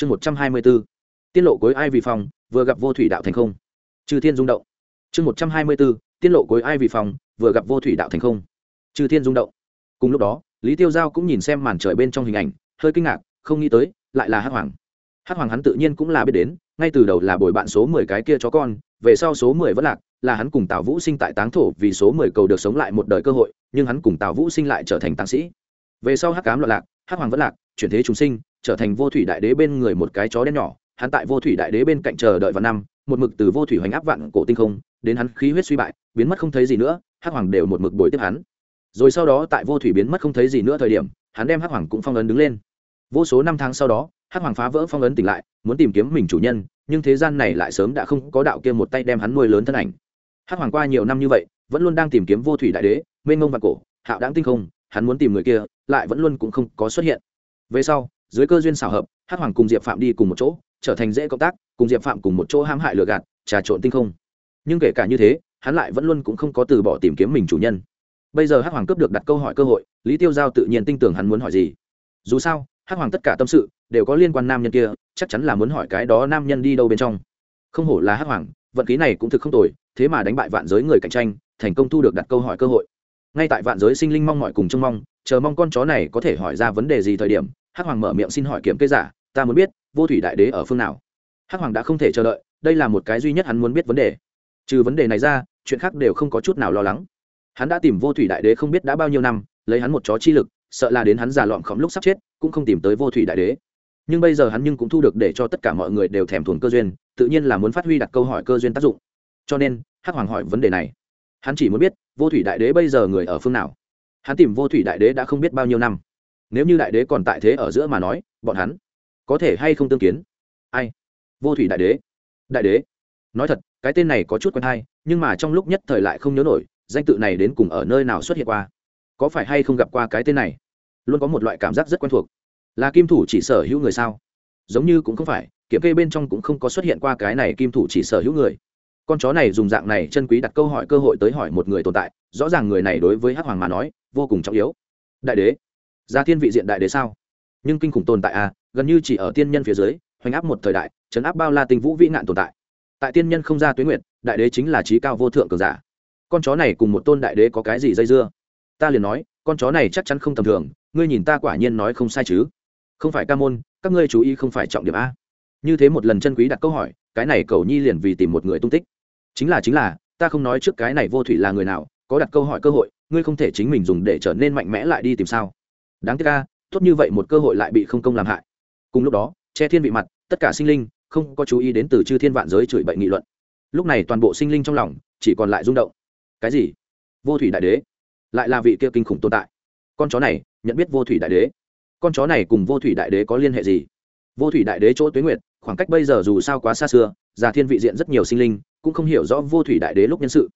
chương một trăm hai mươi b ố tiết lộ cuối ai vì phòng, vừa gặp vô thủy đạo thành không. Trừ thiên rung động. Chương một trăm hai mươi b ố tiết lộ cuối ai vì phòng, vừa gặp vô thủy đạo thành không. Trừ thiên rung động. Cùng lúc đó, lý tiêu giao cũng nhìn xem màn trời bên trong hình ảnh, hơi kinh ngạc, không nghĩ tới, lại là hắc hoàng. Hắc hoàng hắn tự nhiên cũng là biết đến, ngay từ đầu là bồi bạn số mười cái kia chó con, về sau số mười vẫn lạc, là hắn cùng tào vũ sinh tại táng thổ vì số mười cầu được sống lại một đời cơ hội, nhưng hắn cùng tào vũ sinh lại trở thành táng sĩ. Về sau hắc cám loạn lạc, hắc hoàng vẫn lạc, chuyển thế chúng sinh trở thành vô thủy đại đế bên người một cái chó đen nhỏ, hắn tại vô thủy đại đế bên cạnh chờ đợi vào năm, một mực từ vô thủy hoành áp vạn cổ tinh không, đến hắn khí huyết suy bại, biến mất không thấy gì nữa, hắc hoàng đều một mực bồi tiếp hắn. Rồi sau đó tại vô thủy biến mất không thấy gì nữa thời điểm, hắn đem hắc hoàng cũng phong ấn đứng lên. Vô số năm tháng sau đó, hắc hoàng phá vỡ phong ấn tỉnh lại, muốn tìm kiếm mình chủ nhân, nhưng thế gian này lại sớm đã không có đạo kia một tay đem hắn nuôi lớn thân ảnh. Hắc hoàng qua nhiều năm như vậy, vẫn luôn đang tìm kiếm vô thủy đại đế, mênh mông và cổ, hạo đáng tinh không, hắn muốn tìm người kia, lại vẫn luôn cũng không có xuất hiện. Về sau dưới cơ duyên xảo hợp, hắc hoàng cùng diệp phạm đi cùng một chỗ, trở thành dễ cộng tác, cùng diệp phạm cùng một chỗ hãm hại lừa gạt, trà trộn tinh không. Nhưng kể cả như thế, hắn lại vẫn luôn cũng không có từ bỏ tìm kiếm mình chủ nhân. Bây giờ hắc hoàng cướp được đặt câu hỏi cơ hội, lý tiêu giao tự nhiên tin tưởng hắn muốn hỏi gì. Dù sao, hắc hoàng tất cả tâm sự, đều có liên quan nam nhân kia, chắc chắn là muốn hỏi cái đó nam nhân đi đâu bên trong. Không hổ là hắc hoàng, vận khí này cũng thực không tồi, thế mà đánh bại vạn giới người cạnh tranh, thành công thu được đặt câu hỏi cơ hội. Ngay tại vạn giới sinh linh mong mọi cùng trông mong, chờ mong con chó này có thể hỏi ra vấn đề gì thời điểm hắc hoàng mở miệng xin hỏi kiểm kê giả, ta muốn biết, vô thủy đại đế ở phương nào? Hắc hoàng đã không thể chờ đợi, đây là một cái duy nhất hắn muốn biết vấn đề. Trừ vấn đề này ra, chuyện khác đều không có chút nào lo lắng. Hắn đã tìm vô thủy đại đế không biết đã bao nhiêu năm, lấy hắn một chó chi lực, sợ là đến hắn già lọm khóm lúc sắp chết, cũng không tìm tới vô thủy đại đế. Nhưng bây giờ hắn nhưng cũng thu được để cho tất cả mọi người đều thèm thuồng cơ duyên, tự nhiên là muốn phát huy đặt câu hỏi cơ duyên tác dụng. Cho nên, hắc hoàng hỏi vấn đề này. Hắn chỉ muốn biết, vô thủy đại đế bây giờ người ở phương nào? Hắn tìm vô thủy đại đế đã không biết bao nhiêu năm nếu như đại đế còn tại thế ở giữa mà nói, bọn hắn có thể hay không tương kiến? Ai? Vô thủy đại đế. Đại đế. Nói thật, cái tên này có chút quen hay, nhưng mà trong lúc nhất thời lại không nhớ nổi, danh tự này đến cùng ở nơi nào xuất hiện qua? Có phải hay không gặp qua cái tên này? Luôn có một loại cảm giác rất quen thuộc. Là kim thủ chỉ sở hữu người sao? Giống như cũng không phải, kiểm kê bên trong cũng không có xuất hiện qua cái này kim thủ chỉ sở hữu người. Con chó này dùng dạng này chân quý đặt câu hỏi cơ hội tới hỏi một người tồn tại, rõ ràng người này đối với hắc hoàng mà nói, vô cùng trọng yếu. Đại đế gia thiên vị diện đại đế sao? Nhưng kinh khủng tồn tại à gần như chỉ ở tiên nhân phía dưới, hoành áp một thời đại, chấn áp bao la tình vũ vĩ nạn tồn tại. Tại tiên nhân không ra tuyến nguyện đại đế chính là trí cao vô thượng cường giả. Con chó này cùng một tôn đại đế có cái gì dây dưa? Ta liền nói, con chó này chắc chắn không tầm thường, ngươi nhìn ta quả nhiên nói không sai chứ. Không phải ca môn, các ngươi chú ý không phải trọng điểm a. Như thế một lần chân quý đặt câu hỏi, cái này cầu nhi liền vì tìm một người tung tích. Chính là chính là, ta không nói trước cái này vô thủy là người nào, có đặt câu hỏi cơ hội, ngươi không thể chính mình dùng để trở nên mạnh mẽ lại đi tìm sao? Đáng tiếc ca tốt như vậy một cơ hội lại bị không công làm hại. Cùng lúc đó, che thiên vị mặt, tất cả sinh linh không có chú ý đến từ chư thiên vạn giới chửi bậy nghị luận. Lúc này toàn bộ sinh linh trong lòng chỉ còn lại rung động. Cái gì? Vô thủy đại đế. Lại là vị kia kinh khủng tồn tại. Con chó này, nhận biết vô thủy đại đế. Con chó này cùng vô thủy đại đế có liên hệ gì? Vô thủy đại đế chỗ tuế nguyệt, khoảng cách bây giờ dù sao quá xa xưa, già thiên vị diện rất nhiều sinh linh, cũng không hiểu rõ vô thủy đại đế lúc nhân sự.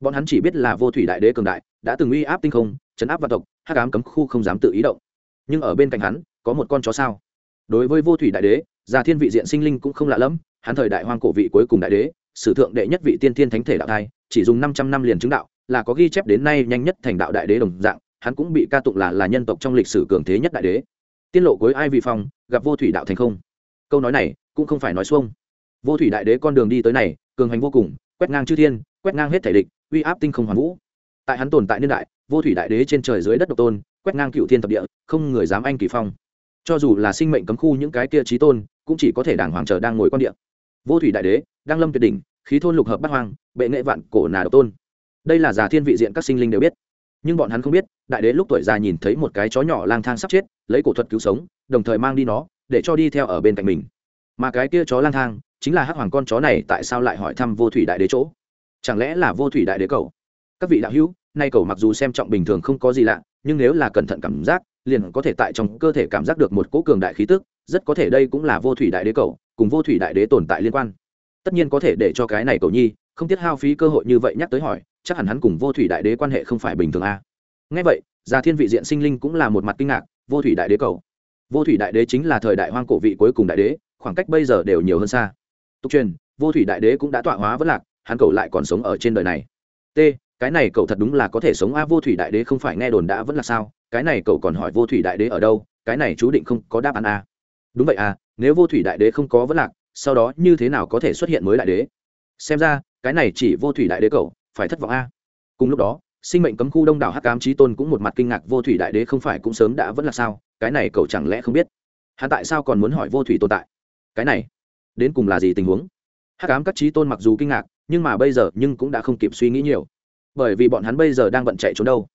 Bọn hắn chỉ biết là vô thủy đại đế cường đại đã từng uy áp tinh không, chấn áp vạn tộc hát cám cấm khu không dám tự ý động. Nhưng ở bên cạnh hắn, có một con chó sao. Đối với vô thủy đại đế già thiên vị diện sinh linh cũng không lạ lẫm, hắn thời đại hoang cổ vị cuối cùng đại đế, sử thượng đệ nhất vị tiên thiên thánh thể đạo thai, chỉ dùng năm trăm năm liền chứng đạo, là có ghi chép đến nay nhanh nhất thành đạo đại đế đồng dạng, hắn cũng bị ca tụng là là nhân tộc trong lịch sử cường thế nhất đại đế. Tiên lộ cuối ai vị phong, gặp vô thủy đạo thành không. Câu nói này cũng không phải nói xuông. Vô thủy đại đế con đường đi tới này, cường hành vô cùng, quét ngang chư thiên, quét ngang hết thể địch, uy áp tinh không hoàn vũ tại hắn tồn tại niên đại, vô thủy đại đế trên trời dưới đất độc tôn, quét ngang cựu thiên thập địa, không người dám anh kỳ phong. Cho dù là sinh mệnh cấm khu những cái kia trí tôn, cũng chỉ có thể đàng hoàng chờ đang ngồi quan địa. Vô thủy đại đế, đang lâm tuyệt đỉnh, khí thôn lục hợp bắt hoang, bệ nghệ vạn cổ nà độc tôn. Đây là giả thiên vị diện các sinh linh đều biết. Nhưng bọn hắn không biết, đại đế lúc tuổi già nhìn thấy một cái chó nhỏ lang thang sắp chết, lấy cổ thuật cứu sống, đồng thời mang đi nó, để cho đi theo ở bên cạnh mình. Mà cái kia chó lang thang, chính là hắc hoàng con chó này tại sao lại hỏi thăm vô thủy đại đế chỗ? Chẳng lẽ là vô thủy đại đế cầu các vị đạo hữu, nay cầu mặc dù xem trọng bình thường không có gì lạ, nhưng nếu là cẩn thận cảm giác, liền có thể tại trong cơ thể cảm giác được một cỗ cường đại khí tức, rất có thể đây cũng là vô thủy đại đế cầu, cùng vô thủy đại đế tồn tại liên quan. Tất nhiên có thể để cho cái này cầu nhi, không tiết hao phí cơ hội như vậy nhắc tới hỏi, chắc hẳn hắn cùng vô thủy đại đế quan hệ không phải bình thường a à. ngay vậy già thiên vị diện sinh linh cũng là một mặt kinh ngạc, vô thủy đại đế cầu. Vô thủy đại đế chính là thời đại hoang cổ vị cuối cùng đại đế, khoảng cách bây giờ đều nhiều hơn xa. Tục truyền, vô thủy đại đế cũng đã tọa hóa vất lạc, hắn cầu lại còn sống ở trên đời này. T cái này cậu thật đúng là có thể sống a, vô thủy đại đế không phải nghe đồn đã vẫn là sao? Cái này cậu còn hỏi vô thủy đại đế ở đâu? Cái này chú định không có đáp án a. Đúng vậy à nếu vô thủy đại đế không có vẫn lạc, sau đó như thế nào có thể xuất hiện mới đại đế? Xem ra, cái này chỉ vô thủy đại đế cậu, phải thất vọng a. Cùng lúc đó, sinh mệnh cấm khu đông đảo hắc cám trí tôn cũng một mặt kinh ngạc vô thủy đại đế không phải cũng sớm đã vẫn là sao? Cái này cậu chẳng lẽ không biết? Hắn tại sao còn muốn hỏi vô thủy tồn tại? Cái này, đến cùng là gì tình huống? Hắc ám các trí tôn mặc dù kinh ngạc, nhưng mà bây giờ nhưng cũng đã không kịp suy nghĩ nhiều bởi vì bọn hắn bây giờ đang bận chạy trốn đâu.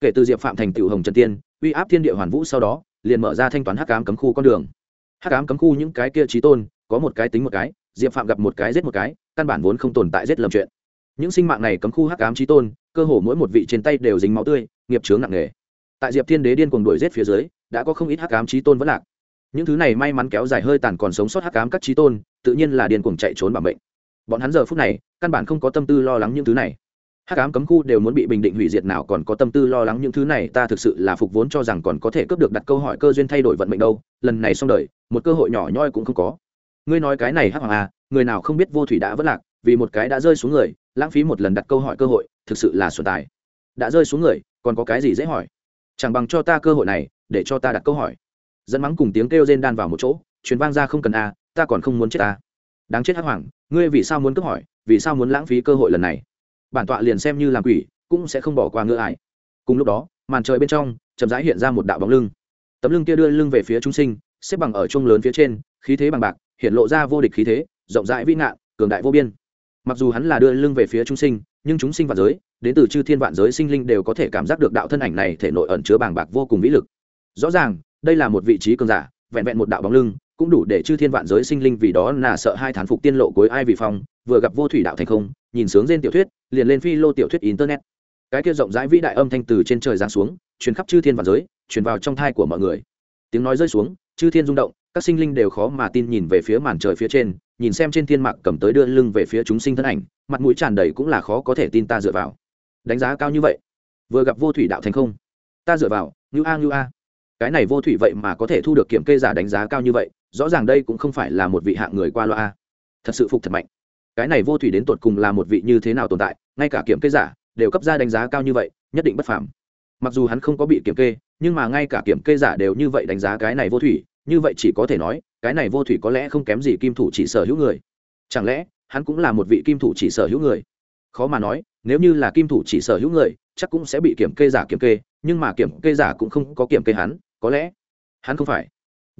Kể từ diệp phạm thành tiểu hồng trần tiên, uy áp thiên địa hoàn vũ sau đó, liền mở ra thanh toán hắc ám cấm khu con đường. Hắc ám cấm khu những cái kia trí tôn, có một cái tính một cái, diệp phạm gặp một cái giết một cái, căn bản vốn không tồn tại giết lầm chuyện. Những sinh mạng này cấm khu hắc ám trí tôn, cơ hồ mỗi một vị trên tay đều dính máu tươi, nghiệp chướng nặng nề. Tại diệp thiên đế điên cuồng đuổi giết phía dưới, đã có không ít hắc ám trí tôn vẫn lạc. Những thứ này may mắn kéo dài hơi tàn còn sống sót hắc ám các trí tôn, tự nhiên là điên cuồng chạy trốn bằng bệnh bọn hắn giờ phút này, căn bản không có tâm tư lo lắng những thứ này hắc ám cấm khu đều muốn bị bình định hủy diệt nào còn có tâm tư lo lắng những thứ này, ta thực sự là phục vốn cho rằng còn có thể cướp được đặt câu hỏi cơ duyên thay đổi vận mệnh đâu, lần này xong đời, một cơ hội nhỏ nhoi cũng không có. Ngươi nói cái này hắc hoàng à người nào không biết vô thủy đã vất lạc, vì một cái đã rơi xuống người, lãng phí một lần đặt câu hỏi cơ hội, thực sự là xuân tài. Đã rơi xuống người, còn có cái gì dễ hỏi? Chẳng bằng cho ta cơ hội này, để cho ta đặt câu hỏi. Dẫn mắng cùng tiếng kêu rên đan vào một chỗ chuyến vang ra không cần a ta còn không muốn chết ta đáng chết hắc hoàng, ngươi vì sao muốn cướp hỏi, vì sao muốn lãng phí cơ hội lần này? Bản tọa liền xem như làm quỷ, cũng sẽ không bỏ qua ngựa ải. Cùng lúc đó, màn trời bên trong, chậm rãi hiện ra một đạo bóng lưng. Tấm lưng kia đưa lưng về phía chúng sinh, xếp bằng ở trung lớn phía trên, khí thế bằng bạc, hiện lộ ra vô địch khí thế, rộng rãi vĩ ngạn, cường đại vô biên. Mặc dù hắn là đưa lưng về phía chúng sinh, nhưng chúng sinh vạn giới, đến từ chư thiên vạn giới sinh linh đều có thể cảm giác được đạo thân ảnh này thể nội ẩn chứa bàng bạc vô cùng vĩ lực. Rõ ràng, đây là một vị trí cường giả, vẹn vẹn một đạo bóng lưng cũng đủ để chư thiên vạn giới sinh linh vì đó là sợ hai thán phục tiên lộ cuối ai vì phong, vừa gặp vô thủy đạo thành không, nhìn sướng trên tiểu thuyết, liền lên phi lô tiểu thuyết internet. Cái kia rộng rãi vĩ đại âm thanh từ trên trời giáng xuống, truyền khắp chư thiên vạn giới, truyền vào trong thai của mọi người. Tiếng nói rơi xuống, chư thiên rung động, các sinh linh đều khó mà tin nhìn về phía màn trời phía trên, nhìn xem trên thiên mạc cầm tới đưa lưng về phía chúng sinh thân ảnh, mặt mũi tràn đầy cũng là khó có thể tin ta dựa vào. Đánh giá cao như vậy, vừa gặp vô thủy đạo thành không, ta dựa vào như a như a. Cái này vô thủy vậy mà có thể thu được kiểm kê giả đánh giá cao như vậy rõ ràng đây cũng không phải là một vị hạng người qua loa a. Thật sự phục thật mạnh. Cái này vô thủy đến tột cùng là một vị như thế nào tồn tại, ngay cả kiểm kê giả đều cấp ra đánh giá cao như vậy, nhất định bất phàm. Mặc dù hắn không có bị kiểm kê, nhưng mà ngay cả kiểm kê giả đều như vậy đánh giá cái này vô thủy, như vậy chỉ có thể nói, cái này vô thủy có lẽ không kém gì kim thủ chỉ sở hữu người. Chẳng lẽ, hắn cũng là một vị kim thủ chỉ sở hữu người? Khó mà nói, nếu như là kim thủ chỉ sở hữu người, chắc cũng sẽ bị kiểm kê giả kiểm kê, nhưng mà kiểm kê giả cũng không có kiểm kê hắn, có lẽ hắn không phải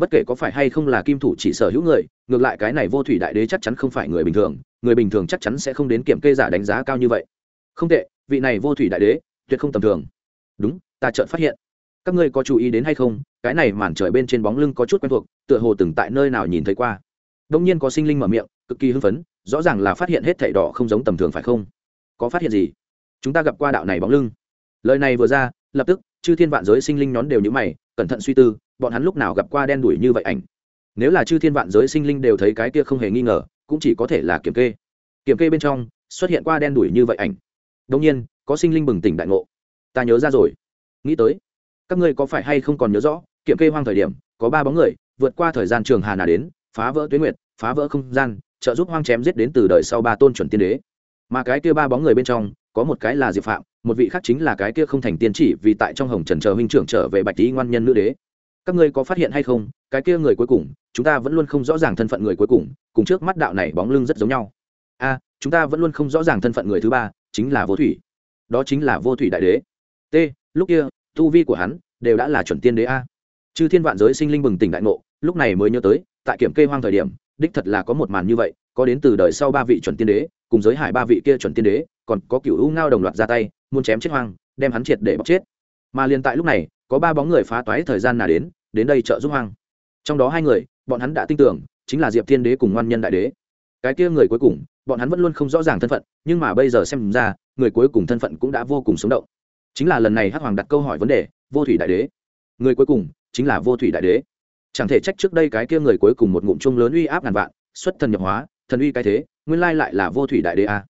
bất kể có phải hay không là kim thủ chỉ sở hữu người, ngược lại cái này vô thủy đại đế chắc chắn không phải người bình thường, người bình thường chắc chắn sẽ không đến kiểm kê giả đánh giá cao như vậy. Không tệ, vị này vô thủy đại đế, tuyệt không tầm thường. Đúng, ta chợt phát hiện. Các ngươi có chú ý đến hay không, cái này màn trời bên trên bóng lưng có chút quen thuộc, tựa hồ từng tại nơi nào nhìn thấy qua. Đông nhiên có sinh linh mở miệng, cực kỳ hưng phấn, rõ ràng là phát hiện hết thảy đỏ không giống tầm thường phải không? Có phát hiện gì? Chúng ta gặp qua đạo này bóng lưng. Lời này vừa ra, lập tức, chư thiên vạn giới sinh linh nhón đều như mày, cẩn thận suy tư bọn hắn lúc nào gặp qua đen đuổi như vậy ảnh. Nếu là chư thiên vạn giới sinh linh đều thấy cái kia không hề nghi ngờ, cũng chỉ có thể là kiểm kê. Kiểm kê bên trong, xuất hiện qua đen đuổi như vậy ảnh. Đông nhiên, có sinh linh bừng tỉnh đại ngộ. Ta nhớ ra rồi. Nghĩ tới, các ngươi có phải hay không còn nhớ rõ, kiểm kê hoang thời điểm, có ba bóng người, vượt qua thời gian trường hà nà đến, phá vỡ tuyến nguyệt, phá vỡ không gian, trợ giúp hoang chém giết đến từ đời sau ba tôn chuẩn tiên đế. Mà cái kia ba bóng người bên trong, có một cái là diệp phạm, một vị khác chính là cái kia không thành tiên chỉ vì tại trong hồng trần chờ huynh trưởng trở về bạch tý ngoan nhân nữ đế các ngươi có phát hiện hay không, cái kia người cuối cùng, chúng ta vẫn luôn không rõ ràng thân phận người cuối cùng cùng trước mắt đạo này bóng lưng rất giống nhau. A, chúng ta vẫn luôn không rõ ràng thân phận người thứ ba, chính là vô thủy. Đó chính là vô thủy đại đế. T, lúc kia, tu vi của hắn đều đã là chuẩn tiên đế a. Chư thiên vạn giới sinh linh bừng tỉnh đại ngộ, lúc này mới nhớ tới, tại kiểm kê hoang thời điểm, đích thật là có một màn như vậy, có đến từ đời sau ba vị chuẩn tiên đế, cùng giới hải ba vị kia chuẩn tiên đế, còn có cựu u ngao đồng loạt ra tay, muốn chém chết hoang, đem hắn triệt để bóc chết. Mà liền tại lúc này có ba bóng người phá toái thời gian nào đến đến đây trợ giúp hoang. Trong đó hai người, bọn hắn đã tin tưởng, chính là diệp thiên đế cùng ngoan nhân đại đế. Cái kia người cuối cùng, bọn hắn vẫn luôn không rõ ràng thân phận, nhưng mà bây giờ xem ra, người cuối cùng thân phận cũng đã vô cùng sống động. Chính là lần này hắc hoàng đặt câu hỏi vấn đề, vô thủy đại đế. Người cuối cùng, chính là vô thủy đại đế. Chẳng thể trách trước đây cái kia người cuối cùng một ngụm chung lớn uy áp ngàn vạn, xuất thần nhập hóa, thần uy cái thế, nguyên lai lại là vô thủy đại đế a.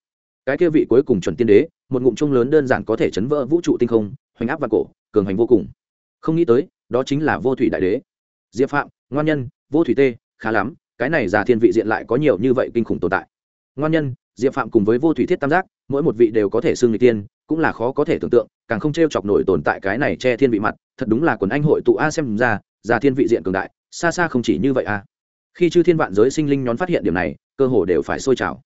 Cái kia vị cuối cùng chuẩn tiên đế, một ngụm chung lớn đơn giản có thể chấn vỡ vũ trụ tinh không, hoành áp và cổ, cường hành vô cùng không nghĩ tới, đó chính là vô thủy đại đế. Diệp phạm, ngoan nhân, vô thủy tê, khá lắm, cái này già thiên vị diện lại có nhiều như vậy kinh khủng tồn tại. Ngoan nhân, diệp phạm cùng với vô thủy thiết tam giác, mỗi một vị đều có thể xưng người tiên, cũng là khó có thể tưởng tượng, càng không t r e o chọc nổi tồn tại cái này che thiên vị mặt, thật đúng là quần anh hội tụ a xem ra, già thiên vị diện cường đại, xa xa không chỉ như vậy a. Khi chư thiên vạn giới sinh linh nhón phát hiện điểm này, cơ hồ đều phải sôi trào.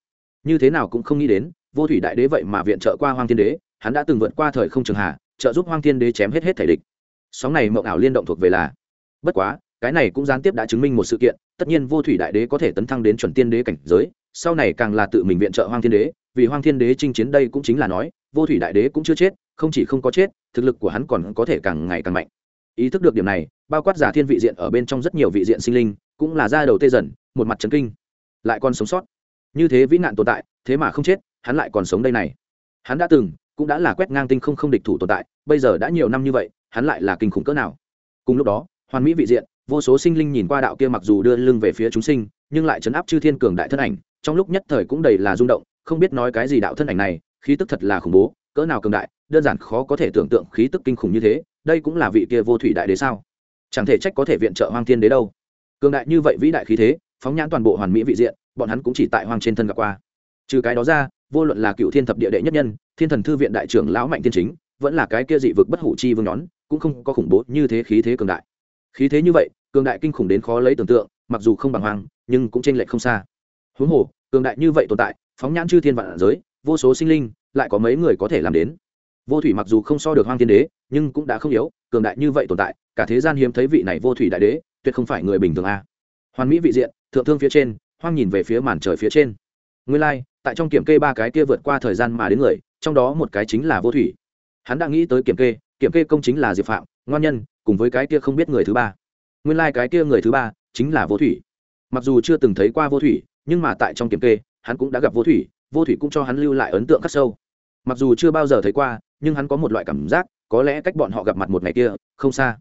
Như thế nào cũng không nghĩ đến, vô thủy đại đế vậy mà viện trợ qua hoang thiên đế, hắn đã từng vượt qua thời không trường hạ, trợ giúp hoang thiên đế chém hết hết thể địch sóng này mộng ảo liên động thuộc về là. Bất quá, cái này cũng gián tiếp đã chứng minh một sự kiện, tất nhiên vô thủy đại đế có thể tấn thăng đến chuẩn tiên đế cảnh giới, sau này càng là tự mình viện trợ hoang thiên đế, vì hoang thiên đế chinh chiến đây cũng chính là nói, vô thủy đại đế cũng chưa chết, không chỉ không có chết, thực lực của hắn còn có thể càng ngày càng mạnh. Ý thức được điểm này, bao quát giả thiên vị diện ở bên trong rất nhiều vị diện sinh linh, cũng là ra đầu tê dần, một mặt trấn kinh. Lại còn sống sót. Như thế vĩ nạn tồn tại, thế mà không chết, hắn lại còn sống đây này. Hắn đã từng, cũng đã là quét ngang tinh không không địch thủ tồn tại, bây giờ đã nhiều năm như vậy hắn lại là kinh khủng cỡ nào. Cùng lúc đó, hoàn mỹ vị diện, vô số sinh linh nhìn qua đạo kia mặc dù đưa lưng về phía chúng sinh, nhưng lại chấn áp chư thiên cường đại thân ảnh, trong lúc nhất thời cũng đầy là rung động, không biết nói cái gì đạo thân ảnh này, khí tức thật là khủng bố, cỡ nào cường đại, đơn giản khó có thể tưởng tượng khí tức kinh khủng như thế, đây cũng là vị kia vô thủy đại đế sao? Chẳng thể trách có thể viện trợ hoang thiên đế đâu. Cường đại như vậy vĩ đại khí thế, phóng nhãn toàn bộ hoàn mỹ vị diện, bọn hắn cũng chỉ tại hoang trên thân gặp qua. Trừ cái đó ra, vô luận là cựu thiên thập địa đệ nhất nhân, thiên thần thư viện đại trưởng lão mạnh thiên chính, vẫn là cái kia dị vực bất hủ chi vương nhón cũng không có khủng bố như thế khí thế cường đại. Khí thế như vậy cường đại kinh khủng đến khó lấy tưởng tượng mặc dù không bằng hoàng nhưng cũng chênh lệch không xa. Huống hồ cường đại như vậy tồn tại phóng nhãn chư thiên vạn giới vô số sinh linh lại có mấy người có thể làm đến. Vô thủy mặc dù không so được hoang thiên đế nhưng cũng đã không yếu cường đại như vậy tồn tại cả thế gian hiếm thấy vị này vô thủy đại đế tuyệt không phải người bình thường a. Hoàn mỹ vị diện thượng thương phía trên hoang nhìn về phía màn trời phía trên. Nguyên lai、like, tại trong kiểm kê ba cái kia vượt qua thời gian mà đến người trong đó một cái chính là vô thủy. Hắn đã nghĩ tới kiểm kê kiểm kê công chính là diệp phạm, ngoan nhân, cùng với cái kia không biết người thứ ba. Nguyên lai、like、cái kia người thứ ba chính là vô thủy. Mặc dù chưa từng thấy qua vô thủy, nhưng mà tại trong kiểm kê, hắn cũng đã gặp vô thủy vô thủy cũng cho hắn lưu lại ấn tượng khắc sâu. Mặc dù chưa bao giờ thấy qua, nhưng hắn có một loại cảm giác, có lẽ cách bọn họ gặp mặt một ngày kia, không xa.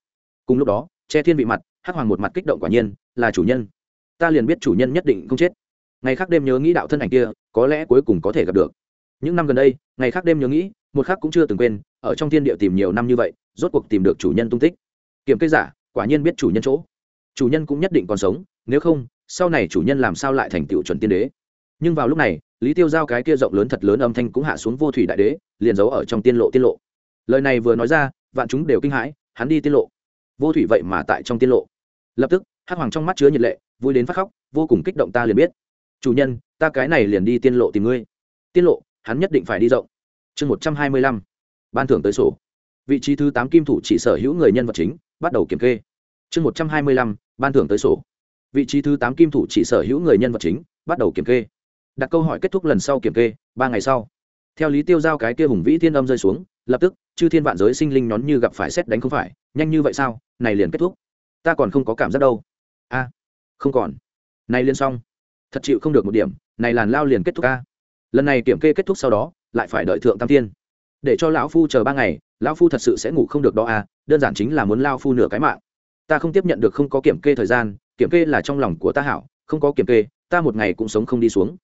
Cùng lúc đó, che thiên bị mặt, hắc hoàng một mặt kích động quả nhiên, là chủ nhân. Ta liền biết chủ nhân nhất định không chết. Ngày khác đêm nhớ nghĩ đạo thân ảnh kia, có lẽ cuối cùng có thể gặp được. Những năm gần đây, ngày khác đêm nhớ nghĩ một khác cũng chưa từng quên, ở trong thiên địa tìm nhiều năm như vậy, rốt cuộc tìm được chủ nhân tung tích. Kiểm cây giả, quả nhiên biết chủ nhân chỗ. Chủ nhân cũng nhất định còn sống, nếu không, sau này chủ nhân làm sao lại thành tựu chuẩn tiên đế? Nhưng vào lúc này, lý tiêu giao cái kia rộng lớn thật lớn âm thanh cũng hạ xuống vô thủy đại đế, liền giấu ở trong tiên lộ tiên lộ. Lời này vừa nói ra, vạn chúng đều kinh hãi, hắn đi tiên lộ. Vô thủy vậy mà tại trong tiên lộ. Lập tức, hắc hoàng trong mắt chứa nhiệt lệ, vui đến phát khóc, vô cùng kích động ta liền biết. Chủ nhân, ta cái này liền đi tiên lộ tìm ngươi. Tiên lộ, hắn nhất định phải đi rộng chương một trăm hai mươi lăm, ban thưởng tới sổ. Vị trí thứ tám kim thủ chỉ sở hữu người nhân vật chính, bắt đầu kiểm kê. Chương một trăm hai mươi lăm, ban thưởng tới sổ. Vị trí thứ tám kim thủ chỉ sở hữu người nhân vật chính, bắt đầu kiểm kê. Đặt câu hỏi kết thúc lần sau kiểm kê, ba ngày sau. Theo lý tiêu giao cái kia hùng vĩ thiên âm rơi xuống, lập tức, chư thiên vạn giới sinh linh nhón như gặp phải xét đánh không phải, nhanh như vậy sao? Này liền kết thúc. Ta còn không có cảm giác đâu. A, không còn. Này liền xong. Thật chịu không được một điểm, này làn lao liền kết thúc a. Lần này kiểm kê kết thúc sau đó lại phải đợi thượng tam thiên. Để cho lão phu chờ ba ngày, lão phu thật sự sẽ ngủ không được đó a đơn giản chính là muốn lao phu nửa cái mạng. Ta không tiếp nhận được không có kiểm kê thời gian, kiểm kê là trong lòng của ta hảo, không có kiểm kê, ta một ngày cũng sống không đi xuống.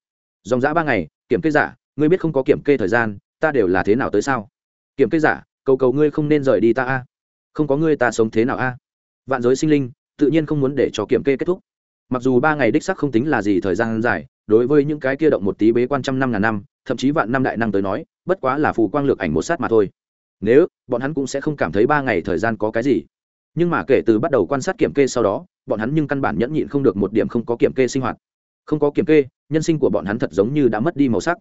Dòng dã ba ngày, kiểm kê giả, ngươi biết không có kiểm kê thời gian, ta đều là thế nào tới sao? Kiểm kê giả, cầu cầu ngươi không nên rời đi ta a. Không có ngươi ta sống thế nào a? Vạn giới sinh linh, tự nhiên không muốn để cho kiểm kê kết thúc. Mặc dù ba ngày đích sắc không tính là gì thời gian dài đối với những cái kia động một tí bế quan trăm năm ngàn năm, thậm chí vạn năm đại năng tới nói, bất quá là phù quang lược ảnh một sát mà thôi. Nếu, bọn hắn cũng sẽ không cảm thấy ba ngày thời gian có cái gì. Nhưng mà kể từ bắt đầu quan sát kiểm kê sau đó, bọn hắn nhưng căn bản nhẫn nhịn không được một điểm không có kiểm kê sinh hoạt. Không có kiểm kê, nhân sinh của bọn hắn thật giống như đã mất đi màu sắc.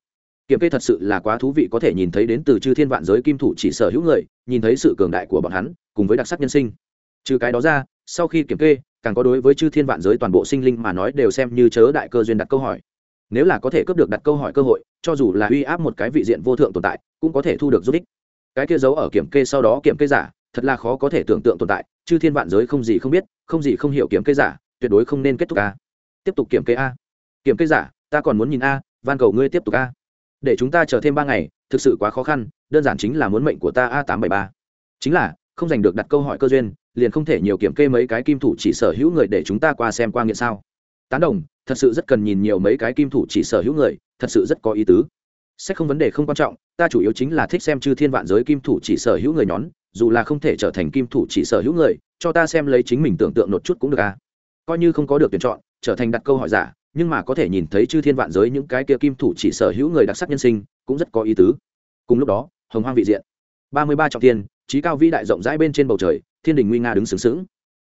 Kiểm kê thật sự là quá thú vị có thể nhìn thấy đến từ chư thiên vạn giới kim thủ chỉ sở hữu người, nhìn thấy sự cường đại của bọn hắn, cùng với đặc sắc nhân sinh. Trừ cái đó ra, sau khi kiểm kê, càng có đối với chư thiên vạn giới toàn bộ sinh linh mà nói đều xem như chớ đại cơ duyên đặt câu hỏi nếu là có thể cướp được đặt câu hỏi cơ hội, cho dù là uy áp một cái vị diện vô thượng tồn tại, cũng có thể thu được giúp ích. Cái kia giấu ở kiểm kê sau đó kiểm kê giả, thật là khó có thể tưởng tượng tồn tại chứ thiên vạn giới không gì không biết, không gì không hiểu kiểm kê giả, tuyệt đối không nên kết thúc a. Tiếp tục kiểm kê a. Kiểm kê giả, ta còn muốn nhìn a, van cầu ngươi tiếp tục a. Để chúng ta chờ thêm ba ngày, thực sự quá khó khăn, đơn giản chính là muốn mệnh của ta a tám bảy ba. Chính là, không giành được đặt câu hỏi cơ duyên, liền không thể nhiều kiểm kê mấy cái kim thủ chỉ sở hữu người để chúng ta qua xem qua nghiện sao tán đồng, thật sự rất cần nhìn nhiều mấy cái kim thủ chỉ sở hữu người, thật sự rất có ý tứ. Sách không vấn đề không quan trọng, ta chủ yếu chính là thích xem chư thiên vạn giới kim thủ chỉ sở hữu người nhón, dù là không thể trở thành kim thủ chỉ sở hữu người, cho ta xem lấy chính mình tưởng tượng một chút cũng được à. Coi như không có được tuyển chọn, trở thành đặt câu hỏi giả, nhưng mà có thể nhìn thấy chư thiên vạn giới những cái kia kim thủ chỉ sở hữu người đặc sắc nhân sinh, cũng rất có ý tứ. Cùng lúc đó, hồng hoang vị diện. Ba mươi ba trọng tiên trí cao vĩ đại rộng rãi bên trên bầu trời, thiên đình nguy nga đứng sướng sướng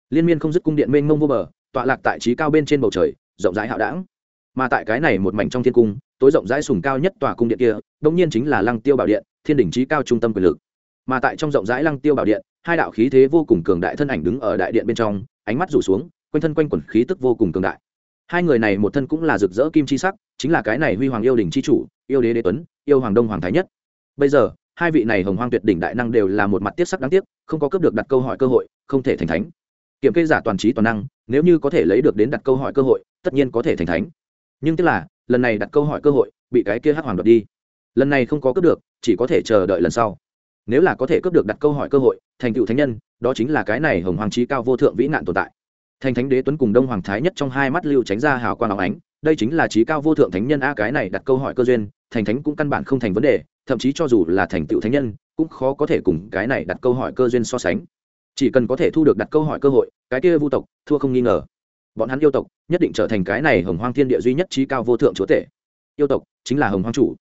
liên miên không dứt cung điện mênh mông vô bờ tọa lạc tại trí cao bên trên bầu trời, rộng rãi hạo đảng. Mà tại cái này một mảnh trong thiên cung, tối rộng rãi sùng cao nhất tòa cung điện kia đông nhiên chính là lăng tiêu bảo điện, thiên đỉnh trí cao trung tâm quyền lực. Mà tại trong rộng rãi lăng tiêu bảo điện, hai đạo khí thế vô cùng cường đại thân ảnh đứng ở đại điện bên trong, ánh mắt rủ xuống, quanh thân quanh quẩn khí tức vô cùng cường đại. Hai người này một thân cũng là rực rỡ kim chi sắc, chính là cái này huy hoàng yêu đình chi chủ, yêu đế đế tuấn, yêu hoàng đông hoàng thái nhất. Bây giờ, hai vị này hồng hoang tuyệt đỉnh đại năng đều là một mặt tiếp sắc đáng tiếc, không có cướp được đặt câu hỏi cơ hội, không thể thành thánh kiểm kê giả toàn trí toàn năng, nếu như có thể lấy được đến đặt câu hỏi cơ hội, tất nhiên có thể thành thánh. Nhưng tức là, lần này đặt câu hỏi cơ hội, bị cái kia hắc hoàng đoạt đi. Lần này không có cướp được, chỉ có thể chờ đợi lần sau. Nếu là có thể cướp được đặt câu hỏi cơ hội, thành tựu thánh nhân, đó chính là cái này hồng hoàng trí cao vô thượng vĩ nạn tồn tại. Thành thánh đế tuấn cùng đông hoàng thái nhất trong hai mắt lưu tránh ra hào quang áo ánh, đây chính là trí cao vô thượng thánh nhân a, cái này đặt câu hỏi cơ duyên, thành thánh cũng căn bản không thành vấn đề, thậm chí cho dù là thành tựu thánh nhân, cũng khó có thể cùng cái này đặt câu hỏi cơ duyên so sánh chỉ cần có thể thu được đặt câu hỏi cơ hội, cái kia vu tộc, thua không nghi ngờ. Bọn hắn yêu tộc, nhất định trở thành cái này hồng hoang thiên địa duy nhất trí cao vô thượng chúa tể. Yêu tộc, chính là hồng hoang chủ.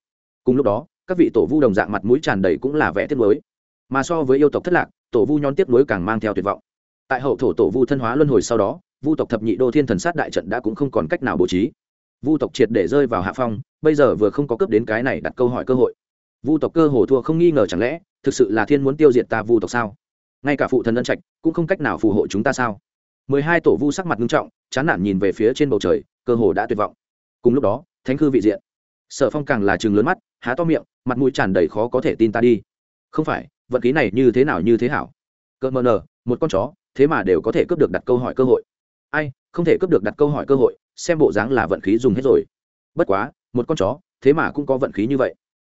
Cùng lúc đó, các vị tổ vu đồng dạng mặt mũi tràn đầy cũng là vẻ tiếc nuối. Mà so với yêu tộc thất lạc, tổ vu nhón tiếc nuối càng mang theo tuyệt vọng. Tại hậu thổ tổ vu thân hóa luân hồi sau đó, vu tộc thập nhị đô thiên thần sát đại trận đã cũng không còn cách nào bố trí. Vu tộc triệt để rơi vào hạ phong, bây giờ vừa không có cướp đến cái này đặt câu hỏi cơ hội. Vu tộc cơ hồ thua không nghi ngờ chẳng lẽ, thực sự là thiên muốn tiêu diệt ta vu tộc sao? Ngay cả phụ thần ân trạch cũng không cách nào phù hộ chúng ta sao? Mười hai tổ vu sắc mặt nghiêm trọng, chán nản nhìn về phía trên bầu trời, cơ hồ đã tuyệt vọng. Cùng lúc đó, thánh khư vị diện. Sở phong càng là chừng lớn mắt, há to miệng, mặt mũi tràn đầy khó có thể tin ta đi. Không phải, vận khí này như thế nào như thế hảo? Cợt mờ nờ, một con chó, thế mà đều có thể cướp được đặt câu hỏi cơ hội. Ai, không thể cướp được đặt câu hỏi cơ hội, xem bộ dáng là vận khí dùng hết rồi. Bất quá, một con chó, thế mà cũng có vận khí như vậy.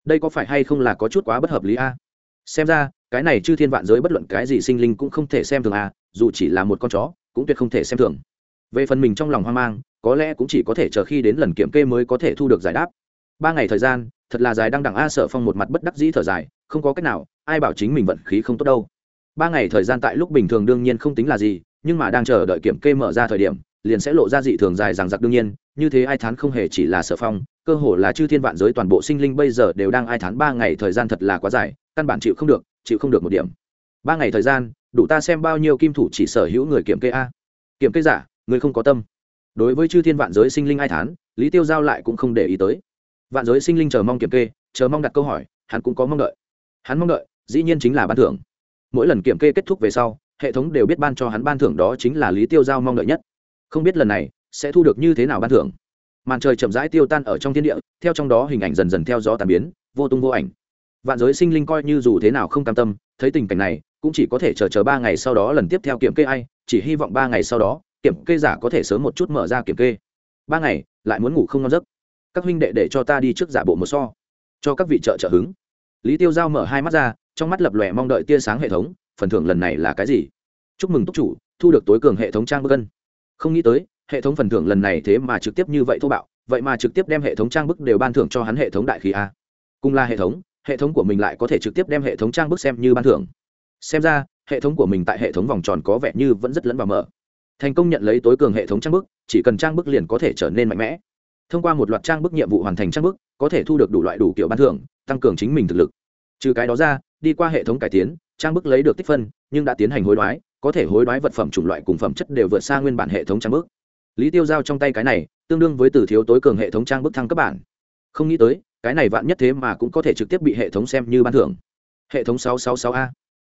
Đây có phải hay không là có chút quá bất hợp lý a? Xem ra, cái này chư thiên vạn giới bất luận cái gì sinh linh cũng không thể xem thường à dù chỉ là một con chó, cũng tuyệt không thể xem thường. Về phần mình trong lòng hoang mang, có lẽ cũng chỉ có thể chờ khi đến lần kiểm kê mới có thể thu được giải đáp. Ba ngày thời gian, thật là dài đang đẳng a à, sở phong một mặt bất đắc dĩ thở dài, không có cách nào, ai bảo chính mình vận khí không tốt đâu. Ba ngày thời gian tại lúc bình thường đương nhiên không tính là gì, nhưng mà đang chờ đợi kiểm kê mở ra thời điểm, liền sẽ lộ ra dị thường dài rằng giặc đương nhiên, như thế ai thán không hề chỉ là sở phong, cơ hồ là chư thiên vạn giới toàn bộ sinh linh bây giờ đều đang ai thán ba ngày thời gian thật là quá dài căn bản chịu không được, chịu không được một điểm. Ba ngày thời gian, đủ ta xem bao nhiêu kim thủ chỉ sở hữu người kiểm kê a. Kiểm kê giả, người không có tâm. Đối với chư thiên vạn giới sinh linh ai thán, lý tiêu giao lại cũng không để ý tới. Vạn giới sinh linh chờ mong kiểm kê, chờ mong đặt câu hỏi, hắn cũng có mong đợi. Hắn mong đợi, dĩ nhiên chính là ban thưởng. Mỗi lần kiểm kê kết thúc về sau, hệ thống đều biết ban cho hắn ban thưởng đó chính là lý tiêu giao mong đợi nhất. Không biết lần này, sẽ thu được như thế nào ban thưởng. Màn trời chậm rãi tiêu tan ở trong thiên địa, theo trong đó hình ảnh dần dần theo gió tàn biến, vô tung vô ảnh vạn giới sinh linh coi như dù thế nào không cam tâm, thấy tình cảnh này, cũng chỉ có thể chờ chờ ba ngày sau đó lần tiếp theo kiểm kê ai, chỉ hy vọng ba ngày sau đó, kiểm kê giả có thể sớm một chút mở ra kiểm kê. Ba ngày, lại muốn ngủ không ngon giấc. Các huynh đệ để cho ta đi trước giả bộ một so, cho các vị trợ trợ hứng. Lý tiêu giao mở hai mắt ra, trong mắt lập lòe mong đợi tia sáng hệ thống, phần thưởng lần này là cái gì? Chúc mừng túc chủ, thu được tối cường hệ thống trang bức cân. Không nghĩ tới, hệ thống phần thưởng lần này thế mà trực tiếp như vậy thô bạo, vậy mà trực tiếp đem hệ thống trang bức đều ban thưởng cho hắn hệ thống đại khí a. Cùng là hệ thống hệ thống của mình lại có thể trực tiếp đem hệ thống trang bức xem như ban thưởng. Xem ra, hệ thống của mình tại hệ thống vòng tròn có vẻ như vẫn rất lẫn vào mở. Thành công nhận lấy tối cường hệ thống trang bức, chỉ cần trang bức liền có thể trở nên mạnh mẽ. Thông qua một loạt trang bức nhiệm vụ hoàn thành trang bức, có thể thu được đủ loại đủ kiểu ban thưởng, tăng cường chính mình thực lực. Trừ cái đó ra, đi qua hệ thống cải tiến, trang bức lấy được tích phân, nhưng đã tiến hành hối đoái, có thể hối đoái vật phẩm chủng loại cùng phẩm chất đều vượt xa nguyên bản hệ thống trang bức. Lý tiêu giao trong tay cái này, tương đương với từ thiếu tối cường hệ thống trang bức thăng cấp bản. Không nghĩ tới cái này vạn nhất thế mà cũng có thể trực tiếp bị hệ thống xem như ban thưởng. Hệ thống 666 a.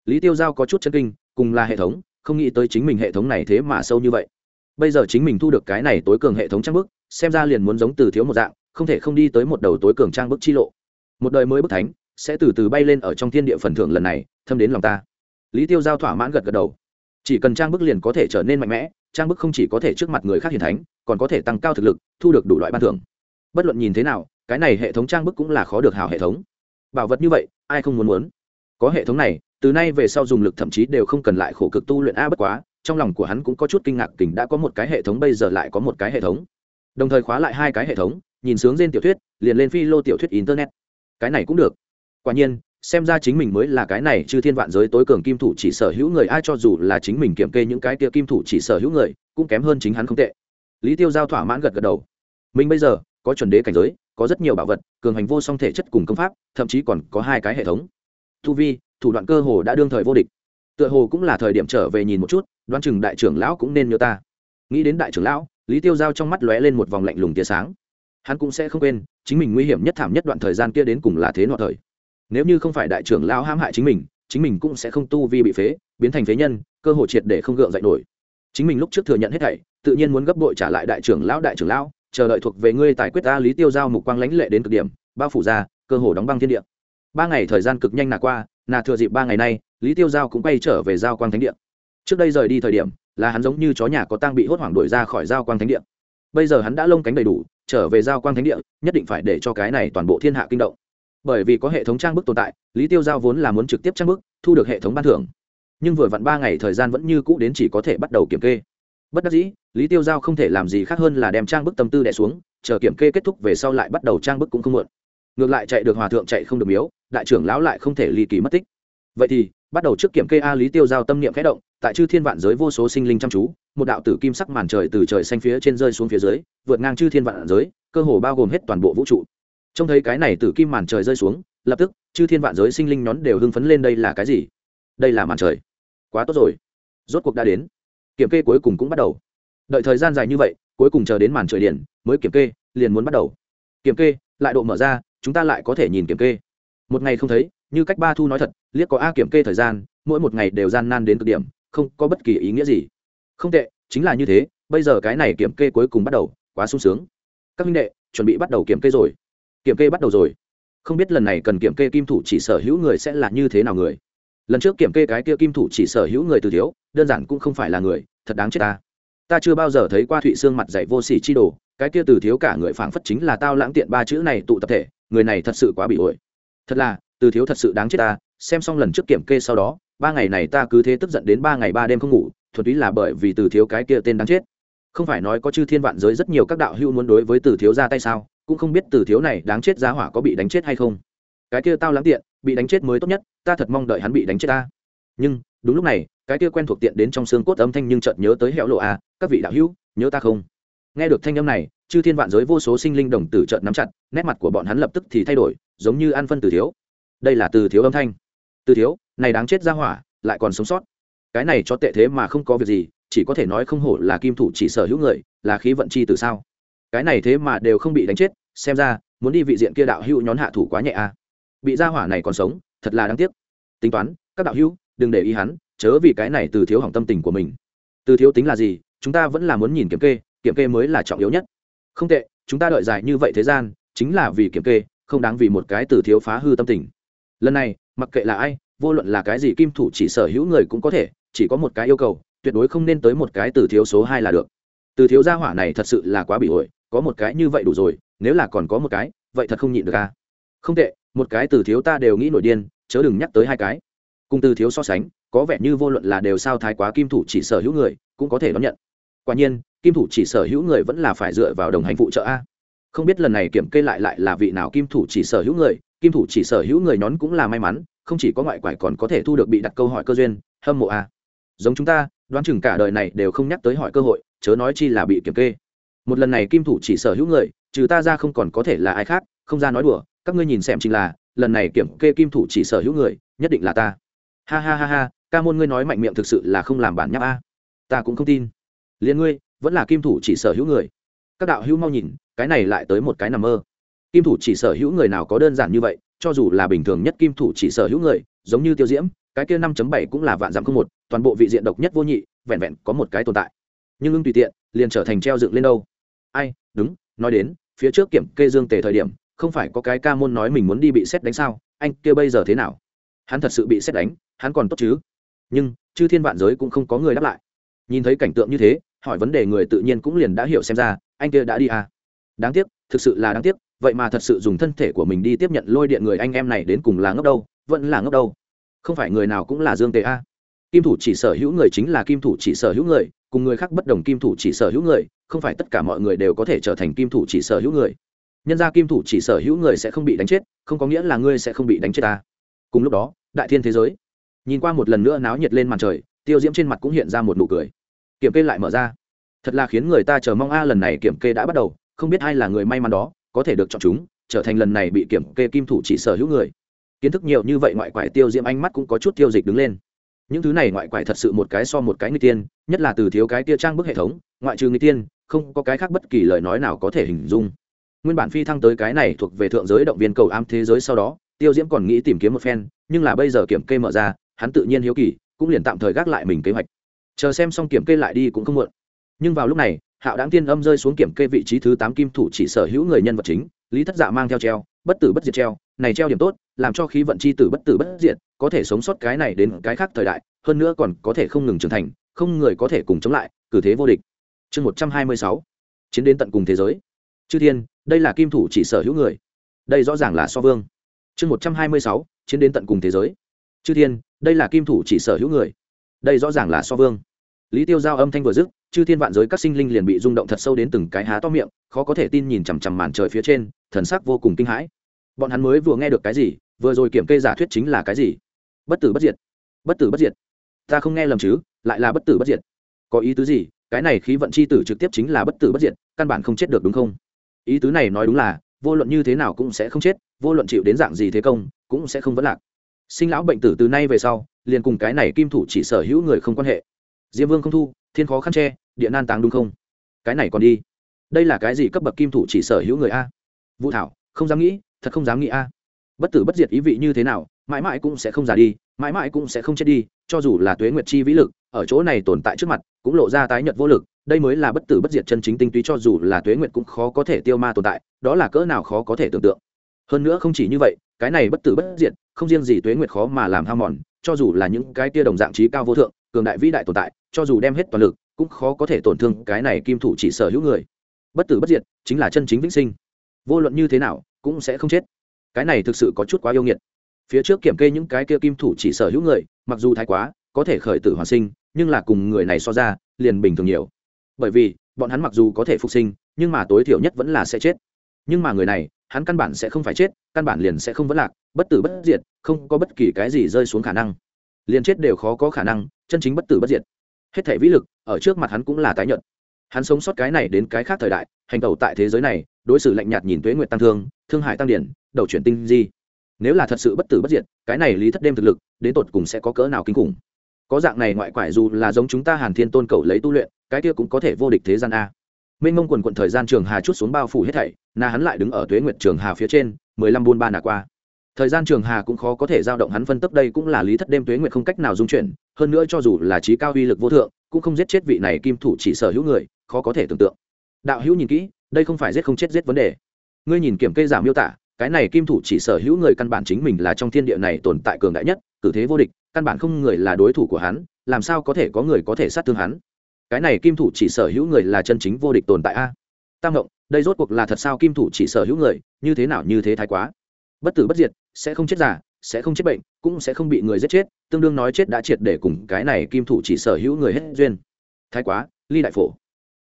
Lý tiêu giao có chút chân kinh, cùng là hệ thống, không nghĩ tới chính mình hệ thống này thế mà sâu như vậy. Bây giờ chính mình thu được cái này tối cường hệ thống trang bức, xem ra liền muốn giống từ thiếu một dạng, không thể không đi tới một đầu tối cường trang bức chi lộ. Một đời mới bức thánh, sẽ từ từ bay lên ở trong thiên địa phần thưởng lần này, thâm đến lòng ta. Lý tiêu giao thỏa mãn gật gật đầu. Chỉ cần trang bức liền có thể trở nên mạnh mẽ, trang bức không chỉ có thể trước mặt người khác hiền thánh, còn có thể tăng cao thực lực, thu được đủ loại ban thưởng. Bất luận nhìn thế nào cái này hệ thống trang bức cũng là khó được hảo hệ thống. Bảo vật như vậy, ai không muốn muốn? Có hệ thống này, từ nay về sau dùng lực thậm chí đều không cần lại khổ cực tu luyện a bất quá, trong lòng của hắn cũng có chút kinh ngạc kình đã có một cái hệ thống bây giờ lại có một cái hệ thống. Đồng thời khóa lại hai cái hệ thống, nhìn sướng trên tiểu thuyết, liền lên phi lô tiểu thuyết internet. Cái này cũng được. Quả nhiên, xem ra chính mình mới là cái này chứ thiên vạn giới tối cường kim thủ chỉ sở hữu người, ai cho dù là chính mình kiểm kê những cái kia kim thủ chỉ sở hữu người, cũng kém hơn chính hắn không tệ. Lý tiêu giao thỏa mãn gật gật đầu. Mình bây giờ có chuẩn đế cảnh giới có rất nhiều bảo vật, cường hành vô song thể chất cùng công pháp, thậm chí còn có hai cái hệ thống. Thu vi, thủ đoạn cơ hồ đã đương thời vô địch. Tựa hồ cũng là thời điểm trở về nhìn một chút, đoán chừng đại trưởng lão cũng nên nhớ ta. Nghĩ đến đại trưởng lão, lý tiêu giao trong mắt lóe lên một vòng lạnh lùng tia sáng. Hắn cũng sẽ không quên, chính mình nguy hiểm nhất thảm nhất đoạn thời gian kia đến cùng là thế nọ thời. Nếu như không phải đại trưởng lão hãm hại chính mình chính mình cũng sẽ không tu vi bị phế, biến thành phế nhân, cơ hội triệt để không gượng dậy nổi. Chính mình lúc trước thừa nhận hết thảy, tự nhiên muốn gấp bội trả lại đại trưởng lão đại trưởng lão chờ đợi thuộc về ngươi tài quyết ta lý tiêu giao mục quang lãnh lệ đến cực điểm, bao phủ ra, cơ hồ đóng băng thiên địa. Ba ngày thời gian cực nhanh nà qua, nà thừa dịp ba ngày nay, lý tiêu giao cũng quay trở về giao quang thánh địa. Trước đây rời đi thời điểm, là hắn giống như chó nhà có tang bị hốt hoảng đuổi ra khỏi giao quang thánh địa. Bây giờ hắn đã lông cánh đầy đủ, trở về giao quang thánh địa, nhất định phải để cho cái này toàn bộ thiên hạ kinh động. Bởi vì có hệ thống trang bức tồn tại, lý tiêu giao vốn là muốn trực tiếp trang bức, thu được hệ thống ban thưởng. Nhưng vừa vặn ba ngày thời gian vẫn như cũ đến chỉ có thể bắt đầu kiểm kê bất đắc dĩ, lý tiêu giao không thể làm gì khác hơn là đem trang bức tâm tư đẻ xuống, chờ kiểm kê kết thúc về sau lại bắt đầu trang bức cũng không muộn. Ngược lại chạy được hòa thượng chạy không được miếu, đại trưởng lão lại không thể ly kỳ mất tích. Vậy thì, bắt đầu trước kiểm kê a lý tiêu giao tâm niệm khẽ động, tại chư thiên vạn giới vô số sinh linh chăm chú, một đạo tử kim sắc màn trời từ trời xanh phía trên rơi xuống phía dưới, vượt ngang chư thiên vạn giới, cơ hồ bao gồm hết toàn bộ vũ trụ. Trông thấy cái này tử kim màn trời rơi xuống, lập tức, chư thiên vạn giới sinh linh nhón đều hưng phấn lên đây là cái gì? Đây là màn trời. Quá tốt rồi. Rốt cuộc đã đến kiểm kê cuối cùng cũng bắt đầu. Đợi thời gian dài như vậy, cuối cùng chờ đến màn trời điển mới kiểm kê, liền muốn bắt đầu. Kiểm kê, lại độ mở ra, chúng ta lại có thể nhìn kiểm kê. Một ngày không thấy, như cách ba thu nói thật, liếc có a kiểm kê thời gian, mỗi một ngày đều gian nan đến cực điểm, không có bất kỳ ý nghĩa gì. Không tệ, chính là như thế, bây giờ cái này kiểm kê cuối cùng bắt đầu, quá sung sướng. Các minh đệ, chuẩn bị bắt đầu kiểm kê rồi. Kiểm kê bắt đầu rồi. Không biết lần này cần kiểm kê kim thủ chỉ sở hữu người sẽ là như thế nào người. Lần trước kiểm kê cái kia kim thủ chỉ sở hữu người từ thiếu, đơn giản cũng không phải là người thật đáng chết ta. Ta chưa bao giờ thấy qua thụy xương mặt dạy vô sỉ chi đồ, cái kia từ thiếu cả người phảng phất chính là tao lãng tiện ba chữ này tụ tập thể, người này thật sự quá bị ổi. Thật là, từ thiếu thật sự đáng chết ta, xem xong lần trước kiểm kê sau đó, ba ngày này ta cứ thế tức giận đến ba ngày ba đêm không ngủ, thuần túy là bởi vì từ thiếu cái kia tên đáng chết. Không phải nói có chư thiên vạn giới rất nhiều các đạo hữu muốn đối với từ thiếu ra tay sao, cũng không biết từ thiếu này đáng chết giá hỏa có bị đánh chết hay không. Cái kia tao lãng tiện, bị đánh chết mới tốt nhất, ta thật mong đợi hắn bị đánh chết ta. Nhưng, đúng lúc này cái kia quen thuộc tiện đến trong xương cốt âm thanh nhưng chợt nhớ tới hẻo lộ a à, các vị đạo hữu nhớ ta không? Nghe được thanh âm này chư thiên vạn giới vô số sinh linh đồng tử chợt nắm chặt nét mặt của bọn hắn lập tức thì thay đổi giống như ăn phân từ thiếu. Đây là từ thiếu âm thanh. Từ thiếu này đáng chết ra hỏa lại còn sống sót. Cái này cho tệ thế mà không có việc gì chỉ có thể nói không hổ là kim thủ chỉ sở hữu người là khí vận chi từ sao? Cái này thế mà đều không bị đánh chết xem ra muốn đi vị diện kia đạo hữu nhón hạ thủ quá nhẹ a. À. bị ra hỏa này còn sống thật là đáng tiếc. Tính toán các đạo hữu đừng để ý hắn chớ vì cái này từ thiếu hỏng tâm tình của mình. Từ thiếu tính là gì, chúng ta vẫn là muốn nhìn kiểm kê kiểm kê mới là trọng yếu nhất. Không tệ, chúng ta đợi dài như vậy thế gian, chính là vì kiểm kê, không đáng vì một cái từ thiếu phá hư tâm tình. Lần này, mặc kệ là ai, vô luận là cái gì kim thủ chỉ sở hữu người cũng có thể, chỉ có một cái yêu cầu, tuyệt đối không nên tới một cái từ thiếu số hai là được. Từ thiếu gia hỏa này thật sự là quá bị ổi có một cái như vậy đủ rồi, nếu là còn có một cái, vậy thật không nhịn được à. Không tệ, một cái từ thiếu ta đều nghĩ nổi điên, chớ đừng nhắc tới hai cái. Cùng từ thiếu so sánh có vẻ như vô luận là đều sao thái quá kim thủ chỉ sở hữu người, cũng có thể đón nhận. Quả nhiên, kim thủ chỉ sở hữu người vẫn là phải dựa vào đồng hành phụ trợ a. Không biết lần này kiểm kê lại lại là vị nào kim thủ chỉ sở hữu người, kim thủ chỉ sở hữu người nón cũng là may mắn, không chỉ có ngoại quải còn có thể thu được bị đặt câu hỏi cơ duyên, hâm mộ a. Giống chúng ta, đoán chừng cả đời này đều không nhắc tới hỏi cơ hội, chớ nói chi là bị kiểm kê. Một lần này kim thủ chỉ sở hữu người, trừ ta ra không còn có thể là ai khác, không ra nói đùa, các ngươi nhìn xem chính là, lần này kiểm kê kim thủ chỉ sở hữu người, nhất định là ta. Ha ha ha ha ca môn ngươi nói mạnh miệng thực sự là không làm bản nháp a. Ta cũng không tin. Liền ngươi, vẫn là kim thủ chỉ sở hữu người. Các đạo hữu mau nhìn, cái này lại tới một cái nằm mơ. Kim thủ chỉ sở hữu người nào có đơn giản như vậy, cho dù là bình thường nhất kim thủ chỉ sở hữu người, giống như tiêu diễm, cái kia năm bảy cũng là vạn dặm không một, toàn bộ vị diện độc nhất vô nhị, vẹn vẹn có một cái tồn tại. Nhưng ưng tùy tiện, liền trở thành treo dựng lên đâu. Ai, đúng, nói đến, phía trước kiểm kê dương tề thời điểm, không phải có cái ca môn nói mình muốn đi bị xét đánh sao? Anh kia bây giờ thế nào? Hắn thật sự bị xét đánh, hắn còn tốt chứ? Nhưng chư thiên vạn giới cũng không có người đáp lại. Nhìn thấy cảnh tượng như thế, hỏi vấn đề người tự nhiên cũng liền đã hiểu xem ra, anh kia đã đi à? Đáng tiếc, thực sự là đáng tiếc, vậy mà thật sự dùng thân thể của mình đi tiếp nhận lôi điện người anh em này đến cùng là ngốc đâu, vẫn là ngốc đâu. Không phải người nào cũng là dương tề a. Kim thủ chỉ sở hữu người chính là kim thủ chỉ sở hữu người, cùng người khác bất đồng kim thủ chỉ sở hữu người, không phải tất cả mọi người đều có thể trở thành kim thủ chỉ sở hữu người. Nhân ra kim thủ chỉ sở hữu người sẽ không bị đánh chết, không có nghĩa là ngươi sẽ không bị đánh chết ta. Cùng lúc đó, đại thiên thế giới nhìn qua một lần nữa náo nhiệt lên màn trời, tiêu diễm trên mặt cũng hiện ra một nụ cười. Kiểm kê lại mở ra. Thật là khiến người ta chờ mong a, lần này kiểm kê đã bắt đầu, không biết ai là người may mắn đó, có thể được chọn chúng, trở thành lần này bị kiểm kê kim thủ chỉ sở hữu người. Kiến thức nhiều như vậy ngoại quải tiêu diễm ánh mắt cũng có chút tiêu dịch đứng lên. Những thứ này ngoại quải thật sự một cái so một cái người tiên, nhất là từ thiếu cái tia trang bức hệ thống, ngoại trừ người tiên, không có cái khác bất kỳ lời nói nào có thể hình dung. Nguyên bản phi thăng tới cái này thuộc về thượng giới động viên cầu am thế giới sau đó, tiêu diễm còn nghĩ tìm kiếm một phen, nhưng là bây giờ kiểm kê mở ra hắn tự nhiên hiếu kỳ, cũng liền tạm thời gác lại mình kế hoạch. Chờ xem xong kiểm kê lại đi cũng không muộn. Nhưng vào lúc này, hạo đáng tiên âm rơi xuống kiểm kê vị trí thứ tám kim thủ chỉ sở hữu người nhân vật chính, lý thất dạ mang theo treo, bất tử bất diệt treo, này treo điểm tốt, làm cho khí vận chi tử bất tử bất diệt, có thể sống sót cái này đến cái khác thời đại, hơn nữa còn có thể không ngừng trưởng thành, không người có thể cùng chống lại, cử thế vô địch. Chương một trăm hai mươi sáu, chiến đến tận cùng thế giới. Chư thiên, đây là kim thủ chỉ sở hữu người. Đây rõ ràng là so vương. Chương một trăm hai mươi sáu, chiến đến tận cùng thế giới. Chư thiên đây là kim thủ chỉ sở hữu người. Đây rõ ràng là so vương. Lý tiêu giao âm thanh vừa dứt, chư thiên vạn giới các sinh linh liền bị rung động thật sâu đến từng cái há to miệng, khó có thể tin nhìn chằm chằm màn trời phía trên, thần sắc vô cùng kinh hãi. Bọn hắn mới vừa nghe được cái gì, vừa rồi kiểm kê giả thuyết chính là cái gì? Bất tử bất diệt. Bất tử bất diệt. Ta không nghe lầm chứ, lại là bất tử bất diệt. Có ý tứ gì? Cái này khí vận c h i tử trực tiếp chính là bất tử bất diệt, căn bản không chết được đúng không? Ý tứ này nói đúng là, vô luận như thế nào cũng sẽ không chết, vô luận chịu đến dạng gì thế công, cũng sẽ không vấn lạc sinh lão bệnh tử từ nay về sau, liền cùng cái này kim thủ chỉ sở hữu người không quan hệ. Diêm vương không thu, thiên khó khăn tre địa nan táng đúng không? Cái này còn đi. Đây là cái gì cấp bậc kim thủ chỉ sở hữu người a? Vũ thảo, không dám nghĩ, thật không dám nghĩ a. Bất tử bất diệt ý vị như thế nào, mãi mãi cũng sẽ không già đi, mãi mãi cũng sẽ không chết đi, cho dù là tuế nguyệt chi vĩ lực, ở chỗ này tồn tại trước mặt, cũng lộ ra tái nhật vô lực. Đây mới là bất tử bất diệt chân chính tinh túy cho dù là tuế nguyệt cũng khó có thể tiêu ma tồn tại, đó là cỡ nào khó có thể tưởng tượng. Hơn nữa không chỉ như vậy, cái này bất tử bất diệt không riêng gì tuế nguyệt khó mà làm hao mòn, cho dù là những cái tia đồng dạng trí cao vô thượng, cường đại vĩ đại tồn tại, cho dù đem hết toàn lực, cũng khó có thể tổn thương cái này kim thủ chỉ sở hữu người. Bất tử bất diệt, chính là chân chính vĩnh sinh. Vô luận như thế nào, cũng sẽ không chết. Cái này thực sự có chút quá yêu nghiệt. Phía trước kiểm kê những cái kia kim thủ chỉ sở hữu người, mặc dù thái quá, có thể khởi tử hoàn sinh, nhưng là cùng người này so ra, liền bình thường nhiều. Bởi vì, bọn hắn mặc dù có thể phục sinh, nhưng mà tối thiểu nhất vẫn là sẽ chết. Nhưng mà người này hắn căn bản sẽ không phải chết, căn bản liền sẽ không vẫn lạc, bất tử bất diệt, không có bất kỳ cái gì rơi xuống khả năng. Liền chết đều khó có khả năng, chân chính bất tử bất diệt. Hết thể vĩ lực, ở trước mặt hắn cũng là tái nhận hắn sống sót cái này đến cái khác thời đại, hành tẩu tại thế giới này, đối xử lạnh nhạt nhìn tuế nguyệt tăng thương thương hại tăng điển, đầu chuyển tinh di. Nếu là thật sự bất tử bất diệt, cái này lý thất đêm thực lực, đến tột cùng sẽ có cỡ nào kinh khủng. Có dạng này ngoại quải dù là giống chúng ta hàn thiên tôn cầu lấy tu luyện, cái kia cũng có thể vô địch thế gian a. Mênh mông quần quận thời gian trường hà chút xuống bao phủ hết thảy na hắn lại đứng ở tuế nguyệt trường hà phía trên, mười lăm buôn ba nà qua. Thời gian trường hà cũng khó có thể giao động hắn phân tức đây cũng là lý thất đêm tuế nguyệt không cách nào dung chuyển, hơn nữa cho dù là trí cao uy lực vô thượng, cũng không giết chết vị này kim thủ chỉ sở hữu người, khó có thể tưởng tượng. Đạo hữu nhìn kỹ, đây không phải giết không chết giết vấn đề. Ngươi nhìn kiểm kê giả miêu tả, cái này kim thủ chỉ sở hữu người căn bản chính mình là trong thiên địa này tồn tại cường đại nhất, cử thế vô địch, căn bản không người là đối thủ của hắn, làm sao có thể có người có thể sát thương hắn? Cái này kim thủ chỉ sở hữu người là chân chính vô địch tồn tại a. Tam ngộng đây rốt cuộc là thật sao kim thủ chỉ sở hữu người, như thế nào như thế thái quá. Bất tử bất diệt, sẽ không chết giả sẽ không chết bệnh, cũng sẽ không bị người giết chết, tương đương nói chết đã triệt để cùng cái này kim thủ chỉ sở hữu người hết duyên. Thái quá, ly đại phổ.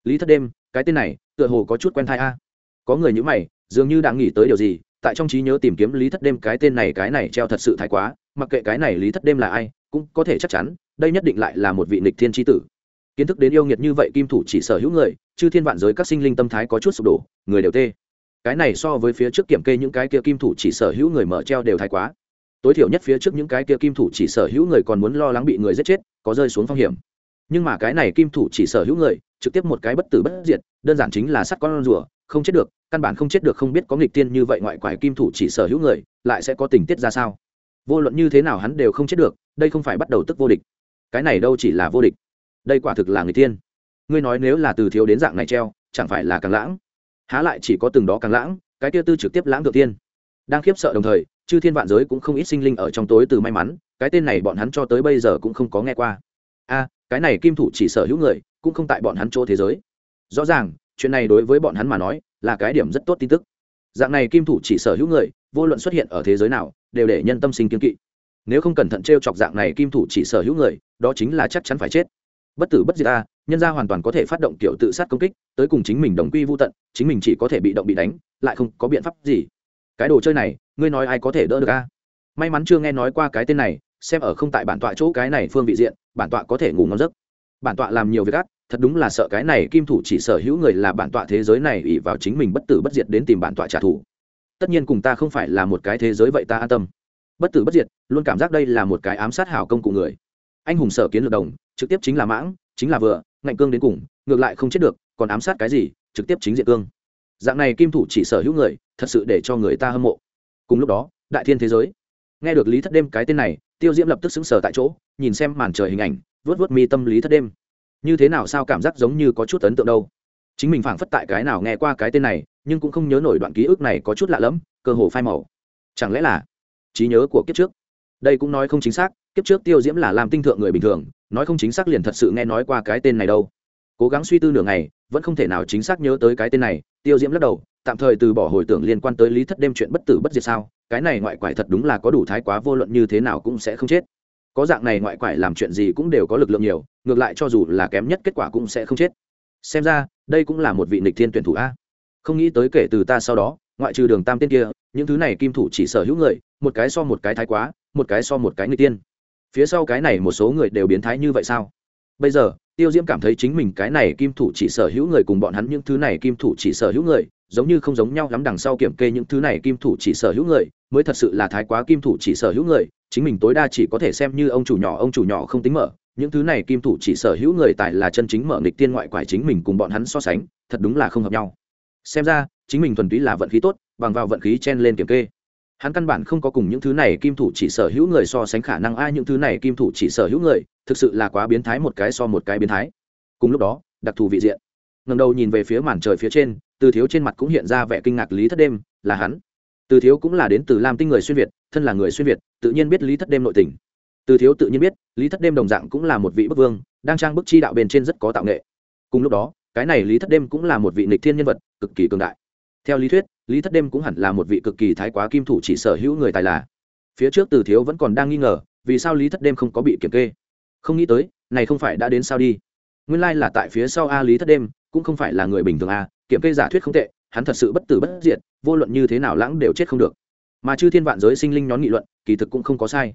Lý thất đêm, cái tên này, tựa hồ có chút quen thai a. Có người như mày, dường như đang nghĩ tới điều gì, tại trong trí nhớ tìm kiếm lý thất đêm cái tên này, cái này treo thật sự thái quá, mặc kệ cái này lý thất đêm là ai, cũng có thể chắc chắn, đây nhất định lại là một vị nịch thiên tri tử. Kiến thức đến yêu nghiệt như vậy, kim thủ chỉ sở hữu người chư thiên vạn giới các sinh linh tâm thái có chút sụp đổ, người đều tê. Cái này so với phía trước kiểm kê những cái kia kim thủ chỉ sở hữu người mở treo đều thái quá. Tối thiểu nhất phía trước những cái kia kim thủ chỉ sở hữu người còn muốn lo lắng bị người giết chết, có rơi xuống phong hiểm. Nhưng mà cái này kim thủ chỉ sở hữu người, trực tiếp một cái bất tử bất diệt, đơn giản chính là sắt con rùa, không chết được, căn bản không chết được không biết có nghịch tiên như vậy ngoại quải kim thủ chỉ sở hữu người, lại sẽ có tình tiết ra sao? Vô luận như thế nào hắn đều không chết được, đây không phải bắt đầu tức vô địch. Cái này đâu chỉ là vô địch. Đây quả thực là người tiên ngươi nói nếu là từ thiếu đến dạng này treo, chẳng phải là càng lãng? Há lại chỉ có từng đó càng lãng, cái kia tư trực tiếp lãng thượng tiên. Đang khiếp sợ đồng thời, chư thiên vạn giới cũng không ít sinh linh ở trong tối từ may mắn, cái tên này bọn hắn cho tới bây giờ cũng không có nghe qua. A, cái này kim thủ chỉ sở hữu người, cũng không tại bọn hắn chỗ thế giới. Rõ ràng, chuyện này đối với bọn hắn mà nói, là cái điểm rất tốt tin tức. Dạng này kim thủ chỉ sở hữu người, vô luận xuất hiện ở thế giới nào, đều để nhân tâm sinh kiên kỵ. Nếu không cẩn thận t r e o chọc dạng này kim thủ chỉ sở hữu người, đó chính là chắc chắn phải chết bất tử bất diệt ta, nhân gia hoàn toàn có thể phát động kiểu tự sát công kích, tới cùng chính mình đồng quy vô tận, chính mình chỉ có thể bị động bị đánh, lại không có biện pháp gì. Cái đồ chơi này, ngươi nói ai có thể đỡ được a? May mắn chưa nghe nói qua cái tên này, xem ở không tại bản tọa chỗ cái này phương vị diện, bản tọa có thể ngủ ngon giấc. Bản tọa làm nhiều việc ác, thật đúng là sợ cái này kim thủ chỉ sở hữu người là bản tọa thế giới này ỉ vào chính mình bất tử bất diệt đến tìm bản tọa trả thù. Tất nhiên cùng ta không phải là một cái thế giới vậy ta an tâm. Bất tử bất diệt, luôn cảm giác đây là một cái ám sát hảo công cụ người. Anh hùng sở kiến lược đồng trực tiếp chính là mãng, chính là vừa, ngạnh cương đến cùng, ngược lại không chết được, còn ám sát cái gì, trực tiếp chính diện cương. Dạng này kim thủ chỉ sở hữu người, thật sự để cho người ta hâm mộ. Cùng lúc đó, đại thiên thế giới. Nghe được lý thất đêm cái tên này, tiêu diễm lập tức xứng sở tại chỗ, nhìn xem màn trời hình ảnh vớt vớt mi tâm lý thất đêm. Như thế nào sao cảm giác giống như có chút ấn tượng đâu. Chính mình phảng phất tại cái nào nghe qua cái tên này, nhưng cũng không nhớ nổi đoạn ký ức này có chút lạ lẫm, cơ hồ phai màu. Chẳng lẽ là trí nhớ của kiếp trước? Đây cũng nói không chính xác, kiếp trước tiêu diễm là làm tinh thượng người bình thường nói không chính xác liền thật sự nghe nói qua cái tên này đâu. Cố gắng suy tư nửa ngày, vẫn không thể nào chính xác nhớ tới cái tên này, tiêu diễm lắc đầu, tạm thời từ bỏ hồi tưởng liên quan tới lý thất đêm chuyện bất tử bất diệt sao, cái này ngoại quải thật đúng là có đủ thái quá, vô luận như thế nào cũng sẽ không chết. Có dạng này ngoại quải làm chuyện gì cũng đều có lực lượng nhiều, ngược lại cho dù là kém nhất kết quả cũng sẽ không chết. Xem ra, đây cũng là một vị nịch thiên tuyển thủ a. Không nghĩ tới kể từ ta sau đó, ngoại trừ đường tam tên kia, những thứ này kim thủ chỉ sở hữu người, một cái so một cái thái quá, một cái so một cái người tiên phía sau cái này một số người đều biến thái như vậy sao? Bây giờ, tiêu diễm cảm thấy chính mình cái này kim thủ chỉ sở hữu người cùng bọn hắn những thứ này kim thủ chỉ sở hữu người, giống như không giống nhau lắm đằng sau kiểm kê những thứ này kim thủ chỉ sở hữu người, mới thật sự là thái quá kim thủ chỉ sở hữu người, chính mình tối đa chỉ có thể xem như ông chủ nhỏ, ông chủ nhỏ không tính mở. Những thứ này kim thủ chỉ sở hữu người tại là chân chính mở nghịch tiên ngoại quải chính mình cùng bọn hắn so sánh, thật đúng là không hợp nhau. Xem ra, chính mình thuần túy là vận khí tốt, bằng vào vận khí chen lên kiểm kê hắn căn bản không có cùng những thứ này kim thủ chỉ sở hữu người so sánh khả năng, ai những thứ này kim thủ chỉ sở hữu người, thực sự là quá biến thái một cái so một cái biến thái. Cùng lúc đó, đặc thù vị diện. Ngầm đầu nhìn về phía màn trời phía trên, từ thiếu trên mặt cũng hiện ra vẻ kinh ngạc lý thất đêm, là hắn. Từ thiếu cũng là đến từ lam tinh người xuyên việt, thân là người xuyên việt, tự nhiên biết lý thất đêm nội tình. Từ thiếu tự nhiên biết, lý thất đêm đồng dạng cũng là một vị bức vương, đang trang bức chi đạo bên trên rất có tạo nghệ. Cùng lúc đó, cái này lý thất đêm cũng là một vị nịch thiên nhân vật, cực kỳ cường đại. Theo lý thuyết lý thất đêm cũng hẳn là một vị cực kỳ thái quá kim thủ chỉ sở hữu người tài là. Phía trước từ thiếu vẫn còn đang nghi ngờ, vì sao lý thất đêm không có bị kiểm kê? Không nghĩ tới, này không phải đã đến sao đi? Nguyên lai là tại phía sau a lý thất đêm, cũng không phải là người bình thường a, kiểm kê giả thuyết không tệ, hắn thật sự bất tử bất diệt, vô luận như thế nào lãng đều chết không được. Mà chư thiên vạn giới sinh linh nhón nghị luận, kỳ thực cũng không có sai.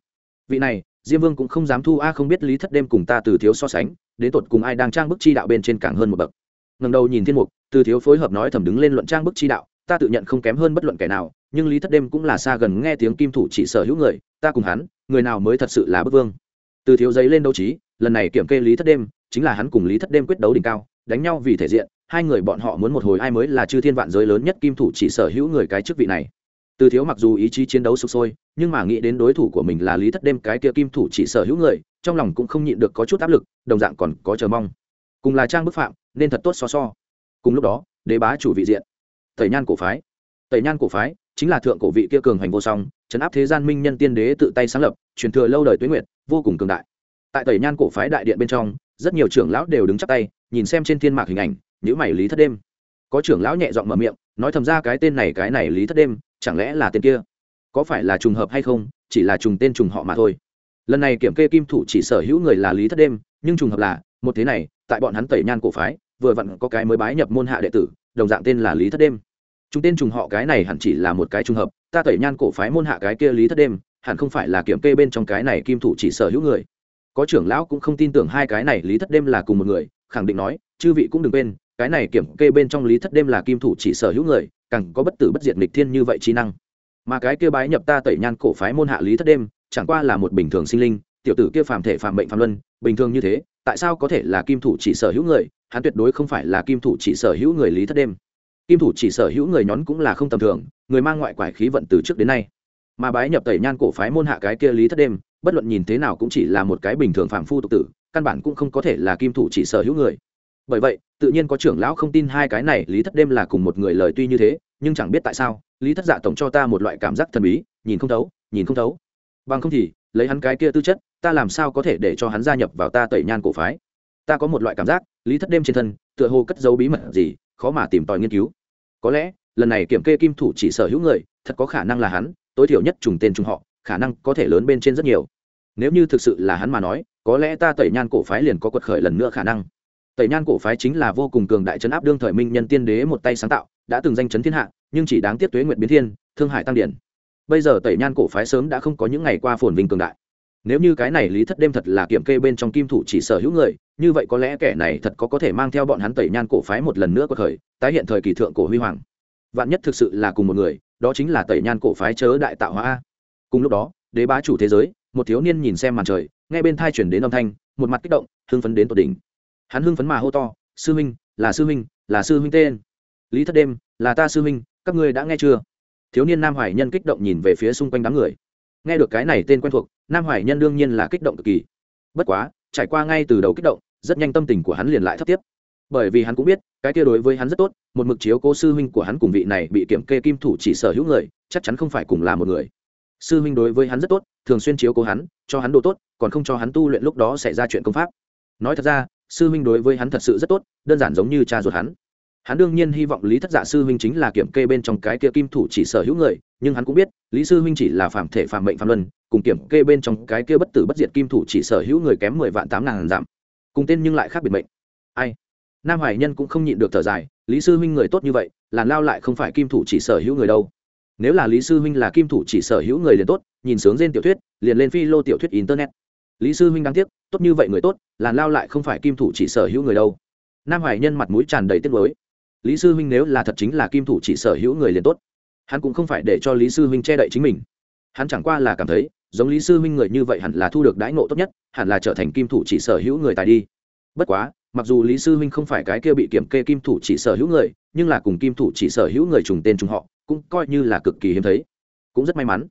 Vị này, diêm vương cũng không dám thu a không biết lý thất đêm cùng ta từ thiếu so sánh, đến tột cùng ai đang trang bức chi đạo bên trên càng hơn một bậc. Ngần đầu nhìn thiên mục, từ thiếu phối hợp nói thầm đứng lên luận trang bức chi đạo ta tự nhận không kém hơn bất luận kẻ nào, nhưng lý thất đêm cũng là xa gần nghe tiếng kim thủ chỉ sở hữu người, ta cùng hắn, người nào mới thật sự là bức vương. Từ thiếu giấy lên đấu trí, lần này kiểm kê lý thất đêm, chính là hắn cùng lý thất đêm quyết đấu đỉnh cao, đánh nhau vì thể diện, hai người bọn họ muốn một hồi ai mới là chư thiên vạn giới lớn nhất kim thủ chỉ sở hữu người cái chức vị này. Từ thiếu mặc dù ý chí chiến đấu sụp sôi, nhưng mà nghĩ đến đối thủ của mình là lý thất đêm, cái kia kim thủ chỉ sở hữu người, trong lòng cũng không nhịn được có chút áp lực, đồng dạng còn có chờ mong. Cùng là trang bức phạm, nên thật tốt so so. Cùng lúc đó, đế bá chủ vị diện tẩy nhan cổ phái. Tẩy nhan cổ phái chính là thượng cổ vị kia cường hành vô song, chấn áp thế gian minh nhân tiên đế tự tay sáng lập, truyền thừa lâu đời tuế nguyệt, vô cùng cường đại. Tại tẩy nhan cổ phái đại điện bên trong, rất nhiều trưởng lão đều đứng chắp tay, nhìn xem trên thiên mạc hình ảnh nhữ mày lý thất đêm. Có trưởng lão nhẹ giọng mở miệng, nói thầm ra cái tên này cái này lý thất đêm, chẳng lẽ là tên kia? Có phải là trùng hợp hay không, chỉ là trùng tên trùng họ mà thôi. Lần này kiểm kê kim thủ chỉ sở hữu người là lý thất đêm, nhưng trùng hợp là, một thế này, tại bọn hắn tẩy nhan cổ phái, vừa vặn có cái mới bái nhập môn hạ đệ tử đồng dạng tên là lý thất đêm. Chúng tên trùng họ cái này hẳn chỉ là một cái trùng hợp, ta tẩy nhan cổ phái môn hạ cái kia lý thất đêm, hẳn không phải là kiểm kê bên trong cái này kim thủ chỉ sở hữu người. Có trưởng lão cũng không tin tưởng hai cái này lý thất đêm là cùng một người, khẳng định nói, chư vị cũng đừng quên, cái này kiểm kê bên trong lý thất đêm là kim thủ chỉ sở hữu người, càng có bất tử bất diệt nghịch thiên như vậy trí năng. Mà cái kia bái nhập ta tẩy nhan cổ phái môn hạ lý thất đêm, chẳng qua là một bình thường sinh linh, tiểu tử kia phàm thể phàm bệnh phàm luân, bình thường như thế tại sao có thể là kim thủ chỉ sở hữu người, hắn tuyệt đối không phải là kim thủ chỉ sở hữu người lý thất đêm. Kim thủ chỉ sở hữu người nhón cũng là không tầm thường, người mang ngoại quải khí vận từ trước đến nay. Mà bái nhập tẩy nhan cổ phái môn hạ cái kia lý thất đêm, bất luận nhìn thế nào cũng chỉ là một cái bình thường phạm phu tục tử, căn bản cũng không có thể là kim thủ chỉ sở hữu người. Bởi vậy, tự nhiên có trưởng lão không tin hai cái này lý thất đêm là cùng một người lời tuy như thế, nhưng chẳng biết tại sao, lý thất dạ tổng cho ta một loại cảm giác thần bí, nhìn không thấu, nhìn không thấu. Bằng không thì, lấy hắn cái kia tư chất ta làm sao có thể để cho hắn gia nhập vào ta tẩy nhan cổ phái? Ta có một loại cảm giác, lý thất đêm trên thân, tựa hồ cất dấu bí mật gì, khó mà tìm tòi nghiên cứu. Có lẽ, lần này kiểm kê kim thủ chỉ sở hữu người, thật có khả năng là hắn, tối thiểu nhất trùng tên trùng họ, khả năng có thể lớn bên trên rất nhiều. Nếu như thực sự là hắn mà nói, có lẽ ta tẩy nhan cổ phái liền có quật khởi lần nữa khả năng. Tẩy nhan cổ phái chính là vô cùng cường đại chấn áp đương thời minh nhân tiên đế một tay sáng tạo, đã từng danh chấn thiên hạ, nhưng chỉ đáng tiếc tuế nguyện biến thiên, thương Hải tăng điển. Bây giờ tẩy nhan cổ phái sớm đã không có những ngày qua phồn vinh cường đại nếu như cái này lý thất đêm thật là kiểm kê bên trong kim thủ chỉ sở hữu người, như vậy có lẽ kẻ này thật có có thể mang theo bọn hắn tẩy nhan cổ phái một lần nữa của thời, tái hiện thời kỳ thượng cổ huy hoàng. Vạn nhất thực sự là cùng một người, đó chính là tẩy nhan cổ phái chớ đại tạo hóa cùng lúc đó, đế bá chủ thế giới, một thiếu niên nhìn xem màn trời, nghe bên thai chuyển đến âm thanh, một mặt kích động, hưng phấn đến tột đỉnh. Hắn hưng phấn mà hô to, sư huynh, là sư huynh, là sư huynh tên. Lý thất đêm, là ta sư huynh, các ngươi đã nghe chưa? Thiếu niên nam hoài nhân kích động nhìn về phía xung quanh đám người. Nghe được cái này tên quen thuộc nam hoài nhân đương nhiên là kích động cực kỳ. Bất quá, trải qua ngay từ đầu kích động, rất nhanh tâm tình của hắn liền lại thấp tiếp. Bởi vì hắn cũng biết, cái kia đối với hắn rất tốt, một mực chiếu cố sư huynh của hắn cùng vị này bị kiểm kê kim thủ chỉ sở hữu người, chắc chắn không phải cùng là một người. Sư huynh đối với hắn rất tốt, thường xuyên chiếu cố hắn, cho hắn đồ tốt, còn không cho hắn tu luyện lúc đó xảy ra chuyện công pháp. Nói thật ra, sư huynh đối với hắn thật sự rất tốt, đơn giản giống như cha ruột hắn hắn đương nhiên hy vọng lý thất giả sư huynh chính là kiểm kê bên trong cái kia kim thủ chỉ sở hữu người, nhưng hắn cũng biết, lý sư huynh chỉ là phạm thể phạm mệnh phạm luân, cùng kiểm kê bên trong cái kia bất tử bất diệt kim thủ chỉ sở hữu người kém mười vạn tám ngàn giảm. Cùng tên nhưng lại khác biệt mệnh. Ai? Nam hoài nhân cũng không nhịn được thở dài, lý sư huynh người tốt như vậy, làn lao lại không phải kim thủ chỉ sở hữu người đâu. Nếu là lý sư huynh là kim thủ chỉ sở hữu người liền tốt, nhìn sướng trên tiểu thuyết, liền lên phi lô tiểu thuyết internet. Lý sư huynh đáng tiếc, tốt như vậy người tốt, làn lao lại không phải kim thủ chỉ sở hữu người đâu. Nam hoài nhân mặt mũi tràn đầy tiếc nuối lý sư huynh nếu là thật chính là kim thủ chỉ sở hữu người liền tốt. Hắn cũng không phải để cho lý sư huynh che đậy chính mình. Hắn chẳng qua là cảm thấy, giống lý sư huynh người như vậy hẳn là thu được đãi ngộ tốt nhất, hẳn là trở thành kim thủ chỉ sở hữu người tài đi. Bất quá, mặc dù lý sư huynh không phải cái kia bị kiểm kê kim thủ chỉ sở hữu người, nhưng là cùng kim thủ chỉ sở hữu người trùng tên trùng họ, cũng coi như là cực kỳ hiếm thấy. Cũng rất may mắn.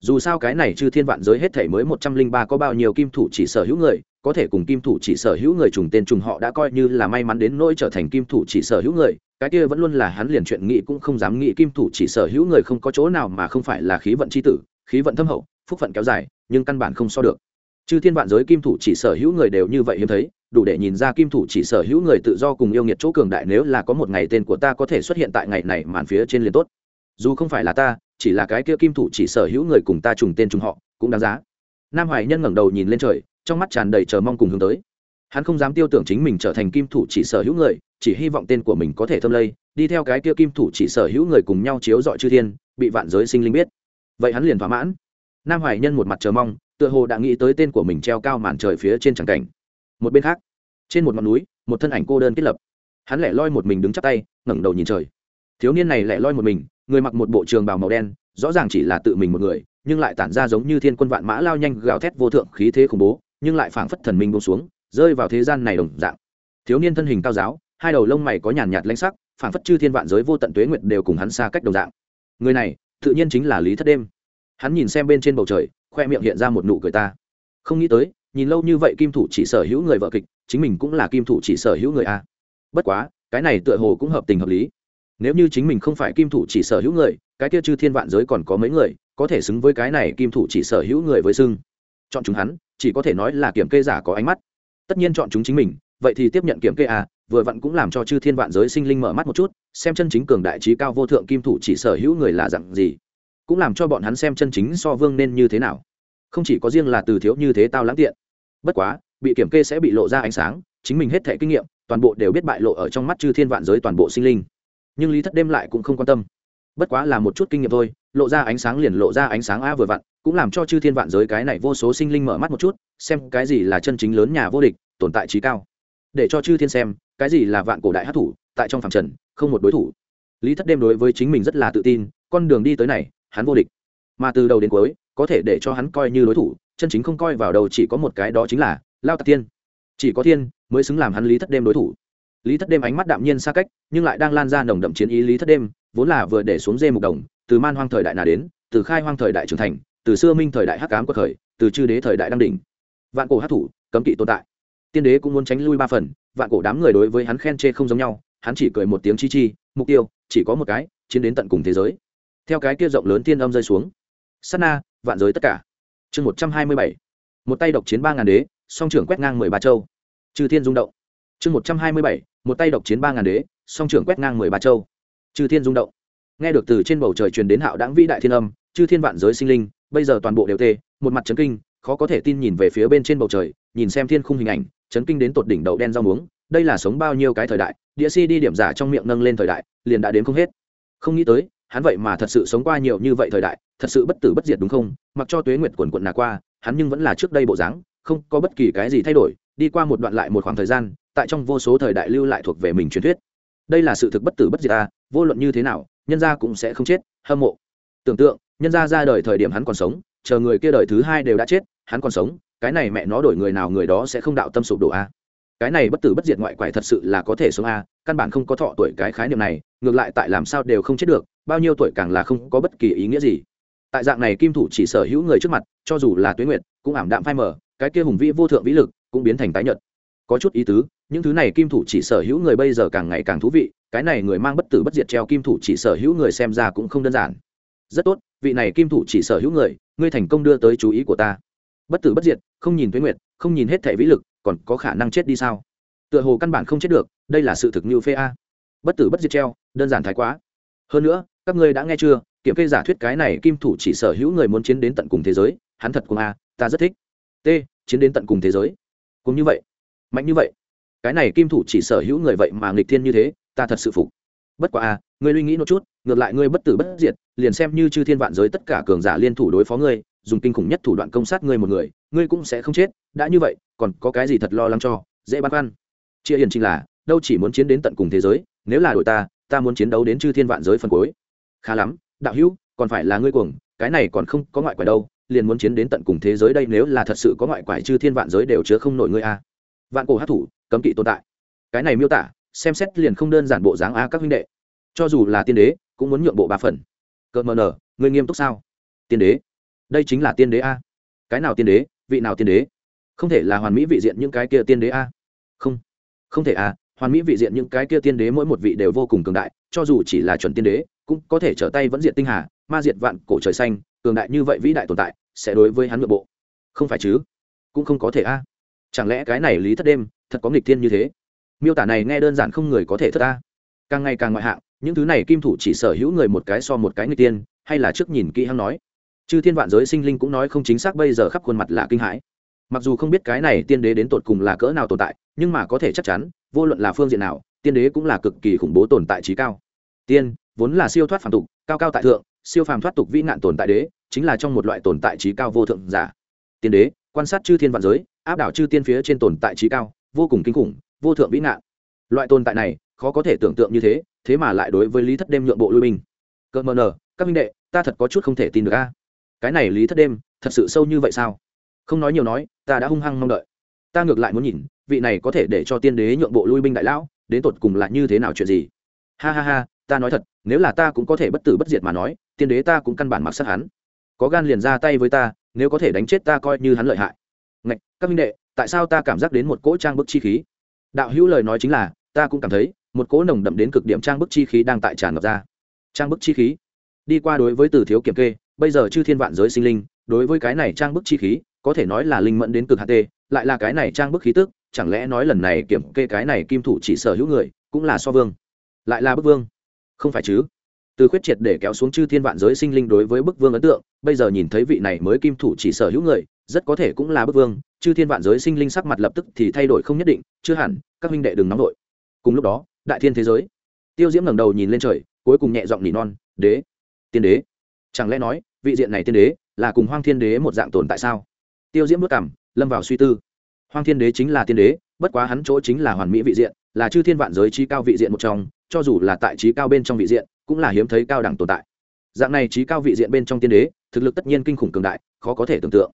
Dù sao cái này chư thiên vạn giới hết thể mới một trăm linh ba có bao nhiêu kim thủ chỉ sở hữu người có thể cùng kim thủ chỉ sở hữu người trùng tên trùng họ đã coi như là may mắn đến nỗi trở thành kim thủ chỉ sở hữu người, cái kia vẫn luôn là hắn liền chuyện nghĩ cũng không dám nghĩ kim thủ chỉ sở hữu người không có chỗ nào mà không phải là khí vận c h i tử, khí vận thâm hậu, phúc phận kéo dài, nhưng căn bản không so được. Chứ thiên vạn giới kim thủ chỉ sở hữu người đều như vậy hiếm thấy, đủ để nhìn ra kim thủ chỉ sở hữu người tự do cùng yêu nghiệt chỗ cường đại nếu là có một ngày tên của ta có thể xuất hiện tại ngày này màn phía trên liền tốt. Dù không phải là ta, chỉ là cái kia kim thủ chỉ sở hữu người cùng ta trùng tên trùng họ, cũng đáng giá. Nam hoài nhân ngẩng đầu nhìn lên trời trong mắt tràn đầy chờ mong cùng hướng tới. Hắn không dám tiêu tưởng chính mình trở thành kim thủ chỉ sở hữu người, chỉ hy vọng tên của mình có thể thâm lây, đi theo cái kia kim thủ chỉ sở hữu người cùng nhau chiếu dọi chư thiên, bị vạn giới sinh linh biết. Vậy hắn liền thỏa mãn. Nam hoài nhân một mặt chờ mong, tựa hồ đã nghĩ tới tên của mình treo cao màn trời phía trên tràng cảnh. Một bên khác, trên một ngọn núi, một thân ảnh cô đơn kết lập. Hắn lẻ loi một mình đứng chắp tay, ngẩng đầu nhìn trời. Thiếu niên này lẻ loi một mình, người mặc một bộ trường bào màu đen, rõ ràng chỉ là tự mình một người, nhưng lại tản ra giống như thiên quân vạn mã lao nhanh gào thét vô thượng khí thế khủng bố nhưng lại phảng phất thần minh bông xuống, rơi vào thế gian này đồng dạng. Thiếu niên thân hình cao giáo, hai đầu lông mày có nhàn nhạt lãnh sắc, phảng phất chư thiên vạn giới vô tận tuế nguyệt đều cùng hắn xa cách đồng dạng. Người này, tự nhiên chính là lý thất đêm. Hắn nhìn xem bên trên bầu trời, khoe miệng hiện ra một nụ cười ta. Không nghĩ tới, nhìn lâu như vậy kim thủ chỉ sở hữu người vợ kịch, chính mình cũng là kim thủ chỉ sở hữu người a. Bất quá, cái này tựa hồ cũng hợp tình hợp lý. Nếu như chính mình không phải kim thủ chỉ sở hữu người, cái kia chư thiên vạn giới còn có mấy người, có thể xứng với cái này kim thủ chỉ sở hữu người với xưng. Chọn chúng hắn chỉ có thể nói là kiểm kê giả có ánh mắt. Tất nhiên chọn chúng chính mình, vậy thì tiếp nhận kiểm kê à vừa vặn cũng làm cho chư thiên vạn giới sinh linh mở mắt một chút, xem chân chính cường đại trí cao vô thượng kim thủ chỉ sở hữu người là dặn gì, cũng làm cho bọn hắn xem chân chính so vương nên như thế nào. Không chỉ có riêng là từ thiếu như thế tao lãng tiện. Bất quá, bị kiểm kê sẽ bị lộ ra ánh sáng, chính mình hết thẻ kinh nghiệm, toàn bộ đều biết bại lộ ở trong mắt chư thiên vạn giới toàn bộ sinh linh. Nhưng lý thất đêm lại cũng không quan tâm bất quá là một chút kinh nghiệm thôi, lộ ra ánh sáng liền lộ ra ánh sáng a vừa vặn, cũng làm cho chư thiên vạn giới cái này vô số sinh linh mở mắt một chút, xem cái gì là chân chính lớn nhà vô địch, tồn tại trí cao. Để cho chư thiên xem, cái gì là vạn cổ đại hát thủ, tại trong phạm trần, không một đối thủ. Lý thất đêm đối với chính mình rất là tự tin, con đường đi tới này, hắn vô địch. Mà từ đầu đến cuối, có thể để cho hắn coi như đối thủ, chân chính không coi vào đầu chỉ có một cái đó chính là lao tạc thiên. Chỉ có thiên mới xứng làm hắn lý thất đêm đối thủ. Lý thất đêm ánh mắt đạm nhiên xa cách, nhưng lại đang lan ra nồng đậm chiến ý lý thất đêm vốn là vừa để xuống dê mục đồng, từ man hoang thời đại nào đến, từ khai hoang thời đại trưởng thành, từ xưa minh thời đại hắc cám của thời từ chư đế thời đại đăng đỉnh. Vạn cổ hát thủ, cấm kỵ tồn tại. Tiên đế cũng muốn tránh lui ba phần, vạn cổ đám người đối với hắn khen chê không giống nhau, hắn chỉ cười một tiếng chi chi, mục tiêu, chỉ có một cái, chiến đến tận cùng thế giới. Theo cái kia rộng lớn thiên âm rơi xuống. Sát na, vạn giới tất cả. Chương một trăm hai mươi bảy. Một tay độc chiến ba ngàn đế, song trưởng quét ngang mười ba châu. Chư thiên rung động. Chương một trăm hai mươi bảy. Một tay độc chiến ba ngàn đế, song trưởng quét ngang mười ba châu chư thiên rung động. Nghe được từ trên bầu trời truyền đến hạo đáng vĩ đại thiên âm, chư thiên vạn giới sinh linh, bây giờ toàn bộ đều tê, một mặt chấn kinh, khó có thể tin nhìn về phía bên trên bầu trời, nhìn xem thiên khung hình ảnh, chấn kinh đến tột đỉnh đậu đen rau muống. Đây là sống bao nhiêu cái thời đại, địa si đi điểm giả trong miệng nâng lên thời đại, liền đã đến không hết. Không nghĩ tới, hắn vậy mà thật sự sống qua nhiều như vậy thời đại, thật sự bất tử bất diệt đúng không? Mặc cho tuế nguyệt quần quận nà qua, hắn nhưng vẫn là trước đây bộ dáng, không có bất kỳ cái gì thay đổi, đi qua một đoạn lại một khoảng thời gian, tại trong vô số thời đại lưu lại thuộc về mình truyền thuyết. Đây là sự thực bất tử bất diệt ta vô luận như thế nào, nhân gia cũng sẽ không chết, hâm mộ. Tưởng tượng, nhân gia ra đời thời điểm hắn còn sống, chờ người kia đời thứ hai đều đã chết, hắn còn sống, cái này mẹ nó đổi người nào người đó sẽ không đạo tâm sụp đổ a cái này bất tử bất diệt ngoại quải thật sự là có thể sống a căn bản không có thọ tuổi cái khái niệm này, ngược lại tại làm sao đều không chết được, bao nhiêu tuổi càng là không có bất kỳ ý nghĩa gì. Tại dạng này kim thủ chỉ sở hữu người trước mặt, cho dù là tuế nguyệt, cũng ảm đạm phai mờ, cái kia hùng vĩ vô thượng vĩ lực cũng biến thành tái nhợt. Có chút ý tứ những thứ này kim thủ chỉ sở hữu người bây giờ càng ngày càng thú vị, cái này người mang bất tử bất diệt treo kim thủ chỉ sở hữu người xem ra cũng không đơn giản. Rất tốt, vị này kim thủ chỉ sở hữu người, ngươi thành công đưa tới chú ý của ta. Bất tử bất diệt, không nhìn tuế nguyệt, không nhìn hết thể vĩ lực, còn có khả năng chết đi sao? Tựa hồ căn bản không chết được, đây là sự thực như phê a. Bất tử bất diệt treo, đơn giản thái quá. Hơn nữa, các ngươi đã nghe chưa, kiểm kê giả thuyết cái này kim thủ chỉ sở hữu người muốn chiến đến tận cùng thế giới, hắn thật cùng a, ta rất thích. T, chiến đến tận cùng thế giới. Cũng như vậy, mạnh như vậy cái này kim thủ chỉ sở hữu người vậy mà nghịch thiên như thế, ta thật sự phục. Bất quá a ngươi suy nghĩ một chút, ngược lại ngươi bất tử bất diệt, liền xem như chư thiên vạn giới tất cả cường giả liên thủ đối phó ngươi, dùng kinh khủng nhất thủ đoạn công sát ngươi một người, ngươi cũng sẽ không chết, đã như vậy, còn có cái gì thật lo lắng cho, dễ băn khoăn. Chia hiền chính là, đâu chỉ muốn chiến đến tận cùng thế giới, nếu là đội ta ta muốn chiến đấu đến chư thiên vạn giới phần cuối. Khá lắm, đạo hữu, còn phải là ngươi cuồng, cái này còn không có ngoại quải đâu, liền muốn chiến đến tận cùng thế giới đây nếu là thật sự có ngoại quải chư thiên vạn giới đều chứa không nổi ngươi a vạn cổ hát thủ cấm kỵ tồn tại. Cái này miêu tả, xem xét liền không đơn giản bộ dáng a các huynh đệ. Cho dù là tiên đế, cũng muốn nhượng bộ ba phần. Cợt mờ nở, người nghiêm túc sao? Tiên đế? Đây chính là tiên đế a. Cái nào tiên đế? Vị nào tiên đế? Không thể là hoàn mỹ vị diện những cái kia tiên đế a. Không. Không thể a, hoàn mỹ vị diện những cái kia tiên đế mỗi một vị đều vô cùng cường đại, cho dù chỉ là chuẩn tiên đế, cũng có thể trở tay vẫn diện tinh hà, ma diệt vạn cổ trời xanh, cường đại như vậy vĩ đại tồn tại, sẽ đối với hắn nội bộ. Không phải chứ? Cũng không có thể a. Chẳng lẽ cái này lý thất đêm thật có nghịch thiên như thế. Miêu tả này nghe đơn giản không người có thể thất ta càng ngày càng ngoại hạng, những thứ này kim thủ chỉ sở hữu người một cái so một cái người tiên hay là trước nhìn kỹ hắn nói. Chư thiên vạn giới sinh linh cũng nói không chính xác bây giờ khắp khuôn mặt là kinh hãi. Mặc dù không biết cái này tiên đế đến tột cùng là cỡ nào tồn tại, nhưng mà có thể chắc chắn, vô luận là phương diện nào, tiên đế cũng là cực kỳ khủng bố tồn tại trí cao. Tiên, vốn là siêu thoát phàm tục, cao cao tại thượng, siêu phàm thoát tục vĩ nạn tồn tại đế, chính là trong một loại tồn tại trí cao vô thượng giả. Tiên đế, quan sát chư thiên vạn giới, áp đảo chư tiên phía trên tồn tại trí cao vô cùng kinh khủng, vô thượng vĩ nạn. Loại tồn tại này, khó có thể tưởng tượng như thế thế mà lại đối với lý thất đêm nhượng bộ lui binh. Cợt mờ nờ, các minh đệ, ta thật có chút không thể tin được a. Cái này lý thất đêm, thật sự sâu như vậy sao? Không nói nhiều nói, ta đã hung hăng mong đợi. Ta ngược lại muốn nhìn, vị này có thể để cho tiên đế nhượng bộ lui binh đại lão, đến tột cùng là như thế nào chuyện gì? Ha ha ha, ta nói thật, nếu là ta cũng có thể bất tử bất diệt mà nói, tiên đế ta cũng căn bản mặc sát hắn. Có gan liền ra tay với ta, nếu có thể đánh chết ta coi như hắn lợi hại. Ngạch, các minh đệ tại sao ta cảm giác đến một cỗ trang bức chi khí? Đạo hữu lời nói chính là, ta cũng cảm thấy, một cỗ nồng đậm đến cực điểm trang bức chi khí đang tại tràn ngập ra. Trang bức chi khí? Đi qua đối với từ thiếu kiểm kê, bây giờ chư thiên vạn giới sinh linh, đối với cái này trang bức chi khí, có thể nói là linh mẫn đến cực hạt tê, lại là cái này trang bức khí tức, chẳng lẽ nói lần này kiểm kê cái này kim thủ chỉ sở hữu người, cũng là so vương, lại là bức vương? Không phải chứ. Từ khuyết triệt để kéo xuống chư thiên vạn giới sinh linh đối với bức vương ấn tượng, bây giờ nhìn thấy vị này mới kim thủ chỉ sở hữu người, rất có thể cũng là bức vương chư thiên vạn giới sinh linh sắc mặt lập tức thì thay đổi không nhất định, chưa hẳn, các huynh đệ đừng nóng đội cùng lúc đó, đại thiên thế giới. Tiêu diễm ngẩng đầu nhìn lên trời, cuối cùng nhẹ giọng nỉ non, đế, tiên đế. Chẳng lẽ nói, vị diện này tiên đế là cùng hoang thiên đế một dạng tồn tại sao? Tiêu diễm bước cảm lâm vào suy tư. Hoang thiên đế chính là tiên đế, bất quá hắn chỗ chính là hoàn mỹ vị diện, là chư thiên vạn giới trí cao vị diện một trong, cho dù là tại trí cao bên trong vị diện, cũng là hiếm thấy cao đẳng tồn tại. Dạng này trí cao vị diện bên trong tiên đế, thực lực tất nhiên kinh khủng cường đại, khó có thể tưởng tượng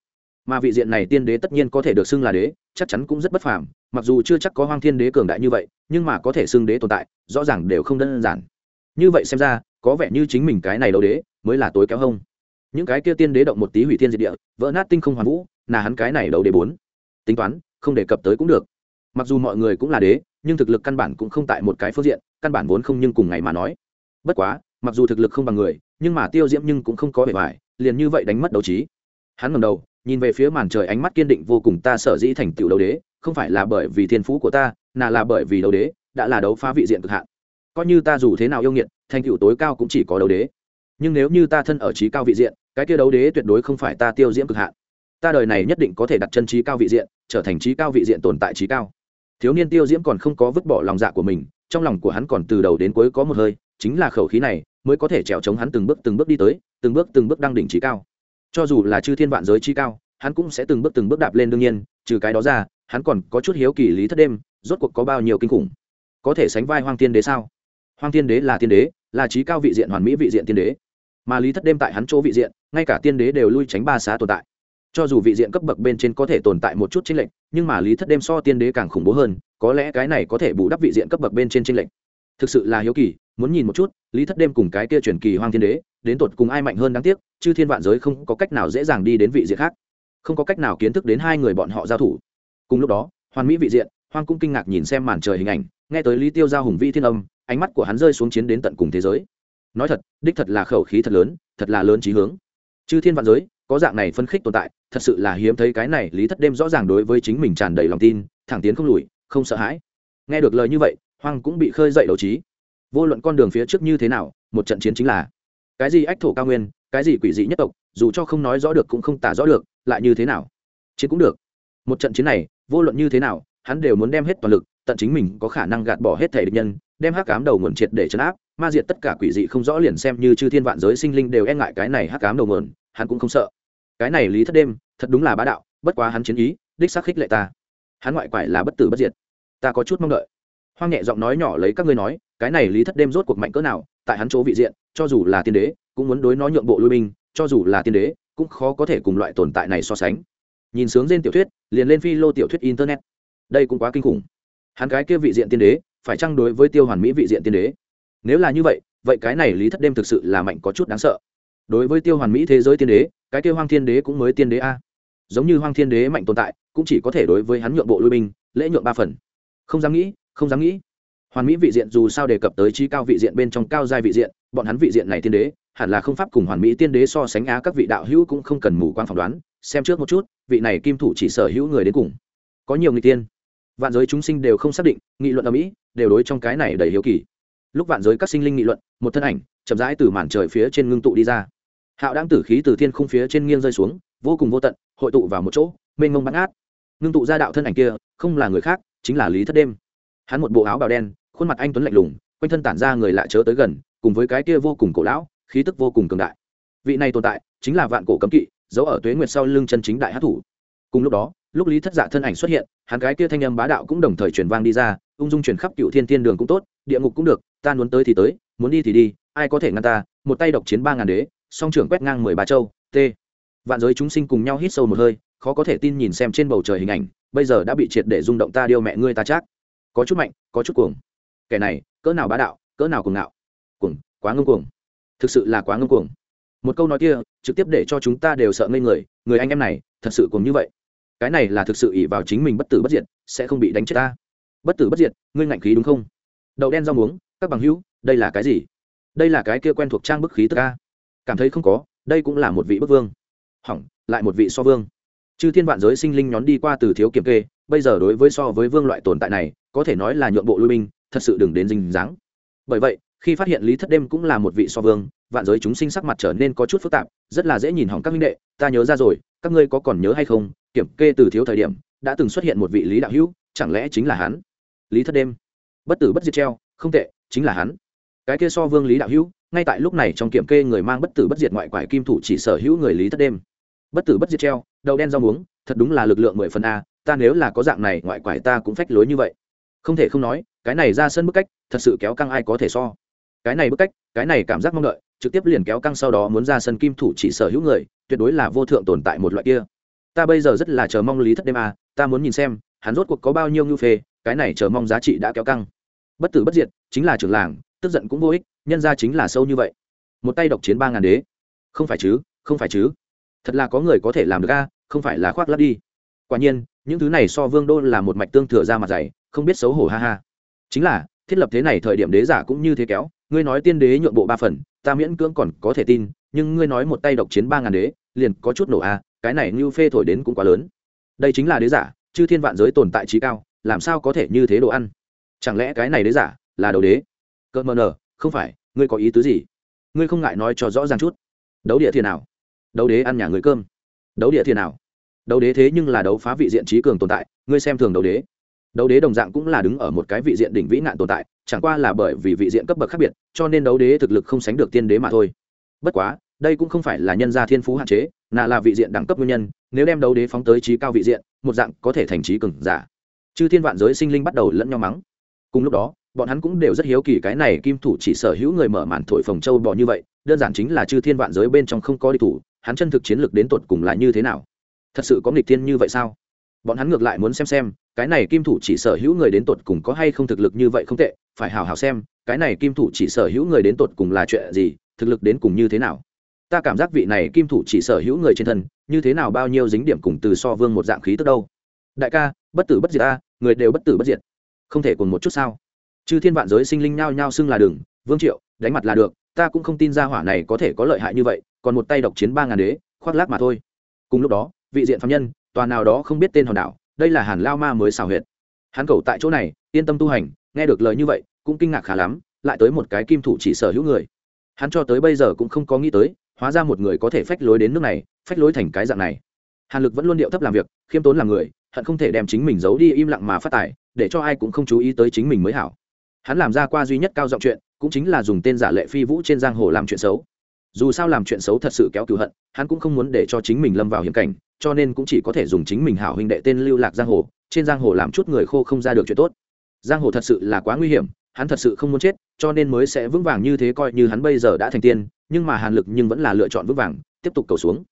mà vị diện này tiên đế tất nhiên có thể được xưng là đế, chắc chắn cũng rất bất phàm, mặc dù chưa chắc có hoang thiên đế cường đại như vậy, nhưng mà có thể xưng đế tồn tại, rõ ràng đều không đơn giản. Như vậy xem ra, có vẻ như chính mình cái này đấu đế, mới là tối kéo hông. Những cái kia tiên đế động một tí hủy thiên diệt địa, vỡ nát tinh không hoàn vũ, là hắn cái này đấu đế bốn. Tính toán, không đề cập tới cũng được. Mặc dù mọi người cũng là đế, nhưng thực lực căn bản cũng không tại một cái phương diện, căn bản vốn không nhưng cùng ngày mà nói. Bất quá, mặc dù thực lực không bằng người, nhưng mà tiêu diễm nhưng cũng không có vẻ vải, liền như vậy đánh mất đấu trí. Hắn ngầm đầu nhìn về phía màn trời ánh mắt kiên định vô cùng ta sở dĩ thành tựu đấu đế, không phải là bởi vì thiên phú của ta là là bởi vì đấu đế đã là đấu phá vị diện cực hạn. Coi như ta dù thế nào yêu nghiệt, thành tựu tối cao cũng chỉ có đấu đế. Nhưng nếu như ta thân ở trí cao vị diện, cái kia đấu đế tuyệt đối không phải ta tiêu diễm cực hạn. Ta đời này nhất định có thể đặt chân trí cao vị diện, trở thành trí cao vị diện tồn tại trí cao. Thiếu niên tiêu diễm còn không có vứt bỏ lòng dạ của mình, trong lòng của hắn còn từ đầu đến cuối có một hơi, chính là khẩu khí này mới có thể trèo chống hắn từng bước từng bước đi tới, từng bước từng bước đăng đỉnh trí cao cho dù là chư thiên vạn giới trí cao, hắn cũng sẽ từng bước từng bước đạp lên đương nhiên, trừ cái đó ra, hắn còn có chút hiếu kỳ lý thất đêm, rốt cuộc có bao nhiêu kinh khủng. Có thể sánh vai hoang tiên đế sao? Hoang tiên đế là tiên đế, là trí cao vị diện hoàn mỹ vị diện tiên đế. Mà lý thất đêm tại hắn chỗ vị diện, ngay cả tiên đế đều lui tránh ba xá tồn tại. Cho dù vị diện cấp bậc bên trên có thể tồn tại một chút chênh lệch, nhưng mà lý thất đêm so tiên đế càng khủng bố hơn, có lẽ cái này có thể bù đắp vị diện cấp bậc bên trên chênh lệch. Thực sự là hiếu kỳ muốn nhìn một chút, lý thất đêm cùng cái kia truyền kỳ hoang thiên đế, đến tột cùng ai mạnh hơn đáng tiếc, chứ thiên vạn giới không có cách nào dễ dàng đi đến vị diện khác. Không có cách nào kiến thức đến hai người bọn họ giao thủ. Cùng lúc đó, hoàn mỹ vị diện, hoang cũng kinh ngạc nhìn xem màn trời hình ảnh, nghe tới lý tiêu giao hùng vĩ thiên âm, ánh mắt của hắn rơi xuống chiến đến tận cùng thế giới. Nói thật, đích thật là khẩu khí thật lớn, thật là lớn trí hướng. Chư thiên vạn giới, có dạng này phân khích tồn tại, thật sự là hiếm thấy cái này lý thất đêm rõ ràng đối với chính mình tràn đầy lòng tin, thẳng tiến không lùi, không sợ hãi. Nghe được lời như vậy, hoang cũng bị khơi dậy đầu trí vô luận con đường phía trước như thế nào, một trận chiến chính là. Cái gì ách thổ cao nguyên, cái gì quỷ dị nhất tộc, dù cho không nói rõ được cũng không tả rõ được, lại như thế nào? Chiến cũng được. Một trận chiến này, vô luận như thế nào, hắn đều muốn đem hết toàn lực, tận chính mình có khả năng gạt bỏ hết thể địch nhân, đem hắc cám đầu nguồn triệt để chấn áp, ma diệt tất cả quỷ dị không rõ liền xem như chư thiên vạn giới sinh linh đều e ngại cái này hắc cám đầu nguồn, hắn cũng không sợ. Cái này lý thất đêm, thật đúng là bá đạo, bất quá hắn chiến ý, đích xác khích lệ ta. Hắn ngoại quải là bất tử bất diệt. Ta có chút mong đợi hoang nhẹ giọng nói nhỏ lấy các ngươi nói, cái này lý thất đêm rốt cuộc mạnh cỡ nào, tại hắn chỗ vị diện, cho dù là tiên đế, cũng muốn đối nó nhượng bộ lui binh, cho dù là tiên đế, cũng khó có thể cùng loại tồn tại này so sánh. Nhìn sướng trên tiểu thuyết, liền lên phi lô tiểu thuyết internet. Đây cũng quá kinh khủng. Hắn cái kia vị diện tiên đế, phải chăng đối với tiêu hoàn mỹ vị diện tiên đế? Nếu là như vậy vậy cái này lý thất đêm thực sự là mạnh có chút đáng sợ. Đối với tiêu hoàn mỹ thế giới tiên đế, cái kia hoang thiên đế cũng mới tiên đế a. Giống như hoang thiên đế mạnh tồn tại, cũng chỉ có thể đối với hắn nhượng bộ lui binh, lễ nhượng ba phần. Không dám nghĩ không dám nghĩ. Hoàn mỹ vị diện dù sao đề cập tới trí cao vị diện bên trong cao giai vị diện, bọn hắn vị diện này tiên đế, hẳn là không pháp cùng hoàn mỹ tiên đế so sánh á các vị đạo hữu cũng không cần mù quang phỏng đoán, xem trước một chút, vị này kim thủ chỉ sở hữu người đến cùng. Có nhiều người tiên. Vạn giới chúng sinh đều không xác định, nghị luận ở mỹ, đều đối trong cái này đầy hiếu kỳ. Lúc vạn giới các sinh linh nghị luận, một thân ảnh, chậm rãi từ màn trời phía trên ngưng tụ đi ra. Hạo đang tử khí từ thiên khung phía trên nghiêng rơi xuống, vô cùng vô tận, hội tụ vào một chỗ, mênh mông bắn át ngưng tụ ra đạo thân ảnh kia, không là người khác, chính là lý thất đêm hắn một bộ áo bào đen, khuôn mặt anh tuấn lạnh lùng, quanh thân tản ra người lạ chớ tới gần, cùng với cái kia vô cùng cổ lão, khí tức vô cùng cường đại. Vị này tồn tại, chính là vạn cổ cấm kỵ, giấu ở tuế nguyệt sau lưng chân chính đại hát thủ. Cùng lúc đó, lúc lý thất dạ thân ảnh xuất hiện, hắn cái kia thanh âm bá đạo cũng đồng thời truyền vang đi ra, ung dung truyền khắp cựu thiên thiên đường cũng tốt, địa ngục cũng được, ta muốn tới thì tới, muốn đi thì đi, ai có thể ngăn ta, một tay độc chiến ba ngàn đế, song trưởng quét ngang mười ba châu, t. Vạn giới chúng sinh cùng nhau hít sâu một hơi, khó có thể tin nhìn xem trên bầu trời hình ảnh, bây giờ đã bị triệt để rung động ta điêu mẹ ngươi ta chắc có chút mạnh, có chút cuồng. Kẻ này, cỡ nào bá đạo, cỡ nào cuồng ngạo. Cuồng, quá ngưng cuồng. Thực sự là quá ngưng cuồng. Một câu nói kia, trực tiếp để cho chúng ta đều sợ ngây người người anh em này, thật sự cuồng như vậy. Cái này là thực sự ỷ vào chính mình bất tử bất diệt, sẽ không bị đánh chết ta. Bất tử bất diệt, ngươi ngạnh khí đúng không? Đậu đen rau muống, các bằng hữu, đây là cái gì? Đây là cái kia quen thuộc trang bức khí tức ca cảm thấy không có, đây cũng là một vị bức vương. Hỏng, lại một vị so vương. Chư thiên vạn giới sinh linh nhón đi qua từ thiếu kiểm kê bây giờ đối với so với vương loại tồn tại này, có thể nói là nhượng bộ lui binh, thật sự đừng đến dinh dáng. Bởi vậy, khi phát hiện lý thất đêm cũng là một vị so vương, vạn giới chúng sinh sắc mặt trở nên có chút phức tạp, rất là dễ nhìn hỏng các minh đệ, ta nhớ ra rồi, các ngươi có còn nhớ hay không, kiểm kê từ thiếu thời điểm, đã từng xuất hiện một vị lý đạo hữu, chẳng lẽ chính là hắn? Lý thất đêm, bất tử bất diệt treo, không tệ, chính là hắn. Cái kia so vương lý đạo hữu, ngay tại lúc này trong kiểm kê người mang bất tử bất diệt ngoại quải kim thủ chỉ sở hữu người lý thất đêm. Bất tử bất diệt treo đầu đen rau muống, thật đúng là lực lượng mười phần a ta nếu là có dạng này ngoại quải ta cũng phách lối như vậy. Không thể không nói cái này ra sân bức cách thật sự kéo căng ai có thể so. Cái này bức cách cái này cảm giác mong đợi trực tiếp liền kéo căng sau đó muốn ra sân kim thủ chỉ sở hữu người tuyệt đối là vô thượng tồn tại một loại kia. Ta bây giờ rất là chờ mong lý thất đêm à, ta muốn nhìn xem hắn rốt cuộc có bao nhiêu ngưu phê cái này chờ mong giá trị đã kéo căng. Bất tử bất diệt chính là trưởng làng tức giận cũng vô ích nhân ra chính là sâu như vậy. Một tay độc chiến ba ngàn đế. Không phải chứ không phải chứ. Thật là có người có thể làm được a không phải là khoác lắp đi quả nhiên, những thứ này so vương đô là một mạch tương thừa ra mặt dày, không biết xấu hổ ha ha. Chính là, thiết lập thế này thời điểm đế giả cũng như thế kéo, ngươi nói tiên đế nhượng bộ ba phần, ta miễn cưỡng còn có thể tin, nhưng ngươi nói một tay độc chiến ba ngàn đế, liền có chút nổ a cái này như phê thổi đến cũng quá lớn. Đây chính là đế giả chứ thiên vạn giới tồn tại trí cao, làm sao có thể như thế đồ ăn? Chẳng lẽ cái này đế giả là đầu đế? Cơ mờ nờ, không phải, ngươi có ý tứ gì? Ngươi không ngại nói cho rõ ràng chút. Đấu địa thiên nào? Đấu đế ăn nhà người cơm. Đấu địa thiên nào? Đấu đế thế nhưng là đấu phá vị diện trí cường tồn tại, ngươi xem thường đấu đế. Đấu đế đồng dạng cũng là đứng ở một cái vị diện đỉnh vĩ nạn tồn tại, chẳng qua là bởi vì vị diện cấp bậc khác biệt, cho nên đấu đế thực lực không sánh được tiên đế mà thôi. Bất quá, đây cũng không phải là nhân gia thiên phú hạn chế nà là vị diện đẳng cấp nguyên nhân, nếu đem đấu đế phóng tới trí cao vị diện, một dạng có thể thành trí cường giả. Chư thiên vạn giới sinh linh bắt đầu lẫn nhau mắng. Cùng lúc đó, bọn hắn cũng đều rất hiếu kỳ cái này kim thủ chỉ sở hữu người mở màn thổi phồng châu bò như vậy, đơn giản chính là chư thiên vạn giới bên trong không có đi thủ, hắn chân thực chiến lược đến tột cùng là như thế nào thật sự có nghịch thiên như vậy sao? Bọn hắn ngược lại muốn xem xem, cái này kim thủ chỉ sở hữu người đến tột cùng có hay không thực lực như vậy không tệ, phải hào hào xem, cái này kim thủ chỉ sở hữu người đến tột cùng là chuyện gì, thực lực đến cùng như thế nào? Ta cảm giác vị này kim thủ chỉ sở hữu người trên thân, như thế nào bao nhiêu dính điểm cùng từ so vương một dạng khí tức đâu? Đại ca, bất tử bất diệt a, người đều bất tử bất diệt. Không thể cùng một chút sao? Chư thiên vạn giới sinh linh nhao nhao xưng là đường, vương triệu, đánh mặt là được, ta cũng không tin ra hỏa này có thể có lợi hại như vậy, còn một tay độc chiến ba ngàn đế, khoác lác mà thôi. Cùng lúc đó vị diện phạm nhân, tòa nào đó không biết tên hòn đảo, đây là hàn lao ma mới xào huyệt. Hắn cầu tại chỗ này, yên tâm tu hành, nghe được lời như vậy, cũng kinh ngạc khá lắm, lại tới một cái kim thủ chỉ sở hữu người. Hắn cho tới bây giờ cũng không có nghĩ tới, hóa ra một người có thể phách lối đến nước này, phách lối thành cái dạng này. Hàn lực vẫn luôn điệu thấp làm việc, khiêm tốn làm người, hận không thể đem chính mình giấu đi im lặng mà phát tài, để cho ai cũng không chú ý tới chính mình mới hảo. Hắn làm ra qua duy nhất cao giọng chuyện, cũng chính là dùng tên giả lệ phi vũ trên giang hồ làm chuyện xấu. Dù sao làm chuyện xấu thật sự kéo cựu hận, hắn cũng không muốn để cho chính mình lâm vào hiểm cảnh cho nên cũng chỉ có thể dùng chính mình hảo huynh đệ tên lưu lạc giang hồ, trên giang hồ làm chút người khô không ra được chuyện tốt. Giang hồ thật sự là quá nguy hiểm, hắn thật sự không muốn chết, cho nên mới sẽ vững vàng như thế coi như hắn bây giờ đã thành tiên, nhưng mà hàn lực nhưng vẫn là lựa chọn vững vàng, tiếp tục cầu xuống.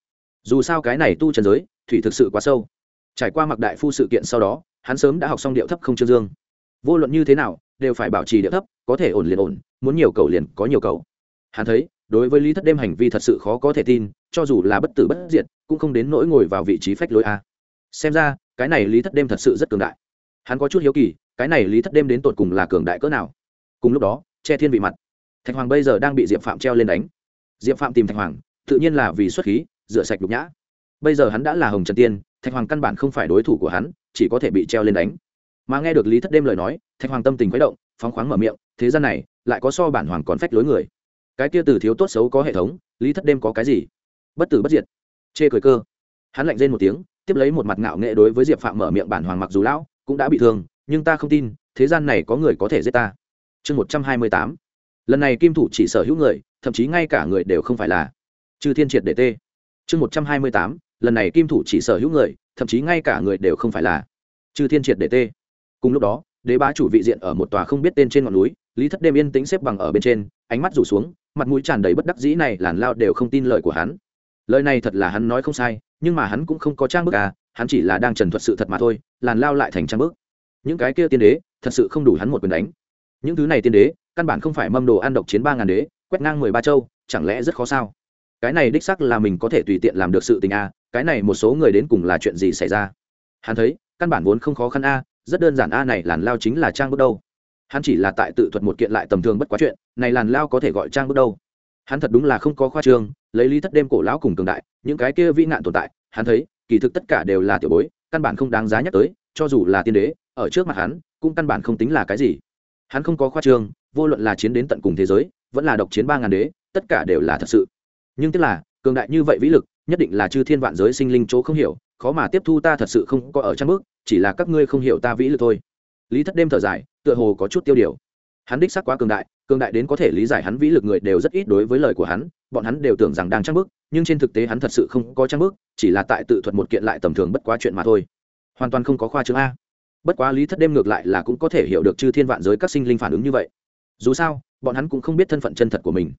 Dù sao cái này tu trần giới, thủy thực sự quá sâu. Trải qua mặc đại phu sự kiện sau đó, hắn sớm đã học xong điệu thấp không trương dương. Vô luận như thế nào, đều phải bảo trì điệu thấp, có thể ổn liền ổn, muốn nhiều cầu liền có nhiều cầu. Hắn thấy, đối với lý thất đêm hành vi thật sự khó có thể tin, cho dù là bất tử bất diệt cũng không đến nỗi ngồi vào vị trí phách lối a. Xem ra, cái này lý thất đêm thật sự rất cường đại. Hắn có chút hiếu kỳ, cái này lý thất đêm đến tột cùng là cường đại cỡ nào? Cùng lúc đó, che thiên vị mặt, thạch hoàng bây giờ đang bị diệp phạm treo lên đánh. Diệp phạm tìm thạch hoàng, tự nhiên là vì xuất khí, rửa sạch nhục nhã. Bây giờ hắn đã là hồng trần tiên, thạch hoàng căn bản không phải đối thủ của hắn, chỉ có thể bị treo lên đánh. Mà nghe được lý thất đêm lời nói, thạch hoàng tâm tình khuấy động, phóng khoáng mở miệng, thế gian này, lại có so bản hoàng còn phách lối người. Cái kia từ thiếu tốt xấu có hệ thống, lý thất đêm có cái gì? Bất tử bất diệt chê cười cơ. Hắn lạnh rên một tiếng, tiếp lấy một mặt ngạo nghệ đối với diệp phạm mở miệng bản hoàng mặc dù lão, cũng đã bị thương, nhưng ta không tin, thế gian này có người có thể giết ta. Chương một trăm hai mươi tám. Lần này kim thủ chỉ sở hữu người, thậm chí ngay cả người đều không phải là. Chư thiên triệt để tê. Chương một trăm hai mươi tám. Lần này kim thủ chỉ sở hữu người, thậm chí ngay cả người đều không phải là. Chư thiên triệt để tê. Cùng lúc đó, đế bá chủ vị diện ở một tòa không biết tên trên ngọn núi, lý thất đêm yên tĩnh xếp bằng ở bên trên, ánh mắt rủ xuống, mặt mũi tràn đầy bất đắc dĩ này làn lao đều không tin lời của hắn lời này thật là hắn nói không sai, nhưng mà hắn cũng không có trang bức à hắn chỉ là đang trần thuật sự thật mà thôi, làn lao lại thành trang bức. Những cái kia tiên đế, thật sự không đủ hắn một quyền đánh. Những thứ này tiên đế, căn bản không phải mâm đồ ăn độc chiến ba ngàn đế, quét ngang mười ba châu, chẳng lẽ rất khó sao? Cái này đích sắc là mình có thể tùy tiện làm được sự tình a cái này một số người đến cùng là chuyện gì xảy ra? Hắn thấy, căn bản vốn không khó khăn a rất đơn giản a này làn lao chính là trang bước đâu. Hắn chỉ là tại tự thuật một kiện lại tầm thường bất quá chuyện, này làn lao có thể gọi trang bước đâu hắn thật đúng là không có khoa trương, lấy lý thất đêm cổ lão cùng cường đại, những cái kia vĩ nạn tồn tại, hắn thấy, kỳ thực tất cả đều là tiểu bối, căn bản không đáng giá nhắc tới, cho dù là tiên đế, ở trước mặt hắn, cũng căn bản không tính là cái gì. Hắn không có khoa trương, vô luận là chiến đến tận cùng thế giới, vẫn là độc chiến ba ngàn đế, tất cả đều là thật sự. Nhưng tức là, cường đại như vậy vĩ lực, nhất định là chư thiên vạn giới sinh linh chỗ không hiểu, khó mà tiếp thu ta thật sự không có ở trang bước, chỉ là các ngươi không hiểu ta vĩ lực thôi. Lý thất đêm thở dài, tựa hồ có chút tiêu điều. Hắn đích sắc quá cường đại cường đại đến có thể lý giải hắn vĩ lực người đều rất ít đối với lời của hắn, bọn hắn đều tưởng rằng đang trang bức nhưng trên thực tế hắn thật sự không có trang bức chỉ là tại tự thuật một kiện lại tầm thường bất quá chuyện mà thôi. Hoàn toàn không có khoa chương a. Bất quá lý thất đêm ngược lại là cũng có thể hiểu được chư thiên vạn giới các sinh linh phản ứng như vậy. Dù sao, bọn hắn cũng không biết thân phận chân thật của mình.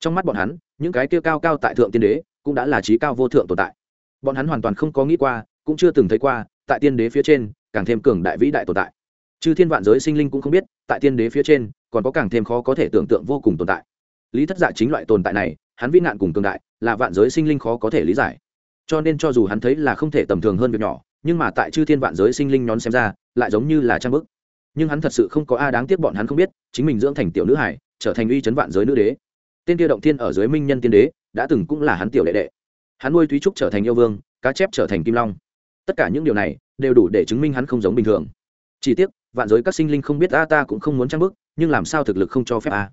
Trong mắt bọn hắn, những cái kia cao cao tại thượng tiên đế cũng đã là trí cao vô thượng tồn tại. Bọn hắn hoàn toàn không có nghĩ qua, cũng chưa từng thấy qua, tại tiên đế phía trên, càng thêm cường đại vĩ đại tồn tại. Chư thiên vạn giới sinh linh cũng không biết, tại tiên đế phía trên còn có càng thêm khó có thể tưởng tượng vô cùng tồn tại. Lý thất dạ chính loại tồn tại này, hắn vĩ nạn cùng cường đại, là vạn giới sinh linh khó có thể lý giải. Cho nên cho dù hắn thấy là không thể tầm thường hơn việc nhỏ, nhưng mà tại chư thiên vạn giới sinh linh nhón xem ra, lại giống như là trang bức. Nhưng hắn thật sự không có a đáng tiếc bọn hắn không biết, chính mình dưỡng thành tiểu nữ hải, trở thành uy chấn vạn giới nữ đế. Tên kia động thiên ở dưới minh nhân tiên đế, đã từng cũng là hắn tiểu đệ đệ. Hắn nuôi thúy trúc trở thành yêu vương, cá chép trở thành kim long. Tất cả những điều này, đều đủ để chứng minh hắn không giống bình thường. Chỉ tiếc vạn giới các sinh linh không biết a ta cũng không muốn trang bức nhưng làm sao thực lực không cho phép a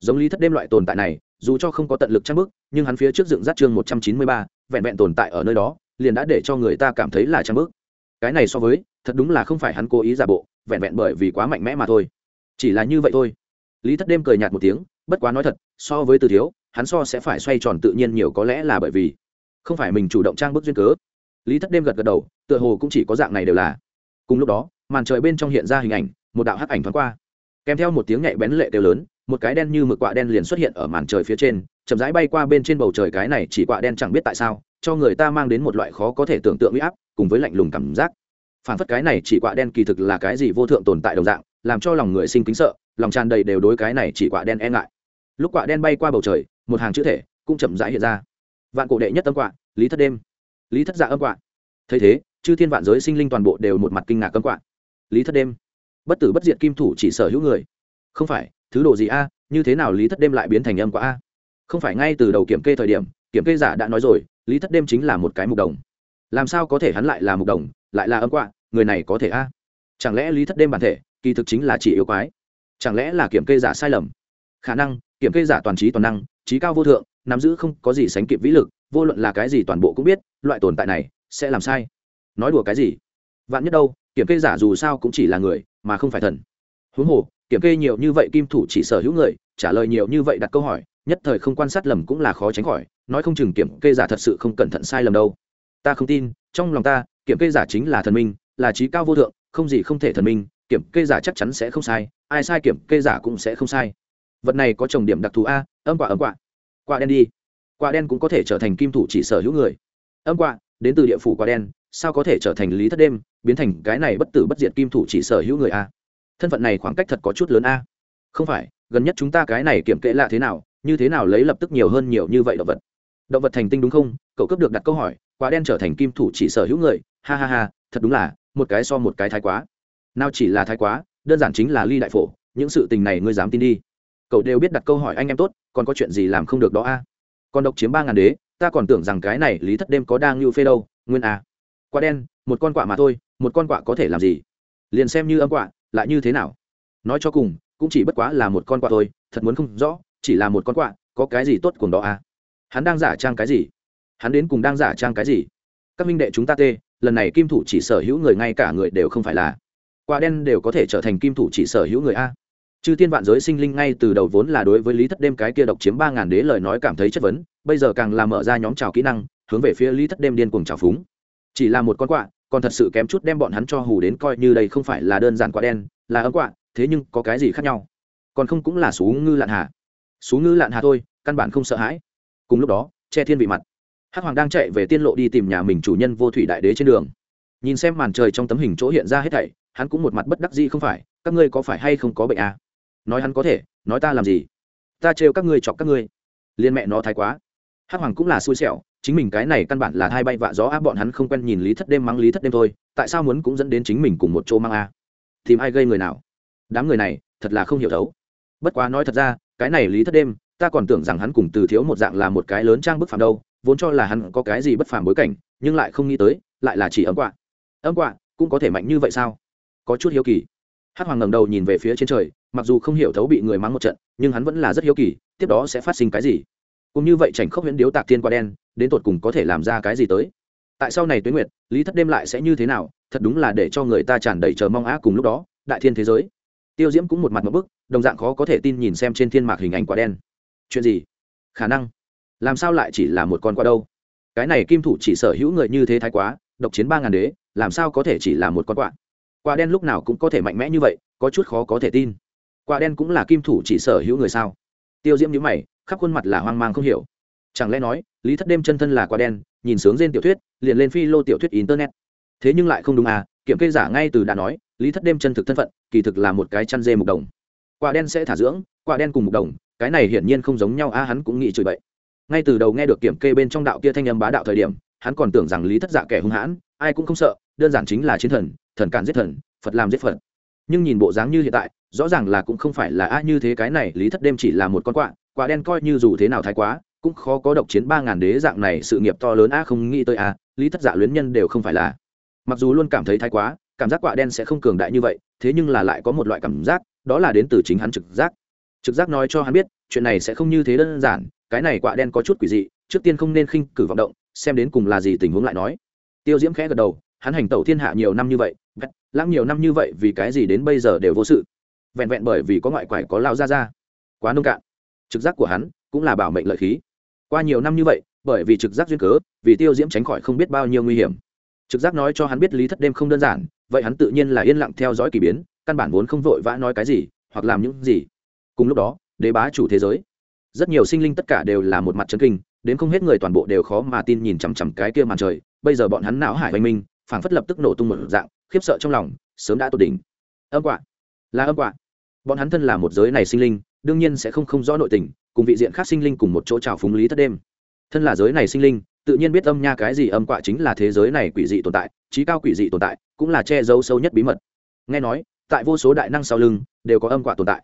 giống lý thất đêm loại tồn tại này, dù cho không có tận lực trang bức nhưng hắn phía trước dựng rát chương một trăm chín mươi ba, vẹn vẹn tồn tại ở nơi đó, liền đã để cho người ta cảm thấy là trang bức cái này so với, thật đúng là không phải hắn cố ý giả bộ, vẹn vẹn bởi vì quá mạnh mẽ mà thôi. Chỉ là như vậy thôi. Lý thất đêm cười nhạt một tiếng, bất quá nói thật, so với từ thiếu, hắn so sẽ phải xoay tròn tự nhiên nhiều có lẽ là bởi vì không phải mình chủ động trang bức duyên cớ. Lý thất đêm gật gật đầu, tựa hồ cũng chỉ có dạng này đều là. Cùng lúc đó màn trời bên trong hiện ra hình ảnh, một đạo hắc ảnh thoáng qua. Kèm theo một tiếng nhạy bén lệ kêu lớn, một cái đen như mực quạ đen liền xuất hiện ở màn trời phía trên, chậm rãi bay qua bên trên bầu trời cái này chỉ quạ đen chẳng biết tại sao, cho người ta mang đến một loại khó có thể tưởng tượng uy áp, cùng với lạnh lùng cảm giác. Phản phất cái này chỉ quạ đen kỳ thực là cái gì vô thượng tồn tại đồng dạng, làm cho lòng người sinh kính sợ, lòng tràn đầy đều đối cái này chỉ quạ đen e ngại. Lúc quạ đen bay qua bầu trời, một hàng chữ thể cũng chậm rãi hiện ra. Vạn cổ đệ nhất âm quạ, lý thất đêm. Lý thất dạ âm quạ. Thấy thế, chư thiên vạn giới sinh linh toàn bộ đều một mặt kinh ngạc âm quạ lý thất đêm. Bất tử bất diệt kim thủ chỉ sở hữu người. Không phải, thứ đồ gì a, như thế nào lý thất đêm lại biến thành âm quạ a? Không phải ngay từ đầu kiểm kê thời điểm, kiểm kê giả đã nói rồi, lý thất đêm chính là một cái mục đồng. Làm sao có thể hắn lại là mục đồng, lại là âm quạ người này có thể a? Chẳng lẽ lý thất đêm bản thể, kỳ thực chính là chỉ yêu quái? Chẳng lẽ là kiểm kê giả sai lầm? Khả năng, kiểm kê giả toàn trí toàn năng, trí cao vô thượng, nắm giữ không có gì sánh kịp vĩ lực, vô luận là cái gì toàn bộ cũng biết, loại tồn tại này sẽ làm sai. Nói đùa cái gì? Vạn nhất đâu kiểm kê giả dù sao cũng chỉ là người, mà không phải thần. Huống hồ, kiểm kê nhiều như vậy kim thủ chỉ sở hữu người, trả lời nhiều như vậy đặt câu hỏi, nhất thời không quan sát lầm cũng là khó tránh khỏi, nói không chừng kiểm kê giả thật sự không cẩn thận sai lầm đâu. Ta không tin, trong lòng ta, kiểm kê giả chính là thần minh, là trí cao vô thượng, không gì không thể thần minh, kiểm kê giả chắc chắn sẽ không sai, ai sai kiểm kê giả cũng sẽ không sai. Vật này có trồng điểm đặc thù a, âm quả âm quả. Quả đen đi. Quả đen cũng có thể trở thành kim thủ chỉ sở hữu người. Âm quả, đến từ địa phủ quả đen sao có thể trở thành lý thất đêm, biến thành cái này bất tử bất diệt kim thủ chỉ sở hữu người a? Thân phận này khoảng cách thật có chút lớn a. Không phải, gần nhất chúng ta cái này kiểm kệ là thế nào, như thế nào lấy lập tức nhiều hơn nhiều như vậy động vật? Động vật thành tinh đúng không? Cậu cấp được đặt câu hỏi quả đen trở thành kim thủ chỉ sở hữu người. Ha ha ha, thật đúng là, một cái so một cái thái quá. Nào chỉ là thái quá, đơn giản chính là ly đại phổ, những sự tình này ngươi dám tin đi. Cậu đều biết đặt câu hỏi anh em tốt, còn có chuyện gì làm không được đó a? Còn độc chiếm ba ngàn đế, ta còn tưởng rằng cái này lý thất đêm có đang lưu phê đâu, nguyên a quả đen, một con quạ mà thôi, một con quạ có thể làm gì? Liền xem như âm quạ, lại như thế nào? Nói cho cùng, cũng chỉ bất quá là một con quạ thôi, thật muốn không rõ, chỉ là một con quạ, có cái gì tốt cùng đó à? hắn đang giả trang cái gì? Hắn đến cùng đang giả trang cái gì? Các minh đệ chúng ta tê, lần này kim thủ chỉ sở hữu người ngay cả người đều không phải là. Quả đen đều có thể trở thành kim thủ chỉ sở hữu người a. Chư thiên vạn giới sinh linh ngay từ đầu vốn là đối với lý thất đêm cái kia độc chiếm ba ngàn đế lời nói cảm thấy chất vấn, bây giờ càng làm mở ra nhóm trào kỹ năng, hướng về phía lý thất đêm điên cùng trào phúng chỉ là một con quạ, còn thật sự kém chút đem bọn hắn cho hù đến coi như đây không phải là đơn giản quạ đen, là ấm quạ, thế nhưng có cái gì khác nhau? Còn không cũng là xú ngư lạn hà. Xú ngư lạn hà thôi, căn bản không sợ hãi. Cùng lúc đó, che thiên vị mặt. Hắc hoàng đang chạy về tiên lộ đi tìm nhà mình chủ nhân vô thủy đại đế trên đường. Nhìn xem màn trời trong tấm hình chỗ hiện ra hết thảy, hắn cũng một mặt bất đắc dĩ không phải, các ngươi có phải hay không có bệnh à? nói hắn có thể, nói ta làm gì? Ta trêu các ngươi chọc các ngươi. Liên mẹ nó thái quá hắc hoàng cũng là xui xẻo, chính mình cái này căn bản là hai bay vạ gió áp bọn hắn không quen nhìn lý thất đêm mắng lý thất đêm thôi, tại sao muốn cũng dẫn đến chính mình cùng một chỗ mang a? Tìm ai gây người nào? Đám người này, thật là không hiểu thấu. Bất quá nói thật ra, cái này lý thất đêm, ta còn tưởng rằng hắn cùng từ thiếu một dạng là một cái lớn trang bức phạm đâu, vốn cho là hắn có cái gì bất phàm bối cảnh, nhưng lại không nghĩ tới, lại là chỉ ấm quạ. Ấm quạ, cũng có thể mạnh như vậy sao? Có chút hiếu kỳ. Hát hoàng ngầm đầu nhìn về phía trên trời, mặc dù không hiểu thấu bị người mắng một trận, nhưng hắn vẫn là rất hiếu kỳ, tiếp đó sẽ phát sinh cái gì? Cũng như vậy chảnh khốc huyễn điếu tạc thiên qua đen, đến tột cùng có thể làm ra cái gì tới? Tại sau này tuyến nguyệt, lý thất đêm lại sẽ như thế nào? Thật đúng là để cho người ta tràn đầy chờ mong á cùng lúc đó, đại thiên thế giới. Tiêu diễm cũng một mặt một bức, đồng dạng khó có thể tin nhìn xem trên thiên mạc hình ảnh quả đen. Chuyện gì? Khả năng. Làm sao lại chỉ là một con quả đâu? Cái này kim thủ chỉ sở hữu người như thế thái quá, độc chiến ba ngàn đế, làm sao có thể chỉ là một con quạ quả đen lúc nào cũng có thể mạnh mẽ như vậy, có chút khó có thể tin. Quả đen cũng là kim thủ chỉ sở hữu người sao? Tiêu diễm nhữ mày khắp khuôn mặt là hoang mang không hiểu. Chẳng lẽ nói, lý thất đêm chân thân là quả đen, nhìn sướng trên tiểu thuyết, liền lên phi lô tiểu thuyết internet. Thế nhưng lại không đúng à kiểm kê giả ngay từ đã nói, lý thất đêm chân thực thân phận, kỳ thực là một cái chăn dê mục đồng. Quả đen sẽ thả dưỡng, quả đen cùng mục đồng, cái này hiển nhiên không giống nhau, a, hắn cũng nghĩ chửi bậy. Ngay từ đầu nghe được kiểm kê bên trong đạo kia thanh âm bá đạo thời điểm, hắn còn tưởng rằng lý thất dạ kẻ hung hãn, ai cũng không sợ, đơn giản chính là chiến thần thần cản giết thần, phật làm giết phật. Nhưng nhìn bộ dáng như hiện tại, rõ ràng là cũng không phải là a, như thế cái này lý thất đêm chỉ là một con quạ quả đen coi như dù thế nào thái quá, cũng khó có độc chiến ba ngàn đế dạng này sự nghiệp to lớn a không nghĩ tới a lý thất dạ luyến nhân đều không phải là. Mặc dù luôn cảm thấy thái quá, cảm giác quạ đen sẽ không cường đại như vậy, thế nhưng là lại có một loại cảm giác, đó là đến từ chính hắn trực giác. Trực giác nói cho hắn biết, chuyện này sẽ không như thế đơn giản, cái này quạ đen có chút quỷ dị, trước tiên không nên khinh cử vọng động, xem đến cùng là gì tình huống lại nói. Tiêu diễm khẽ gật đầu, hắn hành tẩu thiên hạ nhiều năm như vậy lãng nhiều năm như vậy vì cái gì đến bây giờ đều vô sự. Vẹn vẹn bởi vì có ngoại quải có lao ra ra. Quá nông cạn trực giác của hắn cũng là bảo mệnh lợi khí. Qua nhiều năm như vậy, bởi vì trực giác duyên cớ, vì tiêu diễm tránh khỏi không biết bao nhiêu nguy hiểm. Trực giác nói cho hắn biết lý thất đêm không đơn giản, vậy hắn tự nhiên là yên lặng theo dõi k ỳ biến, căn bản vốn không vội vã nói cái gì, hoặc làm những gì. Cùng lúc đó, đế bá chủ thế giới. Rất nhiều sinh linh tất cả đều là một mặt chân kinh, đến không hết người toàn bộ đều khó mà tin nhìn chằm chằm cái kia màn trời, bây giờ bọn hắn não hải oanh minh, phảng phất lập tức nổ tung một dạng, khiếp sợ trong lòng, sớm đã tột đỉnh. Âm quạ. Là âm quạ. Bọn hắn thân là một giới này sinh linh đương nhiên sẽ không không rõ nội tình, cùng vị diện khác sinh linh cùng một chỗ trào phúng lý thất đêm. Thân là giới này sinh linh, tự nhiên biết âm nha cái gì âm quạ chính là thế giới này quỷ dị tồn tại, trí cao quỷ dị tồn tại, cũng là che giấu sâu nhất bí mật. Nghe nói, tại vô số đại năng sau lưng, đều có âm quạ tồn tại.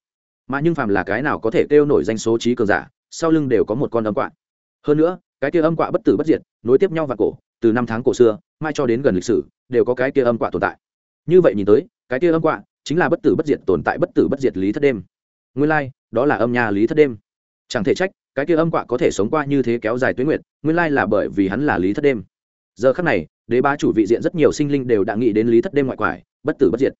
Mà nhưng phàm là cái nào có thể kêu nổi danh số trí cường giả, sau lưng đều có một con âm quạ. Hơn nữa, cái kia âm quạ bất tử bất diệt, nối tiếp nhau và cổ, từ năm tháng cổ xưa, mai cho đến gần lịch sử, đều có cái kia âm quạ tồn tại. Như vậy nhìn tới, cái kia âm quạ chính là bất tử bất diệt tồn tại bất tử bất diệt lý thất đêm. Nguyên lai đó là âm nhà lý thất đêm. Chẳng thể trách, cái kia âm quạ có thể sống qua như thế kéo dài tuyến nguyệt, nguyên lai là bởi vì hắn là lý thất đêm. Giờ khắc này, đế bá chủ vị diện rất nhiều sinh linh đều đã nghĩ đến lý thất đêm ngoại quải, bất tử bất diệt.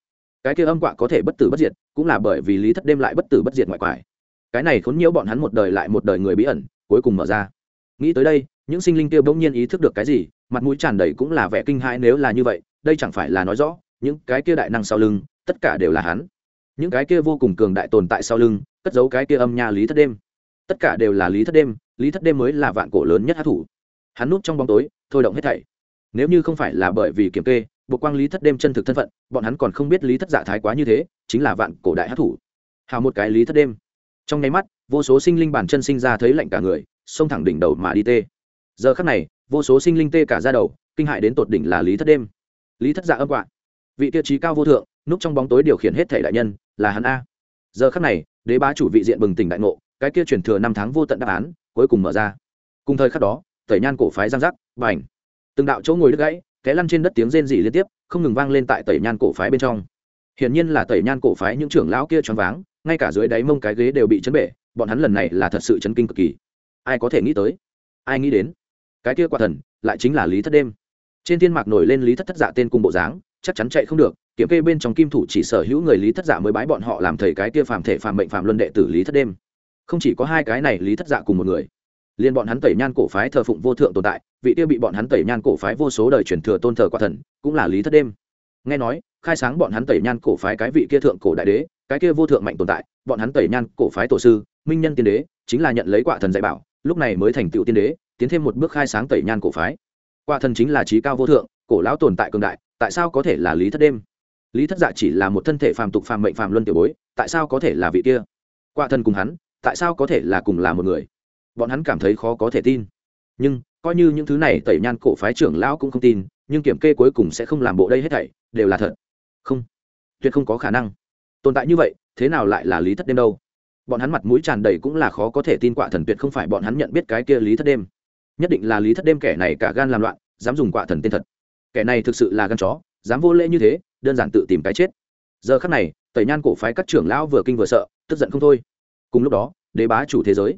Cái kia âm quạ có thể bất tử bất diệt, cũng là bởi vì lý thất đêm lại bất tử bất diệt ngoại quải. Cái này khốn nhiễu bọn hắn một đời lại một đời người bí ẩn, cuối cùng mở ra. Nghĩ tới đây, những sinh linh kia bỗng nhiên ý thức được cái gì, mặt mũi tràn đầy cũng là vẻ kinh hãi nếu là như vậy, đây chẳng phải là nói rõ, những cái kia đại năng sau lưng, tất cả đều là hắn. Những cái kia vô cùng cường đại tồn tại sau lưng cất giấu cái kia âm nha lý thất đêm. Tất cả đều là lý thất đêm, lý thất đêm mới là vạn cổ lớn nhất hát thủ. Hắn núp trong bóng tối, thôi động hết thảy. Nếu như không phải là bởi vì kiểm kê bộ quang lý thất đêm chân thực thân phận, bọn hắn còn không biết lý thất dạ thái quá như thế, chính là vạn cổ đại hát thủ. Hào một cái lý thất đêm. Trong nháy mắt, vô số sinh linh bản chân sinh ra thấy lạnh cả người, xông thẳng đỉnh đầu mà đi tê. Giờ khắc này, vô số sinh linh tê cả ra đầu, kinh hại đến tột đỉnh là lý thất đêm. Lý thất dạ âm quạ. Vị tiêu chí cao vô thượng, núp trong bóng tối điều khiển hết thể đại nhân, là hắn a. Giờ khắc này đế bá chủ vị diện bừng tỉnh đại ngộ, cái kia truyền thừa năm tháng vô tận đáp án, cuối cùng mở ra. Cùng thời khắc đó, tẩy nhan cổ phái giang giác và ảnh từng đạo chỗ ngồi đứt gãy, té lăn trên đất tiếng rên rỉ liên tiếp, không ngừng vang lên tại tẩy nhan cổ phái bên trong. Hiển nhiên là tẩy nhan cổ phái những trưởng lão kia choáng váng, ngay cả dưới đáy mông cái ghế đều bị chấn bể, bọn hắn lần này là thật sự chấn kinh cực kỳ. Ai có thể nghĩ tới? Ai nghĩ đến? Cái kia quả thần, lại chính là lý thất đêm. Trên thiên mạc nổi lên lý thất thất dạ tên cung bộ dáng, chắc chắn chạy không được kiểm kê bên trong kim thủ chỉ sở hữu người lý thất dạ mới bái bọn họ làm thầy cái kia phàm thể phàm mệnh phàm luân đệ tử lý thất đêm. Không chỉ có hai cái này lý thất dạ cùng một người liên bọn hắn tẩy nhan cổ phái thờ phụng vô thượng tồn tại, vị tiêu bị bọn hắn tẩy nhan cổ phái vô số đời truyền thừa tôn thờ quả thần, cũng là lý thất đêm. Nghe nói, khai sáng bọn hắn tẩy nhan cổ phái cái vị kia thượng cổ đại đế, cái kia vô thượng mạnh tồn tại, bọn hắn tẩy nhan cổ phái tổ sư, minh nhân tiên đế, chính là nhận lấy quả thần dạy bảo, lúc này mới thành tựu tiên đế, tiến thêm một bước khai sáng tẩy nhan cổ phái. Quả thần chính là trí cao vô thượng, cổ lão tồn tại cường đại, tại sao có thể là lý thất đêm? Lý thất dạ chỉ là một thân thể phàm tục phàm mệnh phàm luân tiểu bối, tại sao có thể là vị kia? Quả thần cùng hắn, tại sao có thể là cùng là một người? Bọn hắn cảm thấy khó có thể tin. Nhưng, coi như những thứ này tẩy nhan cổ phái trưởng lão cũng không tin, nhưng kiểm kê cuối cùng sẽ không làm bộ đây hết thảy, đều là thật. Không. Tuyệt không có khả năng. Tồn tại như vậy, thế nào lại là lý thất đêm đâu? Bọn hắn mặt mũi tràn đầy cũng là khó có thể tin quạ thần tuyệt không phải bọn hắn nhận biết cái kia lý thất đêm. Nhất định là lý thất đêm kẻ này cả gan làm loạn, dám dùng quạ thần tên thật. Kẻ này thực sự là gan chó, dám vô lễ như thế đơn giản tự tìm cái chết. Giờ khắc này, tẩy nhan cổ phái các trưởng lão vừa kinh vừa sợ, tức giận không thôi. Cùng lúc đó, đế bá chủ thế giới.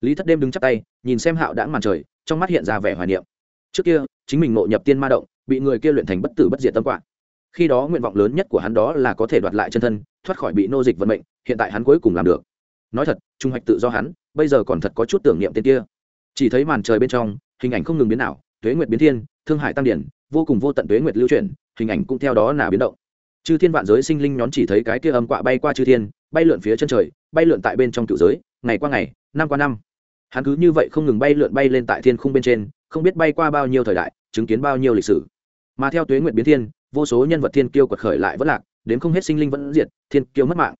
Lý thất đêm đứng chắp tay, nhìn xem hạo đãng màn trời, trong mắt hiện ra vẻ hoài niệm. Trước kia, chính mình ngộ nhập tiên ma động, bị người kia luyện thành bất tử bất diệt tâm quạng khi đó nguyện vọng lớn nhất của hắn đó là có thể đoạt lại chân thân, thoát khỏi bị nô dịch vận mệnh, hiện tại hắn cuối cùng làm được. Nói thật, trung hoạch tự do hắn, bây giờ còn thật có chút tưởng niệm tên kia. Chỉ thấy màn trời bên trong, hình ảnh không ngừng biến ảo, tuế nguyệt biến thiên, thương hải tăng điển, vô cùng vô tận tuế nguyệt lưu chuyển hình ảnh cũng theo đó là biến động. Chư thiên vạn giới sinh linh nhón chỉ thấy cái kia âm quạ bay qua chư thiên, bay lượn phía chân trời, bay lượn tại bên trong cựu giới, ngày qua ngày, năm qua năm. Hắn cứ như vậy không ngừng bay lượn bay lên tại thiên khung bên trên, không biết bay qua bao nhiêu thời đại, chứng kiến bao nhiêu lịch sử. Mà theo tuế nguyện biến thiên, vô số nhân vật thiên kiêu quật khởi lại vẫn lạc, đến không hết sinh linh vẫn diệt, thiên kiêu mất mạng.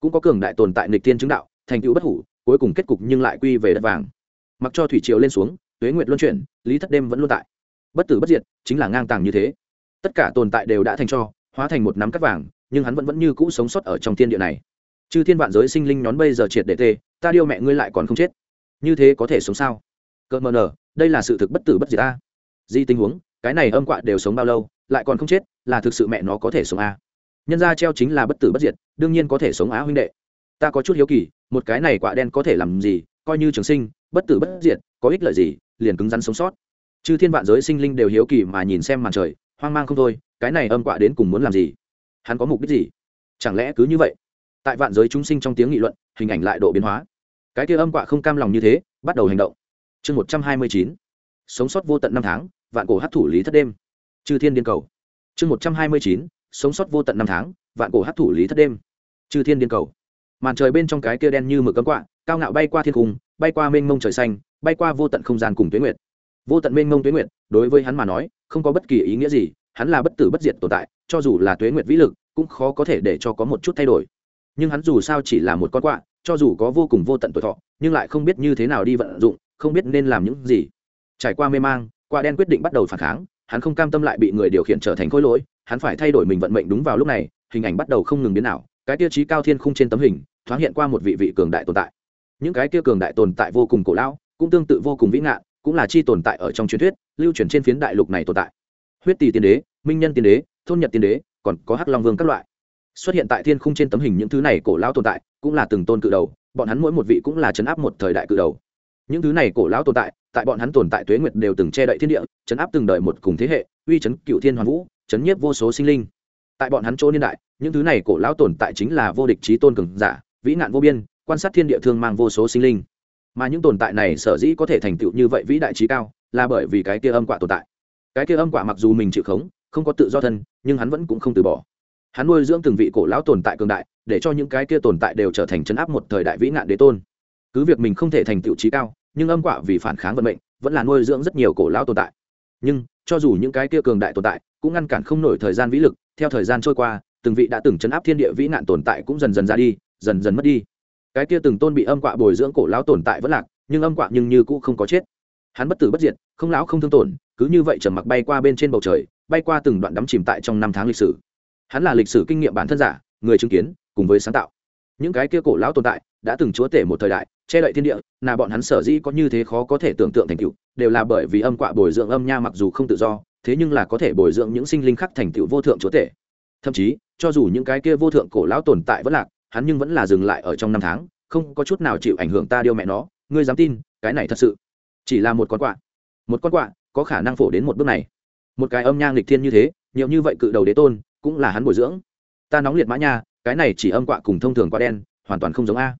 Cũng có cường đại tồn tại nịch thiên chứng đạo, thành tựu bất hủ, cuối cùng kết cục nhưng lại quy về đất vàng. Mặc cho thủy triều lên xuống, tuế nguyệt luân chuyển, lý thất đêm vẫn luôn tại. Bất tử bất diệt, chính là ngang tàng như thế tất cả tồn tại đều đã thành cho, hóa thành một nắm cắt vàng, nhưng hắn vẫn vẫn như cũ sống sót ở trong thiên địa này. Chư thiên vạn giới sinh linh nhón bây giờ triệt để tê, ta điêu mẹ ngươi lại còn không chết. Như thế có thể sống sao? Cợt mờ nở đây là sự thực bất tử bất diệt ta di tình huống, cái này âm quạ đều sống bao lâu, lại còn không chết, là thực sự mẹ nó có thể sống a. Nhân ra treo chính là bất tử bất diệt, đương nhiên có thể sống á huynh đệ. Ta có chút hiếu kỳ, một cái này quạ đen có thể làm gì, coi như trường sinh, bất tử bất diệt, có ích lợi gì, liền cứng rắn sống sót. Chư thiên vạn giới sinh linh đều hiếu kỳ mà nhìn xem màn trời hoang mang không thôi, cái này âm quạ đến cùng muốn làm gì? Hắn có mục đích gì? Chẳng lẽ cứ như vậy? Tại vạn giới chúng sinh trong tiếng nghị luận, hình ảnh lại độ biến hóa. Cái kia âm quạ không cam lòng như thế, bắt đầu hành động. Chương một trăm hai mươi chín. Sống sót vô tận năm tháng, vạn cổ hát thủ lý thất đêm. Chư thiên điên cầu. Chương một trăm hai mươi chín. Sống sót vô tận năm tháng, vạn cổ hát thủ lý thất đêm. Chư thiên điên cầu. Màn trời bên trong cái kia đen như mực cấm quạ, cao ngạo bay qua thiên cung bay qua mênh mông trời xanh, bay qua vô tận không gian cùng tuế nguyệt vô tận mênh mông tuế nguyệt, đối với hắn mà nói, không có bất kỳ ý nghĩa gì, hắn là bất tử bất diệt tồn tại, cho dù là tuế nguyệt vĩ lực, cũng khó có thể để cho có một chút thay đổi. Nhưng hắn dù sao chỉ là một con quạ, cho dù có vô cùng vô tận tuổi thọ, nhưng lại không biết như thế nào đi vận dụng, không biết nên làm những gì. Trải qua mê mang, quạ đen quyết định bắt đầu phản kháng, hắn không cam tâm lại bị người điều khiển trở thành khối lỗi, hắn phải thay đổi mình vận mệnh đúng vào lúc này, hình ảnh bắt đầu không ngừng biến nào cái tiêu chí cao thiên khung trên tấm hình, thoáng hiện qua một vị vị cường đại tồn tại. Những cái kia cường đại tồn tại vô cùng cổ lão, cũng tương tự vô cùng vĩ ngạn cũng là chi tồn tại ở trong truyền thuyết, lưu truyền trên phiến đại lục này tồn tại. Huyết tỳ tiên đế, minh nhân tiên đế, thôn nhật tiên đế, còn có hắc long vương các loại. Xuất hiện tại thiên khung trên tấm hình những thứ này cổ lão tồn tại, cũng là từng tôn cự đầu, bọn hắn mỗi một vị cũng là chấn áp một thời đại cự đầu. Những thứ này cổ lão tồn tại tại bọn hắn tồn tại tuế nguyệt đều từng che đậy thiên địa, chấn áp từng đời một cùng thế hệ, uy chấn cựu thiên hoàn vũ, chấn nhiếp vô số sinh linh. Tại bọn hắn chỗ niên đại, những thứ này cổ lão tồn tại chính là vô địch trí tôn cường giả, vĩ nạn vô biên, quan sát thiên địa thương mang vô số sinh linh mà những tồn tại này sở dĩ có thể thành tựu như vậy vĩ đại trí cao là bởi vì cái kia âm quả tồn tại. Cái kia âm quả mặc dù mình chịu khống, không có tự do thân, nhưng hắn vẫn cũng không từ bỏ. Hắn nuôi dưỡng từng vị cổ lão tồn tại cường đại, để cho những cái kia tồn tại đều trở thành chấn áp một thời đại vĩ nạn đế tôn. Cứ việc mình không thể thành tựu trí cao, nhưng âm quả vì phản kháng vận mệnh, vẫn là nuôi dưỡng rất nhiều cổ lão tồn tại. Nhưng, cho dù những cái kia cường đại tồn tại cũng ngăn cản không nổi thời gian vĩ lực, theo thời gian trôi qua, từng vị đã từng chấn áp thiên địa vĩ nạn tồn tại cũng dần dần ra đi, dần dần mất đi cái kia từng tôn bị âm quạ bồi dưỡng cổ lão tồn tại vẫn lạc, nhưng âm quạ nhưng như cũ không có chết. Hắn bất tử bất diệt, không lão không thương tổn, cứ như vậy trầm mặc bay qua bên trên bầu trời, bay qua từng đoạn đắm chìm tại trong năm tháng lịch sử. Hắn là lịch sử kinh nghiệm bản thân giả, người chứng kiến, cùng với sáng tạo. Những cái kia cổ lão tồn tại, đã từng chúa tể một thời đại, che đậy thiên địa, là bọn hắn sở dĩ có như thế khó có thể tưởng tượng thành tựu, đều là bởi vì âm quạ bồi dưỡng âm nha mặc dù không tự do, thế nhưng là có thể bồi dưỡng những sinh linh khác thành tựu vô thượng chúa tể. Thậm chí, cho dù những cái kia vô thượng cổ lão tồn tại vẫn lạc hắn nhưng vẫn là dừng lại ở trong năm tháng, không có chút nào chịu ảnh hưởng ta điêu mẹ nó, ngươi dám tin, cái này thật sự chỉ là một con quạ. Một con quạ, có khả năng phổ đến một bước này. Một cái âm nhang lịch thiên như thế, nhiều như vậy cự đầu đế tôn, cũng là hắn bồi dưỡng. Ta nóng liệt mã nha, cái này chỉ âm quạ cùng thông thường quạ đen, hoàn toàn không giống a.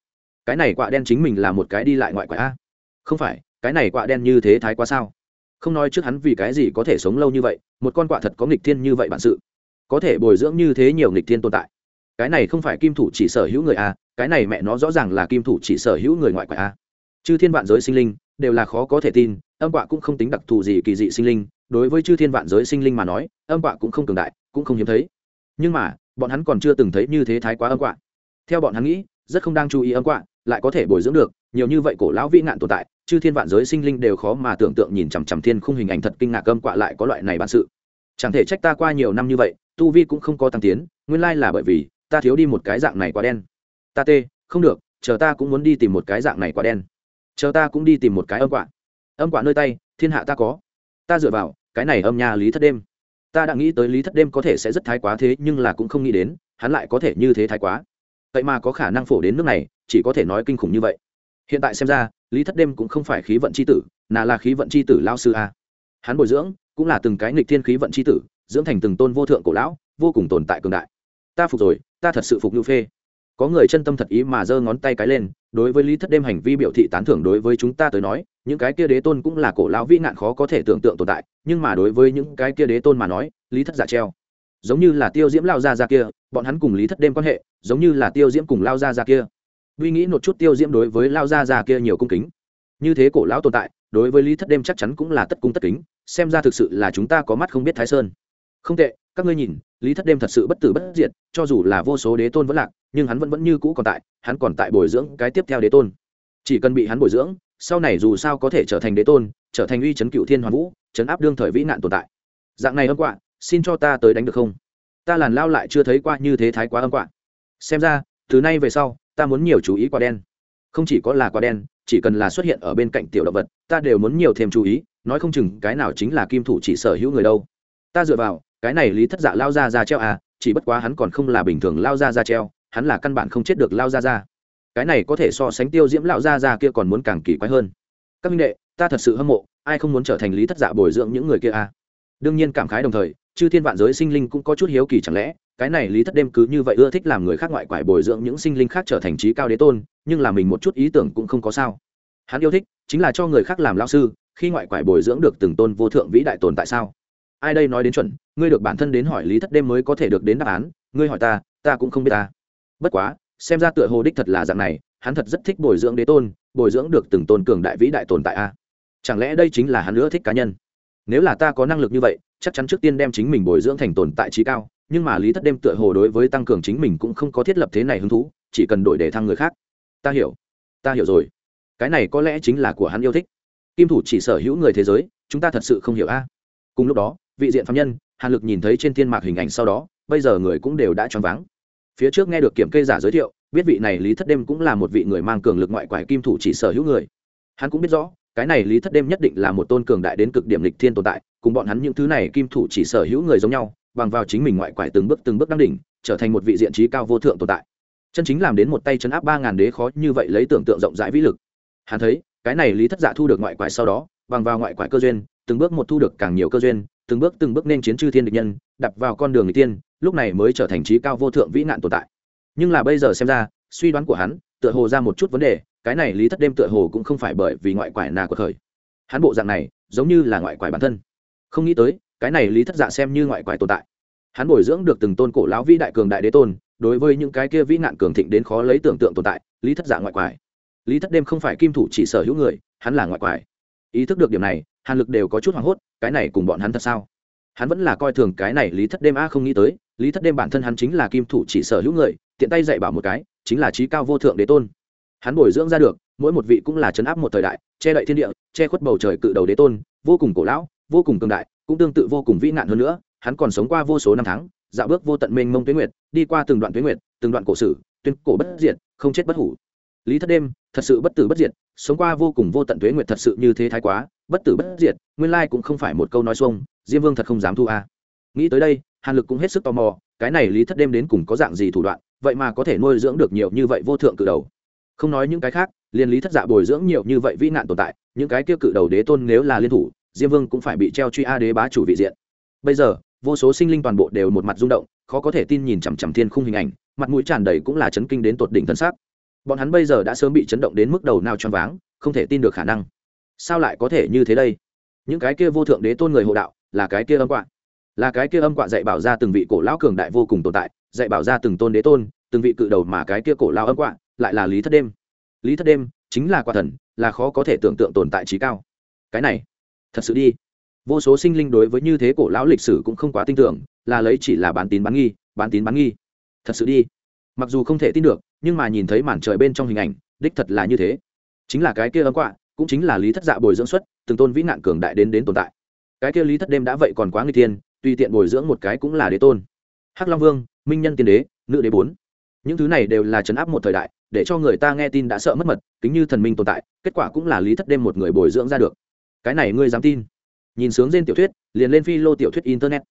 Cái này quạ đen chính mình là một cái đi lại ngoại quạ a. Không phải, cái này quạ đen như thế thái quá sao? Không nói trước hắn vì cái gì có thể sống lâu như vậy, một con quạ thật có nghịch thiên như vậy bản sự. Có thể bồi dưỡng như thế nhiều nghịch thiên tồn tại cái này không phải kim thủ chỉ sở hữu người a cái này mẹ nó rõ ràng là kim thủ chỉ sở hữu người ngoại quạ a chư thiên vạn giới sinh linh đều là khó có thể tin, âm quạ cũng không tính đặc thù gì kỳ dị sinh linh, đối với chư thiên vạn giới sinh linh mà nói, âm quạ cũng không cường đại, cũng không hiếm thấy. Nhưng mà, bọn hắn còn chưa từng thấy như thế thái quá âm quạ. Theo bọn hắn nghĩ, rất không đang chú ý âm quạ, lại có thể bồi dưỡng được, nhiều như vậy cổ lão vĩ nạn tồn tại, chư thiên vạn giới sinh linh đều khó mà tưởng tượng nhìn chằm chằm thiên khung hình ảnh thật kinh ngạc âm quạ lại có loại này bản sự. Chẳng thể trách ta qua nhiều năm như vậy, tu vi cũng không có tăng tiến, nguyên lai là bởi vì ta thiếu đi một cái dạng này quá đen. Ta tê, không được, chờ ta cũng muốn đi tìm một cái dạng này quá đen. Chờ ta cũng đi tìm một cái âm quả. Âm quả nơi tay, thiên hạ ta có. Ta dựa vào, cái này âm nhà lý thất đêm. Ta đã nghĩ tới lý thất đêm có thể sẽ rất thái quá thế, nhưng là cũng không nghĩ đến, hắn lại có thể như thế thái quá. Vậy mà có khả năng phổ đến nước này, chỉ có thể nói kinh khủng như vậy. Hiện tại xem ra, lý thất đêm cũng không phải khí vận c h i tử nà là khí vận c h i tử lao sư a. Hắn bồi dưỡng, cũng là từng cái nghịch thiên khí vận c h i tử, dưỡng thành từng tôn vô thượng cổ lão, vô cùng tồn tại cường đại ta phục rồi, ta thật sự phục như phê. Có người chân tâm thật ý mà giơ ngón tay cái lên, đối với lý thất đêm hành vi biểu thị tán thưởng đối với chúng ta tới nói, những cái kia đế tôn cũng là cổ lão vĩ nạn khó có thể tưởng tượng tồn tại, nhưng mà đối với những cái kia đế tôn mà nói, lý thất giả treo. Giống như là tiêu diễm lao ra ra kia, bọn hắn cùng lý thất đêm quan hệ, giống như là tiêu diễm cùng lao ra ra kia. Uy nghĩ một chút tiêu diễm đối với lao ra ra kia nhiều cung kính. Như thế cổ lão tồn tại, đối với lý thất đêm chắc chắn cũng là tất cung tất kính, xem ra thực sự là chúng ta có mắt không biết thái sơn. Không tệ, các ngươi nhìn lý thất đêm thật sự bất tử bất diệt, cho dù là vô số đế tôn vẫn lạc, nhưng hắn vẫn vẫn như cũ còn tại, hắn còn tại bồi dưỡng cái tiếp theo đế tôn. Chỉ cần bị hắn bồi dưỡng, sau này dù sao có thể trở thành đế tôn, trở thành uy chấn cựu thiên hoàn vũ, chấn áp đương thời vĩ nạn tồn tại. Dạng này âm quạ, xin cho ta tới đánh được không? Ta làn lao lại chưa thấy qua như thế thái quá âm quạ. Xem ra, từ nay về sau, ta muốn nhiều chú ý quả đen. Không chỉ có là quả đen, chỉ cần là xuất hiện ở bên cạnh tiểu động vật, ta đều muốn nhiều thêm chú ý, nói không chừng cái nào chính là kim thủ chỉ sở hữu người đâu. Ta dựa vào cái này lý thất dạ lao ra ra treo à chỉ bất quá hắn còn không là bình thường lao ra ra treo, hắn là căn bản không chết được lao ra ra. Cái này có thể so sánh tiêu diễm lão ra ra kia còn muốn càng kỳ quái hơn. Các minh đệ, ta thật sự hâm mộ, ai không muốn trở thành lý thất dạ bồi dưỡng những người kia à? Đương nhiên cảm khái đồng thời, chư thiên vạn giới sinh linh cũng có chút hiếu kỳ chẳng lẽ, cái này lý thất đêm cứ như vậy ưa thích làm người khác ngoại quải bồi dưỡng những sinh linh khác trở thành trí cao đế tôn, nhưng là mình một chút ý tưởng cũng không có sao. Hắn yêu thích chính là cho người khác làm lao sư, khi ngoại quải bồi dưỡng được từng tôn vô thượng vĩ đại tồn tại sao? Ai đây nói đến chuẩn, ngươi được bản thân đến hỏi lý thất đêm mới có thể được đến đáp án, ngươi hỏi ta ta cũng không biết ta. Bất quá, xem ra tựa hồ đích thật là dạng này, hắn thật rất thích bồi dưỡng đế tôn, bồi dưỡng được từng tôn cường đại vĩ đại tồn tại a. Chẳng lẽ đây chính là hắn nữa thích cá nhân? Nếu là ta có năng lực như vậy, chắc chắn trước tiên đem chính mình bồi dưỡng thành tồn tại trí cao, nhưng mà lý thất đêm tựa hồ đối với tăng cường chính mình cũng không có thiết lập thế này hứng thú, chỉ cần đổi để thăng người khác. Ta hiểu. Ta hiểu rồi. Cái này có lẽ chính là của hắn yêu thích. Kim thủ chỉ sở hữu người thế giới, chúng ta thật sự không hiểu a. Cùng lúc đó vị diện phạm nhân, hàn lực nhìn thấy trên thiên mạc hình ảnh sau đó, bây giờ người cũng đều đã choáng váng. Phía trước nghe được kiểm kê giả giới thiệu, biết vị này lý thất đêm cũng là một vị người mang cường lực ngoại quải kim thủ chỉ sở hữu người. Hắn cũng biết rõ, cái này lý thất đêm nhất định là một tôn cường đại đến cực điểm lịch thiên tồn tại, cùng bọn hắn những thứ này kim thủ chỉ sở hữu người giống nhau, bằng vào chính mình ngoại quải từng bước từng bước đăng đỉnh, trở thành một vị diện trí cao vô thượng tồn tại. Chân chính làm đến một tay chấn áp ba ngàn đế khó như vậy lấy tưởng tượng rộng rãi vĩ lực. Hắn thấy, cái này lý thất dạ thu được ngoại quải sau đó, bằng vào ngoại quải cơ duyên, từng bước một thu được càng nhiều cơ duyên từng bước từng bước nên chiến chư thiên địch nhân đặt vào con đường người tiên, lúc này mới trở thành trí cao vô thượng vĩ nạn tồn tại. Nhưng là bây giờ xem ra, suy đoán của hắn, tựa hồ ra một chút vấn đề, cái này lý thất đêm tựa hồ cũng không phải bởi vì ngoại quải nà của thời. Hắn bộ dạng này, giống như là ngoại quải bản thân. Không nghĩ tới, cái này lý thất dạ xem như ngoại quải tồn tại. Hắn bồi dưỡng được từng tôn cổ lão vĩ đại cường đại đế tôn, đối với những cái kia vĩ nạn cường thịnh đến khó lấy tưởng tượng tồn tại, lý thất dạ ngoại quải. Lý thất đêm không phải kim thủ chỉ sở hữu người, hắn là ngoại quải ý thức được điểm này, hàn lực đều có chút hoảng hốt, cái này cùng bọn hắn thật sao? Hắn vẫn là coi thường cái này lý thất đêm a không nghĩ tới, lý thất đêm bản thân hắn chính là kim thủ chỉ sở hữu người, tiện tay dạy bảo một cái, chính là trí cao vô thượng đế tôn. Hắn bồi dưỡng ra được, mỗi một vị cũng là chấn áp một thời đại, che đậy thiên địa, che khuất bầu trời cự đầu đế tôn, vô cùng cổ lão, vô cùng cường đại, cũng tương tự vô cùng vĩ nạn hơn nữa, hắn còn sống qua vô số năm tháng, dạo bước vô tận mênh mông tuyến nguyệt, đi qua từng đoạn tuyến nguyệt, từng đoạn cổ sử, tuyên cổ bất diệt, không chết bất hủ lý thất đêm, thật sự bất tử bất diệt, sống qua vô cùng vô tận tuế nguyệt thật sự như thế thái quá, bất tử bất diệt, nguyên lai cũng không phải một câu nói xuông, diêm vương thật không dám thu a. Nghĩ tới đây, hàn lực cũng hết sức tò mò, cái này lý thất đêm đến cùng có dạng gì thủ đoạn, vậy mà có thể nuôi dưỡng được nhiều như vậy vô thượng cự đầu. Không nói những cái khác, liền lý thất dạ bồi dưỡng nhiều như vậy vĩ nạn tồn tại, những cái kia cự đầu đế tôn nếu là liên thủ, diêm vương cũng phải bị treo truy a đế bá chủ vị diện. Bây giờ, vô số sinh linh toàn bộ đều một mặt rung động, khó có thể tin nhìn chằm chằm thiên khung hình ảnh, mặt mũi tràn đầy cũng là chấn kinh đến tột đỉnh thân xác bọn hắn bây giờ đã sớm bị chấn động đến mức đầu nào choáng váng, không thể tin được khả năng. Sao lại có thể như thế đây? Những cái kia vô thượng đế tôn người hộ đạo, là cái kia âm quạ. Là cái kia âm quạ dạy bảo ra từng vị cổ lão cường đại vô cùng tồn tại, dạy bảo ra từng tôn đế tôn, từng vị cự đầu mà cái kia cổ lão âm quạ, lại là lý thất đêm. Lý thất đêm chính là quả thần, là khó có thể tưởng tượng tồn tại trí cao. Cái này, thật sự đi. Vô số sinh linh đối với như thế cổ lão lịch sử cũng không quá tin tưởng, là lấy chỉ là bán tín bán nghi, bán tín bán nghi. Thật sự đi. Mặc dù không thể tin được nhưng mà nhìn thấy màn trời bên trong hình ảnh, đích thật là như thế. Chính là cái kia ấm quạ, cũng chính là lý thất dạ bồi dưỡng xuất, từng tôn vĩ nạn cường đại đến đến tồn tại. Cái kia lý thất đêm đã vậy còn quá người tiên tùy tiện bồi dưỡng một cái cũng là đế tôn. Hắc long vương, minh nhân tiên đế, nữ đế bốn. Những thứ này đều là chấn áp một thời đại, để cho người ta nghe tin đã sợ mất mật, kính như thần minh tồn tại, kết quả cũng là lý thất đêm một người bồi dưỡng ra được. Cái này ngươi dám tin? Nhìn sướng trên tiểu thuyết, liền lên phi lô tiểu thuyết internet.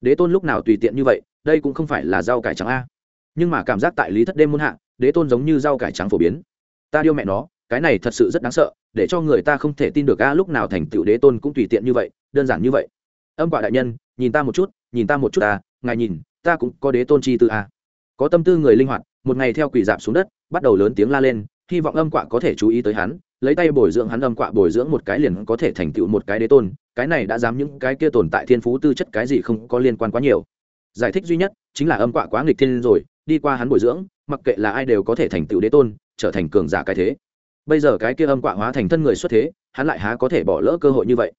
Đế tôn lúc nào tùy tiện như vậy, đây cũng không phải là rau cải trắng a. Nhưng mà cảm giác tại lý thất đêm muôn hạ đế tôn giống như rau cải trắng phổ biến. Ta điêu mẹ nó, cái này thật sự rất đáng sợ, để cho người ta không thể tin được a, lúc nào thành tựu đế tôn cũng tùy tiện như vậy, đơn giản như vậy. Âm quả đại nhân, nhìn ta một chút, nhìn ta một chút ta ngài nhìn, ta cũng có đế tôn chi tư a có tâm tư người linh hoạt, một ngày theo quỷ dạp xuống đất, bắt đầu lớn tiếng la lên, hy vọng âm quạ có thể chú ý tới hắn, lấy tay bồi dưỡng hắn âm quạ bồi dưỡng một cái liền có thể thành tựu một cái đế tôn, cái này đã dám những cái kia tồn tại thiên phú tư chất cái gì không có liên quan quá nhiều. Giải thích duy nhất, chính là âm quạ quá nghịch thiên rồi, đi qua hắn bồi dưỡng mặc kệ là ai đều có thể thành tựu đế tôn, trở thành cường giả cái thế. Bây giờ cái kia âm quạ hóa thành thân người xuất thế, hắn lại há có thể bỏ lỡ cơ hội như vậy?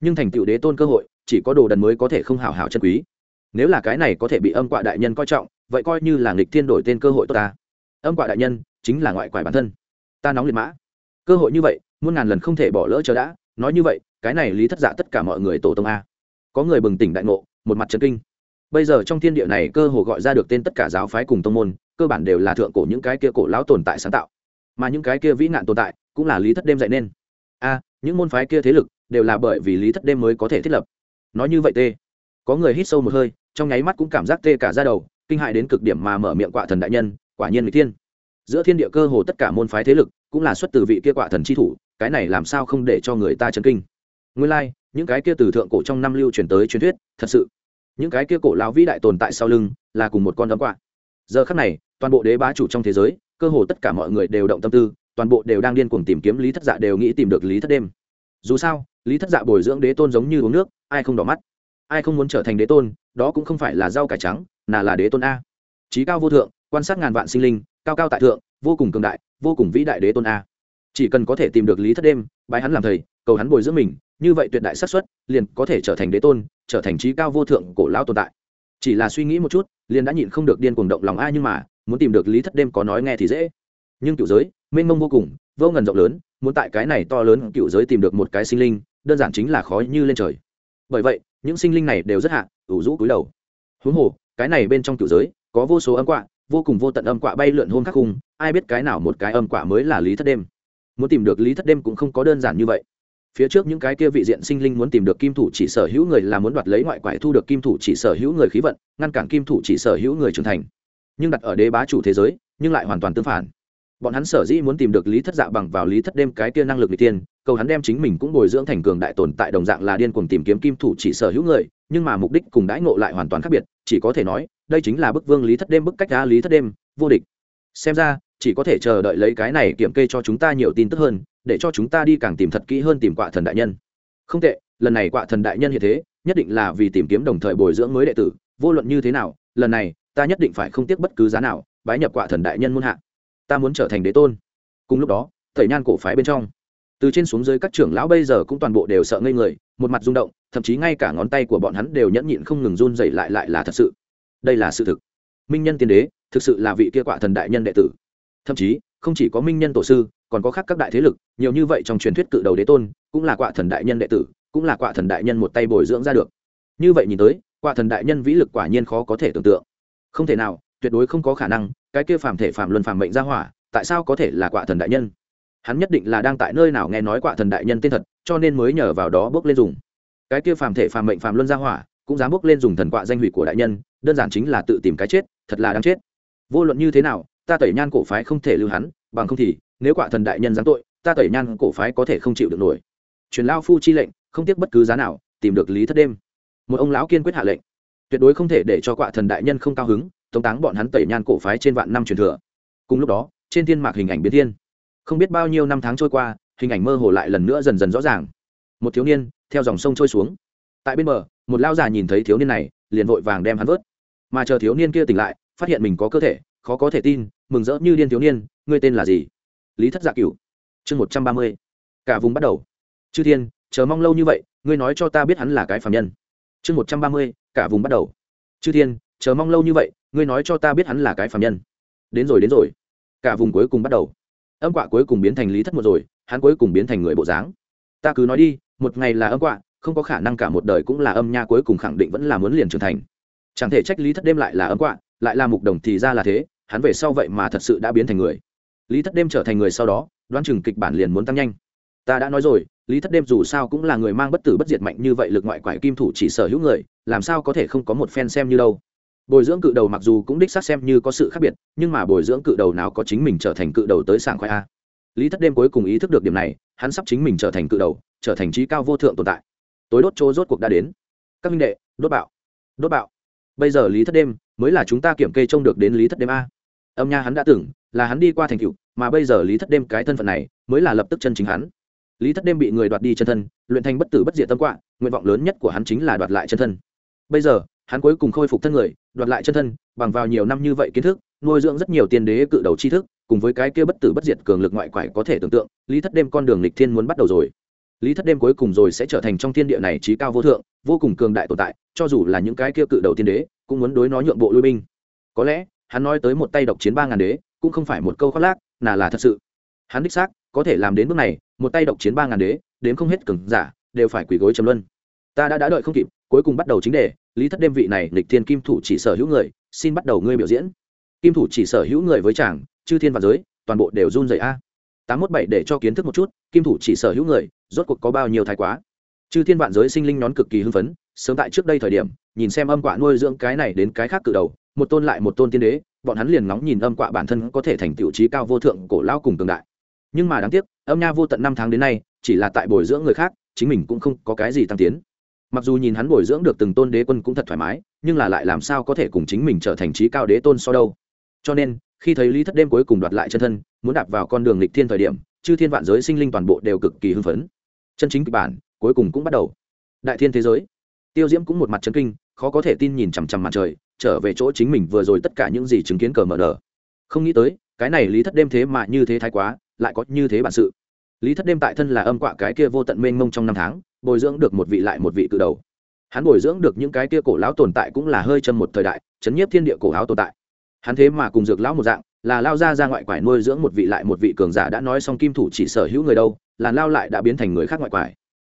Nhưng thành tựu đế tôn cơ hội, chỉ có đồ đần mới có thể không hào hào chân quý. Nếu là cái này có thể bị âm quạ đại nhân coi trọng, vậy coi như là nghịch thiên đổi tên cơ hội tốt ta. Âm quạ đại nhân chính là ngoại quải bản thân. Ta nóng liệt mã. Cơ hội như vậy, muôn ngàn lần không thể bỏ lỡ chờ đã. Nói như vậy, cái này lý thất giả tất cả mọi người tổ tông a. Có người bừng tỉnh đại ngộ, một mặt trần kinh. Bây giờ trong thiên địa này cơ hồ gọi ra được tên tất cả giáo phái cùng tông môn cơ bản đều là thượng cổ những cái kia cổ lão tồn tại sáng tạo. Mà những cái kia vĩ nạn tồn tại cũng là lý thất đêm dạy nên. A những môn phái kia thế lực đều là bởi vì lý thất đêm mới có thể thiết lập. Nói như vậy tê. Có người hít sâu một hơi trong nháy mắt cũng cảm giác tê cả ra đầu kinh hại đến cực điểm mà mở miệng quạ thần đại nhân quả nhiên người thiên. Giữa thiên địa cơ hồ tất cả môn phái thế lực cũng là xuất từ vị kia quạ thần chi thủ cái này làm sao không để cho người ta chấn kinh? Nguyên lai、like, những cái kia từ thượng cổ trong năm lưu truyền tới truyền thuyết thật sự những cái kia cổ lão vĩ đại tồn tại sau lưng là cùng một con đấm quạ. Giờ khắc này toàn bộ đế bá chủ trong thế giới, cơ hồ tất cả mọi người đều động tâm tư, toàn bộ đều đang điên cuồng tìm kiếm lý thất dạ đều nghĩ tìm được lý thất đêm. Dù sao, lý thất dạ bồi dưỡng đế tôn giống như uống nước, ai không đỏ mắt? Ai không muốn trở thành đế tôn, đó cũng không phải là rau cải trắng nào là đế tôn a. Trí cao vô thượng, quan sát ngàn vạn sinh linh, cao cao tại thượng, vô cùng cường đại, vô cùng vĩ đại đế tôn a. Chỉ cần có thể tìm được lý thất đêm, bái hắn làm thầy, cầu hắn bồi dưỡng mình, như vậy tuyệt đại xác suất, liền có thể trở thành đế tôn, trở thành trí cao vô thượng cổ lão tồn tại. Chỉ là suy nghĩ một chút, liền đã nhịn không được điên cuồng động lòng ai nhưng mà muốn tìm được lý thất đêm có nói nghe thì dễ. Nhưng cựu giới, mênh mông vô cùng, vô ngần rộng lớn, muốn tại cái này to lớn cựu giới tìm được một cái sinh linh, đơn giản chính là khó như lên trời. Bởi vậy, những sinh linh này đều rất hạ, ủ rũ cúi đầu. Huống hồ, cái này bên trong cựu giới, có vô số âm quạ, vô cùng vô tận âm quạ bay lượn hôn khắc khung, ai biết cái nào một cái âm quạ mới là lý thất đêm. Muốn tìm được lý thất đêm cũng không có đơn giản như vậy. Phía trước những cái kia vị diện sinh linh muốn tìm được kim thủ chỉ sở hữu người là muốn đoạt lấy ngoại quải thu được kim thủ chỉ sở hữu người khí vận, ngăn cản kim thủ chỉ sở hữu người trưởng thành nhưng đặt ở đế bá chủ thế giới, nhưng lại hoàn toàn tương phản. Bọn hắn sở dĩ muốn tìm được lý thất dạ bằng vào lý thất đêm cái kia năng lực n tiên cầu hắn đem chính mình cũng bồi dưỡng thành cường đại tồn tại đồng dạng là điên cuồng tìm kiếm kim thủ chỉ sở hữu người, nhưng mà mục đích cùng đãi ngộ lại hoàn toàn khác biệt, chỉ có thể nói, đây chính là bức vương lý thất đêm bức cách đá lý thất đêm, vô địch. Xem ra, chỉ có thể chờ đợi lấy cái này kiểm kê cho chúng ta nhiều tin tức hơn, để cho chúng ta đi càng tìm thật kỹ hơn tìm quạ thần đại nhân. Không tệ, lần này quạ thần đại nhân hiện thế, nhất định là vì tìm kiếm đồng thời bồi dưỡng mới đệ tử, vô luận như thế nào, lần này ta nhất định phải không tiếc bất cứ giá nào, bái nhập quạ thần đại nhân muôn hạ. Ta muốn trở thành đế tôn. Cùng lúc đó, thầy nhan cổ phái bên trong, từ trên xuống dưới các trưởng lão bây giờ cũng toàn bộ đều sợ ngây người, một mặt rung động, thậm chí ngay cả ngón tay của bọn hắn đều nhẫn nhịn không ngừng run dày lại lại là thật sự. Đây là sự thực. Minh nhân tiên đế, thực sự là vị kia quạ thần đại nhân đệ tử. Thậm chí, không chỉ có minh nhân tổ sư, còn có khác các đại thế lực, nhiều như vậy trong truyền thuyết cự đầu đế tôn, cũng là quạ thần đại nhân đệ tử, cũng là quạ thần đại nhân một tay bồi dưỡng ra được. Như vậy nhìn tới, quạ thần đại nhân vĩ lực quả nhiên khó có thể tưởng tượng không thể nào, tuyệt đối không có khả năng, cái kia phàm thể phàm luân phàm mệnh ra hỏa, tại sao có thể là quạ thần đại nhân? Hắn nhất định là đang tại nơi nào nghe nói quạ thần đại nhân tên thật, cho nên mới nhờ vào đó bước lên dùng. Cái kia phàm thể phàm mệnh phàm luân ra hỏa, cũng dám bước lên dùng thần quạ danh hủy của đại nhân, đơn giản chính là tự tìm cái chết, thật là đáng chết. Vô luận như thế nào, ta tẩy nhan cổ phái không thể lưu hắn, bằng không thì, nếu quả thần đại nhân giáng tội, ta tẩy nhan cổ phái có thể không chịu được nổi. Truyền lao phu chi lệnh, không tiếc bất cứ giá nào, tìm được lý thất đêm. Một ông lão kiên quyết hạ lệnh tuyệt đối không thể để cho quạ thần đại nhân không cao hứng, tống táng bọn hắn tẩy nhan cổ phái trên vạn năm truyền thừa. Cùng lúc đó, trên thiên mạc hình ảnh biến thiên. Không biết bao nhiêu năm tháng trôi qua, hình ảnh mơ hồ lại lần nữa dần dần rõ ràng. Một thiếu niên, theo dòng sông trôi xuống. Tại bên bờ, một lao già nhìn thấy thiếu niên này, liền vội vàng đem hắn vớt. Mà chờ thiếu niên kia tỉnh lại, phát hiện mình có cơ thể, khó có thể tin, mừng rỡ như điên thiếu niên, ngươi tên là gì? Lý thất dạ cửu. Chương một trăm ba mươi. Cả vùng bắt đầu. Chư thiên, chờ mong lâu như vậy, ngươi nói cho ta biết hắn là cái phạm nhân. Chương một trăm ba mươi cả vùng bắt đầu. Chư thiên, chờ mong lâu như vậy, ngươi nói cho ta biết hắn là cái phạm nhân. Đến rồi đến rồi. Cả vùng cuối cùng bắt đầu. Âm quạ cuối cùng biến thành lý thất một rồi, hắn cuối cùng biến thành người bộ dáng. Ta cứ nói đi, một ngày là âm quạ, không có khả năng cả một đời cũng là âm nha cuối cùng khẳng định vẫn là muốn liền trưởng thành. Chẳng thể trách lý thất đêm lại là âm quạ, lại là mục đồng thì ra là thế, hắn về sau vậy mà thật sự đã biến thành người. Lý thất đêm trở thành người sau đó, đoán chừng kịch bản liền muốn tăng nhanh. Ta đã nói rồi, lý thất đêm dù sao cũng là người mang bất tử bất diệt mạnh như vậy, lực ngoại quải kim thủ chỉ sở hữu người làm sao có thể không có một fan xem như đâu. Bồi dưỡng cự đầu mặc dù cũng đích xác xem như có sự khác biệt, nhưng mà bồi dưỡng cự đầu nào có chính mình trở thành cự đầu tới sảng khoai a? Lý thất đêm cuối cùng ý thức được điểm này, hắn sắp chính mình trở thành cự đầu, trở thành trí cao vô thượng tồn tại. Tối đốt chỗ rốt cuộc đã đến. Các minh đệ, đốt bạo đốt bạo. Bây giờ lý thất đêm mới là chúng ta kiểm kê trông được đến lý thất đêm a. Âm nha hắn đã tưởng là hắn đi qua thành cựu mà bây giờ lý thất đêm cái thân phận này mới là lập tức chân chính hắn. Lý thất đêm bị người đoạt đi chân thân, luyện thành bất tử bất diệt tâm quạ, nguyện vọng lớn nhất của hắn chính là đoạt lại chân thân bây giờ, hắn cuối cùng khôi phục thân người, đoạt lại chân thân, bằng vào nhiều năm như vậy kiến thức, nuôi dưỡng rất nhiều tiên đế cự đầu tri thức, cùng với cái kia bất tử bất diệt cường lực ngoại quải có thể tưởng tượng, lý thất đêm con đường lịch thiên muốn bắt đầu rồi. Lý thất đêm cuối cùng rồi sẽ trở thành trong thiên địa này trí cao vô thượng, vô cùng cường đại tồn tại, cho dù là những cái kia cự đầu tiên đế, cũng muốn đối nó nhượng bộ lui binh. Có lẽ, hắn nói tới một tay độc chiến ba ngàn đế, cũng không phải một câu khoác lác là là thật sự. Hắn đích xác có thể làm đến bước này, một tay độc chiến ba ngàn đế đến không hết cường giả, đều phải quỳ gối trầm luân ta đã đã đợi không kịp, cuối cùng bắt đầu chính đề, lý thất đêm vị này lịch thiên kim thủ chỉ sở hữu người, xin bắt đầu ngươi biểu diễn. Kim thủ chỉ sở hữu người với chàng, chư thiên và giới, toàn bộ đều run dày a. tám mốt bảy để cho kiến thức một chút, kim thủ chỉ sở hữu người, rốt cuộc có bao nhiêu thái quá. Chư thiên vạn giới sinh linh nón cực kỳ hưng phấn, sớm tại trước đây thời điểm, nhìn xem âm quả nuôi dưỡng cái này đến cái khác cự đầu, một tôn lại một tôn tiên đế, bọn hắn liền ngóng nhìn âm quạ bản thân có thể thành tiểu trí cao vô thượng, cổ lao cùng tương đại. Nhưng mà đáng tiếc, âm nha vô tận năm tháng đến nay, chỉ là tại bồi dưỡng người khác, chính mình cũng không có cái gì tăng tiến mặc dù nhìn hắn bồi dưỡng được từng tôn đế quân cũng thật thoải mái, nhưng là lại làm sao có thể cùng chính mình trở thành trí cao đế tôn so đâu. Cho nên, khi thấy lý thất đêm cuối cùng đoạt lại chân thân, muốn đạp vào con đường lịch thiên thời điểm, chư thiên vạn giới sinh linh toàn bộ đều cực kỳ hưng phấn. Chân chính kịch bản, cuối cùng cũng bắt đầu. Đại thiên thế giới. Tiêu diễm cũng một mặt chân kinh, khó có thể tin nhìn chằm chằm mặt trời, trở về chỗ chính mình vừa rồi tất cả những gì chứng kiến cờ mở nở. Không nghĩ tới, cái này lý thất đêm thế mà như thế thái quá, lại có như thế bản sự. Lý thất đêm tại thân là âm quạ cái kia vô tận mênh mông trong năm tháng bồi dưỡng được một vị lại một vị cự đầu. Hắn bồi dưỡng được những cái kia cổ lão tồn tại cũng là hơi chân một thời đại, chấn nhiếp thiên địa cổ áo tồn tại. Hắn thế mà cùng dược lão một dạng, là lao ra ra ngoại quải nuôi dưỡng một vị lại một vị cường giả đã nói xong kim thủ chỉ sở hữu người đâu, là lao lại đã biến thành người khác ngoại quải.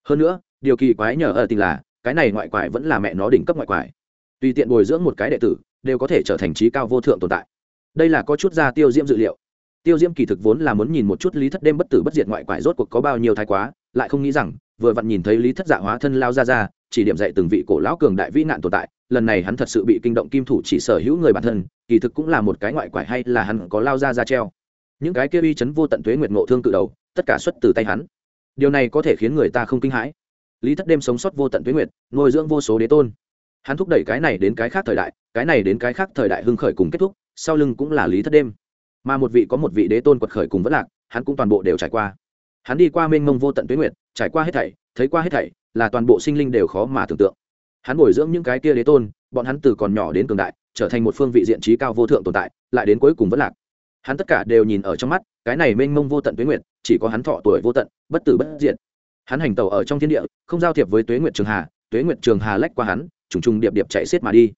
Hơn nữa, điều kỳ quái nhờ ở tình là, cái này ngoại quải vẫn là mẹ nó đỉnh cấp ngoại quải. Tùy tiện bồi dưỡng một cái đệ tử, đều có thể trở thành trí cao vô thượng tồn tại. Đây là có chút ra tiêu diễm dự liệu. Tiêu diễm kỳ thực vốn là muốn nhìn một chút lý thất đêm bất tử bất diệt ngoại quải rốt cuộc có bao nhiêu thái quá, lại không nghĩ rằng vừa vặn nhìn thấy lý thất dạ hóa thân lao ra ra, chỉ điểm dạy từng vị cổ lão cường đại vĩ nạn tồn tại, lần này hắn thật sự bị kinh động kim thủ chỉ sở hữu người bản thân, kỳ thực cũng là một cái ngoại quải hay là hắn có lao ra ra treo. Những cái kia uy chấn vô tận tuế nguyệt ngộ thương cự đầu, tất cả xuất từ tay hắn. Điều này có thể khiến người ta không kinh hãi. Lý thất đêm sống sót vô tận tuế nguyệt, nuôi dưỡng vô số đế tôn. Hắn thúc đẩy cái này đến cái khác thời đại, cái này đến cái khác thời đại hưng khởi cùng kết thúc, sau lưng cũng là lý thất đêm. Mà một vị có một vị đế tôn quật khởi cùng vất lạc, hắn cũng toàn bộ đều trải qua hắn đi qua mênh mông vô tận tuế nguyệt, trải qua hết thảy, thấy qua hết thảy, là toàn bộ sinh linh đều khó mà tưởng tượng. Hắn bồi dưỡng những cái kia đế tôn, bọn hắn từ còn nhỏ đến cường đại, trở thành một phương vị diện trí cao vô thượng tồn tại, lại đến cuối cùng vẫn lạc. Hắn tất cả đều nhìn ở trong mắt, cái này mênh mông vô tận tuế nguyệt, chỉ có hắn thọ tuổi vô tận, bất tử bất diệt. Hắn hành tàu ở trong thiên địa, không giao thiệp với tuế nguyệt trường hà, tuế nguyệt trường hà lách qua hắn, trùng trùng điệp điệp chạy xiết mà đi.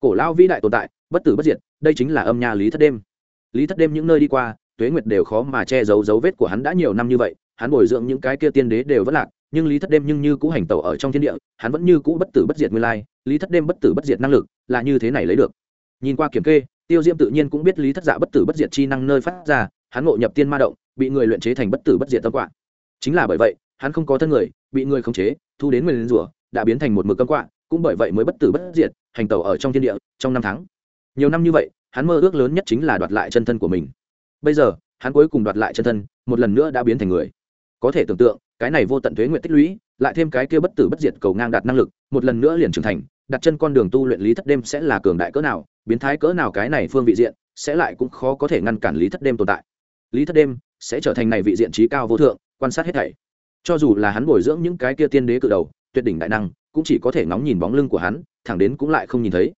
Cổ lao vĩ đại tồn tại, bất tử bất diệt, đây chính là âm nhà lý thất đêm. Lý thất đêm những nơi đi qua, tuế nguyệt đều khó mà che giấu dấu vết của hắn đã nhiều năm như vậy hắn bồi dưỡng những cái kia tiên đế đều vẫn lạc, nhưng lý thất đêm nhưng như cũ hành tẩu ở trong thiên địa, hắn vẫn như cũ bất tử bất diệt nguyên lai, lý thất đêm bất tử bất diệt năng lực là như thế này lấy được. Nhìn qua kiểm kê, tiêu diễm tự nhiên cũng biết lý thất dạ bất tử bất diệt chi năng nơi phát ra, hắn ngộ nhập tiên ma động, bị người luyện chế thành bất tử bất diệt tâm quạ chính là bởi vậy, hắn không có thân người, bị người khống chế, thu đến nguyên rủa, đã biến thành một mực cấm quạ cũng bởi vậy mới bất tử bất diệt, hành tẩu ở trong thiên địa, trong năm tháng. Nhiều năm như vậy, hắn mơ ước lớn nhất chính là đoạt lại chân thân của mình. Bây giờ, hắn cuối cùng đoạt lại chân thân, một lần nữa đã biến thành người có thể tưởng tượng, cái này vô tận thuế nguyện tích lũy, lại thêm cái kia bất tử bất diệt cầu ngang đạt năng lực, một lần nữa liền trưởng thành, đặt chân con đường tu luyện lý thất đêm sẽ là cường đại cỡ nào, biến thái cỡ nào cái này phương vị diện, sẽ lại cũng khó có thể ngăn cản lý thất đêm tồn tại. Lý thất đêm sẽ trở thành này vị diện trí cao vô thượng, quan sát hết thảy. Cho dù là hắn bồi dưỡng những cái kia tiên đế cự đầu, tuyệt đỉnh đại năng, cũng chỉ có thể ngóng nhìn bóng lưng của hắn, thẳng đến cũng lại không nhìn thấy.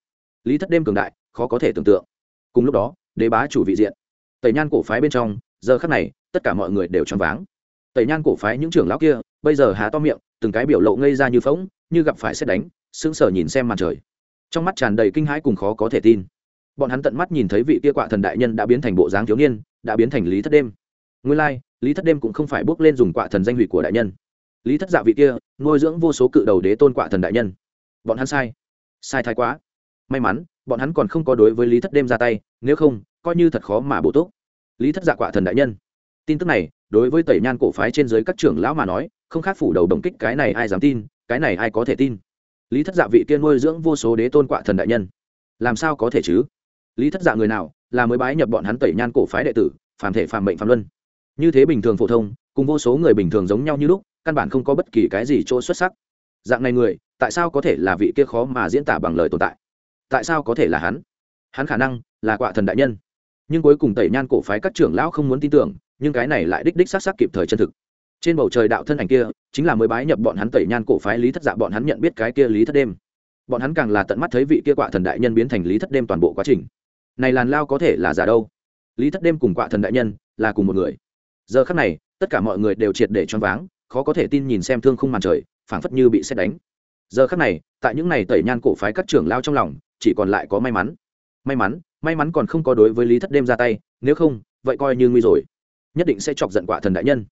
Lý thất đêm cường đại, khó có thể tưởng tượng. Cùng lúc đó, đế bá chủ vị diện. Tẩy nhan cổ phái bên trong, giờ khắc này, tất cả mọi người đều choáng váng tẩy nhan cổ phái những trưởng lão kia, bây giờ há to miệng, từng cái biểu lộ ngây ra như phóng như gặp phải xét đánh, sững sờ nhìn xem màn trời. Trong mắt tràn đầy kinh hãi cùng khó có thể tin. Bọn hắn tận mắt nhìn thấy vị kia quạ thần đại nhân đã biến thành bộ dáng thiếu niên, đã biến thành lý thất đêm. Nguyên lai, lý thất đêm cũng không phải bước lên dùng quạ thần danh hủy của đại nhân. Lý thất dạ vị kia, nuôi dưỡng vô số cự đầu đế tôn quạ thần đại nhân. Bọn hắn sai. Sai thái quá. May mắn, bọn hắn còn không có đối với lý thất đêm ra tay, nếu không, coi như thật khó mà bổ túc. Lý thất dạ quạ thần đại nhân. Tin tức này đối với tẩy nhan cổ phái trên dưới các trưởng lão mà nói, không khác phủ đầu đồng kích cái này ai dám tin, cái này ai có thể tin. Lý thất dạ vị kia nuôi dưỡng vô số đế tôn quạ thần đại nhân. Làm sao có thể chứ? Lý thất dạ người nào là mới bái nhập bọn hắn tẩy nhan cổ phái đệ tử, phàm thể phàm mệnh phàm luân? Như thế bình thường phổ thông, cùng vô số người bình thường giống nhau như lúc, căn bản không có bất kỳ cái gì chỗ xuất sắc. Dạng này người, tại sao có thể là vị kia khó mà diễn tả bằng lời tồn tại? Tại sao có thể là hắn? Hắn khả năng là quạ thần đại nhân. Nhưng cuối cùng tẩy nhan cổ phái các trưởng lão không muốn tin tưởng nhưng cái này lại đích đích xác xác kịp thời chân thực. Trên bầu trời đạo thân ảnh kia, chính là mới bái nhập bọn hắn tẩy nhan cổ phái lý thất dạ bọn hắn nhận biết cái kia lý thất đêm. Bọn hắn càng là tận mắt thấy vị kia quạ thần đại nhân biến thành lý thất đêm toàn bộ quá trình. Này làn lao có thể là giả đâu? Lý thất đêm cùng quạ thần đại nhân là cùng một người. Giờ khắc này, tất cả mọi người đều triệt để choáng váng, khó có thể tin nhìn xem thương khung màn trời, phảng phất như bị xét đánh. Giờ khắc này, tại những này tẩy nhan cổ phái các trưởng lao trong lòng, chỉ còn lại có may mắn. May mắn may mắn còn không có đối với lý thất đêm ra tay, nếu không, vậy coi như nguy rồi nhất định sẽ chọc giận quả thần đại nhân.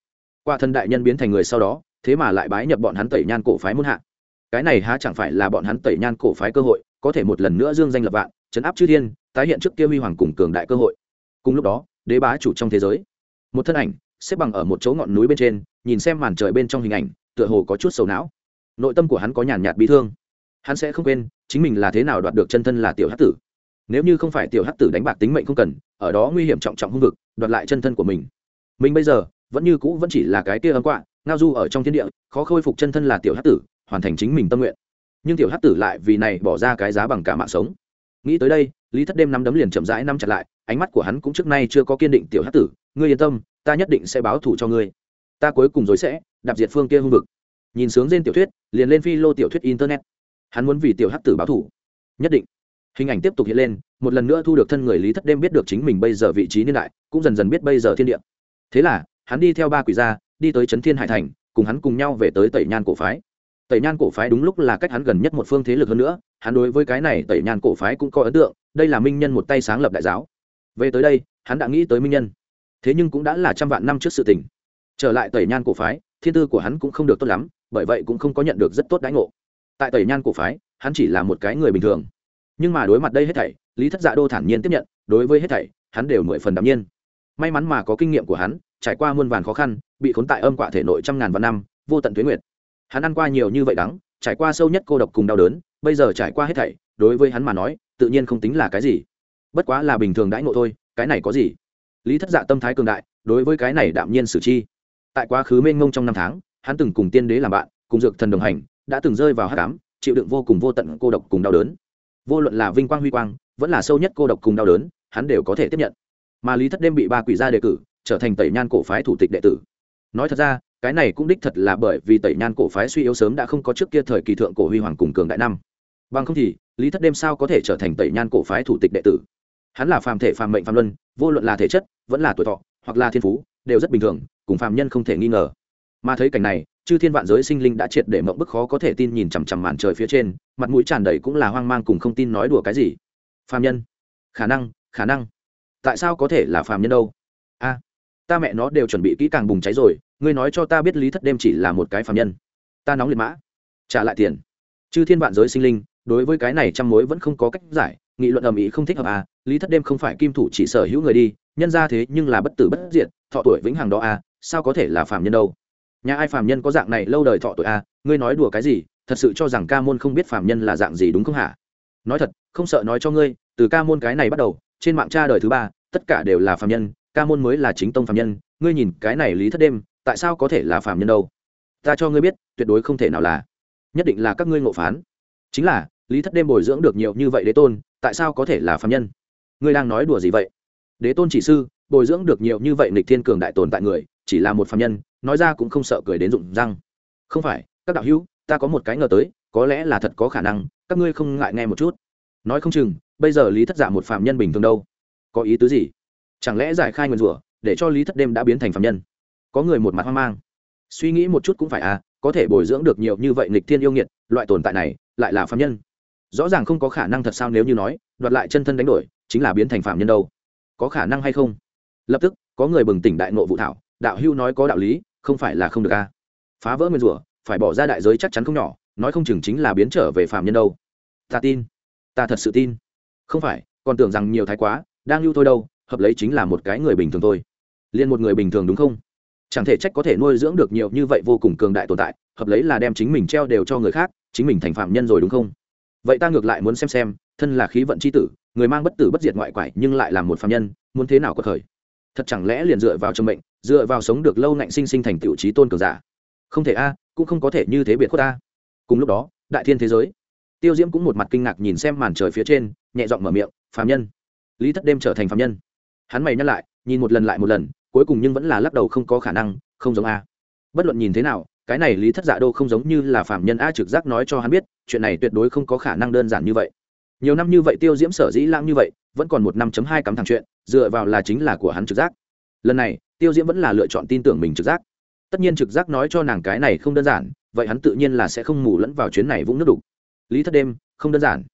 Quả thần đại nhân biến thành người sau đó, thế mà lại bái nhập bọn hắn tẩy nhan cổ phái muôn hạ. Cái này há chẳng phải là bọn hắn tẩy nhan cổ phái cơ hội, có thể một lần nữa dương danh lập vạn chấn áp chư thiên, tái hiện trước kia huy hoàng cùng cường đại cơ hội. Cùng lúc đó, đế bá chủ trong thế giới. Một thân ảnh, xếp bằng ở một chỗ ngọn núi bên trên, nhìn xem màn trời bên trong hình ảnh, tựa hồ có chút sầu não. Nội tâm của hắn có nhàn nhạt bị thương. Hắn sẽ không quên, chính mình là thế nào đoạt được chân thân là tiểu hát tử. Nếu như không phải tiểu hát tử đánh bạc tính mệnh không cần, ở đó nguy hiểm trọng trọng hung vực, đoạt lại chân thân của mình mình bây giờ vẫn như cũ vẫn chỉ là cái kia ấm quạ, ngao du ở trong thiên địa, khó khôi phục chân thân là tiểu hát tử, hoàn thành chính mình tâm nguyện. Nhưng tiểu hát tử lại vì này bỏ ra cái giá bằng cả mạng sống. Nghĩ tới đây, lý thất đêm nắm đấm liền chậm rãi nắm chặt lại, ánh mắt của hắn cũng trước nay chưa có kiên định, tiểu hát tử, ngươi yên tâm, ta nhất định sẽ báo thù cho ngươi. Ta cuối cùng rồi sẽ đạp diệt phương kia hung vực. Nhìn sướng trên tiểu thuyết, liền lên phi lô tiểu thuyết internet. Hắn muốn vì tiểu hát tử báo thù. Nhất định. Hình ảnh tiếp tục hiện lên, một lần nữa thu được thân người lý thất đêm biết được chính mình bây giờ vị trí niên đại, cũng dần dần biết bây giờ thiên địa thế là, hắn đi theo ba quỷ gia, đi tới trấn thiên hải thành, cùng hắn cùng nhau về tới tẩy nhan cổ phái. Tẩy nhan cổ phái đúng lúc là cách hắn gần nhất một phương thế lực hơn nữa, hắn đối với cái này tẩy nhan cổ phái cũng có ấn tượng, đây là minh nhân một tay sáng lập đại giáo. Về tới đây, hắn đã nghĩ tới minh nhân. Thế nhưng cũng đã là trăm vạn năm trước sự tình. Trở lại tẩy nhan cổ phái, thiên tư của hắn cũng không được tốt lắm, bởi vậy cũng không có nhận được rất tốt đãi ngộ. Tại tẩy nhan cổ phái, hắn chỉ là một cái người bình thường. Nhưng mà đối mặt đây hết thảy, lý thất dạ đô thản nhiên tiếp nhận, đối với hết thảy, hắn đều mười phần đ nhiên may mắn mà có kinh nghiệm của hắn, trải qua muôn vàn khó khăn, bị khốn tại âm quả thể nội trăm ngàn vạn năm, vô tận tuyến nguyệt. Hắn ăn qua nhiều như vậy đắng, trải qua sâu nhất cô độc cùng đau đớn, bây giờ trải qua hết thảy, đối với hắn mà nói, tự nhiên không tính là cái gì. Bất quá là bình thường đãi ngộ thôi, cái này có gì? Lý thất dạ tâm thái cường đại, đối với cái này đạm nhiên xử chi. Tại quá khứ mênh mông trong năm tháng, hắn từng cùng tiên đế làm bạn, cùng dược thần đồng hành, đã từng rơi vào hát cám chịu đựng vô cùng vô tận cô độc cùng đau đớn. Vô luận là vinh quang huy quang, vẫn là sâu nhất cô độc cùng đau đớn, hắn đều có thể tiếp nhận mà lý thất đêm bị ba quỷ gia đề cử, trở thành tẩy nhan cổ phái thủ tịch đệ tử. Nói thật ra, cái này cũng đích thật là bởi vì tẩy nhan cổ phái suy yếu sớm đã không có trước kia thời kỳ thượng cổ huy hoàng cùng cường đại năm. Bằng không thì, lý thất đêm sao có thể trở thành tẩy nhan cổ phái thủ tịch đệ tử? Hắn là phàm thể, phàm mệnh, phàm luân, vô luận là thể chất, vẫn là tuổi thọ, hoặc là thiên phú, đều rất bình thường, cùng phàm nhân không thể nghi ngờ. Mà thấy cảnh này, chư thiên vạn giới sinh linh đã triệt để mộng bức khó có thể tin nhìn chằm chằm màn trời phía trên, mặt mũi tràn đầy cũng là hoang mang cùng không tin nói đùa cái gì. Phàm nhân. Khả năng khả năng tại sao có thể là phàm nhân đâu? A, ta mẹ nó đều chuẩn bị kỹ càng bùng cháy rồi, ngươi nói cho ta biết lý thất đêm chỉ là một cái phàm nhân. Ta nóng liệt mã. Trả lại tiền. Chư thiên vạn giới sinh linh, đối với cái này trăm mối vẫn không có cách giải, nghị luận ầm ĩ không thích hợp à lý thất đêm không phải kim thủ chỉ sở hữu người đi, nhân ra thế nhưng là bất tử bất diệt, thọ tuổi vĩnh hằng đó à sao có thể là phàm nhân đâu? Nhà ai phàm nhân có dạng này lâu đời thọ tuổi à ngươi nói đùa cái gì, thật sự cho rằng ca môn không biết phàm nhân là dạng gì đúng không hả? Nói thật, không sợ nói cho ngươi, từ ca môn cái này bắt đầu, trên mạng cha đời thứ ba tất cả đều là phạm nhân, ca môn mới là chính tông phạm nhân, ngươi nhìn cái này lý thất đêm, tại sao có thể là phạm nhân đâu? Ta cho ngươi biết, tuyệt đối không thể nào là. Nhất định là các ngươi ngộ phán. Chính là, lý thất đêm bồi dưỡng được nhiều như vậy đế tôn, tại sao có thể là phạm nhân? Ngươi đang nói đùa gì vậy? Đế tôn chỉ sư, bồi dưỡng được nhiều như vậy nịch thiên cường đại tồn tại người, chỉ là một phạm nhân, nói ra cũng không sợ cười đến rụng răng. Không phải, các đạo hữu, ta có một cái ngờ tới, có lẽ là thật có khả năng, các ngươi không ngại nghe một chút. Nói không chừng, bây giờ lý thất giả một phạm nhân bình thường đâu có ý tứ gì? Chẳng lẽ giải khai nguyên rủa để cho lý thất đêm đã biến thành phạm nhân? Có người một mặt hoang mang. Suy nghĩ một chút cũng phải à có thể bồi dưỡng được nhiều như vậy nghịch thiên yêu nghiệt, loại tồn tại này lại là phạm nhân. Rõ ràng không có khả năng thật sao nếu như nói, đoạt lại chân thân đánh đổi, chính là biến thành phạm nhân đâu. Có khả năng hay không? Lập tức, có người bừng tỉnh đại nộ vụ thảo, đạo hưu nói có đạo lý, không phải là không được a à. phá vỡ nguyên rủa, phải bỏ ra đại giới chắc chắn không nhỏ, nói không chừng chính là biến trở về phạm nhân đâu. Ta tin. Ta thật sự tin. Không phải, còn tưởng rằng nhiều thái quá đang lưu thôi đâu, hợp lấy chính là một cái người bình thường thôi. Liên một người bình thường đúng không? Chẳng thể trách có thể nuôi dưỡng được nhiều như vậy vô cùng cường đại tồn tại, hợp lấy là đem chính mình treo đều cho người khác, chính mình thành phạm nhân rồi đúng không? Vậy ta ngược lại muốn xem xem, thân là khí vận c h i tử, người mang bất tử bất diệt ngoại quải nhưng lại là một phạm nhân, muốn thế nào có thời? Thật chẳng lẽ liền dựa vào châm mệnh, dựa vào sống được lâu ngạnh sinh sinh thành tiểu trí tôn cường giả? Không thể a, cũng không có thể như thế biệt khuất ta cùng lúc đó, đại thiên thế giới. Tiêu diễm cũng một mặt kinh ngạc nhìn xem màn trời phía trên, nhẹ giọng mở miệng, phạm nhân lý thất đêm trở thành phàm nhân. Hắn mày nhắc lại, nhìn một lần lại một lần, cuối cùng nhưng vẫn là lắc đầu không có khả năng, không giống a. Bất luận nhìn thế nào, cái này lý thất dạ đô không giống như là phàm nhân a trực giác nói cho hắn biết, chuyện này tuyệt đối không có khả năng đơn giản như vậy. Nhiều năm như vậy tiêu diễm sở dĩ lãng như vậy, vẫn còn một năm chấm hai cắm thằng chuyện, dựa vào là chính là của hắn trực giác. Lần này, tiêu diễm vẫn là lựa chọn tin tưởng mình trực giác. Tất nhiên trực giác nói cho nàng cái này không đơn giản, vậy hắn tự nhiên là sẽ không mù lẫn vào chuyến này vũng nước đục. Lý thất đêm, không đơn giản.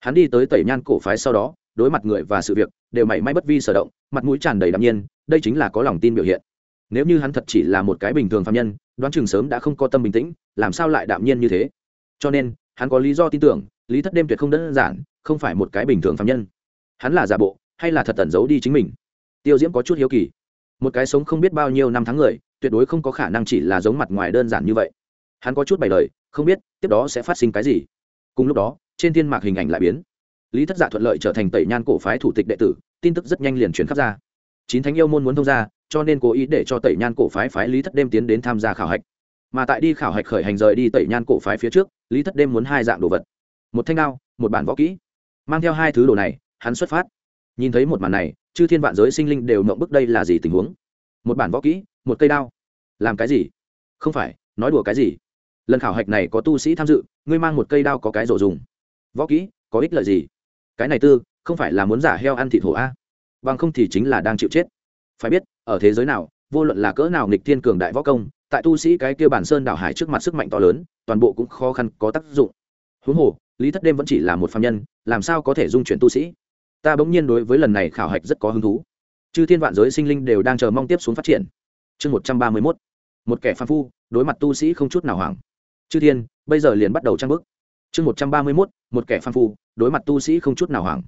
Hắn đi tới tẩy nhan cổ phái sau đó đối mặt người và sự việc, đều mảy may bất vi sở động, mặt mũi tràn đầy đạm nhiên, đây chính là có lòng tin biểu hiện. Nếu như hắn thật chỉ là một cái bình thường phạm nhân, đoán chừng sớm đã không có tâm bình tĩnh, làm sao lại đạm nhiên như thế? Cho nên, hắn có lý do tin tưởng, lý thất đêm tuyệt không đơn giản, không phải một cái bình thường phạm nhân. Hắn là giả bộ, hay là thật tẩn giấu đi chính mình? Tiêu diễm có chút hiếu kỳ. Một cái sống không biết bao nhiêu năm tháng người, tuyệt đối không có khả năng chỉ là giống mặt ngoài đơn giản như vậy. Hắn có chút bày lời, không biết, tiếp đó sẽ phát sinh cái gì. Cùng lúc đó, trên thiên mạc hình ảnh lại biến lý thất dạ thuận lợi trở thành tẩy nhan cổ phái thủ tịch đệ tử, tin tức rất nhanh liền chuyển khắp ra. Chín thánh yêu môn muốn thông ra cho nên cố ý để cho tẩy nhan cổ phái phái lý thất đêm tiến đến tham gia khảo hạch. Mà tại đi khảo hạch khởi hành rời đi tẩy nhan cổ phái phía trước, lý thất đêm muốn hai dạng đồ vật. Một thanh đao, một bản võ kỹ. Mang theo hai thứ đồ này, hắn xuất phát. Nhìn thấy một màn này, chư thiên vạn giới sinh linh đều mộng bức đây là gì tình huống? Một bản võ kỹ, một cây đao. Làm cái gì? Không phải, nói đùa cái gì? Lần khảo hạch này có tu sĩ tham dự, ngươi mang một cây đao có cái rổ dùng. Võ kỹ, có ích lợi gì? Cái này tư, không phải là muốn giả heo ăn thịt hổ a? Bằng không thì chính là đang chịu chết. Phải biết, ở thế giới nào, vô luận là cỡ nào nghịch thiên cường đại võ công, tại tu sĩ cái kia bản sơn đảo hải trước mặt sức mạnh to lớn, toàn bộ cũng khó khăn có tác dụng. Huống hồ, lý thất đêm vẫn chỉ là một phạm nhân, làm sao có thể dung chuyển tu sĩ? Ta bỗng nhiên đối với lần này khảo hạch rất có hứng thú. Chư thiên vạn giới sinh linh đều đang chờ mong tiếp xuống phát triển. Chương một trăm ba mươi mốt. Một kẻ phàm phu, đối mặt tu sĩ không chút nào hoảng. Chư thiên, bây giờ liền bắt đầu trang bức chương một trăm ba mươi mốt, một kẻ phàm phu, đối mặt tu sĩ không chút nào hoảng.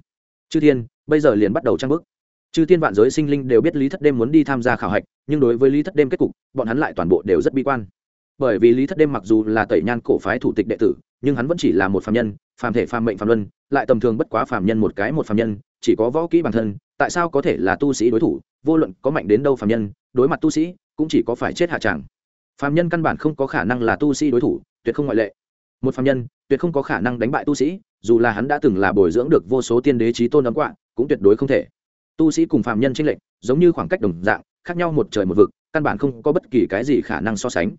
Chư thiên, bây giờ liền bắt đầu trang bức. Chư thiên vạn giới sinh linh đều biết lý thất đêm muốn đi tham gia khảo hạch, nhưng đối với lý thất đêm kết cục, bọn hắn lại toàn bộ đều rất bi quan. Bởi vì lý thất đêm mặc dù là tẩy nhan cổ phái thủ tịch đệ tử, nhưng hắn vẫn chỉ là một phạm nhân, phàm thể, phàm mệnh, phàm luân, lại tầm thường bất quá phàm nhân một cái một phàm nhân, chỉ có võ kỹ bản thân, tại sao có thể là tu sĩ đối thủ, vô luận có mạnh đến đâu phàm nhân, đối mặt tu sĩ, cũng chỉ có phải chết hạ tràng. Phàm nhân căn bản không có khả năng là tu sĩ đối thủ, tuyệt không ngoại lệ một phàm nhân, tuyệt không có khả năng đánh bại tu sĩ, dù là hắn đã từng là bồi dưỡng được vô số tiên đế trí tôn ấm quạ, cũng tuyệt đối không thể. Tu sĩ cùng phàm nhân tranh lệch, giống như khoảng cách đồng dạng, khác nhau một trời một vực, căn bản không có bất kỳ cái gì khả năng so sánh.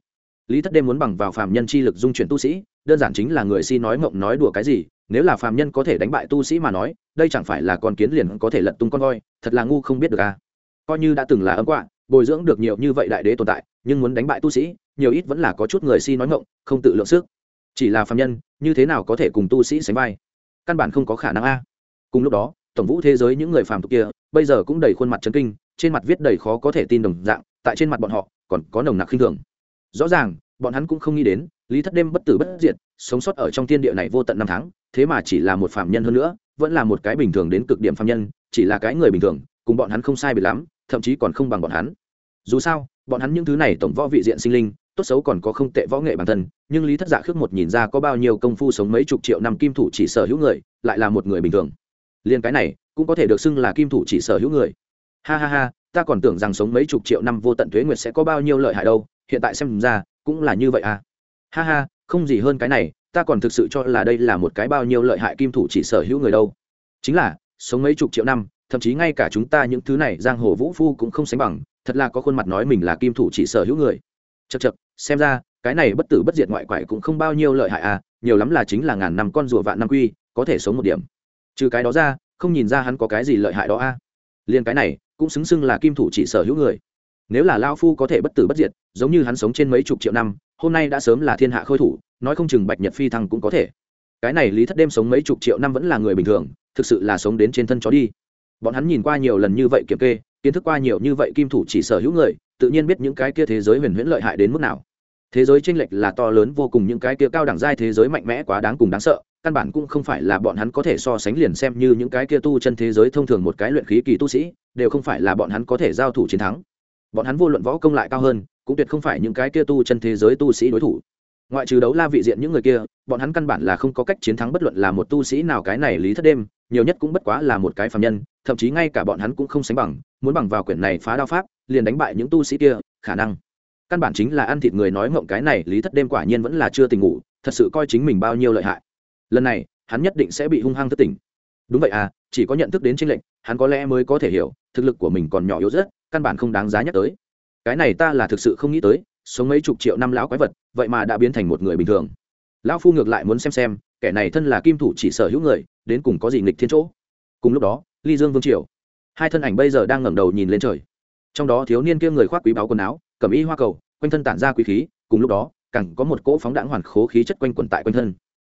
Lý thất đêm muốn bằng vào phàm nhân chi lực dung chuyển tu sĩ, đơn giản chính là người si nói mộng nói đùa cái gì, nếu là phàm nhân có thể đánh bại tu sĩ mà nói, đây chẳng phải là con kiến liền có thể lật tung con voi, thật là ngu không biết được à. Coi như đã từng là ấm quạ, bồi dưỡng được nhiều như vậy đại đế tồn tại, nhưng muốn đánh bại tu sĩ, nhiều ít vẫn là có chút người si nói mộng, không tự lượng sức chỉ là phàm nhân, như thế nào có thể cùng tu sĩ sánh vai? Căn bản không có khả năng a. Cùng lúc đó, tổng vũ thế giới những người phàm tục kia, bây giờ cũng đầy khuôn mặt chấn kinh, trên mặt viết đầy khó có thể tin đồng dạng, tại trên mặt bọn họ, còn có nồng nặc khinh thường. Rõ ràng, bọn hắn cũng không nghĩ đến, lý thất đêm bất tử bất diệt, sống sót ở trong tiên địa này vô tận năm tháng, thế mà chỉ là một phạm nhân hơn nữa, vẫn là một cái bình thường đến cực điểm phạm nhân, chỉ là cái người bình thường, cùng bọn hắn không sai bị lắm, thậm chí còn không bằng bọn hắn. Dù sao, bọn hắn những thứ này tổng võ vị diện sinh linh tốt xấu còn có không tệ võ nghệ bản thân, nhưng lý thất dạ khước một nhìn ra có bao nhiêu công phu sống mấy chục triệu năm kim thủ chỉ sở hữu người, lại là một người bình thường. Liền cái này, cũng có thể được xưng là kim thủ chỉ sở hữu người. Ha ha ha, ta còn tưởng rằng sống mấy chục triệu năm vô tận thuế nguyệt sẽ có bao nhiêu lợi hại đâu, hiện tại xem ra, cũng là như vậy à. Ha ha, không gì hơn cái này, ta còn thực sự cho là đây là một cái bao nhiêu lợi hại kim thủ chỉ sở hữu người đâu. Chính là, sống mấy chục triệu năm, thậm chí ngay cả chúng ta những thứ này giang hồ vũ phu cũng không sánh bằng, thật là có khuôn mặt nói mình là kim thủ chỉ sở hữu người chật chật xem ra, cái này bất tử bất diệt ngoại quải cũng không bao nhiêu lợi hại à nhiều lắm là chính là ngàn năm con rùa vạn năm quy, có thể sống một điểm. Trừ cái đó ra, không nhìn ra hắn có cái gì lợi hại đó a à. liền cái này, cũng xứng xưng là kim thủ chỉ sở hữu người. Nếu là lao phu có thể bất tử bất diệt, giống như hắn sống trên mấy chục triệu năm, hôm nay đã sớm là thiên hạ khôi thủ, nói không chừng bạch nhật phi thăng cũng có thể. Cái này lý thất đêm sống mấy chục triệu năm vẫn là người bình thường, thực sự là sống đến trên thân chó đi. Bọn hắn nhìn qua nhiều lần như vậy kiểm kê, kiến thức qua nhiều như vậy kim thủ chỉ sở hữu người tự nhiên biết những cái kia thế giới huyền huyễn lợi hại đến mức nào. Thế giới tranh lệch là to lớn vô cùng, những cái kia cao đẳng giai thế giới mạnh mẽ quá đáng cùng đáng sợ, căn bản cũng không phải là bọn hắn có thể so sánh liền xem như những cái kia tu chân thế giới thông thường một cái luyện khí kỳ tu sĩ, đều không phải là bọn hắn có thể giao thủ chiến thắng. Bọn hắn vô luận võ công lại cao hơn, cũng tuyệt không phải những cái kia tu chân thế giới tu sĩ đối thủ. Ngoại trừ đấu la vị diện những người kia, bọn hắn căn bản là không có cách chiến thắng bất luận là một tu sĩ nào cái này lý thất đêm, nhiều nhất cũng bất quá là một cái phạm nhân, thậm chí ngay cả bọn hắn cũng không sánh bằng, muốn bằng vào quyển này phá đao pháp liền đánh bại những tu sĩ kia, khả năng. Căn bản chính là ăn thịt người nói ngộng cái này, lý thất đêm quả nhiên vẫn là chưa tình ngủ, thật sự coi chính mình bao nhiêu lợi hại. Lần này, hắn nhất định sẽ bị hung hăng thất tỉnh. Đúng vậy à chỉ có nhận thức đến tranh lệnh hắn có lẽ mới có thể hiểu, thực lực của mình còn nhỏ yếu rất, căn bản không đáng giá nhắc tới. Cái này ta là thực sự không nghĩ tới, sống mấy chục triệu năm lão quái vật, vậy mà đã biến thành một người bình thường. Lão phu ngược lại muốn xem xem, kẻ này thân là kim thủ chỉ sở hữu người, đến cùng có gì nghịch thiên chỗ. Cùng lúc đó, ly dương vương triều. Hai thân ảnh bây giờ đang ngẩng đầu nhìn lên trời trong đó thiếu niên kia người khoác quý báo quần áo, cầm y hoa cầu, quanh thân tản ra quý khí, cùng lúc đó, càng có một cỗ phóng đãng hoàn khố khí chất quanh quần tại quanh thân.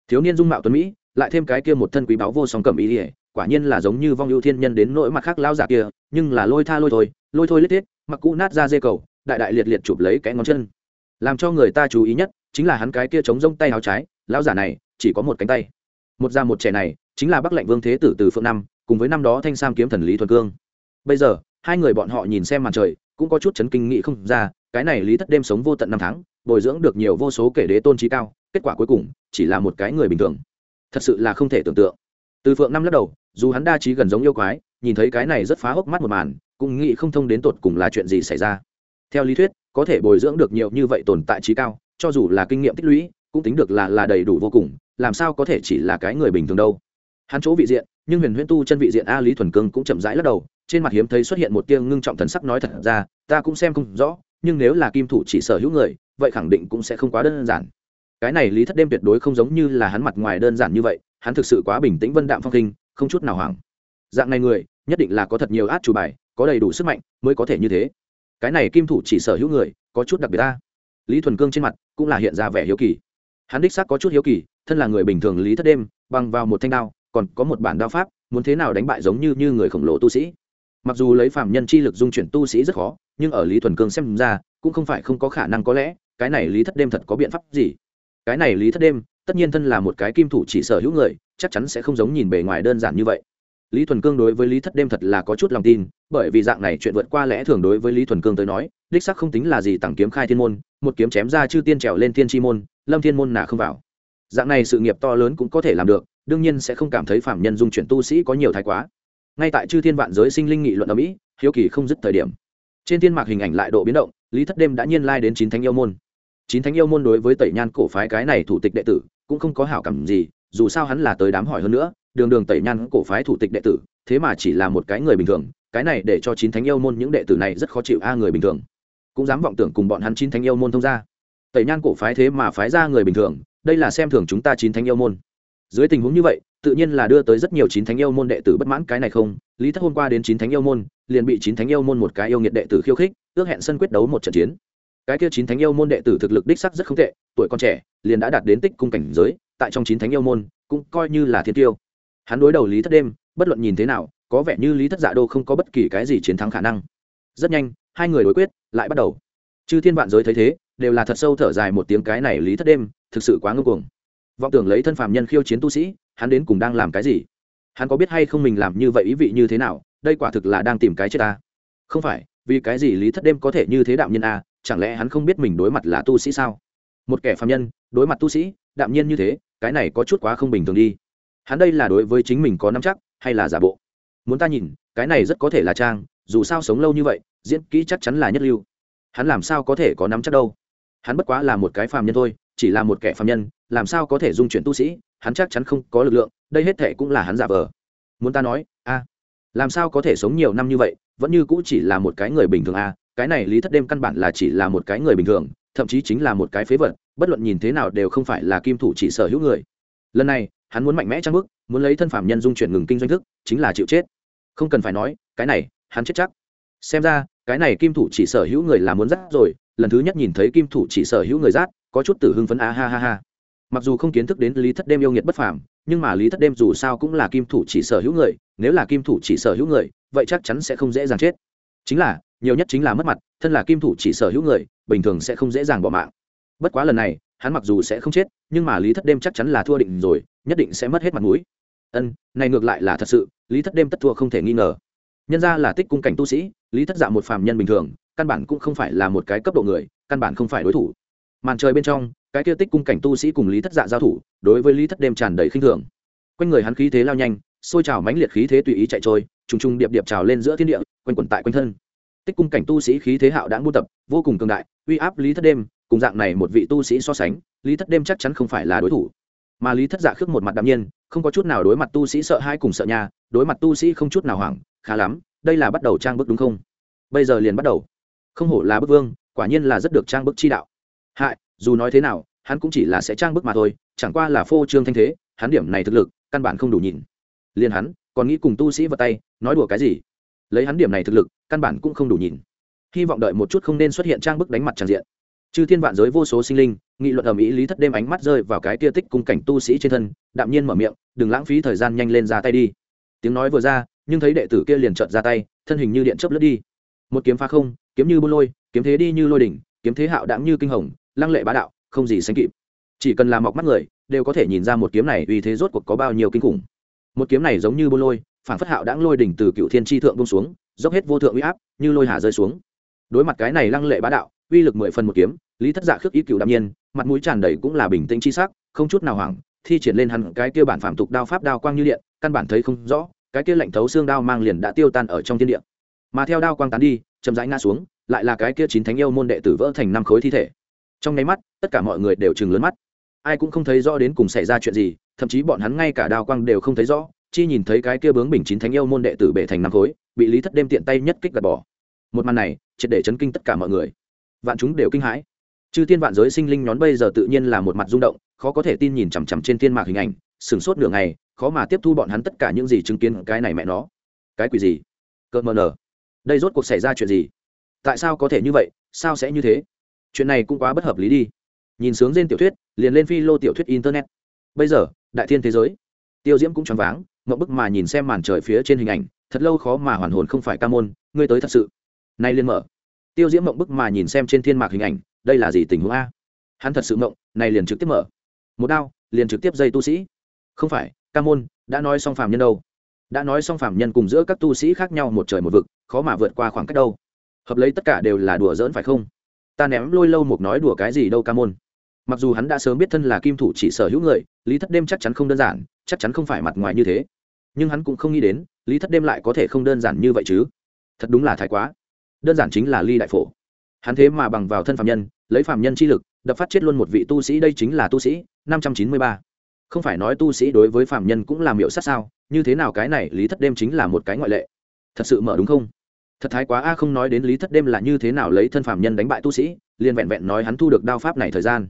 Thiếu niên dung mạo tuấn mỹ, lại thêm cái kia một thân quý báo vô song cầm y ỉa quả nhiên là giống như vong ưu thiên nhân đến nỗi mặt khác lao giả kia, nhưng là lôi tha lôi thôi lôi thôi lết thiết, mặc cũ nát ra dê cầu, đại đại liệt liệt chụp lấy cái ngón chân. Làm cho người ta chú ý nhất, chính là hắn cái kia chống rông tay áo trái lao giả này, chỉ có một cánh tay. Một già một trẻ này, chính là bắc lệnh vương thế tử từ phượng năm, cùng với năm đó thanh sam kiếm thần lý thuần cương. Bây giờ hai người bọn họ nhìn xem màn trời, cũng có chút chấn kinh nghị không ra, cái này lý thất đêm sống vô tận năm tháng, bồi dưỡng được nhiều vô số kể đế tôn trí cao, kết quả cuối cùng, chỉ là một cái người bình thường. Thật sự là không thể tưởng tượng. Từ phượng năm lắc đầu, dù hắn đa trí gần giống yêu quái, nhìn thấy cái này rất phá hốc mắt một màn, cũng nghĩ không thông đến tột cùng là chuyện gì xảy ra. Theo lý thuyết, có thể bồi dưỡng được nhiều như vậy tồn tại trí cao, cho dù là kinh nghiệm tích lũy, cũng tính được là là đầy đủ vô cùng, làm sao có thể chỉ là cái người bình thường đâu. Hắn chỗ vị diện nhưng huyền huyễn tu chân vị diện a lý thuần cương cũng chậm rãi lắc đầu, trên mặt hiếm thấy xuất hiện một tia ngưng trọng thần sắc nói thật ra, ta cũng xem không rõ, nhưng nếu là kim thủ chỉ sở hữu người, vậy khẳng định cũng sẽ không quá đơn giản. Cái này lý thất đêm tuyệt đối không giống như là hắn mặt ngoài đơn giản như vậy, hắn thực sự quá bình tĩnh vân đạm phong khinh, không chút nào hoảng. Dạng này người, nhất định là có thật nhiều át chủ bài, có đầy đủ sức mạnh mới có thể như thế. Cái này kim thủ chỉ sở hữu người, có chút đặc biệt ta. Lý thuần cương trên mặt cũng là hiện ra vẻ hiếu kỳ. Hắn đích xác có chút hiếu kỳ, thân là người bình thường lý thất đêm, bằng vào một thanh đao còn có một bản đao pháp, muốn thế nào đánh bại giống như như người khổng lồ tu sĩ. Mặc dù lấy phạm nhân chi lực dung chuyển tu sĩ rất khó, nhưng ở lý thuần cương xem ra, cũng không phải không có khả năng có lẽ, cái này lý thất đêm thật có biện pháp gì? Cái này lý thất đêm, tất nhiên thân là một cái kim thủ chỉ sở hữu người, chắc chắn sẽ không giống nhìn bề ngoài đơn giản như vậy. Lý thuần cương đối với lý thất đêm thật là có chút lòng tin, bởi vì dạng này chuyện vượt qua lẽ thường đối với lý thuần cương tới nói, đích sắc không tính là gì tặng kiếm khai thiên môn, một kiếm chém ra chư tiên trèo lên thiên tri môn, lâm thiên môn nà không vào. Dạng này sự nghiệp to lớn cũng có thể làm được đương nhiên sẽ không cảm thấy phạm nhân dung chuyển tu sĩ có nhiều thái quá. Ngay tại chư thiên vạn giới sinh linh nghị luận ở mỹ, hiếu kỳ không dứt thời điểm. Trên thiên mạc hình ảnh lại độ biến động, lý thất đêm đã nhiên lai đến chín thánh yêu môn. Chín thánh yêu môn đối với tẩy nhan cổ phái cái này thủ tịch đệ tử, cũng không có hảo cảm gì, dù sao hắn là tới đám hỏi hơn nữa, đường đường tẩy nhan cổ phái thủ tịch đệ tử, thế mà chỉ là một cái người bình thường, cái này để cho chín thánh yêu môn những đệ tử này rất khó chịu a người bình thường. Cũng dám vọng tưởng cùng bọn hắn chín thánh yêu môn thông ra tẩy nhan cổ phái thế mà phái ra người bình thường, đây là xem thường chúng ta chín thánh yêu môn dưới tình huống như vậy, tự nhiên là đưa tới rất nhiều chín thánh yêu môn đệ tử bất mãn, cái này không, lý thất hôm qua đến chín thánh yêu môn, liền bị chín thánh yêu môn một cái yêu nghiệt đệ tử khiêu khích, ước hẹn sân quyết đấu một trận chiến. Cái kia chín thánh yêu môn đệ tử thực lực đích sắc rất không tệ, tuổi còn trẻ, liền đã đạt đến tích cung cảnh giới, tại trong chín thánh yêu môn, cũng coi như là thiên tiêu. Hắn đối đầu lý thất đêm, bất luận nhìn thế nào, có vẻ như lý thất dạ đô không có bất kỳ cái gì chiến thắng khả năng. Rất nhanh, hai người đối quyết, lại bắt đầu. Chư thiên vạn giới thấy thế, đều là thật sâu thở dài một tiếng, cái này lý thất đêm, thực sự quá ngưng cuồng vọng tưởng lấy thân phàm nhân khiêu chiến tu sĩ, hắn đến cùng đang làm cái gì? Hắn có biết hay không mình làm như vậy ý vị như thế nào? Đây quả thực là đang tìm cái chết ta. Không phải, vì cái gì lý thất đêm có thể như thế đạo nhân a à? chẳng lẽ hắn không biết mình đối mặt là tu sĩ sao? Một kẻ phàm nhân, đối mặt tu sĩ, đạm nhiên như thế, cái này có chút quá không bình thường đi. Hắn đây là đối với chính mình có nắm chắc, hay là giả bộ? Muốn ta nhìn, cái này rất có thể là trang, dù sao sống lâu như vậy, diễn kỹ chắc chắn là nhất lưu. Hắn làm sao có thể có nắm chắc đâu? Hắn bất quá là một cái phàm nhân thôi, chỉ là một kẻ phàm nhân làm sao có thể dung chuyển tu sĩ, hắn chắc chắn không có lực lượng, đây hết thệ cũng là hắn giả vờ. Muốn ta nói, a, làm sao có thể sống nhiều năm như vậy, vẫn như cũ chỉ là một cái người bình thường a, cái này lý thất đêm căn bản là chỉ là một cái người bình thường, thậm chí chính là một cái phế vật, bất luận nhìn thế nào đều không phải là kim thủ chỉ sở hữu người. Lần này, hắn muốn mạnh mẽ trang bức muốn lấy thân phạm nhân dung chuyển ngừng kinh doanh thức, chính là chịu chết. Không cần phải nói, cái này, hắn chết chắc. Xem ra, cái này kim thủ chỉ sở hữu người là muốn rát rồi, lần thứ nhất nhìn thấy kim thủ chỉ sở hữu người rát, có chút tử hưng phấn, a ha ha ha mặc dù không kiến thức đến lý thất đêm yêu nghiệt bất phàm, nhưng mà lý thất đêm dù sao cũng là kim thủ chỉ sở hữu người, nếu là kim thủ chỉ sở hữu người, vậy chắc chắn sẽ không dễ dàng chết. Chính là, nhiều nhất chính là mất mặt, thân là kim thủ chỉ sở hữu người, bình thường sẽ không dễ dàng bỏ mạng. Bất quá lần này, hắn mặc dù sẽ không chết, nhưng mà lý thất đêm chắc chắn là thua định rồi, nhất định sẽ mất hết mặt mũi. Ân, này ngược lại là thật sự, lý thất đêm tất thua không thể nghi ngờ. Nhân ra là tích cung cảnh tu sĩ, lý thất dạ một phàm nhân bình thường, căn bản cũng không phải là một cái cấp độ người, căn bản không phải đối thủ. Màn trời bên trong cái kia tích cung cảnh tu sĩ cùng lý thất dạ giao thủ, đối với lý thất đêm tràn đầy khinh thường. Quanh người hắn khí thế lao nhanh xôi trào mãnh liệt khí thế tùy ý chạy trôi, trùng trùng điệp điệp trào lên giữa thiên địa, quanh quẩn tại quanh thân. Tích cung cảnh tu sĩ khí thế hạo đã buôn tập, vô cùng cường đại, uy áp lý thất đêm, cùng dạng này một vị tu sĩ so sánh, lý thất đêm chắc chắn không phải là đối thủ. Mà lý thất dạ khước một mặt đạm nhiên, không có chút nào đối mặt tu sĩ sợ hai cùng sợ nhà, đối mặt tu sĩ không chút nào hoảng, khá lắm, đây là bắt đầu trang bức đúng không? Bây giờ liền bắt đầu. Không hổ là bức vương, quả nhiên là rất được trang bức chi đạo. Hại dù nói thế nào, hắn cũng chỉ là sẽ trang bức mà thôi, chẳng qua là phô trương thanh thế, hắn điểm này thực lực, căn bản không đủ nhìn. Liền hắn, còn nghĩ cùng tu sĩ vật tay, nói đùa cái gì? Lấy hắn điểm này thực lực, căn bản cũng không đủ nhìn. Hy vọng đợi một chút không nên xuất hiện trang bức đánh mặt tràn diện. Chư thiên vạn giới vô số sinh linh, nghị luận ầm ĩ lý thất đêm ánh mắt rơi vào cái tia tích cung cảnh tu sĩ trên thân, đạm nhiên mở miệng, đừng lãng phí thời gian nhanh lên ra tay đi. Tiếng nói vừa ra, nhưng thấy đệ tử kia liền trợt ra tay, thân hình như điện chớp lướt đi. Một kiếm phá không, kiếm như buôn lôi, kiếm thế đi như lôi đỉnh, kiếm thế hạo đãng như kinh hồng lăng lệ bá đạo, không gì sánh kịp. Chỉ cần làm mọc mắt người, đều có thể nhìn ra một kiếm này uy thế rốt cuộc có bao nhiêu kinh khủng. Một kiếm này giống như bô lôi phản phất hạo đãng lôi đỉnh từ cựu thiên tri thượng bông xuống, dốc hết vô thượng uy áp, như lôi hà rơi xuống. Đối mặt cái này lăng lệ bá đạo, uy lực mười phần một kiếm, lý thất dạ khước ý cựu đạm nhiên, mặt mũi tràn đầy cũng là bình tĩnh chi sắc, không chút nào hoảng, thi triển lên hẳn cái kia bản phạm tục đao pháp đao quang như điện, căn bản thấy không rõ, cái kia lạnh thấu xương đao mang liền đã tiêu tan ở trong thiên địa. Mà theo đao quang tán đi, chậm rãi ngã xuống, lại là cái kia chín thánh yêu môn đệ tử vỡ thành năm khối thi thể trong nháy mắt, tất cả mọi người đều chừng lớn mắt. Ai cũng không thấy rõ đến cùng xảy ra chuyện gì, thậm chí bọn hắn ngay cả đao quang đều không thấy rõ, chi nhìn thấy cái kia bướng bình chín thánh yêu môn đệ tử bể thành năm khối, bị lý thất đêm tiện tay nhất kích gạt bỏ. Một màn này, triệt để chấn kinh tất cả mọi người. Vạn chúng đều kinh hãi. Chư tiên vạn giới sinh linh nhón bây giờ tự nhiên là một mặt rung động, khó có thể tin nhìn chằm chằm trên thiên mạc hình ảnh, sửng sốt nửa ngày, khó mà tiếp thu bọn hắn tất cả những gì chứng kiến cái này mẹ nó. Cái quỷ gì? Cợt mờ nở. Đây rốt cuộc xảy ra chuyện gì? Tại sao có thể như vậy? Sao sẽ như thế? Chuyện này cũng quá bất hợp lý đi. Nhìn sướng trên tiểu thuyết, liền lên phi lô tiểu thuyết internet. Bây giờ, đại thiên thế giới. Tiêu diễm cũng choáng váng ngậm bức mà nhìn xem màn trời phía trên hình ảnh, thật lâu khó mà hoàn hồn không phải ca môn, ngươi tới thật sự. Nay liên mở. Tiêu diễm mộng bức mà nhìn xem trên thiên mạc hình ảnh, đây là gì tình huống a? Hắn thật sự mộng này liền trực tiếp mở. Một đao, liền trực tiếp dây tu sĩ. Không phải, ca môn, đã nói xong phàm nhân đâu. Đã nói xong phàm nhân cùng giữa các tu sĩ khác nhau một trời một vực, khó mà vượt qua khoảng cách đâu. Hợp lấy tất cả đều là đùa giỡn phải không? Ta ném lôi lâu một nói đùa cái gì đâu ca môn. Mặc dù hắn đã sớm biết thân là kim thủ chỉ sở hữu người, lý thất đêm chắc chắn không đơn giản, chắc chắn không phải mặt ngoài như thế. Nhưng hắn cũng không nghĩ đến, lý thất đêm lại có thể không đơn giản như vậy chứ. Thật đúng là thái quá. Đơn giản chính là ly đại phổ. Hắn thế mà bằng vào thân phạm nhân, lấy phạm nhân chi lực, đập phát chết luôn một vị tu sĩ, đây chính là tu sĩ, năm trăm chín mươi ba. Không phải nói tu sĩ đối với phạm nhân cũng làm hiệu sát sao, như thế nào cái này lý thất đêm chính là một cái ngoại lệ. Thật sự mở đúng không? Thật thái quá a, không nói đến lý thất đêm là như thế nào lấy thân phạm nhân đánh bại tu sĩ, liền vẹn vẹn nói hắn thu được đao pháp này thời gian.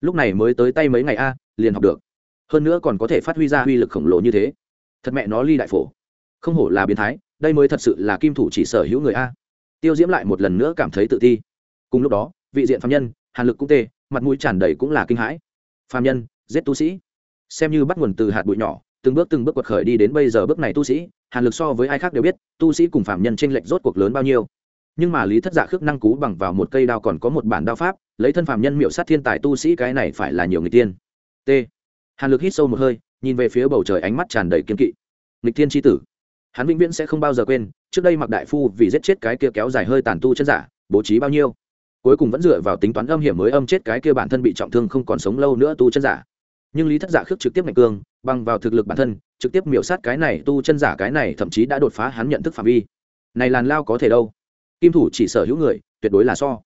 Lúc này mới tới tay mấy ngày a, liền học được. Hơn nữa còn có thể phát huy ra uy lực khổng lồ như thế. Thật mẹ nó ly đại phổ. Không hổ là biến thái, đây mới thật sự là kim thủ chỉ sở hữu người a. Tiêu diễm lại một lần nữa cảm thấy tự ti. Cùng lúc đó, vị diện phạm nhân, hàn lực cũng tê, mặt mũi tràn đầy cũng là kinh hãi. Phạm nhân, giết tu sĩ. Xem như bắt nguồn từ hạt bụi nhỏ từng bước từng bước quật khởi đi đến bây giờ bước này tu sĩ, hàn lực so với ai khác đều biết, tu sĩ cùng phạm nhân tranh lệch rốt cuộc lớn bao nhiêu. Nhưng mà lý thất dạ khước năng cú bằng vào một cây đao còn có một bản đao pháp, lấy thân phạm nhân miệu sát thiên tài tu sĩ cái này phải là nhiều người tiên t. Hàn lực hít sâu một hơi, nhìn về phía bầu trời ánh mắt tràn đầy kiên kỵ. Nghịch thiên tri tử. Hắn vĩnh viễn sẽ không bao giờ quên, trước đây mặc đại phu vì giết chết cái kia kéo dài hơi tàn tu chân giả, bố trí bao nhiêu. Cuối cùng vẫn dựa vào tính toán âm hiểm mới âm chết cái kia bản thân bị trọng thương không còn sống lâu nữa tu chân giả. Nhưng lý thất giả khước trực tiếp ngạch cương bằng vào thực lực bản thân, trực tiếp miểu sát cái này tu chân giả cái này thậm chí đã đột phá hắn nhận thức phạm vi. Này làn lao có thể đâu? Kim thủ chỉ sở hữu người, tuyệt đối là so.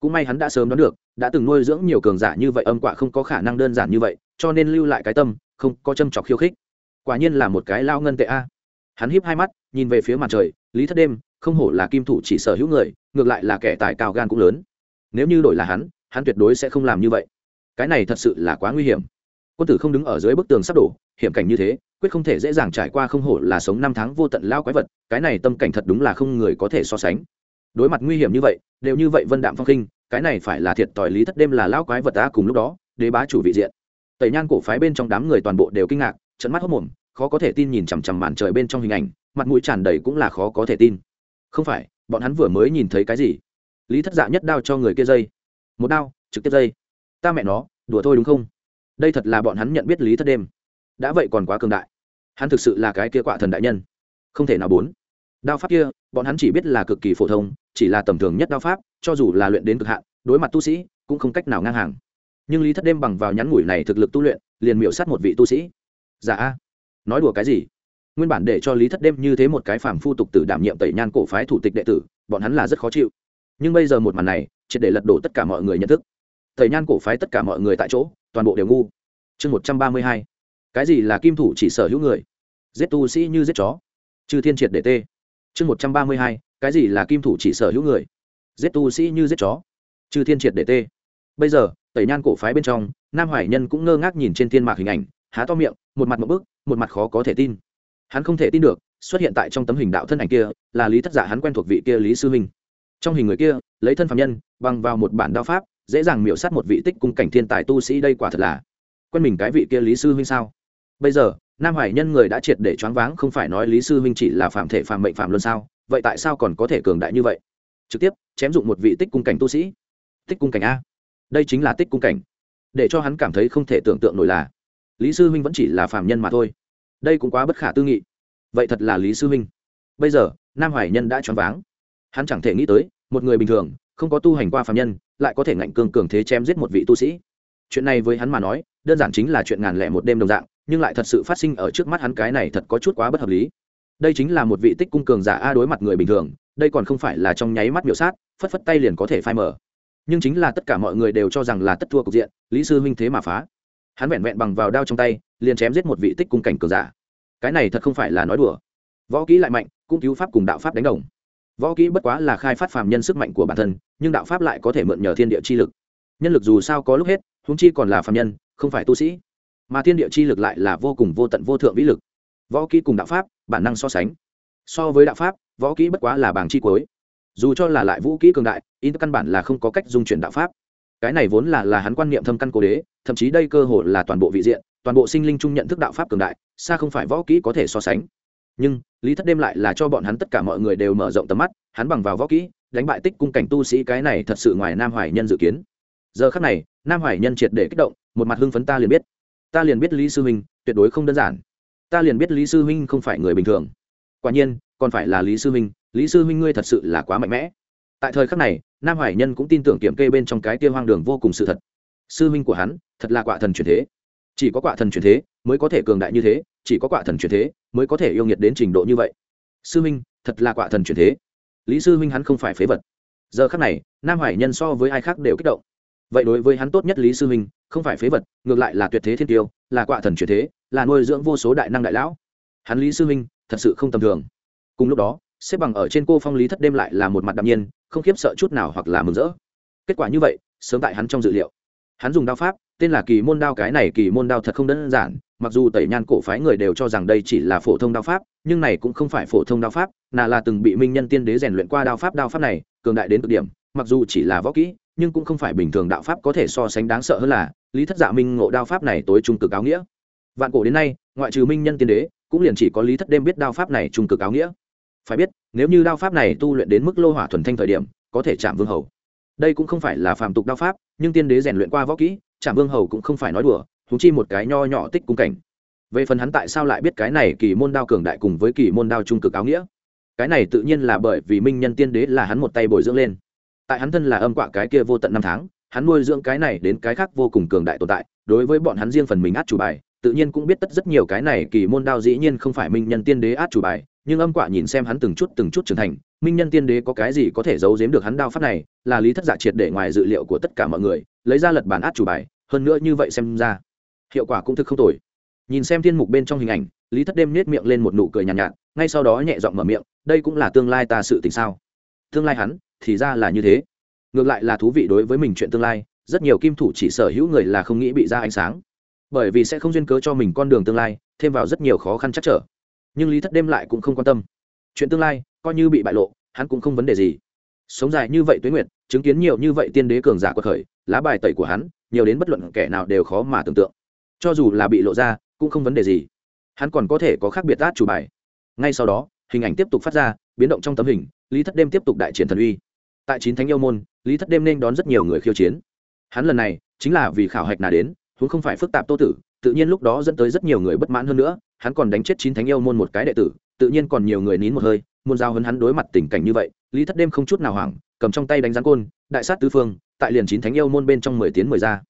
Cũng may hắn đã sớm đoán được, đã từng nuôi dưỡng nhiều cường giả như vậy âm quả không có khả năng đơn giản như vậy, cho nên lưu lại cái tâm, không có châm trọc khiêu khích. Quả nhiên là một cái lao ngân tệ a. Hắn híp hai mắt, nhìn về phía mặt trời, lý thất đêm, không hổ là kim thủ chỉ sở hữu người, ngược lại là kẻ tài cao gan cũng lớn. Nếu như đổi là hắn hắn tuyệt đối sẽ không làm như vậy. Cái này thật sự là quá nguy hiểm. Quân tử không đứng ở dưới bức tường sắp đổ hiểm cảnh như thế, quyết không thể dễ dàng trải qua không hổ là sống năm tháng vô tận lao quái vật, cái này tâm cảnh thật đúng là không người có thể so sánh. Đối mặt nguy hiểm như vậy, đều như vậy vân đạm phong khinh cái này phải là thiệt tỏi lý thất đêm là lao quái vật ta cùng lúc đó, đế bá chủ vị diện. Tẩy nhan cổ phái bên trong đám người toàn bộ đều kinh ngạc trận mắt hốc mồm, khó có thể tin nhìn chằm chằm màn trời bên trong hình ảnh, mặt mũi tràn đầy cũng là khó có thể tin. Không phải, bọn hắn vừa mới nhìn thấy cái gì? Lý thất dạ nhất đao cho người kia dây. Một đao, trực tiếp dây. Ta mẹ nó, đùa thôi đúng không? Đây thật là bọn hắn nhận biết lý thất đêm đã vậy còn quá cường đại. Hắn thực sự là cái kia quạ thần đại nhân. Không thể nào bốn. Đao pháp kia, bọn hắn chỉ biết là cực kỳ phổ thông, chỉ là tầm thường nhất đao pháp, cho dù là luyện đến cực hạn, đối mặt tu sĩ, cũng không cách nào ngang hàng. Nhưng lý thất đêm bằng vào nhắn ngủi này thực lực tu luyện, liền miễu sát một vị tu sĩ. Dạ a. Nói đùa cái gì? Nguyên bản để cho lý thất đêm như thế một cái phàm phu tục tử đảm nhiệm tẩy nhan cổ phái thủ tịch đệ tử, bọn hắn là rất khó chịu. Nhưng bây giờ một màn này, triệt để lật đổ tất cả mọi người nhận thức. Tẩy nhan cổ phái tất cả mọi người tại chỗ, toàn bộ đều ngu. Chương một trăm ba mươi hai cái gì là kim thủ chỉ sở hữu người? Giết tu sĩ như giết chó. Chư thiên triệt để tê. Chương một trăm ba mươi hai, cái gì là kim thủ chỉ sở hữu người? Giết tu sĩ như giết chó. Chư thiên triệt để tê. Bây giờ, tẩy nhan cổ phái bên trong, nam hoài nhân cũng ngơ ngác nhìn trên thiên mạc hình ảnh, há to miệng, một mặt một bức, một mặt khó có thể tin. Hắn không thể tin được, xuất hiện tại trong tấm hình đạo thân ảnh kia, là lý thất giả hắn quen thuộc vị kia lý sư minh. Trong hình người kia, lấy thân phạm nhân, bằng vào một bản đao pháp, dễ dàng miểu sát một vị tích cung cảnh thiên tài tu sĩ đây quả thật là. Quen mình cái vị kia lý sư huynh sao? Bây giờ, nam hoài nhân người đã triệt để choáng váng, không phải nói lý sư huynh chỉ là phạm thể phạm mệnh phạm luân sao? Vậy tại sao còn có thể cường đại như vậy? Trực tiếp, chém dụng một vị tích cung cảnh tu sĩ. Tích cung cảnh a. Đây chính là tích cung cảnh. Để cho hắn cảm thấy không thể tưởng tượng nổi là, lý sư huynh vẫn chỉ là phạm nhân mà thôi. Đây cũng quá bất khả tư nghị. Vậy thật là lý sư huynh bây giờ, nam hoài nhân đã choáng váng. Hắn chẳng thể nghĩ tới, một người bình thường, không có tu hành qua phạm nhân, lại có thể ngạnh cường cường thế chém giết một vị tu sĩ. Chuyện này với hắn mà nói, đơn giản chính là chuyện ngàn lẻ một đêm đồng dạng nhưng lại thật sự phát sinh ở trước mắt hắn cái này thật có chút quá bất hợp lý. Đây chính là một vị tích cung cường giả a đối mặt người bình thường, đây còn không phải là trong nháy mắt miểu sát, phất phất tay liền có thể phai mở nhưng chính là tất cả mọi người đều cho rằng là tất thua cục diện, lý sư huynh thế mà phá. Hắn vẹn vẹn bằng vào đao trong tay, liền chém giết một vị tích cung cảnh cường giả. Cái này thật không phải là nói đùa. Võ kỹ lại mạnh, cũng cứu pháp cùng đạo pháp đánh đồng. Võ kỹ bất quá là khai phát phàm nhân sức mạnh của bản thân, nhưng đạo pháp lại có thể mượn nhờ thiên địa chi lực. Nhân lực dù sao có lúc hết húng chi còn là phàm nhân, không phải tu sĩ mà thiên địa chi lực lại là vô cùng vô tận vô thượng vĩ lực. Võ kỹ cùng đạo pháp, bản năng so sánh. So với đạo pháp, võ kỹ bất quá là bảng chi cuối. Dù cho là lại vũ kỹ cường đại, in căn bản là không có cách dung chuyển đạo pháp. Cái này vốn là là hắn quan niệm thâm căn cố đế, thậm chí đây cơ hội là toàn bộ vị diện, toàn bộ sinh linh chung nhận thức đạo pháp cường đại, xa không phải võ kỹ có thể so sánh. Nhưng, lý thất đêm lại là cho bọn hắn tất cả mọi người đều mở rộng tầm mắt, hắn bằng vào võ kỹ, đánh bại tích cung cảnh tu sĩ cái này thật sự ngoài nam hoài nhân dự kiến. Giờ khắc này, nam hoài nhân triệt để kích động, một mặt hưng phấn ta liền biết ta liền biết lý sư huynh, tuyệt đối không đơn giản. Ta liền biết lý sư huynh không phải người bình thường. Quả nhiên, còn phải là lý sư huynh, lý sư huynh ngươi thật sự là quá mạnh mẽ. Tại thời khắc này, nam hoài nhân cũng tin tưởng kiểm kê bên trong cái kia hoang đường vô cùng sự thật. Sư huynh của hắn, thật là quạ thần truyền thế. Chỉ có quạ thần truyền thế, mới có thể cường đại như thế, chỉ có quạ thần truyền thế, mới có thể yêu nghiệt đến trình độ như vậy. Sư huynh, thật là quạ thần truyền thế. Lý sư huynh hắn không phải phế vật. Giờ khắc này, nam hoài nhân so với ai khác đều kích động. Vậy đối với hắn tốt nhất lý sư huynh không phải phế vật, ngược lại là tuyệt thế thiên tiêu, là quạ thần truyền thế, là nuôi dưỡng vô số đại năng đại lão. Hắn lý sư Minh, thật sự không tầm thường. Cùng lúc đó, xếp bằng ở trên cô phong lý thất đêm lại là một mặt đạm nhiên, không khiếp sợ chút nào hoặc là mừng rỡ. Kết quả như vậy, sớm tại hắn trong dự liệu. Hắn dùng đao pháp, tên là kỳ môn đao, cái này kỳ môn đao thật không đơn giản, mặc dù tẩy nhan cổ phái người đều cho rằng đây chỉ là phổ thông đao pháp, nhưng này cũng không phải phổ thông đao pháp là là từng bị minh nhân tiên đế rèn luyện qua đao pháp đao pháp này, cường đại đến cực điểm, mặc dù chỉ là võ kỹ nhưng cũng không phải bình thường đạo pháp có thể so sánh đáng sợ hơn là, lý thất dạ minh ngộ đao pháp này tối trung cực áo nghĩa. Vạn cổ đến nay, ngoại trừ minh nhân tiên đế, cũng liền chỉ có lý thất đêm biết đao pháp này trung cực áo nghĩa. Phải biết, nếu như đao pháp này tu luyện đến mức lô hỏa thuần thanh thời điểm, có thể chạm vương hầu. Đây cũng không phải là phàm tục đao pháp, nhưng tiên đế rèn luyện qua võ kỹ, chạm vương hầu cũng không phải nói đùa thú chi một cái nho nhỏ tích cung cảnh. Về phần hắn tại sao lại biết cái này kỳ môn đao cường đại cùng với kỳ môn đao trung cực áo nghĩa? Cái này tự nhiên là bởi vì minh nhân tiên đế là hắn một tay bồi dưỡng lên tại hắn thân là âm quạ cái kia vô tận năm tháng hắn nuôi dưỡng cái này đến cái khác vô cùng cường đại tồn tại đối với bọn hắn riêng phần mình át chủ bài tự nhiên cũng biết tất rất nhiều cái này kỳ môn đao dĩ nhiên không phải minh nhân tiên đế át chủ bài nhưng âm quạ nhìn xem hắn từng chút từng chút trưởng thành minh nhân tiên đế có cái gì có thể giấu giếm được hắn đao pháp này là lý thất giả triệt để ngoài dự liệu của tất cả mọi người lấy ra lật bản át chủ bài hơn nữa như vậy xem ra hiệu quả cũng thực không tồi. Nhìn xem thiên mục bên trong hình ảnh lý thất đêm nết miệng lên một nụ cười nhàn nhạt, nhạt ngay sau đó nhẹ giọng mở miệng đây cũng là tương lai ta sự tình sao? Tương lai hắn thì ra là như thế. Ngược lại là thú vị đối với mình chuyện tương lai, rất nhiều kim thủ chỉ sở hữu người là không nghĩ bị ra ánh sáng. Bởi vì sẽ không duyên cớ cho mình con đường tương lai, thêm vào rất nhiều khó khăn chắc trở. Nhưng lý thất đêm lại cũng không quan tâm. Chuyện tương lai, coi như bị bại lộ, hắn cũng không vấn đề gì. Sống dài như vậy tuế nguyệt, chứng kiến nhiều như vậy tiên đế cường giả của khởi, lá bài tẩy của hắn, nhiều đến bất luận kẻ nào đều khó mà tưởng tượng. Cho dù là bị lộ ra, cũng không vấn đề gì. Hắn còn có thể có khác biệt át chủ bài. Ngay sau đó, hình ảnh tiếp tục phát ra, biến động trong tấm hình, lý thất đêm tiếp tục đại triển thần uy tại chín thánh yêu môn, lý thất đêm nên đón rất nhiều người khiêu chiến. Hắn lần này, chính là vì khảo hạch nà đến chúng không phải phức tạp tô tử, tự nhiên lúc đó dẫn tới rất nhiều người bất mãn hơn nữa, hắn còn đánh chết chín thánh yêu môn một cái đệ tử, tự nhiên còn nhiều người nín một hơi muôn giao hơn hắn đối mặt tình cảnh như vậy, lý thất đêm không chút nào hoảng, cầm trong tay đánh giáng côn, đại sát tứ phương, tại liền chín thánh yêu môn bên trong mười tiến mười ra.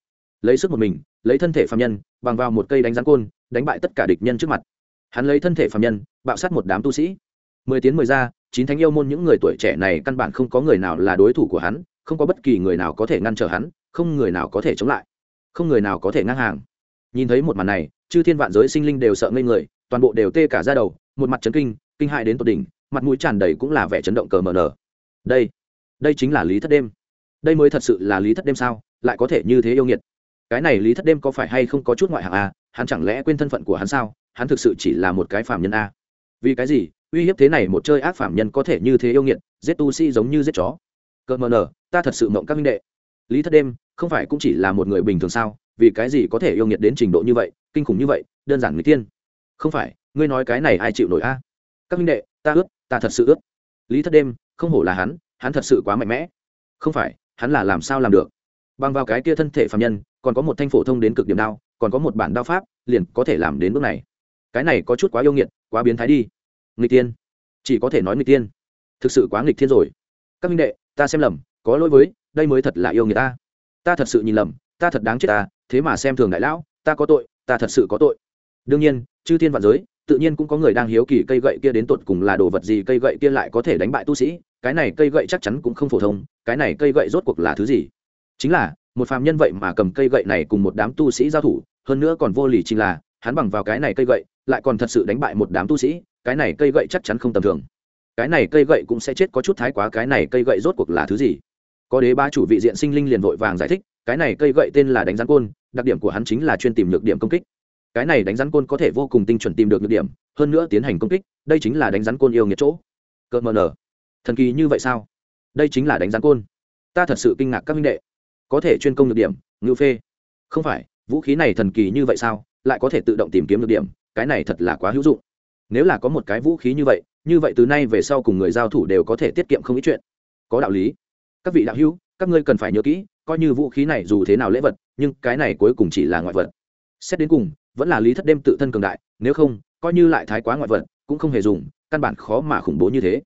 Lấy sức một mình, lấy thân thể phạm nhân, bằng vào một cây đánh giáng côn, đánh bại tất cả địch nhân trước mặt. Hắn lấy thân thể phạm nhân, bạo sát một đám tu sĩ. Mười tiến mười ra chín thánh yêu môn những người tuổi trẻ này căn bản không có người nào là đối thủ của hắn, không có bất kỳ người nào có thể ngăn trở hắn, không người nào có thể chống lại, không người nào có thể ngang hàng. Nhìn thấy một màn này, chư thiên vạn giới sinh linh đều sợ ngây người, toàn bộ đều tê cả ra đầu, một mặt chấn kinh kinh hại đến tột đỉnh, mặt mũi tràn đầy cũng là vẻ chấn động cờ mờ nở. Đây đây chính là lý thất đêm. Đây mới thật sự là lý thất đêm sao? Lại có thể như thế yêu nghiệt? Cái này lý thất đêm có phải hay không có chút ngoại hạng à? Hắn chẳng lẽ quên thân phận của hắn sao? Hắn thực sự chỉ là một cái phạm nhân a vì cái gì? Uy hiếp thế này một chơi ác phạm nhân có thể như thế yêu nghiệt, giết tu sĩ giống như giết chó. Cờ mờ nở ta thật sự mộng các minh đệ. Lý thất đêm, không phải cũng chỉ là một người bình thường sao? Vì cái gì có thể yêu nghiệt đến trình độ như vậy, kinh khủng như vậy, đơn giản người tiên? Không phải, ngươi nói cái này ai chịu nổi a? Các minh đệ, ta ướt ta thật sự ướt lý thất đêm, không hổ là hắn hắn thật sự quá mạnh mẽ. Không phải, hắn là làm sao làm được? Bằng vào cái kia thân thể phạm nhân, còn có một thanh phổ thông đến cực điểm đao, còn có một bản đao pháp, liền có thể làm đến bước này. Cái này có chút quá yêu nghiệt, quá biến thái đi nghịch tiên chỉ có thể nói nghịch tiên thực sự quá nghịch thiên rồi. Các minh đệ, ta xem lầm, có lỗi với, đây mới thật là yêu người ta. Ta thật sự nhìn lầm, ta thật đáng chết ta, thế mà xem thường đại lão, ta có tội, ta thật sự có tội. Đương nhiên, chư thiên vạn giới, tự nhiên cũng có người đang hiếu kỳ cây gậy kia đến tột cùng là đồ vật gì, cây gậy kia lại có thể đánh bại tu sĩ, cái này cây gậy chắc chắn cũng không phổ thông, cái này cây gậy rốt cuộc là thứ gì? Chính là, một phàm nhân vậy mà cầm cây gậy này cùng một đám tu sĩ giao thủ, hơn nữa còn vô lì chính là, hắn bằng vào cái này cây gậy, lại còn thật sự đánh bại một đám tu sĩ cái này cây gậy chắc chắn không tầm thường. Cái này cây gậy cũng sẽ chết, có chút thái quá, cái này cây gậy rốt cuộc là thứ gì? Có đế ba chủ vị diện sinh linh liền vội vàng giải thích, cái này cây gậy tên là đánh rắn côn, đặc điểm của hắn chính là chuyên tìm nhược điểm công kích. Cái này đánh rắn côn có thể vô cùng tinh chuẩn tìm được nhược điểm, hơn nữa tiến hành công kích, đây chính là đánh rắn côn yêu nghiệt chỗ. Cợt mờ nở thần kỳ như vậy sao? Đây chính là đánh rắn côn. Ta thật sự kinh ngạc các minh đệ. Có thể chuyên công nhược điểm ngữ phê. Không phải, vũ khí này thần kỳ như vậy sao? Lại có thể tự động tìm kiếm nhược điểm, cái này thật là quá hữu dụng nếu là có một cái vũ khí như vậy như vậy từ nay về sau cùng người giao thủ đều có thể tiết kiệm không ít chuyện. Có đạo lý. Các vị đạo hữu, các ngươi cần phải nhớ kỹ, coi như vũ khí này dù thế nào lễ vật, nhưng cái này cuối cùng chỉ là ngoại vật. Xét đến cùng, vẫn là lý thất đêm tự thân cường đại, nếu không, coi như lại thái quá ngoại vật, cũng không hề dùng, căn bản khó mà khủng bố như thế.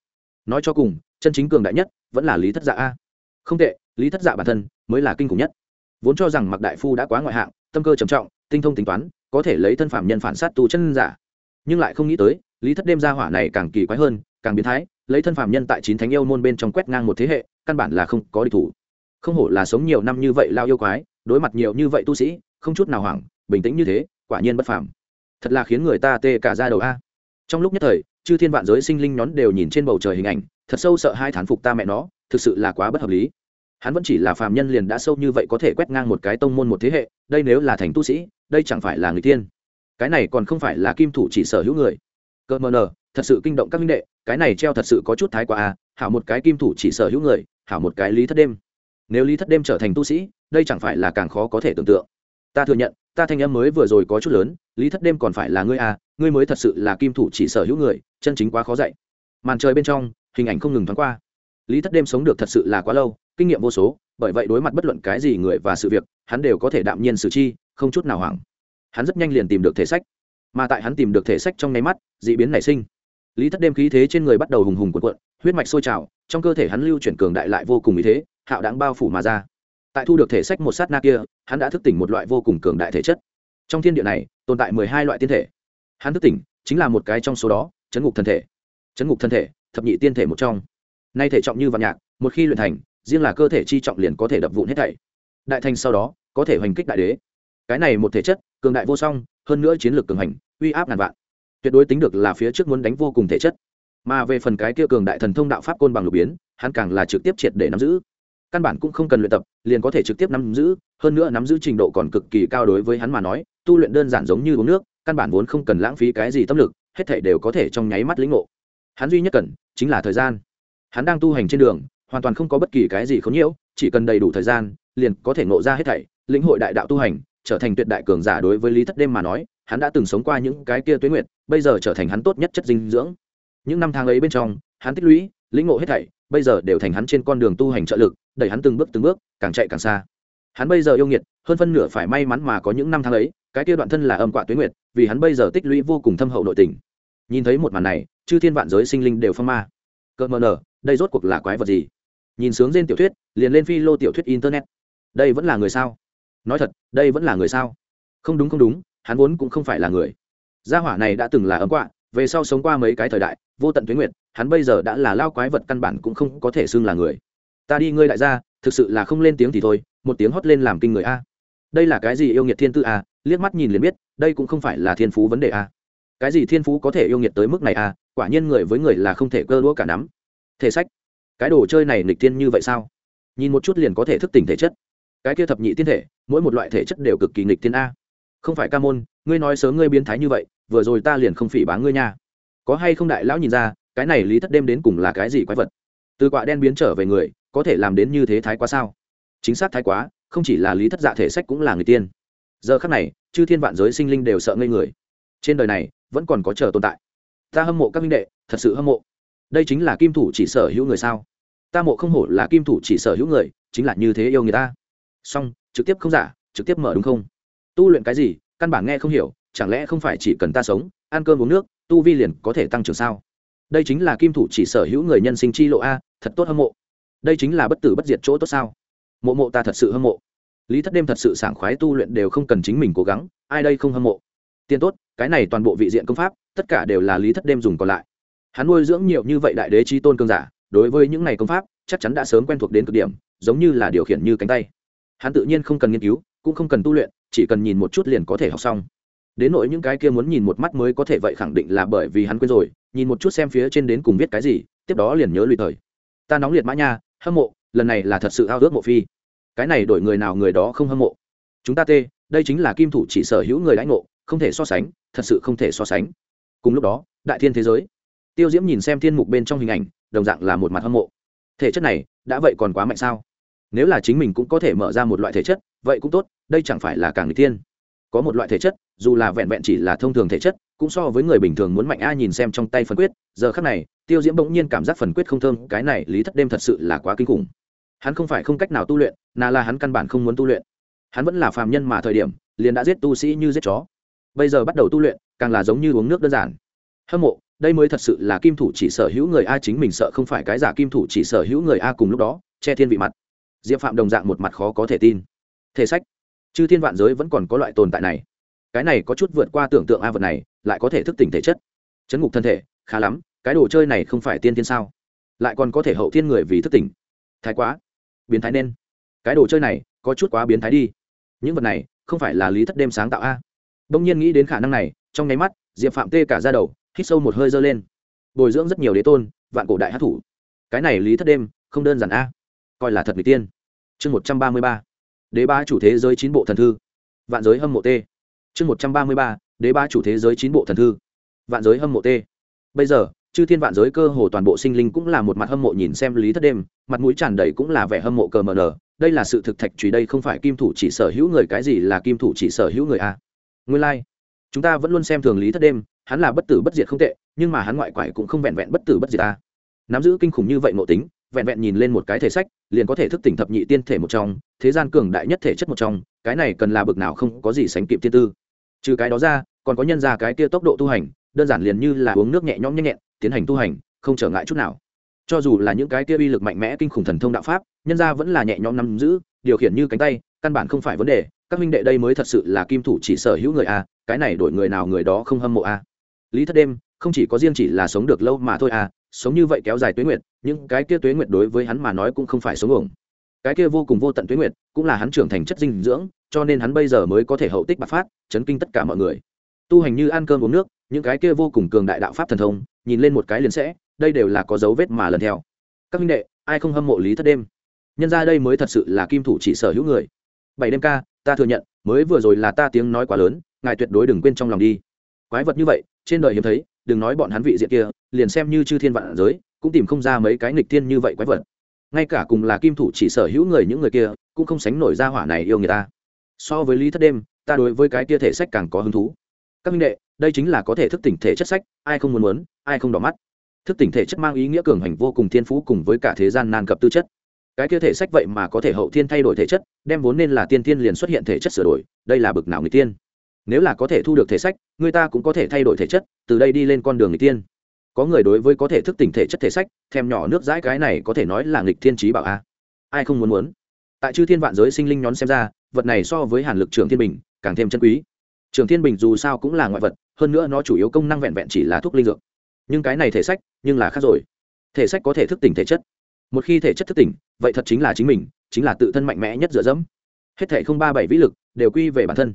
Nói cho cùng, chân chính cường đại nhất, vẫn là lý thất dạ a. Không tệ, lý thất dạ bản thân mới là kinh khủng nhất. Vốn cho rằng mặc đại phu đã quá ngoại hạng, tâm cơ trầm trọng, tinh thông tính toán, có thể lấy thân phạm nhân phản sát tu chân giả nhưng lại không nghĩ tới, lý thất đêm gia hỏa này càng kỳ quái hơn, càng biến thái, lấy thân phạm nhân tại chín thánh yêu môn bên trong quét ngang một thế hệ, căn bản là không có địch thủ. Không hổ là sống nhiều năm như vậy lao yêu quái, đối mặt nhiều như vậy tu sĩ, không chút nào hoảng, bình tĩnh như thế, quả nhiên bất phàm. Thật là khiến người ta tê cả ra đầu a. Trong lúc nhất thời, chư thiên vạn giới sinh linh nhón đều nhìn trên bầu trời hình ảnh, thật sâu sợ hai thán phục ta mẹ nó, thực sự là quá bất hợp lý. Hắn vẫn chỉ là phàm nhân liền đã sâu như vậy có thể quét ngang một cái tông môn một thế hệ, đây nếu là thành tu sĩ, đây chẳng phải là người tiên cái này còn không phải là kim thủ chỉ sở hữu người. Cơ mờ nờ, thật sự kinh động các minh đệ, cái này treo thật sự có chút thái quá à hảo một cái kim thủ chỉ sở hữu người, hảo một cái lý thất đêm. Nếu lý thất đêm trở thành tu sĩ, đây chẳng phải là càng khó có thể tưởng tượng. Ta thừa nhận, ta thanh âm mới vừa rồi có chút lớn, lý thất đêm còn phải là ngươi à ngươi mới thật sự là kim thủ chỉ sở hữu người, chân chính quá khó dạy. Màn trời bên trong, hình ảnh không ngừng thoáng qua. Lý thất đêm sống được thật sự là quá lâu, kinh nghiệm vô số, bởi vậy đối mặt bất luận cái gì người và sự việc, hắn đều có thể đạm nhiên xử chi, không chút nào hoảng hắn rất nhanh liền tìm được thể sách, mà tại hắn tìm được thể sách trong nháy mắt, d ị biến nảy sinh. Lý thất đêm khí thế trên người bắt đầu hùng hùng cuộn cuộn, huyết mạch sôi trào, trong cơ thể hắn lưu chuyển cường đại lại vô cùng ý thế, hạo đáng bao phủ mà ra. Tại thu được thể sách một sát na kia, hắn đã thức tỉnh một loại vô cùng cường đại thể chất. Trong thiên địa này, tồn tại mười hai loại tiên thể. Hắn thức tỉnh, chính là một cái trong số đó, chấn ngục thân thể. Chấn ngục thân thể, thập nhị tiên thể một trong. Nay thể trọng như vạn nhạc, một khi luyện thành, riêng là cơ thể chi trọng liền có thể đập vụn hết thảy. Đại thành sau đó, có thể hoành kích đại đế cái này một thể chất, cường đại vô song, hơn nữa chiến lược cường hành, uy áp ngàn vạn. Tuyệt đối tính được là phía trước muốn đánh vô cùng thể chất. Mà về phần cái kia cường đại thần thông đạo pháp côn bằng lục biến, hắn càng là trực tiếp triệt để nắm giữ. Căn bản cũng không cần luyện tập, liền có thể trực tiếp nắm giữ, hơn nữa nắm giữ trình độ còn cực kỳ cao đối với hắn mà nói, tu luyện đơn giản giống như uống nước, căn bản vốn không cần lãng phí cái gì tâm lực, hết thể đều có thể trong nháy mắt lĩnh ngộ. Hắn duy nhất cần, chính là thời gian. Hắn đang tu hành trên đường, hoàn toàn không có bất kỳ cái gì khốn nhiễu, chỉ cần đầy đủ thời gian, liền có thể ngộ ra hết thảy, lĩnh hội đại đạo tu hành trở thành tuyệt đại cường giả đối với lý thất đêm mà nói, hắn đã từng sống qua những cái kia tuyến nguyệt, bây giờ trở thành hắn tốt nhất chất dinh dưỡng. Những năm tháng ấy bên trong, hắn tích lũy, lĩnh ngộ hết thảy, bây giờ đều thành hắn trên con đường tu hành trợ lực, đẩy hắn từng bước từng bước, càng chạy càng xa. Hắn bây giờ yêu nghiệt, hơn phân nửa phải may mắn mà có những năm tháng ấy, cái kia đoạn thân là âm quạ tuyến nguyệt, vì hắn bây giờ tích lũy vô cùng thâm hậu nội tình. Nhìn thấy một màn này, chư thiên vạn giới sinh linh đều phong ma. Cợt mờ nở, đây rốt cuộc là quái vật gì? Nhìn sướng trên tiểu thuyết, liền lên phi lô tiểu thuyết internet. Đây vẫn là người sao? Nói thật, đây vẫn là người sao? Không đúng không đúng, hắn vốn cũng không phải là người. Gia hỏa này đã từng là ấm quạ, về sau sống qua mấy cái thời đại, vô tận tuyến nguyệt, hắn bây giờ đã là lao quái vật căn bản cũng không có thể xưng là người. Ta đi, ngươi đại gia, thực sự là không lên tiếng thì thôi, một tiếng hót lên làm kinh người a. Đây là cái gì yêu nghiệt thiên tư a? Liếc mắt nhìn liền biết, đây cũng không phải là thiên phú vấn đề a. Cái gì thiên phú có thể yêu nghiệt tới mức này a? Quả nhiên người với người là không thể cơ đũa cả nắm. Thể sách. Cái đồ chơi này nghịch thiên như vậy sao? Nhìn một chút liền có thể thức tỉnh thể chất cái kia thập nhị tiên thể, mỗi một loại thể chất đều cực kỳ nghịch tiên a. Không phải ca môn, ngươi nói sớm ngươi biến thái như vậy, vừa rồi ta liền không phỉ báng ngươi nha. Có hay không đại lão nhìn ra, cái này lý thất đêm đến cùng là cái gì quái vật? Từ quạ đen biến trở về người, có thể làm đến như thế thái quá sao? Chính xác thái quá, không chỉ là lý thất dạ thể sách cũng là người tiên. Giờ khắc này, chư thiên vạn giới sinh linh đều sợ ngây người. Trên đời này, vẫn còn có chờ tồn tại. Ta hâm mộ các minh đệ, thật sự hâm mộ. Đây chính là kim thủ chỉ sở hữu người sao? Ta mộ không hổ là kim thủ chỉ sở hữu người, chính là như thế yêu người ta song trực tiếp không giả, trực tiếp mở đúng không? Tu luyện cái gì, căn bản nghe không hiểu, chẳng lẽ không phải chỉ cần ta sống, ăn cơm uống nước, tu vi liền có thể tăng trưởng sao? Đây chính là kim thủ chỉ sở hữu người nhân sinh chi lộ a, thật tốt hâm mộ. Đây chính là bất tử bất diệt chỗ tốt sao? Mộ mộ ta thật sự hâm mộ. Lý thất đêm thật sự sảng khoái tu luyện đều không cần chính mình cố gắng, ai đây không hâm mộ? Tiền tốt, cái này toàn bộ vị diện công pháp, tất cả đều là lý thất đêm dùng còn lại. Hắn nuôi dưỡng nhiều như vậy đại đế chi tôn cương giả, đối với những này công pháp, chắc chắn đã sớm quen thuộc đến cực điểm, giống như là điều khiển như cánh tay hắn tự nhiên không cần nghiên cứu, cũng không cần tu luyện, chỉ cần nhìn một chút liền có thể học xong. Đến nỗi những cái kia muốn nhìn một mắt mới có thể vậy khẳng định là bởi vì hắn quên rồi, nhìn một chút xem phía trên đến cùng viết cái gì, tiếp đó liền nhớ lùi thời. Ta nóng liệt mã nha, hâm mộ, lần này là thật sự ao ước mộ phi. Cái này đổi người nào người đó không hâm mộ. Chúng ta tê, đây chính là kim thủ chỉ sở hữu người lãnh ngộ, không thể so sánh, thật sự không thể so sánh. Cùng lúc đó, đại thiên thế giới. Tiêu diễm nhìn xem thiên mục bên trong hình ảnh, đồng dạng là một mặt hâm mộ. Thể chất này, đã vậy còn quá mạnh sao? Nếu là chính mình cũng có thể mở ra một loại thể chất, vậy cũng tốt, đây chẳng phải là càng người tiên có một loại thể chất, dù là vẹn vẹn chỉ là thông thường thể chất, cũng so với người bình thường muốn mạnh a nhìn xem trong tay phần quyết, giờ khắc này, tiêu diễm bỗng nhiên cảm giác phần quyết không thơm, cái này lý thất đêm thật sự là quá kinh khủng. Hắn không phải không cách nào tu luyện nà là hắn căn bản không muốn tu luyện. Hắn vẫn là phàm nhân mà thời điểm, liền đã giết tu sĩ như giết chó. Bây giờ bắt đầu tu luyện, càng là giống như uống nước đơn giản. Hâm mộ, đây mới thật sự là kim thủ chỉ sở hữu người a, chính mình sợ không phải cái giả kim thủ chỉ sở hữu người a cùng lúc đó, che thiên vị mặt diệp phạm đồng dạng một mặt khó có thể tin. Thể sách. Chư thiên vạn giới vẫn còn có loại tồn tại này. Cái này có chút vượt qua tưởng tượng a vật này, lại có thể thức tỉnh thể chất. Chấn ngục thân thể, khá lắm, cái đồ chơi này không phải tiên thiên sao? Lại còn có thể hậu thiên người vì thức tỉnh. Thái quá. Biến thái nên. Cái đồ chơi này, có chút quá biến thái đi. Những vật này, không phải là lý thất đêm sáng tạo a. Đông nhiên nghĩ đến khả năng này, trong nháy mắt, diệp phạm tê cả ra đầu, hít sâu một hơi dơ lên. Bồi dưỡng rất nhiều đế tôn, vạn cổ đại hát thủ. Cái này lý thất đêm, không đơn giản a coi là thật người tiên. Chương một trăm ba mươi ba. Đế ba chủ thế giới chín bộ thần thư. Vạn giới hâm mộ t chương một trăm ba mươi ba. Đế ba chủ thế giới chín bộ thần thư. Vạn giới hâm mộ t bây giờ, chư thiên vạn giới cơ hồ toàn bộ sinh linh cũng là một mặt hâm mộ nhìn xem lý thất đêm, mặt mũi tràn đầy cũng là vẻ hâm mộ cờ mờ nở. Đây là sự thực thạch trùy đây không phải kim thủ chỉ sở hữu người, cái gì là kim thủ chỉ sở hữu người a nguyên lai、like. chúng ta vẫn luôn xem thường lý thất đêm, hắn là bất tử bất diệt không tệ, nhưng mà hắn ngoại quải cũng không vẹn vẹn bất tử bất diệt a nắm giữ kinh khủng như vậy ngộ tính, vẹn vẹn nhìn lên một cái thể sách liền có thể thức tỉnh thập nhị tiên thể một trong, thế gian cường đại nhất thể chất một trong, cái này cần là bực nào không có gì sánh kịp tiên tư. Trừ cái đó ra, còn có nhân ra cái kia tốc độ tu hành, đơn giản liền như là uống nước nhẹ nhõm nhanh nhẹn, tiến hành tu hành, không trở ngại chút nào. Cho dù là những cái kia uy lực mạnh mẽ kinh khủng thần thông đạo pháp, nhân ra vẫn là nhẹ nhõm nắm giữ, điều khiển như cánh tay, căn bản không phải vấn đề, các minh đệ đây mới thật sự là kim thủ chỉ sở hữu người a, cái này đổi người nào người đó không hâm mộ a. Lý thất đêm không chỉ có riêng chỉ là sống được lâu mà thôi à, sống như vậy kéo dài tuế nguyệt nhưng cái kia tuế nguyệt đối với hắn mà nói cũng không phải sống ổng cái kia vô cùng vô tận tuế nguyệt cũng là hắn trưởng thành chất dinh dưỡng cho nên hắn bây giờ mới có thể hậu tích bạc phát chấn kinh tất cả mọi người. Tu hành như ăn cơm uống nước những cái kia vô cùng cường đại đạo pháp thần thông nhìn lên một cái liền sẽ đây đều là có dấu vết mà lần theo. Các minh đệ ai không hâm mộ lý thất đêm? Nhân ra đây mới thật sự là kim thủ chỉ sở hữu người. Bảy đêm ca ta thừa nhận mới vừa rồi là ta tiếng nói quá lớn ngài tuyệt đối đừng quên trong lòng đi. Quái vật như vậy trên đời hiếm thấy đừng nói bọn hắn vị diện kia, liền xem như chư thiên vạn giới, cũng tìm không ra mấy cái nghịch thiên như vậy quái vật. Ngay cả cùng là kim thủ chỉ sở hữu người những người kia, cũng không sánh nổi ra hỏa này yêu người ta. So với lý thất đêm, ta đối với cái kia thể sách càng có hứng thú. Các minh đệ, đây chính là có thể thức tỉnh thể chất sách, ai không muốn muốn, ai không đỏ mắt. Thức tỉnh thể chất mang ý nghĩa cường hành vô cùng thiên phú cùng với cả thế gian nan cập tư chất. Cái kia thể sách vậy mà có thể hậu thiên thay đổi thể chất, đem vốn nên là tiên tiên liền xuất hiện thể chất sửa đổi, đây là bực nào người tiên nếu là có thể thu được thể sách, người ta cũng có thể thay đổi thể chất, từ đây đi lên con đường nghịch tiên có người đối với có thể thức tỉnh thể chất thể sách, thèm nhỏ nước dãi cái này có thể nói là nghịch thiên trí bảo a. Ai không muốn muốn? Tại chư thiên vạn giới sinh linh nhón xem ra, vật này so với hàn lực trường thiên bình, càng thêm chân quý. Trường thiên bình dù sao cũng là ngoại vật, hơn nữa nó chủ yếu công năng vẹn vẹn chỉ là thuốc linh dược. Nhưng cái này thể sách, nhưng là khác rồi. Thể sách có thể thức tỉnh thể chất. Một khi thể chất thức tỉnh, vậy thật chính là chính mình, chính là tự thân mạnh mẽ nhất dựa dẫm. Hết thể không ba bảy vĩ lực đều quy về bản thân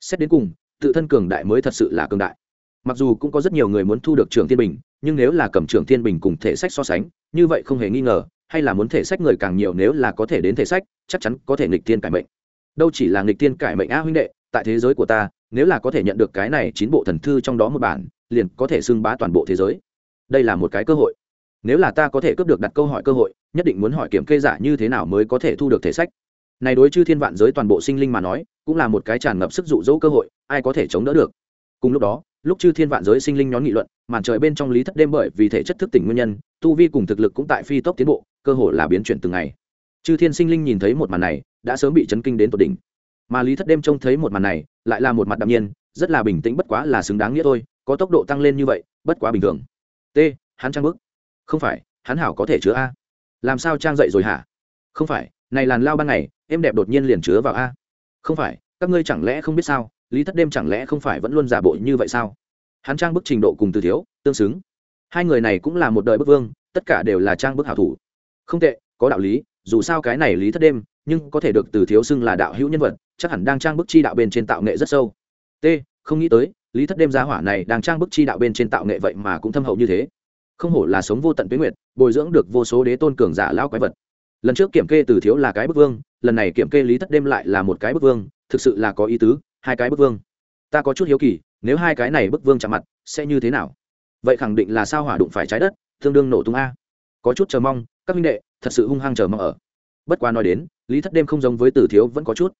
xét đến cùng, tự thân cường đại mới thật sự là cường đại. Mặc dù cũng có rất nhiều người muốn thu được trường thiên bình, nhưng nếu là cầm trường thiên bình cùng thể sách so sánh, như vậy không hề nghi ngờ, hay là muốn thể sách người càng nhiều nếu là có thể đến thể sách, chắc chắn có thể nghịch thiên cải mệnh. Đâu chỉ là nghịch thiên cải mệnh a huynh đệ, tại thế giới của ta, nếu là có thể nhận được cái này chín bộ thần thư trong đó một bản, liền có thể xưng bá toàn bộ thế giới. Đây là một cái cơ hội. Nếu là ta có thể cướp được đặt câu hỏi cơ hội, nhất định muốn hỏi kiểm kê giả như thế nào mới có thể thu được thể sách. Này đối chư thiên vạn giới toàn bộ sinh linh mà nói cũng là một cái tràn ngập sức dụ dỗ cơ hội, ai có thể chống đỡ được. Cùng lúc đó, lúc chư thiên vạn giới sinh linh nhón nghị luận, màn trời bên trong lý thất đêm bởi vì thể chất thức tỉnh nguyên nhân, tu vi cùng thực lực cũng tại phi tốc tiến bộ, cơ hội là biến chuyển từng ngày. Chư thiên sinh linh nhìn thấy một màn này, đã sớm bị chấn kinh đến tột đỉnh. Mà lý thất đêm trông thấy một màn này, lại là một mặt đạm nhiên, rất là bình tĩnh bất quá là xứng đáng nghĩa thôi, có tốc độ tăng lên như vậy, bất quá bình thường. T, hắn trang bức. Không phải, hắn hảo có thể chứa a. Làm sao trang dậy rồi hả? Không phải, này làn lao ban ngày, em đẹp đột nhiên liền chứa vào a không phải, các ngươi chẳng lẽ không biết sao? Lý thất đêm chẳng lẽ không phải vẫn luôn giả bộ như vậy sao? Hắn trang bức trình độ cùng từ thiếu, tương xứng. Hai người này cũng là một đời bức vương, tất cả đều là trang bức hảo thủ. Không tệ, có đạo lý, dù sao cái này lý thất đêm, nhưng có thể được từ thiếu xưng là đạo hữu nhân vật, chắc hẳn đang trang bức chi đạo bên trên tạo nghệ rất sâu. T, không nghĩ tới, lý thất đêm giá hỏa này đang trang bức chi đạo bên trên tạo nghệ vậy mà cũng thâm hậu như thế. Không hổ là sống vô tận tuyến nguyệt, bồi dưỡng được vô số đế tôn cường giả lao quái vật lần trước kiểm kê từ thiếu là cái bức vương, lần này kiểm kê lý thất đêm lại là một cái bức vương, thực sự là có ý tứ, hai cái bức vương. Ta có chút hiếu kỳ, nếu hai cái này bức vương chạm mặt, sẽ như thế nào? Vậy khẳng định là sao hỏa đụng phải trái đất, tương đương nổ tung a. Có chút chờ mong, các minh đệ, thật sự hung hăng chờ mong ở. Bất quá nói đến, lý thất đêm không giống với từ thiếu vẫn có chút.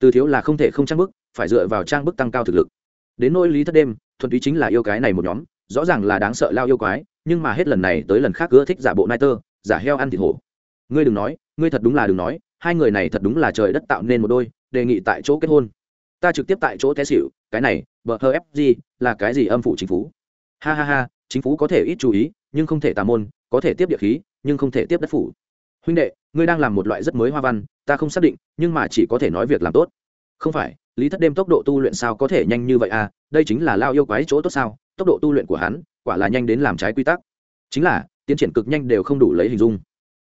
Từ thiếu là không thể không trang bức, phải dựa vào trang bức tăng cao thực lực. Đến nỗi lý thất đêm, thuần túy chính là yêu cái này một nhóm, rõ ràng là đáng sợ lao yêu quái, nhưng mà hết lần này tới lần khác ưa thích giả bộ nai tơ giả heo ăn thịt hổ ngươi đừng nói, ngươi thật đúng là đừng nói, hai người này thật đúng là trời đất tạo nên một đôi, đề nghị tại chỗ kết hôn. Ta trực tiếp tại chỗ té xịu cái này, bờ hơ ép gì, là cái gì âm phủ chính phủ ha ha ha, chính phủ có thể ít chú ý, nhưng không thể tà môn, có thể tiếp địa khí, nhưng không thể tiếp đất phủ. Huynh đệ, ngươi đang làm một loại rất mới hoa văn, ta không xác định, nhưng mà chỉ có thể nói việc làm tốt. Không phải, lý thất đêm tốc độ tu luyện sao có thể nhanh như vậy à? Đây chính là lao yêu quái chỗ tốt sao? Tốc độ tu luyện của hắn, quả là nhanh đến làm trái quy tắc. Chính là, tiến triển cực nhanh đều không đủ lấy hình dung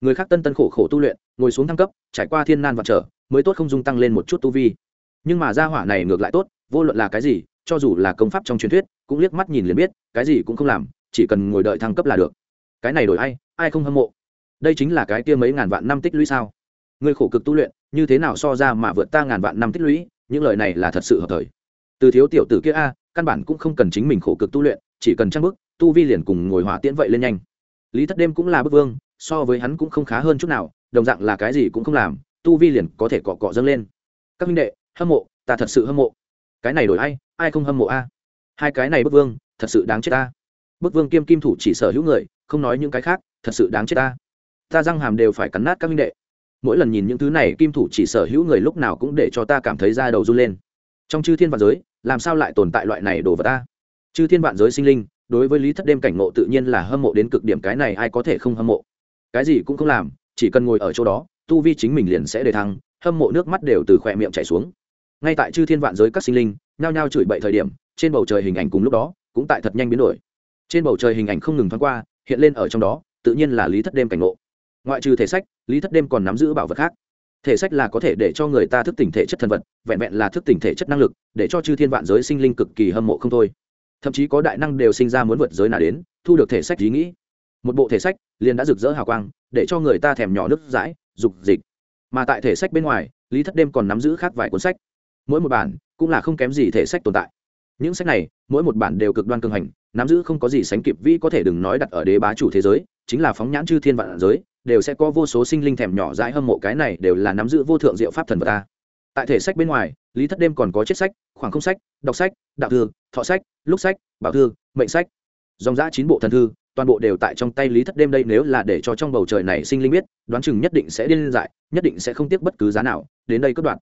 người khác tân tân khổ khổ tu luyện, ngồi xuống thăng cấp, trải qua thiên nan và trở, mới tốt không dung tăng lên một chút tu vi. Nhưng mà gia hỏa này ngược lại tốt, vô luận là cái gì, cho dù là công pháp trong truyền thuyết, cũng liếc mắt nhìn liền biết, cái gì cũng không làm, chỉ cần ngồi đợi thăng cấp là được. Cái này đổi ai ai không hâm mộ? Đây chính là cái kia mấy ngàn vạn năm tích lũy sao? Người khổ cực tu luyện, như thế nào so ra mà vượt ta ngàn vạn năm tích lũy, những lời này là thật sự hợp thời. Từ thiếu tiểu tử kia a, căn bản cũng không cần chính mình khổ cực tu luyện, chỉ cần trang bức tu vi liền cùng ngồi hỏa tiễn vậy lên nhanh. Lý thất đêm cũng là bức vương so với hắn cũng không khá hơn chút nào, đồng dạng là cái gì cũng không làm, tu vi liền có thể cọ cọ dâng lên. Các minh đệ, hâm mộ, ta thật sự hâm mộ. Cái này đổi ai ai không hâm mộ a? Hai cái này bức vương, thật sự đáng chết ta bức vương kiêm kim thủ chỉ sở hữu người, không nói những cái khác, thật sự đáng chết ta ta răng hàm đều phải cắn nát các minh đệ. Mỗi lần nhìn những thứ này, kim thủ chỉ sở hữu người lúc nào cũng để cho ta cảm thấy da đầu run lên. Trong chư thiên vạn giới, làm sao lại tồn tại loại này đồ vật ta chư thiên vạn giới sinh linh, đối với lý thất đêm cảnh ngộ tự nhiên là hâm mộ đến cực điểm cái này ai có thể không hâm mộ? Cái gì cũng không làm, chỉ cần ngồi ở chỗ đó, tu vi chính mình liền sẽ đề thăng, hâm mộ nước mắt đều từ khỏe miệng chảy xuống. Ngay tại chư thiên vạn giới các sinh linh, nhao nhao chửi bậy thời điểm, trên bầu trời hình ảnh cùng lúc đó, cũng tại thật nhanh biến đổi. Trên bầu trời hình ảnh không ngừng thoáng qua, hiện lên ở trong đó, tự nhiên là lý thất đêm cảnh ngộ. Ngoại trừ thể sách, lý thất đêm còn nắm giữ bảo vật khác. Thể sách là có thể để cho người ta thức tỉnh thể chất thần vật, vẹn vẹn là thức tỉnh thể chất năng lực, để cho chư thiên vạn giới sinh linh cực kỳ hâm mộ không thôi. Thậm chí có đại năng đều sinh ra muốn vượt giới nào đến, thu được thể sách ý nghĩ một bộ thể sách liền đã rực rỡ hào quang, để cho người ta thèm nhỏ nước dãi, dục dịch. Mà tại thể sách bên ngoài, lý thất đêm còn nắm giữ khác vài cuốn sách. Mỗi một bản cũng là không kém gì thể sách tồn tại. Những sách này, mỗi một bản đều cực đoan cường hành, nắm giữ không có gì sánh kịp vĩ có thể đừng nói đặt ở đế bá chủ thế giới, chính là phóng nhãn chư thiên vạn giới, đều sẽ có vô số sinh linh thèm nhỏ dãi hâm mộ cái này đều là nắm giữ vô thượng diệu pháp thần vật ta. Tại thể sách bên ngoài, lý thất đêm còn có chết sách, khoảng không sách, đọc sách, đạo thư, thọ sách, lúc sách, bảo thư, mệnh sách. Dòng giã chín bộ thần thư toàn bộ đều tại trong tay lý thất đêm đây nếu là để cho trong bầu trời này sinh linh biết, đoán chừng nhất định sẽ điên dại, nhất định sẽ không tiếc bất cứ giá nào, đến đây cất đoạn.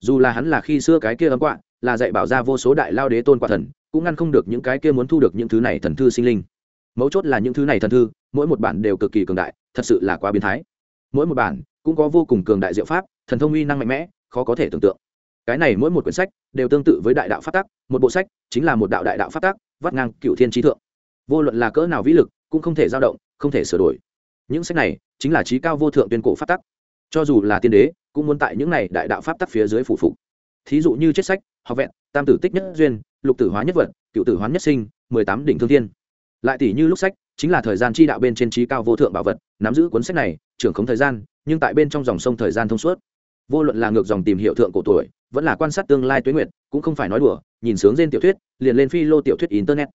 Dù là hắn là khi xưa cái kia ấm quạ, là dạy bảo ra vô số đại lao đế tôn quả thần, cũng ngăn không được những cái kia muốn thu được những thứ này thần thư sinh linh. Mấu chốt là những thứ này thần thư, mỗi một bản đều cực kỳ cường đại, thật sự là quá biến thái. Mỗi một bản cũng có vô cùng cường đại diệu pháp, thần thông uy năng mạnh mẽ, khó có thể tưởng tượng. Cái này mỗi một quyển sách đều tương tự với đại đạo phát tác một bộ sách chính là một đạo đại đạo phát tác vắt ngang cựu thiên trí thượng vô luận là cỡ nào vĩ lực, cũng không thể dao động, không thể sửa đổi. Những sách này chính là trí cao vô thượng tuyên cổ phát tắc. Cho dù là tiên đế, cũng muốn tại những này đại đạo pháp tắc phía dưới phủ phục. Thí dụ như chết sách, học vẹn, tam tử tích nhất duyên, lục tử hóa nhất vật, cựu tử hoán nhất sinh, mười tám đỉnh thương thiên. Lại tỷ như lúc sách, chính là thời gian chi đạo bên trên trí cao vô thượng bảo vật, nắm giữ cuốn sách này, trưởng khống thời gian, nhưng tại bên trong dòng sông thời gian thông suốt. Vô luận là ngược dòng tìm hiểu thượng cổ tuổi, vẫn là quan sát tương lai tuyến nguyệt, cũng không phải nói đùa, nhìn sướng trên tiểu thuyết, liền lên phi lô tiểu thuyết internet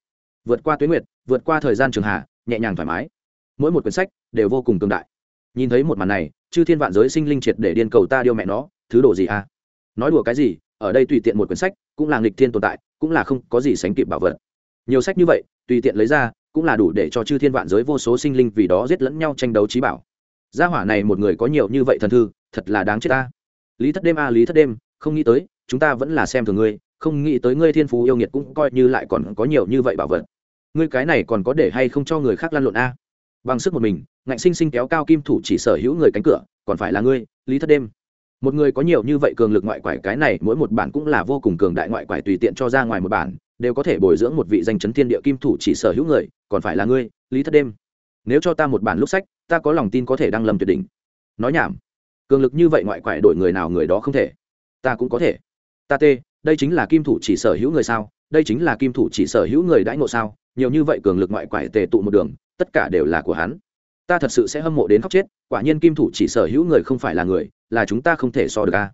vượt qua tuyến nguyệt, vượt qua thời gian trường hạ, nhẹ nhàng thoải mái. Mỗi một quyển sách đều vô cùng tương đại. Nhìn thấy một màn này, chư thiên vạn giới sinh linh triệt để điên cầu ta điêu mẹ nó, thứ đồ gì à? Nói đùa cái gì, ở đây tùy tiện một quyển sách cũng là nghịch thiên tồn tại, cũng là không có gì sánh kịp bảo vật. Nhiều sách như vậy, tùy tiện lấy ra, cũng là đủ để cho chư thiên vạn giới vô số sinh linh vì đó giết lẫn nhau tranh đấu trí bảo. Gia hỏa này một người có nhiều như vậy thần thư, thật là đáng chết ta. Lý thất đêm a, lý thất đêm, không nghĩ tới, chúng ta vẫn là xem thường ngươi, không nghĩ tới ngươi thiên phú yêu nghiệt cũng coi như lại còn có nhiều như vậy bảo vật ngươi cái này còn có để hay không cho người khác lăn lộn a? Bằng sức một mình, ngạnh sinh sinh kéo cao kim thủ chỉ sở hữu người cánh cửa, còn phải là ngươi, lý thất đêm. Một người có nhiều như vậy cường lực ngoại quải cái này, mỗi một bản cũng là vô cùng cường đại ngoại quải tùy tiện cho ra ngoài một bản, đều có thể bồi dưỡng một vị danh chấn thiên địa kim thủ chỉ sở hữu người, còn phải là ngươi, lý thất đêm. Nếu cho ta một bản lúc sách, ta có lòng tin có thể đăng lâm tuyệt đỉnh. Nói nhảm. Cường lực như vậy ngoại quải đổi người nào người đó không thể. Ta cũng có thể. Ta tê, đây chính là kim thủ chỉ sở hữu người sao? Đây chính là kim thủ chỉ sở hữu người đãi ngộ sao? Nhiều như vậy cường lực ngoại quải tề tụ một đường, tất cả đều là của hắn. Ta thật sự sẽ hâm mộ đến khóc chết, quả nhiên kim thủ chỉ sở hữu người không phải là người, là chúng ta không thể so được a.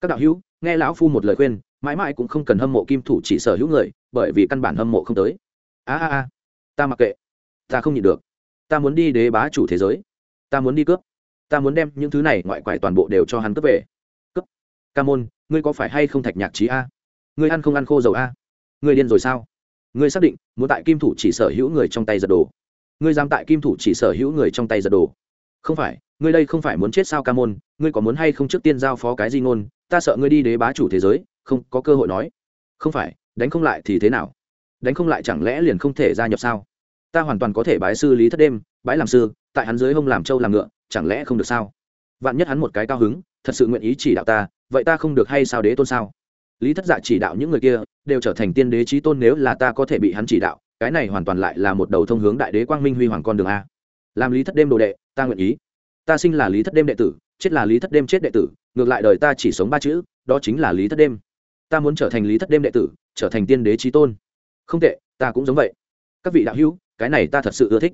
Các đạo hữu, nghe lão phu một lời khuyên, mãi mãi cũng không cần hâm mộ kim thủ chỉ sở hữu người, bởi vì căn bản hâm mộ không tới. A a a, ta mặc kệ. Ta không nhịn được. Ta muốn đi đế bá chủ thế giới. Ta muốn đi cướp. Ta muốn đem những thứ này ngoại quải toàn bộ đều cho hắn cướp về. Cướp. Ca môn, ngươi có phải hay không thạch nhạc trí a? Ngươi ăn không ăn khô dầu a? Ngươi điên rồi sao? Ngươi xác định, muốn tại kim thủ chỉ sở hữu người trong tay giật đồ. Ngươi dám tại kim thủ chỉ sở hữu người trong tay giật đồ. Không phải, ngươi đây không phải muốn chết sao ca môn, ngươi có muốn hay không trước tiên giao phó cái gì ngôn, ta sợ ngươi đi đế bá chủ thế giới, không, có cơ hội nói. Không phải, đánh không lại thì thế nào? Đánh không lại chẳng lẽ liền không thể gia nhập sao? Ta hoàn toàn có thể bái sư lý thất đêm, bái làm sư, tại hắn dưới hông làm trâu làm ngựa, chẳng lẽ không được sao? Vạn nhất hắn một cái cao hứng, thật sự nguyện ý chỉ đạo ta, vậy ta không được hay sao đế tôn sao? Lý thất dạ chỉ đạo những người kia đều trở thành tiên đế trí tôn nếu là ta có thể bị hắn chỉ đạo, cái này hoàn toàn lại là một đầu thông hướng đại đế quang minh huy hoàng con đường a. Làm lý thất đêm đồ đệ, ta nguyện ý. Ta sinh là lý thất đêm đệ tử, chết là lý thất đêm chết đệ tử, ngược lại đời ta chỉ sống ba chữ, đó chính là lý thất đêm. Ta muốn trở thành lý thất đêm đệ tử, trở thành tiên đế trí tôn. Không tệ, ta cũng giống vậy. Các vị đạo hữu, cái này ta thật sự ưa thích.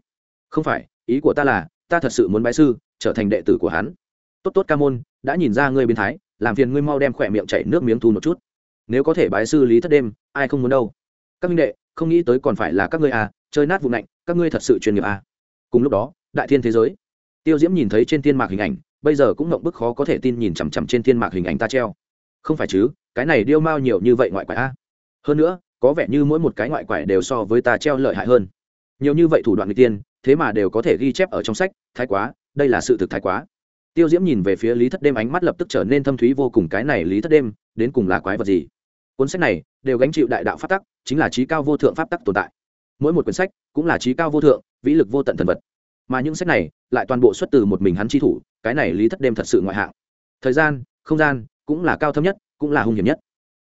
Không phải, ý của ta là, ta thật sự muốn bái sư, trở thành đệ tử của hắn. Tốt tốt ca môn, đã nhìn ra ngươi biến thái, làm phiền ngươi mau đem khỏe miệng chảy nước miếng thu một chút nếu có thể bái sư lý thất đêm, ai không muốn đâu. Các minh đệ, không nghĩ tới còn phải là các ngươi à chơi nát vụ lạnh, các ngươi thật sự chuyên nghiệp à. Cùng lúc đó, đại thiên thế giới. Tiêu diễm nhìn thấy trên thiên mạc hình ảnh, bây giờ cũng mộng bức khó có thể tin nhìn chằm chằm trên thiên mạc hình ảnh ta treo. Không phải chứ, cái này điêu mao nhiều như vậy ngoại quải a. Hơn nữa, có vẻ như mỗi một cái ngoại quải đều so với ta treo lợi hại hơn. Nhiều như vậy thủ đoạn người tiên, thế mà đều có thể ghi chép ở trong sách, thái quá, đây là sự thực thái quá. Tiêu diễm nhìn về phía lý thất đêm ánh mắt lập tức trở nên thâm thúy vô cùng, cái này lý thất đêm, đến cùng là quái vật gì? Cuốn sách này đều gánh chịu đại đạo pháp tắc, chính là trí cao vô thượng pháp tắc tồn tại. Mỗi một quyển sách cũng là trí cao vô thượng, vĩ lực vô tận thần vật. Mà những sách này lại toàn bộ xuất từ một mình hắn chi thủ, cái này lý thất đêm thật sự ngoại hạng. Thời gian, không gian cũng là cao thâm nhất, cũng là hung hiểm nhất.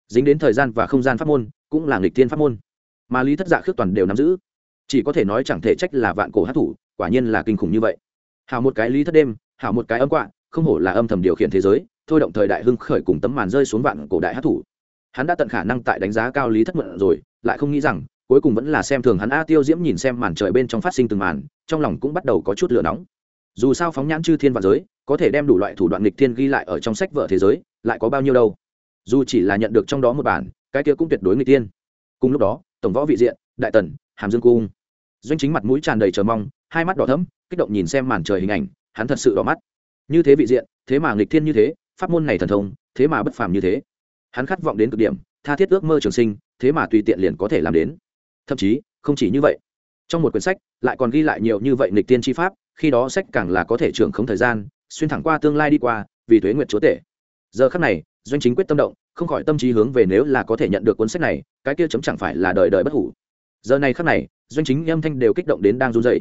Dính đến thời gian và không gian pháp môn, cũng là nghịch thiên pháp môn. Mà lý thất dạ khước toàn đều nắm giữ. Chỉ có thể nói chẳng thể trách là vạn cổ hát thủ, quả nhiên là kinh khủng như vậy. Hào một cái lý thất đêm hào một cái âm quạ, không hổ là âm thầm điều khiển thế giới, thôi động thời đại hưng khởi cùng tấm màn rơi xuống vạn cổ đại hát thủ hắn đã tận khả năng tại đánh giá cao lý thất mượn rồi, lại không nghĩ rằng, cuối cùng vẫn là xem thường hắn. A tiêu diễm nhìn xem màn trời bên trong phát sinh từng màn, trong lòng cũng bắt đầu có chút lửa nóng. Dù sao phóng nhãn chư thiên và giới, có thể đem đủ loại thủ đoạn nghịch thiên ghi lại ở trong sách vở thế giới, lại có bao nhiêu đâu. Dù chỉ là nhận được trong đó một bản, cái kia cũng tuyệt đối nghịch thiên. Cùng lúc đó, tổng võ vị diện, đại tần, hàm dương cung. Doanh chính mặt mũi tràn đầy chờ mong, hai mắt đỏ thấm kích động nhìn xem màn trời hình ảnh, hắn thật sự đỏ mắt. Như thế vị diện, thế mà nghịch thiên như thế, pháp môn này thần thông, thế mà bất phàm như thế hắn khát vọng đến cực điểm, tha thiết ước mơ trường sinh, thế mà tùy tiện liền có thể làm đến. Thậm chí, không chỉ như vậy, trong một quyển sách lại còn ghi lại nhiều như vậy nịch tiên tri pháp, khi đó sách càng là có thể trưởng không thời gian, xuyên thẳng qua tương lai đi qua, vì thuế nguyệt chúa tể. Giờ khắc này, doanh chính quyết tâm động, không khỏi tâm trí hướng về nếu là có thể nhận được cuốn sách này, cái kia chấm chẳng phải là đời đời bất hủ. Giờ này khắc này, doanh chính âm thanh đều kích động đến đang run dày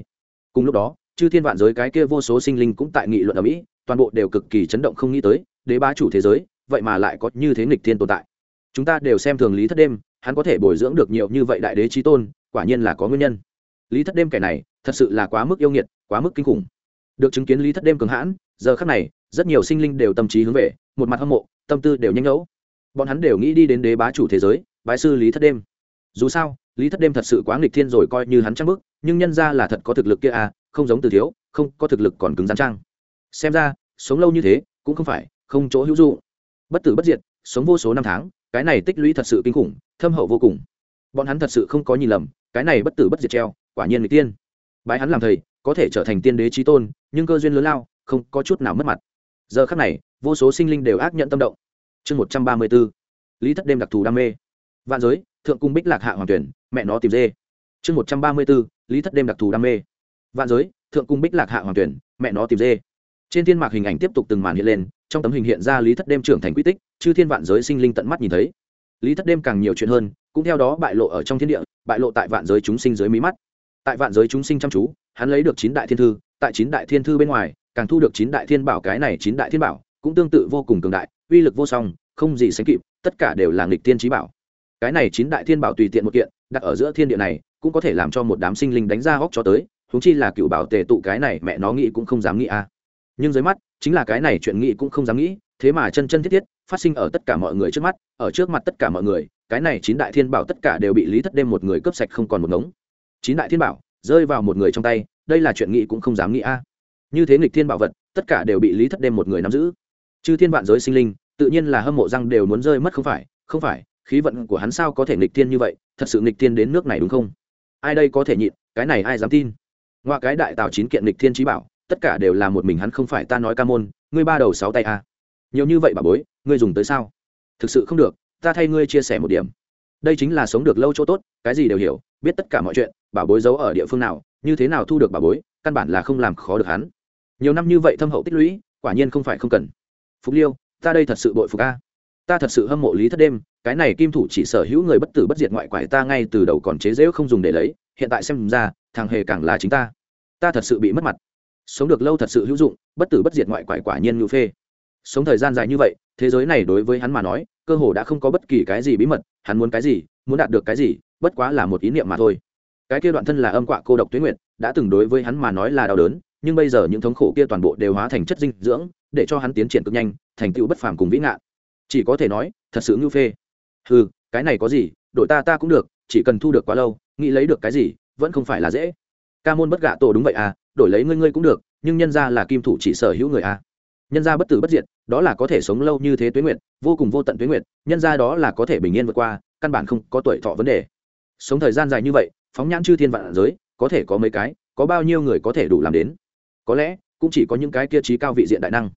cùng lúc đó, chư thiên vạn giới cái kia vô số sinh linh cũng tại nghị luận ở mỹ, toàn bộ đều cực kỳ chấn động không nghĩ tới, đế bá chủ thế giới vậy mà lại có như thế nghịch thiên tồn tại. Chúng ta đều xem thường lý thất đêm, hắn có thể bồi dưỡng được nhiều như vậy đại đế trí tôn, quả nhiên là có nguyên nhân. Lý thất đêm kẻ này, thật sự là quá mức yêu nghiệt, quá mức kinh khủng. Được chứng kiến lý thất đêm cường hãn, giờ khắc này, rất nhiều sinh linh đều tâm trí hướng về, một mặt hâm mộ, tâm tư đều nhanh ngẫu. Bọn hắn đều nghĩ đi đến đế bá chủ thế giới, bái sư lý thất đêm. Dù sao, lý thất đêm thật sự quá nghịch thiên rồi coi như hắn trăng bức nhưng nhân ra là thật có thực lực kia à không giống từ thiếu, không có thực lực còn cứng rắn trang xem ra, sống lâu như thế, cũng không phải, không chỗ hữu dụng bất tử bất diệt, sống vô số năm tháng, cái này tích lũy thật sự kinh khủng, thâm hậu vô cùng. Bọn hắn thật sự không có nhìn lầm, cái này bất tử bất diệt treo, quả nhiên người tiên. Bái hắn làm thầy, có thể trở thành tiên đế trí tôn, nhưng cơ duyên lớn lao, không có chút nào mất mặt. Giờ khắc này, vô số sinh linh đều ác nhận tâm động. Chương một trăm ba mươi b ố lý thất đêm đặc thù đam mê. Vạn giới, thượng cung bích lạc hạ hoàng tuyển, mẹ nó tìm dê. Chương một trăm ba mươi b ố lý thất đêm đặc thù đam mê. Vạn giới, thượng cung bích lạc hạ hoàng tuyển, mẹ nó tìm dê trên thiên mạc hình ảnh tiếp tục từng màn hiện lên, trong tấm hình hiện ra lý thất đêm trưởng thành quy tích, chư thiên vạn giới sinh linh tận mắt nhìn thấy. Lý thất đêm càng nhiều chuyện hơn, cũng theo đó bại lộ ở trong thiên địa, bại lộ tại vạn giới chúng sinh dưới mí mắt. Tại vạn giới chúng sinh chăm chú, hắn lấy được chín đại thiên thư, tại chín đại thiên thư bên ngoài, càng thu được chín đại thiên bảo, cái này chín đại thiên bảo cũng tương tự vô cùng cường đại, uy lực vô song, không gì sánh kịp, tất cả đều là nghịch tiên trí bảo. Cái này chín đại thiên bảo tùy tiện một kiện, đặt ở giữa thiên địa này, cũng có thể làm cho một đám sinh linh đánh ra hóc cho tới thúng chi là cựu bảo tề tụ cái này, mẹ nó nghĩ cũng không dám nghĩ a à nhưng dưới mắt, chính là cái này chuyện nghĩ cũng không dám nghĩ, thế mà chân chân thiết thiết phát sinh ở tất cả mọi người trước mắt, ở trước mặt tất cả mọi người, cái này chín đại thiên bảo tất cả đều bị lý thất đêm một người cướp sạch không còn một ngống. Chín đại thiên bảo rơi vào một người trong tay, đây là chuyện nghĩ cũng không dám nghĩ a. Như thế nghịch thiên bảo vật, tất cả đều bị lý thất đêm một người nắm giữ. Chư thiên vạn giới sinh linh, tự nhiên là hâm mộ răng đều muốn rơi mất không phải không phải, khí vận của hắn sao có thể nghịch thiên như vậy, thật sự nghịch thiên đến nước này đúng không? Ai đây có thể nhịn, cái này ai dám tin? Ngoại cái đại tào chín kiện nghịch thiên trí bảo tất cả đều là một mình hắn không phải ta nói ca môn, ngươi ba đầu sáu tay a à. nhiều như vậy bà bối, ngươi dùng tới sao? Thực sự không được, ta thay ngươi chia sẻ một điểm. Đây chính là sống được lâu chỗ tốt, cái gì đều hiểu, biết tất cả mọi chuyện bảo bối giấu ở địa phương nào, như thế nào thu được bảo bối, căn bản là không làm khó được hắn. Nhiều năm như vậy thâm hậu tích lũy, quả nhiên không phải không cần. Phục liêu, ta đây thật sự bội phục a. Ta thật sự hâm mộ lý thất đêm, cái này kim thủ chỉ sở hữu người bất tử bất diệt ngoại quải ta ngay từ đầu còn chế dễu không dùng để lấy, hiện tại xem ra, thằng hề càng là chính ta. Ta thật sự bị mất mặt sống được lâu thật sự hữu dụng, bất tử bất diệt ngoại quải quả nhiên ngữ phê. Sống thời gian dài như vậy, thế giới này đối với hắn mà nói, cơ hồ đã không có bất kỳ cái gì bí mật, hắn muốn cái gì, muốn đạt được cái gì, bất quá là một ý niệm mà thôi. Cái kia đoạn thân là âm quạ cô độc tuyến nguyện đã từng đối với hắn mà nói là đau đớn, nhưng bây giờ những thống khổ kia toàn bộ đều hóa thành chất dinh dưỡng, để cho hắn tiến triển cực nhanh, thành tựu bất phàm cùng vĩ ngạn. Chỉ có thể nói, thật sự ngưu phê. Ừ cái này có gì, đội ta ta cũng được, chỉ cần thu được quá lâu, nghĩ lấy được cái gì, vẫn không phải là dễ. Ca môn bất gạ tổ đúng vậy à đổi lấy ngươi ngươi cũng được, nhưng nhân ra là kim thủ chỉ sở hữu người à nhân ra bất tử bất diệt, đó là có thể sống lâu như thế tuế nguyệt, vô cùng vô tận tuế nguyệt, nhân ra đó là có thể bình yên vượt qua, căn bản không có tuổi thọ vấn đề. Sống thời gian dài như vậy, phóng nhãn chư thiên vạn giới, có thể có mấy cái, có bao nhiêu người có thể đủ làm đến? Có lẽ, cũng chỉ có những cái kia trí cao vị diện đại năng.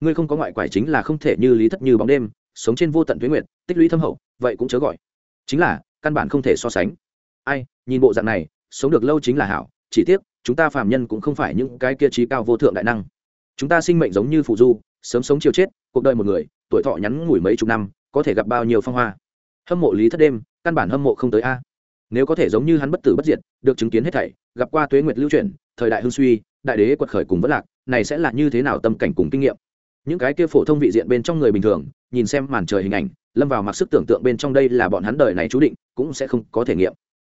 Ngươi không có ngoại quải chính là không thể như lý thất như bóng đêm, sống trên vô tận tuyến nguyện tích lũy thâm hậu, vậy cũng chớ gọi. Chính là, căn bản không thể so sánh. Ai, nhìn bộ dạng này, sống được lâu chính là hảo, chỉ tiếc chúng ta phàm nhân cũng không phải những cái kia trí cao vô thượng đại năng. Chúng ta sinh mệnh giống như phụ du sớm sống chiều chết cuộc đời một người tuổi thọ nhắn ngủi mấy chục năm có thể gặp bao nhiêu phong hoa. Hâm mộ lý thất đêm căn bản hâm mộ không tới a. Nếu có thể giống như hắn bất tử bất diệt được chứng kiến hết thảy gặp qua tuế nguyệt lưu chuyển, thời đại hưng suy đại đế quật khởi cùng vất lạc này sẽ là như thế nào tâm cảnh cùng kinh nghiệm? Những cái kia phổ thông vị diện bên trong người bình thường nhìn xem màn trời hình ảnh lâm vào mặc sức tưởng tượng bên trong đây là bọn hắn đời này chú định cũng sẽ không có thể nghiệm.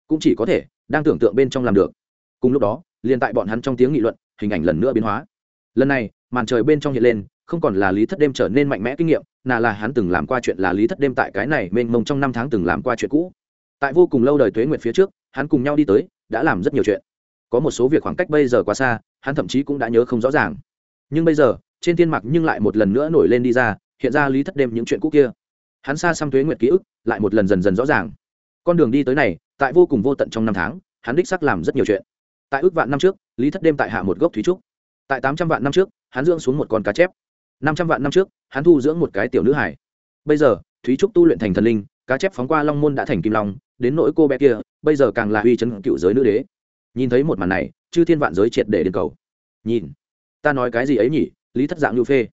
Cũng chỉ có thể đang tưởng tượng bên trong làm được. Cùng lúc đó liền tại bọn hắn trong tiếng nghị luận, hình ảnh lần nữa biến hóa. Lần này, màn trời bên trong hiện lên, không còn là lý thất đêm trở nên mạnh mẽ kinh nghiệm nà là hắn từng làm qua chuyện là lý thất đêm tại cái này mênh mông trong năm tháng từng làm qua chuyện cũ. Tại vô cùng lâu đời tuế nguyệt phía trước, hắn cùng nhau đi tới, đã làm rất nhiều chuyện. Có một số việc khoảng cách bây giờ quá xa, hắn thậm chí cũng đã nhớ không rõ ràng. Nhưng bây giờ, trên thiên mặc nhưng lại một lần nữa nổi lên đi ra, hiện ra lý thất đêm những chuyện cũ kia. Hắn xa xăm tuế nguyệt ký ức, lại một lần dần dần rõ ràng. Con đường đi tới này, tại vô cùng vô tận trong năm tháng, hắn đích sắc làm rất nhiều chuyện tại ước vạn năm trước, lý thất đêm tại hạ một gốc thúy trúc. Tại tám trăm vạn năm trước, hắn dưỡng xuống một con cá chép. Năm trăm vạn năm trước, hắn thu dưỡng một cái tiểu nữ hải bây giờ, thúy trúc tu luyện thành thần linh, cá chép phóng qua long môn đã thành kim long, đến nỗi cô bé kia, bây giờ càng là uy chấn cựu giới nữ đế. Nhìn thấy một màn này, chư thiên vạn giới triệt để đến cầu. Nhìn, ta nói cái gì ấy nhỉ, lý thất dạng lưu phê.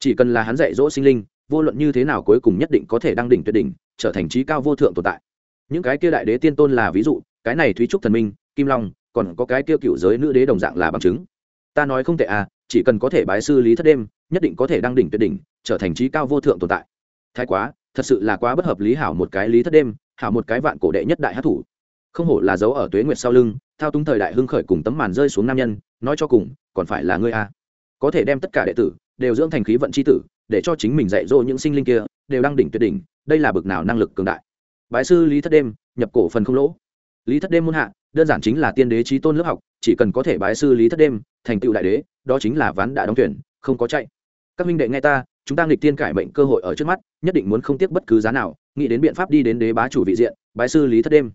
Chỉ cần là hắn dạy dỗ sinh linh, vô luận như thế nào cuối cùng nhất định có thể đăng đỉnh tuyệt đỉnh, trở thành trí cao vô thượng tồn tại. Những cái kia đại đế tiên tôn là ví dụ, cái này thúy trúc thần minh, kim long còn có cái kia cựu giới nữ đế đồng dạng là bằng chứng. Ta nói không tệ à chỉ cần có thể bái sư lý thất đêm, nhất định có thể đăng đỉnh tuyệt đỉnh, trở thành trí cao vô thượng tồn tại. Thái quá, thật sự là quá bất hợp lý hảo một cái lý thất đêm, hảo một cái vạn cổ đệ nhất đại hát thủ. Không hổ là dấu ở tuế nguyệt sau lưng, thao túng thời đại hưng khởi cùng tấm màn rơi xuống nam nhân, nói cho cùng, còn phải là ngươi a có thể đem tất cả đệ tử, đều dưỡng thành khí vận c h i tử, để cho chính mình dạy dỗ những sinh linh kia, đều đang đỉnh tuyệt đỉnh, đây là bực nào năng lực cường đại. Bái sư lý thất đêm, nhập cổ phần không lỗ lý thất đêm muôn hạ, đơn giản chính là tiên đế trí tôn lớp học, chỉ cần có thể bái sư lý thất đêm, thành tựu đại đế, đó chính là ván đã đóng tuyển không có chạy. Các minh đệ nghe ta, chúng ta nghịch tiên cải mệnh cơ hội ở trước mắt, nhất định muốn không tiếc bất cứ giá nào, nghĩ đến biện pháp đi đến đế bá chủ vị diện, bái sư lý thất đêm.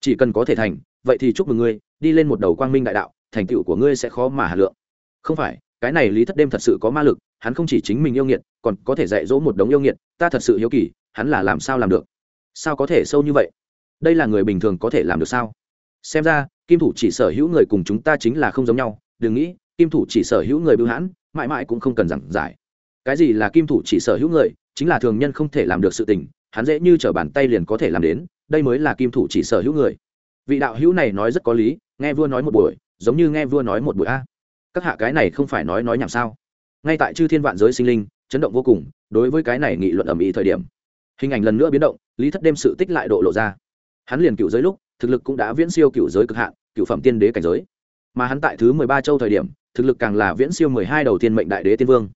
Chỉ cần có thể thành, vậy thì chúc mừng ngươi, đi lên một đầu quang minh đại đạo, thành tựu của ngươi sẽ khó mà hà lượng. Không phải, cái này lý thất đêm thật sự có ma lực, hắn không chỉ chính mình yêu nghiệt, còn có thể dạy dỗ một đống yêu nghiệt, ta thật sự hiếu kỳ, hắn là làm sao làm được? Sao có thể sâu như vậy? Đây là người bình thường có thể làm được sao? Xem ra, kim thủ chỉ sở hữu người cùng chúng ta chính là không giống nhau, đừng nghĩ, kim thủ chỉ sở hữu người bưu hãn, mãi mãi cũng không cần giảng giải. Cái gì là kim thủ chỉ sở hữu người, chính là thường nhân không thể làm được sự tình, hắn dễ như t r ở bàn tay liền có thể làm đến, đây mới là kim thủ chỉ sở hữu người. Vị đạo hữu này nói rất có lý, nghe vua nói một buổi, giống như nghe vua nói một buổi a. Các hạ cái này không phải nói nói nhảm sao? Ngay tại chư thiên vạn giới sinh linh, chấn động vô cùng, đối với cái này nghị luận ầm ĩ thời điểm, hình ảnh lần nữa biến động, lý thất đêm sự tích lại độ lộ ra hắn liền cựu giới lúc, thực lực cũng đã viễn siêu cựu giới cực hạn, cựu phẩm tiên đế cảnh giới. Mà hắn tại thứ mười ba châu thời điểm, thực lực càng là viễn siêu mười hai đầu tiên mệnh đại đế tiên vương.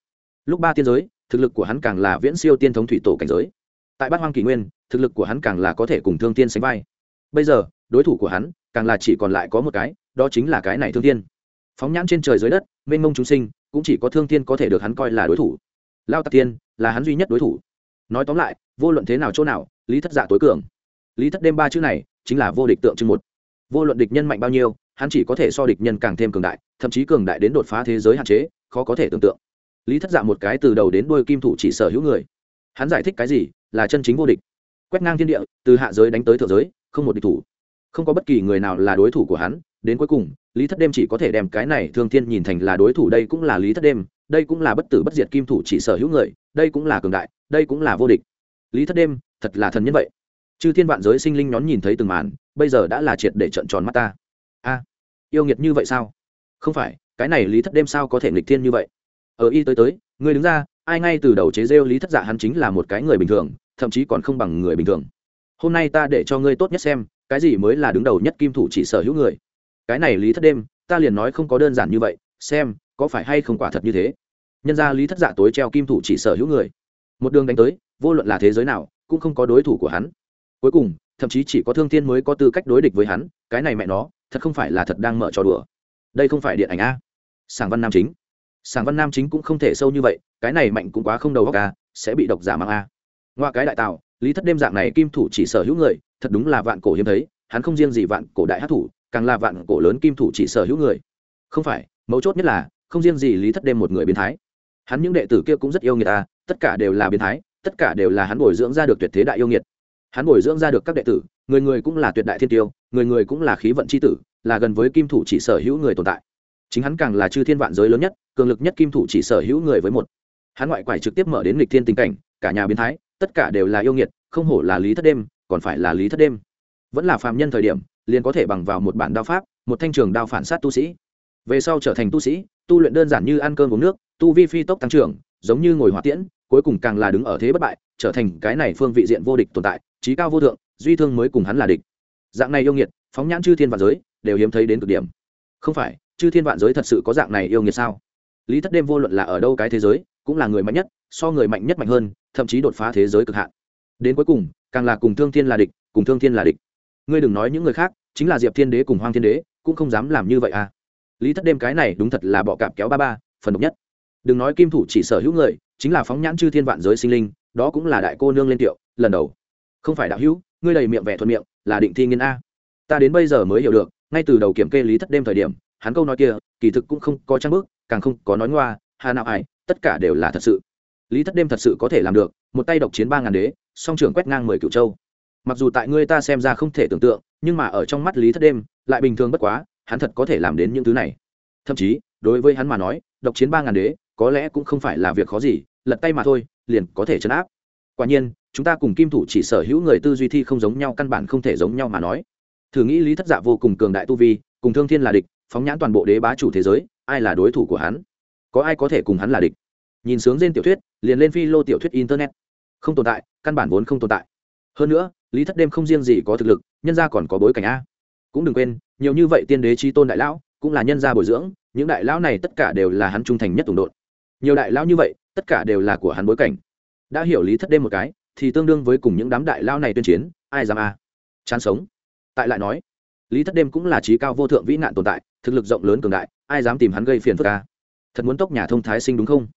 Lúc ba tiên giới, thực lực của hắn càng là viễn siêu tiên thống thủy tổ cảnh giới. Tại bát hoang kỷ nguyên, thực lực của hắn càng là có thể cùng thương tiên sánh vai. Bây giờ, đối thủ của hắn, càng là chỉ còn lại có một cái, đó chính là cái này thương tiên phóng nhãn trên trời dưới đất, mênh mông chúng sinh, cũng chỉ có thương tiên có thể được hắn coi là đối thủ. Lao tạc tiên là hắn duy nhất đối thủ. Nói tóm lại, vô luận thế nào chỗ nào, lý thất dạ tối cường lý thất đêm ba chữ này chính là vô địch tượng trưng một. Vô luận địch nhân mạnh bao nhiêu, hắn chỉ có thể so địch nhân càng thêm cường đại, thậm chí cường đại đến đột phá thế giới hạn chế, khó có thể tưởng tượng. Lý thất dạ một cái từ đầu đến đuôi kim thủ chỉ sở hữu người. Hắn giải thích cái gì? Là chân chính vô địch. Quét ngang thiên địa, từ hạ giới đánh tới thượng giới, không một địch thủ. Không có bất kỳ người nào là đối thủ của hắn, đến cuối cùng, lý thất đêm chỉ có thể đem cái này thương thiên nhìn thành là đối thủ, đây cũng là lý thất đêm, đây cũng là bất tử bất diệt kim thủ chỉ sở hữu người, đây cũng là cường đại, đây cũng là vô địch. Lý thất đêm, thật là thần nhân vậy chư thiên vạn giới sinh linh nhón nhìn thấy từng màn, bây giờ đã là triệt để trận tròn mắt ta. A, yêu nghiệt như vậy sao? Không phải, cái này lý thất đêm sao có thể nghịch thiên như vậy? Ở y tới tới người đứng ra, ai ngay từ đầu chế rêu lý thất dạ hắn chính là một cái người bình thường, thậm chí còn không bằng người bình thường. Hôm nay ta để cho ngươi tốt nhất xem, cái gì mới là đứng đầu nhất kim thủ chỉ sở hữu người. Cái này lý thất đêm, ta liền nói không có đơn giản như vậy, xem, có phải hay không quả thật như thế? Nhân ra lý thất dạ tối treo kim thủ chỉ sở hữu người. Một đường đánh tới, vô luận là thế giới nào, cũng không có đối thủ của hắn cuối cùng, thậm chí chỉ có thương thiên mới có tư cách đối địch với hắn, cái này mẹ nó, thật không phải là thật đang mở trò đùa. Đây không phải điện ảnh a. Sàng văn nam chính. Sàng văn nam chính cũng không thể sâu như vậy, cái này mạnh cũng quá không đầu góc a, sẽ bị độc giả mang a. Ngoa cái đại tạo lý thất đêm dạng này kim thủ chỉ sở hữu người, thật đúng là vạn cổ hiếm thấy, hắn không riêng gì vạn cổ đại hát thủ, càng là vạn cổ lớn kim thủ chỉ sở hữu người. Không phải, mấu chốt nhất là, không riêng gì lý thất đêm một người biến thái. Hắn những đệ tử kia cũng rất yêu người ta tất cả đều là biến thái, tất cả đều là hắn bồi dưỡng ra được tuyệt thế đại yêu nghiệt hắn bồi dưỡng ra được các đệ tử, người người cũng là tuyệt đại thiên tiêu, người người cũng là khí vận c h i tử, là gần với kim thủ chỉ sở hữu người tồn tại. Chính hắn càng là chư thiên vạn giới lớn nhất, cường lực nhất kim thủ chỉ sở hữu người với một. Hắn ngoại quải trực tiếp mở đến lịch thiên tình cảnh, cả nhà biến thái, tất cả đều là yêu nghiệt, không hổ là lý thất đêm, còn phải là lý thất đêm. Vẫn là phạm nhân thời điểm, liền có thể bằng vào một bản đao pháp, một thanh trường đao phản sát tu sĩ. Về sau trở thành tu sĩ, tu luyện đơn giản như ăn cơm uống nước, tu vi phi tốc tăng trưởng, giống như ngồi hỏa tiễn, cuối cùng càng là đứng ở thế bất bại, trở thành cái này phương vị diện vô địch tồn tại trí cao vô thượng, duy thương mới cùng hắn là địch. Dạng này yêu nghiệt, phóng nhãn chư thiên vạn giới, đều hiếm thấy đến cực điểm. Không phải, chư thiên vạn giới thật sự có dạng này yêu nghiệt sao? Lý thất đêm vô luận là ở đâu cái thế giới, cũng là người mạnh nhất, so người mạnh nhất mạnh hơn, thậm chí đột phá thế giới cực hạn. Đến cuối cùng, càng là cùng thương thiên là địch, cùng thương thiên là địch. Ngươi đừng nói những người khác, chính là diệp thiên đế cùng hoang thiên đế, cũng không dám làm như vậy à. Lý thất đêm cái này đúng thật là bọ cạp kéo ba ba, phần độc nhất. Đừng nói kim thủ chỉ sở hữu người, chính là phóng nhãn chư thiên vạn giới sinh linh, đó cũng là đại cô nương lên tiệu, lần đầu không phải đạo hữu, ngươi đầy miệng vẻ thuận miệng, là định thi nghiên a. Ta đến bây giờ mới hiểu được, ngay từ đầu kiểm kê lý thất đêm thời điểm, hắn câu nói kia, kỳ thực cũng không có trang bước càng không có nói ngoa, hà nào ai tất cả đều là thật sự. Lý thất đêm thật sự có thể làm được, một tay độc chiến ba ngàn đế, song trường quét ngang mười cựu châu. Mặc dù tại ngươi ta xem ra không thể tưởng tượng, nhưng mà ở trong mắt lý thất đêm, lại bình thường bất quá, hắn thật có thể làm đến những thứ này. Thậm chí, đối với hắn mà nói, độc chiến ba ngàn đế, có lẽ cũng không phải là việc khó gì, lật tay mà thôi, liền có thể chấn áp quả nhiên, chúng ta cùng kim thủ chỉ sở hữu người tư duy thi không giống nhau, căn bản không thể giống nhau mà nói. Thử nghĩ lý thất dạ vô cùng cường đại tu vi, cùng thương thiên là địch, phóng nhãn toàn bộ đế bá chủ thế giới, ai là đối thủ của hắn? Có ai có thể cùng hắn là địch? Nhìn sướng trên tiểu thuyết, liền lên phi lô tiểu thuyết internet. Không tồn tại, căn bản vốn không tồn tại. Hơn nữa, lý thất đêm không riêng gì có thực lực, nhân gia còn có bối cảnh a. Cũng đừng quên, nhiều như vậy tiên đế trí tôn đại lão, cũng là nhân gia bồi dưỡng, những đại lão này tất cả đều là hắn trung thành nhất tùng đột nhiều đại lão như vậy, tất cả đều là của hắn bối cảnh đã hiểu lý thất đêm một cái, thì tương đương với cùng những đám đại lao này tuyên chiến, ai dám a? Chán sống. Tại lại nói, lý thất đêm cũng là trí cao vô thượng vĩ nạn tồn tại, thực lực rộng lớn cường đại, ai dám tìm hắn gây phiền phức ca thật muốn tốc nhà thông thái sinh đúng không?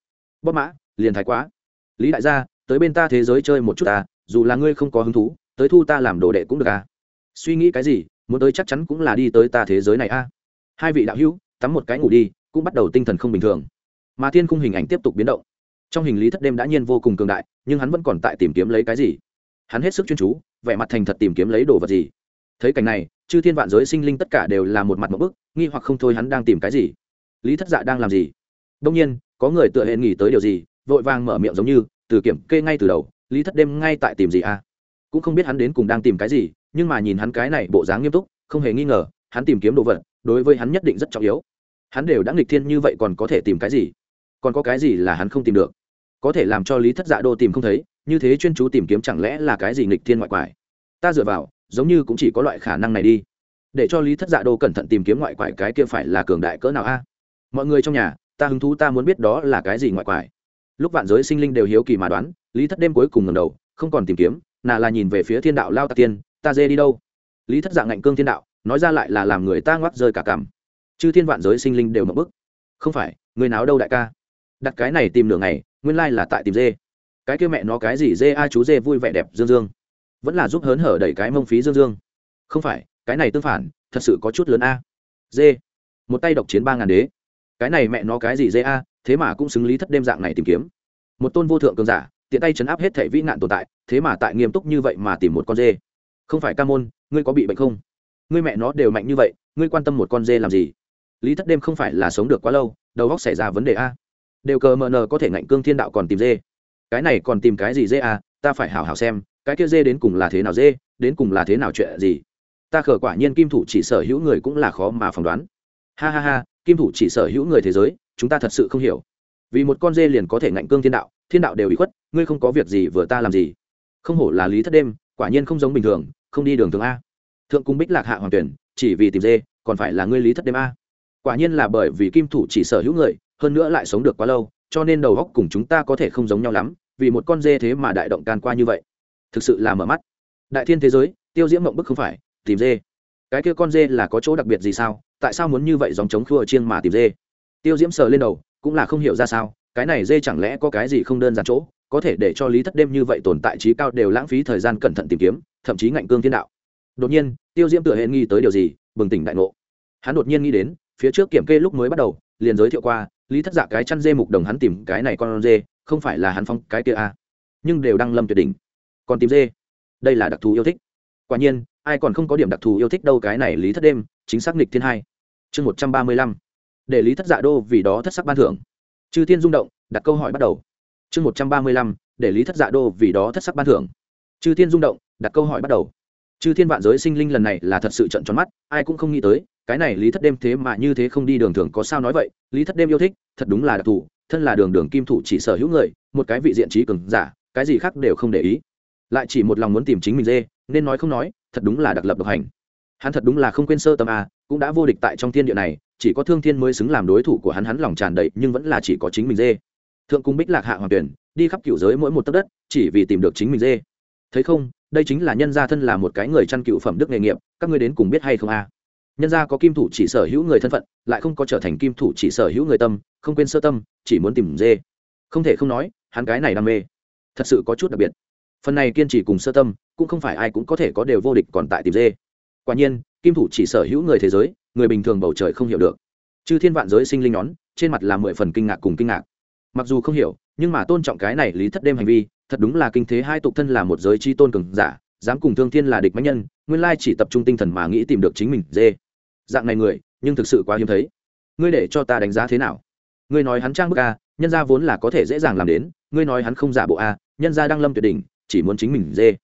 Bóp mã, liền thái quá. Lý đại gia, tới bên ta thế giới chơi một chút ta, dù là ngươi không có hứng thú, tới thu ta làm đồ đệ cũng được à suy nghĩ cái gì, muốn tới chắc chắn cũng là đi tới ta thế giới này a. À? hai vị đạo hữu, tắm một cái ngủ đi, cũng bắt đầu tinh thần không bình thường. Mà thiên khung hình ảnh tiếp tục biến động trong hình lý thất đêm đã nhiên vô cùng cường đại, nhưng hắn vẫn còn tại tìm kiếm lấy cái gì? Hắn hết sức chuyên chú, vẻ mặt thành thật tìm kiếm lấy đồ vật gì? Thấy cảnh này, chư thiên vạn giới sinh linh tất cả đều là một mặt một bức, nghi hoặc không thôi hắn đang tìm cái gì? Lý thất dạ đang làm gì? Đông nhiên, có người tựa hẹn nghỉ tới điều gì, vội vàng mở miệng giống như, từ kiểm kê ngay từ đầu, lý thất đêm ngay tại tìm gì à? Cũng không biết hắn đến cùng đang tìm cái gì, nhưng mà nhìn hắn cái này bộ dáng nghiêm túc, không hề nghi ngờ, hắn tìm kiếm đồ vật, đối với hắn nhất định rất trọng yếu. Hắn đều đã nghịch thiên như vậy còn có thể tìm cái gì? Còn có cái gì là hắn không tìm được? Có thể làm cho lý thất dạ đô tìm không thấy, như thế chuyên chú tìm kiếm chẳng lẽ là cái gì nghịch thiên ngoại quải? Ta dựa vào, giống như cũng chỉ có loại khả năng này đi. Để cho lý thất dạ đô cẩn thận tìm kiếm ngoại quải cái kia phải là cường đại cỡ nào a? Mọi người trong nhà, ta hứng thú ta muốn biết đó là cái gì ngoại quải. Lúc vạn giới sinh linh đều hiếu kỳ mà đoán, lý thất đêm cuối cùng ngầm đầu, không còn tìm kiếm, nà là nhìn về phía thiên đạo lao tạc tiên, ta dê đi đâu? Lý thất dạng ngạnh cương thiên đạo, nói ra lại là làm người ta ngoắc rơi cả cảm. Chư thiên vạn giới sinh linh đều mập bức. Không phải, người nào đâu đại ca? Đặt cái này tìm nửa ngày, nguyên lai là tại tìm dê. Cái kia mẹ nó cái gì dê, a chú dê vui vẻ đẹp, dương dương. Vẫn là giúp hớn hở đẩy cái mông phí dương dương. Không phải, cái này tương phản, thật sự có chút lớn a. Dê. Một tay độc chiến ba ngàn đế. Cái này mẹ nó cái gì dê a, thế mà cũng xứng lý thất đêm dạng này tìm kiếm. Một tôn vô thượng cường giả, tiện tay chấn áp hết thể vĩ nạn tồn tại, thế mà tại nghiêm túc như vậy mà tìm một con dê. Không phải ca môn, ngươi có bị bệnh không? Ngươi mẹ nó đều mạnh như vậy, ngươi quan tâm một con dê làm gì? Lý thất đêm không phải là sống được quá lâu, đầu góc xảy ra vấn đề a đều cờ mờ nờ có thể ngạnh cương thiên đạo còn tìm dê. Cái này còn tìm cái gì dê à? ta phải hảo hảo xem, cái kia dê đến cùng là thế nào dê, đến cùng là thế nào chuyện gì? Ta khở quả nhiên kim thủ chỉ sở hữu người cũng là khó mà phỏng đoán. Ha ha ha, kim thủ chỉ sở hữu người thế giới, chúng ta thật sự không hiểu. Vì một con dê liền có thể ngạnh cương thiên đạo thiên đạo đều bị khuất, ngươi không có việc gì vừa ta làm gì? Không hổ là lý thất đêm, quả nhiên không giống bình thường, không đi đường thường a. Thượng cung bích lạc hạ hoàng tuyển, chỉ vì tìm dê, còn phải là ngươi lý thất đêm a. Quả nhiên là bởi vì kim thủ chỉ sở hữu người hơn nữa lại sống được quá lâu, cho nên đầu góc cùng chúng ta có thể không giống nhau lắm, vì một con dê thế mà đại động can qua như vậy. Thực sự là mở mắt. Đại thiên thế giới, tiêu diễm mộng bức không phải, tìm dê. Cái kia con dê là có chỗ đặc biệt gì sao? Tại sao muốn như vậy dòng chống khua chiêng mà tìm dê? Tiêu diễm sờ lên đầu, cũng là không hiểu ra sao, cái này dê chẳng lẽ có cái gì không đơn giản chỗ, có thể để cho lý thất đêm như vậy tồn tại trí cao đều lãng phí thời gian cẩn thận tìm kiếm, thậm chí ngạnh cương thiên đạo. Đột nhiên, tiêu diễm tựa hệ nghi tới điều gì, bừng tỉnh đại ngộ. Hắn đột nhiên nghĩ đến, phía trước kiểm kê lúc mới bắt đầu, liền giới thiệu qua lý thất dạ cái chăn dê mục đồng hắn tìm cái này con dê, không phải là hắn phong cái kia a à. nhưng đều đang lâm tuyệt đỉnh. Còn tìm dê. Đây là đặc thù yêu thích. Quả nhiên, ai còn không có điểm đặc thù yêu thích đâu cái này lý thất đêm, chính xác nghịch thiên hai. Chương một trăm ba mươi lăm. Để lý thất dạ đô vì đó thất sắc ban thưởng. Chư thiên rung động, đặt câu hỏi bắt đầu. Chương một trăm ba mươi lăm. Để lý thất dạ đô vì đó thất sắc ban thưởng. Chư thiên rung động, đặt câu hỏi bắt đầu. Chư thiên vạn giới sinh linh lần này là thật sự trận tròn mắt, ai cũng không nghĩ tới cái này lý thất đêm thế mà như thế không đi đường thường có sao nói vậy, lý thất đêm yêu thích, thật đúng là đặc thù, thân là đường đường kim thủ chỉ sở hữu người, một cái vị diện trí cường giả, cái gì khác đều không để ý. Lại chỉ một lòng muốn tìm chính mình dê, nên nói không nói, thật đúng là đặc lập độc hành. Hắn thật đúng là không quên sơ tâm a, cũng đã vô địch tại trong thiên địa này, chỉ có thương thiên mới xứng làm đối thủ của hắn hắn lòng tràn đầy, nhưng vẫn là chỉ có chính mình dê. Thượng cung bích lạc hạ hoàng tuyển, đi khắp cựu giới mỗi một tấc đất, chỉ vì tìm được chính mình dê. Thấy không, đây chính là nhân gia thân là một cái người chăn cựu phẩm đức nghề nghiệp, các ngươi đến cùng biết hay không a? Nhân gia có kim thủ chỉ sở hữu người thân phận, lại không có trở thành kim thủ chỉ sở hữu người tâm, không quên sơ tâm, chỉ muốn tìm dê. Không thể không nói, hắn cái này đam mê, thật sự có chút đặc biệt. Phần này kiên trì cùng sơ tâm, cũng không phải ai cũng có thể có đều vô địch còn tại tìm dê. Quả nhiên, kim thủ chỉ sở hữu người thế giới, người bình thường bầu trời không hiểu được. Chư thiên vạn giới sinh linh nhón, trên mặt là mười phần kinh ngạc cùng kinh ngạc. Mặc dù không hiểu, nhưng mà tôn trọng cái này lý thất đêm hành vi, thật đúng là kinh thế hai tục thân là một giới chi tôn cường giả, dám cùng thương thiên là địch mạnh nhân, nguyên lai chỉ tập trung tinh thần mà nghĩ tìm được chính mình dê dạng này người, nhưng thực sự quá hiếm thấy. Ngươi để cho ta đánh giá thế nào? Ngươi nói hắn trang bức a, nhân gia vốn là có thể dễ dàng làm đến, ngươi nói hắn không giả bộ a, nhân gia đang lâm tuyệt đỉnh, chỉ muốn chính mình dê.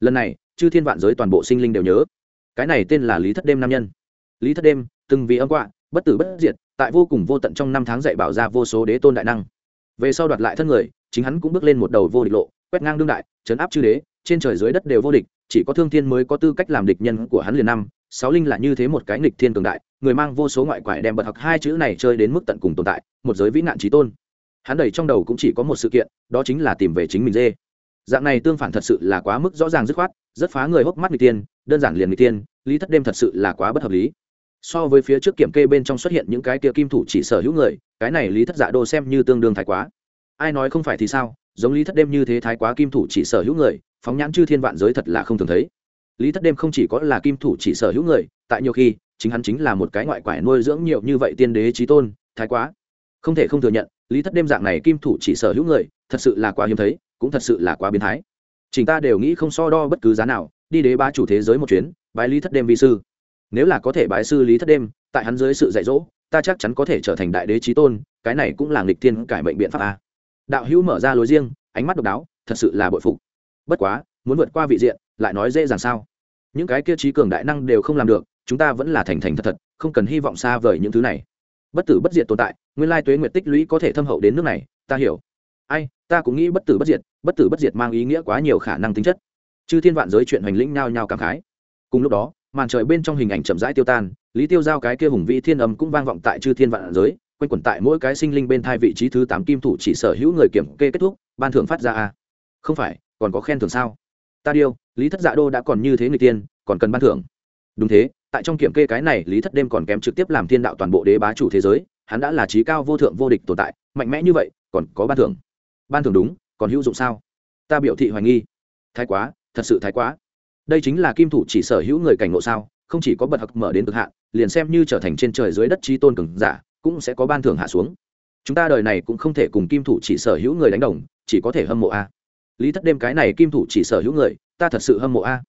Lần này, chư thiên vạn giới toàn bộ sinh linh đều nhớ. Cái này tên là lý thất đêm nam nhân. Lý thất đêm, từng vì âm quạ, bất tử bất diệt, tại vô cùng vô tận trong năm tháng dạy bảo ra vô số đế tôn đại năng. Về sau đoạt lại thân người, chính hắn cũng bước lên một đầu vô địch lộ, quét ngang đương đại chấn áp chư đế, trên trời dưới đất đều vô địch, chỉ có thương thiên mới có tư cách làm địch nhân của hắn liền năm sáu linh là như thế một cái nghịch thiên cường đại, người mang vô số ngoại quải đem bật học hai chữ này chơi đến mức tận cùng tồn tại, một giới vĩ nạn trí tôn. Hắn đầy trong đầu cũng chỉ có một sự kiện, đó chính là tìm về chính mình dê. Dạng này tương phản thật sự là quá mức rõ ràng dứt khoát, rất phá người hốc mắt người tiên đơn giản liền người tiên lý thất đêm thật sự là quá bất hợp lý. So với phía trước kiểm kê bên trong xuất hiện những cái kia kim thủ chỉ sở hữu người, cái này lý thất dạ đô xem như tương đương thái quá. Ai nói không phải thì sao, giống lý thất đêm như thế thái quá kim thủ chỉ sở hữu người, phóng nhãn chư thiên vạn giới thật là không thường thấy lý thất đêm không chỉ có là kim thủ chỉ sở hữu người, tại nhiều khi, chính hắn chính là một cái ngoại quải nuôi dưỡng nhiều như vậy tiên đế trí tôn, thái quá. Không thể không thừa nhận, lý thất đêm dạng này kim thủ chỉ sở hữu người, thật sự là quá hiếm thấy, cũng thật sự là quá biến thái. Chúng ta đều nghĩ không so đo bất cứ giá nào, đi đế ba chủ thế giới một chuyến, bái lý thất đêm vi sư. Nếu là có thể bái sư lý thất đêm, tại hắn dưới sự dạy dỗ, ta chắc chắn có thể trở thành đại đế trí tôn, cái này cũng là nghịch tiên cải mệnh biện pháp a. Đạo hữu mở ra lối riêng, ánh mắt độc đáo, thật sự là bội phục. Bất quá, muốn vượt qua vị diện lại nói dễ dàng sao? Những cái kia trí cường đại năng đều không làm được, chúng ta vẫn là thành thành thật thật, không cần hy vọng xa vời những thứ này. Bất tử bất diệt tồn tại, nguyên lai tuế nguyệt tích lũy có thể thâm hậu đến nước này, ta hiểu. Ai, ta cũng nghĩ bất tử bất diệt, bất tử bất diệt mang ý nghĩa quá nhiều khả năng tính chất. Chư thiên vạn giới chuyện hoành lĩnh nhao nhao cảm khái. Cùng lúc đó, màn trời bên trong hình ảnh chậm rãi tiêu tan, lý tiêu giao cái kia hùng vĩ thiên âm cũng vang vọng tại chư thiên vạn giới, quanh quẩn tại mỗi cái sinh linh bên thai vị trí thứ tám kim thủ chỉ sở hữu người kiểm kê kết thúc, ban thưởng phát ra a. Không phải, còn có khen thưởng sao? Ta điêu lý thất dạ đô đã còn như thế người tiên, còn cần ban thưởng. Đúng thế, tại trong kiểm kê cái này, lý thất đêm còn kém trực tiếp làm thiên đạo toàn bộ đế bá chủ thế giới, hắn đã là trí cao vô thượng vô địch tồn tại, mạnh mẽ như vậy, còn có ban thưởng. Ban thưởng đúng, còn hữu dụng sao? Ta biểu thị hoài nghi. Thái quá, thật sự thái quá. Đây chính là kim thủ chỉ sở hữu người cảnh ngộ sao, không chỉ có bật hặc mở đến cực hạn, liền xem như trở thành trên trời dưới đất chi tôn cường giả, cũng sẽ có ban thưởng hạ xuống. Chúng ta đời này cũng không thể cùng kim thủ chỉ sở hữu người đánh đồng, chỉ có thể hâm mộ a lý thất đêm cái này kim thủ chỉ sở hữu người, ta thật sự hâm mộ a.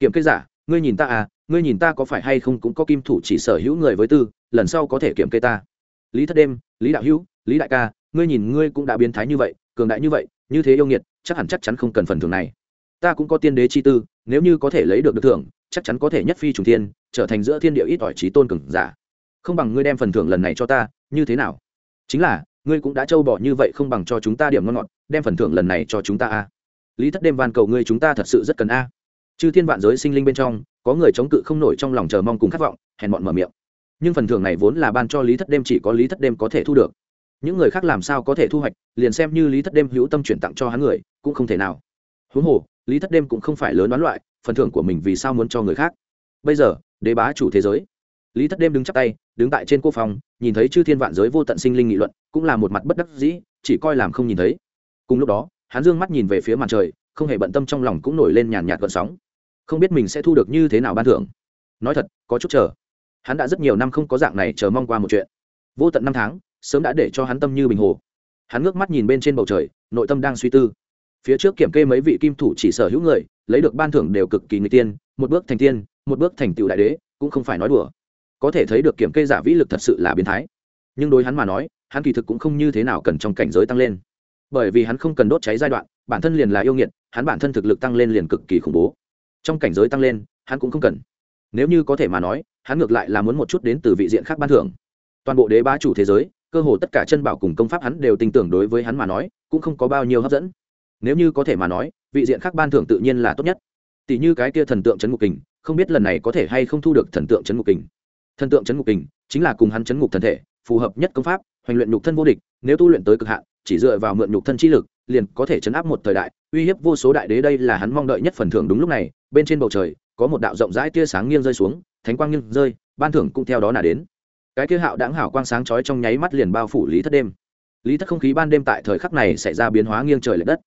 Kiểm kê giả, ngươi nhìn ta à ngươi nhìn ta có phải hay không cũng có kim thủ chỉ sở hữu người với tư, lần sau có thể kiểm kê ta. Lý thất đêm, lý đạo hữu, lý đại ca, ngươi nhìn ngươi cũng đã biến thái như vậy, cường đại như vậy, như thế yêu nghiệt, chắc hẳn chắc chắn không cần phần thưởng này. Ta cũng có tiên đế chi tư, nếu như có thể lấy được được thưởng, chắc chắn có thể nhất phi trùng thiên, trở thành giữa thiên địa ít ỏi trí tôn cường giả. Không bằng ngươi đem phần thưởng lần này cho ta, như thế nào? Chính là, ngươi cũng đã trâu bỏ như vậy không bằng cho chúng ta điểm ngon ngọt, đem phần thưởng lần này cho chúng ta a lý thất đêm van cầu ngươi chúng ta thật sự rất cần a. Chư thiên vạn giới sinh linh bên trong, có người chống cự không nổi trong lòng chờ mong cùng khát vọng, hèn bọn mở miệng. Nhưng phần thưởng này vốn là ban cho lý thất đêm chỉ có lý thất đêm có thể thu được. Những người khác làm sao có thể thu hoạch, liền xem như lý thất đêm hữu tâm chuyển tặng cho hắn người, cũng không thể nào. Huống hồ, lý thất đêm cũng không phải lớn đoán loại, phần thưởng của mình vì sao muốn cho người khác? Bây giờ, đế bá chủ thế giới. Lý thất đêm đứng chắp tay, đứng tại trên cô phòng, nhìn thấy chư thiên vạn giới vô tận sinh linh nghị luận, cũng là một mặt bất đắc dĩ, chỉ coi làm không nhìn thấy. Cùng lúc đó hắn dương mắt nhìn về phía mặt trời, không hề bận tâm trong lòng cũng nổi lên nhàn nhạt gợn sóng. Không biết mình sẽ thu được như thế nào ban thưởng. Nói thật, có chút chờ. Hắn đã rất nhiều năm không có dạng này chờ mong qua một chuyện. Vô tận năm tháng, sớm đã để cho hắn tâm như bình hồ. Hắn ngước mắt nhìn bên trên bầu trời, nội tâm đang suy tư. Phía trước kiểm kê mấy vị kim thủ chỉ sở hữu người, lấy được ban thưởng đều cực kỳ người tiên, một bước thành tiên, một bước thành tựu đại đế, cũng không phải nói đùa. Có thể thấy được kiểm kê giả vĩ lực thật sự là biến thái. Nhưng đối hắn mà nói, hắn kỳ thực cũng không như thế nào cần trong cảnh giới tăng lên bởi vì hắn không cần đốt cháy giai đoạn, bản thân liền là yêu nghiệt, hắn bản thân thực lực tăng lên liền cực kỳ khủng bố. Trong cảnh giới tăng lên, hắn cũng không cần. Nếu như có thể mà nói, hắn ngược lại là muốn một chút đến từ vị diện khác ban thưởng. Toàn bộ đế bá chủ thế giới, cơ hồ tất cả chân bảo cùng công pháp hắn đều tin tưởng đối với hắn mà nói, cũng không có bao nhiêu hấp dẫn. Nếu như có thể mà nói, vị diện khác ban thưởng tự nhiên là tốt nhất. Tỷ như cái kia thần tượng c ngục kình, không biết lần này có thể hay không thu được thần tượng c ngục kình. Thần tượng c ngục kình chính là cùng hắn c ngục thần thể, phù hợp nhất công pháp, hoành luyện nhục thân vô địch, nếu tu luyện tới cực hạn chỉ dựa vào mượn nhục thân chi lực, liền có thể chấn áp một thời đại. Uy hiếp vô số đại đế đây là hắn mong đợi nhất phần thưởng đúng lúc này, bên trên bầu trời, có một đạo rộng rãi tia sáng nghiêng rơi xuống, thánh quang nghiêng rơi, ban thưởng cũng theo đó là đến. Cái kia hạo đáng hảo quang sáng chói trong nháy mắt liền bao phủ lý thất đêm. Lý thất không khí ban đêm tại thời khắc này xảy ra biến hóa nghiêng trời l ệ đất.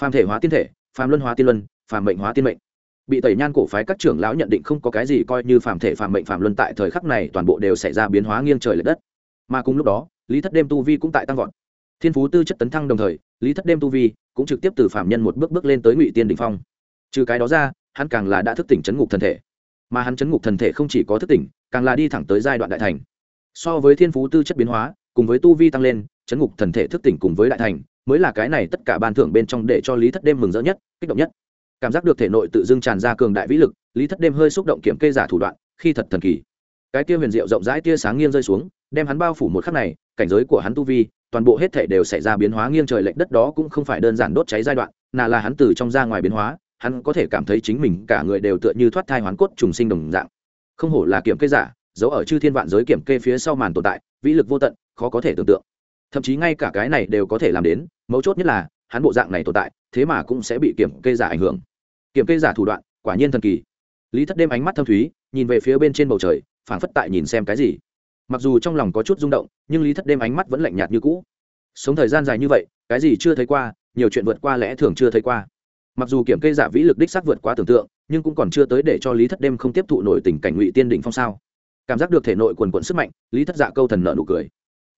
Phàm thể hóa tiên thể, phàm luân hóa tiên luân, phàm mệnh hóa tiên mệnh. Bị tẩy nhan cổ phái các trưởng lão nhận định không có cái gì coi như phàm thể phàm mệnh phàm luân tại thời khắc này toàn bộ đều xảy ra biến hóa nghiêng trời l ệ đất. Mà cùng lúc đó, lý thất đêm tu vi cũng tại tăng vọt thiên phú tư chất tấn thăng đồng thời, lý thất đêm tu vi cũng trực tiếp từ phạm nhân một bước bước lên tới ngụy tiên đình phong. Trừ cái đó ra, hắn càng là đã thức tỉnh chấn ngục thần thể. Mà hắn chấn ngục thần thể không chỉ có thức tỉnh, càng là đi thẳng tới giai đoạn đại thành. So với thiên phú tư chất biến hóa, cùng với tu vi tăng lên, chấn ngục thần thể thức tỉnh cùng với đại thành, mới là cái này tất cả ban thưởng bên trong để cho lý thất đêm mừng rỡ nhất, kích động nhất. Cảm giác được thể nội tự dưng tràn ra cường đại vĩ lực, lý thất đêm hơi xúc động kiểm kê giả thủ đoạn, khi thật thần kỳ. Cái tia huyền diệu rộng rãi tia sáng nghiêng rơi xuống, đem hắn bao phủ một khắc này, cảnh giới của hắn tu vi toàn bộ hết thể đều xảy ra biến hóa nghiêng trời lệch đất đó cũng không phải đơn giản đốt cháy giai đoạn nà là hắn từ trong ra ngoài biến hóa, hắn có thể cảm thấy chính mình cả người đều tựa như thoát thai hoán cốt trùng sinh đồng dạng. Không hổ là kiểm kê giả, giấu ở chư thiên vạn giới kiểm kê phía sau màn tồn tại, vĩ lực vô tận, khó có thể tưởng tượng. Thậm chí ngay cả cái này đều có thể làm đến, mấu chốt nhất là, hắn bộ dạng này tồn tại, thế mà cũng sẽ bị kiểm kê giả ảnh hưởng. Kiểm kê giả thủ đoạn, quả nhiên thần kỳ. Lý thất đêm ánh mắt thâm thúy, nhìn về phía bên trên bầu trời, phảng phất tại nhìn xem cái gì mặc dù trong lòng có chút rung động, nhưng lý thất đêm ánh mắt vẫn lạnh nhạt như cũ. Sống thời gian dài như vậy, cái gì chưa thấy qua, nhiều chuyện vượt qua lẽ thường chưa thấy qua. Mặc dù kiểm kê giả vĩ lực đích sắc vượt quá tưởng tượng, nhưng cũng còn chưa tới để cho lý thất đêm không tiếp thụ nổi tình cảnh ngụy tiên đỉnh phong sao. Cảm giác được thể nội quần quận sức mạnh, lý thất dạ câu thần nợ nụ cười.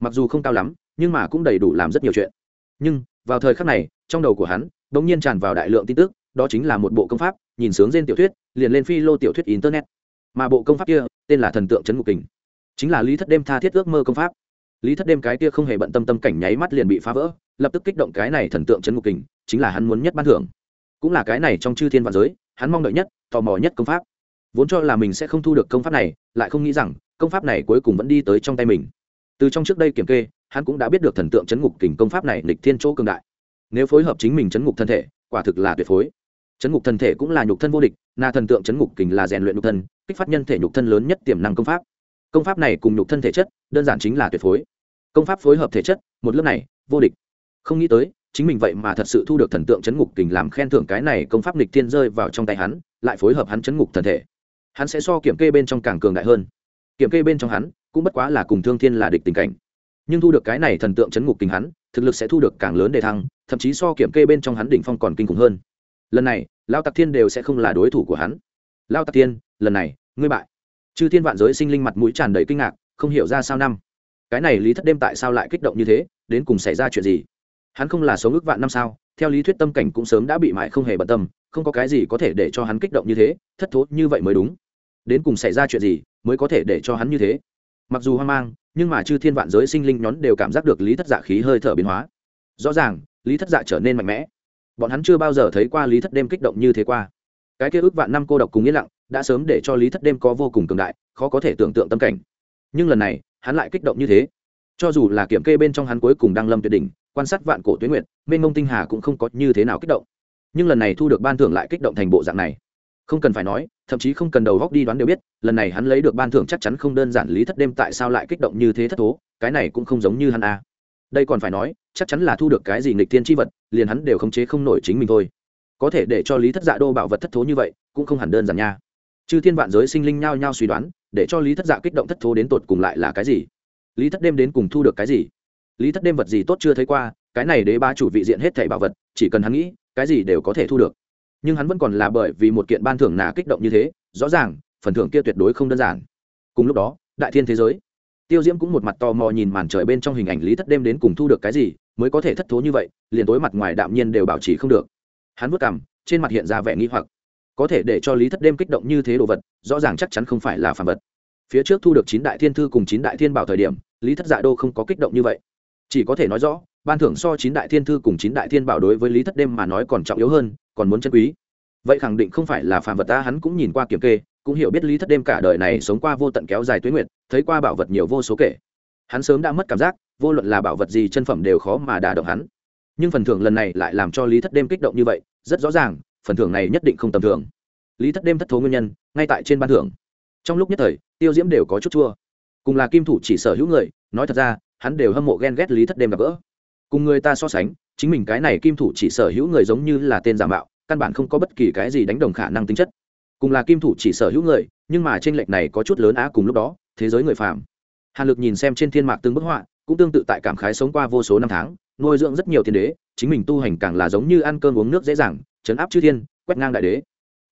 Mặc dù không cao lắm, nhưng mà cũng đầy đủ làm rất nhiều chuyện. Nhưng, vào thời khắc này, trong đầu của hắn đ ỗ n g nhiên tràn vào đại lượng tin tức, đó chính là một bộ công pháp, nhìn sướng trên tiểu thuyết, liền lên phi lô tiểu thuyết internet. Mà bộ công pháp kia, tên là thần tượng trấn ngục kình chính là lý thất đêm tha thiết ước mơ công pháp. Lý thất đêm cái kia không hề bận tâm tâm cảnh nháy mắt liền bị phá vỡ, lập tức kích động cái này thần tượng trấn ngục kình, chính là hắn muốn nhất ban thưởng. Cũng là cái này trong chư thiên vạn giới, hắn mong đợi nhất, tò mò nhất công pháp. Vốn cho là mình sẽ không thu được công pháp này, lại không nghĩ rằng, công pháp này cuối cùng vẫn đi tới trong tay mình. Từ trong trước đây kiểm kê, hắn cũng đã biết được thần tượng chấn ngục kình công pháp này lịch thiên chỗ cường đại. Nếu phối hợp chính mình chấn ngục thân thể, quả thực là tuyệt phối. Chấn ngục thân thể cũng là nhục thân vô địch, na thần tượng chấn ngục kình là rèn luyện nhục thân, kích phát nhân thể nhục thân lớn nhất tiềm năng công pháp công pháp này cùng nhục thân thể chất, đơn giản chính là tuyệt phối. Công pháp phối hợp thể chất, một lớp này, vô địch. Không nghĩ tới, chính mình vậy mà thật sự thu được thần tượng chấn ngục kình làm khen thưởng cái này công pháp lịch tiên rơi vào trong tay hắn, lại phối hợp hắn chấn ngục thần thể. Hắn sẽ so kiểm kê bên trong càng cường đại hơn. Kiểm kê bên trong hắn, cũng bất quá là cùng thương thiên là địch tình cảnh. Nhưng thu được cái này thần tượng chấn ngục kình hắn, thực lực sẽ thu được càng lớn để thăng, thậm chí so kiểm kê bên trong hắn đỉnh phong còn kinh khủng hơn. Lần này, lao tạc thiên đều sẽ không là đối thủ của hắn. Lao tạc thiên, lần này, ngươi bại chư thiên vạn giới sinh linh mặt mũi tràn đầy kinh ngạc, không hiểu ra sao năm. Cái này lý thất đêm tại sao lại kích động như thế, đến cùng xảy ra chuyện gì? Hắn không là số ước vạn năm sao? Theo lý thuyết tâm cảnh cũng sớm đã bị mại không hề bận tâm, không có cái gì có thể để cho hắn kích động như thế, thất thố như vậy mới đúng. Đến cùng xảy ra chuyện gì mới có thể để cho hắn như thế? Mặc dù hoang mang, nhưng mà chư thiên vạn giới sinh linh nhón đều cảm giác được lý thất dạ khí hơi thở biến hóa. Rõ ràng, lý thất dạ trở nên mạnh mẽ. Bọn hắn chưa bao giờ thấy qua lý thất đêm kích động như thế qua. Cái kia ước vạn năm cô độc cùng yên lặng đã sớm để cho lý thất đêm có vô cùng cường đại, khó có thể tưởng tượng tâm cảnh. Nhưng lần này, hắn lại kích động như thế. Cho dù là kiểm kê bên trong hắn cuối cùng đang lâm tuyệt đỉnh, quan sát vạn cổ tuyến nguyện mênh mông tinh hà cũng không có như thế nào kích động. Nhưng lần này thu được ban thưởng lại kích động thành bộ dạng này. Không cần phải nói, thậm chí không cần đầu góc đi đoán đều biết, lần này hắn lấy được ban thưởng chắc chắn không đơn giản lý thất đêm tại sao lại kích động như thế thất thố, cái này cũng không giống như hắn a à. đây còn phải nói, chắc chắn là thu được cái gì nghịch thiên tri vật, liền hắn đều khống chế không nổi chính mình thôi. Có thể để cho lý thất dạ đô bảo vật thất thố như vậy, cũng không hẳn đơn giản nha chư thiên vạn giới sinh linh nhao nhao suy đoán, để cho lý thất dạ kích động thất thố đến tột cùng lại là cái gì? Lý thất đêm đến cùng thu được cái gì? Lý thất đêm vật gì tốt chưa thấy qua, cái này đế ba chủ vị diện hết thảy bảo vật, chỉ cần hắn nghĩ, cái gì đều có thể thu được. Nhưng hắn vẫn còn là bởi vì một kiện ban thưởng nà kích động như thế, rõ ràng, phần thưởng kia tuyệt đối không đơn giản. Cùng lúc đó, đại thiên thế giới. Tiêu diễm cũng một mặt tò mò nhìn màn trời bên trong hình ảnh lý thất đêm đến cùng thu được cái gì, mới có thể thất thố như vậy, liền tối mặt ngoài đạm nhiên đều bảo trì không được. Hắn vất cảm trên mặt hiện ra vẻ nghi hoặc có thể để cho lý thất đêm kích động như thế đồ vật, rõ ràng chắc chắn không phải là phản vật. Phía trước thu được chín đại thiên thư cùng chín đại thiên bảo thời điểm, lý thất dạ đô không có kích động như vậy. Chỉ có thể nói rõ, ban thưởng so chín đại thiên thư cùng chín đại thiên bảo đối với lý thất đêm mà nói còn trọng yếu hơn, còn muốn chân quý. Vậy khẳng định không phải là phàm vật ta, hắn cũng nhìn qua kiểm kê, cũng hiểu biết lý thất đêm cả đời này sống qua vô tận kéo dài tuyến nguyệt, thấy qua bảo vật nhiều vô số kể. Hắn sớm đã mất cảm giác, vô luận là bảo vật gì chân phẩm đều khó mà đả động hắn. Nhưng phần thưởng lần này lại làm cho lý thất đêm kích động như vậy, rất rõ ràng phần thưởng này nhất định không tầm thường. Lý thất đêm thất thố nguyên nhân, ngay tại trên ban thưởng. Trong lúc nhất thời, tiêu diễm đều có chút chua. Cùng là kim thủ chỉ sở hữu người, nói thật ra, hắn đều hâm mộ ghen ghét lý thất đêm gặp gỡ. Cùng người ta so sánh, chính mình cái này kim thủ chỉ sở hữu người giống như là tên giả mạo, căn bản không có bất kỳ cái gì đánh đồng khả năng tính chất. Cùng là kim thủ chỉ sở hữu người, nhưng mà trên lệch này có chút lớn á cùng lúc đó, thế giới người phàm. Hàn lực nhìn xem trên thiên mạc từng bức họa, cũng tương tự tại cảm khái sống qua vô số năm tháng, nuôi dưỡng rất nhiều thiên đế, chính mình tu hành càng là giống như ăn cơm uống nước dễ dàng chấn áp chư thiên, quét ngang đại đế.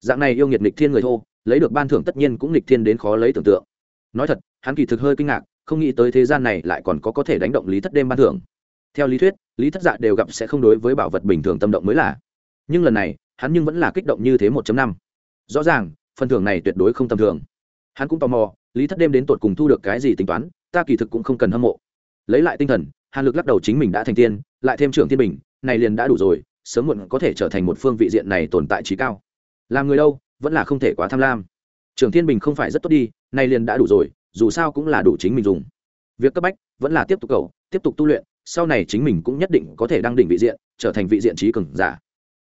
Dạng này yêu nghiệt nghịch thiên người thô, lấy được ban thưởng tất nhiên cũng nghịch thiên đến khó lấy tưởng tượng. Nói thật, hắn kỳ thực hơi kinh ngạc, không nghĩ tới thế gian này lại còn có có thể đánh động lý thất đêm ban thưởng. Theo lý thuyết, lý thất dạ đều gặp sẽ không đối với bảo vật bình thường tâm động mới là. Nhưng lần này, hắn nhưng vẫn là kích động như thế một năm. Rõ ràng, phần thưởng này tuyệt đối không tầm thường. Hắn cũng tò mò, lý thất đêm đến tột cùng thu được cái gì tính toán, ta kỳ thực cũng không cần hâm mộ. Lấy lại tinh thần, hàn lực lắc đầu chính mình đã thành tiên, lại thêm trưởng thiên bình, này liền đã đủ rồi sớm muộn có thể trở thành một phương vị diện này tồn tại trí cao. Làm người đâu, vẫn là không thể quá tham lam. Trường thiên bình không phải rất tốt đi, nay liền đã đủ rồi, dù sao cũng là đủ chính mình dùng. Việc cấp bách, vẫn là tiếp tục cầu, tiếp tục tu luyện, sau này chính mình cũng nhất định có thể đăng đỉnh vị diện, trở thành vị diện trí cường giả.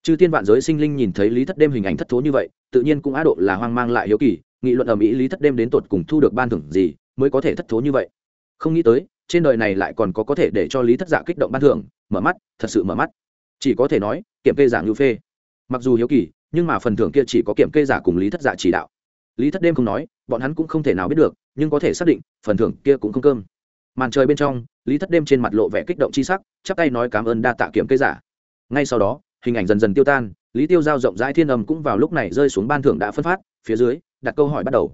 Chư thiên vạn giới sinh linh nhìn thấy lý thất đêm hình ảnh thất thố như vậy, tự nhiên cũng á độ là hoang mang lại hiếu kỳ, nghị luận ở mỹ lý thất đêm đến tột cùng thu được ban thưởng gì, mới có thể thất thố như vậy. Không nghĩ tới, trên đời này lại còn có có thể để cho lý thất giả dạ kích động ban thưởng, mở mắt, thật sự mở mắt chỉ có thể nói, kiểm kê giả ngưu phê. Mặc dù hiếu kỳ, nhưng mà phần thưởng kia chỉ có kiểm kê giả cùng lý thất giả chỉ đạo. Lý thất đêm không nói, bọn hắn cũng không thể nào biết được, nhưng có thể xác định, phần thưởng kia cũng không cơm. Màn trời bên trong, lý thất đêm trên mặt lộ vẻ kích động c h i sắc, chắp tay nói cảm ơn đa tạ kiểm kê giả. Ngay sau đó, hình ảnh dần dần tiêu tan, lý tiêu giao rộng rãi thiên âm cũng vào lúc này rơi xuống ban thưởng đã phân phát, phía dưới, đặt câu hỏi bắt đầu.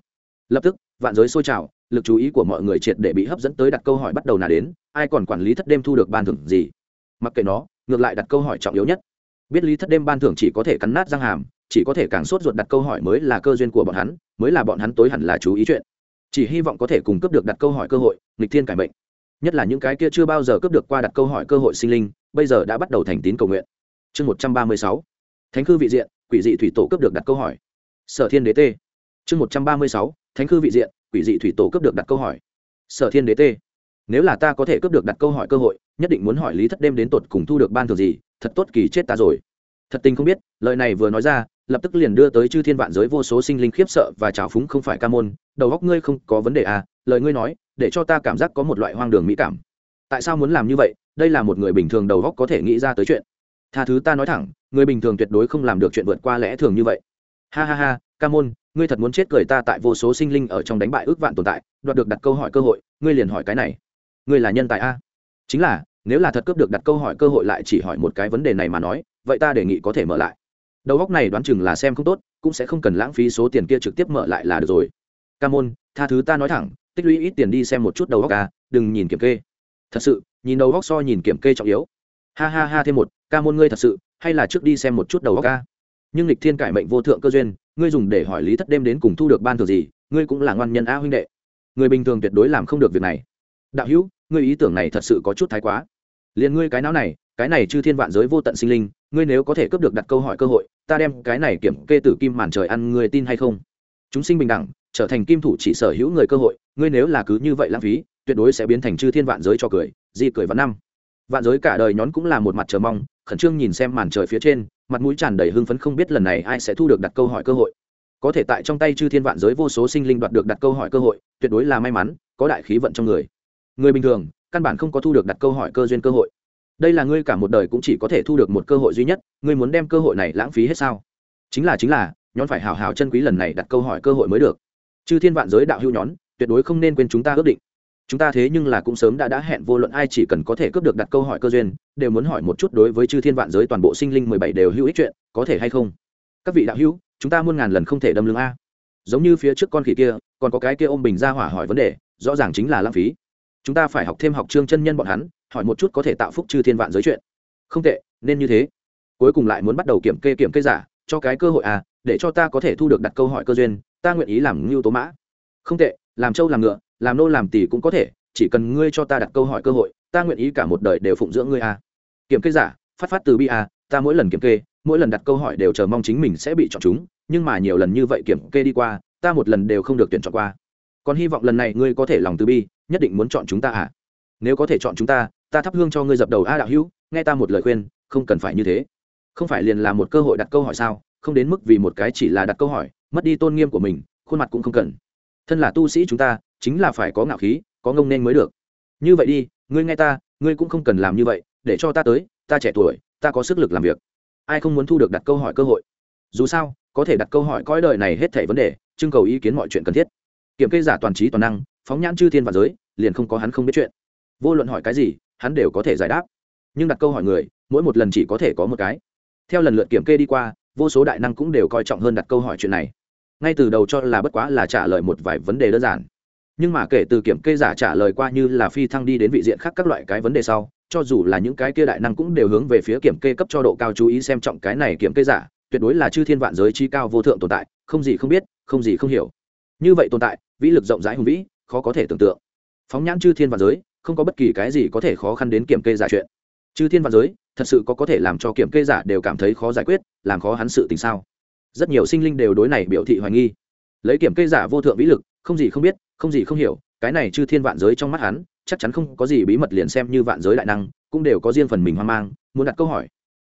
Lập tức, vạn giới sôi trào, lực chú ý của mọi người triệt để bị hấp dẫn tới đặt câu hỏi bắt đầu nào đến, ai còn quản lý thất đêm thu được ban thưởng gì? Mặc kệ nó ngược lại đặt câu hỏi trọng yếu nhất. Biết lý thất đêm ban thưởng chỉ có thể cắn nát răng hàm, chỉ có thể càng sốt ruột đặt câu hỏi mới là cơ duyên của bọn hắn, mới là bọn hắn tối hẳn là chú ý chuyện. Chỉ hy vọng có thể cung cấp được đặt câu hỏi cơ hội, nghịch thiên cải mệnh. Nhất là những cái kia chưa bao giờ cướp được qua đặt câu hỏi cơ hội sinh linh, bây giờ đã bắt đầu thành tín cầu nguyện. Chương một trăm ba mươi sáu. Thánh cư vị diện, quỷ dị thủy tổ cướp được đặt câu hỏi. Sở thiên đế tê. Chương một trăm ba mươi sáu. Thánh cư vị diện, quỷ dị thủy tổ cướp được đặt câu hỏi. Sở thiên đế tê. Nếu là ta có thể cướp được đặt câu hỏi cơ hội nhất định muốn hỏi lý thất đêm đến tột cùng thu được ban thường gì, thật tốt kỳ chết ta rồi. Thật tình không biết, lời này vừa nói ra, lập tức liền đưa tới chư thiên vạn giới vô số sinh linh khiếp sợ và trào phúng không phải ca môn, đầu góc ngươi không có vấn đề à lời ngươi nói, để cho ta cảm giác có một loại hoang đường mỹ cảm. Tại sao muốn làm như vậy? Đây là một người bình thường đầu góc có thể nghĩ ra tới chuyện. Tha thứ ta nói thẳng, người bình thường tuyệt đối không làm được chuyện vượt qua lẽ thường như vậy. Ha ha ha, ca môn, ngươi thật muốn chết cười ta tại vô số sinh linh ở trong đánh bại ước vạn tồn tại, đoạt được đặt câu hỏi cơ hội, ngươi liền hỏi cái này. Ngươi là nhân tài a? Chính là nếu là thật cướp được đặt câu hỏi cơ hội lại chỉ hỏi một cái vấn đề này mà nói, vậy ta đề nghị có thể mở lại. Đầu góc này đoán chừng là xem không tốt, cũng sẽ không cần lãng phí số tiền kia trực tiếp mở lại là được rồi. Ca môn, tha thứ ta nói thẳng, tích lũy ít tiền đi xem một chút đầu góc ca à, đừng nhìn kiểm kê. Thật sự, nhìn đầu góc so nhìn kiểm kê trọng yếu. Ha ha ha thêm một, ca môn ngươi thật sự, hay là trước đi xem một chút đầu góc ca à? nhưng lịch thiên cải mệnh vô thượng cơ duyên, ngươi dùng để hỏi lý thất đêm đến cùng thu được ban thường gì, ngươi cũng là ngoan nhân a huynh đệ. Người bình thường tuyệt đối làm không được việc này. Đạo hữu ngươi ý tưởng này thật sự có chút thái quá. Liền ngươi cái não này, cái này chư thiên vạn giới vô tận sinh linh, ngươi nếu có thể cướp được đặt câu hỏi cơ hội, ta đem cái này kiểm kê tử kim màn trời ăn ngươi tin hay không? Chúng sinh bình đẳng, trở thành kim thủ chỉ sở hữu người cơ hội, ngươi nếu là cứ như vậy lãng phí, tuyệt đối sẽ biến thành chư thiên vạn giới cho cười, di cười vạn năm. Vạn giới cả đời nhón cũng là một mặt chờ mong, khẩn trương nhìn xem màn trời phía trên, mặt mũi tràn đầy hưng phấn không biết lần này ai sẽ thu được đặt câu hỏi cơ hội. Có thể tại trong tay chư thiên vạn giới vô số sinh linh đoạt được đặt câu hỏi cơ hội, tuyệt đối là may mắn, có đại khí vận trong người người bình thường, căn bản không có thu được đặt câu hỏi cơ duyên cơ hội. Đây là ngươi cả một đời cũng chỉ có thể thu được một cơ hội duy nhất, ngươi muốn đem cơ hội này lãng phí hết sao? Chính là chính là, nhón phải hào hào chân quý lần này đặt câu hỏi cơ hội mới được. Chư thiên vạn giới đạo hữu nhón, tuyệt đối không nên quên chúng ta ước định. Chúng ta thế nhưng là cũng sớm đã đã hẹn vô luận ai chỉ cần có thể cướp được đặt câu hỏi cơ duyên, đều muốn hỏi một chút đối với chư thiên vạn giới toàn bộ sinh linh mười bảy đều hữu ích chuyện, có thể hay không? Các vị đạo hữu, chúng ta muôn ngàn lần không thể đâm lưng a. Giống như phía trước con khỉ kia, còn có cái kia ôm bình ra hỏa hỏi vấn đề, rõ ràng chính là lãng phí chúng ta phải học thêm học trương chân nhân bọn hắn, hỏi một chút có thể tạo phúc chư thiên vạn giới chuyện. Không tệ, nên như thế. Cuối cùng lại muốn bắt đầu kiểm kê kiểm kê giả, cho cái cơ hội à để cho ta có thể thu được đặt câu hỏi cơ duyên, ta nguyện ý làm ngưu tố mã. Không tệ, làm trâu làm ngựa, làm nô làm tỷ cũng có thể, chỉ cần ngươi cho ta đặt câu hỏi cơ hội, ta nguyện ý cả một đời đều phụng dưỡng ngươi à. Kiểm kê giả, phát phát từ bi à ta mỗi lần kiểm kê, mỗi lần đặt câu hỏi đều chờ mong chính mình sẽ bị chọn chúng, nhưng mà nhiều lần như vậy kiểm kê đi qua, ta một lần đều không được tuyển chọn qua. Còn hy vọng lần này ngươi có thể lòng từ bi nhất định muốn chọn chúng ta à? Nếu có thể chọn chúng ta ta thắp hương cho ngươi dập đầu a đạo hữu, nghe ta một lời khuyên, không cần phải như thế. Không phải liền là một cơ hội đặt câu hỏi sao? Không đến mức vì một cái chỉ là đặt câu hỏi, mất đi tôn nghiêm của mình, khuôn mặt cũng không cần. Thân là tu sĩ chúng ta, chính là phải có ngạo khí, có ngông nên mới được. Như vậy đi, ngươi nghe ta, ngươi cũng không cần làm như vậy, để cho ta tới, ta trẻ tuổi, ta có sức lực làm việc. Ai không muốn thu được đặt câu hỏi cơ hội? Dù sao, có thể đặt câu hỏi coi đời này hết thảy vấn đề, trưng cầu ý kiến mọi chuyện cần thiết. Kiểm kê giả toàn trí toàn năng phóng nhãn chư thiên và giới, liền không có hắn không biết chuyện. Vô luận hỏi cái gì, hắn đều có thể giải đáp. Nhưng đặt câu hỏi người, mỗi một lần chỉ có thể có một cái. Theo lần lượt kiểm kê đi qua, vô số đại năng cũng đều coi trọng hơn đặt câu hỏi chuyện này. Ngay từ đầu cho là bất quá là trả lời một vài vấn đề đơn giản. Nhưng mà kể từ kiểm kê giả trả lời qua như là phi thăng đi đến vị diện khác các loại cái vấn đề sau, cho dù là những cái kia đại năng cũng đều hướng về phía kiểm kê cấp cho độ cao chú ý xem trọng cái này kiểm kê giả, tuyệt đối là chư thiên vạn giới chi cao vô thượng tồn tại, không gì không biết, không gì không hiểu. Như vậy tồn tại, vĩ lực rộng rãi hùng vĩ khó có thể tưởng tượng. Phóng nhãn chư thiên và giới, không có bất kỳ cái gì có thể khó khăn đến kiểm kê giả chuyện. Chư thiên và giới, thật sự có có thể làm cho kiểm kê giả đều cảm thấy khó giải quyết, làm khó hắn sự tình sao? Rất nhiều sinh linh đều đối này biểu thị hoài nghi. Lấy kiểm kê giả vô thượng vĩ lực, không gì không biết, không gì không hiểu, cái này chư thiên vạn giới trong mắt hắn, chắc chắn không có gì bí mật liền xem như vạn giới đại năng, cũng đều có riêng phần mình hoang mang, muốn đặt câu hỏi.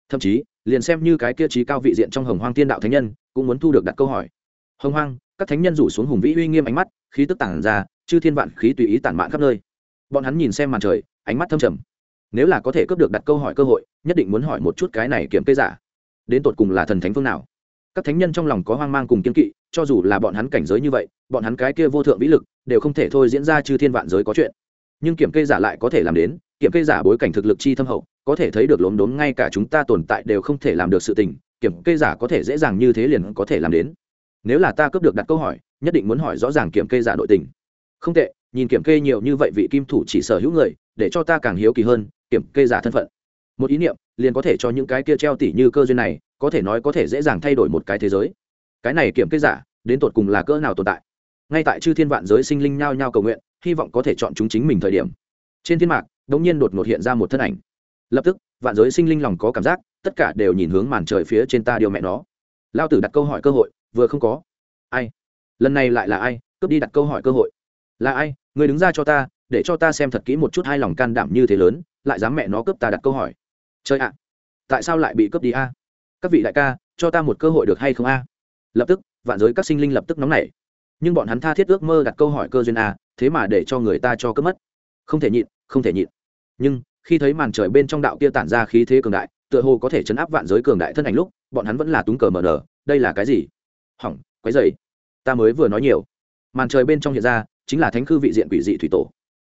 Thậm chí, liền xem như cái kia trí cao vị diện trong hồng hoang tiên đạo thánh nhân, cũng muốn thu được đặt câu hỏi. Hồng hoang các thánh nhân rủ xuống hùng vĩ uy nghiêm ánh mắt, khí tức tản ra, chư thiên vạn khí tùy ý tản mạn khắp nơi. Bọn hắn nhìn xem màn trời, ánh mắt thâm trầm. Nếu là có thể cướp được đặt câu hỏi cơ hội, nhất định muốn hỏi một chút cái này kiểm kê giả. Đến tột cùng là thần thánh phương nào? Các thánh nhân trong lòng có hoang mang cùng kiên kỵ, cho dù là bọn hắn cảnh giới như vậy, bọn hắn cái kia vô thượng vĩ lực, đều không thể thôi diễn ra chư thiên vạn giới có chuyện. Nhưng kiểm kê giả lại có thể làm đến, kiểm kê giả bối cảnh thực lực chi thâm hậu, có thể thấy được lốm đốm ngay cả chúng ta tồn tại đều không thể làm được sự tình, kiểm kê giả có thể dễ dàng như thế liền có thể làm đến nếu là ta cướp được đặt câu hỏi, nhất định muốn hỏi rõ ràng kiểm kê giả nội tình. Không tệ, nhìn kiểm kê nhiều như vậy vị kim thủ chỉ sở hữu người, để cho ta càng hiếu kỳ hơn, kiểm kê giả thân phận. Một ý niệm, liền có thể cho những cái kia treo tỉ như cơ duyên này, có thể nói có thể dễ dàng thay đổi một cái thế giới. Cái này kiểm kê giả, đến tột cùng là cỡ nào tồn tại? Ngay tại chư thiên vạn giới sinh linh nhao nhao cầu nguyện, hy vọng có thể chọn chúng chính mình thời điểm. Trên thiên mạc đ ỗ n g nhiên đột ngột hiện ra một thân ảnh. Lập tức, vạn giới sinh linh lòng có cảm giác, tất cả đều nhìn hướng màn trời phía trên ta điều mẹ nó. Lao tử đặt câu hỏi cơ hội vừa không có. Ai? Lần này lại là ai? Cướp đi đặt câu hỏi cơ hội. Là ai? Người đứng ra cho ta, để cho ta xem thật kỹ một chút hai lòng can đảm như thế lớn, lại dám mẹ nó cướp ta đặt câu hỏi. Chơi ạ! Tại sao lại bị cướp đi a? Các vị đại ca, cho ta một cơ hội được hay không a? Lập tức, vạn giới các sinh linh lập tức nóng nảy. Nhưng bọn hắn tha thiết ước mơ đặt câu hỏi cơ duyên a, thế mà để cho người ta cho cướp mất. Không thể nhịn, không thể nhịn. Nhưng, khi thấy màn trời bên trong đạo kia tản ra khí thế cường đại, tựa hồ có thể chấn áp vạn giới cường đại thân ảnh lúc, bọn hắn vẫn là túng cờ mờ nở, đây là cái gì? Hỏng, quấy dày ta mới vừa nói nhiều. Màn trời bên trong hiện ra, chính là thánh khư vị diện quỷ dị thủy tổ.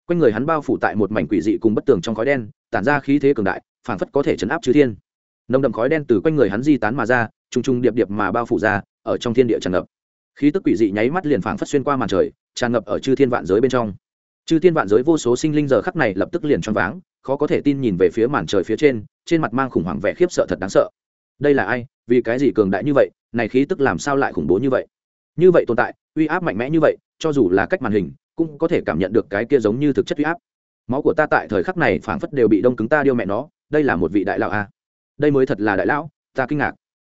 Quanh người hắn bao phủ tại một mảnh quỷ dị cùng bất tường trong khói đen, tản ra khí thế cường đại, phảng phất có thể chấn áp chư thiên. Nồng đậm khói đen từ quanh người hắn di tán mà ra, trùng trùng điệp điệp mà bao phủ ra, ở trong thiên địa tràn ngập. Khí tức quỷ dị nháy mắt liền phảng phất xuyên qua màn trời, tràn ngập ở chư thiên vạn giới bên trong. Chư thiên vạn giới vô số sinh linh giờ khắc này lập tức liền choáng váng, khó có thể tin nhìn về phía màn trời phía trên trên mặt mang khủng hoảng vẻ khiếp sợ thật đáng sợ đây là ai? Vì cái gì cường đại như vậy? Này khí tức làm sao lại khủng bố như vậy? Như vậy tồn tại, uy áp mạnh mẽ như vậy, cho dù là cách màn hình, cũng có thể cảm nhận được cái kia giống như thực chất uy áp. Máu của ta tại thời khắc này phảng phất đều bị đông cứng ta điêu mẹ nó, đây là một vị đại lão a. À. đây mới thật là đại lão, ta kinh ngạc.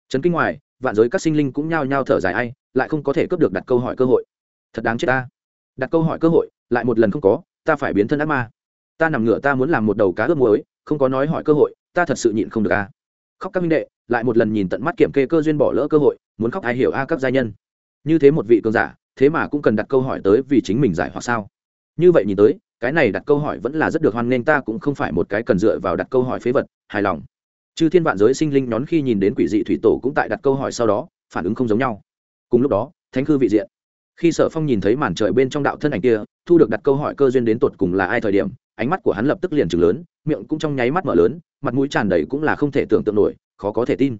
Trấn kinh ngoài, vạn giới các sinh linh cũng nhao nhao thở dài ai, lại không có thể cướp được đặt câu hỏi cơ hội. Thật đáng chết ta. Đặt câu hỏi cơ hội, lại một lần không có, ta phải biến thân ác ma. Ta nằm ngửa ta muốn làm một đầu cá ướp muối, không có nói hỏi cơ hội, ta thật sự nhịn không được a. Khóc các minh đệ lại một lần nhìn tận mắt kiểm kê cơ duyên bỏ lỡ cơ hội, muốn khóc ai hiểu a các gia nhân. Như thế một vị cường giả, thế mà cũng cần đặt câu hỏi tới vì chính mình giải hoặc sao? Như vậy nhìn tới, cái này đặt câu hỏi vẫn là rất được hoan nghênh, ta cũng không phải một cái cần dựa vào đặt câu hỏi phế vật, hài lòng. Chư thiên vạn giới sinh linh nhón khi nhìn đến quỷ dị thủy tổ cũng tại đặt câu hỏi sau đó, phản ứng không giống nhau. Cùng lúc đó, thánh khư vị diện. Khi sở phong nhìn thấy màn trời bên trong đạo thân ảnh kia, thu được đặt câu hỏi cơ duyên đến tột cùng là ai thời điểm, ánh mắt của hắn lập tức liền chừng lớn, miệng cũng trong nháy mắt mở lớn, mặt mũi tràn đầy cũng là không thể tưởng tượng nổi khó có thể tin.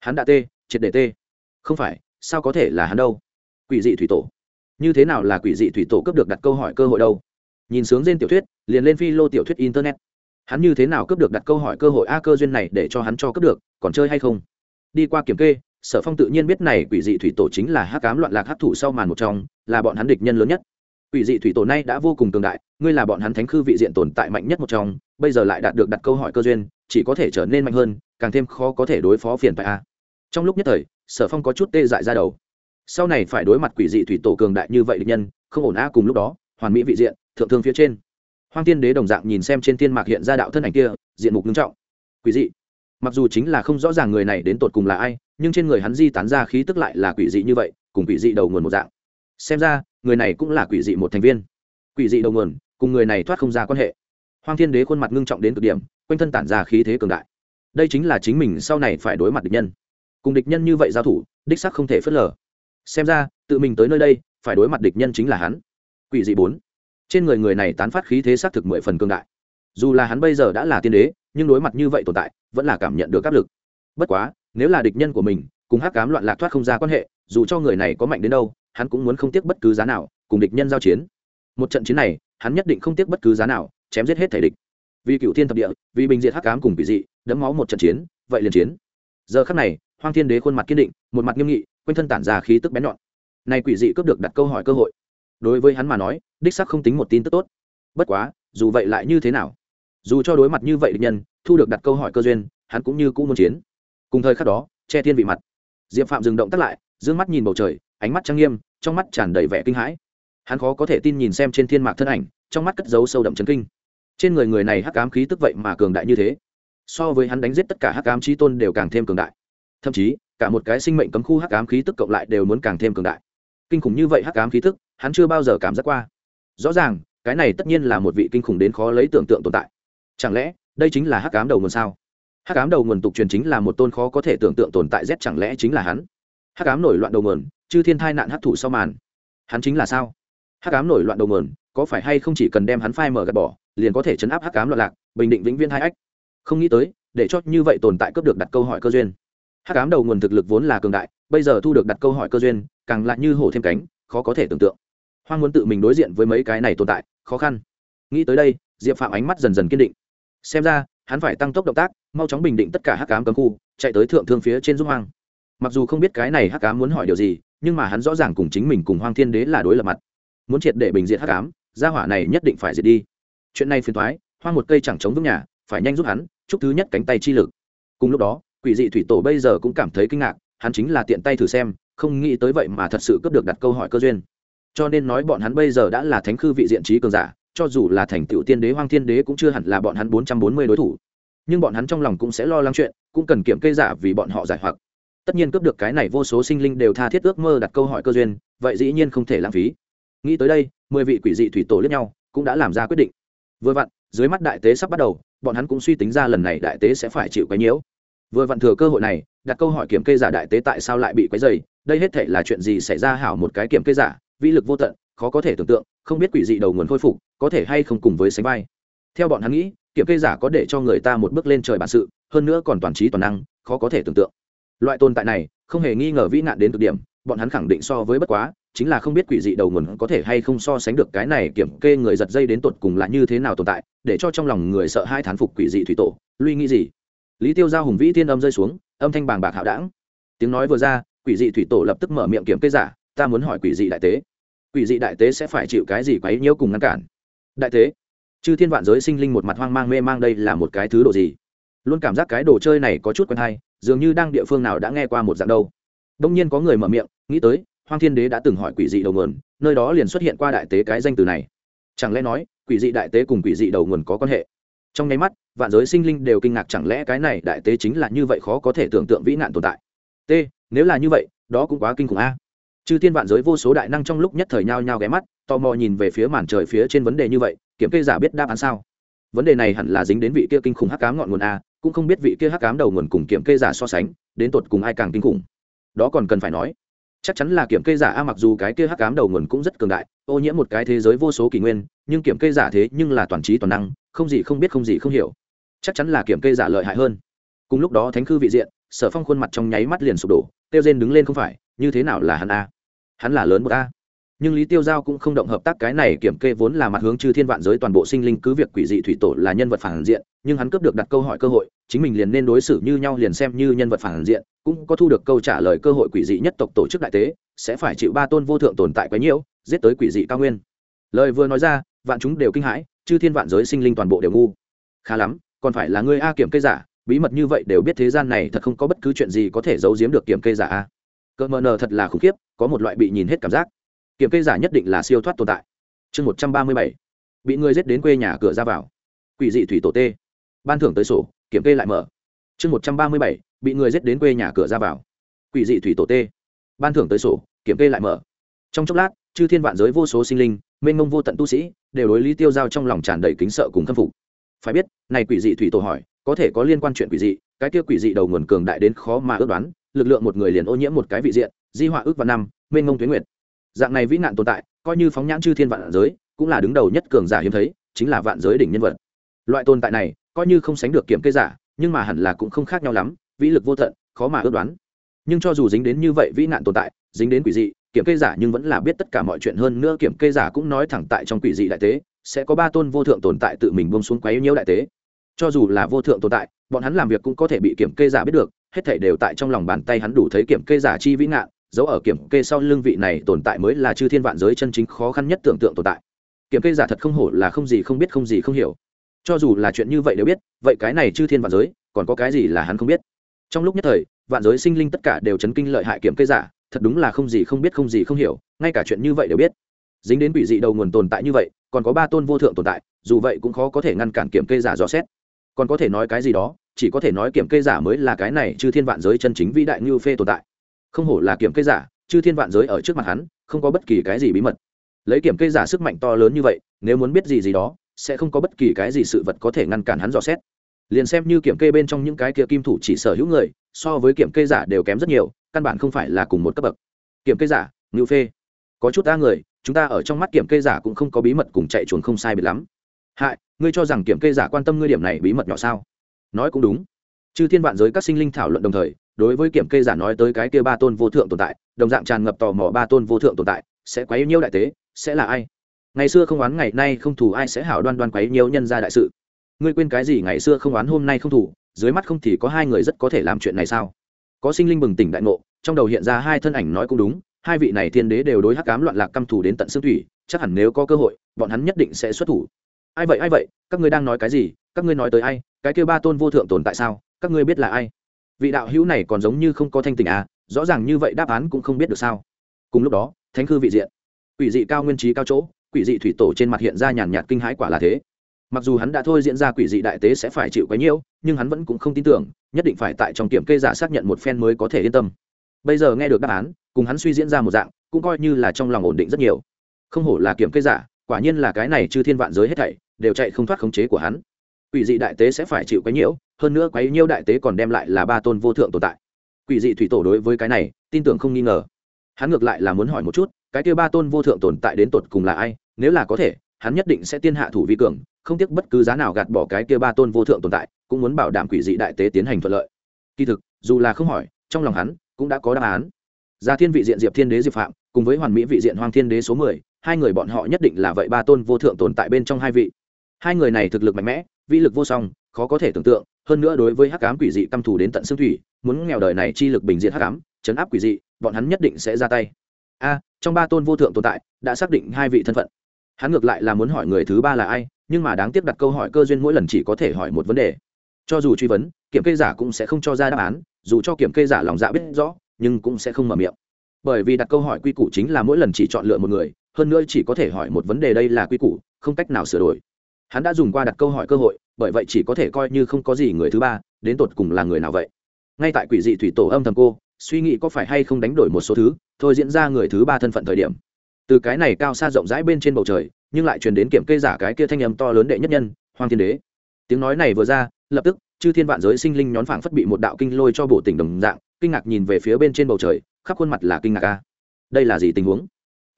Hắn đã tê, triệt để tê. Không phải, sao có thể là hắn đâu? Quỷ dị thủy tổ. Như thế nào là quỷ dị thủy tổ cấp được đặt câu hỏi cơ hội đâu? Nhìn sướng trên tiểu thuyết, liền lên phi lô tiểu thuyết internet. Hắn như thế nào cấp được đặt câu hỏi cơ hội a cơ duyên này để cho hắn cho cấp được, còn chơi hay không? Đi qua kiểm kê, sở phong tự nhiên biết này quỷ dị thủy tổ chính là hắc cám loạn lạc hắc thủ sau màn một trong, là bọn hắn địch nhân lớn nhất. Quỷ dị thủy tổ này đã vô cùng cường đại, ngươi là bọn hắn thánh khư vị diện tồn tại mạnh nhất một trong, bây giờ lại đạt được đặt câu hỏi cơ duyên, chỉ có thể trở nên mạnh hơn càng thêm khó có thể đối phó phiền phải a. Trong lúc nhất thời, sở phong có chút tê dại ra đầu. Sau này phải đối mặt quỷ dị thủy tổ cường đại như vậy địch nhân, không ổn a cùng lúc đó, hoàn mỹ vị diện, thượng thương phía trên. Hoàng tiên đế đồng dạng nhìn xem trên thiên mạc hiện ra đạo thân ảnh kia, diện mục nghiêm trọng. Quỷ dị. Mặc dù chính là không rõ ràng người này đến tột cùng là ai, nhưng trên người hắn di tán ra khí tức lại là quỷ dị như vậy, cùng quỷ dị đầu nguồn một dạng. Xem ra, người này cũng là quỷ dị một thành viên. Quỷ dị đầu nguồn, cùng người này thoát không ra quan hệ. Hoàng thiên đế khuôn mặt ngưng trọng đến cực điểm, quanh thân tản ra khí thế cường đại đây chính là chính mình sau này phải đối mặt địch nhân. Cùng địch nhân như vậy giao thủ, đích sắc không thể phớt lờ. Xem ra, tự mình tới nơi đây, phải đối mặt địch nhân chính là hắn. Quỷ dị bốn. Trên người người này tán phát khí thế xác thực mười phần cương đại. Dù là hắn bây giờ đã là tiên đế, nhưng đối mặt như vậy tồn tại, vẫn là cảm nhận được áp lực. Bất quá, nếu là địch nhân của mình, cùng hắc cám loạn lạc thoát không ra quan hệ, dù cho người này có mạnh đến đâu, hắn cũng muốn không tiếc bất cứ giá nào, cùng địch nhân giao chiến. Một trận chiến này, hắn nhất định không tiếc bất cứ giá nào, chém giết hết thể địch vì cựu thiên thập địa, vì bình diệt hắc cám cùng bị dị đấm máu một trận chiến, vậy liền chiến. Giờ khắc này, hoang thiên đế khuôn mặt kiên định, một mặt nghiêm nghị, quanh thân tản ra khí tức bén nhọn. Nay quỷ dị cướp được đặt câu hỏi cơ hội. Đối với hắn mà nói, đích sắc không tính một tin tức tốt. Bất quá, dù vậy lại như thế nào? Dù cho đối mặt như vậy địch nhân, thu được đặt câu hỏi cơ duyên, hắn cũng như cũng muốn chiến. Cùng thời khắc đó, che thiên vị mặt. Diệp phạm dừng động tắt lại d ư ơ n g mắt nhìn bầu trời, ánh mắt trang nghiêm, trong mắt tràn đầy vẻ kinh hãi. Hắn khó có thể tin nhìn xem trên thiên mạc thân ảnh, trong mắt cất dấu sâu đậm chấn kinh trên người người này hắc ám khí tức vậy mà cường đại như thế. So với hắn đánh giết tất cả hắc ám trí tôn đều càng thêm cường đại. Thậm chí, cả một cái sinh mệnh cấm khu hắc ám khí tức cộng lại đều muốn càng thêm cường đại. Kinh khủng như vậy hắc ám khí tức, hắn chưa bao giờ cảm giác qua. Rõ ràng, cái này tất nhiên là một vị kinh khủng đến khó lấy tưởng tượng tồn tại. Chẳng lẽ, đây chính là hắc ám đầu nguồn sao? Hắc ám đầu nguồn tục truyền chính là một tôn khó có thể tưởng tượng tồn tại z chẳng lẽ chính là hắn? Hắc ám nổi loạn đầu nguồn chứ thiên thai nạn hắc thủ sau màn. Hắn chính là sao? Hắc ám nổi loạn đầu nguồn, có phải hay không chỉ cần đem hắn phai mở gạt bỏ liền có thể chấn áp hắc ám loạn lạc, bình định vĩnh viễn hai ách. Không nghĩ tới, để cho như vậy tồn tại cướp được đặt câu hỏi cơ duyên. Hắc ám đầu nguồn thực lực vốn là cường đại, bây giờ thu được đặt câu hỏi cơ duyên, càng lại như hổ thêm cánh, khó có thể tưởng tượng. Hoang muốn tự mình đối diện với mấy cái này tồn tại, khó khăn. Nghĩ tới đây, diệp phạm ánh mắt dần dần kiên định. Xem ra, hắn phải tăng tốc động tác, mau chóng bình định tất cả hắc cám cấm khu, chạy tới thượng thương phía trên giúp hoang. Mặc dù không biết cái này hắc cám muốn hỏi điều gì, nhưng mà hắn rõ ràng cùng chính mình cùng hoang thiên đế là đối lập mặt. Muốn triệt để bình diện hắc cám gia hỏa này nhất định phải diệt đi chuyện này phiền thoái, Hoa một cây chẳng chống vững nhà, phải nhanh giúp hắn, chúc thứ nhất cánh tay chi lực. Cùng lúc đó, quỷ dị thủy tổ bây giờ cũng cảm thấy kinh ngạc, hắn chính là tiện tay thử xem, không nghĩ tới vậy mà thật sự cướp được đặt câu hỏi cơ duyên. Cho nên nói bọn hắn bây giờ đã là thánh khư vị diện trí cường giả, cho dù là thành tựu tiên đế, hoang thiên đế cũng chưa hẳn là bọn hắn bốn trăm bốn mươi đối thủ. Nhưng bọn hắn trong lòng cũng sẽ lo lắng chuyện, cũng cần kiểm kê giả vì bọn họ giải hoặc. Tất nhiên cướp được cái này vô số sinh linh đều tha thiết ước mơ đặt câu hỏi cơ duyên, vậy dĩ nhiên không thể lãng phí. Nghĩ tới đây, mười vị quỷ dị thủy tổ lẫn nhau, cũng đã làm ra quyết định vừa vặn, dưới mắt đại tế sắp bắt đầu, bọn hắn cũng suy tính ra lần này đại tế sẽ phải chịu cái nhiễu. Vừa vặn thừa cơ hội này, đặt câu hỏi kiểm kê giả đại tế tại sao lại bị quấy dày đây hết thể là chuyện gì xảy ra hảo một cái kiểm kê giả, vĩ lực vô tận, khó có thể tưởng tượng, không biết quỷ dị đầu nguồn khôi phục, có thể hay không cùng với sánh vai. Theo bọn hắn nghĩ, kiểm kê giả có để cho người ta một bước lên trời bản sự, hơn nữa còn toàn trí toàn năng, khó có thể tưởng tượng. Loại tồn tại này, không hề nghi ngờ vĩ nạn đến cực điểm, bọn hắn khẳng định so với bất quá chính là không biết quỷ dị đầu nguồn có thể hay không so sánh được cái này kiểm kê người giật dây đến tột cùng là như thế nào tồn tại, để cho trong lòng người sợ hai thán phục quỷ dị thủy tổ. Luy nghĩ gì? Lý tiêu giao hùng vĩ thiên âm rơi xuống, âm thanh bàng bạc hạo đảng. Tiếng nói vừa ra, quỷ dị thủy tổ lập tức mở miệng kiểm kê giả, ta muốn hỏi quỷ dị đại tế. Quỷ dị đại tế sẽ phải chịu cái gì quấy nhiễu cùng ngăn cản? Đại tế? Chư thiên vạn giới sinh linh một mặt hoang mang mê mang đây là một cái thứ đồ gì? Luôn cảm giác cái đồ chơi này có chút quen hay, dường như đang địa phương nào đã nghe qua một dạng đâu. Đông nhiên có người mở miệng, nghĩ tới hoang thiên đế đã từng hỏi quỷ dị đầu nguồn, nơi đó liền xuất hiện qua đại tế cái danh từ này. Chẳng lẽ nói, quỷ dị đại tế cùng quỷ dị đầu nguồn có quan hệ? Trong nháy mắt, vạn giới sinh linh đều kinh ngạc chẳng lẽ cái này đại tế chính là như vậy khó có thể tưởng tượng vĩ nạn tồn tại? T, nếu là như vậy, đó cũng quá kinh khủng a. Chư thiên vạn giới vô số đại năng trong lúc nhất thời nhao nhao ghé mắt, tò mò nhìn về phía màn trời phía trên vấn đề như vậy, kiểm kê giả biết đáp án sao? Vấn đề này hẳn là dính đến vị kia kinh khủng hắc cám ngọn nguồn a, cũng không biết vị kia hắc cám đầu nguồn cùng kiểm kê giả so sánh, đến tột cùng ai càng kinh khủng? Đó còn cần phải nói chắc chắn là kiểm kê giả a mặc dù cái kia hắc cám đầu nguồn cũng rất cường đại, ô nhiễm một cái thế giới vô số kỷ nguyên, nhưng kiểm kê giả thế nhưng là toàn trí toàn năng, không gì không biết không gì không hiểu. Chắc chắn là kiểm kê giả lợi hại hơn. Cùng lúc đó thánh khư vị diện, sở phong khuôn mặt trong nháy mắt liền sụp đổ tiêu rên đứng lên không phải, như thế nào là hắn a? Hắn là lớn một a nhưng lý tiêu giao cũng không động hợp tác cái này kiểm kê vốn là mặt hướng chư thiên vạn giới toàn bộ sinh linh cứ việc quỷ dị thủy tổ là nhân vật phản diện, nhưng hắn cướp được đặt câu hỏi cơ hội, chính mình liền nên đối xử như nhau liền xem như nhân vật phản diện, cũng có thu được câu trả lời cơ hội quỷ dị nhất tộc tổ chức đại tế, sẽ phải chịu ba tôn vô thượng tồn tại quấy nhiễu, giết tới quỷ dị cao nguyên. Lời vừa nói ra, vạn chúng đều kinh hãi, chư thiên vạn giới sinh linh toàn bộ đều ngu. Khá lắm, còn phải là ngươi a kiểm kê giả, bí mật như vậy đều biết thế gian này thật không có bất cứ chuyện gì có thể giấu giếm được kiểm kê giả a. Cỡ mờ nờ thật là khủng khiếp, có một loại bị nhìn hết cảm giác kiểm kê giả nhất định là siêu thoát tồn tại. Chương một trăm ba mươi bảy, bị người giết đến quê nhà cửa ra vào. Quỷ dị thủy tổ tê. Ban thưởng tới sổ, kiểm kê lại mở. Chương một trăm ba mươi bảy, bị người giết đến quê nhà cửa ra vào. Quỷ dị thủy tổ tê. Ban thưởng tới sổ, kiểm kê lại mở. Trong chốc lát, chư thiên vạn giới vô số sinh linh, mênh mông vô tận tu sĩ, đều đối lý tiêu giao trong lòng tràn đầy kính sợ cùng khâm phục. Phải biết, này quỷ dị thủy tổ hỏi, có thể có liên quan chuyện quỷ dị, cái kia quỷ dị đầu nguồn cường đại đến khó mà ước đoán, lực lượng một người liền ô nhiễm một cái vị diện, di họa ước và năm, mênh mông tuyến nguyệt dạng này vĩ nạn tồn tại, coi như phóng nhãn chư thiên vạn giới, cũng là đứng đầu nhất cường giả hiếm thấy, chính là vạn giới đỉnh nhân vật. Loại tồn tại này, coi như không sánh được kiểm kê giả, nhưng mà hẳn là cũng không khác nhau lắm, vĩ lực vô tận, khó mà ước đoán. Nhưng cho dù dính đến như vậy vĩ nạn tồn tại, dính đến quỷ dị, kiểm kê giả nhưng vẫn là biết tất cả mọi chuyện hơn nữa, kiểm kê giả cũng nói thẳng tại trong quỷ dị đại tế, sẽ có ba tôn vô thượng tồn tại tự mình bông xuống quấy nhiễu đại tế. Cho dù là vô thượng tồn tại, bọn hắn làm việc cũng có thể bị kiểm kê giả biết được, hết thảy đều tại trong lòng bàn tay hắn đủ thấy kiểm kê giả chi vĩ ngạn dấu ở kiểm kê sau lưng vị này tồn tại mới là chư thiên vạn giới chân chính khó khăn nhất tưởng tượng tồn tại. Kiểm kê giả thật không hổ là không gì không biết không gì không hiểu. Cho dù là chuyện như vậy đều biết, vậy cái này chư thiên vạn giới, còn có cái gì là hắn không biết? Trong lúc nhất thời, vạn giới sinh linh tất cả đều chấn kinh lợi hại kiểm kê giả, thật đúng là không gì không biết không gì không hiểu, ngay cả chuyện như vậy đều biết. Dính đến quỷ dị đầu nguồn tồn tại như vậy, còn có ba tôn vô thượng tồn tại, dù vậy cũng khó có thể ngăn cản kiểm kê giả dò xét. Còn có thể nói cái gì đó, chỉ có thể nói kiểm kê giả mới là cái này chư thiên vạn giới chân chính vĩ đại như phê tồn tại không hổ là kiểm kê giả, chư thiên vạn giới ở trước mặt hắn, không có bất kỳ cái gì bí mật. Lấy kiểm kê giả sức mạnh to lớn như vậy, nếu muốn biết gì gì đó, sẽ không có bất kỳ cái gì sự vật có thể ngăn cản hắn dò xét. Liền xem như kiểm kê bên trong những cái kia kim thủ chỉ sở hữu người, so với kiểm kê giả đều kém rất nhiều, căn bản không phải là cùng một cấp bậc. Kiểm kê giả ngữ phê. Có chút ta người, chúng ta ở trong mắt kiểm kê giả cũng không có bí mật cùng chạy chuồn không sai biệt lắm. Hại, ngươi cho rằng kiểm kê giả quan tâm ngươi điểm này bí mật nhỏ sao? Nói cũng đúng. Chư thiên vạn giới các sinh linh thảo luận đồng thời đối với kiểm kê giả nói tới cái kia ba tôn vô thượng tồn tại, đồng dạng tràn ngập tò mò ba tôn vô thượng tồn tại, sẽ quấy nhiêu đại tế, sẽ là ai? Ngày xưa không oán, ngày nay không thủ ai sẽ hảo đoan đoan quấy nhiêu nhân ra đại sự? Ngươi quên cái gì, ngày xưa không oán, hôm nay không thủ dưới mắt không thì có hai người rất có thể làm chuyện này sao? Có sinh linh bừng tỉnh đại ngộ, trong đầu hiện ra hai thân ảnh nói cũng đúng, hai vị này thiên đế đều đối hắc cám loạn lạc căm thủ đến tận xương thủy, chắc hẳn nếu có cơ hội, bọn hắn nhất định sẽ xuất thủ. Ai vậy ai vậy? Các ngươi đang nói cái gì? Các ngươi nói tới ai? Cái kêu ba tôn vô thượng tồn tại sao? Các ngươi biết là ai? Vị đạo hữu này còn giống như không có thanh tình à rõ ràng như vậy đáp án cũng không biết được sao. Cùng lúc đó, thánh khư vị diện. Quỷ dị cao nguyên trí cao chỗ, quỷ dị thủy tổ trên mặt hiện ra nhàn nhạt kinh hãi quả là thế. Mặc dù hắn đã thôi diễn ra quỷ dị đại tế sẽ phải chịu quấy nhiễu nhưng hắn vẫn cũng không tin tưởng, nhất định phải tại trong kiểm kê giả xác nhận một phen mới có thể yên tâm. Bây giờ nghe được đáp án, cùng hắn suy diễn ra một dạng, cũng coi như là trong lòng ổn định rất nhiều. Không hổ là kiểm kê giả, quả nhiên là cái này chư thiên vạn giới hết thảy, đều chạy không thoát khống chế của hắn quỷ dị đại tế sẽ phải chịu cái nhiễu, hơn nữa quấy nhiễu đại tế còn đem lại là ba tôn vô thượng tồn tại. Quỷ dị thủy tổ đối với cái này, tin tưởng không nghi ngờ. Hắn ngược lại là muốn hỏi một chút, cái kia ba tôn vô thượng tồn tại đến tột cùng là ai? Nếu là có thể, hắn nhất định sẽ tiên hạ thủ vi cường, không tiếc bất cứ giá nào gạt bỏ cái kia ba tôn vô thượng tồn tại, cũng muốn bảo đảm quỷ dị đại tế tiến hành thuận lợi. Kỳ thực, dù là không hỏi, trong lòng hắn cũng đã có đáp án. Gia thiên vị diện diệp thiên đế diệp phạm, cùng với hoàn mỹ vị diện hoàng thiên đế số mười, hai người bọn họ nhất định là vậy ba tôn vô thượng tồn tại bên trong hai vị. Hai người này thực lực mạnh mẽ vĩ lực vô song, khó có thể tưởng tượng, hơn nữa đối với hắc ám quỷ dị căm thù đến tận xương thủy, muốn nghèo đời này chi lực bình diện hắc ám, chấn áp quỷ dị, bọn hắn nhất định sẽ ra tay. A, trong ba tôn vô thượng tồn tại, đã xác định hai vị thân phận. Hắn ngược lại là muốn hỏi người thứ ba là ai, nhưng mà đáng tiếc đặt câu hỏi cơ duyên mỗi lần chỉ có thể hỏi một vấn đề. Cho dù truy vấn, kiểm kê giả cũng sẽ không cho ra đáp án, dù cho kiểm kê giả lòng dạ biết rõ, nhưng cũng sẽ không mở miệng. Bởi vì đặt câu hỏi quy củ chính là mỗi lần chỉ chọn lựa một người, hơn nữa chỉ có thể hỏi một vấn đề đây là quy củ, không cách nào sửa đổi hắn đã dùng qua đặt câu hỏi cơ hội, bởi vậy chỉ có thể coi như không có gì người thứ ba, đến tột cùng là người nào vậy? Ngay tại quỷ dị thủy tổ âm thầm cô, suy nghĩ có phải hay không đánh đổi một số thứ, thôi diễn ra người thứ ba thân phận thời điểm. Từ cái này cao xa rộng rãi bên trên bầu trời, nhưng lại truyền đến kiểm kê giả cái kia thanh âm to lớn đệ nhất nhân, hoàng thiên đế. Tiếng nói này vừa ra, lập tức, chư thiên vạn giới sinh linh nhón phảng phất bị một đạo kinh lôi cho bổ tỉnh đồng dạng, kinh ngạc nhìn về phía bên trên bầu trời, khắp khuôn mặt là kinh ngạc a. Đây là gì tình huống?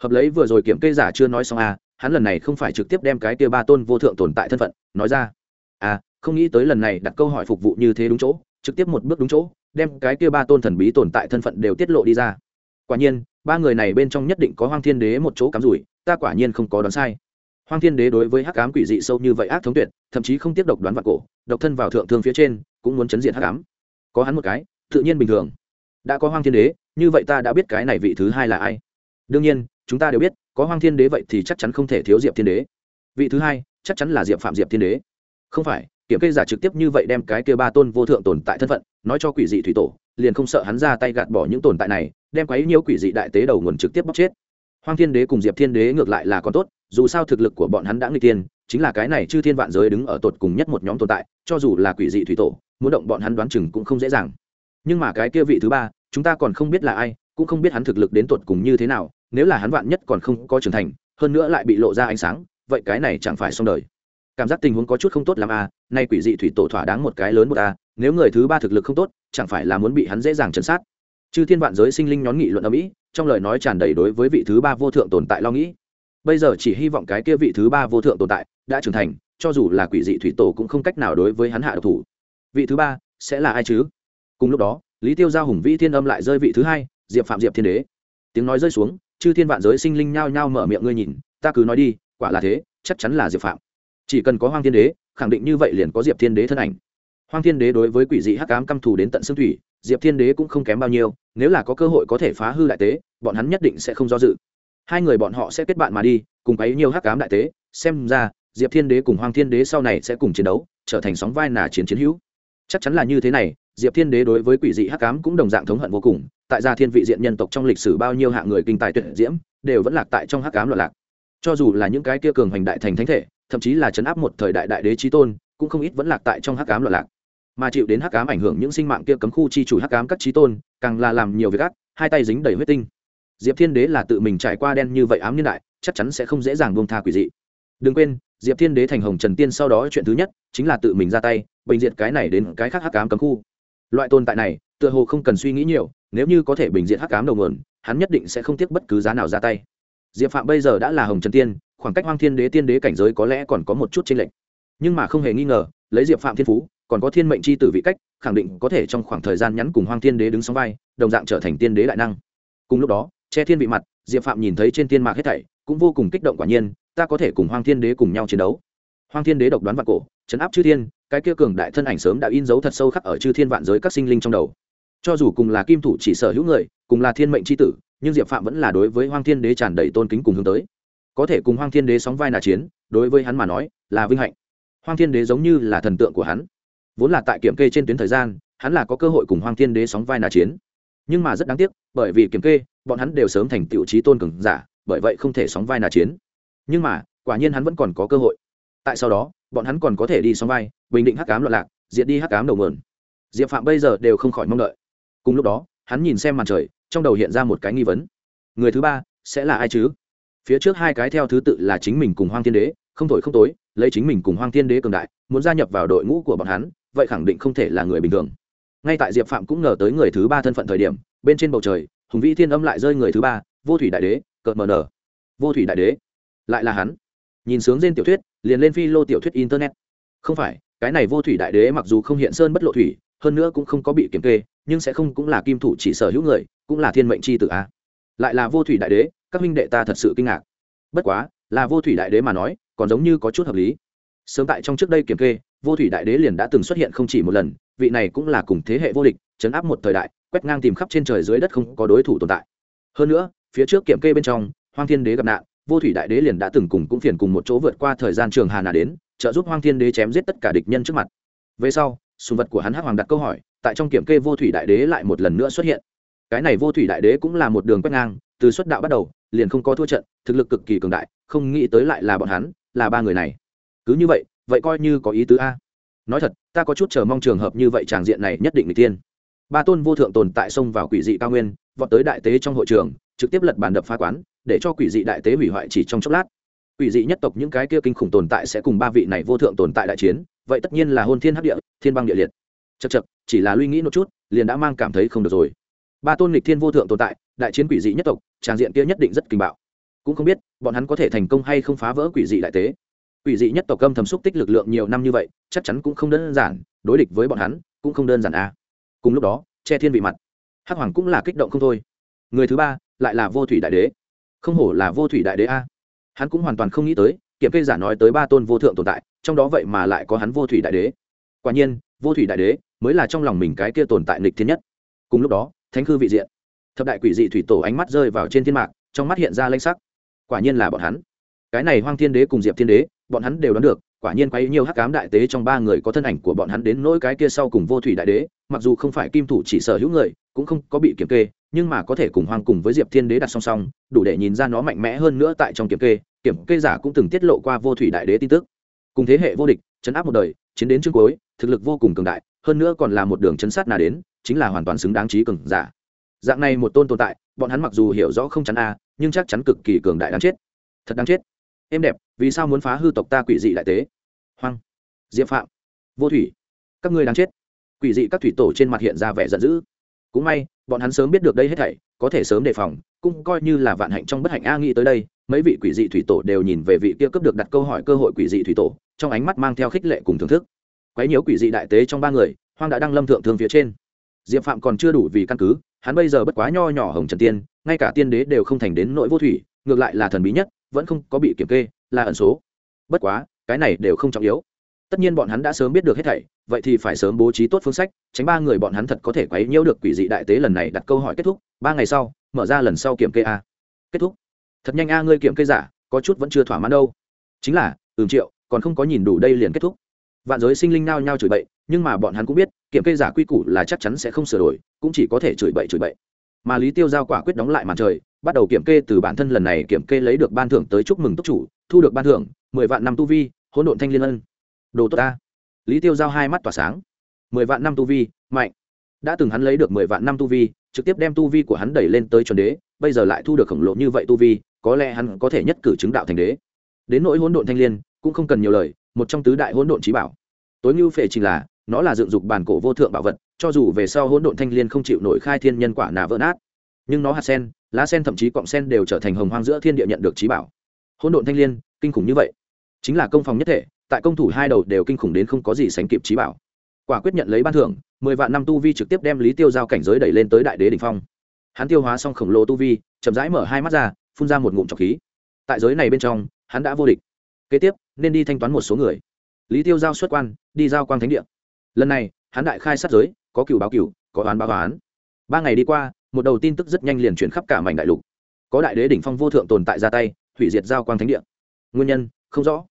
Hợp lấy vừa rồi kiểm kê giả chưa nói xong a hắn lần này không phải trực tiếp đem cái kia ba tôn vô thượng tồn tại thân phận, nói ra. À không nghĩ tới lần này đặt câu hỏi phục vụ như thế đúng chỗ, trực tiếp một bước đúng chỗ, đem cái kia ba tôn thần bí tồn tại thân phận đều tiết lộ đi ra. Quả nhiên, ba người này bên trong nhất định có hoang thiên đế một chỗ cắm rủi, ta quả nhiên không có đoán sai. Hoang thiên đế đối với hắc ám quỷ dị sâu như vậy ác thống tuyệt, thậm chí không tiếp độc đoán vạn cổ, độc thân vào thượng thương phía trên, cũng muốn chấn diện hắc ám. Có hắn một cái, tự nhiên bình thường. Đã có hoang thiên đế, như vậy ta đã biết cái này vị thứ hai là ai. Đương nhiên, chúng ta đều biết có hoang thiên đế vậy thì chắc chắn không thể thiếu diệp thiên đế. Vị thứ hai, chắc chắn là diệp phạm diệp thiên đế. Không phải, kiểm kê giả trực tiếp như vậy đem cái kia ba tôn vô thượng tồn tại thân phận, nói cho quỷ dị thủy tổ, liền không sợ hắn ra tay gạt bỏ những tồn tại này, đem quấy nhiễu quỷ dị đại tế đầu nguồn trực tiếp bóc chết. Hoang thiên đế cùng diệp thiên đế ngược lại là còn tốt, dù sao thực lực của bọn hắn đã nguy tiên chính là cái này chư thiên vạn giới đứng ở tột cùng nhất một nhóm tồn tại, cho dù là quỷ dị thủy tổ, muốn động bọn hắn đoán chừng cũng không dễ dàng. Nhưng mà cái kia vị thứ ba, chúng ta còn không biết là ai, cũng không biết hắn thực lực đến tột cùng như thế nào nếu là hắn vạn nhất còn không có trưởng thành hơn nữa lại bị lộ ra ánh sáng vậy cái này chẳng phải xong đời. Cảm giác tình huống có chút không tốt l ắ m à, nay quỷ dị thủy tổ thỏa đáng một cái lớn một a à, nếu người thứ ba thực lực không tốt chẳng phải là muốn bị hắn dễ dàng chấn sát. Chư thiên vạn giới sinh linh nhón nghị luận ở mỹ trong lời nói tràn đầy đối với vị thứ ba vô thượng tồn tại lo nghĩ. Bây giờ chỉ hy vọng cái kia vị thứ ba vô thượng tồn tại đã trưởng thành cho dù là quỷ dị thủy tổ cũng không cách nào đối với hắn hạ độc thủ. Vị thứ ba sẽ là ai chứ? Cùng lúc đó lý tiêu giao hùng vĩ thiên âm lại rơi vị thứ hai diệp phạm diệp thiên đế. Tiếng nói rơi xuống chư thiên vạn giới sinh linh nhao nhao mở miệng ngươi nhìn, ta cứ nói đi, quả là thế, chắc chắn là diệp phạm. Chỉ cần có hoang thiên đế, khẳng định như vậy liền có diệp thiên đế thân ảnh. Hoang thiên đế đối với quỷ dị hắc cám căm thù đến tận xương thủy, diệp thiên đế cũng không kém bao nhiêu, nếu là có cơ hội có thể phá hư đại tế, bọn hắn nhất định sẽ không do dự. Hai người bọn họ sẽ kết bạn mà đi, cùng ấy nhiều hắc cám đại tế, xem ra, diệp thiên đế cùng hoàng thiên đế sau này sẽ cùng chiến đấu, trở thành sóng vai nà chiến chiến hữu. Chắc chắn là như thế này diệp thiên đế đối với quỷ dị hắc cám cũng đồng dạng thống hận vô cùng, tại gia thiên vị diện nhân tộc trong lịch sử bao nhiêu hạng người kinh tài tuyệt diễm, đều vẫn lạc tại trong hắc cám loạn lạc. Cho dù là những cái kia cường hoành đại thành thánh thể, thậm chí là chấn áp một thời đại đại đế trí tôn, cũng không ít vẫn lạc tại trong hắc cám loạn lạc. Mà chịu đến hắc cám ảnh hưởng những sinh mạng kia cấm khu chi chủ hắc cám các trí tôn, càng là làm nhiều việc ác, hai tay dính đầy huyết tinh. Diệp thiên đế là tự mình trải qua đen như vậy ám niên đại, chắc chắn sẽ không dễ dàng buông tha quỷ dị. Đừng quên, diệp thiên đế thành hồng trần tiên sau đó chuyện thứ nhất, chính là tự mình ra tay bình diệt cái này đến cái khác hắc cám cấm khu loại tồn tại này, tựa hồ không cần suy nghĩ nhiều, nếu như có thể bình diện hắc cám đầu nguồn, hắn nhất định sẽ không tiếc bất cứ giá nào ra tay. Diệp phạm bây giờ đã là hồng trần tiên, khoảng cách hoang thiên đế tiên đế cảnh giới có lẽ còn có một chút chênh lệch. Nhưng mà không hề nghi ngờ, lấy diệp phạm thiên phú, còn có thiên mệnh c h i tử vị cách, khẳng định có thể trong khoảng thời gian ngắn cùng hoang thiên đế đứng sóng vai, đồng dạng trở thành tiên đế đại năng. Cùng lúc đó, che thiên vị mặt, diệp phạm nhìn thấy trên tiên mạc hết thảy, cũng vô cùng kích động quả nhiên, ta có thể cùng hoang thiên đế cùng nhau chiến đấu. Hoang thiên đế độc đoán vạn cổ, chấn áp chư thiên cái kia cường đại thân ảnh sớm đã in dấu thật sâu khắc ở chư thiên vạn giới các sinh linh trong đầu. Cho dù cùng là kim thủ chỉ sở hữu người, cùng là thiên mệnh c h i tử, nhưng diệp phạm vẫn là đối với hoang thiên đế tràn đầy tôn kính cùng hướng tới. Có thể cùng hoang thiên đế sóng vai nà chiến, đối với hắn mà nói, là vinh hạnh. Hoang thiên đế giống như là thần tượng của hắn. Vốn là tại kiểm kê trên tuyến thời gian, hắn là có cơ hội cùng hoang thiên đế sóng vai nà chiến. Nhưng mà rất đáng tiếc, bởi vì kiểm kê, bọn hắn đều sớm thành tiểu trí tôn cường giả, bởi vậy không thể sóng vai nà chiến. Nhưng mà, quả nhiên hắn vẫn còn có cơ hội. Tại sau đó bọn hắn còn có thể đi xong vai, bình định hắc cám loạn lạc, diệt đi hắc cám đầu mườn diệp phạm bây giờ đều không khỏi mong đợi. Cùng lúc đó, hắn nhìn xem màn trời, trong đầu hiện ra một cái nghi vấn. Người thứ ba, sẽ là ai chứ? Phía trước hai cái theo thứ tự là chính mình cùng hoang thiên đế, không thổi không tối, lấy chính mình cùng hoang thiên đế cường đại, muốn gia nhập vào đội ngũ của bọn hắn, vậy khẳng định không thể là người bình thường. Ngay tại diệp phạm cũng ngờ tới người thứ ba thân phận thời điểm, bên trên bầu trời, hùng vĩ thiên âm lại rơi người thứ ba, vô thủy đại đế, cợt mờ nở. Vô thủy đại đế, lại là hắn nhìn sướng trên tiểu thuyết, liền lên phi lô tiểu thuyết internet. Không phải, cái này vô thủy đại đế mặc dù không hiện sơn bất lộ thủy, hơn nữa cũng không có bị kiểm kê, nhưng sẽ không cũng là kim thủ chỉ sở hữu người, cũng là thiên mệnh c h i tử a. Lại là vô thủy đại đế, các minh đệ ta thật sự kinh ngạc. Bất quá, là vô thủy đại đế mà nói, còn giống như có chút hợp lý. Sớm tại trong trước đây kiểm kê, vô thủy đại đế liền đã từng xuất hiện không chỉ một lần, vị này cũng là cùng thế hệ vô địch, chấn áp một thời đại, quét ngang tìm khắp trên trời dưới đất không có đối thủ tồn tại. Hơn nữa, phía trước kiểm kê bên trong, hoang thiên đế gặp nạn vô thủy đại đế liền đã từng cùng cũng phiền cùng một chỗ vượt qua thời gian trường hà nà đến, trợ giúp hoang thiên đế chém giết tất cả địch nhân trước mặt. Về sau, sùng vật của hắn hắc hoàng đặt câu hỏi, tại trong kiểm kê vô thủy đại đế lại một lần nữa xuất hiện. Cái này vô thủy đại đế cũng là một đường quét ngang, từ xuất đạo bắt đầu, liền không có thua trận, thực lực cực kỳ cường đại, không nghĩ tới lại là bọn hắn, là ba người này. Cứ như vậy vậy coi như có ý tứ a. Nói thật, ta có chút chờ mong trường hợp như vậy tràng diện này nhất định người tiên ba tôn vô thượng tồn tại xông vào quỷ dị cao nguyên, vọt tới đại tế trong hội trường, trực tiếp lật bàn đập phá quán để cho quỷ dị đại tế hủy hoại chỉ trong chốc lát. Quỷ dị nhất tộc những cái kia kinh khủng tồn tại sẽ cùng ba vị này vô thượng tồn tại đại chiến, vậy tất nhiên là hôn thiên hấp địa, thiên băng địa liệt. Chật chật chỉ là lui nghĩ một chút, liền đã mang cảm thấy không được rồi. Ba tôn lịch thiên vô thượng tồn tại, đại chiến quỷ dị nhất tộc, tràng diện kia nhất định rất kinh bạo. Cũng không biết, bọn hắn có thể thành công hay không phá vỡ quỷ dị đại tế. Quỷ dị nhất tộc âm thầm xúc tích lực lượng nhiều năm như vậy, chắc chắn cũng không đơn giản, đối địch với bọn hắn, cũng không đơn giản à. cùng lúc đó, che thiên vị mặt. Hắc hoàng cũng là kích động không thôi. Người thứ ba, lại là vô thủy đại đế không hổ là vô thủy đại đế a. Hắn cũng hoàn toàn không nghĩ tới, kiểm kê giả nói tới ba tôn vô thượng tồn tại, trong đó vậy mà lại có hắn vô thủy đại đế. Quả nhiên, vô thủy đại đế mới là trong lòng mình cái kia tồn tại nghịch thiên nhất. Cùng lúc đó, thánh khư vị diện, thập đại quỷ dị thủy tổ ánh mắt rơi vào trên thiên mạc, trong mắt hiện ra lanh sắc. Quả nhiên là bọn hắn. Cái này hoang thiên đế cùng diệp thiên đế, bọn hắn đều đoán được quả nhiên quấy nhiều hắc cám đại tế trong ba người có thân ảnh của bọn hắn đến nỗi cái kia sau cùng vô thủy đại đế, mặc dù không phải kim thủ chỉ sở hữu người, cũng không có bị kiểm kê, nhưng mà có thể cùng hoang cùng với diệp thiên đế đặt song song, đủ để nhìn ra nó mạnh mẽ hơn nữa tại trong kiểm kê kiểm kê giả cũng từng tiết lộ qua vô thủy đại đế tin tức. Cùng thế hệ vô địch, chấn áp một đời, chiến đến chương cuối, thực lực vô cùng cường đại, hơn nữa còn là một đường chấn sát nà đến, chính là hoàn toàn xứng đáng trí cường giả. Dạng này một tôn tồn tại, bọn hắn mặc dù hiểu rõ không chắn a, nhưng chắc chắn cực kỳ cường đại đáng chết. Thật đáng chết êm đẹp, vì sao muốn phá hư tộc ta quỷ dị đại tế? Hoang. Diệp phạm. Vô thủy. Các ngươi đáng chết. Quỷ dị các thủy tổ trên mặt hiện ra vẻ giận dữ. Cũng may, bọn hắn sớm biết được đây hết thảy, có thể sớm đề phòng, cũng coi như là vạn hạnh trong bất hạnh a nghĩ tới đây, mấy vị quỷ dị thủy tổ đều nhìn về vị kia cấp được đặt câu hỏi cơ hội quỷ dị thủy tổ, trong ánh mắt mang theo khích lệ cùng thưởng thức. Quấy nhiễu quỷ dị đại tế trong ba người, hoang đã đăng lâm thượng thương phía trên. Diệp phạm còn chưa đủ vì căn cứ, hắn bây giờ bất quá nho nhỏ hồng trần tiên, ngay cả tiên đế đều không thành đến nội vô thủy, ngược lại là thần bí nhất vẫn không có bị kiểm kê, là ẩn số. Bất quá, cái này đều không trọng yếu. Tất nhiên bọn hắn đã sớm biết được hết thảy, vậy thì phải sớm bố trí tốt phương sách, tránh ba người bọn hắn thật có thể quấy nhiễu được quỷ dị đại tế lần này đặt câu hỏi kết thúc. Ba ngày sau, mở ra lần sau kiểm kê a. Kết thúc. Thật nhanh a, ngươi kiểm kê giả, có chút vẫn chưa thỏa mãn đâu. Chính là, ừm triệu, còn không có nhìn đủ đây liền kết thúc. Vạn giới sinh linh nao nhau chửi bậy, nhưng mà bọn hắn cũng biết, kiểm kê giả quy củ là chắc chắn sẽ không sửa đổi, cũng chỉ có thể chửi bậy chửi bậy. Mà lý tiêu giao quả quyết đóng lại màn trời bắt đầu kiểm kê từ bản thân lần này kiểm kê lấy được ban thưởng tới chúc mừng túc chủ, thu được ban thưởng, mười vạn năm tu vi, hỗn độn thanh liên ân. Đồ tốt ta. Lý tiêu giao hai mắt tỏa sáng. Mười vạn năm tu vi, mạnh. Đã từng hắn lấy được mười vạn năm tu vi, trực tiếp đem tu vi của hắn đẩy lên tới chuẩn đế, bây giờ lại thu được khổng lồ như vậy tu vi, có lẽ hắn có thể nhất cử chứng đạo thành đế. Đến nỗi hỗn độn thanh liên, cũng không cần nhiều lời, một trong tứ đại hỗn độn trí bảo. Tối ngưu phệ trình là, nó là dựng dục bản cổ vô thượng bảo vật, cho dù về sau hỗn độn thanh liên không chịu nổi khai thiên nhân quả nà vỡ nát nhưng nó hạt sen, lá sen thậm chí cọng sen đều trở thành hồng hoang giữa thiên địa nhận được trí bảo. Hỗn độn thanh liên, kinh khủng như vậy. Chính là công phòng nhất thể, tại công thủ hai đầu đều kinh khủng đến không có gì sánh kịp trí bảo. Quả quyết nhận lấy ban thưởng, mười vạn năm tu vi trực tiếp đem lý tiêu giao cảnh giới đẩy lên tới đại đế đ ỉ n h phong. Hắn tiêu hóa xong khổng lồ tu vi, chậm rãi mở hai mắt ra, phun ra một ngụm trọc khí. Tại giới này bên trong, hắn đã vô địch. Kế tiếp, nên đi thanh toán một số người. Lý tiêu giao xuất quan, đi giao quang thánh địa. Lần này, hắn đại khai sát giới, có cựu báo cựu có oán báo oán. Ba ngày đi qua một đầu tin tức rất nhanh liền chuyển khắp cả mảnh đại lục. Có đại đế đỉnh phong vô thượng tồn tại ra tay, hủy diệt giao quang thánh địa. Nguyên nhân, không rõ.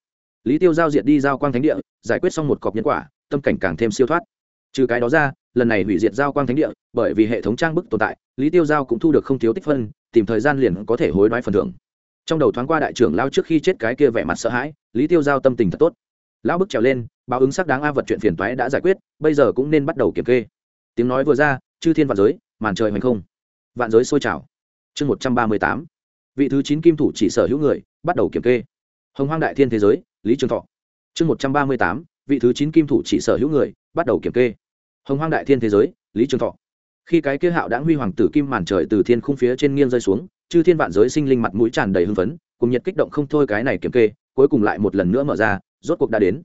Lý tiêu giao diệt đi giao quang thánh địa, giải quyết xong một cọc nhân quả, tâm cảnh càng thêm siêu thoát. Trừ cái đó ra, lần này hủy diệt giao quang thánh địa, bởi vì hệ thống trang bức tồn tại, lý tiêu giao cũng thu được không thiếu tích phân, tìm thời gian liền có thể hối đoái phần thưởng. Trong đầu thoáng qua đại trưởng lao trước khi chết cái kia vẻ mặt sợ hãi, lý tiêu giao tâm tình thật tốt. Lão bức trèo lên, báo ứng sắc đáng a vật chuyện phiền toái đã giải quyết, bây giờ cũng nên bắt đầu kiểm kê. Tiếng nói vừa ra, chư thiên và giới, màn trời hoành không vạn giới sôi trào. Chương một trăm ba mươi tám, vị thứ chín kim thủ chỉ sở hữu người, bắt đầu kiểm kê. Hồng hoang đại thiên thế giới, lý trường thọ. Chương một trăm ba mươi tám, vị thứ chín kim thủ chỉ sở hữu người, bắt đầu kiểm kê. Hồng hoang đại thiên thế giới, lý trường thọ. Khi cái kia hạo đã huy hoàng tử kim màn trời từ thiên khung phía trên nghiêng rơi xuống, chư thiên vạn giới sinh linh mặt mũi tràn đầy hưng phấn, cùng nhiệt kích động không thôi cái này kiểm kê, cuối cùng lại một lần nữa mở ra, rốt cuộc đã đến.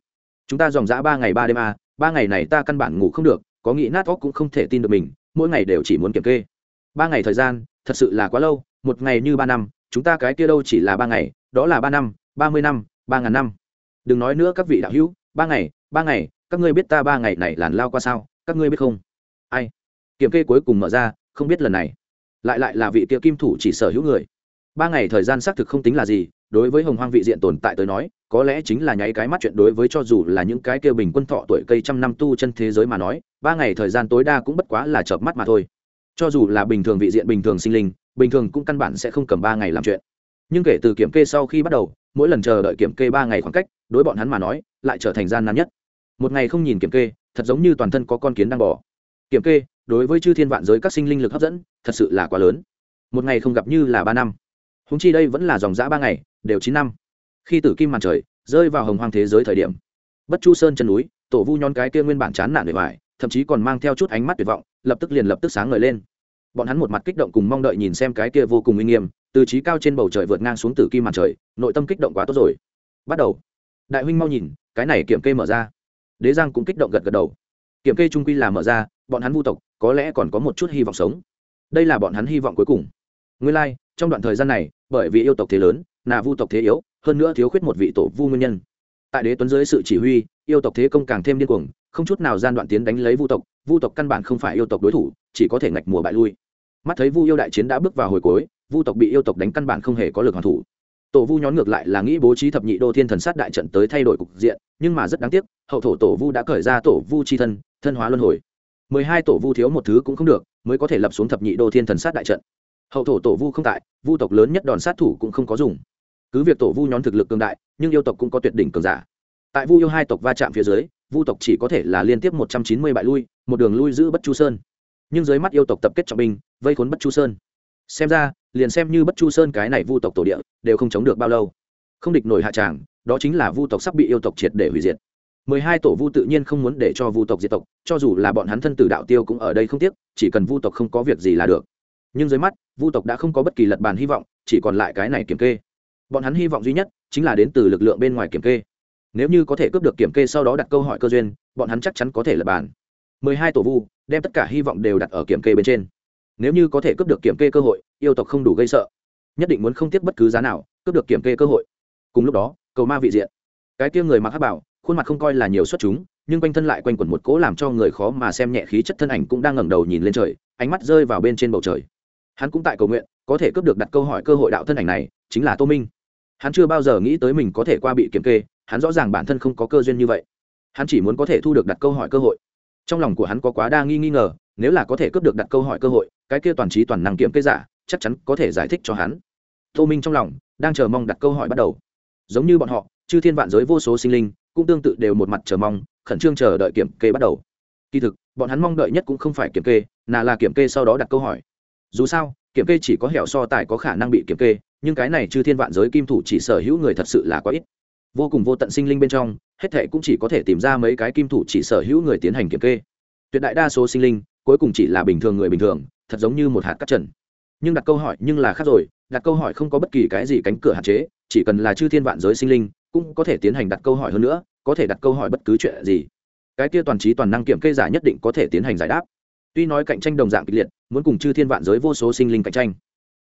Chúng ta dòng dã ba ngày ba đêm a ba ngày này ta căn bản ngủ không được, có nghĩ nát óc cũng không thể tin được mình, mỗi ngày đều chỉ muốn kiểm kê ba ngày thời gian, thật sự là quá lâu, một ngày như ba năm, chúng ta cái kia đâu chỉ là ba ngày, đó là ba năm, ba mươi năm, ba ngàn năm. Đừng nói nữa các vị đạo hữu, ba ngày ba ngày, các ngươi biết ta ba ngày này làn lao qua sao, các ngươi biết không? Ai? Kiểm kê cuối cùng mở ra, không biết lần này. Lại lại là vị kia kim thủ chỉ sở hữu người. Ba ngày thời gian xác thực không tính là gì, đối với hồng hoang vị diện tồn tại tới nói, có lẽ chính là nháy cái mắt chuyện đối với cho dù là những cái kia bình quân thọ tuổi cây trăm năm tu chân thế giới mà nói, ba ngày thời gian tối đa cũng bất quá là chợp mắt mà thôi cho dù là bình thường vị diện bình thường sinh linh, bình thường cũng căn bản sẽ không cầm ba ngày làm chuyện. Nhưng kể từ kiểm kê sau khi bắt đầu, mỗi lần chờ đợi kiểm kê ba ngày khoảng cách, đối bọn hắn mà nói, lại trở thành gian nan nhất. Một ngày không nhìn kiểm kê, thật giống như toàn thân có con kiến đang bỏ kiểm kê, đối với chư thiên vạn giới các sinh linh lực hấp dẫn, thật sự là quá lớn. Một ngày không gặp như là ba năm. Húng chi đây vẫn là dòng giã ba ngày, đều chín năm. Khi tử kim màn trời, rơi vào hồng hoang thế giới thời điểm, bất chu sơn chân núi, tổ vu nhón cái kia nguyên bản chán nản bề ngoài thậm chí còn mang theo chút ánh mắt tuyệt vọng lập tức liền lập tức sáng ngời lên. Bọn hắn một mặt kích động cùng mong đợi nhìn xem cái kia vô cùng uy nghiêm từ trí cao trên bầu trời vượt ngang xuống từ kim màn trời nội tâm kích động quá tốt rồi. Bắt đầu. Đại huynh mau nhìn cái này kiểm kê mở ra. Đế giang cũng kích động gật gật đầu. Kiểm kê trung quy là mở ra bọn hắn vu tộc có lẽ còn có một chút hy vọng sống. Đây là bọn hắn hy vọng cuối cùng. Nguyên lai、like, trong đoạn thời gian này bởi vì yêu tộc thế lớn là vu tộc thế yếu hơn nữa thiếu khuyết một vị tổ vu nguyên nhân tại đế tuấn dưới sự chỉ huy, yêu tộc thế công càng thêm điên cuồng, không chút nào gian đoạn tiến đánh lấy vu tộc vu tộc căn bản không phải yêu tộc đối thủ, chỉ có thể ngạch mùa bại lui. Mắt thấy vu yêu đại chiến đã bước vào hồi cuối, vu tộc bị yêu tộc đánh căn bản không hề có lực hoàn thủ. Tổ vu nhón ngược lại là nghĩ bố trí thập nhị đô thiên thần sát đại trận tới thay đổi cục diện, nhưng mà rất đáng tiếc, hậu thổ tổ vu đã cởi ra tổ vu c h i thân thân hóa luân hồi. Mười hai tổ vu thiếu một thứ cũng không được, mới có thể lập xuống thập nhị đô thiên thần sát đại trận. Hậu thổ tổ vu không tại, vu tộc lớn nhất đòn sát thủ cũng không có dùng cứ việc tổ vu nhón thực lực cường đại, nhưng yêu tộc cũng có tuyệt đỉnh cường giả. Tại vu yêu hai tộc va chạm phía dưới, vu tộc chỉ có thể là liên tiếp một trăm chín mươi bại lui, một đường lui giữ bất chu sơn. Nhưng dưới mắt yêu tộc tập kết trọng binh, vây khốn bất chu sơn. Xem ra, liền xem như bất chu sơn cái này vu tộc tổ địa, đều không chống được bao lâu. Không địch nổi hạ tràng, đó chính là vu tộc sắp bị yêu tộc triệt để hủy diệt. Mười hai tổ vu tự nhiên không muốn để cho vu tộc diệt tộc, cho dù là bọn hắn thân tử đạo tiêu cũng ở đây không tiếc, chỉ cần vu tộc không có việc gì là được. Nhưng dưới mắt, vu tộc đã không có bất kỳ lật bàn hy vọng, chỉ còn lại cái này kiểm kê bọn hắn hy vọng duy nhất chính là đến từ lực lượng bên ngoài kiểm kê. Nếu như có thể cướp được kiểm kê sau đó đặt câu hỏi cơ duyên, bọn hắn chắc chắn có thể lập bàn. Mười hai tổ vu đem tất cả hy vọng đều đặt ở kiểm kê bên trên. Nếu như có thể cướp được kiểm kê cơ hội, yêu tộc không đủ gây sợ. Nhất định muốn không tiếc bất cứ giá nào, cướp được kiểm kê cơ hội. Cùng lúc đó, cầu ma vị diện. Cái kia người mặc hát bảo, khuôn mặt không coi là nhiều xuất chúng, nhưng quanh thân lại quanh quẩn một cỗ làm cho người khó mà xem nhẹ khí chất thân ảnh cũng đang ngẩng đầu nhìn lên trời, ánh mắt rơi vào bên trên bầu trời. Hắn cũng tại cầu nguyện, có thể cướp được đặt câu hỏi cơ hội đạo thân ảnh này, chính là tô minh hắn chưa bao giờ nghĩ tới mình có thể qua bị kiểm kê, hắn rõ ràng bản thân không có cơ duyên như vậy. Hắn chỉ muốn có thể thu được đặt câu hỏi cơ hội. Trong lòng của hắn có quá đa nghi nghi ngờ, nếu là có thể cướp được đặt câu hỏi cơ hội, cái kia toàn trí toàn năng kiểm kê giả, chắc chắn có thể giải thích cho hắn. Tô minh trong lòng đang chờ mong đặt câu hỏi bắt đầu. Giống như bọn họ, chư thiên vạn giới vô số sinh linh cũng tương tự đều một mặt chờ mong, khẩn trương chờ đợi kiểm kê bắt đầu. Kỳ thực, bọn hắn mong đợi nhất cũng không phải kiểm kê là là kiểm kê sau đó đặt câu hỏi. Dù sao, kiểm kê chỉ có hẻo so tài có khả năng bị kiểm kê nhưng cái này chư thiên vạn giới kim thủ chỉ sở hữu người thật sự là quá ít. Vô cùng vô tận sinh linh bên trong, hết thệ cũng chỉ có thể tìm ra mấy cái kim thủ chỉ sở hữu người tiến hành kiểm kê. Tuyệt đại đa số sinh linh, cuối cùng chỉ là bình thường người bình thường, thật giống như một hạt cắt trần. Nhưng đặt câu hỏi nhưng là khác rồi, đặt câu hỏi không có bất kỳ cái gì cánh cửa hạn chế, chỉ cần là chư thiên vạn giới sinh linh, cũng có thể tiến hành đặt câu hỏi hơn nữa, có thể đặt câu hỏi bất cứ chuyện gì. Cái kia toàn trí toàn năng kiểm kê giả nhất định có thể tiến hành giải đáp. Tuy nói cạnh tranh đồng dạng kịch liệt, muốn cùng chư thiên vạn giới vô số sinh linh cạnh tranh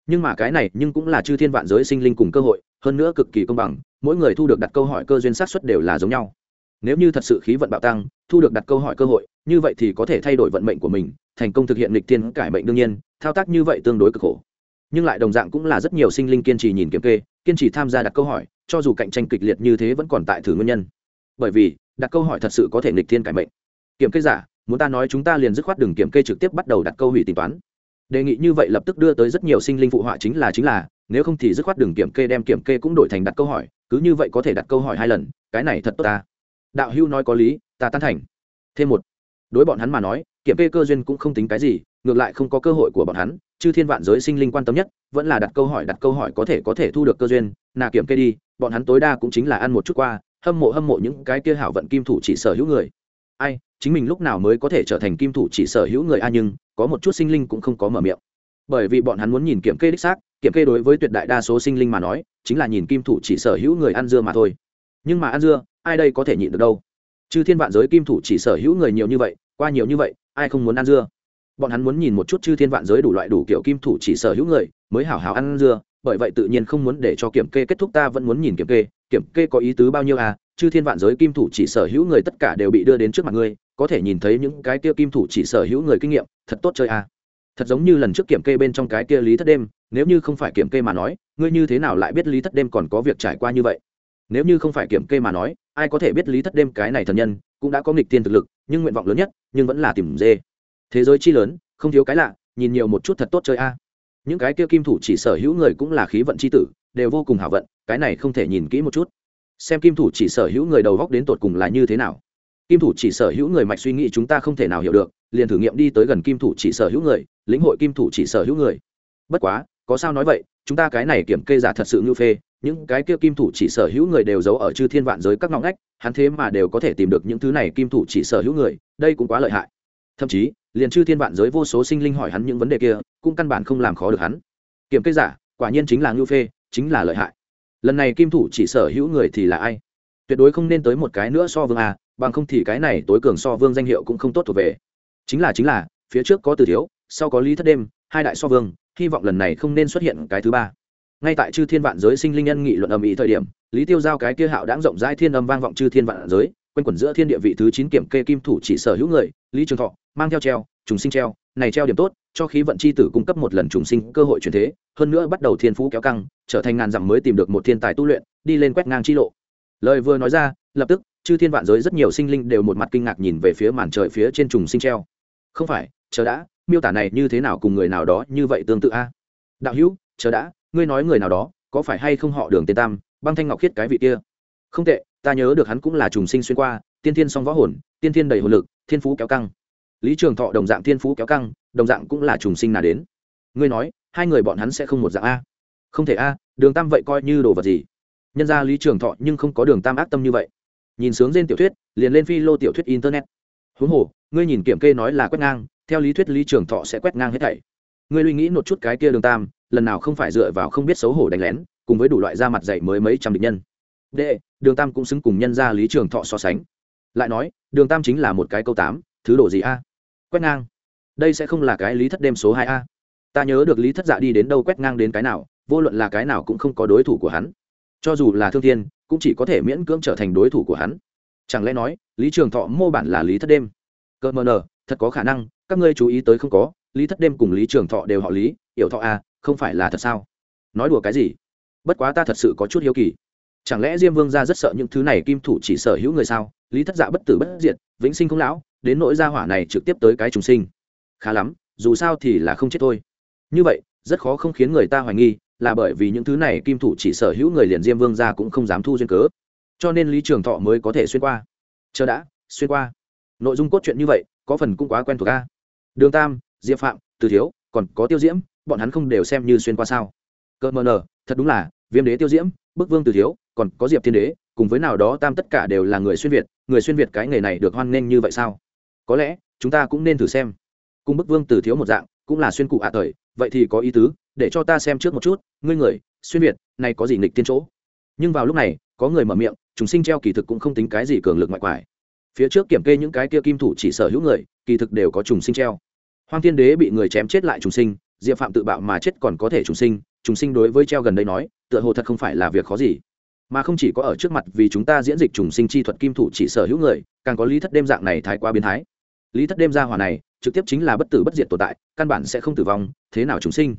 nhưng mà cái này nhưng cũng là chư thiên vạn giới sinh linh cùng cơ hội, hơn nữa cực kỳ công bằng, mỗi người thu được đặt câu hỏi cơ duyên xác suất đều là giống nhau. Nếu như thật sự khí vận bạo tăng, thu được đặt câu hỏi cơ hội, như vậy thì có thể thay đổi vận mệnh của mình, thành công thực hiện lịch tiên cải mệnh đương nhiên, thao tác như vậy tương đối cực khổ. Nhưng lại đồng dạng cũng là rất nhiều sinh linh kiên trì nhìn kiểm kê, kiên trì tham gia đặt câu hỏi, cho dù cạnh tranh kịch liệt như thế vẫn còn tại thử nguyên nhân. Bởi vì, đặt câu hỏi thật sự có thể lịch tiên cải mệnh. Kiểm kê giả, muốn ta nói chúng ta liền dứt khoát đừng kiểm kê trực tiếp bắt đầu đặt câu hủy tính toán đề nghị như vậy lập tức đưa tới rất nhiều sinh linh phụ họa chính là chính là, nếu không thì dứt khoát đường kiểm kê đem kiểm kê cũng đổi thành đặt câu hỏi, cứ như vậy có thể đặt câu hỏi hai lần, cái này thật tốt ta. Đạo hưu nói có lý, ta tán thành. Thêm một, đối bọn hắn mà nói, kiểm kê cơ duyên cũng không tính cái gì, ngược lại không có cơ hội của bọn hắn, chư thiên vạn giới sinh linh quan tâm nhất, vẫn là đặt câu hỏi, đặt câu hỏi có thể có thể thu được cơ duyên, nà kiểm kê đi, bọn hắn tối đa cũng chính là ăn một chút qua, hâm mộ hâm mộ những cái kia hảo vận kim thủ chỉ sở hữu người. Ai chính mình lúc nào mới có thể trở thành kim thủ chỉ sở hữu người a, nhưng có một chút sinh linh cũng không có mở miệng. Bởi vì bọn hắn muốn nhìn kiểm kê đích xác, kiểm kê đối với tuyệt đại đa số sinh linh mà nói, chính là nhìn kim thủ chỉ sở hữu người ăn dưa mà thôi. Nhưng mà ăn dưa, ai đây có thể nhịn được đâu? Chư thiên vạn giới kim thủ chỉ sở hữu người nhiều như vậy, qua nhiều như vậy, ai không muốn ăn dưa? Bọn hắn muốn nhìn một chút chư thiên vạn giới đủ loại đủ kiểu kim thủ chỉ sở hữu người, mới hảo hảo ăn dưa, bởi vậy tự nhiên không muốn để cho kiểm kê kết thúc ta vẫn muốn nhìn kiểm kê kiểm kê có ý tứ bao nhiêu à? Chư thiên vạn giới kim thủ chỉ sở hữu người tất cả đều bị đưa đến trước mặt ngươi có thể nhìn thấy những cái kia kim thủ chỉ sở hữu người kinh nghiệm, thật tốt chơi à. Thật giống như lần trước kiểm kê bên trong cái kia lý thất đêm, nếu như không phải kiểm kê mà nói, ngươi như thế nào lại biết lý thất đêm còn có việc trải qua như vậy? Nếu như không phải kiểm kê mà nói, ai có thể biết lý thất đêm cái này thần nhân, cũng đã có nghịch tiên thực lực, nhưng nguyện vọng lớn nhất, nhưng vẫn là tìm dê. Thế giới chi lớn, không thiếu cái lạ, nhìn nhiều một chút thật tốt chơi a những cái kia kim thủ chỉ sở hữu người cũng là khí vận c h i tử, đều vô cùng hảo vận, cái này không thể nhìn kỹ một chút. Xem kim thủ chỉ sở hữu người đầu góc đến tột cùng là như thế nào kim thủ chỉ sở hữu người mạch suy nghĩ chúng ta không thể nào hiểu được, liền thử nghiệm đi tới gần kim thủ chỉ sở hữu người, lĩnh hội kim thủ chỉ sở hữu người. Bất quá, có sao nói vậy, chúng ta cái này kiểm kê giả thật sự ngưu phê, những cái kia kim thủ chỉ sở hữu người đều giấu ở chư thiên vạn giới các ngõ ngách, hắn thế mà đều có thể tìm được những thứ này kim thủ chỉ sở hữu người, đây cũng quá lợi hại. Thậm chí, liền chư thiên vạn giới vô số sinh linh hỏi hắn những vấn đề kia, cũng căn bản không làm khó được hắn. Kiểm kê giả, quả nhiên chính là ngưu phê, chính là lợi hại. Lần này kim thủ chỉ sở hữu người thì là ai? Tuyệt đối không nên tới một cái nữa so vương a bằng không thì cái này tối cường so vương danh hiệu cũng không tốt thuộc về. Chính là chính là, phía trước có từ thiếu, sau có lý thất đêm, hai đại so vương, hy vọng lần này không nên xuất hiện cái thứ ba. Ngay tại chư thiên vạn giới sinh linh nhân nghị luận ầm ĩ thời điểm, lý tiêu giao cái kia hạo đáng rộng rãi thiên âm vang vọng chư thiên vạn giới, quanh quẩn giữa thiên địa vị thứ chín kiểm kê kim thủ chỉ sở hữu người, lý trường thọ, mang theo treo, trùng sinh treo, này treo điểm tốt, cho khí vận chi tử cung cấp một lần trùng sinh cơ hội chuyển thế, hơn nữa bắt đầu thiên phú kéo căng, trở thành ngàn dặm mới tìm được một thiên tài tu luyện, đi lên quét ngang chi lộ. Lời vừa nói ra, lập tức chư thiên vạn giới rất nhiều sinh linh đều một mặt kinh ngạc nhìn về phía màn trời phía trên trùng sinh treo. Không phải, chờ đã, miêu tả này như thế nào cùng người nào đó như vậy tương tự a? Đạo hữu, chờ đã, ngươi nói người nào đó, có phải hay không họ đường tên tam, băng thanh ngọc khiết cái vị kia? Không tệ, ta nhớ được hắn cũng là trùng sinh xuyên qua, tiên thiên song võ hồn, tiên thiên đầy hồn lực, thiên phú kéo căng. Lý trường thọ đồng dạng thiên phú kéo căng, đồng dạng cũng là trùng sinh nào đến. Ngươi nói, hai người bọn hắn sẽ không một dạng a? Không thể a, đường tam vậy coi như đồ vật gì? Nhân ra lý trường thọ nhưng không có đường tam ác tâm như vậy nhìn sướng trên tiểu thuyết, liền lên phi lô tiểu thuyết internet. Huống hồ, ngươi nhìn kiểm kê nói là quét ngang, theo lý thuyết lý trường thọ sẽ quét ngang hết thảy. Ngươi lui nghĩ một chút cái kia đường tam, lần nào không phải dựa vào không biết xấu hổ đánh lén, cùng với đủ loại da mặt dạy mới mấy trăm địch nhân. D đường tam cũng xứng cùng nhân ra lý trường thọ so sánh. Lại nói, đường tam chính là một cái câu tám, thứ đồ gì a? Quét ngang. Đây sẽ không là cái lý thất đêm số hai a. Ta nhớ được lý thất dạ đi đến đâu quét ngang đến cái nào, vô luận là cái nào cũng không có đối thủ của hắn cho dù là thương thiên, cũng chỉ có thể miễn cưỡng trở thành đối thủ của hắn. Chẳng lẽ nói, lý trường thọ mô bản là lý thất đêm? Cơ mờ nờ, thật có khả năng, các ngươi chú ý tới không có, lý thất đêm cùng lý trường thọ đều họ lý yểu thọ a không phải là thật sao? Nói đùa cái gì? Bất quá ta thật sự có chút hiếu kỳ. Chẳng lẽ diêm vương gia rất sợ những thứ này kim thủ chỉ sở hữu người sao? Lý thất dạ bất tử bất diệt, vĩnh sinh không lão, đến nỗi gia hỏa này trực tiếp tới cái trùng sinh. Khá lắm, dù sao thì là không chết thôi. Như vậy, rất khó không khiến người ta hoài nghi là bởi vì những thứ này kim thủ chỉ sở hữu người liền diêm vương gia cũng không dám thu duyên cớ. Cho nên lý trường thọ mới có thể xuyên qua. Chờ đã, xuyên qua. Nội dung cốt truyện như vậy, có phần cũng quá quen thuộc ca đường tam, diệp phạm, từ thiếu, còn có tiêu diễm, bọn hắn không đều xem như xuyên qua sao? Cơ mờ nờ, thật đúng là, viêm đế tiêu diễm, bức vương từ thiếu, còn có diệp thiên đế, cùng với nào đó tam tất cả đều là người xuyên việt, người xuyên việt cái nghề này được hoan nghênh như vậy sao? Có lẽ, chúng ta cũng nên thử xem. Cùng bức vương từ thiếu một dạng, cũng là xuyên cụ ạ à thời, vậy thì có ý tứ để cho ta xem trước một chút, ngươi người, xuyên việt, này có gì nghịch tiên chỗ? Nhưng vào lúc này, có người mở miệng chúng sinh treo kỳ thực cũng không tính cái gì cường lực ngoại quải. Phía trước kiểm kê những cái kia kim thủ chỉ sở hữu người, kỳ thực đều có trùng sinh treo. Hoang thiên đế bị người chém chết lại trùng sinh, diệp phạm tự bạo mà chết còn có thể trùng sinh trùng sinh đối với treo gần đây nói, tựa hồ thật không phải là việc khó gì. Mà không chỉ có ở trước mặt vì chúng ta diễn dịch trùng sinh chi thuật kim thủ chỉ sở hữu người, càng có lý thất đêm dạng này thái quá biến thái. Lý thất đêm ra hỏa này, trực tiếp chính là bất tử bất diệt tồn tại, căn bản sẽ không tử vong, thế nào trùng sinh?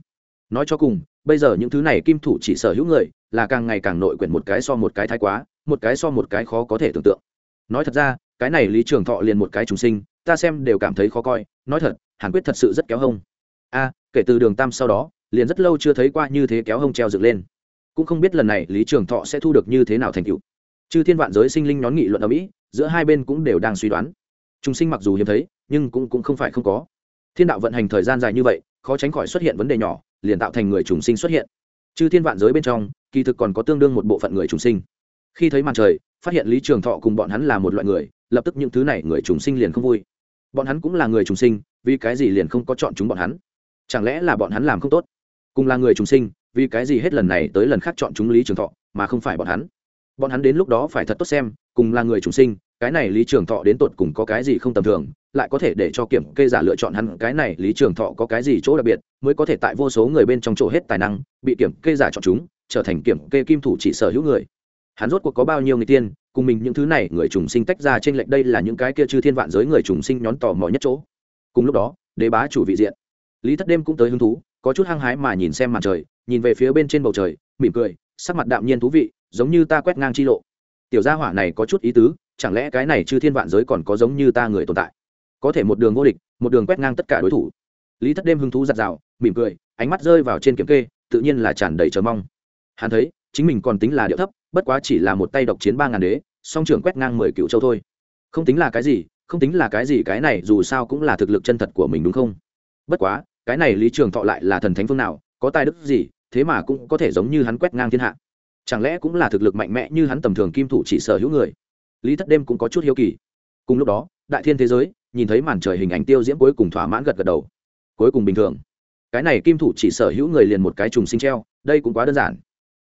Nói cho cùng bây giờ những thứ này kim thủ chỉ sở hữu người là càng ngày càng nội quyển một cái so một cái thái quá một cái so một cái khó có thể tưởng tượng. Nói thật ra cái này lý trường thọ liền một cái trùng sinh ta xem đều cảm thấy khó coi nói thật hàn quyết thật sự rất kéo hông. A kể từ đường tam sau đó liền rất lâu chưa thấy qua như thế kéo hông treo dựng lên. Cũng không biết lần này lý trường thọ sẽ thu được như thế nào thành tựu. Chư thiên vạn giới sinh linh nhón nghị luận ở mỹ giữa hai bên cũng đều đang suy đoán. Chúng sinh mặc dù hiếm thấy nhưng cũng, cũng không phải không có. Thiên đạo vận hành thời gian dài như vậy khó tránh khỏi xuất hiện vấn đề nhỏ liền tạo thành người trùng sinh xuất hiện. Chư thiên vạn giới bên trong, kỳ thực còn có tương đương một bộ phận người trùng sinh. Khi thấy màn trời, phát hiện lý trường thọ cùng bọn hắn là một loại người, lập tức những thứ này người trùng sinh liền không vui. Bọn hắn cũng là người trùng sinh, vì cái gì liền không có chọn chúng bọn hắn? Chẳng lẽ là bọn hắn làm không tốt? Cùng là người trùng sinh, vì cái gì hết lần này tới lần khác chọn chúng lý trường thọ, mà không phải bọn hắn? Bọn hắn đến lúc đó phải thật tốt xem, cùng là người trùng sinh cái này lý trường thọ đến tột cùng có cái gì không tầm thường, lại có thể để cho kiểm kê giả lựa chọn hắn, cái này lý trường thọ có cái gì chỗ đặc biệt, mới có thể tại vô số người bên trong chỗ hết tài năng, bị kiểm kê giả chọn chúng, trở thành kiểm kê kim thủ chỉ sở hữu người. Hắn rốt cuộc có bao nhiêu người tiên, cùng mình những thứ này người trùng sinh tách ra trên lệnh đây là những cái kia chư thiên vạn giới người trùng sinh nhón tò mò nhất chỗ. Cùng lúc đó, đế bá chủ vị diện. Lý thất đêm cũng tới hứng thú, có chút hăng hái mà nhìn xem mặt trời, nhìn về phía bên trên bầu trời, mỉm cười, sắc mặt đạm nhiên thú vị, giống như ta quét ngang chi lộ. Tiểu gia hỏa này có chút ý tứ chẳng lẽ cái này chư thiên vạn giới còn có giống như ta người tồn tại? Có thể một đường vô địch, một đường quét ngang tất cả đối thủ. Lý thất đêm hứng thú giặt rào mỉm cười, ánh mắt rơi vào trên kiểm kê, tự nhiên là tràn đầy chờ mong. Hắn thấy, chính mình còn tính là điệu thấp, bất quá chỉ là một tay độc chiến ba ngàn đế, song trưởng quét ngang mười cựu châu thôi. Không tính là cái gì, không tính là cái gì, cái này dù sao cũng là thực lực chân thật của mình đúng không? Bất quá, cái này lý trường thọ lại là thần thánh phương nào, có tài đức gì, thế mà cũng có thể giống như hắn quét ngang thiên hạ. Chẳng lẽ cũng là thực lực mạnh mẽ như hắn tầm thường kim thủ chỉ sở hữu người? Lý thất đêm cũng có chút hiếu kỳ. Cùng lúc đó, đại thiên thế giới, nhìn thấy màn trời hình ảnh tiêu diễm cuối cùng thỏa mãn gật gật đầu. Cuối cùng bình thường. Cái này kim thủ chỉ sở hữu người liền một cái trùng sinh treo, đây cũng quá đơn giản.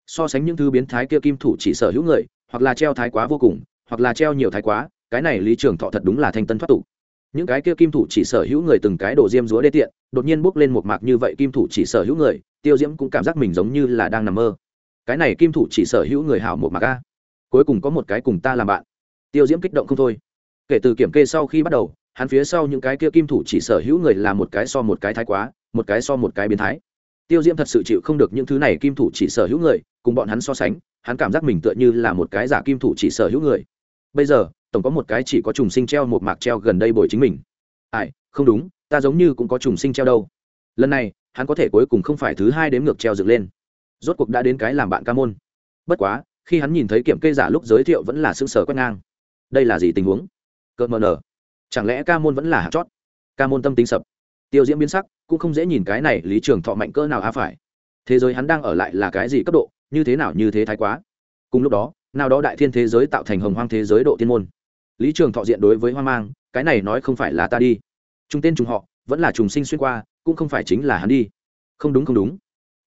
So sánh những thứ biến thái kia kim thủ chỉ sở hữu người, hoặc là treo thái quá vô cùng, hoặc là treo nhiều thái quá, cái này lý trường thọ thật đúng là thanh tân thoát tục. Những cái kia kim thủ chỉ sở hữu người từng cái đồ diêm rúa đê tiện, đột nhiên bốc lên một mạc như vậy kim thủ chỉ sở hữu người, tiêu diễm cũng cảm giác mình giống như là đang nằm mơ. Cái này kim thủ chỉ sở hữu người hảo một mạc a. Cuối cùng có một cái cùng ta làm bạn tiêu diễm kích động không thôi. Kể từ kiểm kê sau khi bắt đầu, hắn phía sau những cái kia kim thủ chỉ sở hữu người là một cái so một cái thái quá, một cái so một cái biến thái. Tiêu diễm thật sự chịu không được những thứ này kim thủ chỉ sở hữu người, cùng bọn hắn so sánh, hắn cảm giác mình tựa như là một cái giả kim thủ chỉ sở hữu người. Bây giờ, tổng có một cái chỉ có trùng sinh treo một mạc treo gần đây bồi chính mình. Ai, không đúng, ta giống như cũng có trùng sinh treo đâu. Lần này, hắn có thể cuối cùng không phải thứ hai đếm ngược treo dựng lên. Rốt cuộc đã đến cái làm bạn ca môn. Bất quá, khi hắn nhìn thấy kiểm kê giả lúc giới thiệu vẫn là xương sở quét ngang đây là gì tình huống? Cợt mờ nở. Chẳng lẽ ca môn vẫn là hạt chót? Ca môn tâm tính sập. Tiêu diễm biến sắc, cũng không dễ nhìn cái này lý trường thọ mạnh cỡ nào á phải. Thế giới hắn đang ở lại là cái gì cấp độ, như thế nào như thế thái quá. Cùng lúc đó, nào đó đại thiên thế giới tạo thành hồng hoang thế giới độ tiên môn. Lý trường thọ diện đối với hoang mang, cái này nói không phải là ta đi. Chúng tên chúng họ, vẫn là trùng sinh xuyên qua, cũng không phải chính là hắn đi. Không đúng không đúng.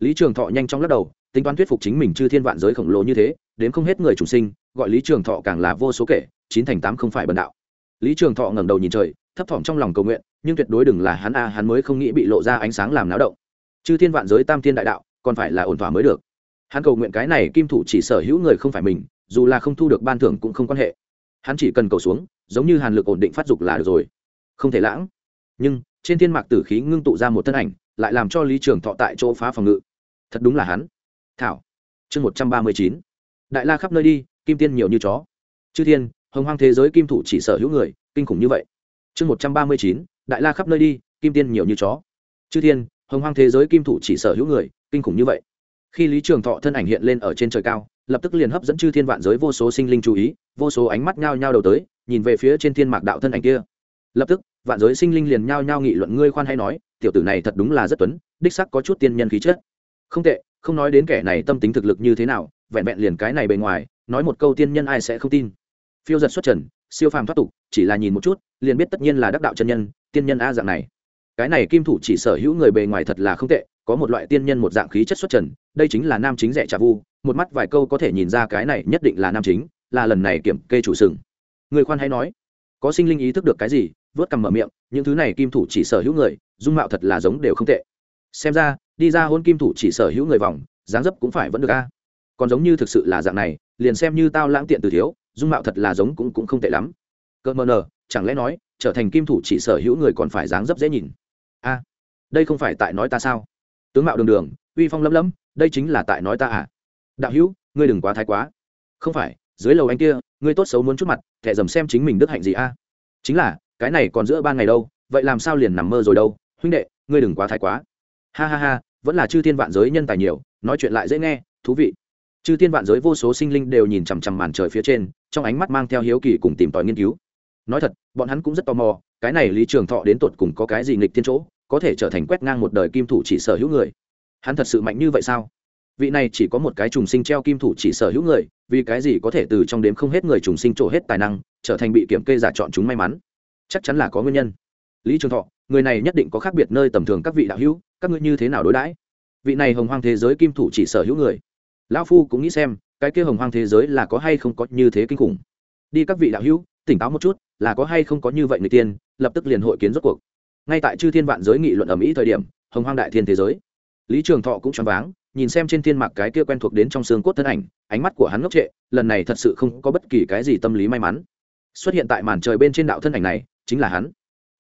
Lý trường thọ nhanh chóng lắc đầu, tính toán thuyết phục chính mình chư thiên vạn giới khổng lồ như thế, đến không hết người trùng sinh gọi lý trường thọ càng là vô số kể, chín thành tám không phải bần đạo. Lý trường thọ ngẩng đầu nhìn trời, thấp thỏm trong lòng cầu nguyện, nhưng tuyệt đối đừng là hắn a, hắn mới không nghĩ bị lộ ra ánh sáng làm náo động. Chư thiên vạn giới tam thiên đại đạo, còn phải là ổn thỏa mới được. Hắn cầu nguyện cái này kim thủ chỉ sở hữu người không phải mình, dù là không thu được ban thưởng cũng không quan hệ. Hắn chỉ cần cầu xuống, giống như hàn lực ổn định phát dục là được rồi. Không thể lãng. Nhưng, trên thiên mạc tử khí ngưng tụ ra một thân ảnh, lại làm cho lý trường thọ tại chỗ phá phòng ngự. Thật đúng là hắn. Thảo, chương một trăm ba mươi chín. Đại la khắp nơi đi kim tiên nhiều như chó. Chư thiên, hồng hoang thế giới kim thủ chỉ sở hữu người, kinh khủng như vậy. Chương một trăm ba mươi chín, đại la khắp nơi đi, kim tiên nhiều như chó. Chư thiên, hồng hoang thế giới kim thủ chỉ sở hữu người, kinh khủng như vậy. Khi lý trường thọ thân ảnh hiện lên ở trên trời cao, lập tức liền hấp dẫn chư thiên vạn giới vô số sinh linh chú ý, vô số ánh mắt nhao nhao đầu tới, nhìn về phía trên thiên mạc đạo thân ảnh kia. Lập tức, vạn giới sinh linh liền nhao nhao nghị luận ngươi khoan hay nói, tiểu tử này thật đúng là rất tuấn, đích sắc có chút tiên nhân khí chất. Không tệ, không nói đến kẻ này tâm tính thực lực như thế nào, vẹn vẹn liền cái này bề ngoài nói một câu tiên nhân ai sẽ không tin. Phiêu giật xuất trần, siêu phàm thoát tục, chỉ là nhìn một chút, liền biết tất nhiên là đắc đạo chân nhân, tiên nhân a dạng này. Cái này kim thủ chỉ sở hữu người bề ngoài thật là không tệ, có một loại tiên nhân một dạng khí chất xuất trần, đây chính là nam chính rẻ trà vu, một mắt vài câu có thể nhìn ra cái này nhất định là nam chính, là lần này kiểm kê chủ sừng. Người khoan hay nói, có sinh linh ý thức được cái gì vớt cằm mở miệng, những thứ này kim thủ chỉ sở hữu người, dung mạo thật là giống đều không tệ. Xem ra, đi ra hôn kim thủ chỉ sở hữu người vòng, dáng dấp cũng phải vẫn được a. Còn giống như thực sự là dạng này liền xem như tao lãng tiện từ thiếu, dung mạo thật là giống cũng cũng không tệ lắm. Cơ mờ nờ, chẳng lẽ nói, trở thành kim thủ chỉ sở hữu người còn phải dáng dấp dễ nhìn? A, đây không phải tại nói ta sao? Tướng mạo đường đường, uy phong lấm lấm đây chính là tại nói ta à? Đạo hữu, ngươi đừng quá thái quá. Không phải, dưới lầu anh kia, ngươi tốt xấu muốn chút mặt thẻ dầm xem chính mình đức hạnh gì a? Chính là, cái này còn giữa ban ngày đâu, vậy làm sao liền nằm mơ rồi đâu? Huynh đệ, ngươi đừng quá thái quá. Ha ha ha, vẫn là chư thiên vạn giới nhân tài nhiều, nói chuyện lại dễ nghe, thú vị chư thiên vạn giới vô số sinh linh đều nhìn chằm chằm màn trời phía trên, trong ánh mắt mang theo hiếu kỳ cùng tìm tòi nghiên cứu. Nói thật, bọn hắn cũng rất tò mò, cái này lý trường thọ đến tột cùng có cái gì nghịch thiên chỗ, có thể trở thành quét ngang một đời kim thủ chỉ sở hữu người. Hắn thật sự mạnh như vậy sao? Vị này chỉ có một cái trùng sinh treo kim thủ chỉ sở hữu người, vì cái gì có thể từ trong đếm không hết người trùng sinh trổ hết tài năng, trở thành bị kiểm kê giả chọn chúng may mắn? Chắc chắn là có nguyên nhân. Lý trường thọ, người này nhất định có khác biệt nơi tầm thường các vị đạo hữu, các ngươi như thế nào đối đãi? Vị này hồng hoang thế giới kim thủ chỉ sở hữu người lão phu cũng nghĩ xem, cái kia hồng hoang thế giới là có hay không có như thế kinh khủng. Đi các vị đạo hữu, tỉnh táo một chút, là có hay không có như vậy người tiên, lập tức liền hội kiến rốt cuộc. Ngay tại chư thiên vạn giới nghị luận ở mỹ thời điểm, hồng hoang đại thiên thế giới. Lý trường thọ cũng choáng váng, nhìn xem trên thiên mạc cái kia quen thuộc đến trong xương cốt thân ảnh, ánh mắt của hắn ngốc trệ, lần này thật sự không có bất kỳ cái gì tâm lý may mắn. Xuất hiện tại màn trời bên trên đạo thân ảnh này, chính là hắn.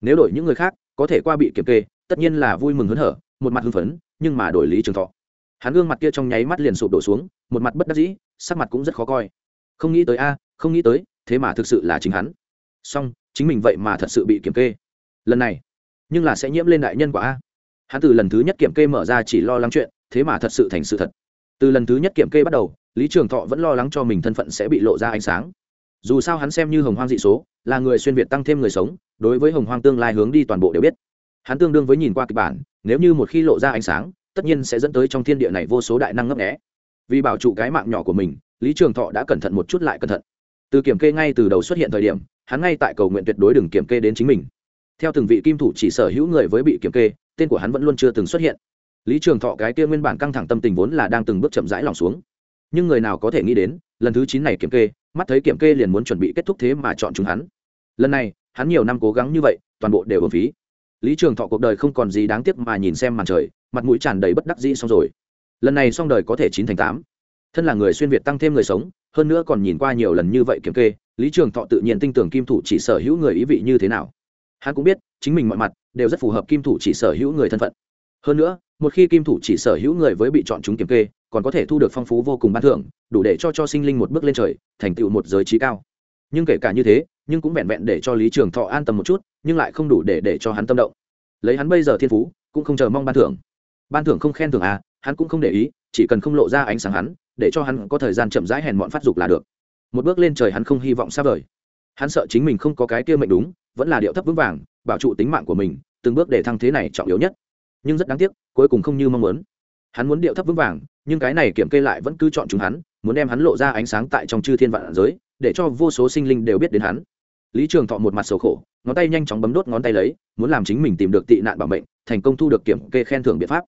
Nếu đổi những người khác, có thể qua bị kiểm kê, tất nhiên là vui mừng hớn hở, một mặt hưng phấn, nhưng mà đổi lý trường thọ hắn gương mặt kia trong nháy mắt liền sụp đổ xuống, một mặt bất đắc dĩ, sắc mặt cũng rất khó coi. Không nghĩ tới a, không nghĩ tới, thế mà thực sự là chính hắn. Song chính mình vậy mà thật sự bị kiểm kê. Lần này, nhưng là sẽ nhiễm lên đại nhân quả a. Hắn từ lần thứ nhất kiểm kê mở ra chỉ lo lắng chuyện, thế mà thật sự thành sự thật. Từ lần thứ nhất kiểm kê bắt đầu, lý trường thọ vẫn lo lắng cho mình thân phận sẽ bị lộ ra ánh sáng. Dù sao hắn xem như hồng hoang dị số, là người xuyên việt tăng thêm người sống, đối với hồng hoang tương lai hướng đi toàn bộ đều biết. Hắn tương đương với nhìn qua kịch bản, nếu như một khi lộ ra ánh sáng tất nhiên sẽ dẫn tới trong thiên địa này vô số đại năng ngấp nghé. vì bảo trụ cái mạng nhỏ của mình, lý trường thọ đã cẩn thận một chút lại cẩn thận. Từ kiểm kê ngay từ đầu xuất hiện thời điểm, hắn ngay tại cầu nguyện tuyệt đối đừng kiểm kê đến chính mình. Theo từng vị kim thủ chỉ sở hữu người với bị kiểm kê, tên của hắn vẫn luôn chưa từng xuất hiện. Lý trường thọ cái kia nguyên bản căng thẳng tâm tình vốn là đang từng bước chậm rãi lòng xuống. Nhưng người nào có thể nghĩ đến, lần thứ chín này kiểm kê, mắt thấy kiểm kê liền muốn chuẩn bị kết thúc thế mà chọn chúng hắn. Lần này, hắn nhiều năm cố gắng như vậy, toàn bộ đều ở phí. Lý trường thọ cuộc đời không còn gì đáng tiếc mà nhìn xem màn trời mặt mũi tràn đầy bất đắc dĩ xong rồi. Lần này xong đời có thể chín thành tám. Thân là người xuyên việt tăng thêm người sống, hơn nữa còn nhìn qua nhiều lần như vậy kiểm kê, lý trường thọ tự nhiên tin tưởng kim thủ chỉ sở hữu người ý vị như thế nào. Hắn cũng biết, chính mình mọi mặt đều rất phù hợp kim thủ chỉ sở hữu người thân phận. Hơn nữa, một khi kim thủ chỉ sở hữu người với bị chọn chúng kiểm kê, còn có thể thu được phong phú vô cùng ban thưởng, đủ để cho cho sinh linh một bước lên trời, thành tựu một giới trí cao. Nhưng kể cả như thế, nhưng cũng vẹn vẹn để cho lý trường thọ an tâm một chút, nhưng lại không đủ để để cho hắn tâm động. Lấy hắn bây giờ thiên phú, cũng không chờ mong ban thưởng ban thưởng không khen thưởng à hắn cũng không để ý, chỉ cần không lộ ra ánh sáng hắn, để cho hắn có thời gian chậm rãi hèn mọn phát dục là được. Một bước lên trời hắn không hy vọng xa vời. Hắn sợ chính mình không có cái kia mệnh đúng, vẫn là điệu thấp vững vàng, bảo trụ tính mạng của mình, từng bước để thăng thế này trọng yếu nhất. Nhưng rất đáng tiếc, cuối cùng không như mong muốn. Hắn muốn điệu thấp vững vàng, nhưng cái này kiểm kê lại vẫn cứ chọn chúng hắn, muốn đem hắn lộ ra ánh sáng tại trong chư thiên vạn giới, để cho vô số sinh linh đều biết đến hắn. Lý trường thọ một mặt sầu khổ, ngón tay nhanh chóng bấm đốt ngón tay lấy, muốn làm chính mình tìm được tị nạn bảo mệnh, thành công thu được kiểm kê khen thưởng biện pháp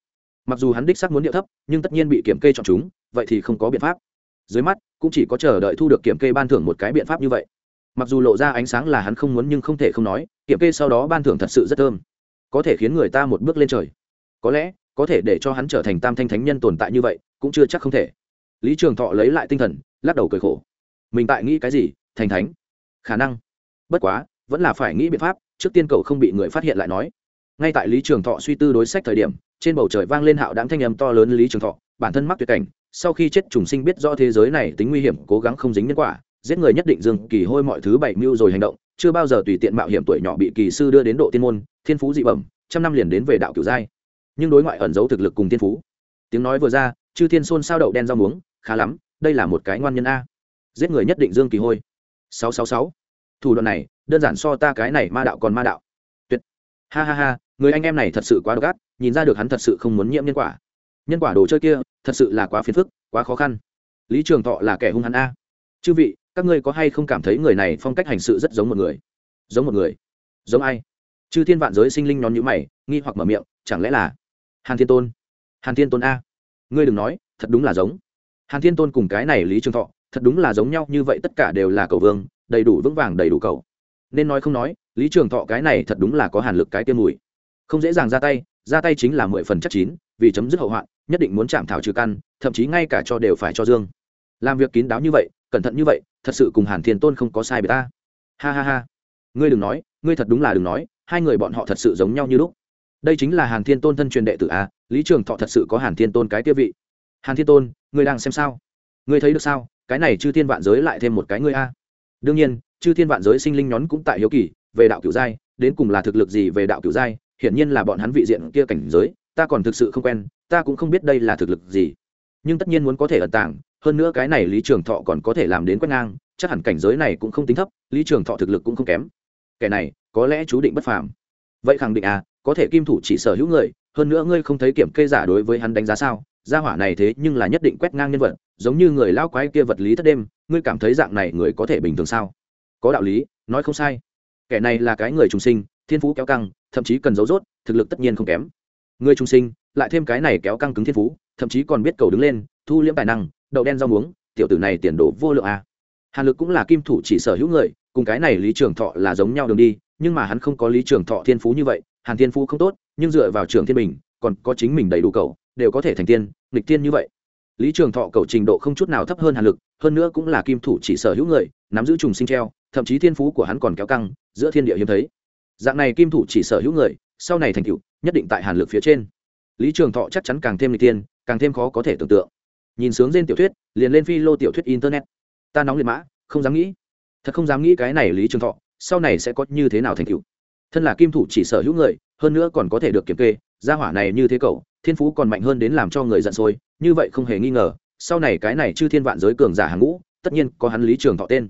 mặc dù hắn đích xác muốn điệu thấp, nhưng tất nhiên bị kiểm kê chọn chúng, vậy thì không có biện pháp. Dưới mắt, cũng chỉ có chờ đợi thu được kiểm kê ban thưởng một cái biện pháp như vậy. Mặc dù lộ ra ánh sáng là hắn không muốn nhưng không thể không nói, kiểm kê sau đó ban thưởng thật sự rất thơm. Có thể khiến người ta một bước lên trời. Có lẽ, có thể để cho hắn trở thành tam thanh thánh nhân tồn tại như vậy, cũng chưa chắc không thể. Lý trường thọ lấy lại tinh thần, lắc đầu cười khổ. Mình tại nghĩ cái gì, thành thánh? Khả năng. Bất quá, vẫn là phải nghĩ biện pháp, trước tiên cậu không bị người phát hiện lại nói. Ngay tại lý trường thọ suy tư đối sách thời điểm trên bầu trời vang lên hạo đáng thanh âm to lớn lý trường thọ, bản thân mắc tuyệt cảnh, sau khi chết trùng sinh biết rõ thế giới này tính nguy hiểm, cố gắng không dính nhân quả, giết người nhất định dương, kỳ hôi mọi thứ bảy mưu rồi hành động, chưa bao giờ tùy tiện mạo hiểm tuổi nhỏ bị kỳ sư đưa đến độ tiên môn, thiên phú dị bẩm, trăm năm liền đến về đạo kiểu giai. Nhưng đối ngoại ẩn giấu thực lực cùng tiên phú. Tiếng nói vừa ra, chư thiên xôn sao đậu đen rau muống, khá lắm, đây là một cái ngoan nhân a. Giết người nhất định dương, kỳ hôi. Sáu sáu sáu. Thủ đoạn này, đơn giản so ta cái này ma đạo còn ma đạo. Tuyệt. Ha ha ha, người anh em này thật sự quá độc ác nhìn ra được hắn thật sự không muốn nhiễm nhân quả. Nhân quả đồ chơi kia, thật sự là quá phiền phức, quá khó khăn. Lý trường thọ là kẻ hung hắn a. Chư vị, các ngươi có hay không cảm thấy người này phong cách hành sự rất giống một người? Giống một người? Giống ai? Chư thiên vạn giới sinh linh nhón nhữ mày, nghi hoặc mở miệng, chẳng lẽ là hàn thiên tôn? Hàn thiên tôn a. Ngươi đừng nói, thật đúng là giống. Hàn thiên tôn cùng cái này lý trường thọ, thật đúng là giống nhau, như vậy tất cả đều là cầu vương, đầy đủ vững vàng, đầy đủ cầu. Nên nói không nói, lý trường thọ cái này thật đúng là có hàn lực cái tiêm mùi. Không dễ dàng ra tay ra tay chính là mười phần chắc chín, vì chấm dứt hậu hoạn, nhất định muốn chạm thảo trừ căn, thậm chí ngay cả cho đều phải cho dương. Làm việc kín đáo như vậy, cẩn thận như vậy, thật sự cùng hàn thiên tôn không có sai bề ta. Ha ha ha. Ngươi đừng nói, ngươi thật đúng là đừng nói, hai người bọn họ thật sự giống nhau như lúc. Đây chính là hàn thiên tôn thân truyền đệ tử a lý trường thọ thật sự có hàn thiên tôn cái tiêu vị. Hàn thiên tôn, ngươi đang xem sao? Ngươi thấy được sao? Cái này chư thiên vạn giới lại thêm một cái ngươi a. Đương nhiên, chư thiên vạn giới sinh linh nhón cũng tại hiếu kỳ, về đạo cửu giai, đến cùng là thực lực gì về đạo cửu giai hiển nhiên là bọn hắn vị diện kia cảnh giới, ta còn thực sự không quen, ta cũng không biết đây là thực lực gì. Nhưng tất nhiên muốn có thể ẩn tàng, hơn nữa cái này lý trường thọ còn có thể làm đến quét ngang, chắc hẳn cảnh giới này cũng không tính thấp, lý trường thọ thực lực cũng không kém. Kẻ này, có lẽ chú định bất phàm. Vậy khẳng định à có thể kim thủ chỉ sở hữu người, hơn nữa ngươi không thấy kiểm kê giả đối với hắn đánh giá sao? Gia hỏa này thế nhưng là nhất định quét ngang nhân vật, giống như người lao quái kia vật lý thất đêm, ngươi cảm thấy dạng này người có thể bình thường sao? Có đạo lý, nói không sai. Kẻ này là cái người trùng sinh, thiên phú kéo căng thậm chí cần giấu rốt, thực lực tất nhiên không kém. Người trung sinh, lại thêm cái này kéo căng cứng thiên phú, thậm chí còn biết cầu đứng lên, thu liễm tài năng, đậu đen rau muống, tiểu tử này tiền đồ vô lượng a. Hàn lực cũng là kim thủ chỉ sở hữu người, cùng cái này lý trường thọ là giống nhau đường đi, nhưng mà hắn không có lý trường thọ thiên phú như vậy, hàn thiên phú không tốt, nhưng dựa vào trường thiên bình, còn có chính mình đầy đủ cầu, đều có thể thành tiên, nghịch tiên như vậy. Lý trường thọ cầu trình độ không chút nào thấp hơn hàn lực, hơn nữa cũng là kim thủ chỉ sở hữu người, nắm giữ trùng sinh treo, thậm chí thiên phú của hắn còn kéo căng, giữa thiên địa hiếm thấy dạng này kim thủ chỉ sở hữu người, sau này thành tựu, nhất định tại hàn lực phía trên. Lý trường thọ chắc chắn càng thêm lịch tiên, càng thêm khó có thể tưởng tượng. Nhìn sướng trên tiểu thuyết, liền lên phi lô tiểu thuyết internet. Ta nóng liệt mã, không dám nghĩ. Thật không dám nghĩ cái này lý trường thọ, sau này sẽ có như thế nào thành tựu. Thân là kim thủ chỉ sở hữu người, hơn nữa còn có thể được kiểm kê, gia hỏa này như thế cậu, thiên phú còn mạnh hơn đến làm cho người giận sôi, như vậy không hề nghi ngờ, sau này cái này chư thiên vạn giới cường giả hàng ngũ, tất nhiên có hắn lý trường thọ tên.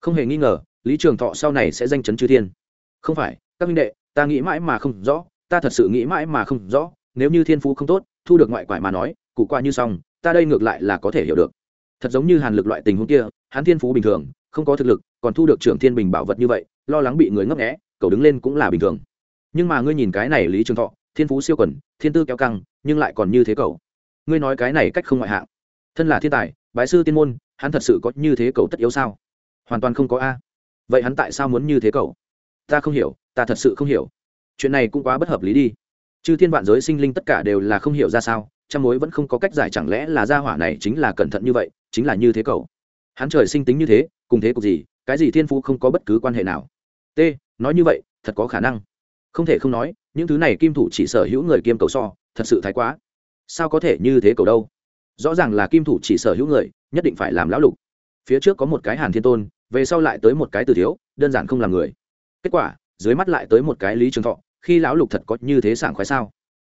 Không hề nghi ngờ, lý trường thọ sau này sẽ danh chấn chư thiên. Không phải các minh đệ, ta nghĩ mãi mà không rõ, ta thật sự nghĩ mãi mà không rõ, nếu như thiên phú không tốt, thu được ngoại quải mà nói cụ qua như xong, ta đây ngược lại là có thể hiểu được. Thật giống như hàn lực loại tình huống kia, hắn thiên phú bình thường, không có thực lực, còn thu được trưởng thiên bình bảo vật như vậy, lo lắng bị người ngấp nghẽ cậu đứng lên cũng là bình thường. Nhưng mà ngươi nhìn cái này lý trường thọ, thiên phú siêu quần, thiên tư kéo căng, nhưng lại còn như thế cậu. Ngươi nói cái này cách không ngoại hạng. Thân là thiên tài, bái sư tiên môn, hắn thật sự có như thế cậu tất yếu sao? Hoàn toàn không có a. Vậy hắn tại sao muốn như thế cậu? Ta không hiểu, ta thật sự không hiểu. Chuyện này cũng quá bất hợp lý đi. Chứ thiên vạn giới sinh linh tất cả đều là không hiểu ra sao, trăm mối vẫn không có cách giải chẳng lẽ là gia hỏa này chính là cẩn thận như vậy, chính là như thế cậu. Hắn trời sinh tính như thế, cùng thế cục gì, cái gì thiên phú không có bất cứ quan hệ nào. T, nói như vậy, thật có khả năng. Không thể không nói, những thứ này kim thủ chỉ sở hữu người kiêm cầu so, thật sự thái quá. Sao có thể như thế cầu đâu? Rõ ràng là kim thủ chỉ sở hữu người, nhất định phải làm lão lục. Phía trước có một cái hàn thiên tôn, về sau lại tới một cái từ thiếu, đơn giản không làm người kết quả, dưới mắt lại tới một cái lý trường thọ, khi lão lục thật có như thế sảng khoái sao?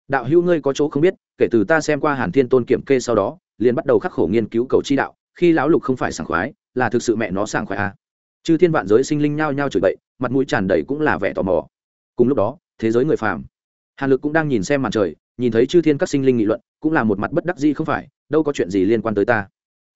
Đạo hữu ngươi có chỗ không biết, kể từ ta xem qua hàn thiên tôn kiểm kê sau đó, liền bắt đầu khắc khổ nghiên cứu cầu chi đạo, khi lão lục không phải sảng khoái, là thực sự mẹ nó sảng khoái à. chư thiên vạn giới sinh linh nhao nhao chửi bậy, mặt mũi tràn đầy cũng là vẻ tò mò. Cùng lúc đó, thế giới người phàm. Hàn lực cũng đang nhìn xem màn trời, nhìn thấy chư thiên các sinh linh nghị luận, cũng là một mặt bất đắc dĩ không phải, đâu có chuyện gì liên quan tới ta.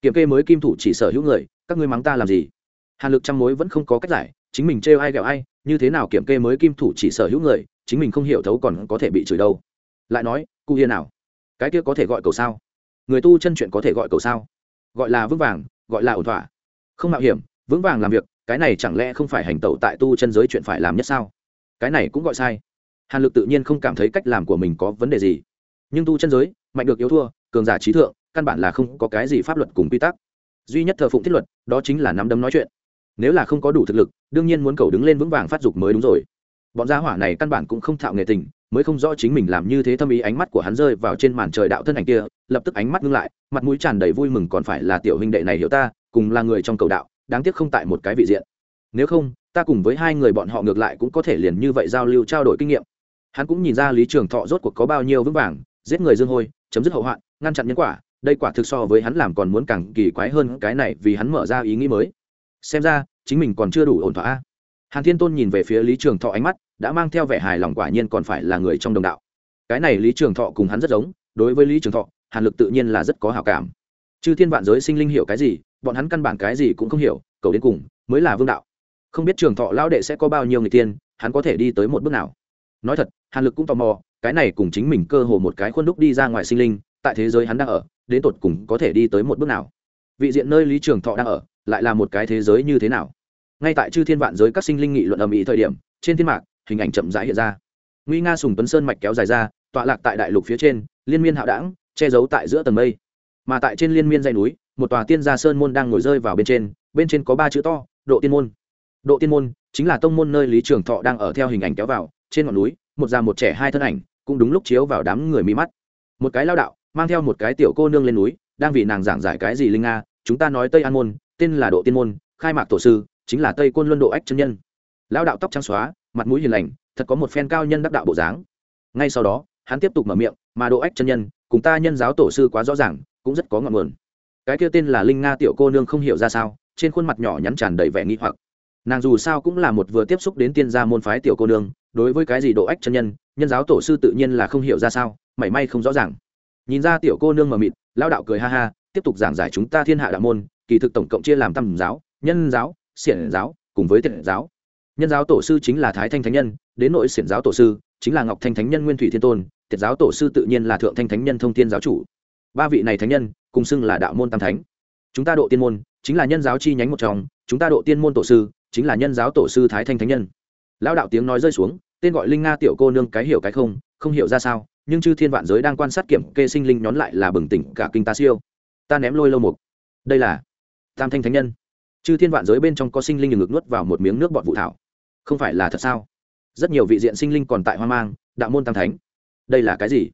Kiểm kê mới kim thủ chỉ sở hữu người, các ngươi mắng ta làm gì? Hàn lực trăm mối vẫn không có cách giải chính mình trêu ai ghẹo ai, như thế nào kiểm kê mới kim thủ chỉ sở hữu người, chính mình không hiểu thấu còn có thể bị chửi đâu. Lại nói, cụ hiền nào? Cái kia có thể gọi cầu sao? Người tu chân chuyện có thể gọi cầu sao? Gọi là vững vàng, gọi là ổn thỏa. Không mạo hiểm, vững vàng làm việc, cái này chẳng lẽ không phải hành tẩu tại tu chân giới chuyện phải làm nhất sao? Cái này cũng gọi sai. Hàn lực tự nhiên không cảm thấy cách làm của mình có vấn đề gì. Nhưng tu chân giới, mạnh được yếu thua, cường giả trí thượng, căn bản là không có cái gì pháp luật cùng quy tắc. Duy nhất thờ phụng thiết luật, đó chính là nắm đấm nói chuyện nếu là không có đủ thực lực, đương nhiên muốn cầu đứng lên vững vàng phát dục mới đúng rồi. Bọn gia hỏa này căn bản cũng không thạo nghề tình, mới không rõ chính mình làm như thế thâm ý ánh mắt của hắn rơi vào trên màn trời đạo thân ảnh kia, lập tức ánh mắt ngưng lại, mặt mũi tràn đầy vui mừng còn phải là tiểu huynh đệ này hiểu ta, cùng là người trong cầu đạo, đáng tiếc không tại một cái vị diện. Nếu không, ta cùng với hai người bọn họ ngược lại cũng có thể liền như vậy giao lưu trao đổi kinh nghiệm. Hắn cũng nhìn ra lý trường thọ rốt cuộc có bao nhiêu vững vàng, giết người dương hôi, chấm dứt hậu hoạn, ngăn chặn nhân quả, đây quả thực so với hắn làm còn muốn càng kỳ quái hơn cái này vì hắn mở ra ý nghĩ mới xem ra, chính mình còn chưa đủ ổn thỏa hàn thiên tôn nhìn về phía lý trường thọ ánh mắt, đã mang theo vẻ hài lòng quả nhiên còn phải là người trong đồng đạo. Cái này lý trường thọ cùng hắn rất giống, đối với lý trường thọ, hàn lực tự nhiên là rất có hào cảm. Chư thiên vạn giới sinh linh hiểu cái gì, bọn hắn căn bản cái gì cũng không hiểu, cầu đến cùng, mới là vương đạo. Không biết trường thọ lao đệ sẽ có bao nhiêu người tiên, hắn có thể đi tới một bước nào. Nói thật, hàn lực cũng tò mò, cái này cùng chính mình cơ hồ một cái khuôn đúc đi ra ngoài sinh linh, tại thế giới hắn đang ở, đến tột cùng có thể đi tới một bước nào. Vị diện nơi lý trường thọ đang ở lại là một cái thế giới như thế nào? Ngay tại chư thiên vạn giới các sinh linh nghị luận ầm ĩ thời điểm, trên thiên mạc, hình ảnh chậm rãi hiện ra. Nguy nga sùng tuấn sơn mạch kéo dài ra, tọa lạc tại đại lục phía trên, liên miên hạo đảng, che giấu tại giữa tầng mây. Mà tại trên liên miên dãy núi, một tòa tiên gia sơn môn đang ngồi rơi vào bên trên bên trên có ba chữ to, độ tiên môn. Độ tiên môn chính là tông môn nơi lý trường thọ đang ở theo hình ảnh kéo vào, trên ngọn núi, một già một trẻ hai thân ảnh, cũng đúng lúc chiếu vào đám người mi mắt. Một cái lao đạo, mang theo một cái tiểu cô nương lên núi, đang vì nàng giảng giải cái gì linh nga, chúng ta nói tây an môn tên là độ tiên môn, khai mạc tổ sư, chính là tây côn luân độ ách chân nhân. Lao đạo tóc trắng xóa, mặt mũi hiền lành, thật có một phen cao nhân đắc đạo bộ dáng. Ngay sau đó, hắn tiếp tục mở miệng, mà độ ách chân nhân, cùng ta nhân giáo tổ sư quá rõ ràng, cũng rất có ngọn nguồn. Cái kia tên là linh nga tiểu cô nương không hiểu ra sao, trên khuôn mặt nhỏ nhắn tràn đầy vẻ nghi hoặc. Nàng dù sao cũng là một vừa tiếp xúc đến tiên gia môn phái tiểu cô nương, đối với cái gì độ ách chân nhân nhân giáo tổ sư tự nhiên là không hiểu ra sao, mảy may không rõ ràng. Nhìn ra tiểu cô nương mờ mịt lao đạo cười ha ha, tiếp tục giảng giải chúng ta thiên hạ đạo môn kỳ thực tổng cộng chia làm tam giáo, nhân giáo, xiển giáo, cùng với tiện giáo. Nhân giáo tổ sư chính là thái thanh thánh nhân, đến nội xiển giáo tổ sư chính là ngọc thanh thánh nhân nguyên thủy thiên tôn thiệt giáo tổ sư tự nhiên là thượng thanh thánh nhân thông thiên giáo chủ. Ba vị này thánh nhân, cùng xưng là đạo môn tam thánh. Chúng ta độ tiên môn chính là nhân giáo chi nhánh một trong, chúng ta độ tiên môn tổ sư chính là nhân giáo tổ sư thái thanh thánh nhân. Lão đạo tiếng nói rơi xuống, tên gọi linh nga tiểu cô nương cái hiểu cái không không hiểu ra sao, nhưng chư thiên vạn giới đang quan sát kiểm kê sinh linh nhón lại là bừng tỉnh cả kinh ta siêu. Ta ném lôi lâu mục. Đây là tam thanh thánh nhân. Chư thiên vạn giới bên trong có sinh linh ngực nuốt vào một miếng nước bọt vụ thảo. Không phải là thật sao? Rất nhiều vị diện sinh linh còn tại hoang mang, đạo môn tam thánh. Đây là cái gì?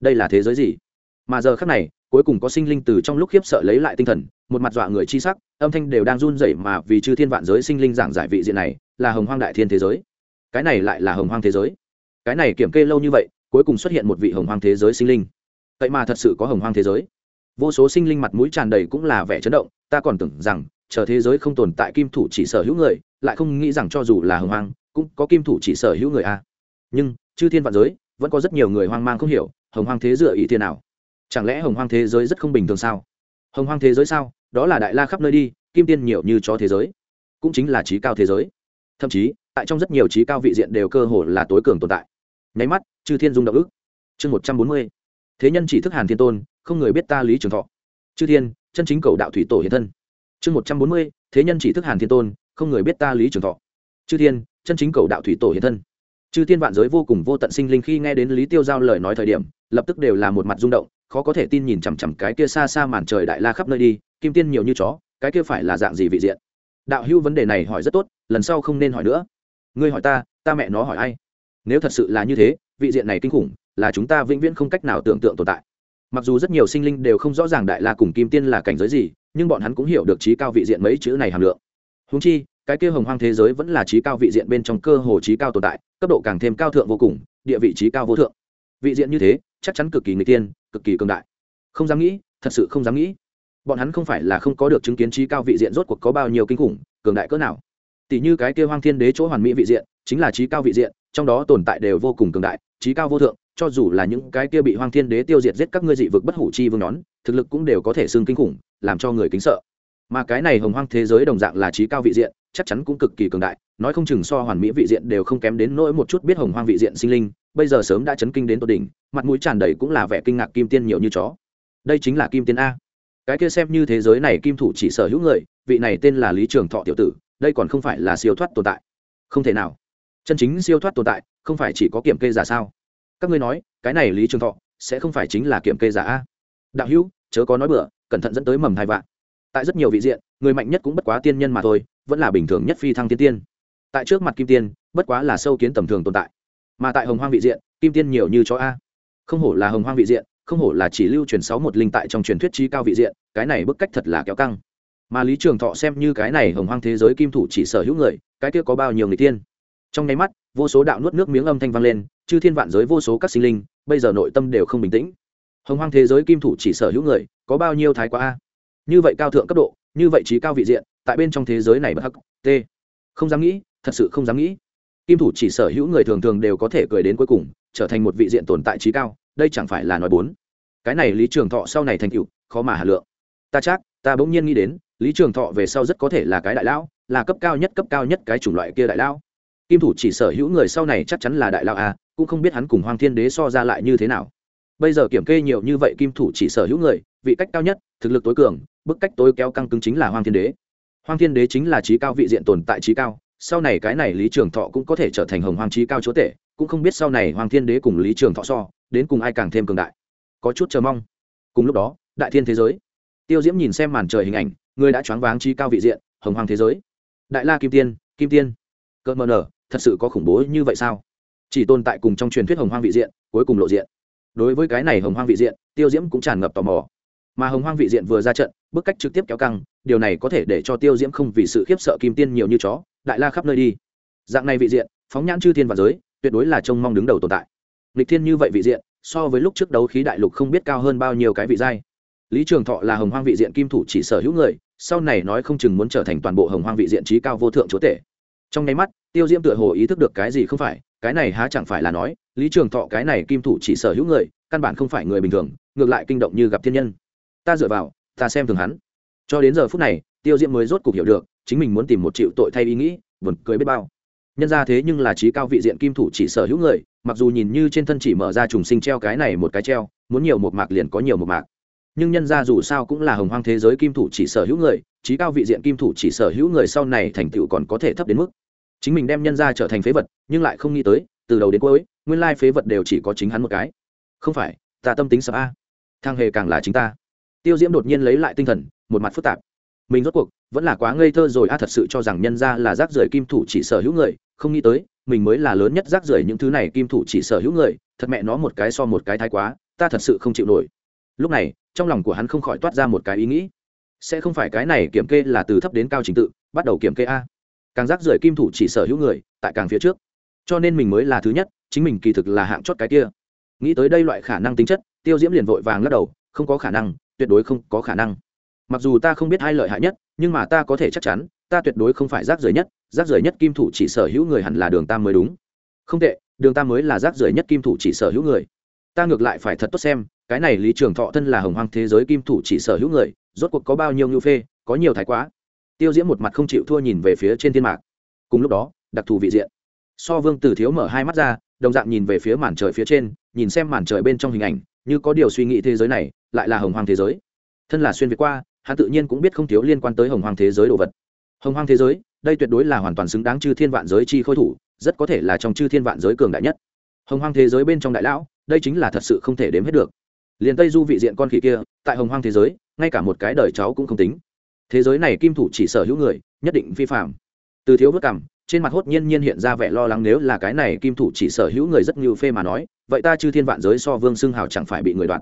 Đây là thế giới gì? Mà giờ khác này, cuối cùng có sinh linh từ trong lúc khiếp sợ lấy lại tinh thần, một mặt dọa người chi sắc, âm thanh đều đang run rẩy mà vì chư thiên vạn giới sinh linh giảng giải vị diện này, là hồng hoang đại thiên thế giới. Cái này lại là hồng hoang thế giới. Cái này kiểm kê lâu như vậy, cuối cùng xuất hiện một vị hồng hoang thế giới sinh linh. Vậy mà thật sự có hồng hoang thế giới. Vô số sinh linh mặt mũi tràn đầy cũng là vẻ chấn động ta còn tưởng rằng, chờ thế giới không tồn tại kim thủ chỉ sở hữu người, lại không nghĩ rằng cho dù là hồng hoang, cũng có kim thủ chỉ sở hữu người a. Nhưng, chư thiên vạn giới, vẫn có rất nhiều người hoang mang không hiểu, hồng hoang thế dựa ý thiên nào? Chẳng lẽ hồng hoang thế giới rất không bình thường sao? Hồng hoang thế giới sao? Đó là đại la khắp nơi đi, kim tiên nhiều như cho thế giới. Cũng chính là trí cao thế giới. Thậm chí, tại trong rất nhiều trí cao vị diện đều cơ hồ là tối cường tồn tại. Nháy mắt, chư thiên dung động ức. Chương một trăm bốn mươi. Thế nhân chỉ thức hàn thiên tôn, không người biết ta lý trường thọ. Chư thiên chân chính cầu đạo thủy tổ hiện thân. Chương một trăm bốn mươi, thế nhân chỉ thức hàn thiên tôn, không người biết ta lý trường thọ. Chư thiên, chân chính cầu đạo thủy tổ hiện thân. Chư thiên vạn giới vô cùng vô tận sinh linh khi nghe đến lý tiêu giao lời nói thời điểm, lập tức đều là một mặt rung động, khó có thể tin nhìn chằm chằm cái kia xa xa màn trời đại la khắp nơi đi, kim tiên nhiều như chó, cái kia phải là dạng gì vị diện? Đạo hưu vấn đề này hỏi rất tốt, lần sau không nên hỏi nữa. Ngươi hỏi ta ta mẹ nó hỏi ai? Nếu thật sự là như thế, vị diện này kinh khủng, là chúng ta vĩnh viễn không cách nào tưởng tượng tồn tại mặc dù rất nhiều sinh linh đều không rõ ràng đại la cùng kim tiên là cảnh giới gì, nhưng bọn hắn cũng hiểu được trí cao vị diện mấy chữ này hàm lượng. Húng chi, cái kia hồng hoang thế giới vẫn là trí cao vị diện bên trong cơ hồ trí cao tồn tại, cấp độ càng thêm cao thượng vô cùng, địa vị trí cao vô thượng. Vị diện như thế, chắc chắn cực kỳ người tiên cực kỳ cường đại. Không dám nghĩ, thật sự không dám nghĩ. Bọn hắn không phải là không có được chứng kiến trí cao vị diện rốt cuộc có bao nhiêu kinh khủng, cường đại cỡ nào. Tỷ như cái kia hoang thiên đế chỗ hoàn mỹ vị diện, chính là trí cao vị diện, trong đó tồn tại đều vô cùng cường đại trí cao vô thượng, cho dù là những cái kia bị hoang thiên đế tiêu diệt giết các ngươi dị vực bất hủ chi vương nón thực lực cũng đều có thể xưng kinh khủng, làm cho người kính sợ. Mà cái này hồng hoang thế giới đồng dạng là trí cao vị diện, chắc chắn cũng cực kỳ cường đại, nói không chừng so hoàn mỹ vị diện đều không kém đến nỗi một chút biết hồng hoang vị diện sinh linh, bây giờ sớm đã chấn kinh đến tột đỉnh, mặt mũi tràn đầy cũng là vẻ kinh ngạc kim tiên nhiều như chó. Đây chính là kim tiên a. Cái kia xem như thế giới này kim thủ chỉ sở hữu người, vị này tên là lý trường thọ tiểu tử, đây còn không phải là siêu thoát tồn tại. Không thể nào. Chân chính siêu thoát tồn tại không phải chỉ có kiểm kê giả sao? Các ngươi nói, cái này lý trường thọ sẽ không phải chính là kiểm kê giả a? Đạo hữu, chớ có nói bừa, cẩn thận dẫn tới mầm hai vạn. Tại rất nhiều vị diện, người mạnh nhất cũng bất quá tiên nhân mà thôi, vẫn là bình thường nhất phi thăng tiên tiên. Tại trước mặt kim tiên, bất quá là sâu kiến tầm thường tồn tại. Mà tại hồng hoang vị diện, kim tiên nhiều như chó a. Không hổ là hồng hoang vị diện, không hổ là chỉ lưu truyền sáu một linh tại trong truyền thuyết trí cao vị diện, cái này bức cách thật là kéo căng. Mà lý trường thọ xem như cái này hồng hoang thế giới kim thủ chỉ sở hữu người, cái kia có bao nhiêu người tiên? Trong nháy mắt vô số đạo nuốt nước miếng âm thanh vang lên, chư thiên vạn giới vô số các sinh linh, bây giờ nội tâm đều không bình tĩnh. Hồng hoang thế giới kim thủ chỉ sở hữu người, có bao nhiêu thái quá a? Như vậy cao thượng cấp độ, như vậy trí cao vị diện, tại bên trong thế giới này bất hắc, t. Không dám nghĩ, thật sự không dám nghĩ. Kim thủ chỉ sở hữu người thường thường đều có thể cười đến cuối cùng, trở thành một vị diện tồn tại trí cao, đây chẳng phải là nói bốn. Cái này lý trường thọ sau này thành cựu khó mà hà lượng. Ta chắc, ta bỗng nhiên nghĩ đến, lý trường thọ về sau rất có thể là cái đại lão, là cấp cao nhất, cấp cao nhất cái chủng loại kia đại lão kim thủ chỉ sở hữu người sau này chắc chắn là đại lão a, cũng không biết hắn cùng hoàng thiên đế so ra lại như thế nào. Bây giờ kiểm kê nhiều như vậy kim thủ chỉ sở hữu người, vị cách cao nhất, thực lực tối cường, bức cách tối kéo căng cứng chính là hoàng thiên đế. Hoàng thiên đế chính là trí cao vị diện tồn tại trí cao, sau này cái này lý trường thọ cũng có thể trở thành hồng hoàng trí cao chúa tể, cũng không biết sau này hoàng thiên đế cùng lý trường thọ so, đến cùng ai càng thêm cường đại. Có chút chờ mong. Cùng lúc đó, đại thiên thế giới. Tiêu diễm nhìn xem màn trời hình ảnh, người đã choáng váng trí cao vị diện, hồng hoàng thế giới. Đại la kim tiên kim tiên. Cợt mờ nở thật sự có khủng bố như vậy sao? Chỉ tồn tại cùng trong truyền thuyết hồng hoang vị diện, cuối cùng lộ diện. Đối với cái này hồng hoang vị diện, tiêu diễm cũng tràn ngập tò mò. Mà hồng hoang vị diện vừa ra trận, bức cách trực tiếp kéo căng, điều này có thể để cho tiêu diễm không vì sự khiếp sợ kim tiên nhiều như chó, đại la khắp nơi đi. Dạng này vị diện, phóng nhãn chư thiên và giới, tuyệt đối là trông mong đứng đầu tồn tại. Lịch thiên như vậy vị diện, so với lúc trước đấu khí đại lục không biết cao hơn bao nhiêu cái vị giai. Lý trường thọ là hồng hoang vị diện kim thủ chỉ sở hữu người, sau này nói không chừng muốn trở thành toàn bộ hồng hoang vị diện trí cao vô thượng chúa tể trong nháy mắt, tiêu diễm tựa hồ ý thức được cái gì không phải, cái này há chẳng phải là nói, lý trường thọ cái này kim thủ chỉ sở hữu người, căn bản không phải người bình thường, ngược lại kinh động như gặp thiên nhân. Ta dựa vào, ta xem thường hắn. Cho đến giờ phút này, tiêu diễm mới rốt cuộc hiểu được, chính mình muốn tìm một triệu tội thay ý nghĩ, buồn cười biết bao. Nhân ra thế nhưng là trí cao vị diện kim thủ chỉ sở hữu người, mặc dù nhìn như trên thân chỉ mở ra trùng sinh treo cái này một cái treo, muốn nhiều một mạc liền có nhiều một mạc nhưng nhân ra dù sao cũng là hồng hoang thế giới kim thủ chỉ sở hữu người trí cao vị diện kim thủ chỉ sở hữu người sau này thành tựu còn có thể thấp đến mức. Chính mình đem nhân ra trở thành phế vật, nhưng lại không nghĩ tới, từ đầu đến cuối, nguyên lai phế vật đều chỉ có chính hắn một cái. Không phải, ta tâm tính sập a. Thang hề càng là chính ta. Tiêu diễm đột nhiên lấy lại tinh thần, một mặt phức tạp. Mình rốt cuộc, vẫn là quá ngây thơ rồi a, thật sự cho rằng nhân ra là rác rưởi kim thủ chỉ sở hữu người, không nghĩ tới, mình mới là lớn nhất rác rưởi những thứ này kim thủ chỉ sở hữu người, thật mẹ nó một cái so một cái thái quá, ta thật sự không chịu nổi. Lúc này trong lòng của hắn không khỏi toát ra một cái ý nghĩ. Sẽ không phải cái này kiểm kê là từ thấp đến cao trình tự, bắt đầu kiểm kê a. Càng rác rưởi kim thủ chỉ sở hữu người, tại càng phía trước. Cho nên mình mới là thứ nhất, chính mình kỳ thực là hạng chót cái kia. Nghĩ tới đây loại khả năng tính chất, tiêu diễm liền vội vàng lắc đầu, không có khả năng, tuyệt đối không có khả năng. Mặc dù ta không biết hai lợi hại nhất, nhưng mà ta có thể chắc chắn, ta tuyệt đối không phải rác rưởi nhất, rác rưởi nhất kim thủ chỉ sở hữu người hẳn là đường tam mới đúng. Không tệ, đường tam mới là rác rưởi nhất kim thủ chỉ sở hữu người ta ngược lại phải thật tốt xem, cái này lý trường thọ thân là hồng hoang thế giới kim thủ chỉ sở hữu người, rốt cuộc có bao nhiêu ngưu phê, có nhiều thái quá. Tiêu diễm một mặt không chịu thua nhìn về phía trên thiên mạc. Cùng lúc đó, đặc thù vị diện. So vương tử thiếu mở hai mắt ra, đồng dạng nhìn về phía màn trời phía trên, nhìn xem màn trời bên trong hình ảnh, như có điều suy nghĩ thế giới này, lại là hồng hoang thế giới. Thân là xuyên việt qua, hắn tự nhiên cũng biết không thiếu liên quan tới hồng hoang thế giới đồ vật. Hồng hoang thế giới, đây tuyệt đối là hoàn toàn xứng đáng chư thiên vạn giới chi khôi thủ, rất có thể là trong chư thiên vạn giới cường đại nhất. Hồng hoang thế giới bên trong đại lão đây chính là thật sự không thể đếm hết được. Liền tây du vị diện con khỉ kia, tại hồng hoang thế giới, ngay cả một cái đời cháu cũng không tính. Thế giới này kim thủ chỉ sở hữu người, nhất định vi phạm từ thiếu vất cảm, trên mặt hốt nhiên nhiên hiện ra vẻ lo lắng nếu là cái này kim thủ chỉ sở hữu người rất như phê mà nói, vậy ta chư thiên vạn giới so vương xưng hào chẳng phải bị người đoạt.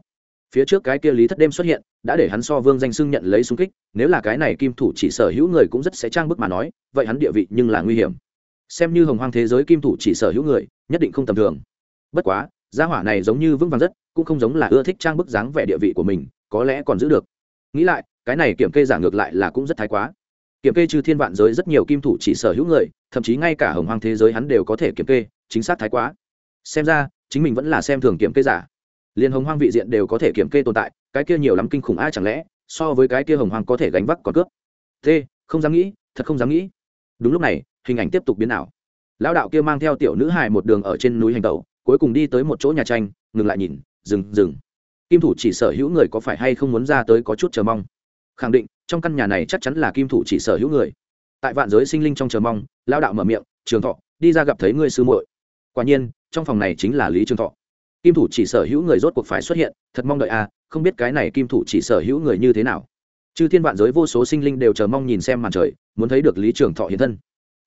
Phía trước cái kia lý thất đêm xuất hiện, đã để hắn so vương danh xưng nhận lấy xung kích, nếu là cái này kim thủ chỉ sở hữu người cũng rất sẽ trang bức mà nói, vậy hắn địa vị nhưng là nguy hiểm. Xem như hồng hoang thế giới kim thủ chỉ sở hữu người, nhất định không tầm thường. Bất quá gia hỏa này giống như vững vàng rất, cũng không giống là ưa thích trang bức dáng vẻ địa vị của mình, có lẽ còn giữ được. Nghĩ lại, cái này kiểm kê giả ngược lại là cũng rất thái quá. Kiểm kê trừ thiên vạn giới rất nhiều kim thủ chỉ sở hữu người, thậm chí ngay cả hồng hoang thế giới hắn đều có thể kiểm kê, chính xác thái quá. Xem ra, chính mình vẫn là xem thường kiểm kê giả. Liền hồng hoang vị diện đều có thể kiểm kê tồn tại, cái kia nhiều lắm kinh khủng ai chẳng lẽ, so với cái kia hồng hoang có thể gánh vác còn cướp. T không dám nghĩ, thật không dám nghĩ. Đúng lúc này, hình ảnh tiếp tục biến ảo. Lão đạo kia mang theo tiểu nữ hài một đường ở trên núi hành tẩu cuối cùng đi tới một chỗ nhà tranh ngừng lại nhìn dừng dừng. Kim thủ chỉ sở hữu người có phải hay không muốn ra tới có chút chờ mong? Khẳng định trong căn nhà này chắc chắn là kim thủ chỉ sở hữu người. Tại vạn giới sinh linh trong chờ mong lao đạo mở miệng trường thọ đi ra gặp thấy ngươi sư muội. Quả nhiên trong phòng này chính là lý trường thọ. Kim thủ chỉ sở hữu người rốt cuộc phải xuất hiện thật mong đợi a à, không biết cái này kim thủ chỉ sở hữu người như thế nào. Chư thiên vạn giới vô số sinh linh đều chờ mong nhìn xem màn trời muốn thấy được lý trường thọ hiện thân.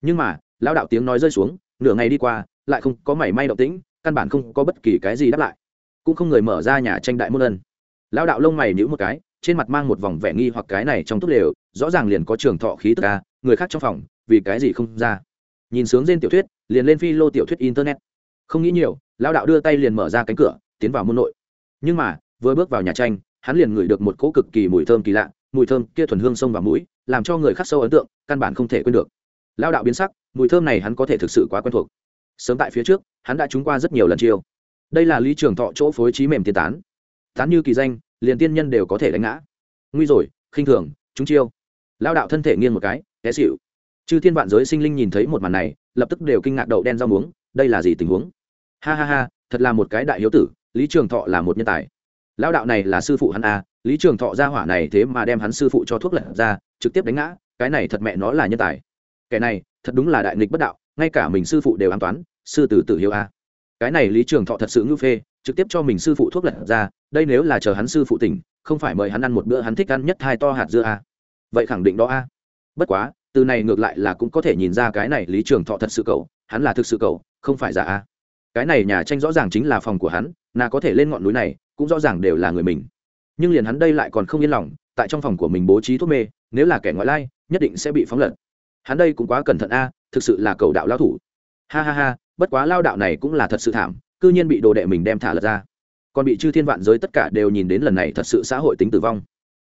Nhưng mà lão đạo tiếng nói rơi xuống nửa ngày đi qua lại không có mảy may động tĩnh căn bản không có bất kỳ cái gì đáp lại. Cũng không người mở ra nhà tranh đại môn ân. Lão đạo lông mày nhíu một cái, trên mặt mang một vòng vẻ nghi hoặc cái này trong túp lều, rõ ràng liền có trường thọ khí tức ca người khác trong phòng, vì cái gì không ra? Nhìn sướng trên tiểu thuyết, liền lên phi lô tiểu thuyết internet. Không nghĩ nhiều, lão đạo đưa tay liền mở ra cánh cửa, tiến vào môn nội. Nhưng mà, vừa bước vào nhà tranh, hắn liền ngửi được một cỗ cực kỳ mùi thơm kỳ lạ, mùi thơm kia thuần hương sông vào mũi, làm cho người khác sâu ấn tượng, căn bản không thể quên được. Lão đạo biến sắc, mùi thơm này hắn có thể thực sự quá quen thuộc sớm tại phía trước, hắn đã trúng qua rất nhiều lần chiêu. Đây là lý trường thọ chỗ phối trí mềm tiên tán. Tán như kỳ danh, liền tiên nhân đều có thể đánh ngã. Nguy rồi, khinh thường chúng chiêu. Lao đạo thân thể nghiêng một cái, té xịu chư thiên vạn giới sinh linh nhìn thấy một màn này, lập tức đều kinh ngạc đậu đen rau muống, đây là gì tình huống? Ha ha ha, thật là một cái đại hiếu tử, lý trường thọ là một nhân tài. Lao đạo này là sư phụ hắn à lý trường thọ ra hỏa này thế mà đem hắn sư phụ cho thuốc lật ra, trực tiếp đánh ngã, cái này thật mẹ nó là nhân tài. Kẻ này, thật đúng là đại nghịch bất đạo, ngay cả mình sư phụ đều an toán sư tử tử hiếu a. Cái này lý trường thọ thật sự ngưu phê, trực tiếp cho mình sư phụ thuốc lật ra, đây nếu là chờ hắn sư phụ tỉnh, không phải mời hắn ăn một bữa hắn thích ăn nhất hai to hạt dưa a. Vậy khẳng định đó a. Bất quá, từ này ngược lại là cũng có thể nhìn ra cái này lý trường thọ thật sự cậu, hắn là thực sự cậu, không phải giả a. Cái này nhà tranh rõ ràng chính là phòng của hắn là có thể lên ngọn núi này, cũng rõ ràng đều là người mình. Nhưng liền hắn đây lại còn không yên lòng, tại trong phòng của mình bố trí thuốc mê, nếu là kẻ ngoại lai, nhất định sẽ bị phóng lật. Hắn đây cũng quá cẩn thận a, thực sự là cầu đạo lao thủ. Ha ha ha bất quá lao đạo này cũng là thật sự thảm c ư nhiên bị đồ đệ mình đem thả lật ra. Còn bị chư thiên vạn giới tất cả đều nhìn đến lần này thật sự xã hội tính tử vong.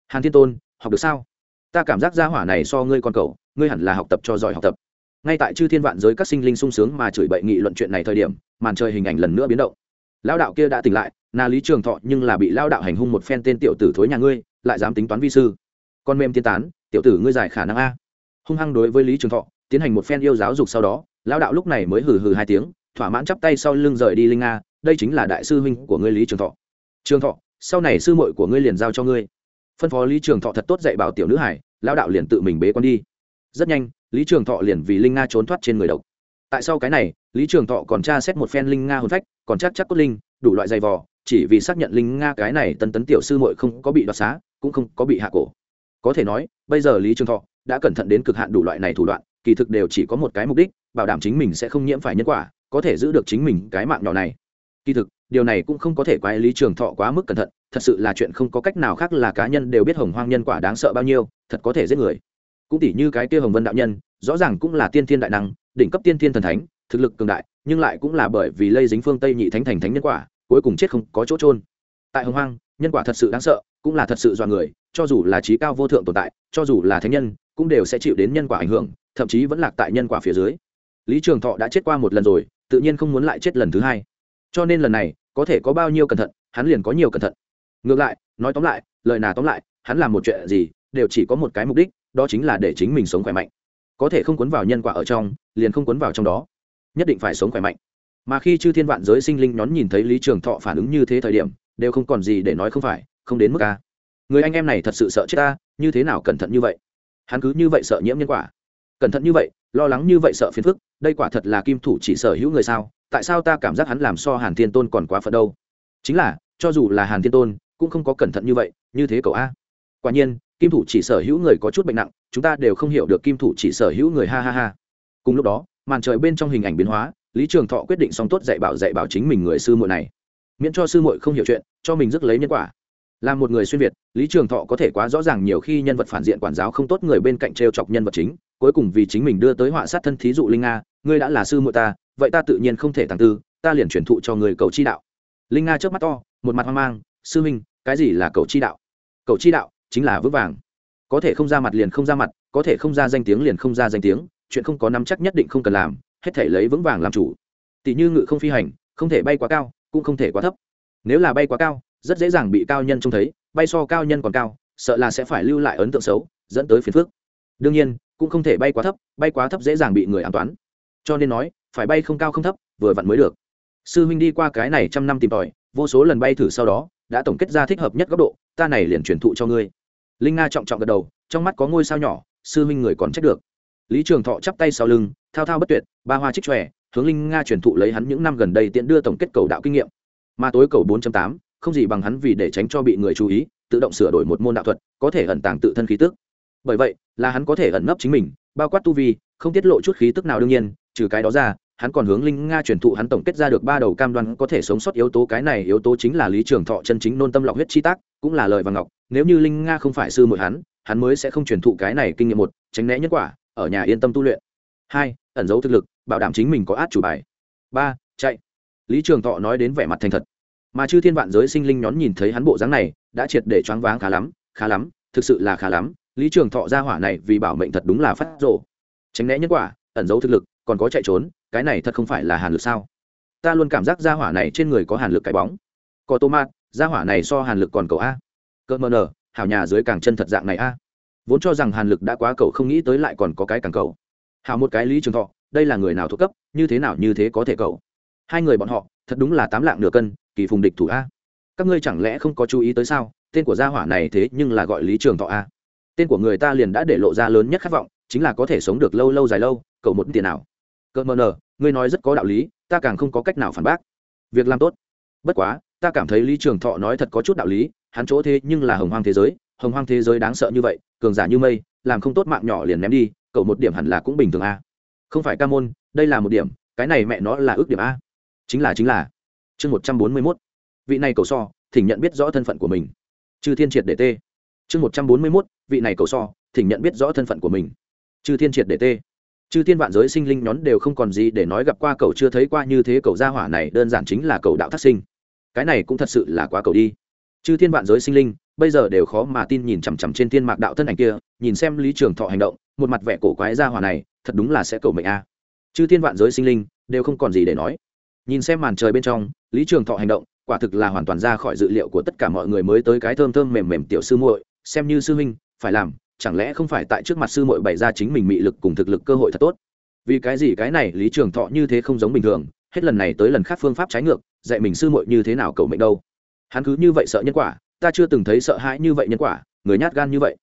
Hàn thiên tôn, học được sao? Ta cảm giác gia hỏa này so ngươi con cậu, ngươi hẳn là học tập cho giỏi học tập. Ngay tại chư thiên vạn giới các sinh linh sung sướng mà chửi bậy nghị luận chuyện này thời điểm, màn trời hình ảnh lần nữa biến động. Lao đạo kia đã tỉnh lại, Na lý trường thọ nhưng là bị lao đạo hành hung một phen tên tiểu tử thối nhà ngươi, lại dám tính toán vi sư. Con mềm tiên tán, tiểu tử ngươi giải khả năng a. Hung hăng đối với lý trường thọ, tiến hành một phen yêu giáo dục sau đó lão đạo lúc này mới hừ hừ hai tiếng, thỏa mãn chắp tay sau lưng rời đi linh nga, đây chính là đại sư huynh của ngươi lý trường thọ. Trường thọ, sau này sư muội của ngươi liền giao cho ngươi. Phân phó lý trường thọ thật tốt dạy bảo tiểu nữ hải lão đạo liền tự mình bế con đi. Rất nhanh, lý trường thọ liền vì linh nga trốn thoát trên người độc. Tại sau cái này, lý trường thọ còn tra xét một phen linh nga hồn phách, còn chắc chắc cốt linh, đủ loại dày vò, chỉ vì xác nhận linh nga cái này tân tấn tiểu sư muội không có bị đoạt xá, cũng không có bị hạ cổ. Có thể nói, bây giờ lý trường thọ đã cẩn thận đến cực hạn đủ loại này thủ đoạn kỳ thực đều chỉ có một cái mục đích, bảo đảm chính mình sẽ không nhiễm phải nhân quả, có thể giữ được chính mình cái mạng nhỏ này. Kỳ thực, điều này cũng không có thể quái lý trường thọ quá mức cẩn thận, thật sự là chuyện không có cách nào khác là cá nhân đều biết hồng hoang nhân quả đáng sợ bao nhiêu, thật có thể giết người. Cũng tỉ như cái kia hồng vân đạo nhân, rõ ràng cũng là tiên thiên đại năng, đỉnh cấp tiên thiên thần thánh, thực lực cường đại, nhưng lại cũng là bởi vì lây dính phương tây nhị thánh thành thánh nhân quả, cuối cùng chết không có chỗ trôn tại hồng hoang, nhân quả thật sự đáng sợ, cũng là thật sự do người, cho dù là trí cao vô thượng tồn tại, cho dù là thánh nhân, cũng đều sẽ chịu đến nhân quả ảnh hưởng thậm chí vẫn lạc tại nhân quả phía dưới. Lý trường thọ đã chết qua một lần rồi, tự nhiên không muốn lại chết lần thứ hai. Cho nên lần này, có thể có bao nhiêu cẩn thận, hắn liền có nhiều cẩn thận. Ngược lại, nói tóm lại, lời nào tóm lại, hắn làm một chuyện gì, đều chỉ có một cái mục đích, đó chính là để chính mình sống khỏe mạnh. Có thể không cuốn vào nhân quả ở trong, liền không cuốn vào trong đó. Nhất định phải sống khỏe mạnh. Mà khi chư thiên vạn giới sinh linh nhón nhìn thấy lý trường thọ phản ứng như thế thời điểm, đều không còn gì để nói không phải, không đến mức a. người anh em này thật sự sợ chết ta, như thế nào cẩn thận như vậy? Hắn cứ như vậy sợ nhiễm nhân quả cẩn thận như vậy, lo lắng như vậy sợ phiền phức, đây quả thật là kim thủ chỉ sở hữu người sao, tại sao ta cảm giác hắn làm so hàn thiên tôn còn quá phận đâu? Chính là, cho dù là hàn thiên tôn, cũng không có cẩn thận như vậy, như thế cậu a. Quả nhiên, kim thủ chỉ sở hữu người có chút bệnh nặng, chúng ta đều không hiểu được kim thủ chỉ sở hữu người ha ha ha. Cùng lúc đó, màn trời bên trong hình ảnh biến hóa, lý trường thọ quyết định xong tốt dạy bảo dạy bảo chính mình người sư muội này. Miễn cho sư muội không hiểu chuyện, cho mình rước lấy nhân quả. Là một người xuyên việt, lý trường thọ có thể quá rõ ràng nhiều khi nhân vật phản diện quản giáo không tốt người bên cạnh t r e o chọc nhân vật chính cuối cùng vì chính mình đưa tới họa sát thân thí dụ linh nga, ngươi đã là sư muội ta, vậy ta tự nhiên không thể tàng tư, ta liền truyền thụ cho người cầu chi đạo. Linh nga trước mắt to, một mặt hoang mang, sư minh cái gì là cầu chi đạo? Cầu chi đạo chính là vững vàng. Có thể không ra mặt liền không ra mặt, có thể không ra danh tiếng liền không ra danh tiếng, chuyện không có nắm chắc nhất định không cần làm, hết thể lấy vững vàng làm chủ. Tỷ như ngự không phi hành, không thể bay quá cao, cũng không thể quá thấp. Nếu là bay quá cao, rất dễ dàng bị cao nhân trông thấy, bay so cao nhân còn cao, sợ là sẽ phải lưu lại ấn tượng xấu, dẫn tới phiền phước đương nhiên cũng không thể bay quá thấp, bay quá thấp dễ dàng bị người an toán. Cho nên nói, phải bay không cao không thấp, vừa vặn mới được. Sư huynh đi qua cái này trăm năm tìm tòi, vô số lần bay thử sau đó, đã tổng kết ra thích hợp nhất góc độ, ta này liền truyền thụ cho ngươi. Linh nga trọng trọng gật đầu, trong mắt có ngôi sao nhỏ, sư huynh người còn trách được. Lý trường thọ chắp tay sau lưng, thao thao bất tuyệt, ba hoa trích tròe hướng linh nga truyền thụ lấy hắn những năm gần đây tiện đưa tổng kết cầu đạo kinh nghiệm. Mà tối cầu 4 tám, không gì bằng hắn vì để tránh cho bị người chú ý, tự động sửa đổi một môn đạo thuật, có thể ẩn tàng tự thân khí tức bởi vậy, là hắn có thể ẩn nấp chính mình, bao quát tu vi, không tiết lộ chút khí tức nào đương nhiên, trừ cái đó ra, hắn còn hướng linh nga truyền thụ hắn tổng kết ra được ba đầu cam đoan có thể sống sót yếu tố, cái này yếu tố chính là lý trường thọ chân chính nôn tâm lọc huyết chi tác, cũng là lời và ngọc, nếu như linh nga không phải sư muội hắn hắn mới sẽ không truyền thụ cái này kinh nghiệm một, tránh né nhân quả, ở nhà yên tâm tu luyện. Hai, ẩn giấu thực lực, bảo đảm chính mình có át chủ bài. Ba, chạy. Lý trường thọ nói đến vẻ mặt thành thật. Mà chư thiên vạn giới sinh linh nhón nhìn thấy hắn bộ dáng này, đã triệt để choáng váng khá lắm khá lắm, thực sự là khá lắm lý trường thọ ra hỏa này vì bảo mệnh thật đúng là phát rộ tránh né nhân quả, ẩn giấu thực lực, còn có chạy trốn, cái này thật không phải là hàn lực sao? Ta luôn cảm giác ra hỏa này trên người có hàn lực cái bóng. Có tô mát ra hỏa này so hàn lực còn cầu a. Cỡ mờ nờ, hảo nhà dưới càng chân thật dạng này a. Vốn cho rằng hàn lực đã quá cầu không nghĩ tới lại còn có cái càng cầu hảo một cái lý trường thọ, đây là người nào thuộc cấp, như thế nào như thế có thể cầu hai người bọn họ, thật đúng là tám lạng nửa cân, kỳ phùng địch thủ a. Các ngươi chẳng lẽ không có chú ý tới sao? Tên của gia hỏa này thế nhưng là gọi lý trường thọ a tên của người ta liền đã để lộ ra lớn nhất khát vọng, chính là có thể sống được lâu lâu dài lâu cầu một tiền nào. Cỡ mờ nờ, ngươi nói rất có đạo lý, ta càng không có cách nào phản bác. Việc làm tốt. Bất quá, ta cảm thấy lý trường thọ nói thật có chút đạo lý, hắn chỗ thế nhưng là hồng hoang thế giới, hồng hoang thế giới đáng sợ như vậy, cường giả như mây, làm không tốt mạng nhỏ liền ném đi, cậu một điểm hẳn là cũng bình thường a. Không phải ca môn, đây là một điểm, cái này mẹ nó là ước điểm a. Chính là chính là. Chương một trăm bốn mươi mốt. Vị này cầu so, thỉnh nhận biết rõ thân phận của mình. Chư thiên triệt để tê chương một trăm bốn mươi mốt, vị này cầu so, thỉnh nhận biết rõ thân phận của mình. Chư thiên triệt để tê. Chư thiên vạn giới sinh linh nhón đều không còn gì để nói gặp qua cầu chưa thấy qua như thế cầu gia hỏa này, đơn giản chính là cầu đạo thác sinh. Cái này cũng thật sự là quá cầu đi. Chư thiên vạn giới sinh linh, bây giờ đều khó mà tin nhìn chằm chằm trên thiên mạc đạo thân ảnh kia, nhìn xem lý trường thọ hành động, một mặt vẻ cổ quái gia hỏa này, thật đúng là sẽ cầu mệnh a. Chư thiên vạn giới sinh linh, đều không còn gì để nói. Nhìn xem màn trời bên trong, lý trường thọ hành động, quả thực là hoàn toàn ra khỏi dự liệu của tất cả mọi người mới tới cái thơm thơm mềm mềm tiểu sư muội xem như sư huynh, phải làm, chẳng lẽ không phải tại trước mặt sư muội bày ra chính mình mị lực cùng thực lực cơ hội thật tốt? Vì cái gì cái này lý trường thọ như thế không giống bình thường, hết lần này tới lần khác phương pháp trái ngược, dạy mình sư muội như thế nào cầu mệnh đâu? Hắn cứ như vậy sợ nhân quả, ta chưa từng thấy sợ hãi như vậy nhân quả, người nhát gan như vậy.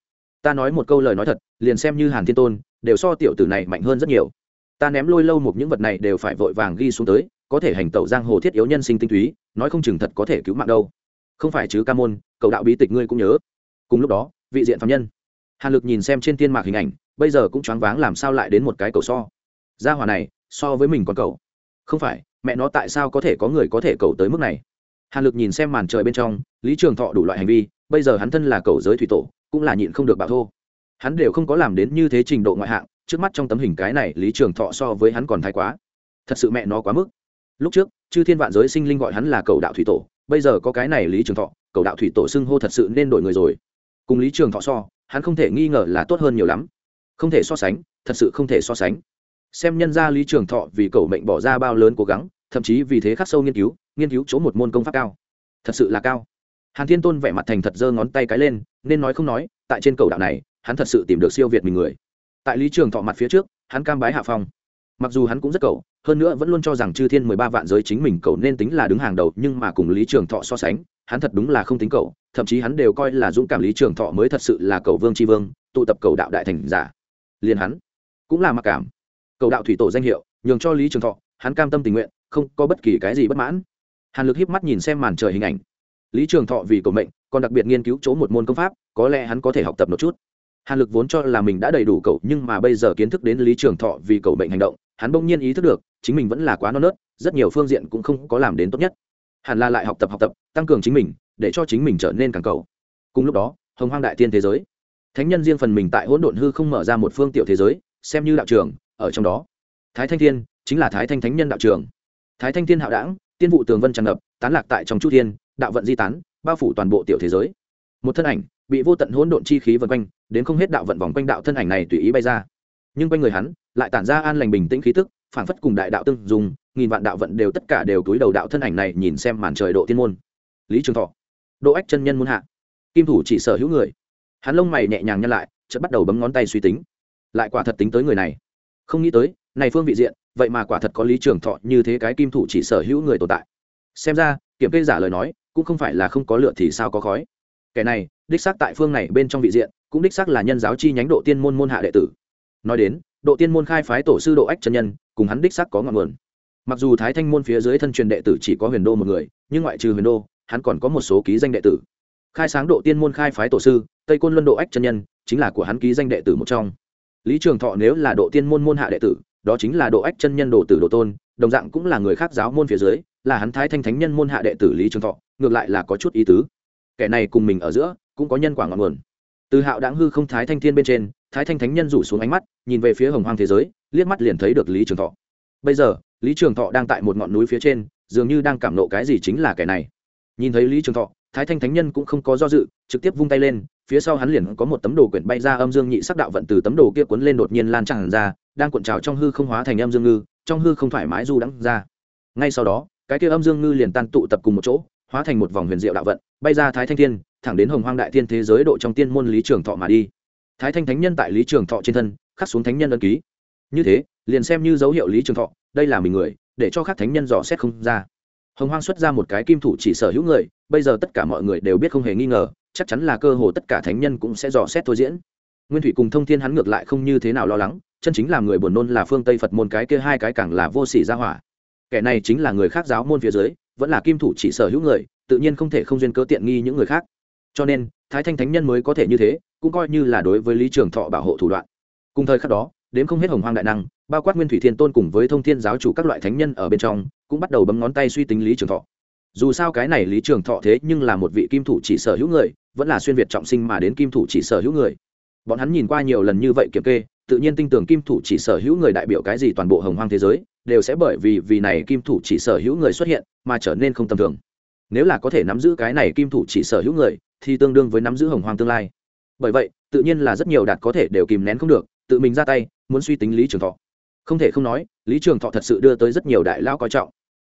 Ta nói một câu lời nói thật, liền xem như hàn thiên tôn, đều so tiểu tử này mạnh hơn rất nhiều. Ta ném lôi lâu một những vật này đều phải vội vàng ghi xuống tới, có thể hành tẩu giang hồ thiết yếu nhân sinh tinh túy, nói không chừng thật có thể cứu mạng đâu. Không phải chứ ca môn cậu đạo bí tịch ngươi cũng nhớ cùng lúc đó, vị diện phạm nhân. Hàn lực nhìn xem trên tiên mạc hình ảnh, bây giờ cũng choáng váng làm sao lại đến một cái cầu so. Gia hòa này, so với mình còn cầu không phải, mẹ nó tại sao có thể có người có thể cầu tới mức này? Hàn lực nhìn xem màn trời bên trong, lý trường thọ đủ loại hành vi, bây giờ hắn thân là cầu giới thủy tổ, cũng là nhịn không được bạo thô. Hắn đều không có làm đến như thế trình độ ngoại hạng, trước mắt trong tấm hình cái này lý trường thọ so với hắn còn thái quá. Thật sự mẹ nó quá mức. Lúc trước, chư thiên vạn giới sinh linh gọi hắn là cầu đạo thủy tổ, bây giờ có cái này lý trường thọ cầu đạo thủy tổ xưng hô thật sự nên đổi người rồi cùng lý trường thọ so, hắn không thể nghi ngờ là tốt hơn nhiều lắm. Không thể so sánh, thật sự không thể so sánh. Xem nhân gia lý trường thọ vì cầu mệnh bỏ ra bao lớn cố gắng, thậm chí vì thế khắc sâu nghiên cứu nghiên cứu chỗ một môn công pháp cao. Thật sự là cao. Hàn thiên tôn vẻ mặt thành thật giơ ngón tay cái lên, nên nói không nói, tại trên cầu đạo này, hắn thật sự tìm được siêu việt mình người. Tại lý trường thọ mặt phía trước, hắn cam bái hạ phong. Mặc dù hắn cũng rất cầu hơn nữa vẫn luôn cho rằng chư thiên mười ba vạn giới chính mình cầu nên tính là đứng hàng đầu, nhưng mà cùng lý trường thọ so sánh hắn thật đúng là không tính cậu, thậm chí hắn đều coi là dũng cảm lý trường thọ mới thật sự là cầu vương tri vương tụ tập cầu đạo đại thành giả. Liền hắn cũng là mặc cảm. Cầu đạo thủy tổ danh hiệu nhường cho lý trường thọ hắn cam tâm tình nguyện không có bất kỳ cái gì bất mãn. Hàn lực hiếp mắt nhìn xem màn trời hình ảnh. Lý trường thọ vì cầu mệnh còn đặc biệt nghiên cứu chỗ một môn công pháp có lẽ hắn có thể học tập một chút. Hàn lực vốn cho là mình đã đầy đủ cậu nhưng mà bây giờ kiến thức đến lý trường thọ vì cầu bệnh hành động hắn bỗng nhiên ý thức được chính mình vẫn là quá non nớt rất nhiều phương diện cũng không có làm đến tốt nhất hẳn là lại học tập học tập, tăng cường chính mình, để cho chính mình trở nên càng cầu. Cùng lúc đó, hồng hoang đại tiên thế giới. Thánh nhân riêng phần mình tại hỗn độn hư không mở ra một phương tiểu thế giới, xem như đạo trường, ở trong đó. Thái thanh thiên chính là thái thanh thánh nhân đạo trường. Thái thanh thiên hạo đảng, tiên vụ tường vân tràn ngập, tán lạc tại trong chu thiên, đạo vận di tán, bao phủ toàn bộ tiểu thế giới. Một thân ảnh bị vô tận hỗn độn chi khí vần quanh, đến không hết đạo vận vòng quanh đạo thân ảnh này tùy ý bay ra. Nhưng quanh người hắn lại tản ra an lành bình tĩnh khí tức phản phất cùng đại đạo tương dùng nghìn vạn đạo vận đều tất cả đều túi đầu đạo thân ảnh này nhìn xem màn trời độ tiên môn. Lý trường thọ, độ ách chân nhân muôn hạ. Kim thủ chỉ sở hữu người. Hắn lông mày nhẹ nhàng nhăn lại, chợt bắt đầu bấm ngón tay suy tính. Lại quả thật tính tới người này. Không nghĩ tới, này phương vị diện, vậy mà quả thật có lý trường thọ như thế cái kim thủ chỉ sở hữu người tồn tại. Xem ra, kiểm kê giả lời nói, cũng không phải là không có lựa thì sao có khói. Kẻ này, đích xác tại phương này bên trong vị diện, cũng đích xác là nhân giáo chi nhánh độ tiên môn môn hạ đệ tử. Nói đến, độ tiên môn khai phái tổ sư độ ách chân nhân, cùng hắn đích xác có ngọn nguồn mặc dù thái thanh môn phía dưới thân truyền đệ tử chỉ có huyền đô một người, nhưng ngoại trừ huyền đô, hắn còn có một số ký danh đệ tử. Khai sáng độ tiên môn khai phái tổ sư, tây côn luân độ ách chân nhân, chính là của hắn ký danh đệ tử một trong. Lý trường thọ nếu là độ tiên môn môn hạ đệ tử, đó chính là độ ách chân nhân độ tử độ tôn, đồng dạng cũng là người khác giáo môn phía dưới, là hắn thái thanh thánh nhân môn hạ đệ tử lý trường thọ, ngược lại là có chút ý tứ. Kẻ này cùng mình ở giữa, cũng có nhân quả ngọn nguồn. Từ hạo đáng hư không thái thanh thiên bên trên, thái thanh thánh nhân rủ xuống ánh mắt, nhìn về phía hồng hoang thế giới, liếc mắt liền thấy được lý trường thọ. Bây giờ lý trường thọ đang tại một ngọn núi phía trên, dường như đang cảm nộ cái gì chính là kẻ này. Nhìn thấy lý trường thọ, thái thanh thánh nhân cũng không có do dự, trực tiếp vung tay lên, phía sau hắn liền có một tấm đồ quyển bay ra âm dương nhị sắc đạo vận từ tấm đồ kia cuốn lên đột nhiên lan tràn ra, đang cuộn trào trong hư không hóa thành âm dương ngư, trong hư không thoải mái du đắng ra. Ngay sau đó, cái kia âm dương ngư liền tan tụ tập cùng một chỗ, hóa thành một vòng huyền diệu đạo vận, bay ra thái thanh thiên, thẳng đến hồng hoang đại thiên thế giới độ trong tiên môn lý trường thọ mà đi. Thái thanh thánh nhân tại lý trường thọ trên thân, khắc xuống thánh nhân ân ký như thế, liền xem như dấu hiệu lý trường thọ, đây là mình người, để cho các thánh nhân dò xét không ra. Hồng hoang xuất ra một cái kim thủ chỉ sở hữu người, bây giờ tất cả mọi người đều biết không hề nghi ngờ, chắc chắn là cơ hồ tất cả thánh nhân cũng sẽ dò xét thôi diễn. Nguyên thủy cùng thông thiên hắn ngược lại không như thế nào lo lắng, chân chính là người buồn nôn là phương tây phật môn cái kia hai cái càng là vô sỉ ra hỏa. Kẻ này chính là người khác giáo môn phía dưới, vẫn là kim thủ chỉ sở hữu người, tự nhiên không thể không duyên cơ tiện nghi những người khác. Cho nên, thái thanh thánh nhân mới có thể như thế, cũng coi như là đối với lý trường thọ bảo hộ thủ đoạn. Cùng thời khắc đó đến không hết hồng hoang đại năng bao quát nguyên thủy thiên tôn cùng với thông thiên giáo chủ các loại thánh nhân ở bên trong, cũng bắt đầu bấm ngón tay suy tính lý trường thọ. Dù sao cái này lý trường thọ thế nhưng là một vị kim thủ chỉ sở hữu người, vẫn là xuyên việt trọng sinh mà đến kim thủ chỉ sở hữu người. Bọn hắn nhìn qua nhiều lần như vậy kiểm kê, tự nhiên tin tưởng kim thủ chỉ sở hữu người đại biểu cái gì toàn bộ hồng hoang thế giới, đều sẽ bởi vì vì này kim thủ chỉ sở hữu người xuất hiện mà trở nên không tầm thường. Nếu là có thể nắm giữ cái này kim thủ chỉ sở hữu người, thì tương đương với nắm giữ hồng hoang tương lai. Bởi vậy, tự nhiên là rất nhiều đạt có thể đều kìm nén không được tự mình ra tay, muốn suy tính lý trường thọ. Không thể không nói, lý trường thọ thật sự đưa tới rất nhiều đại lao coi trọng.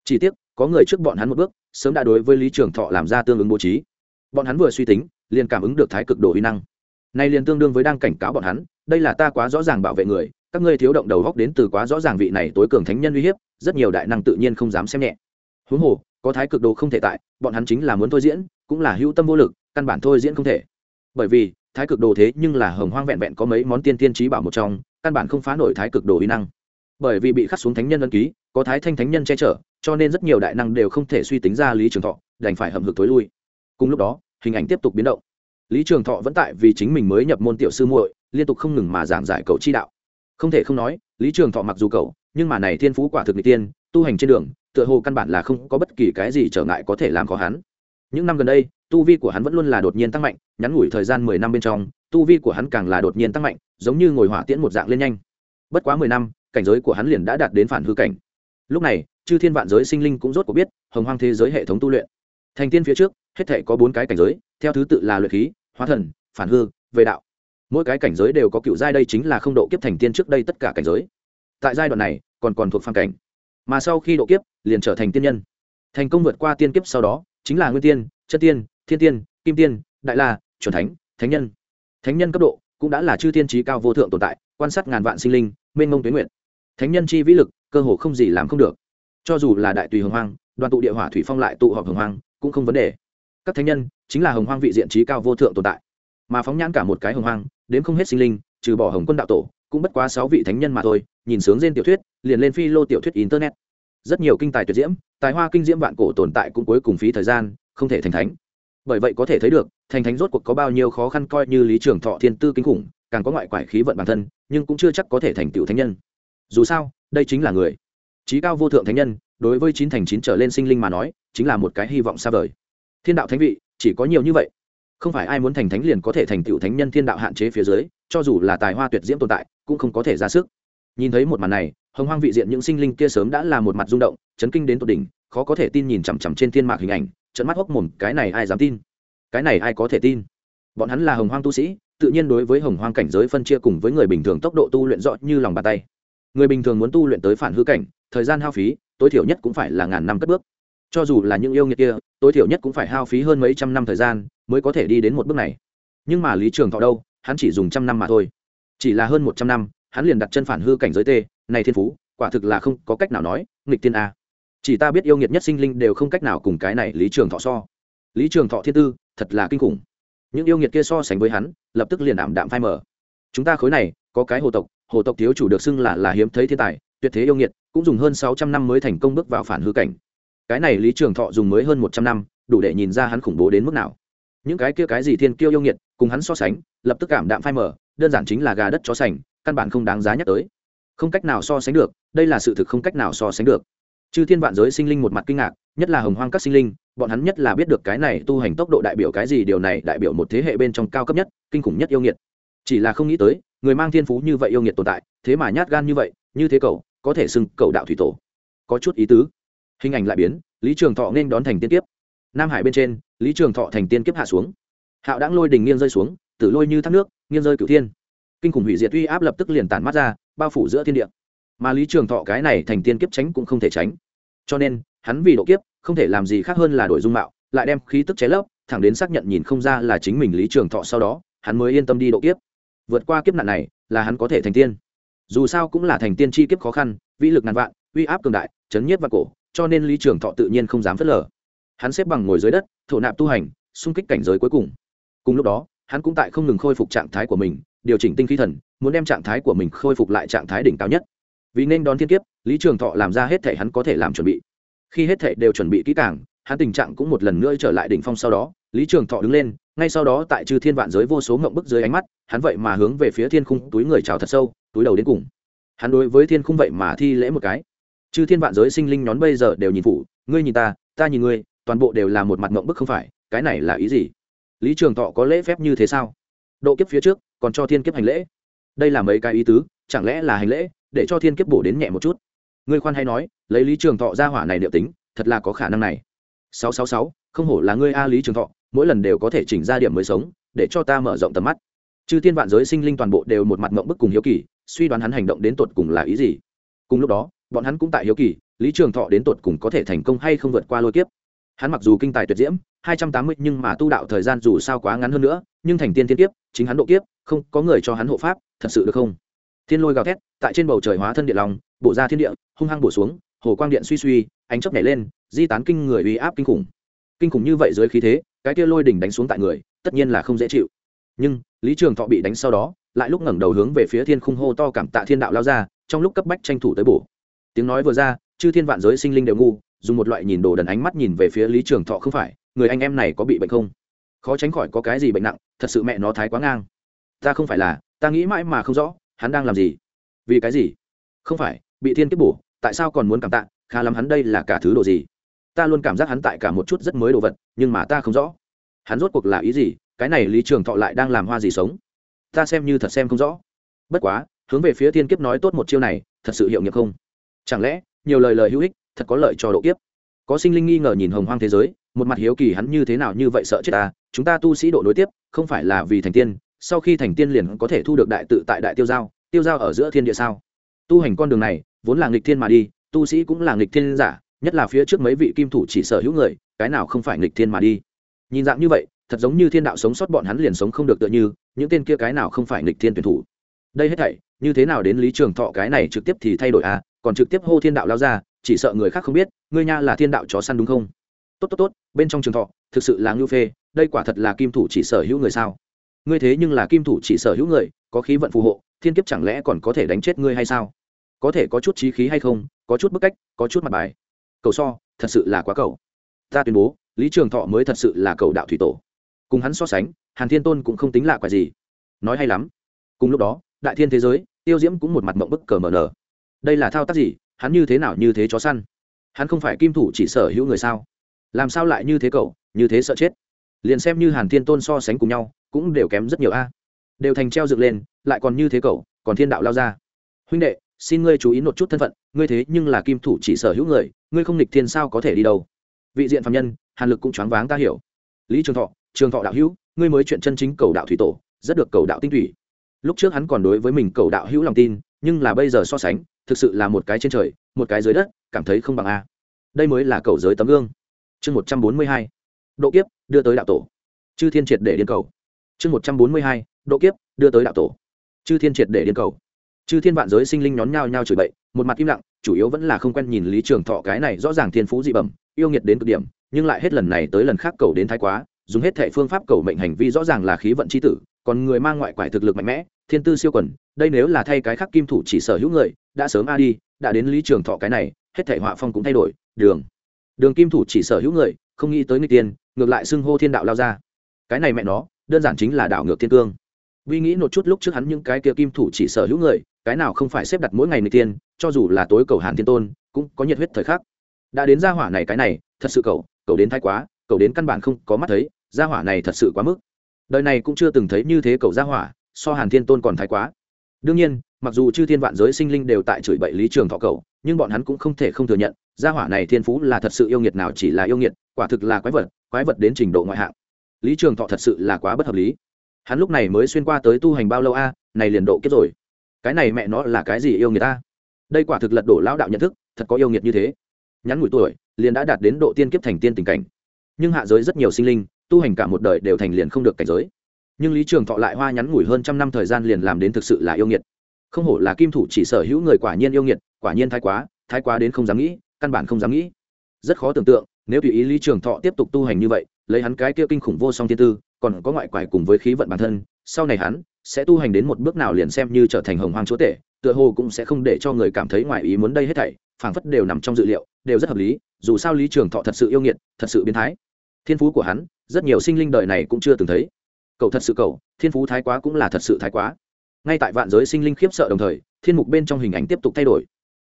Chỉ tiếc, có người trước bọn hắn một bước, sớm đã đối với lý trường thọ làm ra tương ứng bố trí. Bọn hắn vừa suy tính, liền cảm ứng được thái cực đồ uy năng. Nay liền tương đương với đang cảnh cáo bọn hắn, đây là ta quá rõ ràng bảo vệ người, các ngươi thiếu động đầu góc đến từ quá rõ ràng vị này tối cường thánh nhân uy hiếp, rất nhiều đại năng tự nhiên không dám xem nhẹ. Huống hồ, có thái cực đồ không thể tại, bọn hắn chính là muốn thôi diễn, cũng là hữu tâm vô lực, căn bản thôi diễn không thể. Bởi vì thái cực đồ thế nhưng là hồng hoang vẹn vẹn có mấy món tiên tiên trí bảo một trong, căn bản không phá nổi thái cực đồ uy năng. Bởi vì bị khắc xuống thánh nhân ân ký, có thái thanh thánh nhân che chở, cho nên rất nhiều đại năng đều không thể suy tính ra lý trường thọ, đành phải hầm hực tối lui. Cùng lúc đó, hình ảnh tiếp tục biến động. Lý trường thọ vẫn tại vì chính mình mới nhập môn tiểu sư muội, liên tục không ngừng mà giảng giải cầu chi đạo. Không thể không nói, lý trường thọ mặc dù cầu, nhưng mà này thiên phú quả thực n tiên, tu hành trên đường, tựa hồ căn bản là không có bất kỳ cái gì trở ngại có thể làm khó hắn. Những năm gần đây, tu vi của hắn vẫn luôn là đột nhiên tăng mạnh nhắn ngủi thời gian mười năm bên trong, tu vi của hắn càng là đột nhiên tăng mạnh, giống như ngồi hỏa tiễn một dạng lên nhanh. Bất quá mười năm, cảnh giới của hắn liền đã đạt đến phản hư cảnh. Lúc này, chư thiên vạn giới sinh linh cũng rốt cuộc biết, hồng hoang thế giới hệ thống tu luyện. Thành tiên phía trước, hết thể có bốn cái cảnh giới, theo thứ tự là luyện khí, hóa thần, phản hư, về đạo. Mỗi cái cảnh giới đều có cựu giai, đây chính là không độ kiếp thành tiên trước đây tất cả cảnh giới. Tại giai đoạn này, còn còn thuộc phản cảnh. Mà sau khi độ kiếp, liền trở thành tiên nhân. Thành công vượt qua tiên kiếp sau đó, chính là nguyên tiên, chất tiên, thiên tiên, kim tiên, đại la chuẩn thánh thánh nhân. Thánh nhân cấp độ cũng đã là chư tiên trí cao vô thượng tồn tại, quan sát ngàn vạn sinh linh, mênh mông tuyến nguyện. Thánh nhân chi vĩ lực, cơ hồ không gì làm không được. Cho dù là đại tùy hồng hoang, đoàn tụ địa hỏa thủy phong lại tụ họp hồng hoang, cũng không vấn đề. Các thánh nhân chính là hồng hoang vị diện trí cao vô thượng tồn tại. Mà phóng nhãn cả một cái hồng hoang, đến không hết sinh linh, trừ bỏ hồng quân đạo tổ, cũng bất quá sáu vị thánh nhân mà thôi, nhìn sướng trên tiểu thuyết, liền lên phi lô tiểu thuyết internet. Rất nhiều kinh tài tuyệt diễm, tài hoa kinh diễm vạn cổ tồn tại cũng cuối cùng phí thời gian, không thể thành thánh bởi vậy có thể thấy được, thành thánh rốt cuộc có bao nhiêu khó khăn coi như lý trường thọ thiên tư kinh khủng, càng có ngoại quải khí vận bản thân, nhưng cũng chưa chắc có thể thành tựu thánh nhân. Dù sao, đây chính là người. Trí cao vô thượng thánh nhân, đối với chín thành chín trở lên sinh linh mà nói, chính là một cái hy vọng xa vời. Thiên đạo thánh vị, chỉ có nhiều như vậy. Không phải ai muốn thành thánh liền có thể thành tựu thánh nhân thiên đạo hạn chế phía dưới, cho dù là tài hoa tuyệt diễm tồn tại, cũng không có thể ra sức. Nhìn thấy một màn này, hồng hoang vị diện những sinh linh kia sớm đã là một mặt rung động, chấn kinh đến tột đỉnh, khó có thể tin nhìn chằm chằm trên thiên mạc hình ảnh trận mắt hốc mồm, cái này ai dám tin? Cái này ai có thể tin? Bọn hắn là hồng hoang tu sĩ, tự nhiên đối với hồng hoang cảnh giới phân chia cùng với người bình thường tốc độ tu luyện rõ như lòng bàn tay. Người bình thường muốn tu luyện tới phản hư cảnh, thời gian hao phí, tối thiểu nhất cũng phải là ngàn năm cất bước. Cho dù là những yêu nghiệt kia, tối thiểu nhất cũng phải hao phí hơn mấy trăm năm thời gian mới có thể đi đến một bước này. Nhưng mà lý trường thọ đâu? Hắn chỉ dùng trăm năm mà thôi. Chỉ là hơn một trăm năm, hắn liền đặt chân phản hư cảnh giới t, này thiên phú, quả thực là không có cách nào nói, nghịch tiên a chỉ ta biết yêu nghiệt nhất sinh linh đều không cách nào cùng cái này lý trường thọ so. Lý trường thọ thiên tư, thật là kinh khủng. Những yêu nghiệt kia so sánh với hắn, lập tức liền ảm đạm phai mờ. Chúng ta khối này, có cái hồ tộc hồ tộc thiếu chủ được xưng là là hiếm thấy thiên tài, tuyệt thế yêu nghiệt, cũng dùng hơn sáu trăm năm mới thành công bước vào phản hư cảnh. Cái này lý trường thọ dùng mới hơn một trăm năm, đủ để nhìn ra hắn khủng bố đến mức nào. Những cái kia cái gì thiên kiêu yêu nghiệt, cùng hắn so sánh, lập tức cảm đạm phai mờ, đơn giản chính là gà đất chó sành, căn bản không đáng giá nhắc tới. Không cách nào so sánh được, đây là sự thực không cách nào so sánh được chư thiên vạn giới sinh linh một mặt kinh ngạc, nhất là hồng hoang các sinh linh, bọn hắn nhất là biết được cái này tu hành tốc độ đại biểu cái gì, điều này đại biểu một thế hệ bên trong cao cấp nhất, kinh khủng nhất yêu nghiệt. Chỉ là không nghĩ tới, người mang thiên phú như vậy yêu nghiệt tồn tại, thế mà nhát gan như vậy, như thế cậu, có thể xưng cậu đạo thủy tổ. Có chút ý tứ. Hình ảnh lại biến, lý trường thọ nên đón thành tiên kiếp. Nam hải bên trên, lý trường thọ thành tiên kiếp hạ xuống. Hạo đáng lôi đình nghiêng rơi xuống, tử lôi như thác nước, nghiêng rơi cửu thiên. Kinh khủng hủy diệt uy áp lập tức liền tản mắt ra, bao phủ giữa thiên địa. Mà lý trường thọ cái này thành tiên kiếp tránh cũng không thể tránh cho nên, hắn vì độ kiếp, không thể làm gì khác hơn là đổi dung mạo, lại đem khí tức cháy lấp, thẳng đến xác nhận nhìn không ra là chính mình lý trường thọ sau đó, hắn mới yên tâm đi độ kiếp. Vượt qua kiếp nạn này, là hắn có thể thành tiên. Dù sao cũng là thành tiên chi kiếp khó khăn, vĩ lực ngàn vạn, uy áp cường đại, chấn nhiếp và cổ, cho nên lý trường thọ tự nhiên không dám phớt lờ. Hắn xếp bằng ngồi dưới đất, thổ nạp tu hành, xung kích cảnh giới cuối cùng. Cùng lúc đó, hắn cũng tại không ngừng khôi phục trạng thái của mình, điều chỉnh tinh khí thần, muốn đem trạng thái của mình khôi phục lại trạng thái đỉnh cao nhất vì nên đón thiên kiếp, lý trường thọ làm ra hết thể hắn có thể làm chuẩn bị. Khi hết thể đều chuẩn bị kỹ càng, hắn tình trạng cũng một lần nữa trở lại đỉnh phong sau đó, lý trường thọ đứng lên, ngay sau đó tại chư thiên vạn giới vô số ngộng bức dưới ánh mắt, hắn vậy mà hướng về phía thiên khung túi người chào thật sâu, túi đầu đến cùng. Hắn đối với thiên khung vậy mà thi lễ một cái. Chư thiên vạn giới sinh linh nhón bây giờ đều nhìn phụ ngươi nhìn ta ta nhìn ngươi, toàn bộ đều là một mặt ngộng bức không phải, cái này là ý gì? Lý trường thọ có lễ phép như thế sao? Độ kiếp phía trước, còn cho thiên kiếp hành lễ. Đây là mấy cái ý tứ, chẳng lẽ là hành lễ? Để cho thiên kiếp bổ đến nhẹ một chút. Ngươi khoan hay nói, lấy lý trường thọ ra hỏa này liệu tính, thật là có khả năng này. Sáu sáu sáu, không hổ là ngươi a lý trường thọ, mỗi lần đều có thể chỉnh ra điểm mới sống, để cho ta mở rộng tầm mắt. Chư thiên vạn giới sinh linh toàn bộ đều một mặt mộng bức cùng hiếu kỳ, suy đoán hắn hành động đến tột cùng là ý gì. Cùng lúc đó, bọn hắn cũng tại hiếu kỳ, lý trường thọ đến tột cùng có thể thành công hay không vượt qua lôi kiếp. Hắn mặc dù kinh tài tuyệt diễm, hai trăm tám mươi nhưng mà tu đạo thời gian dù sao quá ngắn hơn nữa, nhưng thành tiên thiên kiếp, chính hắn độ kiếp, không có người cho hắn hộ pháp, thật sự được không? Thiên lôi gào thét, tại trên bầu trời hóa thân điện lòng bộ ra thiên địa, hung hăng bổ xuống, hồ quang điện suy suy, ánh chớp nhảy lên, di tán kinh người uy áp kinh khủng. Kinh khủng như vậy dưới khí thế, cái kia lôi đỉnh đánh xuống tại người, tất nhiên là không dễ chịu. Nhưng, lý trường thọ bị đánh sau đó, lại lúc ngẩng đầu hướng về phía thiên khung hô to cảm tạ thiên đạo lao ra, trong lúc cấp bách tranh thủ tới bổ. Tiếng nói vừa ra, chư thiên vạn giới sinh linh đều ngu, dùng một loại nhìn đồ đần ánh mắt nhìn về phía lý trường thọ không phải, người anh em này có bị bệnh không? Khó tránh khỏi có cái gì bệnh nặng, thật sự mẹ nó thái quá ngang. Ta không phải là, ta nghĩ mãi mà không rõ hắn đang làm gì? Vì cái gì? Không phải, bị thiên kiếp bổ, tại sao còn muốn cảm tạ? Khá lắm hắn đây là cả thứ đồ gì? Ta luôn cảm giác hắn tại cả một chút rất mới đồ vật, nhưng mà ta không rõ. Hắn rốt cuộc là ý gì? Cái này lý trường thọ lại đang làm hoa gì sống? Ta xem như thật xem không rõ. Bất quá, hướng về phía thiên kiếp nói tốt một chiêu này, thật sự hiệu nghiệm không? Chẳng lẽ, nhiều lời lời hữu ích, thật có lợi cho độ kiếp? Có sinh linh nghi ngờ nhìn hồng hoang thế giới, một mặt hiếu kỳ hắn như thế nào như vậy sợ chết ta? Chúng ta tu sĩ độ nối tiếp, không phải là vì thành tiên sau khi thành tiên liền có thể thu được đại tự tại đại tiêu giao tiêu giao ở giữa thiên địa sao? Tu hành con đường này, vốn là nghịch thiên mà đi, tu sĩ cũng là nghịch thiên giả, nhất là phía trước mấy vị kim thủ chỉ sở hữu người, cái nào không phải nghịch thiên mà đi? Nhìn dạng như vậy, thật giống như thiên đạo sống sót bọn hắn liền sống không được tựa như, những tên kia cái nào không phải nghịch thiên tuyển thủ? Đây hết thảy, như thế nào đến lý trường thọ cái này trực tiếp thì thay đổi à? Còn trực tiếp hô thiên đạo lao ra, chỉ sợ người khác không biết, ngươi nha là thiên đạo chó săn đúng không? Tốt tốt tốt, bên trong trường thọ, thực sự là ngưu phê, đây quả thật là kim thủ chỉ sở hữu người sao? Ngươi thế nhưng là kim thủ chỉ sở hữu người, có khí vận phù hộ, thiên kiếp chẳng lẽ còn có thể đánh chết ngươi hay sao? Có thể có chút trí khí hay không, có chút bức cách, có chút mặt bài. Cầu so, thật sự là quá cầu. Ta tuyên bố, lý trường thọ mới thật sự là cầu đạo thủy tổ. Cùng hắn so sánh, hàn thiên tôn cũng không tính lạ quả gì. Nói hay lắm. Cùng lúc đó, đại thiên thế giới, tiêu diễm cũng một mặt mộng bức cờ mờ nở. Đây là thao tác gì? Hắn như thế nào như thế chó săn? Hắn không phải kim thủ chỉ sở hữu người sao? Làm sao lại như thế cậu, như thế sợ chết? Liền xem như hàn thiên tôn so sánh cùng nhau cũng đều kém rất nhiều a. Đều thành treo dựng lên, lại còn như thế cậu, còn thiên đạo lao ra. Huynh đệ, xin ngươi chú ý một chút thân phận, ngươi thế nhưng là kim thủ chỉ sở hữu người, ngươi không nịch thiên sao có thể đi đâu? Vị diện phạm nhân, hàn lực cũng choáng váng ta hiểu. Lý trường thọ trường thọ đạo hữu, ngươi mới chuyện chân chính cầu đạo thủy tổ, rất được cầu đạo tinh thủy lúc trước hắn còn đối với mình cầu đạo hữu lòng tin, nhưng là bây giờ so sánh, thực sự là một cái trên trời, một cái dưới đất, cảm thấy không bằng a. Đây mới là cầu giới tấm gương. Chương một trăm bốn mươi hai. Độ kiếp, đưa tới đạo tổ. Chư thiên triệt để điên cầu chương một trăm bốn mươi hai, độ kiếp, đưa tới đạo tổ. Chư thiên triệt để điên cầu. Chư thiên vạn giới sinh linh nhón nhao nhao chửi bậy, một mặt im lặng, chủ yếu vẫn là không quen nhìn lý trường thọ cái này rõ ràng thiên phú dị bẩm, yêu nghiệt đến cực điểm, nhưng lại hết lần này tới lần khác cầu đến thái quá, dùng hết thệ phương pháp cầu mệnh hành vi rõ ràng là khí vận c h i tử, còn người mang ngoại quải thực lực mạnh mẽ, thiên tư siêu quần, đây nếu là thay cái khác kim thủ chỉ sở hữu người, đã sớm a đi, đã đến lý trường thọ cái này, hết thể họa phong cũng thay đổi, đường. Đường kim thủ chỉ sở hữu người, không nghĩ tới người tiên, ngược lại xưng hô thiên đạo lao ra. Cái này mẹ nó đơn giản chính là đảo ngược thiên cương. Vi nghĩ một chút lúc trước hắn những cái kia kim thủ chỉ sở hữu người, cái nào không phải xếp đặt mỗi ngày người tiên, cho dù là tối cầu hàn thiên tôn, cũng có nhiệt huyết thời khắc. Đã đến gia hỏa này cái này, thật sự cầu cầu đến thái quá cầu đến căn bản không có mắt thấy, gia hỏa này thật sự quá mức. Đời này cũng chưa từng thấy như thế cầu gia hỏa, so hàn thiên tôn còn thái quá. Đương nhiên, mặc dù chư thiên vạn giới sinh linh đều tại chửi bậy lý trường thọ cầu nhưng bọn hắn cũng không thể không thừa nhận, gia hỏa này thiên phú là thật sự yêu nghiệt nào chỉ là yêu nghiệt, quả thực là quái vật quái vật đến trình độ ngoại hạng lý trường thọ thật sự là quá bất hợp lý. Hắn lúc này mới xuyên qua tới tu hành bao lâu a, này liền độ kết rồi. Cái này mẹ nó là cái gì yêu nghiệt ta? Đây quả thực lật đổ lão đạo nhận thức, thật có yêu nghiệt như thế. Nhắn ngủi tuổi, liền đã đạt đến độ tiên kiếp thành tiên tình cảnh. Nhưng hạ giới rất nhiều sinh linh, tu hành cả một đời đều thành liền không được cảnh giới. Nhưng lý trường thọ lại hoa nhắn ngủi hơn trăm năm thời gian liền làm đến thực sự là yêu nghiệt. Không hổ là kim thủ chỉ sở hữu người quả nhiên yêu nghiệt, quả nhiên thái quá thái quá đến không dám nghĩ, căn bản không dám nghĩ. Rất khó tưởng tượng, nếu tùy ý lý trường thọ tiếp tục tu hành như vậy lấy hắn cái kia kinh khủng vô song thiên tư, còn có ngoại quải cùng với khí vận bản thân, sau này hắn sẽ tu hành đến một bước nào liền xem như trở thành hồng hoang chúa tể, tựa hồ cũng sẽ không để cho người cảm thấy ngoài ý muốn đây hết thảy, phảng phất đều nằm trong dự liệu, đều rất hợp lý, dù sao lý trường thọ thật sự yêu nghiệt, thật sự biến thái. Thiên phú của hắn, rất nhiều sinh linh đời này cũng chưa từng thấy. Cậu thật sự cậu, thiên phú thái quá cũng là thật sự thái quá. Ngay tại vạn giới sinh linh khiếp sợ đồng thời, thiên mục bên trong hình ảnh tiếp tục thay đổi.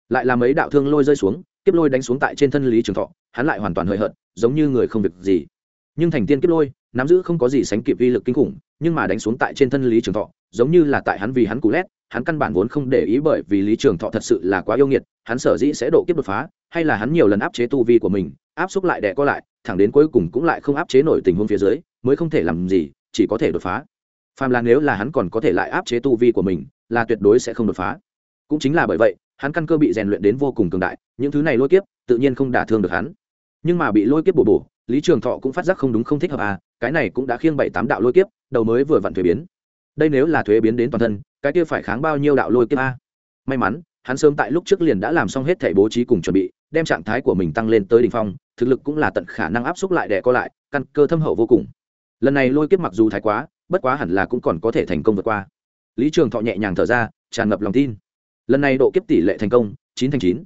Lại làm mấy đạo thương lôi rơi xuống tiếp lôi đánh xuống tại trên thân lý trường thọ, hắn lại hoàn toàn hời hợt, giống như người không việc gì nhưng thành tiên kiếp lôi, nắm giữ không có gì sánh kịp vi lực kinh khủng, nhưng mà đánh xuống tại trên thân lý trường thọ, giống như là tại hắn vì hắn cú lét, hắn căn bản vốn không để ý bởi vì lý trường thọ thật sự là quá yêu nghiệt, hắn sở dĩ sẽ độ kiếp đột phá, hay là hắn nhiều lần áp chế tu vi của mình, áp xúc lại đẻ co lại, thẳng đến cuối cùng cũng lại không áp chế nổi tình huống phía dưới, mới không thể làm gì, chỉ có thể đột phá. Phàm là nếu là hắn còn có thể lại áp chế tu vi của mình, là tuyệt đối sẽ không đột phá. Cũng chính là bởi vậy, hắn căn cơ bị rèn luyện đến vô cùng cường đại, những thứ này lôi kiếp, tự nhiên không đả thương được hắn. Nhưng mà bị lôi kiếp bổ bổ lý trường thọ cũng phát giác không đúng không thích hợp à cái này cũng đã khiêng bảy tám đạo lôi kiếp, đầu mới vừa vặn thuế biến. Đây nếu là thuế biến đến toàn thân, cái kia phải kháng bao nhiêu đạo lôi kiếp a? May mắn, hắn sớm tại lúc trước liền đã làm xong hết thẻ bố trí cùng chuẩn bị, đem trạng thái của mình tăng lên tới đỉnh phong, thực lực cũng là tận khả năng áp xúc lại để co lại, căn cơ thâm hậu vô cùng. Lần này lôi kiếp mặc dù thái quá, bất quá hẳn là cũng còn có thể thành công vượt qua. Lý trường thọ nhẹ nhàng thở ra, tràn ngập lòng tin. Lần này độ kiếp tỷ lệ thành công, chín thành chín.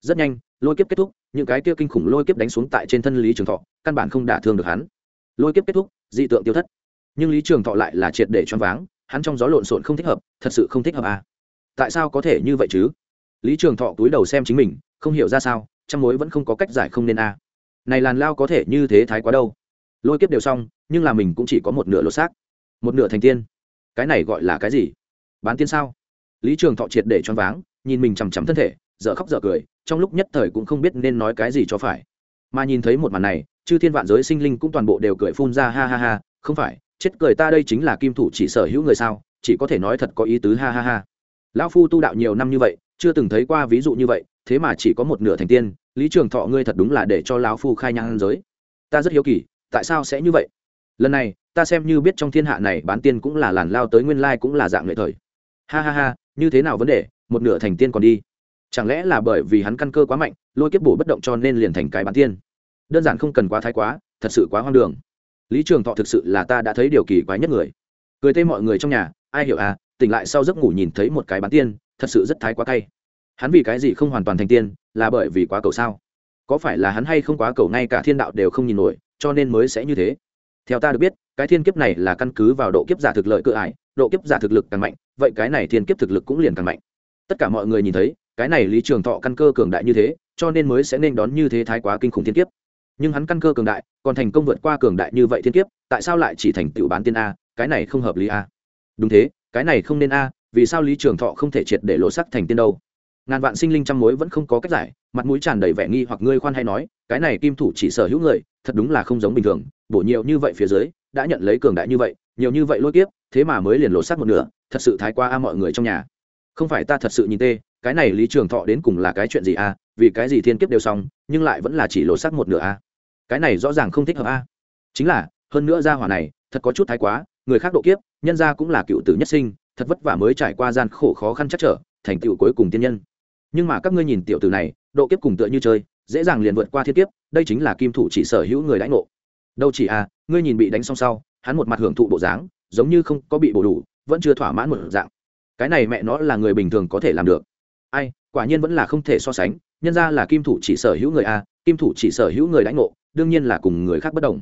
Rất nhanh lôi kiếp kết thúc, những cái kia kinh khủng lôi kiếp đánh xuống tại trên thân lý trường thọ, căn bản không đả thương được hắn. Lôi kiếp kết thúc, dị tượng tiêu thất. Nhưng lý trường thọ lại là triệt để choáng váng, hắn trong gió lộn xộn không thích hợp, thật sự không thích hợp à. tại sao có thể như vậy chứ? Lý trường thọ túi đầu xem chính mình, không hiểu ra sao trong mối vẫn không có cách giải không nên à. này làn lao có thể như thế thái quá đâu. Lôi kiếp đều xong, nhưng là mình cũng chỉ có một nửa lột xác. Một nửa thành tiên. Cái này gọi là cái gì? Bán tiên sao? Lý trường thọ triệt để choáng váng, nhìn mình chằm chằm thân thể dở khóc dở cười, trong lúc nhất thời cũng không biết nên nói cái gì cho phải. Mà nhìn thấy một màn này, chư thiên vạn giới sinh linh cũng toàn bộ đều cười phun ra ha ha ha, không phải, chết cười ta đây chính là kim thủ chỉ sở hữu người sao, chỉ có thể nói thật có ý tứ ha ha ha. Lão phu tu đạo nhiều năm như vậy, chưa từng thấy qua ví dụ như vậy, thế mà chỉ có một nửa thành tiên, lý trường thọ ngươi thật đúng là để cho lão phu khai nhang giới. Ta rất hiếu kỳ, tại sao sẽ như vậy? Lần này, ta xem như biết trong thiên hạ này bán tiên cũng là làn lao tới nguyên lai cũng là dạng nghệ thời. Ha ha ha, như thế nào vấn đề, một nửa thành tiên còn đi chẳng lẽ là bởi vì hắn căn cơ quá mạnh, lôi kiếp bổ bất động cho nên liền thành cái bán tiên? Đơn giản không cần quá thái quá, thật sự quá hoang đường. Lý trường thọ thực sự là ta đã thấy điều kỳ quái nhất người. Cười tê mọi người trong nhà, ai hiểu à tỉnh lại sau giấc ngủ nhìn thấy một cái bán tiên, thật sự rất thái quá cay. Hắn vì cái gì không hoàn toàn thành tiên, là bởi vì quá cầu sao? Có phải là hắn hay không quá cầu ngay cả thiên đạo đều không nhìn nổi, cho nên mới sẽ như thế? Theo ta được biết, cái thiên kiếp này là căn cứ vào độ kiếp giả thực lợi cự ải, độ kiếp giả thực lực càng mạnh, vậy cái này thiên kiếp thực lực cũng liền càng mạnh. Tất cả mọi người nhìn thấy cái này lý trường thọ căn cơ cường đại như thế, cho nên mới sẽ nên đón như thế thái quá kinh khủng thiên kiếp. Nhưng hắn căn cơ cường đại, còn thành công vượt qua cường đại như vậy thiên kiếp, tại sao lại chỉ thành tựu bán tiên a, cái này không hợp lý a. Đúng thế, cái này không nên a, vì sao lý trường thọ không thể triệt để lộ sắc thành tiên đâu? Ngàn vạn sinh linh trăm mối vẫn không có cách giải, mặt mũi tràn đầy vẻ nghi hoặc ngươi khoan hay nói, cái này kim thủ chỉ sở hữu người, thật đúng là không giống bình thường, bổ nhiều như vậy phía dưới, đã nhận lấy cường đại như vậy, nhiều như vậy lôi kiếp, thế mà mới liền lộ sắc một nửa, thật sự thái qua a mọi người trong nhà. Không phải ta thật sự nhìn tê cái này lý trường thọ đến cùng là cái chuyện gì a? Vì cái gì thiên kiếp đều xong, nhưng lại vẫn là chỉ lộ sắc một nửa a? Cái này rõ ràng không thích hợp a. Chính là, hơn nữa gia hỏa này, thật có chút thái quá, người khác độ kiếp, nhân gia cũng là cựu tử nhất sinh, thật vất vả mới trải qua gian khổ khó khăn chắc trở, thành tựu cuối cùng tiên nhân. Nhưng mà các ngươi nhìn tiểu tử này, độ kiếp cùng tựa như chơi, dễ dàng liền vượt qua thiên kiếp, đây chính là kim thủ chỉ sở hữu người đãi ngộ. Đâu chỉ à ngươi nhìn bị đánh xong sau, hắn một mặt hưởng thụ bộ dáng, giống như không có bị bổ đủ, vẫn chưa thỏa mãn một dạng. Cái này mẹ nó là người bình thường có thể làm được ai, quả nhiên vẫn là không thể so sánh, nhân ra là kim thủ chỉ sở hữu người a, kim thủ chỉ sở hữu người đãi ngộ, đương nhiên là cùng người khác bất đồng.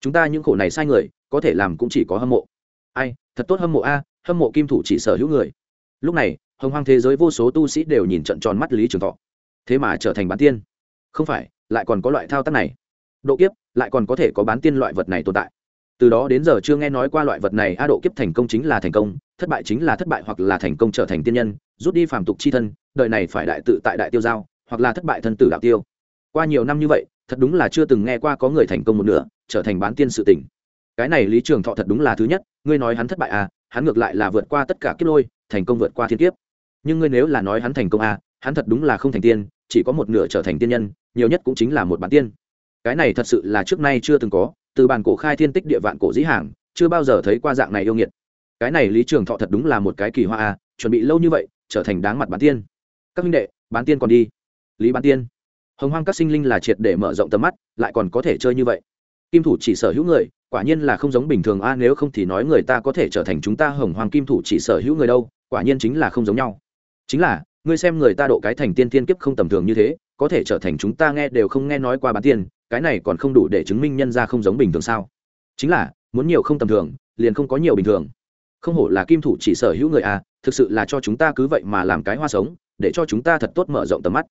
Chúng ta những khổ này sai người, có thể làm cũng chỉ có hâm mộ. Ai, thật tốt hâm mộ a, hâm mộ kim thủ chỉ sở hữu người. Lúc này, hồng hoang thế giới vô số tu sĩ đều nhìn trận tròn mắt lý trường thọ. Thế mà trở thành bán tiên. Không phải, lại còn có loại thao tác này. Độ kiếp, lại còn có thể có bán tiên loại vật này tồn tại từ đó đến giờ chưa nghe nói qua loại vật này, a độ kiếp thành công chính là thành công, thất bại chính là thất bại hoặc là thành công trở thành tiên nhân, rút đi phàm tục c h i thân, đời này phải đại tự tại đại tiêu giao, hoặc là thất bại thân tử đạo tiêu. Qua nhiều năm như vậy, thật đúng là chưa từng nghe qua có người thành công một nửa, trở thành bán tiên sự tỉnh cái này lý trường thọ thật đúng là thứ nhất, ngươi nói hắn thất bại à hắn ngược lại là vượt qua tất cả kiếp lôi, thành công vượt qua thiên kiếp. Nhưng ngươi nếu là nói hắn thành công à hắn thật đúng là không thành tiên, chỉ có một nửa trở thành tiên nhân, nhiều nhất cũng chính là một bán tiên cái này thật sự là trước nay chưa từng có, từ bàn cổ khai thiên tích địa vạn cổ dĩ hàng, chưa bao giờ thấy qua dạng này yêu nghiệt. Cái này lý trường thọ thật đúng là một cái kỳ hoa à chuẩn bị lâu như vậy, trở thành đáng mặt bán tiên. Các minh đệ, bán tiên còn đi. Lý bán tiên. Hồng hoang các sinh linh là triệt để mở rộng tầm mắt, lại còn có thể chơi như vậy. Kim thủ chỉ sở hữu người, quả nhiên là không giống bình thường a, nếu không thì nói người ta có thể trở thành chúng ta hồng hoàng kim thủ chỉ sở hữu người đâu, quả nhiên chính là không giống nhau. Chính là, ngươi xem người ta độ cái thành tiên tiên kiếp không tầm thường như thế, có thể trở thành chúng ta nghe đều không nghe nói qua bán tiên cái này còn không đủ để chứng minh nhân ra không giống bình thường sao? Chính là, muốn nhiều không tầm thường, liền không có nhiều bình thường. Không hổ là kim thủ chỉ sở hữu người à? thực sự là cho chúng ta cứ vậy mà làm cái hoa sống, để cho chúng ta thật tốt mở rộng tầm mắt.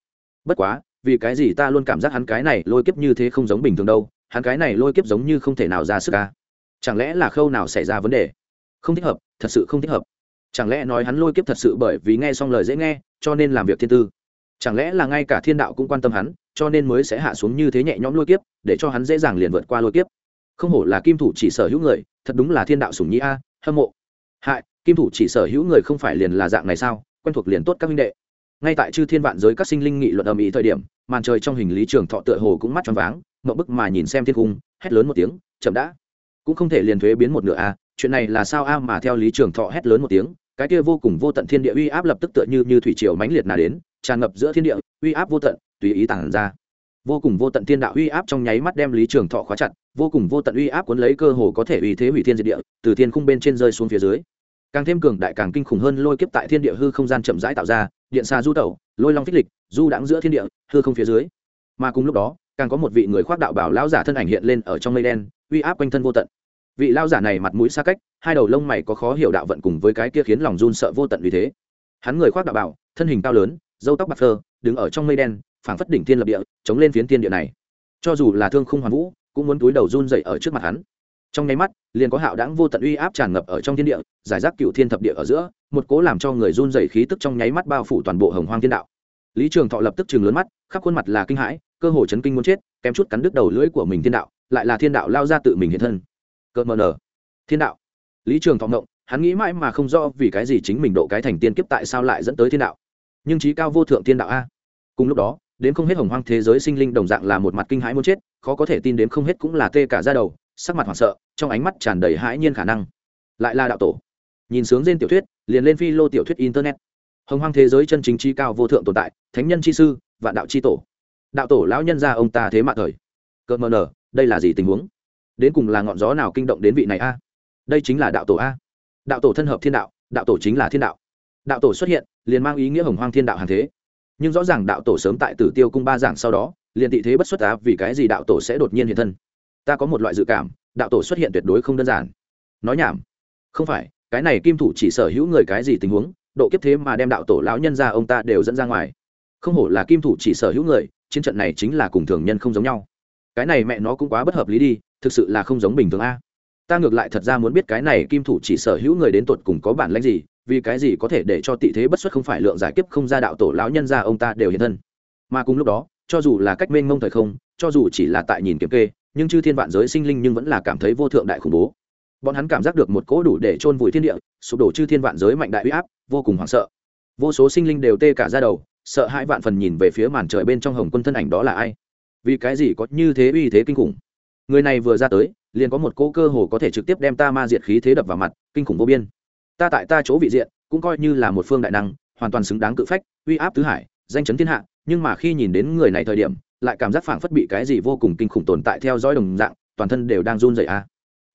Bất quá, vì cái gì ta luôn cảm giác hắn cái này lôi kiếp như thế không giống bình thường đâu, hắn cái này lôi kiếp giống như không thể nào ra sức ca chẳng lẽ là khâu nào xảy ra vấn đề? Không thích hợp, thật sự không thích hợp. Chẳng lẽ nói hắn lôi kiếp thật sự bởi vì nghe xong lời dễ nghe, cho nên làm việc thiên tư? Chẳng lẽ là ngay cả thiên đạo cũng quan tâm hắn, cho nên mới sẽ hạ xuống như thế nhẹ nhõm lôi kiếp, để cho hắn dễ dàng liền vượt qua lôi kiếp? Không hổ là kim thủ chỉ sở hữu người, thật đúng là thiên đạo sủng nhĩ a, hâm mộ. Hại, kim thủ chỉ sở hữu người không phải liền là dạng này sao? Quen thuộc liền tốt các minh đệ. Ngay tại chư thiên vạn giới các sinh linh nghị luận ầm ĩ thời điểm, màn trời trong hình lý trường thọ tựa hồ cũng mắt tròn váng mậu bức mà nhìn xem thiên cung, hét lớn một tiếng, chậm đã. Cũng không thể liền thuế biến một nửa a, chuyện này là sao a mà theo lý trường thọ hét lớn một tiếng, cái kia vô cùng vô tận thiên địa uy áp lập tức tựa như như thủy triều mãnh liệt nà đến tràn ngập giữa thiên địa, uy áp vô tận, tùy ý tản ra. Vô cùng vô tận thiên đạo uy áp trong nháy mắt đem lý trường thọ khóa chặt, vô cùng vô tận uy áp cuốn lấy cơ hồ có thể uy thế hủy thiên diệt địa, từ thiên khung bên trên rơi xuống phía dưới. Càng thêm cường đại càng kinh khủng hơn lôi kiếp tại thiên địa hư không gian chậm rãi tạo ra, điện xa du tẩu, lôi long phích lịch, du đãng giữa thiên địa, hư không phía dưới. Mà cùng lúc đó, càng có một vị người khoác đạo bảo lão giả thân ảnh hiện lên ở trong mây đen, uy áp quanh thân vô tận. Vị lão giả này mặt mũi xa cách, hai đầu lông mày có khó hiểu đạo vận cùng với cái kia khiến lòng run sợ vô tận vì thế. Hắn người khoác đạo bảo, thân hình cao lớn dâu tóc bạc phơ, đứng ở trong mây đen, phảng phất đỉnh thiên lập địa, chống lên phiến thiên địa này. Cho dù là thương khung hoàn vũ, cũng muốn túi đầu run dậy ở trước mặt hắn. Trong nháy mắt, liền có hạo đáng vô tận uy áp tràn ngập ở trong thiên địa, giải rác cựu thiên thập địa ở giữa, một cố làm cho người run dậy khí tức trong nháy mắt bao phủ toàn bộ hồng hoang thiên đạo. Lý trường thọ lập tức chừng lớn mắt, khắp khuôn mặt là kinh hãi, cơ hồ chấn kinh muốn chết, kém chút cắn đứt đầu lưỡi của mình thiên đạo, lại là thiên đạo lao ra tự mình hiện thân. Cợt mờ nở. Thiên đạo. Lý trường thọ ngộng, hắn nghĩ mãi mà không rõ vì cái gì chính mình độ cái thành tiên kiếp tại sao lại dẫn tới thiên đạo nhưng trí cao vô thượng thiên đạo a. Cùng lúc đó đến không hết hồng hoang thế giới sinh linh đồng dạng là một mặt kinh hãi muốn chết, khó có thể tin đến không hết cũng là tê cả ra đầu, sắc mặt hoảng sợ, trong ánh mắt tràn đầy hãi nhiên khả năng. Lại là đạo tổ. Nhìn sướng trên tiểu thuyết, liền lên phi lô tiểu thuyết internet. Hồng hoang thế giới chân chính trí cao vô thượng tồn tại, thánh nhân chi sư, vạn đạo chi tổ. Đạo tổ lão nhân ra ông ta thế mạng thời. Cợt mờ nở, đây là gì tình huống? Đến cùng là ngọn gió nào kinh động đến vị này a? Đây chính là đạo tổ a. Đạo tổ thân hợp thiên đạo đạo tổ chính là thiên đạo. Đạo tổ xuất hiện liền mang ý nghĩa hồng hoang thiên đạo hàng thế. Nhưng rõ ràng đạo tổ sớm tại tử tiêu cung ba giảng sau đó, liền tị thế bất xuất á, vì cái gì đạo tổ sẽ đột nhiên hiện thân? Ta có một loại dự cảm, đạo tổ xuất hiện tuyệt đối không đơn giản. Nói nhảm. Không phải, cái này kim thủ chỉ sở hữu người cái gì tình huống, độ kiếp thế mà đem đạo tổ lão nhân ra ông ta đều dẫn ra ngoài. Không hổ là kim thủ chỉ sở hữu người, chiến trận này chính là cùng thường nhân không giống nhau. Cái này mẹ nó cũng quá bất hợp lý đi, thực sự là không giống bình thường a. Ta ngược lại thật ra muốn biết cái này kim thủ chỉ sở hữu người đến tột cùng có bản lãnh gì vì cái gì có thể để cho tị thế bất xuất không phải lượng giải kiếp không ra đạo tổ lão nhân ra ông ta đều hiện thân? Mà cùng lúc đó, cho dù là cách mênh mông thời không, cho dù chỉ là tại nhìn kiểm kê, nhưng chư thiên vạn giới sinh linh nhưng vẫn là cảm thấy vô thượng đại khủng bố. Bọn hắn cảm giác được một cỗ đủ để chôn vùi thiên địa, sụp đổ chư thiên vạn giới mạnh đại uy áp, vô cùng hoảng sợ. Vô số sinh linh đều tê cả ra đầu, sợ hãi vạn phần nhìn về phía màn trời bên trong hồng quân thân ảnh đó là ai? Vì cái gì có như thế uy thế kinh khủng? Người này vừa ra tới, liền có một cỗ cơ hồ có thể trực tiếp đem ta ma diệt khí thế đập vào mặt, kinh khủng vô biên ta tại ta chỗ vị diện, cũng coi như là một phương đại năng, hoàn toàn xứng đáng cự phách, uy áp tứ hải, danh chấn thiên hạ, nhưng mà khi nhìn đến người này thời điểm, lại cảm giác phảng phất bị cái gì vô cùng kinh khủng tồn tại theo dõi đồng dạng, toàn thân đều đang run rẩy a.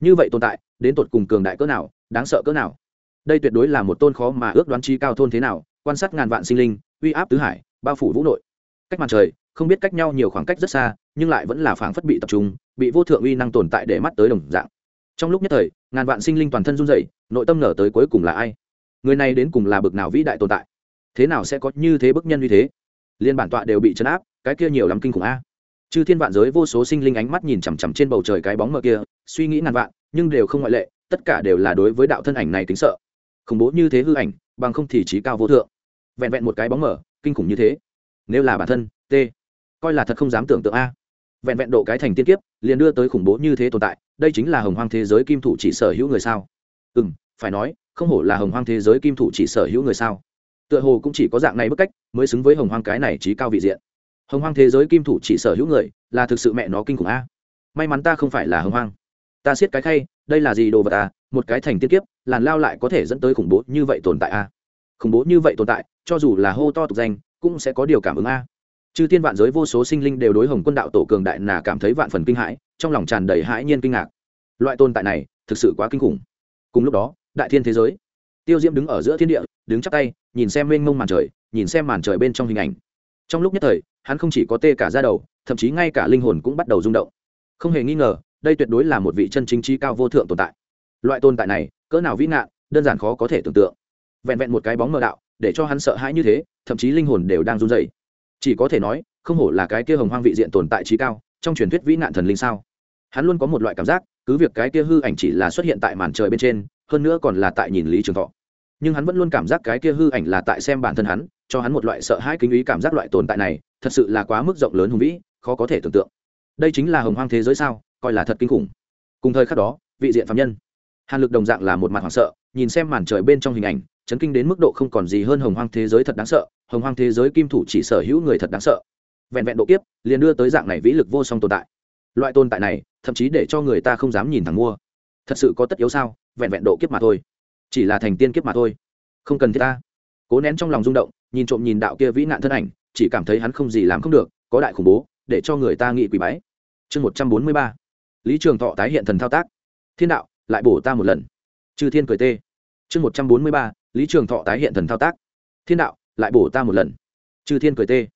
Như vậy tồn tại, đến tột cùng cường đại cỡ nào, đáng sợ cỡ nào? Đây tuyệt đối là một tôn khó mà ước đoán chi cao thôn thế nào, quan sát ngàn vạn sinh linh, uy áp tứ hải, bao phủ vũ nội. Cách mặt trời, không biết cách nhau nhiều khoảng cách rất xa, nhưng lại vẫn là phảng phất bị tập trung, bị vô thượng uy năng tồn tại để mắt tới đồng dạng trong lúc nhất thời, ngàn vạn sinh linh toàn thân run rẩy, nội tâm nở tới cuối cùng là ai? Người này đến cùng là bực nào vĩ đại tồn tại? Thế nào sẽ có như thế bức nhân như thế? Liên bản tọa đều bị chấn áp, cái kia nhiều lắm kinh khủng a. Chư thiên vạn giới vô số sinh linh ánh mắt nhìn chằm chằm trên bầu trời cái bóng mờ kia, suy nghĩ ngàn vạn, nhưng đều không ngoại lệ, tất cả đều là đối với đạo thân ảnh này kính sợ. Khủng bố như thế hư ảnh, bằng không thì trí cao vô thượng. Vẹn vẹn một cái bóng mở kinh khủng như thế. Nếu là bản thân t coi là thật không dám tưởng tượng a. Vẹn vẹn độ cái thành tiên kiếp, liền đưa tới khủng bố như thế tồn tại đây chính là hồng hoang thế giới kim thủ chỉ sở hữu người sao? Ừ m phải nói, không hổ là hồng hoang thế giới kim thủ chỉ sở hữu người sao? Tựa hồ cũng chỉ có dạng này bức cách mới xứng với hồng hoang cái này trí cao vị diện. Hồng hoang thế giới kim thủ chỉ sở hữu người là thực sự mẹ nó kinh khủng a. May mắn ta không phải là hồng hoang. Ta siết cái khay, đây là gì đồ vật à? Một cái thành tiên kiếp, làn lao lại có thể dẫn tới khủng bố như vậy tồn tại a. Khủng bố như vậy tồn tại, cho dù là hô to tục danh, cũng sẽ có điều cảm ứng a. Chư thiên vạn giới vô số sinh linh đều đối hồng quân đạo tổ cường đại nà cảm thấy vạn phần kinh hãi trong lòng tràn đầy hãi nhiên kinh ngạc. Loại tồn tại này thực sự quá kinh khủng. Cùng lúc đó, đại thiên thế giới. Tiêu diễm đứng ở giữa thiên địa, đứng chắc tay, nhìn xem mênh mông màn trời, nhìn xem màn trời bên trong hình ảnh. Trong lúc nhất thời, hắn không chỉ có tê cả ra đầu, thậm chí ngay cả linh hồn cũng bắt đầu rung động. Không hề nghi ngờ, đây tuyệt đối là một vị chân chính trí cao vô thượng tồn tại. Loại tồn tại này, cỡ nào vĩ nạn đơn giản khó có thể tưởng tượng. Vẹn vẹn một cái bóng mờ đạo, để cho hắn sợ hãi như thế, thậm chí linh hồn đều đang run dày chỉ có thể nói, không hổ là cái kia hồng hoang vị diện tồn tại trí cao trong truyền thuyết vĩ nạn thần linh sao? Hắn luôn có một loại cảm giác, cứ việc cái kia hư ảnh chỉ là xuất hiện tại màn trời bên trên, hơn nữa còn là tại nhìn lý trường thọ. Nhưng hắn vẫn luôn cảm giác cái kia hư ảnh là tại xem bản thân hắn, cho hắn một loại sợ hãi kinh ý cảm giác loại tồn tại này, thật sự là quá mức rộng lớn hùng vĩ, khó có thể tưởng tượng. Đây chính là hồng hoang thế giới sao? Coi là thật kinh khủng. Cùng thời khắc đó, vị diện phạm nhân. Hàn lực đồng dạng là một mặt hoảng sợ, nhìn xem màn trời bên trong hình ảnh, chấn kinh đến mức độ không còn gì hơn hồng hoang thế giới thật đáng sợ. Hồng hoang thế giới kim thủ chỉ sở hữu người thật đáng sợ vẹn vẹn độ kiếp, liền đưa tới dạng này vĩ lực vô song tồn tại. Loại tồn tại này, thậm chí để cho người ta không dám nhìn thẳng mua. Thật sự có tất yếu sao? Vẹn vẹn độ kiếp mà thôi. Chỉ là thành tiên kiếp mà thôi. Không cần thiết ta. Cố nén trong lòng rung động, nhìn trộm nhìn đạo kia vĩ nạn thân ảnh, chỉ cảm thấy hắn không gì làm không được, có đại khủng bố, để cho người ta nghị quỷ bái. Chương một trăm bốn mươi ba. Lý trường thọ tái hiện thần thao tác. Thiên đạo, lại bổ ta một lần. Chư thiên cười tê. Chương một trăm bốn mươi ba. Lý trường thọ tái hiện thần thao tác. Thiên đạo, lại bổ ta một lần. Chư thiên cười tê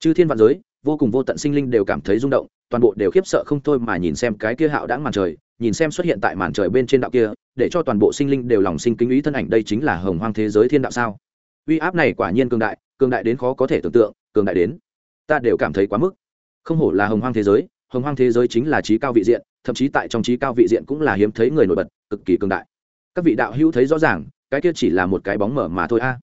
chư thiên vạn giới, vô cùng vô tận sinh linh đều cảm thấy rung động, toàn bộ đều khiếp sợ không thôi mà nhìn xem cái kia hạo đãng màn trời, nhìn xem xuất hiện tại màn trời bên trên đạo kia, để cho toàn bộ sinh linh đều lòng sinh kính ý thân ảnh đây chính là hồng hoang thế giới thiên đạo sao? Uy áp này quả nhiên cường đại cường đại đến khó có thể tưởng tượng, cường đại đến, ta đều cảm thấy quá mức. Không hổ là hồng hoang thế giới, hồng hoang thế giới chính là trí cao vị diện, thậm chí tại trong trí cao vị diện cũng là hiếm thấy người nổi bật, cực kỳ cường đại. Các vị đạo hữu thấy rõ ràng, cái kia chỉ là một cái bóng mở mà thôi a.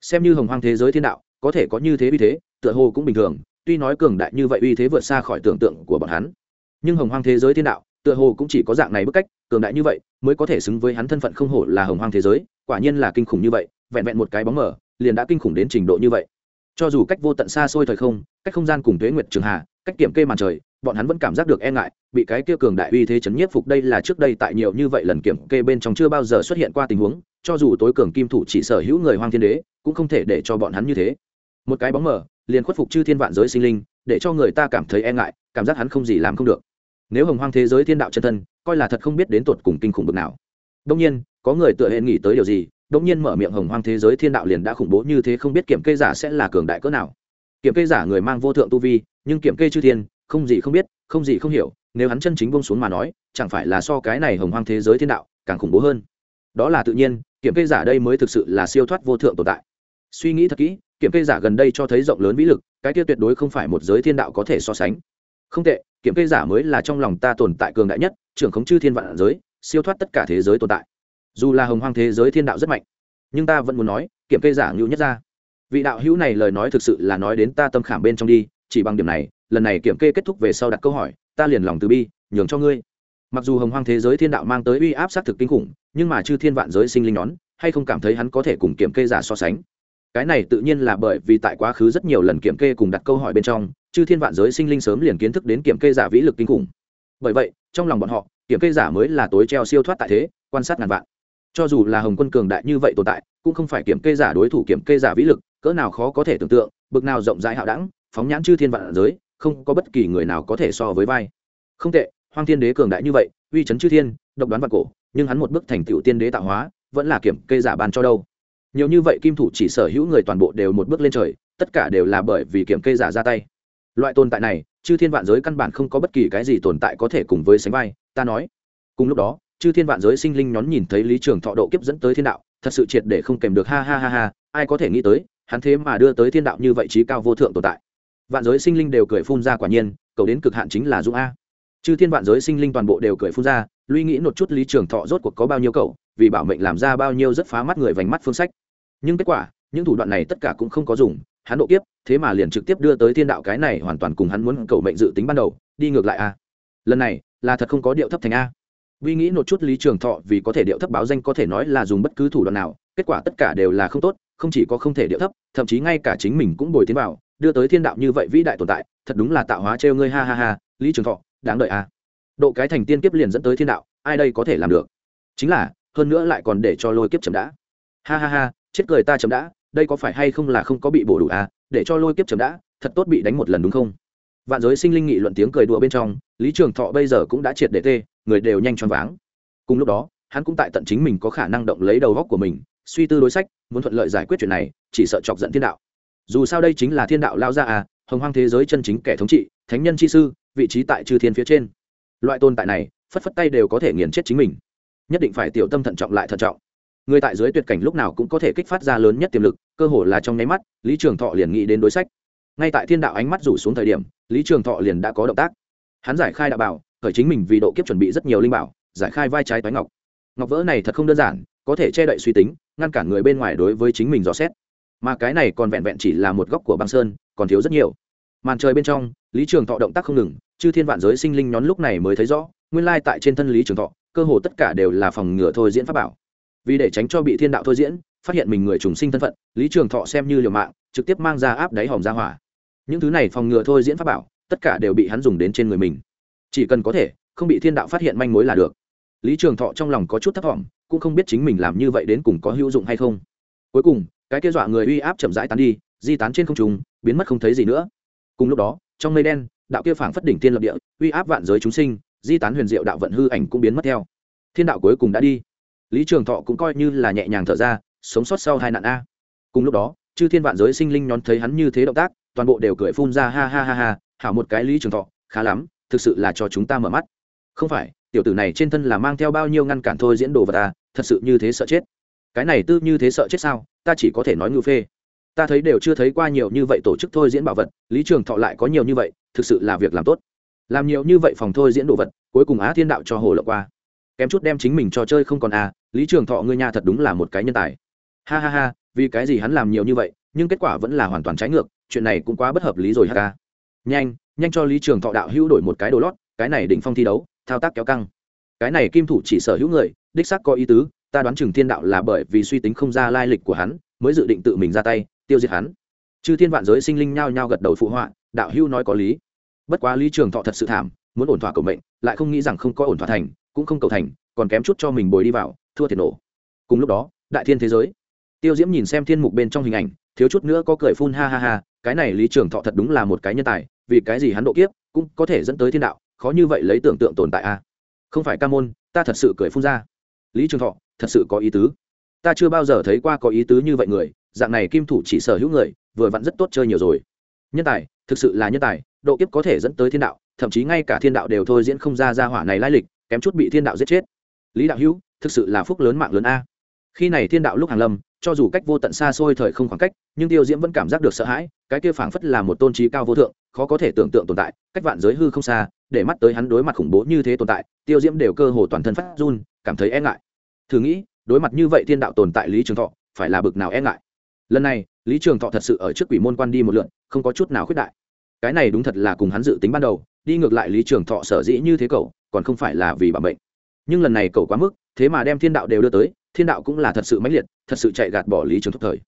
Xem như hồng hoang thế giới thiên đạo, có thể có như thế vì thế tựa hồ cũng bình thường, tuy nói cường đại như vậy uy thế vượt xa khỏi tưởng tượng của bọn hắn. Nhưng hồng hoang thế giới thiên đạo, tựa hồ cũng chỉ có dạng này bức cách, cường đại như vậy mới có thể xứng với hắn thân phận không hổ là hồng hoang thế giới, quả nhiên là kinh khủng như vậy, vẹn vẹn một cái bóng mở liền đã kinh khủng đến trình độ như vậy. Cho dù cách vô tận xa xôi thời không, cách không gian cùng tuế nguyệt trường hà, cách kiểm kê màn trời, bọn hắn vẫn cảm giác được e ngại, bị cái kia cường đại uy thế chấn nhiếp phục đây là trước đây tại nhiều như vậy lần kiểm kê bên trong chưa bao giờ xuất hiện qua tình huống, cho dù tối cường kim thủ chỉ sở hữu người hoang thiên đế, cũng không thể để cho bọn hắn như thế. Một cái bóng mở liền khuất phục chư thiên vạn giới sinh linh, để cho người ta cảm thấy e ngại, cảm giác hắn không gì làm không được. Nếu hồng hoang thế giới thiên đạo chân thân, coi là thật không biết đến tột cùng kinh khủng bực nào. Đông nhiên, có người tựa hẹn nghĩ tới điều gì đông nhiên mở miệng hồng hoang thế giới thiên đạo liền đã khủng bố như thế không biết kiểm kê giả sẽ là cường đại cỡ nào. Kiểm kê giả người mang vô thượng tu vi, nhưng kiểm kê chư thiên, không gì không biết, không gì không hiểu, nếu hắn chân chính bông xuống mà nói, chẳng phải là so cái này hồng hoang thế giới thiên đạo càng khủng bố hơn. Đó là tự nhiên, kiểm kê giả đây mới thực sự là siêu thoát vô thượng tồn tại. Suy nghĩ thật kỹ kiểm kê giả gần đây cho thấy rộng lớn vĩ lực, cái kia tuyệt đối không phải một giới thiên đạo có thể so sánh. Không tệ, kiểm kê giả mới là trong lòng ta tồn tại cường đại nhất, trưởng khống chư thiên vạn giới, siêu thoát tất cả thế giới tồn tại. Dù là hồng hoang thế giới thiên đạo rất mạnh, nhưng ta vẫn muốn nói, kiểm kê giả ngưu nhất ra. Vị đạo hữu này lời nói thực sự là nói đến ta tâm khảm bên trong đi, chỉ bằng điểm này, lần này kiểm kê kết thúc về sau đặt câu hỏi, ta liền lòng từ bi, nhường cho ngươi. Mặc dù hồng hoang thế giới thiên đạo mang tới uy áp xác thực kinh khủng, nhưng mà chư thiên vạn giới sinh linh nón, hay không cảm thấy hắn có thể cùng kiểm kê giả so sánh? Cái này tự nhiên là bởi vì tại quá khứ rất nhiều lần kiểm kê cùng đặt câu hỏi bên trong, chư thiên vạn giới sinh linh sớm liền kiến thức đến kiểm kê giả vĩ lực kinh khủng. Bởi vậy, trong lòng bọn họ, kiểm kê giả mới là tối treo siêu thoát tại thế, quan sát ngàn vạn. Cho dù là hồng quân cường đại như vậy tồn tại, cũng không phải kiểm kê giả đối thủ kiểm kê giả vĩ lực, cỡ nào khó có thể tưởng tượng, bực nào rộng rãi hạo đẳng, phóng nhãn chư thiên vạn giới, không có bất kỳ người nào có thể so với vai. Không tệ, hoang thiên đế cường đại như vậy, uy chấn chư thiên, độc đoán vạn cổ, nhưng hắn một bước thành tựu tiên đế tạo hóa, vẫn là kiểm kê giả ban cho đâu nhiều như vậy kim thủ chỉ sở hữu người toàn bộ đều một bước lên trời, tất cả đều là bởi vì kiểm kê giả ra tay. Loại tồn tại này, chư thiên vạn giới căn bản không có bất kỳ cái gì tồn tại có thể cùng với sánh vai, ta nói. Cùng lúc đó, chư thiên vạn giới sinh linh nhón nhìn thấy lý trường thọ độ kiếp dẫn tới thiên đạo, thật sự triệt để không kèm được, ha ha ha ha, ai có thể nghĩ tới, hắn thế mà đưa tới thiên đạo như vậy trí cao vô thượng tồn tại. Vạn giới sinh linh đều cười phun ra quả nhiên, cầu đến cực hạn chính là dũng a. Chư thiên vạn giới sinh linh toàn bộ đều cười phun ra luy nghĩ một chút lý trường thọ rốt cuộc có bao nhiêu cậu, vì bảo mệnh làm ra bao nhiêu rất phá mắt người vành mắt phương sách nhưng kết quả những thủ đoạn này tất cả cũng không có dùng hắn độ kiếp thế mà liền trực tiếp đưa tới thiên đạo cái này hoàn toàn cùng hắn muốn cầu mệnh dự tính ban đầu đi ngược lại a lần này là thật không có điệu thấp thành a Vi nghĩ một chút Lý Trường Thọ vì có thể điệu thấp báo danh có thể nói là dùng bất cứ thủ đoạn nào, kết quả tất cả đều là không tốt, không chỉ có không thể điệu thấp, thậm chí ngay cả chính mình cũng bồi tiến vào, đưa tới thiên đạo như vậy vĩ đại tồn tại, thật đúng là tạo hóa trêu ngươi ha ha ha, Lý Trường Thọ, đáng đợi a. Độ cái thành tiên kiếp liền dẫn tới thiên đạo, ai đây có thể làm được? Chính là, hơn nữa lại còn để cho lôi kiếp chậm đã. Ha ha ha, chết cười ta chấm đã, đây có phải hay không là không có bị bổ đủ à? để cho lôi kiếp chấm đã, thật tốt bị đánh một lần đúng không? Vạn giới sinh linh nghị luận tiếng cười đùa bên trong, Lý Trường Thọ bây giờ cũng đã triệt để tê, người đều nhanh choáng váng cùng lúc đó hắn cũng tại tận chính mình có khả năng động lấy đầu góc của mình suy tư đối sách muốn thuận lợi giải quyết chuyện này chỉ sợ chọc giận thiên đạo dù sao đây chính là thiên đạo lao ra à hồng hoang thế giới chân chính kẻ thống trị thánh nhân chi sư vị trí tại chư thiên phía trên loại tồn tại này phất phất tay đều có thể nghiền chết chính mình nhất định phải tiểu tâm thận trọng lại thận trọng người tại dưới tuyệt cảnh lúc nào cũng có thể kích phát ra lớn nhất tiềm lực, cơ hồ là trong nháy mắt, lý trường thọ liền nghĩ đến đối sách. Ngay tại thiên đạo ánh mắt rủ xuống thời điểm, lý trường thọ liền đã có động tác. Hắn giải khai đạo bảo, khởi chính mình vì độ kiếp chuẩn bị rất nhiều linh bảo, giải khai vai trái toái ngọc. Ngọc vỡ này thật không đơn giản, có thể che đậy suy tính, ngăn cản người bên ngoài đối với chính mình dò xét. Mà cái này còn vẹn vẹn chỉ là một góc của băng sơn, còn thiếu rất nhiều. Màn trời bên trong, lý trường thọ động tác không ngừng, chư thiên vạn giới sinh linh nhón lúc này mới thấy rõ, nguyên lai tại trên thân lý trường thọ, cơ hồ tất cả đều là phòng ngừa thôi diễn pháp bảo vì để tránh cho bị thiên đạo thôi diễn, phát hiện mình người trùng sinh thân phận, lý trường thọ xem như liều mạng, trực tiếp mang ra áp đáy hòm ra hỏa. Những thứ này phòng ngừa thôi diễn pháp bảo, tất cả đều bị hắn dùng đến trên người mình. Chỉ cần có thể, không bị thiên đạo phát hiện manh mối là được. Lý trường thọ trong lòng có chút thấp t cũng không biết chính mình làm như vậy đến cùng có hữu dụng hay không. Cuối cùng, cái kia dọa người uy áp chậm rãi tán đi, di tán trên không trung, biến mất không thấy gì nữa. Cùng lúc đó, trong mây đen, đạo kia phảng phất đỉnh thiên lập địa, uy áp vạn giới chúng sinh, di tán huyền diệu đạo vận hư ảnh cũng biến mất theo. Thiên đạo cuối cùng đã đi lý trường thọ cũng coi như là nhẹ nhàng thở ra, sống sót sau hai nạn a. Cùng lúc đó, chư thiên vạn giới sinh linh nhón thấy hắn như thế động tác, toàn bộ đều cười phun ra ha ha ha ha, hảo một cái lý trường thọ, khá lắm, thực sự là cho chúng ta mở mắt. Không phải, tiểu tử này trên thân là mang theo bao nhiêu ngăn cản thôi diễn đồ vật ta thật sự như thế sợ chết. Cái này tư như thế sợ chết sao, ta chỉ có thể nói ngư phê. Ta thấy đều chưa thấy qua nhiều như vậy tổ chức thôi diễn bảo vật, lý trường thọ lại có nhiều như vậy, thực sự là việc làm tốt. Làm nhiều như vậy phòng thôi diễn đồ vật, cuối cùng á thiên đạo cho hồ lộ qua kém chút đem chính mình cho chơi không còn à lý trường thọ ngươi nha thật đúng là một cái nhân tài. Ha ha ha, vì cái gì hắn làm nhiều như vậy, nhưng kết quả vẫn là hoàn toàn trái ngược, chuyện này cũng quá bất hợp lý rồi ha ca nhanh nhanh cho lý trường thọ đạo hữu đổi một cái đồ lót, cái này đỉnh phong thi đấu, thao tác kéo căng. Cái này kim thủ chỉ sở hữu người, đích xác có ý tứ, ta đoán chừng thiên đạo là bởi vì suy tính không ra lai lịch của hắn, mới dự định tự mình ra tay, tiêu diệt hắn. Chư thiên vạn giới sinh linh nhao nhao gật đầu phụ họa, đạo hữu nói có lý. Bất quá lý trường thọ thật sự thảm, muốn ổn thỏa cầu mệnh, lại không nghĩ rằng không có ổn thỏa thành cũng không cầu thành, còn kém chút cho mình bồi đi vào, thua thiệt nổ. Cùng lúc đó, đại thiên thế giới. Tiêu diễm nhìn xem thiên mục bên trong hình ảnh, thiếu chút nữa có cười phun ha ha ha, cái này lý trường thọ thật đúng là một cái nhân tài, vì cái gì hắn độ kiếp cũng có thể dẫn tới thiên đạo, khó như vậy lấy tưởng tượng tồn tại a à? không phải ca môn, ta thật sự cười phun ra. Lý trường thọ, thật sự có ý tứ. Ta chưa bao giờ thấy qua có ý tứ như vậy người, dạng này kim thủ chỉ sở hữu người, vừa vặn rất tốt chơi nhiều rồi. Nhân tài, thực sự là nhân tài, độ kiếp có thể dẫn tới thiên đạo, thậm chí ngay cả thiên đạo đều thôi diễn không ra ra hỏa này lai lịch kém chút bị thiên đạo giết chết. Lý đạo hữu, thực sự là phúc lớn mạng lớn a. Khi này thiên đạo lúc hàng lâm, cho dù cách vô tận xa xôi thời không khoảng cách, nhưng tiêu diễm vẫn cảm giác được sợ hãi, cái kia phảng phất là một tôn trí cao vô thượng, khó có thể tưởng tượng tồn tại, cách vạn giới hư không xa, để mắt tới hắn đối mặt khủng bố như thế tồn tại, tiêu diễm đều cơ hồ toàn thân phát run, cảm thấy e ngại. Thử nghĩ, đối mặt như vậy thiên đạo tồn tại lý trường thọ, phải là bực nào e ngại? Lần này, lý trường thọ thật sự ở trước quỷ môn quan đi một lượn, không có chút nào khuyết đại. Cái này đúng thật là cùng hắn dự tính ban đầu, đi ngược lại lý trường thọ sở dĩ như thế cầu còn không phải là vì bản bệnh nhưng lần này cậu quá mức, thế mà đem thiên đạo đều đưa tới, thiên đạo cũng là thật sự mãnh liệt, thật sự chạy gạt bỏ lý trường thúc thời.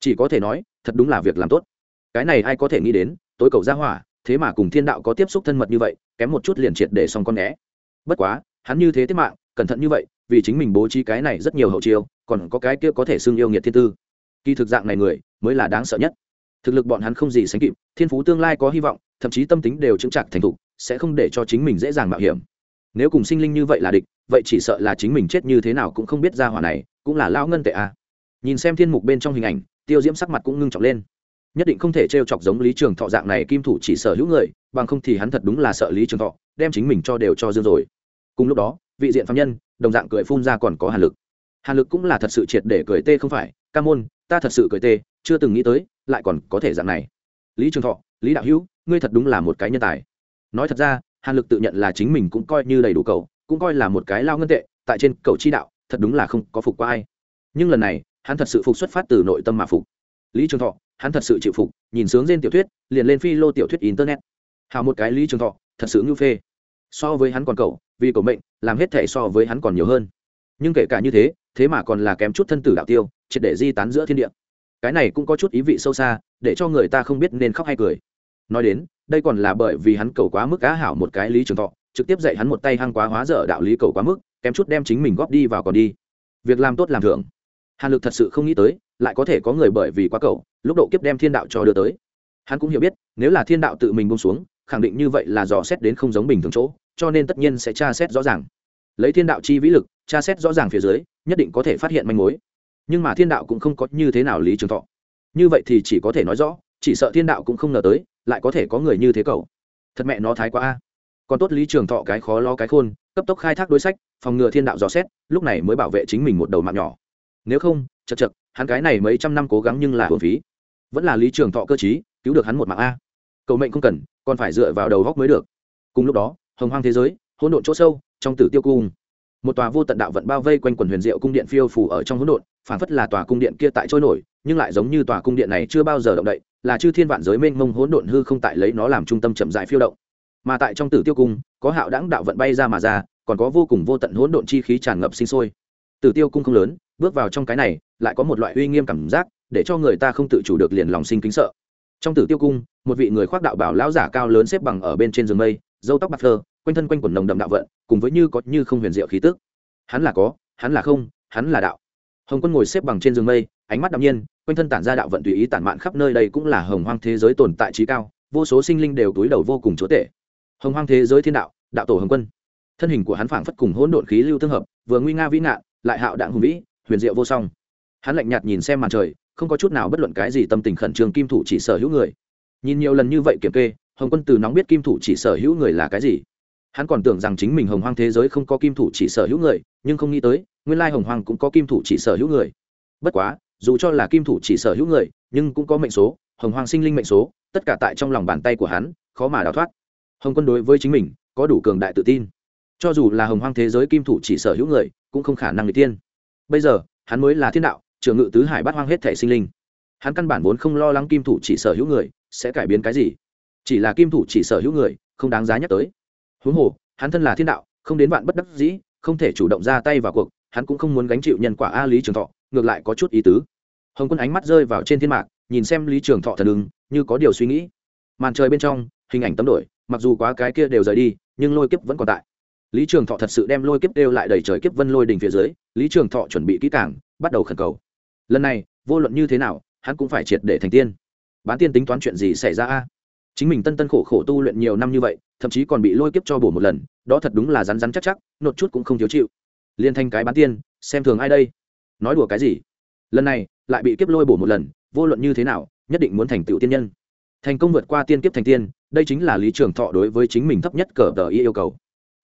Chỉ có thể nói, thật đúng là việc làm tốt. Cái này ai có thể nghĩ đến, tối cầu ra hỏa, thế mà cùng thiên đạo có tiếp xúc thân mật như vậy, kém một chút liền triệt để xong con né bất quá, hắn như thế tiết mạng, cẩn thận như vậy, vì chính mình bố trí cái này rất nhiều hậu chiêu, còn có cái kia có thể xưng yêu nghiệt thiên tư. Kỳ thực dạng này người, mới là đáng sợ nhất. Thực lực bọn hắn không gì sánh kịp, thiên phú tương lai có hy vọng, thậm chí tâm tính đều chững trạng thành thục, sẽ không để cho chính mình dễ dàng mạo hiểm nếu cùng sinh linh như vậy là địch, vậy chỉ sợ là chính mình chết như thế nào cũng không biết ra hỏa này, cũng là lao ngân tệ a à. nhìn xem thiên mục bên trong hình ảnh, tiêu diễm sắc mặt cũng ngưng trọng lên. Nhất định không thể t r e o chọc giống lý trường thọ dạng này kim thủ chỉ sở hữu người, bằng không thì hắn thật đúng là sợ lý trường thọ, đem chính mình cho đều cho dương rồi. Cùng lúc đó, vị diện phạm nhân, đồng dạng cười phun ra còn có hàn lực. Hàn lực cũng là thật sự triệt để cười tê không phải, ca môn, ta thật sự cười tê, chưa từng nghĩ tới, lại còn có thể dạng này. Lý trường thọ, lý đạo hữu, ngươi thật đúng là một cái nhân tài. Nói thật ra hàn lực tự nhận là chính mình cũng coi như đầy đủ cầu cũng coi là một cái lao ngân tệ, tại trên cầu chi đạo, thật đúng là không có phục qua ai. Nhưng lần này, hắn thật sự phục xuất phát từ nội tâm mà phục. Lý trường thọ, hắn thật sự chịu phục, nhìn sướng trên tiểu thuyết, liền lên phi lô tiểu thuyết internet. Hào một cái lý trường thọ, thật sự ngưu phê. So với hắn còn cầu vì cầu mệnh, làm hết thể so với hắn còn nhiều hơn. Nhưng kể cả như thế thế mà còn là kém chút thân tử đạo tiêu, triệt để di tán giữa thiên địa. Cái này cũng có chút ý vị sâu xa, để cho người ta không biết nên khóc hay cười. Nói đến đây còn là bởi vì hắn cầu quá mức á hảo một cái lý trường thọ, trực tiếp dạy hắn một tay hăng quá hóa dở đạo lý cầu quá mức, kém chút đem chính mình góp đi vào còn đi. Việc làm tốt làm thưởng. Hàn lực thật sự không nghĩ tới, lại có thể có người bởi vì quá cầu, lúc độ kiếp đem thiên đạo cho đưa tới. Hắn cũng hiểu biết, nếu là thiên đạo tự mình bông xuống, khẳng định như vậy là dò xét đến không giống bình thường chỗ, cho nên tất nhiên sẽ tra xét rõ ràng. Lấy thiên đạo chi vĩ lực, tra xét rõ ràng phía dưới, nhất định có thể phát hiện manh mối. Nhưng mà thiên đạo cũng không có như thế nào lý trường thọ. Như vậy thì chỉ có thể nói rõ, chỉ sợ thiên đạo cũng không ngờ tới lại có thể có người như thế cậu. Thật mẹ nó thái quá a. Còn tốt lý trường thọ cái khó lo cái khôn, cấp tốc khai thác đối sách, phòng ngừa thiên đạo dò xét, lúc này mới bảo vệ chính mình một đầu mạng nhỏ. Nếu không, chật chật, hắn cái này mấy trăm năm cố gắng nhưng là hưởng phí. Vẫn là lý trường thọ cơ chí cứu được hắn một mạng a. Cầu mệnh không cần, còn phải dựa vào đầu góc mới được. Cùng lúc đó, hồng hoang thế giới, hỗn độn chỗ sâu, trong tử tiêu cung một tòa vô tận đạo vận bao vây quanh quần huyền diệu cung điện phiêu phủ ở trong hỗn độn phản phất là tòa cung điện kia tại trôi nổi, nhưng lại giống như tòa cung điện này chưa bao giờ động đậy, là chư thiên vạn giới mênh mông hỗn độn hư không tại lấy nó làm trung tâm chậm dại phiêu động. Mà tại trong tử tiêu cung, có hạo đẳng đạo vận bay ra mà ra, còn có vô cùng vô tận hỗn độn chi khí tràn ngập sinh sôi. Tử tiêu cung không lớn, bước vào trong cái này, lại có một loại uy nghiêm cảm giác, để cho người ta không tự chủ được liền lòng sinh kính sợ. Trong tử tiêu cung, một vị người khoác đạo bảo lão giả cao lớn xếp bằng ở bên trên giường mây dâu tóc bạc phơ, quanh thân quanh quần nồng đậm đạo vận cùng với như có như không huyền diệu khí tức. Hắn là có, hắn là không, hắn là đạo. Hồng quân ngồi xếp bằng trên giường mây, ánh mắt đ ạ m nhiên, quanh thân tản ra đạo vận tùy ý tản mạn khắp nơi đây cũng là hồng hoang thế giới tồn tại trí cao, vô số sinh linh đều túi đầu vô cùng chúa tể. Hồng hoang thế giới thiên đạo đạo tổ hồng quân. Thân hình của hắn phảng phất cùng hỗn độn khí lưu tương hợp, vừa nguy nga vĩ ngạn, lại hạo đạn hùng vĩ, huyền diệu vô song. Hắn lạnh nhạt nhìn xem màn trời, không có chút nào bất luận cái gì tâm tình khẩn trương kim thủ chỉ sở hữu người. Nhìn nhiều lần như vậy kiểm kê, hồng quân từ nóng biết kim thủ chỉ sở hữu người là cái gì? Hắn còn tưởng rằng chính mình hồng hoang thế giới không có kim thủ chỉ sở hữu người, nhưng không nghĩ tới, nguyên lai hồng hoang cũng có kim thủ chỉ sở hữu người. Bất quá, dù cho là kim thủ chỉ sở hữu người, nhưng cũng có mệnh số, hồng hoang sinh linh mệnh số, tất cả tại trong lòng bàn tay của hắn, khó mà đào thoát. Hồng quân đối với chính mình, có đủ cường đại tự tin. Cho dù là hồng hoang thế giới kim thủ chỉ sở hữu người, cũng không khả năng người tiên bây giờ, hắn mới là thiên đạo trường ngự tứ hải bắt hoang hết thể sinh linh. Hắn căn bản vốn không lo lắng kim thủ chỉ sở hữu người, sẽ cải biến cái gì? Chỉ là kim thủ chỉ sở hữu người, không đáng giá nhắc tới huống hồ, hắn thân là thiên đạo, không đến vạn bất đắc dĩ, không thể chủ động ra tay vào cuộc, hắn cũng không muốn gánh chịu nhân quả a lý trường thọ, ngược lại có chút ý tứ. Hồng quân ánh mắt rơi vào trên thiên mạc, nhìn xem lý trường thọ thần ứng như có điều suy nghĩ. Màn trời bên trong, hình ảnh tấm đổi, mặc dù quá cái kia đều rời đi, nhưng lôi kiếp vẫn còn tại. Lý trường thọ thật sự đem lôi kiếp đều lại đầy trời kiếp vân lôi đỉnh phía dưới, lý trường thọ chuẩn bị kỹ càng, bắt đầu khẩn cầu. Lần này, vô luận như thế nào, hắn cũng phải triệt để thành tiên. Bán tiên tính toán chuyện gì xảy ra a? Chính mình tân tân khổ khổ tu luyện nhiều năm như vậy, thậm chí còn bị lôi kiếp cho bổ một lần, đó thật đúng là rắn rắn chắc chắc, nột chút cũng không thiếu chịu. Liên thanh cái bán tiên, xem thường ai đây? Nói đùa cái gì? Lần này, lại bị kiếp lôi bổ một lần, vô luận như thế nào, nhất định muốn thành tựu tiên nhân. Thành công vượt qua tiên kiếp thành tiên, đây chính là lý trường thọ đối với chính mình thấp nhất cờ tờ y yêu cầu.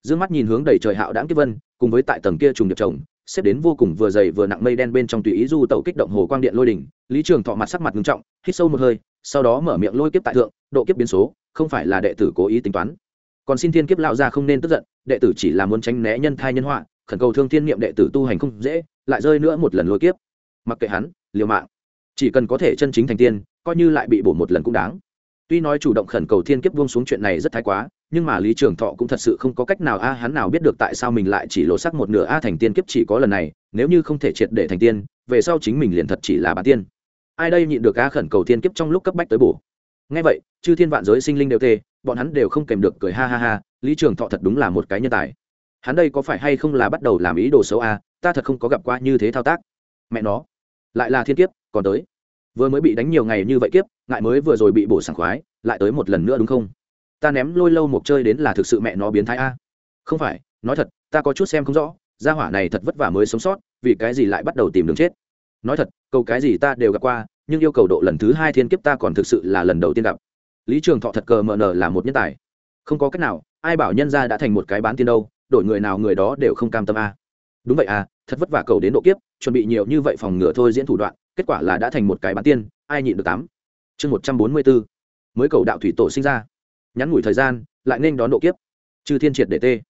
D ư ơ n g mắt nhìn hướng đầy trời hạo đáng kiếp vân, cùng với tại tầng kia trùng điệp trồng xếp đến vô cùng vừa dày vừa nặng mây đen bên trong tùy ý du tẩu kích động hồ quang điện lôi đỉnh, lý trường thọ mặt sắc mặt nghiêm trọng, hít sâu một hơi sau đó mở miệng lôi kiếp tại thượng, độ kiếp biến số, không phải là đệ tử cố ý tính toán. Còn xin thiên kiếp lão gia không nên tức giận, đệ tử chỉ là muốn tránh né nhân thai nhân họa, khẩn cầu thương thiên niệm đệ tử tu hành không dễ, lại rơi nữa một lần lôi kiếp. Mặc kệ hắn, liều mạng. Chỉ cần có thể chân chính thành tiên, coi như lại bị bổ một lần cũng đáng. Tuy nói chủ động khẩn cầu thiên kiếp buông xuống chuyện này rất thái quá, nhưng mà lý trường thọ cũng thật sự không có cách nào, a, hắn nào biết được tại sao mình lại chỉ lộ sắc một nửa, a, thành tiên kiếp chỉ có lần này, nếu như không thể triệt để thành tiên, về sau chính mình liền thật chỉ là bản tiên ai đây nhịn được a khẩn cầu thiên kiếp trong lúc cấp bách tới bổ. Ngay vậy, chư thiên vạn giới sinh linh đều tê, bọn hắn đều không kèm được cười ha ha ha, lý trường thọ thật đúng là một cái nhân tài. Hắn đây có phải hay không là bắt đầu làm ý đồ xấu a ta thật không có gặp qua như thế thao tác. Mẹ nó, lại là thiên kiếp, còn tới. Vừa mới bị đánh nhiều ngày như vậy kiếp, ngại mới vừa rồi bị bổ sảng khoái, lại tới một lần nữa đúng không? Ta ném lôi lâu một chơi đến là thực sự mẹ nó biến thái a. Không phải, nói thật, ta có chút xem không rõ, gia hỏa này thật vất vả mới sống sót, vì cái gì lại bắt đầu tìm đường chết? Nói thật câu cái gì ta đều gặp qua, nhưng yêu cầu độ lần thứ hai thiên kiếp ta còn thực sự là lần đầu tiên gặp. Lý trường thọ thật cờ mờ nờ là một nhân tài. Không có cách nào, ai bảo nhân ra đã thành một cái bán tiên đâu, đổi người nào người đó đều không cam tâm a. Đúng vậy à thật vất vả cầu đến độ kiếp, chuẩn bị nhiều như vậy phòng ngừa thôi diễn thủ đoạn, kết quả là đã thành một cái bán tiên, ai nhịn được tám. Chương một trăm bốn mươi bốn, mới cầu đạo thủy tổ sinh ra. Nhắn ngủi thời gian, lại nên đón độ kiếp. Chư thiên triệt để tê.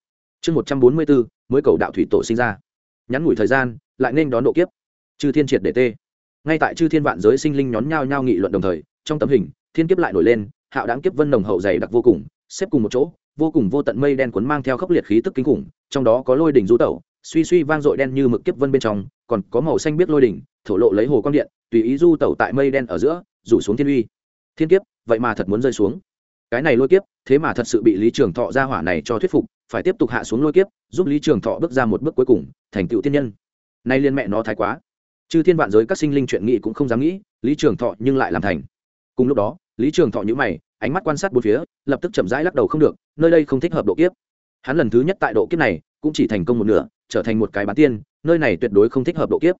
Chương một trăm bốn mươi bốn, mới cầu đạo thủy tổ sinh ra. Nhắn ngủi thời gian, lại nên đón độ kiếp chư thiên triệt để tê. Ngay tại chư thiên vạn giới sinh linh nhón nhao nhao nghị luận đồng thời, trong tấm hình, thiên kiếp lại nổi lên, hạo đáng kiếp vân nồng hậu dày đặc vô cùng, xếp cùng một chỗ, vô cùng vô tận mây đen cuốn mang theo khốc liệt khí tức kinh khủng, trong đó có lôi đỉnh du tẩu, suy suy vang dội đen như mực kiếp vân bên trong, còn có màu xanh biết lôi đỉnh, thổ lộ lấy hồ quang điện, tùy ý du tẩu tại mây đen ở giữa, rủ xuống thiên uy. Thiên kiếp, vậy mà thật muốn rơi xuống. Cái này lôi kiếp, thế mà thật sự bị lý trường thọ ra hỏa này cho thuyết phục, phải tiếp tục hạ xuống lôi kiếp, giúp lý trường thọ bước ra một bước cuối cùng, thành tựu tiên nhân. Nay liên mẹ nó thái quá chư thiên vạn giới các sinh linh chuyện nghị cũng không dám nghĩ, lý trường thọ nhưng lại làm thành. Cùng lúc đó, lý trường thọ nhữ mày, ánh mắt quan sát bốn phía, lập tức chậm rãi lắc đầu không được, nơi đây không thích hợp độ kiếp. Hắn lần thứ nhất tại độ kiếp này, cũng chỉ thành công một nửa, trở thành một cái bán tiên, nơi này tuyệt đối không thích hợp độ kiếp.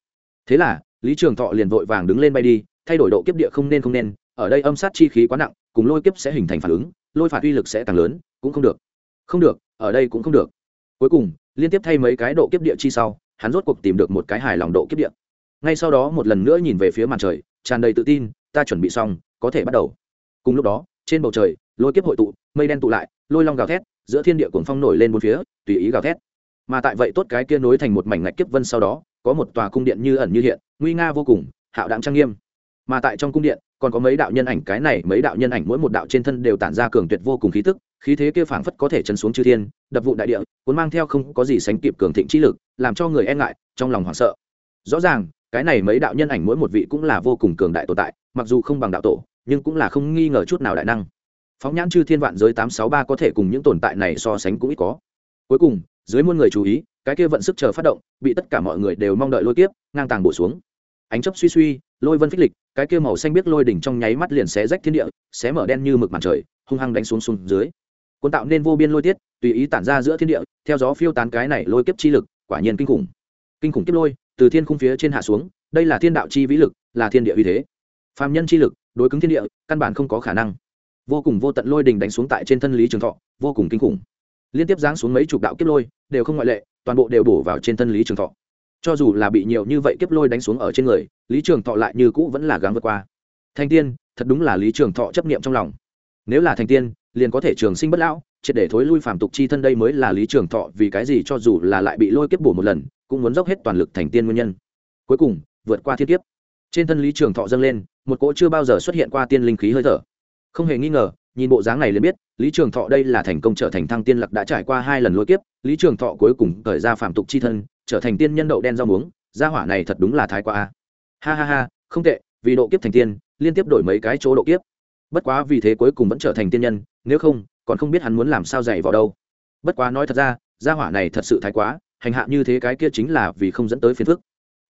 Thế là, lý trường thọ liền vội vàng đứng lên bay đi, thay đổi độ kiếp địa không nên không nên, ở đây âm sát chi khí quá nặng, cùng lôi kiếp sẽ hình thành phản ứng, lôi phạt uy lực sẽ càng lớn, cũng không được. Không được, ở đây cũng không được. Cuối cùng, liên tiếp thay mấy cái độ kiếp địa chi sau, hắn rốt cuộc tìm được một cái hài lòng độ kiếp địa ngay sau đó một lần nữa nhìn về phía màn trời, tràn đầy tự tin, ta chuẩn bị xong, có thể bắt đầu. Cùng lúc đó, trên bầu trời, lôi kiếp hội tụ, mây đen tụ lại, lôi long gào thét, giữa thiên địa cuồng phong nổi lên bốn phía, tùy ý gào thét. Mà tại vậy tốt cái kia nối thành một mảnh ngạch kiếp vân sau đó, có một tòa cung điện như ẩn như hiện, nguy nga vô cùng, hạo đạm trang nghiêm. Mà tại trong cung điện, còn có mấy đạo nhân ảnh, cái này mấy đạo nhân ảnh mỗi một đạo trên thân đều tản ra cường tuyệt vô cùng khí tức, khí thế kia phảng phất có thể chấn xuống chư thiên, đập vụ đại địa, cuốn mang theo không có gì sánh kịp cường thịnh trí lực, làm cho người e ngại, trong lòng hoảng sợ. Rõ ràng cái này mấy đạo nhân ảnh mỗi một vị cũng là vô cùng cường đại tồn tại, mặc dù không bằng đạo tổ, nhưng cũng là không nghi ngờ chút nào đại năng. Phóng nhãn chư thiên vạn giới tám sáu ba có thể cùng những tồn tại này so sánh cũng ít có. Cuối cùng, dưới muôn người chú ý, cái kia vận sức chờ phát động, bị tất cả mọi người đều mong đợi lôi tiếp ngang tàng bổ xuống. Ánh chấp suy suy, lôi vân phích lịch, cái kia màu xanh biết lôi đỉnh trong nháy mắt liền xé rách thiên địa, xé mở đen như mực mặt trời, hung hăng đánh xuống xuống dưới. Cuốn tạo nên vô biên lôi tiết, tùy ý tản ra giữa thiên địa, theo gió phiêu tán cái này lôi kiếp chi lực, quả nhiên kinh khủng. Kinh khủng kiếp lôi từ thiên khung phía trên hạ xuống, đây là thiên đạo chi vĩ lực, là thiên địa uy thế. Phàm nhân chi lực, đối cứng thiên địa, căn bản không có khả năng. Vô cùng vô tận lôi đình đánh xuống tại trên thân lý trường thọ, vô cùng kinh khủng. Liên tiếp giáng xuống mấy chục đạo kiếp lôi, đều không ngoại lệ, toàn bộ đều bổ vào trên thân lý trường thọ. Cho dù là bị nhiều như vậy kiếp lôi đánh xuống ở trên người, lý trường thọ lại như cũ vẫn là gắng vượt qua. Thanh tiên, thật đúng là lý trường thọ chấp niệm trong lòng. Nếu là thanh tiên, liền có thể trường sinh bất lão, triệt để thối lui phàm tục chi thân đây mới là lý trường thọ vì cái gì cho dù là lại bị lôi kiếp bổ một lần cũng muốn dốc hết toàn lực thành tiên nguyên nhân. Cuối cùng, vượt qua thiên kiếp. Trên thân lý trường thọ dâng lên, một cỗ chưa bao giờ xuất hiện qua tiên linh khí hơi thở. Không hề nghi ngờ, nhìn bộ dáng này liền biết, lý trường thọ đây là thành công trở thành thăng tiên lặc đã trải qua hai lần lôi kiếp, lý trường thọ cuối cùng khởi ra phạm tục c h i thân, trở thành tiên nhân đậu đen rau muống, gia hỏa này thật đúng là thái quá a. Ha ha ha, không tệ, vì độ kiếp thành tiên, liên tiếp đổi mấy cái chỗ độ kiếp. Bất quá vì thế cuối cùng vẫn trở thành tiên nhân, nếu không, còn không biết hắn muốn làm sao dạy vào đâu. Bất quá nói thật ra, gia hỏa này thật sự thái quá hành hạ như thế cái kia chính là vì không dẫn tới phiền phức.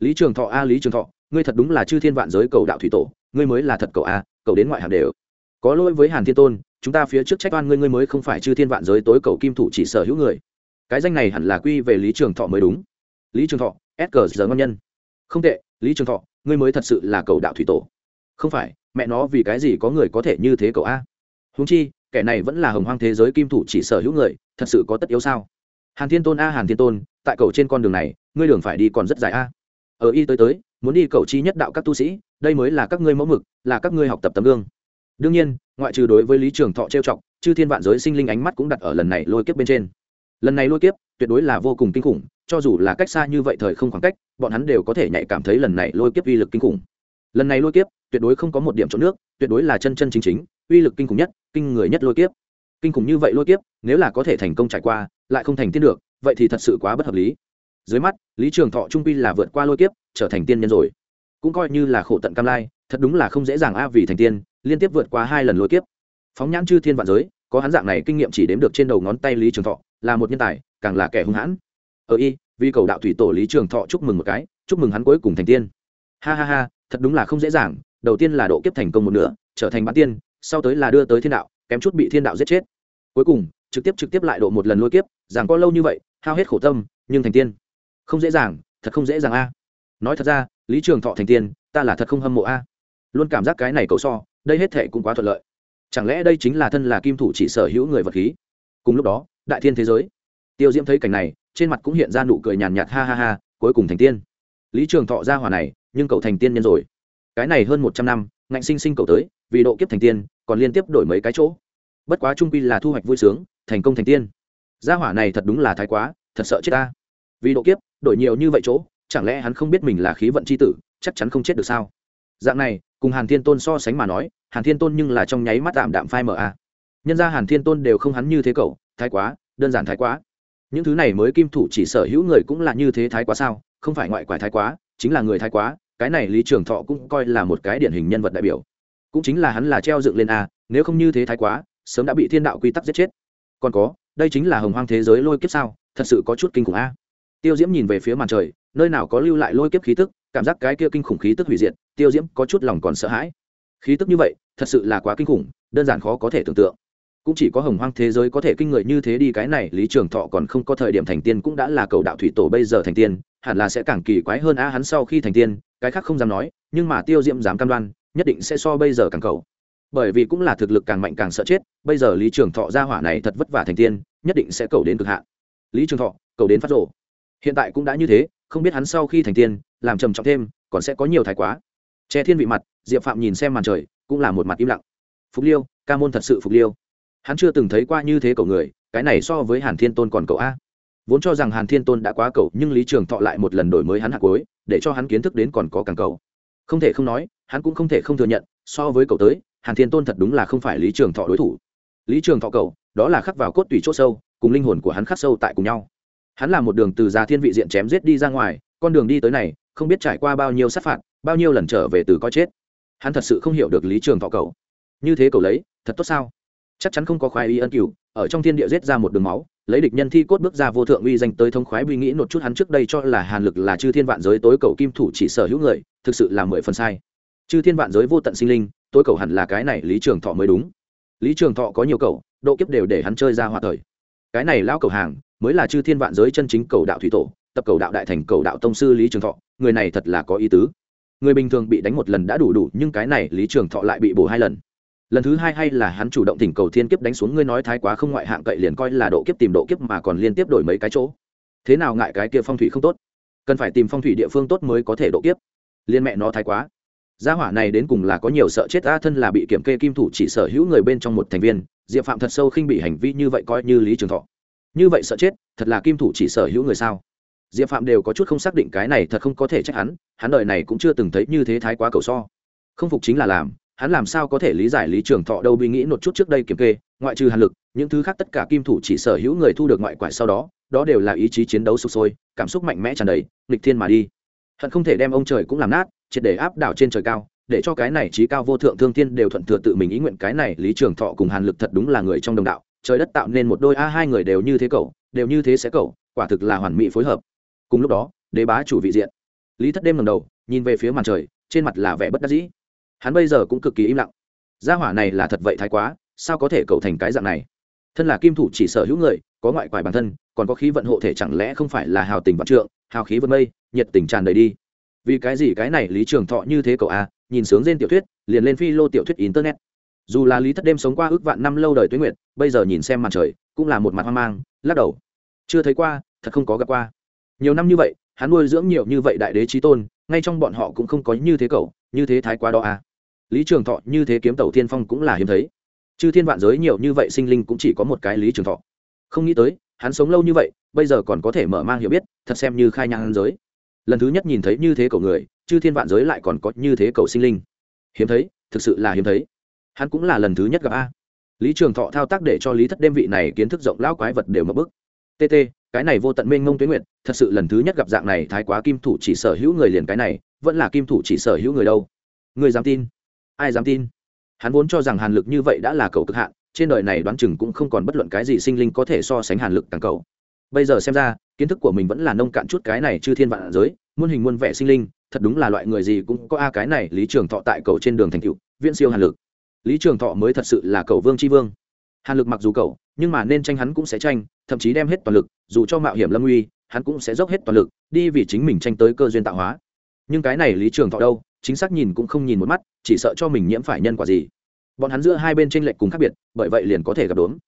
Lý trường thọ a, lý trường thọ, ngươi thật đúng là chư thiên vạn giới cầu đạo thủy tổ, ngươi mới là thật cầu a, cầu đến ngoại hạng đều. Có lỗi với hàn thiên tôn, chúng ta phía trước trách oan ngươi ngươi mới không phải chư thiên vạn giới tối cầu kim thủ chỉ sở hữu người. Cái danh này hẳn là quy về lý trường thọ mới đúng. Lý trường thọ, s cờ giờ ngon nhân. Không tệ, lý trường thọ, ngươi mới thật sự là cầu đạo thủy tổ. Không phải, mẹ nó vì cái gì có người có thể như thế cậu a? Húng chi, kẻ này vẫn là hồng hoang thế giới kim thủ chỉ sở hữu người, thật sự có tất yếu sao? Hàn thiên tôn a, hàn thiên tôn, tại cầu trên con đường này, ngươi đường phải đi còn rất dài a. Ở y tới tới, muốn đi cầu chi nhất đạo các tu sĩ, đây mới là các ngươi mẫu mực, là các ngươi học tập tấm gương. Đương nhiên, ngoại trừ đối với lý trường thọ trêu chọc, chư thiên vạn giới sinh linh ánh mắt cũng đặt ở lần này lôi kiếp bên trên. Lần này lôi kiếp, tuyệt đối là vô cùng kinh khủng, cho dù là cách xa như vậy thời không khoảng cách, bọn hắn đều có thể nhạy cảm thấy lần này lôi kiếp uy lực kinh khủng. Lần này lôi kiếp, tuyệt đối không có một điểm chỗ nước, tuyệt đối là chân chân chính chính, uy lực kinh khủng nhất, kinh người nhất lôi kiếp kinh khủng như vậy lôi kiếp, nếu là có thể thành công trải qua, lại không thành tiên được, vậy thì thật sự quá bất hợp lý. Dưới mắt, lý trường thọ trung pi là vượt qua lôi kiếp, trở thành tiên nhân rồi. Cũng coi như là khổ tận cam lai, thật đúng là không dễ dàng a vì thành tiên, liên tiếp vượt qua hai lần lôi kiếp. Phóng nhãn chư thiên vạn giới, có hắn dạng này kinh nghiệm chỉ đếm được trên đầu ngón tay lý trường thọ, là một nhân tài, càng là kẻ hung hãn. Ở y, vì cầu đạo thủy tổ lý trường thọ chúc mừng một cái, chúc mừng hắn cuối cùng thành tiên. Ha ha ha, thật đúng là không dễ dàng, đầu tiên là độ kiếp thành công một nửa, trở thành bán tiên, sau tới là đưa tới thiên đạo, kém chút bị thiên đạo giết chết cuối cùng, trực tiếp trực tiếp lại độ một lần lôi kiếp, rằng có lâu như vậy, hao hết khổ tâm, nhưng thành tiên. Không dễ dàng, thật không dễ dàng a. Nói thật ra, lý trường thọ thành tiên, ta là thật không hâm mộ a. Luôn cảm giác cái này cậu so, đây hết thể cũng quá thuận lợi. Chẳng lẽ đây chính là thân là kim thủ chỉ sở hữu người vật khí? Cùng lúc đó, đại thiên thế giới. Tiêu diễm thấy cảnh này, trên mặt cũng hiện ra nụ cười nhàn nhạt ha ha ha, cuối cùng thành tiên. Lý trường thọ ra hòa này, nhưng cậu thành tiên nhân rồi. Cái này hơn một trăm năm, ngạnh sinh sinh cậu tới, vì độ kiếp thành tiên, còn liên tiếp đổi mấy cái chỗ bất quá trung pi là thu hoạch vui sướng, thành công thành tiên. Gia hỏa này thật đúng là thái quá, thật sợ chết ta. Vì độ kiếp, đổi nhiều như vậy chỗ, chẳng lẽ hắn không biết mình là khí vận c h i tử, chắc chắn không chết được sao? Dạng này, cùng hàn thiên tôn so sánh mà nói, hàn thiên tôn nhưng là trong nháy mắt tạm đạm phai mờ a nhân ra hàn thiên tôn đều không hắn như thế cậu, thái quá, đơn giản thái quá. Những thứ này mới kim thủ chỉ sở hữu người cũng là như thế thái quá sao? Không phải ngoại quải thái quá, chính là người thái quá, cái này lý trường thọ cũng coi là một cái điển hình nhân vật đại biểu. Cũng chính là hắn là treo dựng lên a nếu không như thế thái quá sớm đã bị thiên đạo quy tắc giết chết. Còn có, đây chính là hồng hoang thế giới lôi kiếp sao? Thật sự có chút kinh khủng a. Tiêu diễm nhìn về phía màn trời, nơi nào có lưu lại lôi kiếp khí tức, cảm giác cái kia kinh khủng khí tức hủy diệt, tiêu diễm có chút lòng còn sợ hãi. Khí tức như vậy, thật sự là quá kinh khủng, đơn giản khó có thể tưởng tượng. Cũng chỉ có hồng hoang thế giới có thể kinh người như thế đi, cái này lý trường thọ còn không có thời điểm thành tiên cũng đã là cầu đạo thủy tổ bây giờ thành tiên, hẳn là sẽ càng kỳ quái hơn a, hắn sau khi thành tiên, cái khác không dám nói, nhưng mà tiêu diễm dám cam đoan, nhất định sẽ so bây giờ càng cầu bởi vì cũng là thực lực càng mạnh càng sợ chết bây giờ lý trường thọ ra hỏa này thật vất vả thành tiên nhất định sẽ cầu đến cực hạn. Lý trường thọ cầu đến phát rổ. hiện tại cũng đã như thế không biết hắn sau khi thành tiên làm trầm trọng thêm còn sẽ có nhiều thái quá. Che thiên vị mặt diệp phạm nhìn xem màn trời cũng là một mặt im lặng. Phục liêu ca môn thật sự phục liêu. Hắn chưa từng thấy qua như thế cầu người cái này so với hàn thiên tôn còn cậu a. Vốn cho rằng hàn thiên tôn đã quá cầu, nhưng lý trường thọ lại một lần đổi mới hắn hạ cuối để cho hắn kiến thức đến còn có càng cầu. không thể không nói hắn cũng không thể không thừa nhận so với cầu tới hàn thiên tôn thật đúng là không phải lý trường thọ đối thủ. Lý trường thọ cầu, đó là khắc vào cốt tủy c h ỗ sâu cùng linh hồn của hắn khắc sâu tại cùng nhau. Hắn là một đường từ già thiên vị diện chém giết đi ra ngoài con đường đi tới này không biết trải qua bao nhiêu sát phạt bao nhiêu lần trở về từ coi chết. Hắn thật sự không hiểu được lý trường thọ cầu. như thế cầu lấy thật tốt sao? Chắc chắn không có khoái y ân cửu ở trong thiên địa giết ra một đường máu lấy địch nhân thi cốt bước ra vô thượng uy danh tới thông khoái uy nghĩ nột chút hắn trước đây cho là hàn lực là chư thiên vạn giới tối cầu kim thủ chỉ sở hữu người thực sự là mười phần sai. Chư thiên vạn giới vô tận sinh linh tối cầu hẳn là cái này lý trường thọ mới đúng. Lý trường thọ có nhiều cầu, độ kiếp đều để hắn chơi ra hòa thời. Cái này lao cầu hàng, mới là chư thiên vạn giới chân chính cầu đạo thủy tổ, tập cầu đạo đại thành cầu đạo tông sư lý trường thọ, người này thật là có ý tứ. Người bình thường bị đánh một lần đã đủ đủ, nhưng cái này lý trường thọ lại bị bổ hai lần. Lần thứ hai hay là hắn chủ động thỉnh cầu thiên kiếp đánh xuống, ngươi nói thái quá không ngoại hạng, cậy liền coi là độ kiếp tìm độ kiếp mà còn liên tiếp đổi mấy cái chỗ. Thế nào ngại cái kia phong thủy không tốt? Cần phải tìm phong thủy địa phương tốt mới có thể độ kiếp. Liên mẹ nó thái quá gia hỏa này đến cùng là có nhiều sợ chết, a thân là bị kiểm kê kim thủ chỉ sở hữu người bên trong một thành viên, diệp phạm thật sâu khinh bị hành vi như vậy coi như lý trường thọ. Như vậy sợ chết, thật là kim thủ chỉ sở hữu người sao? Diệp phạm đều có chút không xác định cái này thật không có thể trách hắn hắn đời này cũng chưa từng thấy như thế thái quá cầu so. Không phục chính là làm, hắn làm sao có thể lý giải lý trường thọ đâu bị nghĩ một chút trước đây kiểm kê, ngoại trừ hàn lực, những thứ khác tất cả kim thủ chỉ sở hữu người thu được ngoại quải sau đó đó đều là ý chí chiến đấu sụp sôi, cảm xúc mạnh mẽ tràn đầy, nghịch thiên mà đi hận không thể đem ông trời cũng làm nát, triệt để áp đảo trên trời cao, để cho cái này trí cao vô thượng thương thiên đều thuận thừa tự mình ý nguyện cái này lý trường thọ cùng hàn lực thật đúng là người trong đồng đạo, trời đất tạo nên một đôi a, hai người đều như thế cậu, đều như thế sẽ cậu, quả thực là hoàn mỹ phối hợp. Cùng lúc đó, đế bá chủ vị diện. Lý thất đêm ngầm đầu, nhìn về phía màn trời, trên mặt là vẻ bất đắc dĩ. Hắn bây giờ cũng cực kỳ im lặng. Gia hỏa này là thật vậy thái quá, sao có thể cậu thành cái dạng này? Thân là kim thủ chỉ sở hữu người, có ngoại quải bản thân, còn có khí vận hộ thể chẳng lẽ không phải là hào tình vạn trượng, hào khí vân mây? Nhiệt tình tràn đầy đi. Vì cái gì cái này lý trường thọ như thế cậu à? nhìn sướng trên tiểu thuyết liền lên phi lô tiểu thuyết internet. Dù là lý thất đêm sống qua ước vạn năm lâu đời tuyến Nguyệt, bây giờ nhìn xem màn trời cũng là một mặt hoang mang lắc đầu. Chưa thấy qua thật không có gặp qua. Nhiều năm như vậy hắn nuôi dưỡng nhiều như vậy đại đế trí tôn ngay trong bọn họ cũng không có như thế cậu như thế thái quá đó à. Lý trường thọ như thế kiếm tàu thiên phong cũng là hiếm thấy. Chứ thiên vạn giới nhiều như vậy sinh linh cũng chỉ có một cái lý trường thọ. Không nghĩ tới hắn sống lâu như vậy bây giờ còn có thể mở mang hiểu biết thật xem như khai nhang giới lần thứ nhất nhìn thấy như thế cậu người, chư thiên vạn giới lại còn có như thế cậu sinh linh. Hiếm thấy, thực sự là hiếm thấy. Hắn cũng là lần thứ nhất gặp a. Lý trường thọ thao tác để cho lý thất đêm vị này kiến thức rộng lão quái vật đều mất bức. Tt cái này vô tận mênh mông tuyến nguyện thật sự lần thứ nhất gặp dạng này, thái quá kim thủ chỉ sở hữu người liền cái này, vẫn là kim thủ chỉ sở hữu người đâu. Người dám tin? Ai dám tin? Hắn vốn cho rằng hàn lực như vậy đã là cầu cực hạn, trên đời này đoán chừng cũng không còn bất luận cái gì sinh linh có thể so sánh hàn lực càng cầu bây giờ xem ra, kiến thức của mình vẫn là nông cạn chút cái này chư thiên vạn giới, muôn hình muôn vẻ sinh linh, thật đúng là loại người gì cũng có a, cái này lý trường thọ tại cầu trên đường thành cựu viễn siêu hàn lực. Lý trường thọ mới thật sự là cầu vương tri vương. Hàn lực mặc dù cầu, nhưng mà nên tranh hắn cũng sẽ tranh, thậm chí đem hết toàn lực, dù cho mạo hiểm lâm uy, hắn cũng sẽ dốc hết toàn lực, đi vì chính mình tranh tới cơ duyên tạo hóa. Nhưng cái này lý trường thọ đâu, chính xác nhìn cũng không nhìn một mắt, chỉ sợ cho mình nhiễm phải nhân quả gì. Bọn hắn giữa hai bên tranh lệch cùng khác biệt, bởi vậy liền có thể gặp đốn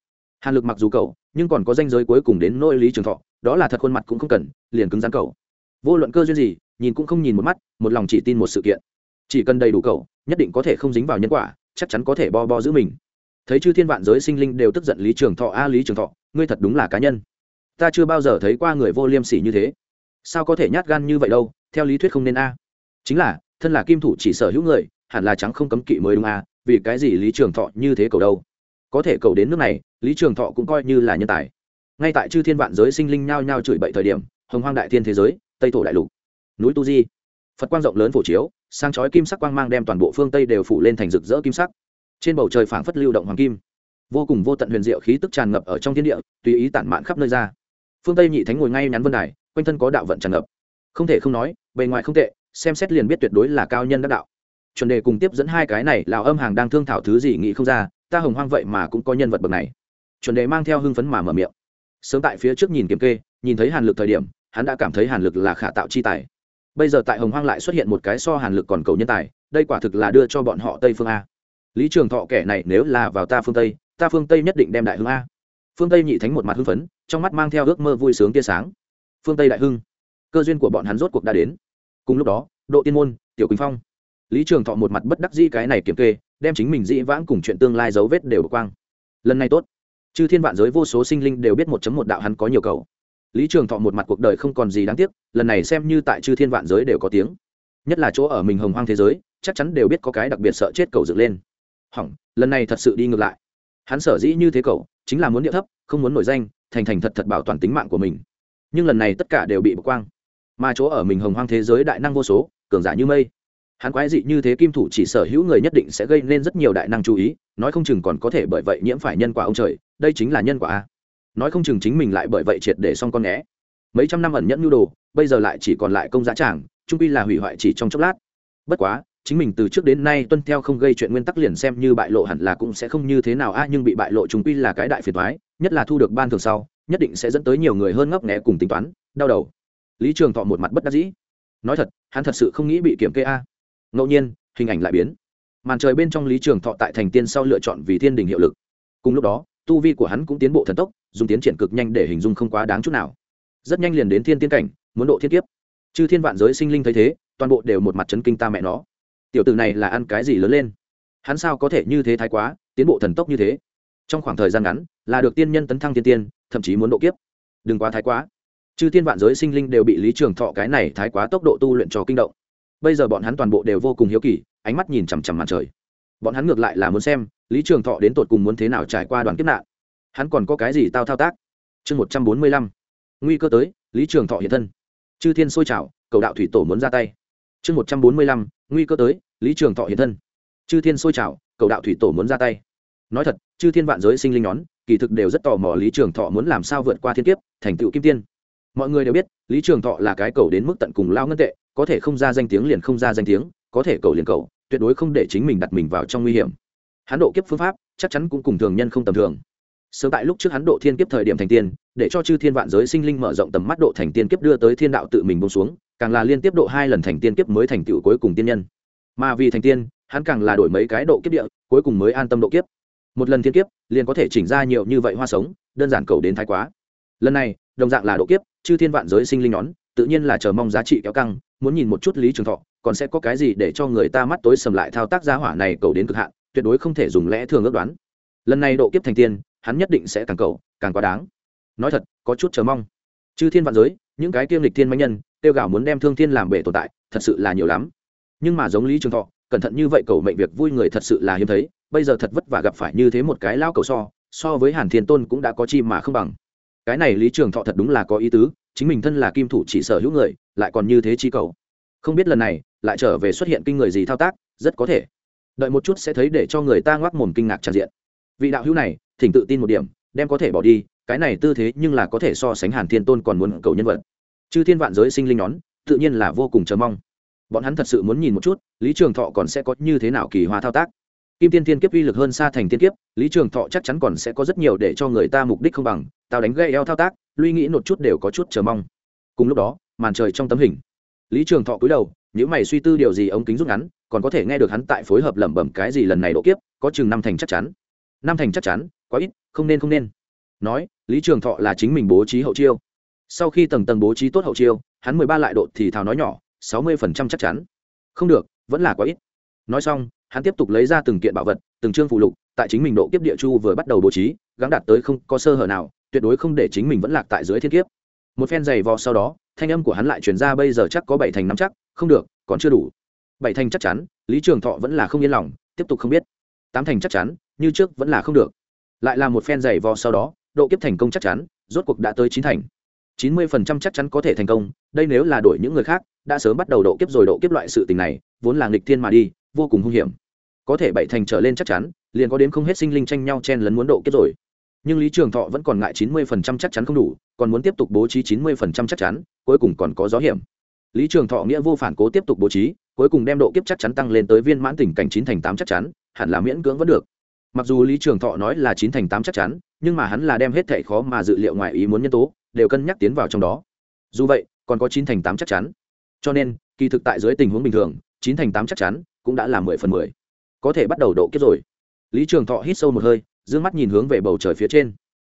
hàn lực mặc dù cầu nhưng còn có danh giới cuối cùng đến nỗi lý trường thọ, đó là thật khuôn mặt cũng không cần, liền cứng rắn cầu vô luận cơ duyên gì, nhìn cũng không nhìn một mắt, một lòng chỉ tin một sự kiện. Chỉ cần đầy đủ cầu nhất định có thể không dính vào nhân quả, chắc chắn có thể bo bo giữ mình. Thấy chư thiên vạn giới sinh linh đều tức giận lý trường thọ, a lý trường thọ, ngươi thật đúng là cá nhân. Ta chưa bao giờ thấy qua người vô liêm sỉ như thế. Sao có thể nhát gan như vậy đâu, theo lý thuyết không nên a. Chính là, thân là kim thủ chỉ sở hữu người, hẳn là trắng không cấm kỵ mới đúng a, vì cái gì lý trường thọ như thế cầu đâu? Có thể cầu đến nước này lý trường thọ cũng coi như là nhân tài. Ngay tại chư thiên vạn giới sinh linh nhao nhao chửi bậy thời điểm, hồng hoang đại thiên thế giới, tây thổ đại lục, núi tu di, phật quang rộng lớn phổ chiếu sang chói kim sắc quang mang đem toàn bộ phương tây đều phủ lên thành rực rỡ kim sắc. Trên bầu trời phảng phất lưu động hoàng kim, vô cùng vô tận huyền diệu khí tức tràn ngập ở trong thiên địa, tùy ý tản mạn khắp nơi ra. Phương tây nhị thánh ngồi ngay nhắn vân đài, quanh thân có đạo vận tràn ngập. Không thể không nói, bề ngoài không tệ, xem xét liền biết tuyệt đối là cao nhân đắc đạo. Chuẩn đề cùng tiếp dẫn hai cái này lào âm hàng đang thương thảo thứ gì nghĩ không ra, ta hồng hoang vậy mà cũng có nhân vật bậc này chuẩn đề mang theo hưng phấn mà mở miệng. Sớm tại phía trước nhìn kiểm kê, nhìn thấy hàn lực thời điểm, hắn đã cảm thấy hàn lực là khả tạo chi tài. Bây giờ tại hồng hoang lại xuất hiện một cái so hàn lực còn cầu nhân tài, đây quả thực là đưa cho bọn họ tây phương a. Lý trường thọ kẻ này nếu là vào ta phương tây, ta phương tây nhất định đem đại hưng a. Phương tây nhị thánh một mặt hưng phấn, trong mắt mang theo ước mơ vui sướng tia sáng. Phương tây đại hưng, cơ duyên của bọn hắn rốt cuộc đã đến. Cùng lúc đó, độ tiên môn, tiểu quỳnh phong. Lý trường thọ một mặt bất đắc dĩ cái này kiểm kê, đem chính mình dĩ vãng cùng chuyện tương lai dấu vết đều bực quang. Lần này tốt chư thiên vạn giới vô số sinh linh đều biết một chấm một đạo hắn có nhiều cầu. Lý trường thọ một mặt cuộc đời không còn gì đáng tiếc, lần này xem như tại chư thiên vạn giới đều có tiếng. Nhất là chỗ ở mình hồng hoang thế giới, chắc chắn đều biết có cái đặc biệt sợ chết cầu dựng lên. Hỏng, lần này thật sự đi ngược lại. Hắn sở dĩ như thế cầu, chính là muốn địa thấp, không muốn nổi danh, thành thành thật thật bảo toàn tính mạng của mình. Nhưng lần này tất cả đều bị bỏ quang. Mà chỗ ở mình hồng hoang thế giới đại năng vô số, cường giả như mây. Hắn quái dị như thế kim thủ chỉ sở hữu người nhất định sẽ gây nên rất nhiều đại năng chú ý, nói không chừng còn có thể bởi vậy nhiễm phải nhân quả ông trời đây chính là nhân quả a. Nói không chừng chính mình lại bởi vậy triệt để xong con né mấy trăm năm ẩn nhẫn nhu đồ, bây giờ lại chỉ còn lại công giá tràng trung pi là hủy hoại chỉ trong chốc lát. Bất quá, chính mình từ trước đến nay tuân theo không gây chuyện nguyên tắc liền xem như bại lộ hẳn là cũng sẽ không như thế nào a, nhưng bị bại lộ chúng pi là cái đại phiền thoái nhất là thu được ban thường sau, nhất định sẽ dẫn tới nhiều người hơn ngấp nghé cùng tính toán, đau đầu. Lý trường thọ một mặt bất đắc dĩ. Nói thật, hắn thật sự không nghĩ bị kiểm kê a. Ngẫu nhiên, hình ảnh lại biến. Màn trời bên trong lý trường thọ tại thành tiên sau lựa chọn vì thiên đình hiệu lực. Cùng lúc đó tu vi của hắn cũng tiến bộ thần tốc, dùng tiến triển cực nhanh để hình dung không quá đáng chút nào. Rất nhanh liền đến thiên tiên cảnh, muốn độ thiên kiếp. Chư thiên vạn giới sinh linh thấy thế, toàn bộ đều một mặt chấn kinh ta mẹ nó. Tiểu tử này là ăn cái gì lớn lên? Hắn sao có thể như thế thái quá, tiến bộ thần tốc như thế? Trong khoảng thời gian ngắn, là được tiên nhân tấn thăng tiên tiên, thậm chí muốn độ kiếp. Đừng quá thái quá. Chư thiên vạn giới sinh linh đều bị lý trường thọ cái này thái quá tốc độ tu luyện cho kinh động. Bây giờ bọn hắn toàn bộ đều vô cùng hiếu kỳ, ánh mắt nhìn chằm chằm màn trời bọn hắn ngược lại là muốn xem lý trường thọ đến tột cùng muốn thế nào trải qua đoàn kiếp nạn. Hắn còn có cái gì tao thao tác? Chương một trăm bốn mươi lăm. Nguy cơ tới, lý trường thọ hiện thân. Chư thiên sôi trào, cầu đạo thủy tổ muốn ra tay. Chương một trăm bốn mươi lăm. Nguy cơ tới, lý trường thọ hiện thân. Chư thiên sôi trào, cầu đạo thủy tổ muốn ra tay. Nói thật, chư thiên vạn giới sinh linh nhón kỳ thực đều rất tò mò lý trường thọ muốn làm sao vượt qua thiên kiếp, thành tựu kim tiên. Mọi người đều biết, lý trường thọ là cái cầu đến mức tận cùng lao ngân tệ, có thể không ra danh tiếng liền không ra danh tiếng, có thể cầu liền cầu tuyệt đối không để chính mình đặt mình vào trong nguy hiểm. Hắn độ kiếp phương pháp, chắc chắn cũng cùng thường nhân không tầm thường. Sớm tại lúc trước hắn độ thiên kiếp thời điểm thành tiên, để cho chư thiên vạn giới sinh linh mở rộng tầm mắt độ thành tiên kiếp đưa tới thiên đạo tự mình bông xuống, càng là liên tiếp độ hai lần thành tiên kiếp mới thành tựu cuối cùng tiên nhân. Mà vì thành tiên, hắn càng là đổi mấy cái độ kiếp địa, cuối cùng mới an tâm độ kiếp. Một lần thiên kiếp, liền có thể chỉnh ra nhiều như vậy hoa sống, đơn giản cầu đến thái quá. Lần này, đồng dạng là độ kiếp, chư thiên vạn giới sinh linh nón tự nhiên là chờ mong giá trị kéo căng, muốn nhìn một chút lý trường thọ còn sẽ có cái gì để cho người ta mắt tối sầm lại thao tác giá hỏa này cầu đến cực hạn, tuyệt đối không thể dùng lẽ thường ước đoán. Lần này độ kiếp thành tiên, hắn nhất định sẽ càng cầu, càng quá đáng. Nói thật, có chút chờ mong. Chư thiên vạn giới, những cái kiêm lịch thiên manh nhân, tiêu gạo muốn đem thương thiên làm bể tồn tại, thật sự là nhiều lắm. Nhưng mà giống lý trường thọ, cẩn thận như vậy cầu mệnh việc vui người thật sự là hiếm thấy, bây giờ thật vất vả gặp phải như thế một cái lao cầu so so với hàn thiên tôn cũng đã có chi mà không bằng. Cái này lý trường thọ thật đúng là có ý tứ, chính mình thân là kim thủ chỉ sở hữu người, lại còn như thế chi cầu. Không biết lần này lại trở về xuất hiện kinh người gì thao tác, rất có thể. Đợi một chút sẽ thấy để cho người ta ngoác mồm kinh ngạc tràn diện. Vị đạo hữu này, thỉnh tự tin một điểm, đem có thể bỏ đi, cái này tư thế nhưng là có thể so sánh hàn thiên tôn còn muốn cầu nhân vật. Chư thiên vạn giới sinh linh nón, tự nhiên là vô cùng chờ mong. Bọn hắn thật sự muốn nhìn một chút, lý trường thọ còn sẽ có như thế nào kỳ hoa thao tác. Kim tiên thiên kiếp uy lực hơn xa thành tiên kiếp, lý trường thọ chắc chắn còn sẽ có rất nhiều để cho người ta mục đích không bằng, tao đánh gây eo thao tác luy nghĩ một chút đều có chút chờ mong. Cùng lúc đó, màn trời trong tấm hình, lý trường thọ cúi đầu những mày suy tư điều gì ống kính rút ngắn, còn có thể nghe được hắn tại phối hợp lẩm bẩm cái gì lần này độ kiếp, có chừng năm thành chắc chắn. Năm thành chắc chắn, quá ít, không nên không nên. Nói, lý trường thọ là chính mình bố trí hậu chiêu. Sau khi tầng tầng bố trí tốt hậu chiêu, hắn mười ba lại độ thì thào nói nhỏ, sáu mươi phần trăm chắc chắn. Không được, vẫn là quá ít. Nói xong, hắn tiếp tục lấy ra từng kiện bảo vật, từng chương phụ lục, tại chính mình độ kiếp địa chu vừa bắt đầu bố trí gắn đạt tới không có sơ hở nào, tuyệt đối không để chính mình vẫn lạc tại dưới thiên kiếp một phen giày vò sau đó, thanh âm của hắn lại chuyển ra bây giờ chắc có bảy thành năm chắc, không được, còn chưa đủ. Bảy thành chắc chắn, lý trường thọ vẫn là không yên lòng, tiếp tục không biết. Tám thành chắc chắn, như trước vẫn là không được. Lại là một phen giày vò sau đó, độ kiếp thành công chắc chắn, rốt cuộc đã tới chín thành. Chín mươi phần trăm chắc chắn có thể thành công, đây nếu là đổi những người khác, đã sớm bắt đầu độ kiếp rồi độ kiếp loại sự tình này, vốn là nghịch thiên mà đi, vô cùng hung hiểm. Có thể bảy thành trở lên chắc chắn, liền có đến không hết sinh linh tranh nhau chen lấn muốn độ kiếp rồi nhưng lý trường thọ vẫn còn ngại chín mươi phần trăm chắc chắn không đủ, còn muốn tiếp tục bố trí chín mươi phần trăm chắc chắn, cuối cùng còn có gió hiểm. Lý trường thọ nghĩa vô phản cố tiếp tục bố trí, cuối cùng đem độ kiếp chắc chắn tăng lên tới viên mãn tình cảnh chín thành tám chắc chắn, hẳn là miễn cưỡng vẫn được. Mặc dù lý trường thọ nói là chín thành tám chắc chắn, nhưng mà hắn là đem hết thệ khó mà dự liệu ngoài ý muốn nhân tố, đều cân nhắc tiến vào trong đó. Dù vậy, còn có chín thành tám chắc chắn. Cho nên, kỳ thực tại dưới tình huống bình thường, chín thành tám chắc chắn cũng đã là mười phần mười. Có thể bắt đầu độ kiếp rồi. Lý trường thọ hít sâu một hơi dương mắt nhìn hướng về bầu trời phía trên.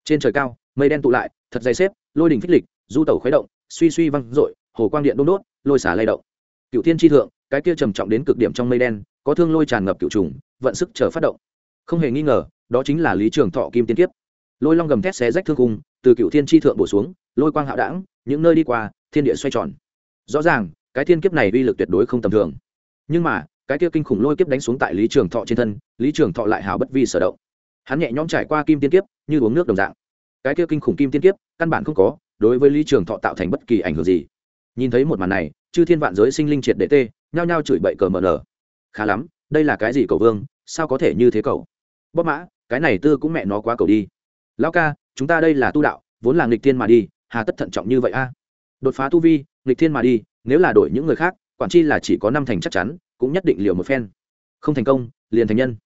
Trên trời cao, mây đen tụ lại, thật dày xếp, lôi đỉnh phích lịch, du tẩu khuấy động, suy suy văng r ộ i hồ quang điện đôn đốt, lôi xả lay động. Cựu thiên tri thượng, cái kia trầm trọng đến cực điểm trong mây đen, có thương lôi tràn ngập cựu trùng, vận sức chờ phát động. Không hề nghi ngờ, đó chính là lý trường thọ kim tiên kiếp. Lôi long gầm thét xé rách thương cung từ cựu thiên tri thượng bổ xuống, lôi quang hạo đảng những nơi đi qua, thiên địa xoay tròn. Rõ ràng, cái thiên kiếp này uy lực tuyệt đối không tầm thường. Nhưng mà, cái kia kinh khủng lôi kiếp đánh xuống tại lý trường thọ trên thân, lý trường thọ lại hào bất vi sở động hắn nhẹ nhõm trải qua kim tiên kiếp, như uống nước đồng dạng. Cái kia kinh khủng kim tiên kiếp, căn bản không có, đối với lý trường thọ tạo thành bất kỳ ảnh hưởng gì. Nhìn thấy một màn này, chư thiên vạn giới sinh linh triệt đệ tê, nhao nhao chửi bậy cờ mờ nở. Khá lắm, đây là cái gì cầu vương, sao có thể như thế cầu bóp mã, cái này tư cũng mẹ nó quá cầu đi. Lão ca, chúng ta đây là tu đạo, vốn là nghịch thiên mà đi, hà tất thận trọng như vậy a? Đột phá tu vi, nghịch thiên mà đi, nếu là đổi những người khác, quản chi là chỉ có năm thành chắc chắn, cũng nhất định liều một phen. Không thành công, liền thành nhân.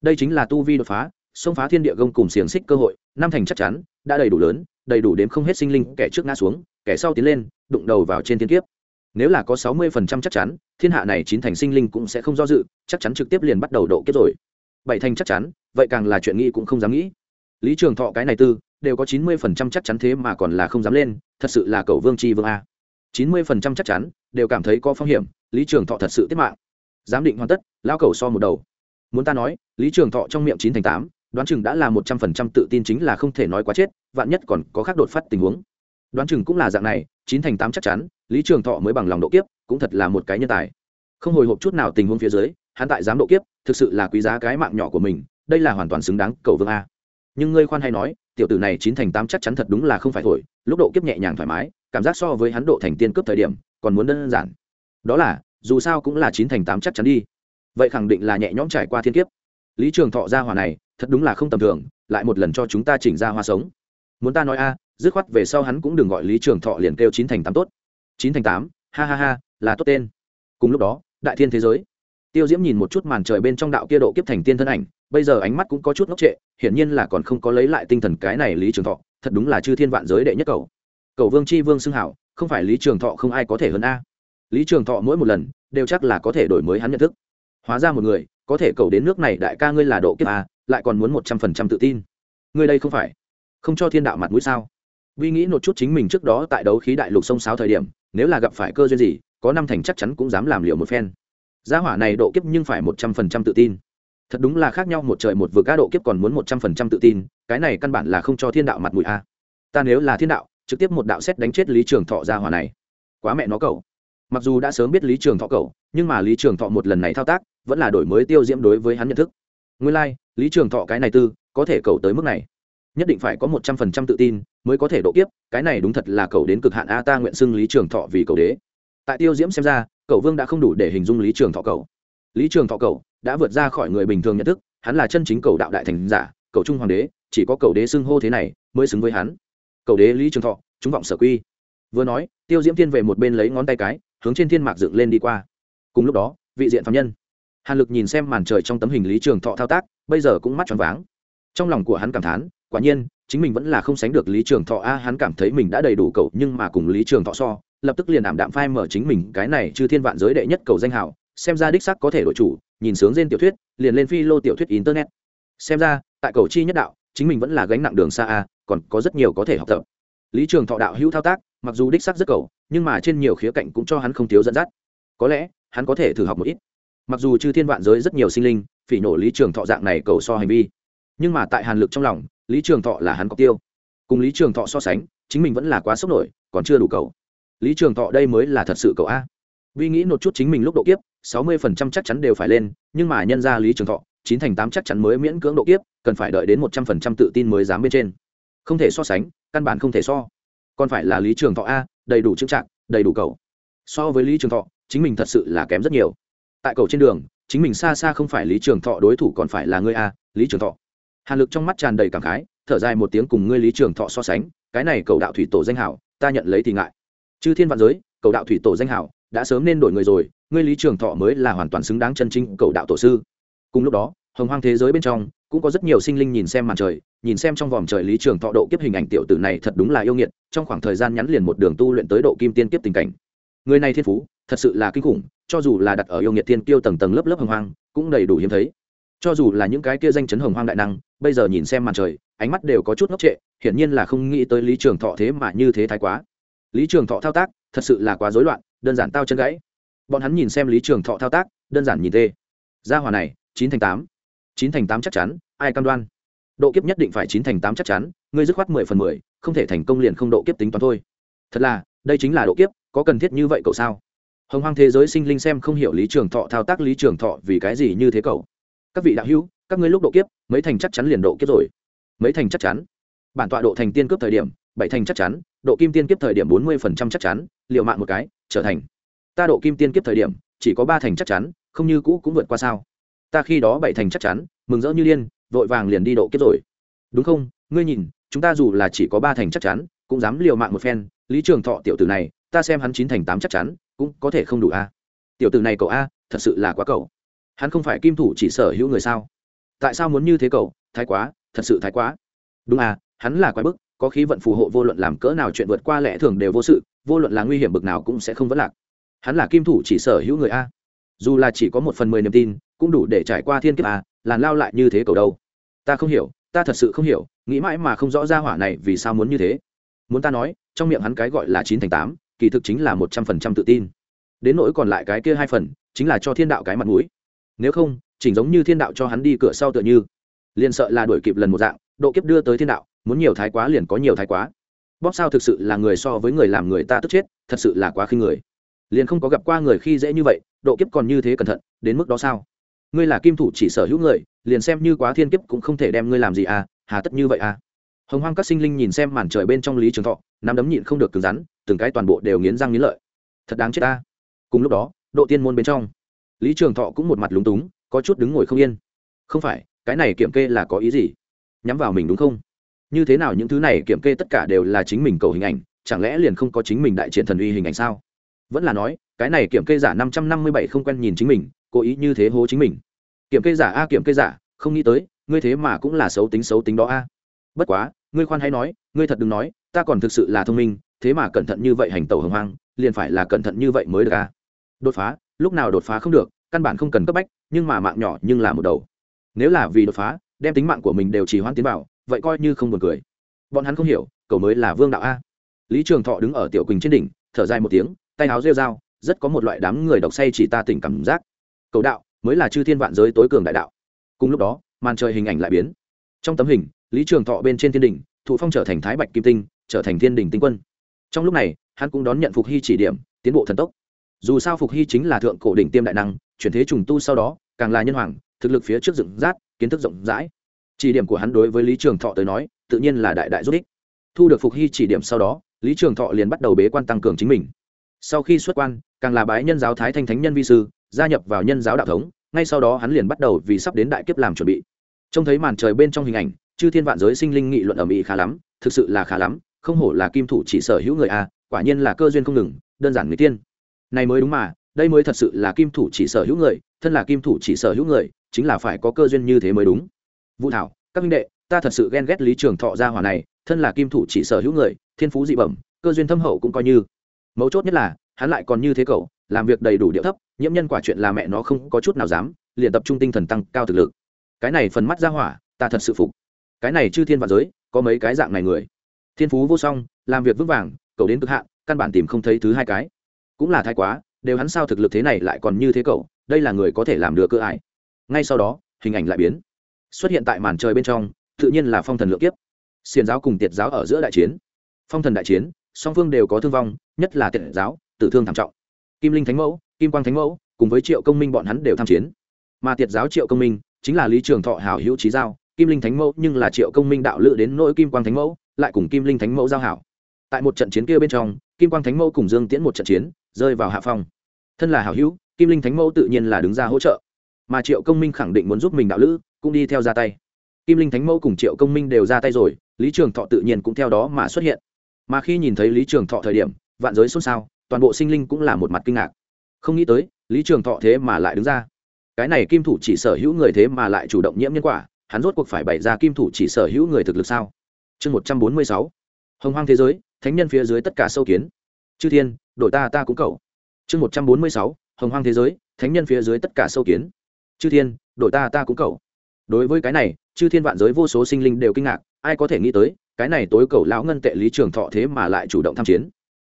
Đây chính là tu vi đột phá xông phá thiên địa gông cùng xiềng xích cơ hội, năm thành chắc chắn, đã đầy đủ lớn, đầy đủ đếm không hết sinh linh kẻ trước ngã xuống, kẻ sau tiến lên, đụng đầu vào trên thiên kiếp. Nếu là có sáu mươi phần trăm chắc chắn, thiên hạ này chín thành sinh linh cũng sẽ không do dự, chắc chắn trực tiếp liền bắt đầu độ kiếp rồi. Bảy thành chắc chắn, vậy càng là chuyện nghĩ cũng không dám nghĩ. Lý trường thọ cái này tư, đều có chín mươi phần trăm chắc chắn thế mà còn là không dám lên, thật sự là cầu vương tri vương a. chín mươi phần trăm chắc chắn, đều cảm thấy có phong hiểm, lý trường thọ thật sự tiết mạng. Giám định hoàn tất lao cầu so một đầu. Muốn ta nói, lý trường thọ trong miệng chín thành tám đoán chừng đã là một trăm phần trăm tự tin chính là không thể nói quá chết, vạn nhất còn có khác đột phát tình huống. Đoán chừng cũng là dạng này, chín thành tám chắc chắn, lý trường thọ mới bằng lòng độ kiếp, cũng thật là một cái nhân tài. Không hồi hộp chút nào tình huống phía dưới, hắn tại dám độ kiếp, thực sự là quý giá cái mạng nhỏ của mình, đây là hoàn toàn xứng đáng cầu vương a. Nhưng ngươi khoan hay nói, tiểu tử này chín thành tám chắc chắn thật đúng là không phải thổi, lúc độ kiếp nhẹ nhàng thoải mái, cảm giác so với hắn độ thành tiên cướp thời điểm, còn muốn đơn giản. Đó là, dù sao cũng là chín thành tám chắc chắn đi. Vậy khẳng định là nhẹ nhõm trải qua thiên kiếp. Lý trường thọ ra hòa này thật đúng là không tầm thường, lại một lần cho chúng ta chỉnh ra hoa sống. Muốn ta nói a, dứt khoát về sau hắn cũng đừng gọi lý trường thọ liền kêu chín thành tám tốt. Chín thành tám, ha ha ha, là tốt tên. Cùng lúc đó, đại thiên thế giới. Tiêu diễm nhìn một chút màn trời bên trong đạo kia độ kiếp thành tiên thân ảnh, bây giờ ánh mắt cũng có chút ngốc trệ, hiển nhiên là còn không có lấy lại tinh thần cái này lý trường thọ, thật đúng là chư thiên vạn giới đệ nhất cầu. Cầu vương c h i vương xưng hảo, không phải lý trường thọ không ai có thể hơn a. Lý trường thọ mỗi một lần, đều chắc là có thể đổi mới hắn nhận thức. Hóa ra một người, có thể cầu đến nước này đại ca ngươi là độ kiếp a lại còn muốn một trăm phần trăm tự tin. Người đây không phải không cho thiên đạo mặt mũi sao? Vi nghĩ một chút chính mình trước đó tại đấu khí đại lục sông sáo thời điểm, nếu là gặp phải cơ duyên gì, có năm thành chắc chắn cũng dám làm liều một phen. Gia hỏa này độ kiếp nhưng phải một trăm phần trăm tự tin. Thật đúng là khác nhau, một trời một vực cá độ kiếp còn muốn một trăm phần trăm tự tin, cái này căn bản là không cho thiên đạo mặt mũi a ta nếu là thiên đạo, trực tiếp một đạo xét đánh chết lý trường thọ gia hỏa này. Quá mẹ nó cậu. Mặc dù đã sớm biết lý trường thọ cậu, nhưng mà lý trường thọ một lần này thao tác, vẫn là đổi mới tiêu diễm đối với hắn nhận thức. Nguyên lai lý trường thọ cái này tư, có thể cầu tới mức này. Nhất định phải có một trăm phần trăm tự tin mới có thể độ kiếp, cái này đúng thật là cầu đến cực hạn a ta nguyện xưng lý trường thọ vì cầu đế. Tại tiêu diễm xem ra, cầu vương đã không đủ để hình dung lý trường thọ cầu. Lý trường thọ cầu đã vượt ra khỏi người bình thường nhận thức, hắn là chân chính cầu đạo đại thành giả, cầu trung hoàng đế, chỉ có cầu đế xưng hô thế này mới xứng với hắn. Cầu đế lý trường thọ, chúng vọng sở quy. Vừa nói, tiêu diễm thiên về một bên lấy ngón tay cái, hướng trên thiên mạc dựng lên đi qua. Cùng lúc đó, vị diện phạm nhân. Hàn lực nhìn xem màn trời trong tấm hình lý trường thọ thao tác bây giờ cũng mắt tròn váng. Trong lòng của hắn cảm thán, quả nhiên, chính mình vẫn là không sánh được lý trường thọ a, hắn cảm thấy mình đã đầy đủ cầu nhưng mà cùng lý trường thọ so, lập tức liền ảm đạm phai mở chính mình, cái này chư thiên vạn giới đệ nhất cầu danh hào, xem ra đích sắc có thể đổi chủ, nhìn sướng trên tiểu thuyết, liền lên phi lô tiểu thuyết internet. Xem ra, tại cầu chi nhất đạo, chính mình vẫn là gánh nặng đường xa a, còn có rất nhiều có thể học tập. Lý trường thọ đạo hữu thao tác, mặc dù đích sắc rất cầu, nhưng mà trên nhiều khía cạnh cũng cho hắn không thiếu dẫn dắt. Có lẽ, hắn có thể thử học một ít. Mặc dù chư thiên vạn giới rất nhiều sinh linh phỉ nổ lý trường thọ dạng này cầu so hành vi. Nhưng mà tại hàn lực trong lòng, lý trường thọ là hắn có tiêu. Cùng lý trường thọ so sánh, chính mình vẫn là quá sốc nổi, còn chưa đủ cầu. Lý trường thọ đây mới là thật sự cầu a. Vi nghĩ một chút chính mình lúc độ kiếp, sáu mươi phần trăm chắc chắn đều phải lên, nhưng mà nhân ra lý trường thọ, chín thành tám chắc chắn mới miễn cưỡng độ kiếp, cần phải đợi đến một trăm phần trăm tự tin mới dám bên trên. Không thể so sánh, căn bản không thể so. Còn phải là lý trường thọ a, đầy đủ trưng trạng đầy đủ cầu. So với lý trường thọ, chính mình thật sự là kém rất nhiều. Tại cầu trên đường chính mình xa xa không phải lý trường thọ đối thủ còn phải là ngươi a, lý trường thọ. Hàn lực trong mắt tràn đầy cảm khái, thở dài một tiếng cùng ngươi lý trường thọ so sánh, cái này cầu đạo thủy tổ danh hảo, ta nhận lấy thì ngại. Chư thiên vạn giới, cầu đạo thủy tổ danh hảo, đã sớm nên đổi người rồi, ngươi lý trường thọ mới là hoàn toàn xứng đáng chân chính cầu đạo tổ sư. Cùng lúc đó, hồng hoang thế giới bên trong, cũng có rất nhiều sinh linh nhìn xem màn trời, nhìn xem trong vòm trời lý trường thọ độ kiếp hình ảnh tiểu tử này thật đúng là yêu nghiệt, trong khoảng thời gian nhắn liền một đường tu luyện tới độ kim tiên kiếp tình cảnh. Người này thiên phú thật sự là kinh khủng, cho dù là đặt ở yêu nghiệt thiên kiêu tầng tầng lớp lớp hồng hoang, cũng đầy đủ hiếm thấy. Cho dù là những cái kia danh chấn hồng hoang đại năng, bây giờ nhìn xem màn trời, ánh mắt đều có chút ngốc trệ, hiển nhiên là không nghĩ tới lý trường thọ thế mà như thế thái quá. Lý trường thọ thao tác, thật sự là quá rối loạn, đơn giản tao chân gãy. Bọn hắn nhìn xem lý trường thọ thao tác, đơn giản nhìn tê gia hòa này, chín thành tám. Chín thành tám chắc chắn, ai cam đoan? Độ kiếp nhất định phải chín thành tám chắc chắn, ngươi dứt khoát mười phần mười, không thể thành công liền không độ kiếp tính toán thôi. Thật là, đây chính là độ kiếp, có cần thiết như vậy cậu sao? Hồng hoang thế giới sinh linh xem không hiểu lý trường thọ, thao tác lý trường thọ vì cái gì như thế cậu? Các vị đạo hữu, các ngươi lúc độ kiếp, mấy thành chắc chắn liền độ kiếp rồi. Mấy thành chắc chắn? Bản tọa độ thành tiên cướp thời điểm, bảy thành chắc chắn, độ kim tiên kiếp thời điểm bốn mươi phần trăm chắc chắn liệu mạng một cái, trở thành. Ta độ kim tiên kiếp thời điểm, chỉ có ba thành chắc chắn, không như cũ cũng vượt qua sao? Ta khi đó bảy thành chắc chắn, mừng rỡ như điên, vội vàng liền đi độ kiếp rồi. Đúng không? Ngươi nhìn, chúng ta dù là chỉ có ba thành chắc chắn, cũng dám liều mạng một phen, lý trường thọ tiểu tử này, ta xem hắn chín thành tám chắc chắn cũng có thể không đủ a. À? Tiểu tử này cậu a, thật sự là quá cậu. Hắn không phải kim thủ chỉ sở hữu người sao? Tại sao muốn như thế cậu? Thái quá, thật sự thái quá. Đúng à hắn là quái bức, có khí vận phù hộ vô luận làm cỡ nào chuyện vượt qua lẽ thường đều vô sự, vô luận là nguy hiểm bực nào cũng sẽ không vấn lạc. Hắn là kim thủ chỉ sở hữu người a. Dù là chỉ có một phần mười niềm tin, cũng đủ để trải qua thiên kiếp a, làn lao lại như thế cầu đâu? Ta không hiểu, ta thật sự không hiểu, nghĩ mãi mà không rõ ra hỏa này vì sao muốn như thế. Muốn ta nói, trong miệng hắn cái gọi là chín thành tám kỳ thực chính là một trăm phần trăm tự tin. Đến nỗi còn lại cái kia hai phần, chính là cho thiên đạo cái mặt mũi. Nếu không, chỉnh giống như thiên đạo cho hắn đi cửa sau tựa như. Liền sợ là đuổi kịp lần một dạng, độ kiếp đưa tới thiên đạo, muốn nhiều thái quá liền có nhiều thái quá. Bóp sao thực sự là người so với người làm người ta tức chết, thật sự là quá khinh người. Liền không có gặp qua người khi dễ như vậy, độ kiếp còn như thế cẩn thận, đến mức đó sao? Ngươi là kim thủ chỉ sở hữu người, liền xem như quá thiên kiếp cũng không thể đem ngươi làm gì à hà tất như vậy à. Hồng hoang các sinh linh nhìn xem màn trời bên trong lý trường thọ, nắm đấm nhịn không được cứng rắn từng cái toàn bộ đều nghiến răng nghiến lợi. Thật đáng chết ta. Cùng lúc đó, độ tiên môn bên trong, lý trường thọ cũng một mặt lúng túng, có chút đứng ngồi không yên. Không phải, cái này kiểm kê là có ý gì? Nhắm vào mình đúng không? Như thế nào những thứ này kiểm kê tất cả đều là chính mình cầu hình ảnh, chẳng lẽ liền không có chính mình đại triển thần uy hình ảnh sao? Vẫn là nói, cái này kiểm kê giả năm trăm năm mươi bảy không quen nhìn chính mình, cố ý như thế hố chính mình. Kiểm kê giả a, kiểm kê giả, không nghĩ tới, ngươi thế mà cũng là xấu tính xấu tính đó a. Bất quá, ngươi khoan hay nói, ngươi thật đừng nói, ta còn thực sự là thông minh thế mà cẩn thận như vậy hành tẩu hồng hoang, liền phải là cẩn thận như vậy mới được a đột phá, lúc nào đột phá không được, căn bản không cần cấp bách, nhưng mà mạng nhỏ nhưng là một đầu. Nếu là vì đột phá, đem tính mạng của mình đều chỉ hoãn tiến vào, vậy coi như không buồn cười. Bọn hắn không hiểu cầu mới là vương đạo a. Lý trường thọ đứng ở tiểu quỳnh trên đỉnh, thở dài một tiếng, tay áo rêu dao rất có một loại đám người đọc say chỉ ta tỉnh cảm giác. Cầu đạo, mới là chư thiên vạn giới tối cường đại đạo. Cùng lúc đó, màn trời hình ảnh lại biến. Trong tấm hình, lý trường thọ bên trên thiên đình thụ phong trở thành thái bạch kim tinh, trở thành thiên đình tinh quân trong lúc này, hắn cũng đón nhận phục hy chỉ điểm, tiến bộ thần tốc. Dù sao phục hy chính là thượng cổ đỉnh tiêm đại năng, chuyển thế trùng tu sau đó, càng là nhân hoàng, thực lực phía trước dựng rát, kiến thức rộng rãi. Chỉ điểm của hắn đối với lý trường thọ tới nói, tự nhiên là đại đại rút ích. Thu được phục hy chỉ điểm sau đó, lý trường thọ liền bắt đầu bế quan tăng cường chính mình. Sau khi xuất quan, càng là bái nhân giáo thái thanh thánh nhân vi sư, gia nhập vào nhân giáo đạo thống, ngay sau đó hắn liền bắt đầu vì sắp đến đại kiếp làm chuẩn bị. Trông thấy màn trời bên trong hình ảnh, chư thiên vạn giới sinh linh nghị luận ở mỹ khá lắm, thực sự là khá lắm không hổ là kim thủ chỉ sở hữu người a, quả nhiên là cơ duyên không ngừng, đơn giản người tiên. Này mới đúng mà, đây mới thật sự là kim thủ chỉ sở hữu người, thân là kim thủ chỉ sở hữu người, chính là phải có cơ duyên như thế mới đúng. Vũ thảo, các minh đệ, ta thật sự ghen ghét lý trường thọ gia hỏa này, thân là kim thủ chỉ sở hữu người, thiên phú dị bẩm, cơ duyên thâm hậu cũng coi như. Mấu chốt nhất là, hắn lại còn như thế cậu, làm việc đầy đủ điệu thấp, nhiễm nhân quả chuyện là mẹ nó không có chút nào dám, liền tập trung tinh thần tăng cao thực lực. Cái này phần mắt ra hỏa, ta thật sự phục. Cái này chư thiên và giới, có mấy cái dạng này người? Thiên phú vô song, làm việc vững vàng, cậu đến cực hạn, căn bản tìm không thấy thứ hai cái. Cũng là thái quá, đều hắn sao thực lực thế này lại còn như thế cậu, đây là người có thể làm được cơ ải ngay sau đó, hình ảnh lại biến. Xuất hiện tại màn trời bên trong, tự nhiên là phong thần lượng kiếp. Xiền giáo cùng tiệt giáo ở giữa đại chiến. Phong thần đại chiến, song phương đều có thương vong, nhất là tiệt giáo, tử thương thảm trọng. Kim linh thánh mẫu, kim quang thánh mẫu, cùng với triệu công minh bọn hắn đều tham chiến. Mà tiệt giáo triệu công minh, chính là lý trường thọ hào hữu trí giao, kim linh thánh mẫu nhưng là triệu công minh đạo lự đến nỗi kim quang thánh mẫu lại cùng kim linh thánh mẫu giao hảo. Tại một trận chiến kia bên trong, kim quang thánh mẫu cùng dương tiễn một trận chiến, rơi vào hạ phong. Thân là hảo hữu, kim linh thánh mẫu tự nhiên là đứng ra hỗ trợ. Mà triệu công minh khẳng định muốn giúp mình đạo lữ, cũng đi theo ra tay. Kim linh thánh mẫu cùng triệu công minh đều ra tay rồi, lý trường thọ tự nhiên cũng theo đó mà xuất hiện. Mà khi nhìn thấy lý trường thọ thời điểm, vạn giới xôn xao, toàn bộ sinh linh cũng là một mặt kinh ngạc. Không nghĩ tới, lý trường thọ thế mà lại đứng ra. Cái này kim thủ chỉ sở hữu người thế mà lại chủ động nhiễm nhân quả, hắn rốt cuộc phải bày ra kim thủ chỉ sở hữu người thực lực sao? Chương một trăm bốn mươi sáu. Hồng hoang thế giới, thánh nhân phía dưới tất cả sâu kiến. Chư thiên đội ta ta cũng cầu. Chương một trăm bốn mươi sáu. Hồng hoang thế giới, thánh nhân phía dưới tất cả sâu kiến. Chư thiên đội ta ta cũng cầu. Đối với cái này, chư thiên vạn giới vô số sinh linh đều kinh ngạc, ai có thể nghĩ tới, cái này tối cầu lão ngân tệ lý trường thọ thế mà lại chủ động tham chiến.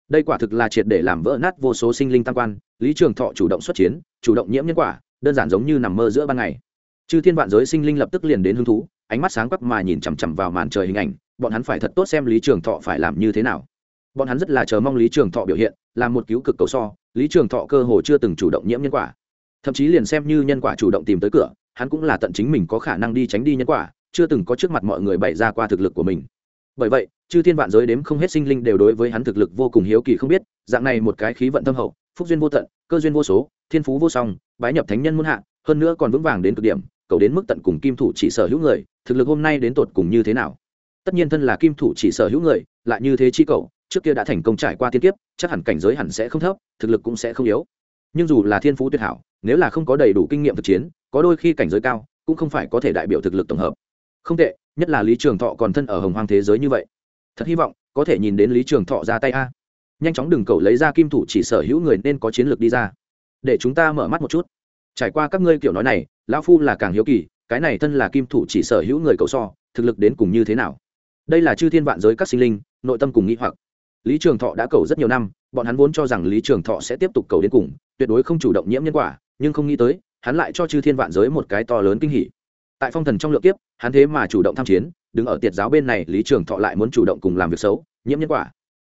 Đây quả thực là triệt để làm vỡ nát vô số sinh linh tam quan, lý trường thọ chủ động xuất chiến, chủ động nhiễm nhân quả, đơn giản giống như nằm mơ giữa ban ngày. Chư thiên vạn giới sinh linh lập tức liền đến hứng thú, ánh mắt sáng quắc mà nhìn chằm chằm vào màn trời hình ảnh bọn hắn phải thật tốt xem lý trường thọ phải làm như thế nào. Bọn hắn rất là chờ mong lý trường thọ biểu hiện, làm một cứu cực cầu so, lý trường thọ cơ hồ chưa từng chủ động nhiễm nhân quả. Thậm chí liền xem như nhân quả chủ động tìm tới cửa, hắn cũng là tận chính mình có khả năng đi tránh đi nhân quả, chưa từng có trước mặt mọi người bày ra qua thực lực của mình. Bởi vậy, chư thiên vạn giới đếm không hết sinh linh đều đối với hắn thực lực vô cùng hiếu kỳ không biết, dạng này một cái khí vận tâm hậu, phúc duyên vô tận, cơ duyên vô số, thiên phú vô song, bái nhập thánh nhân muôn hạ, hơn nữa còn vững vàng đến cực điểm, cầu đến mức tận cùng kim thủ chỉ sở hữu người, thực lực hôm nay đến tột cùng như thế nào? Tất nhiên thân là kim thủ chỉ sở hữu người, lại như thế chi cậu trước kia đã thành công trải qua tiên kiếp, chắc hẳn cảnh giới hẳn sẽ không thấp, thực lực cũng sẽ không yếu. Nhưng dù là thiên phú tuyệt hảo, nếu là không có đầy đủ kinh nghiệm thực chiến, có đôi khi cảnh giới cao, cũng không phải có thể đại biểu thực lực tổng hợp. Không tệ, nhất là lý trường thọ còn thân ở hồng hoang thế giới như vậy. Thật hy vọng, có thể nhìn đến lý trường thọ ra tay a. Nhanh chóng đừng cầu lấy ra kim thủ chỉ sở hữu người nên có chiến lược đi ra. Để chúng ta mở mắt một chút. Trải qua các ngươi kiểu nói này, lão phu là càng hiếu kỳ, cái này thân là kim thủ chỉ sở hữu người cầu so, thực lực đến cùng như thế nào? Đây là chư thiên vạn giới các sinh linh, nội tâm cùng nghĩ hoặc. Lý trường thọ đã cầu rất nhiều năm, bọn hắn vốn cho rằng lý trường thọ sẽ tiếp tục cầu đến cùng, tuyệt đối không chủ động nhiễm nhân quả, nhưng không nghĩ tới, hắn lại cho chư thiên vạn giới một cái to lớn kinh hỉ. Tại phong thần trong lượng kiếp, hắn thế mà chủ động tham chiến, đứng ở tiệt giáo bên này, lý trường thọ lại muốn chủ động cùng làm việc xấu, nhiễm nhân quả.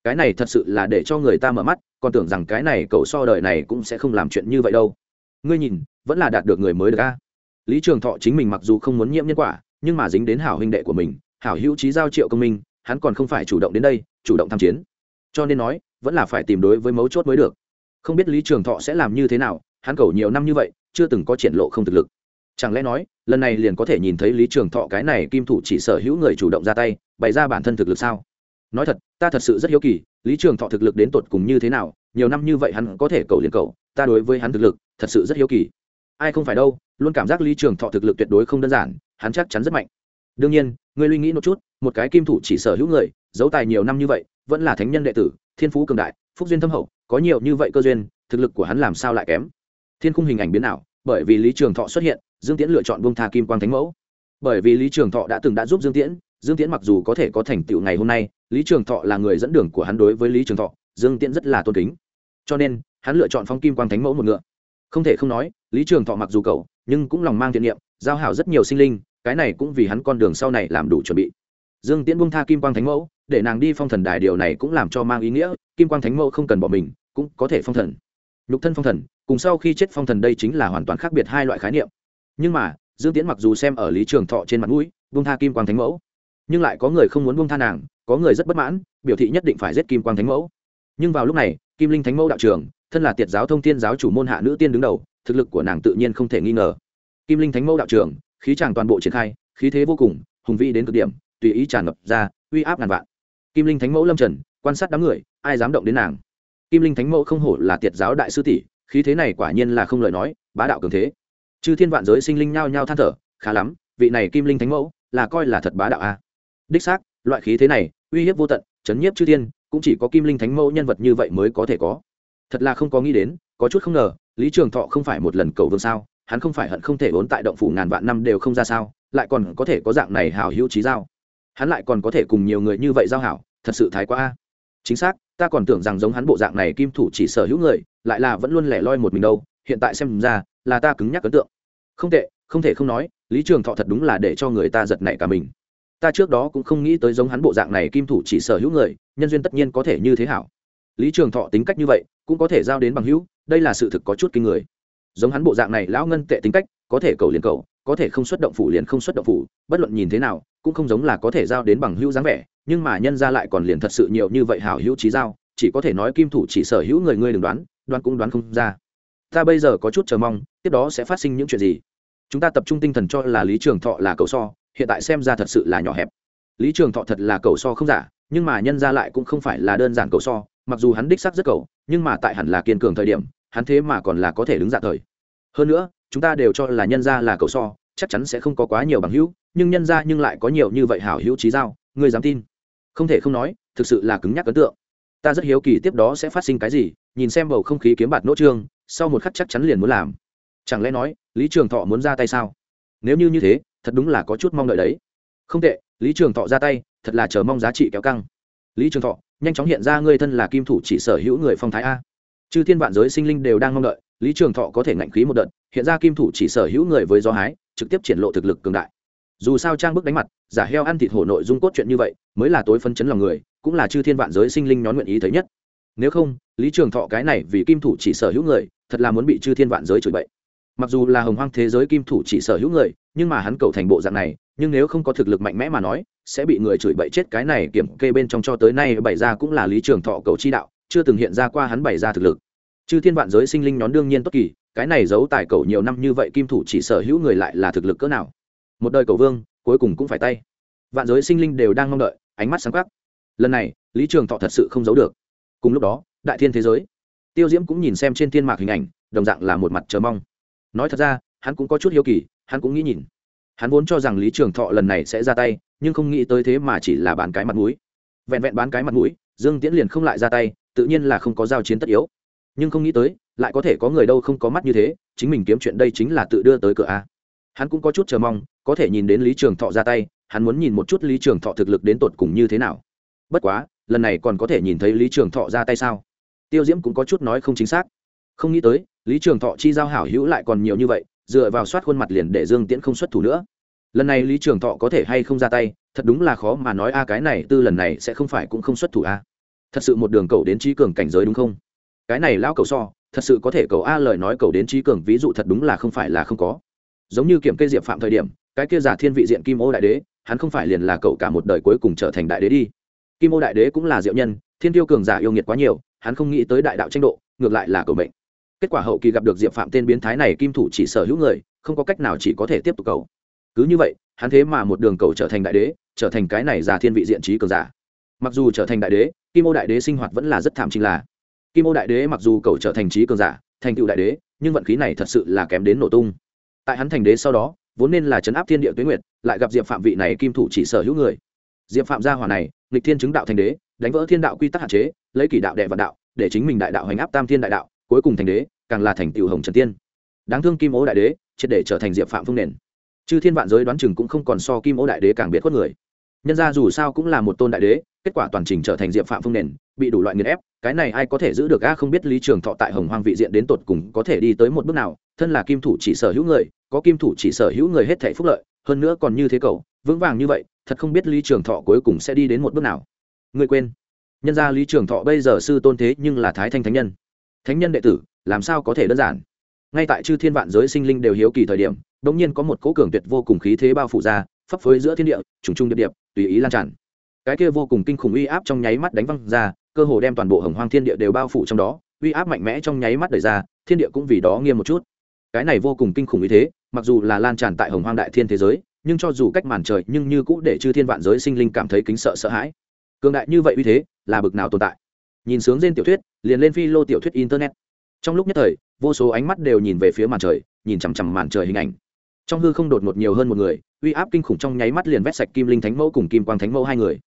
Cái này thật sự là để cho người ta mở mắt, còn tưởng rằng cái này cậu so đời này cũng sẽ không làm chuyện như vậy đâu. Ngươi nhìn, vẫn là đạt được người mới được a. Lý trường thọ chính mình mặc dù không muốn nhiễm nhân quả, nhưng mà dính đến hảo huynh đệ của mình hảo hữu trí giao triệu công minh, hắn còn không phải chủ động đến đây, chủ động tham chiến. Cho nên nói, vẫn là phải tìm đối với mấu chốt mới được. Không biết lý trường thọ sẽ làm như thế nào, hắn cầu nhiều năm như vậy, chưa từng có triển lộ không thực lực. Chẳng lẽ nói, lần này liền có thể nhìn thấy lý trường thọ cái này kim thủ chỉ sở hữu người chủ động ra tay, bày ra bản thân thực lực sao? Nói thật, ta thật sự rất hiếu kỳ, lý trường thọ thực lực đến tột cùng như thế nào, nhiều năm như vậy hắn có thể cầu liền cầu, ta đối với hắn thực lực, thật sự rất hiếu kỳ. Ai không phải đâu, luôn cảm giác lý trường thọ thực lực tuyệt đối không đơn giản, hắn chắc chắn rất mạnh đương nhiên, ngươi suy nghĩ một chút, một cái kim thủ chỉ sở hữu người, giấu tài nhiều năm như vậy, vẫn là thánh nhân đệ tử, thiên phú cường đại, phúc duyên thâm hậu, có nhiều như vậy cơ duyên, thực lực của hắn làm sao lại kém? Thiên khung hình ảnh biến ảo, bởi vì lý trường thọ xuất hiện, dương tiễn lựa chọn bông tha kim quang thánh mẫu. Bởi vì lý trường thọ đã từng đã giúp dương tiễn dương tiễn mặc dù có thể có thành tựu ngày hôm nay, lý trường thọ là người dẫn đường của hắn đối với lý trường thọ, dương tiễn rất là tôn kính. Cho nên, hắn lựa chọn phong kim quang thánh mẫu một ngựa. Không thể không nói, lý trường thọ mặc dù cầu nhưng cũng lòng mang thiện niệm, giao hảo rất nhiều sinh linh cái này cũng vì hắn con đường sau này làm đủ chuẩn bị. Dương tiễn buông tha kim quang thánh mẫu, để nàng đi phong thần đài điều này cũng làm cho mang ý nghĩa, kim quang thánh mẫu không cần bỏ mình, cũng có thể phong thần. Nhục thân phong thần, cùng sau khi chết phong thần đây chính là hoàn toàn khác biệt hai loại khái niệm. Nhưng mà, dương tiễn mặc dù xem ở lý trường thọ trên mặt mũi, buông tha kim quang thánh mẫu, nhưng lại có người không muốn buông tha nàng, có người rất bất mãn, biểu thị nhất định phải giết kim quang thánh mẫu. Nhưng vào lúc này, kim linh thánh mẫu đạo trường thân là tiệt giáo thông thiên giáo chủ môn hạ nữ tiên đứng đầu, thực lực của nàng tự nhiên không thể nghi ngờ. Kim linh thánh mẫu đạo trường khí tràng toàn bộ triển khai, khí thế vô cùng, hùng vĩ đến cực điểm, tùy ý tràn ngập ra, uy áp ngàn vạn. Kim linh thánh mẫu lâm trần, quan sát đám người, ai dám động đến nàng? Kim linh thánh mẫu không hổ là tiệt giáo đại sư tỷ, khí thế này quả nhiên là không lời nói, bá đạo cường thế. Chư thiên vạn giới sinh linh nhao nhao than thở, khá lắm, vị này kim linh thánh mẫu là coi là thật bá đạo a. À. đích xác, loại khí thế này, uy hiếp vô tận, chấn nhiếp chư thiên, cũng chỉ có kim linh thánh mẫu nhân vật như vậy mới có thể có. Thật là không có nghĩ đến, có chút không ngờ, lý trường thọ không phải một lần cầu vương sao? Hắn không phải hận không thể vốn tại động phủ ngàn vạn năm đều không ra sao, lại còn có thể có dạng này hào hữu trí giao. Hắn lại còn có thể cùng nhiều người như vậy giao hảo, thật sự thái quá a. Chính xác, ta còn tưởng rằng giống hắn bộ dạng này kim thủ chỉ sở hữu người, lại là vẫn luôn lẻ loi một mình đâu, hiện tại xem ra, là ta cứng nhắc ấn tượng. Không tệ, không thể không nói, lý trường thọ thật đúng là để cho người ta giật nảy cả mình. Ta trước đó cũng không nghĩ tới giống hắn bộ dạng này kim thủ chỉ sở hữu người, nhân duyên tất nhiên có thể như thế hảo. Lý trường thọ tính cách như vậy, cũng có thể giao đến bằng hữu, đây là sự thực có chút kinh người giống hắn bộ dạng này, lão ngân tệ tính cách, có thể cầu liền cầu, có thể không xuất động phủ liền không xuất động phủ, bất luận nhìn thế nào, cũng không giống là có thể giao đến bằng hữu dáng vẻ, nhưng mà nhân ra lại còn liền thật sự nhiều như vậy hảo hữu trí giao, chỉ có thể nói kim thủ chỉ sở hữu người ngươi đừng đoán đoán cũng đoán không ra. Ta bây giờ có chút chờ mong, tiếp đó sẽ phát sinh những chuyện gì? Chúng ta tập trung tinh thần cho là lý trường thọ là cầu so, hiện tại xem ra thật sự là nhỏ hẹp. Lý trường thọ thật là cầu so không giả, nhưng mà nhân ra lại cũng không phải là đơn giản cầu so, mặc dù hắn đích sắc rất cầu nhưng mà tại hẳn là kiên cường thời điểm hắn thế mà còn là có thể đứng dạ thời. Hơn nữa, chúng ta đều cho là nhân ra là cầu so, chắc chắn sẽ không có quá nhiều bằng hữu, nhưng nhân ra nhưng lại có nhiều như vậy hảo hữu trí giao, ngươi dám tin? Không thể không nói, thực sự là cứng nhắc ấn tượng. Ta rất hiếu kỳ tiếp đó sẽ phát sinh cái gì, nhìn xem bầu không khí kiếm bạt nỗ trương, sau một khắc chắc chắn liền muốn làm. Chẳng lẽ nói, lý trường thọ muốn ra tay sao? Nếu như như thế, thật đúng là có chút mong đợi đấy. Không tệ, lý trường thọ ra tay, thật là chờ mong giá trị kéo căng. Lý trường thọ, nhanh chóng hiện ra ngươi thân là kim thủ chỉ sở hữu người phong thái a chư thiên vạn giới sinh linh đều đang mong đợi, lý trường thọ có thể ngạnh khí một đợt, hiện ra kim thủ chỉ sở hữu người với do hái, trực tiếp triển lộ thực lực cường đại. Dù sao trang bức đánh mặt, giả heo ăn thịt hổ nội dung cốt chuyện như vậy, mới là tối phân chấn lòng người, cũng là chư thiên vạn giới sinh linh nhón nguyện ý thấy nhất. Nếu không, lý trường thọ cái này vì kim thủ chỉ sở hữu người, thật là muốn bị chư thiên vạn giới chửi bậy. Mặc dù là hồng hoang thế giới kim thủ chỉ sở hữu người, nhưng mà hắn cầu thành bộ dạng này, nhưng nếu không có thực lực mạnh mẽ mà nói, sẽ bị người chửi bậy chết cái này kiểm kê bên trong cho tới nay bày ra cũng là lý trường thọ cầu chi đạo chưa từng hiện ra qua hắn bày ra thực lực. Chư thiên vạn giới sinh linh nhón đương nhiên tốt kỳ, cái này giấu tài cầu nhiều năm như vậy kim thủ chỉ sở hữu người lại là thực lực cỡ nào? Một đời cầu vương, cuối cùng cũng phải tay. Vạn giới sinh linh đều đang mong đợi, ánh mắt sáng khắc lần này, lý trường thọ thật sự không giấu được. Cùng lúc đó, đại thiên thế giới. Tiêu diễm cũng nhìn xem trên thiên mạc hình ảnh, đồng dạng là một mặt chờ mong. Nói thật ra, hắn cũng có chút hiếu kỳ, hắn cũng nghĩ nhìn. Hắn vốn cho rằng lý trường thọ lần này sẽ ra tay, nhưng không nghĩ tới thế mà chỉ là bán cái mặt mũi. Vẹn vẹn bán cái mặt mũi, dương tiễn liền không lại ra tay tự nhiên là không có giao chiến tất yếu. Nhưng không nghĩ tới, lại có thể có người đâu không có mắt như thế, chính mình kiếm chuyện đây chính là tự đưa tới cửa a. Hắn cũng có chút chờ mong, có thể nhìn đến lý trường thọ ra tay, hắn muốn nhìn một chút lý trường thọ thực lực đến tột cùng như thế nào. Bất quá, lần này còn có thể nhìn thấy lý trường thọ ra tay sao? Tiêu diễm cũng có chút nói không chính xác. Không nghĩ tới, lý trường thọ chi giao hảo hữu lại còn nhiều như vậy, dựa vào soát khuôn mặt liền để dương tiễn không xuất thủ nữa. Lần này lý trường thọ có thể hay không ra tay, thật đúng là khó mà nói, a, cái này, tư lần này sẽ không phải cũng không xuất thủ a thật sự một đường cầu đến trí cường cảnh giới đúng không? Cái này lao cầu so, thật sự có thể cầu a lời nói cầu đến trí cường, ví dụ thật đúng là không phải là không có. Giống như kiểm kê diệp phạm thời điểm, cái kia giả thiên vị diện kim ô đại đế, hắn không phải liền là cậu cả một đời cuối cùng trở thành đại đế đi. Kim ô đại đế cũng là diệu nhân, thiên tiêu cường giả yêu nghiệt quá nhiều, hắn không nghĩ tới đại đạo tranh độ, ngược lại là cầu mệnh. Kết quả hậu kỳ gặp được diệp phạm tên biến thái này kim thủ chỉ sở hữu người, không có cách nào chỉ có thể tiếp tục cầu. Cứ như vậy, hắn thế mà một đường cầu trở thành đại đế, trở thành cái này giả thiên vị diện trí cường giả. Mặc dù trở thành đại đế kim ô đại đế sinh hoạt vẫn là rất thảm chính là, kim ô đại đế mặc dù cầu trở thành trí cường giả, thành tựu đại đế, nhưng vận khí này thật sự là kém đến nổ tung. Tại hắn thành đế sau đó, vốn nên là chấn áp thiên địa tuyến nguyệt, lại gặp diệp phạm vị này kim thủ chỉ sở hữu người. Diệp phạm gia hỏa này, nghịch thiên chứng đạo thành đế, đánh vỡ thiên đạo quy tắc hạn chế, lấy kỷ đạo đệ vạn đạo, để chính mình đại đạo hành áp tam thiên đại đạo, cuối cùng thành đế, càng là thành tựu hồng trần tiên. Đáng thương kim ố đại đế, triệt để trở thành diệp phạm phương nền. Chư thiên vạn giới đoán chừng cũng không còn so kim ố đại đế càng biệt khuất người. Nhân ra dù sao cũng là một tôn đại đế kết quả toàn trình trở thành diệp phạm phương nền, bị đủ loại nghiền ép, cái này ai có thể giữ được a không biết lý trường thọ tại hồng hoang vị diện đến tột cùng có thể đi tới một bước nào, thân là kim thủ chỉ sở hữu người, có kim thủ chỉ sở hữu người hết thể phúc lợi, hơn nữa còn như thế cầu vững vàng như vậy, thật không biết lý trường thọ cuối cùng sẽ đi đến một bước nào. Người quên. Nhân ra lý trường thọ bây giờ sư tôn thế nhưng là thái thanh thánh nhân. Thánh nhân đệ tử, làm sao có thể đơn giản? Ngay tại chư thiên vạn giới sinh linh đều hiếu kỳ thời điểm đ ỗ n g nhiên có một cố cường tuyệt vô cùng khí thế bao phủ ra, phấp phới giữa thiên địa, trùng trung điệp điệp, tùy ý lan tràn cái kia vô cùng kinh khủng uy áp trong nháy mắt đánh văng ra, cơ hồ đem toàn bộ hồng hoang thiên địa đều bao phủ trong đó, uy áp mạnh mẽ trong nháy mắt đẩy ra, thiên địa cũng vì đó nghiêm một chút. Cái này vô cùng kinh khủng uy thế, mặc dù là lan tràn tại hồng hoang đại thiên thế giới, nhưng cho dù cách màn trời nhưng như cũ để chư thiên vạn giới sinh linh cảm thấy kính sợ sợ hãi. Cường đại như vậy uy thế, là bực nào tồn tại? Nhìn sướng trên tiểu thuyết, liền lên phi lô tiểu thuyết internet. Trong lúc nhất thời, vô số ánh mắt đều nhìn về phía màn trời, nhìn chằm chằm màn trời hình ảnh. Trong hư không đột ngột nhiều hơn một người, uy áp kinh khủng trong nháy mắt liền vét sạch kim linh thánh mẫu cùng kim quang thánh mẫu hai người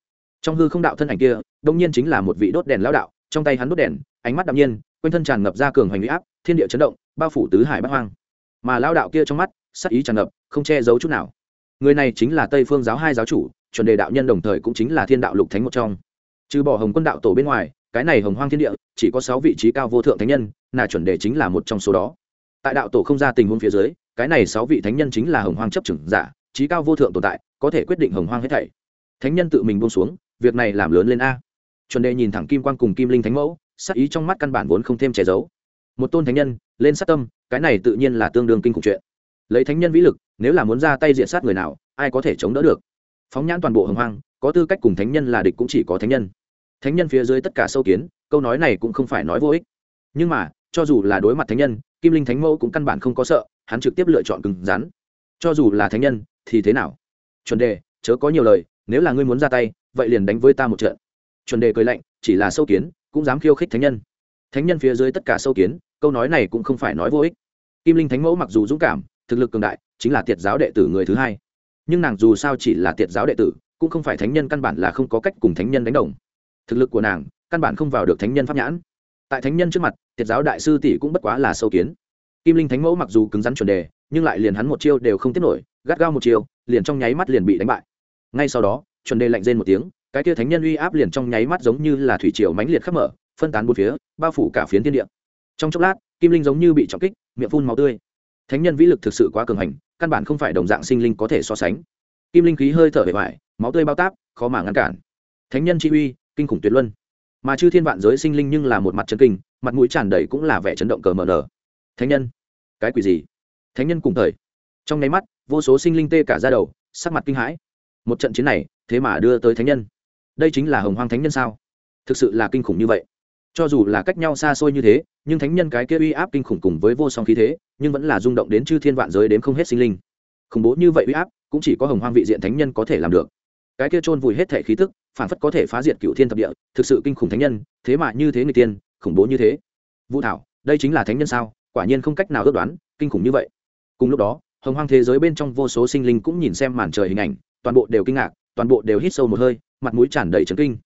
trong hư không đạo thân ảnh kia đông nhiên chính là một vị đốt đèn lão đạo, trong tay hắn đốt đèn, ánh mắt đạm nhiên, quanh thân tràn ngập ra cường hoành uy áp, thiên địa chấn động, bao phủ tứ hải bắc hoang. Mà lão đạo kia trong mắt, sắc ý tràn ngập, không che giấu chút nào. Người này chính là tây phương giáo hai giáo chủ, chuẩn đề đạo nhân đồng thời cũng chính là thiên đạo lục thánh một trong. Trừ bỏ hồng quân đạo tổ bên ngoài, cái này hồng hoang thiên địa, chỉ có sáu vị trí cao vô thượng thánh nhân, là chuẩn đề chính là một trong số đó. Tại đạo tổ không ra tình huống phía dưới, cái này sáu vị thánh nhân chính là hồng hoang chấp trưởng giả, trí cao vô thượng tồn tại, có thể quyết định hồng hoang hết thảy. Thánh nhân tự mình buông xuống việc này làm lớn lên a. Chuẩn đề nhìn thẳng kim quan cùng kim linh thánh mẫu, sắc ý trong mắt căn bản vốn không thêm che giấu. Một tôn thánh nhân, lên sát tâm, cái này tự nhiên là tương đương kinh khủng chuyện. Lấy thánh nhân vĩ lực, nếu là muốn ra tay diện sát người nào, ai có thể chống đỡ được? Phóng nhãn toàn bộ hồng hoang, có tư cách cùng thánh nhân là địch cũng chỉ có thánh nhân. Thánh nhân phía dưới tất cả sâu kiến, câu nói này cũng không phải nói vô ích. Nhưng mà, cho dù là đối mặt thánh nhân, kim linh thánh mẫu cũng căn bản không có sợ, hắn trực tiếp lựa chọn cứng rắn. Cho dù là thánh nhân, thì thế nào? Chuẩn đề chớ có nhiều lời, nếu là ngươi muốn ra tay vậy liền đánh với ta một trận. Chuẩn đề cười lạnh, chỉ là sâu kiến, cũng dám khiêu khích thánh nhân. Thánh nhân phía dưới tất cả sâu kiến, câu nói này cũng không phải nói vô ích. Kim linh thánh mẫu mặc dù dũng cảm, thực lực cường đại, chính là tiệt giáo đệ tử người thứ hai. Nhưng nàng dù sao chỉ là tiệt giáo đệ tử, cũng không phải thánh nhân căn bản là không có cách cùng thánh nhân đánh đồng. Thực lực của nàng, căn bản không vào được thánh nhân pháp nhãn. Tại thánh nhân trước mặt, tiệt giáo đại sư tỷ cũng bất quá là sâu kiến. Kim linh thánh mẫu mặc dù cứng rắn chuẩn đề, nhưng lại liền hắn một chiêu đều không tiếp nổi, gắt gao một chiêu, liền trong nháy mắt liền bị đánh bại. Ngay sau đó chuẩn đề lạnh rên một tiếng, cái kia thánh nhân uy áp liền trong nháy mắt giống như là thủy triều mãnh liệt khắp mở, phân tán bốn phía, bao phủ cả phiến thiên địa. Trong chốc lát, kim linh giống như bị trọng kích, miệng phun máu tươi. Thánh nhân vĩ lực thực sự quá cường hành, căn bản không phải đồng dạng sinh linh có thể so sánh. Kim linh khí hơi thở bề ngoài máu tươi bao táp, khó mà ngăn cản. Thánh nhân chi uy, kinh khủng tuyệt luân. Mà chư thiên vạn giới sinh linh nhưng là một mặt chân kinh, mặt mũi tràn đầy cũng là vẻ chấn động cờ mờ nở thánh nhân, cái quỷ gì? Thánh nhân cùng thời. Trong nháy mắt, vô số sinh linh tê cả ra đầu, sắc mặt kinh hãi một trận chiến này, thế mà đưa tới thánh nhân. Đây chính là hồng hoang thánh nhân sao? Thực sự là kinh khủng như vậy. Cho dù là cách nhau xa xôi như thế, nhưng thánh nhân cái kia uy áp kinh khủng cùng với vô song khí thế, nhưng vẫn là rung động đến chư thiên vạn giới đến không hết sinh linh. Khủng bố như vậy uy áp, cũng chỉ có hồng hoang vị diện thánh nhân có thể làm được. Cái kia chôn vùi hết thể khí tức, phản phất có thể phá diệt cựu thiên thập địa, thực sự kinh khủng thánh nhân, thế mà như thế người tiên, khủng bố như thế. Vũ thảo, đây chính là thánh nhân sao? Quả nhiên không cách nào ước đoán, kinh khủng như vậy. Cùng lúc đó, hồng hoang thế giới bên trong vô số sinh linh cũng nhìn xem màn trời hình ảnh toàn bộ đều kinh ngạc, toàn bộ đều hít sâu một hơi, mặt mũi tràn đầy trấn kinh.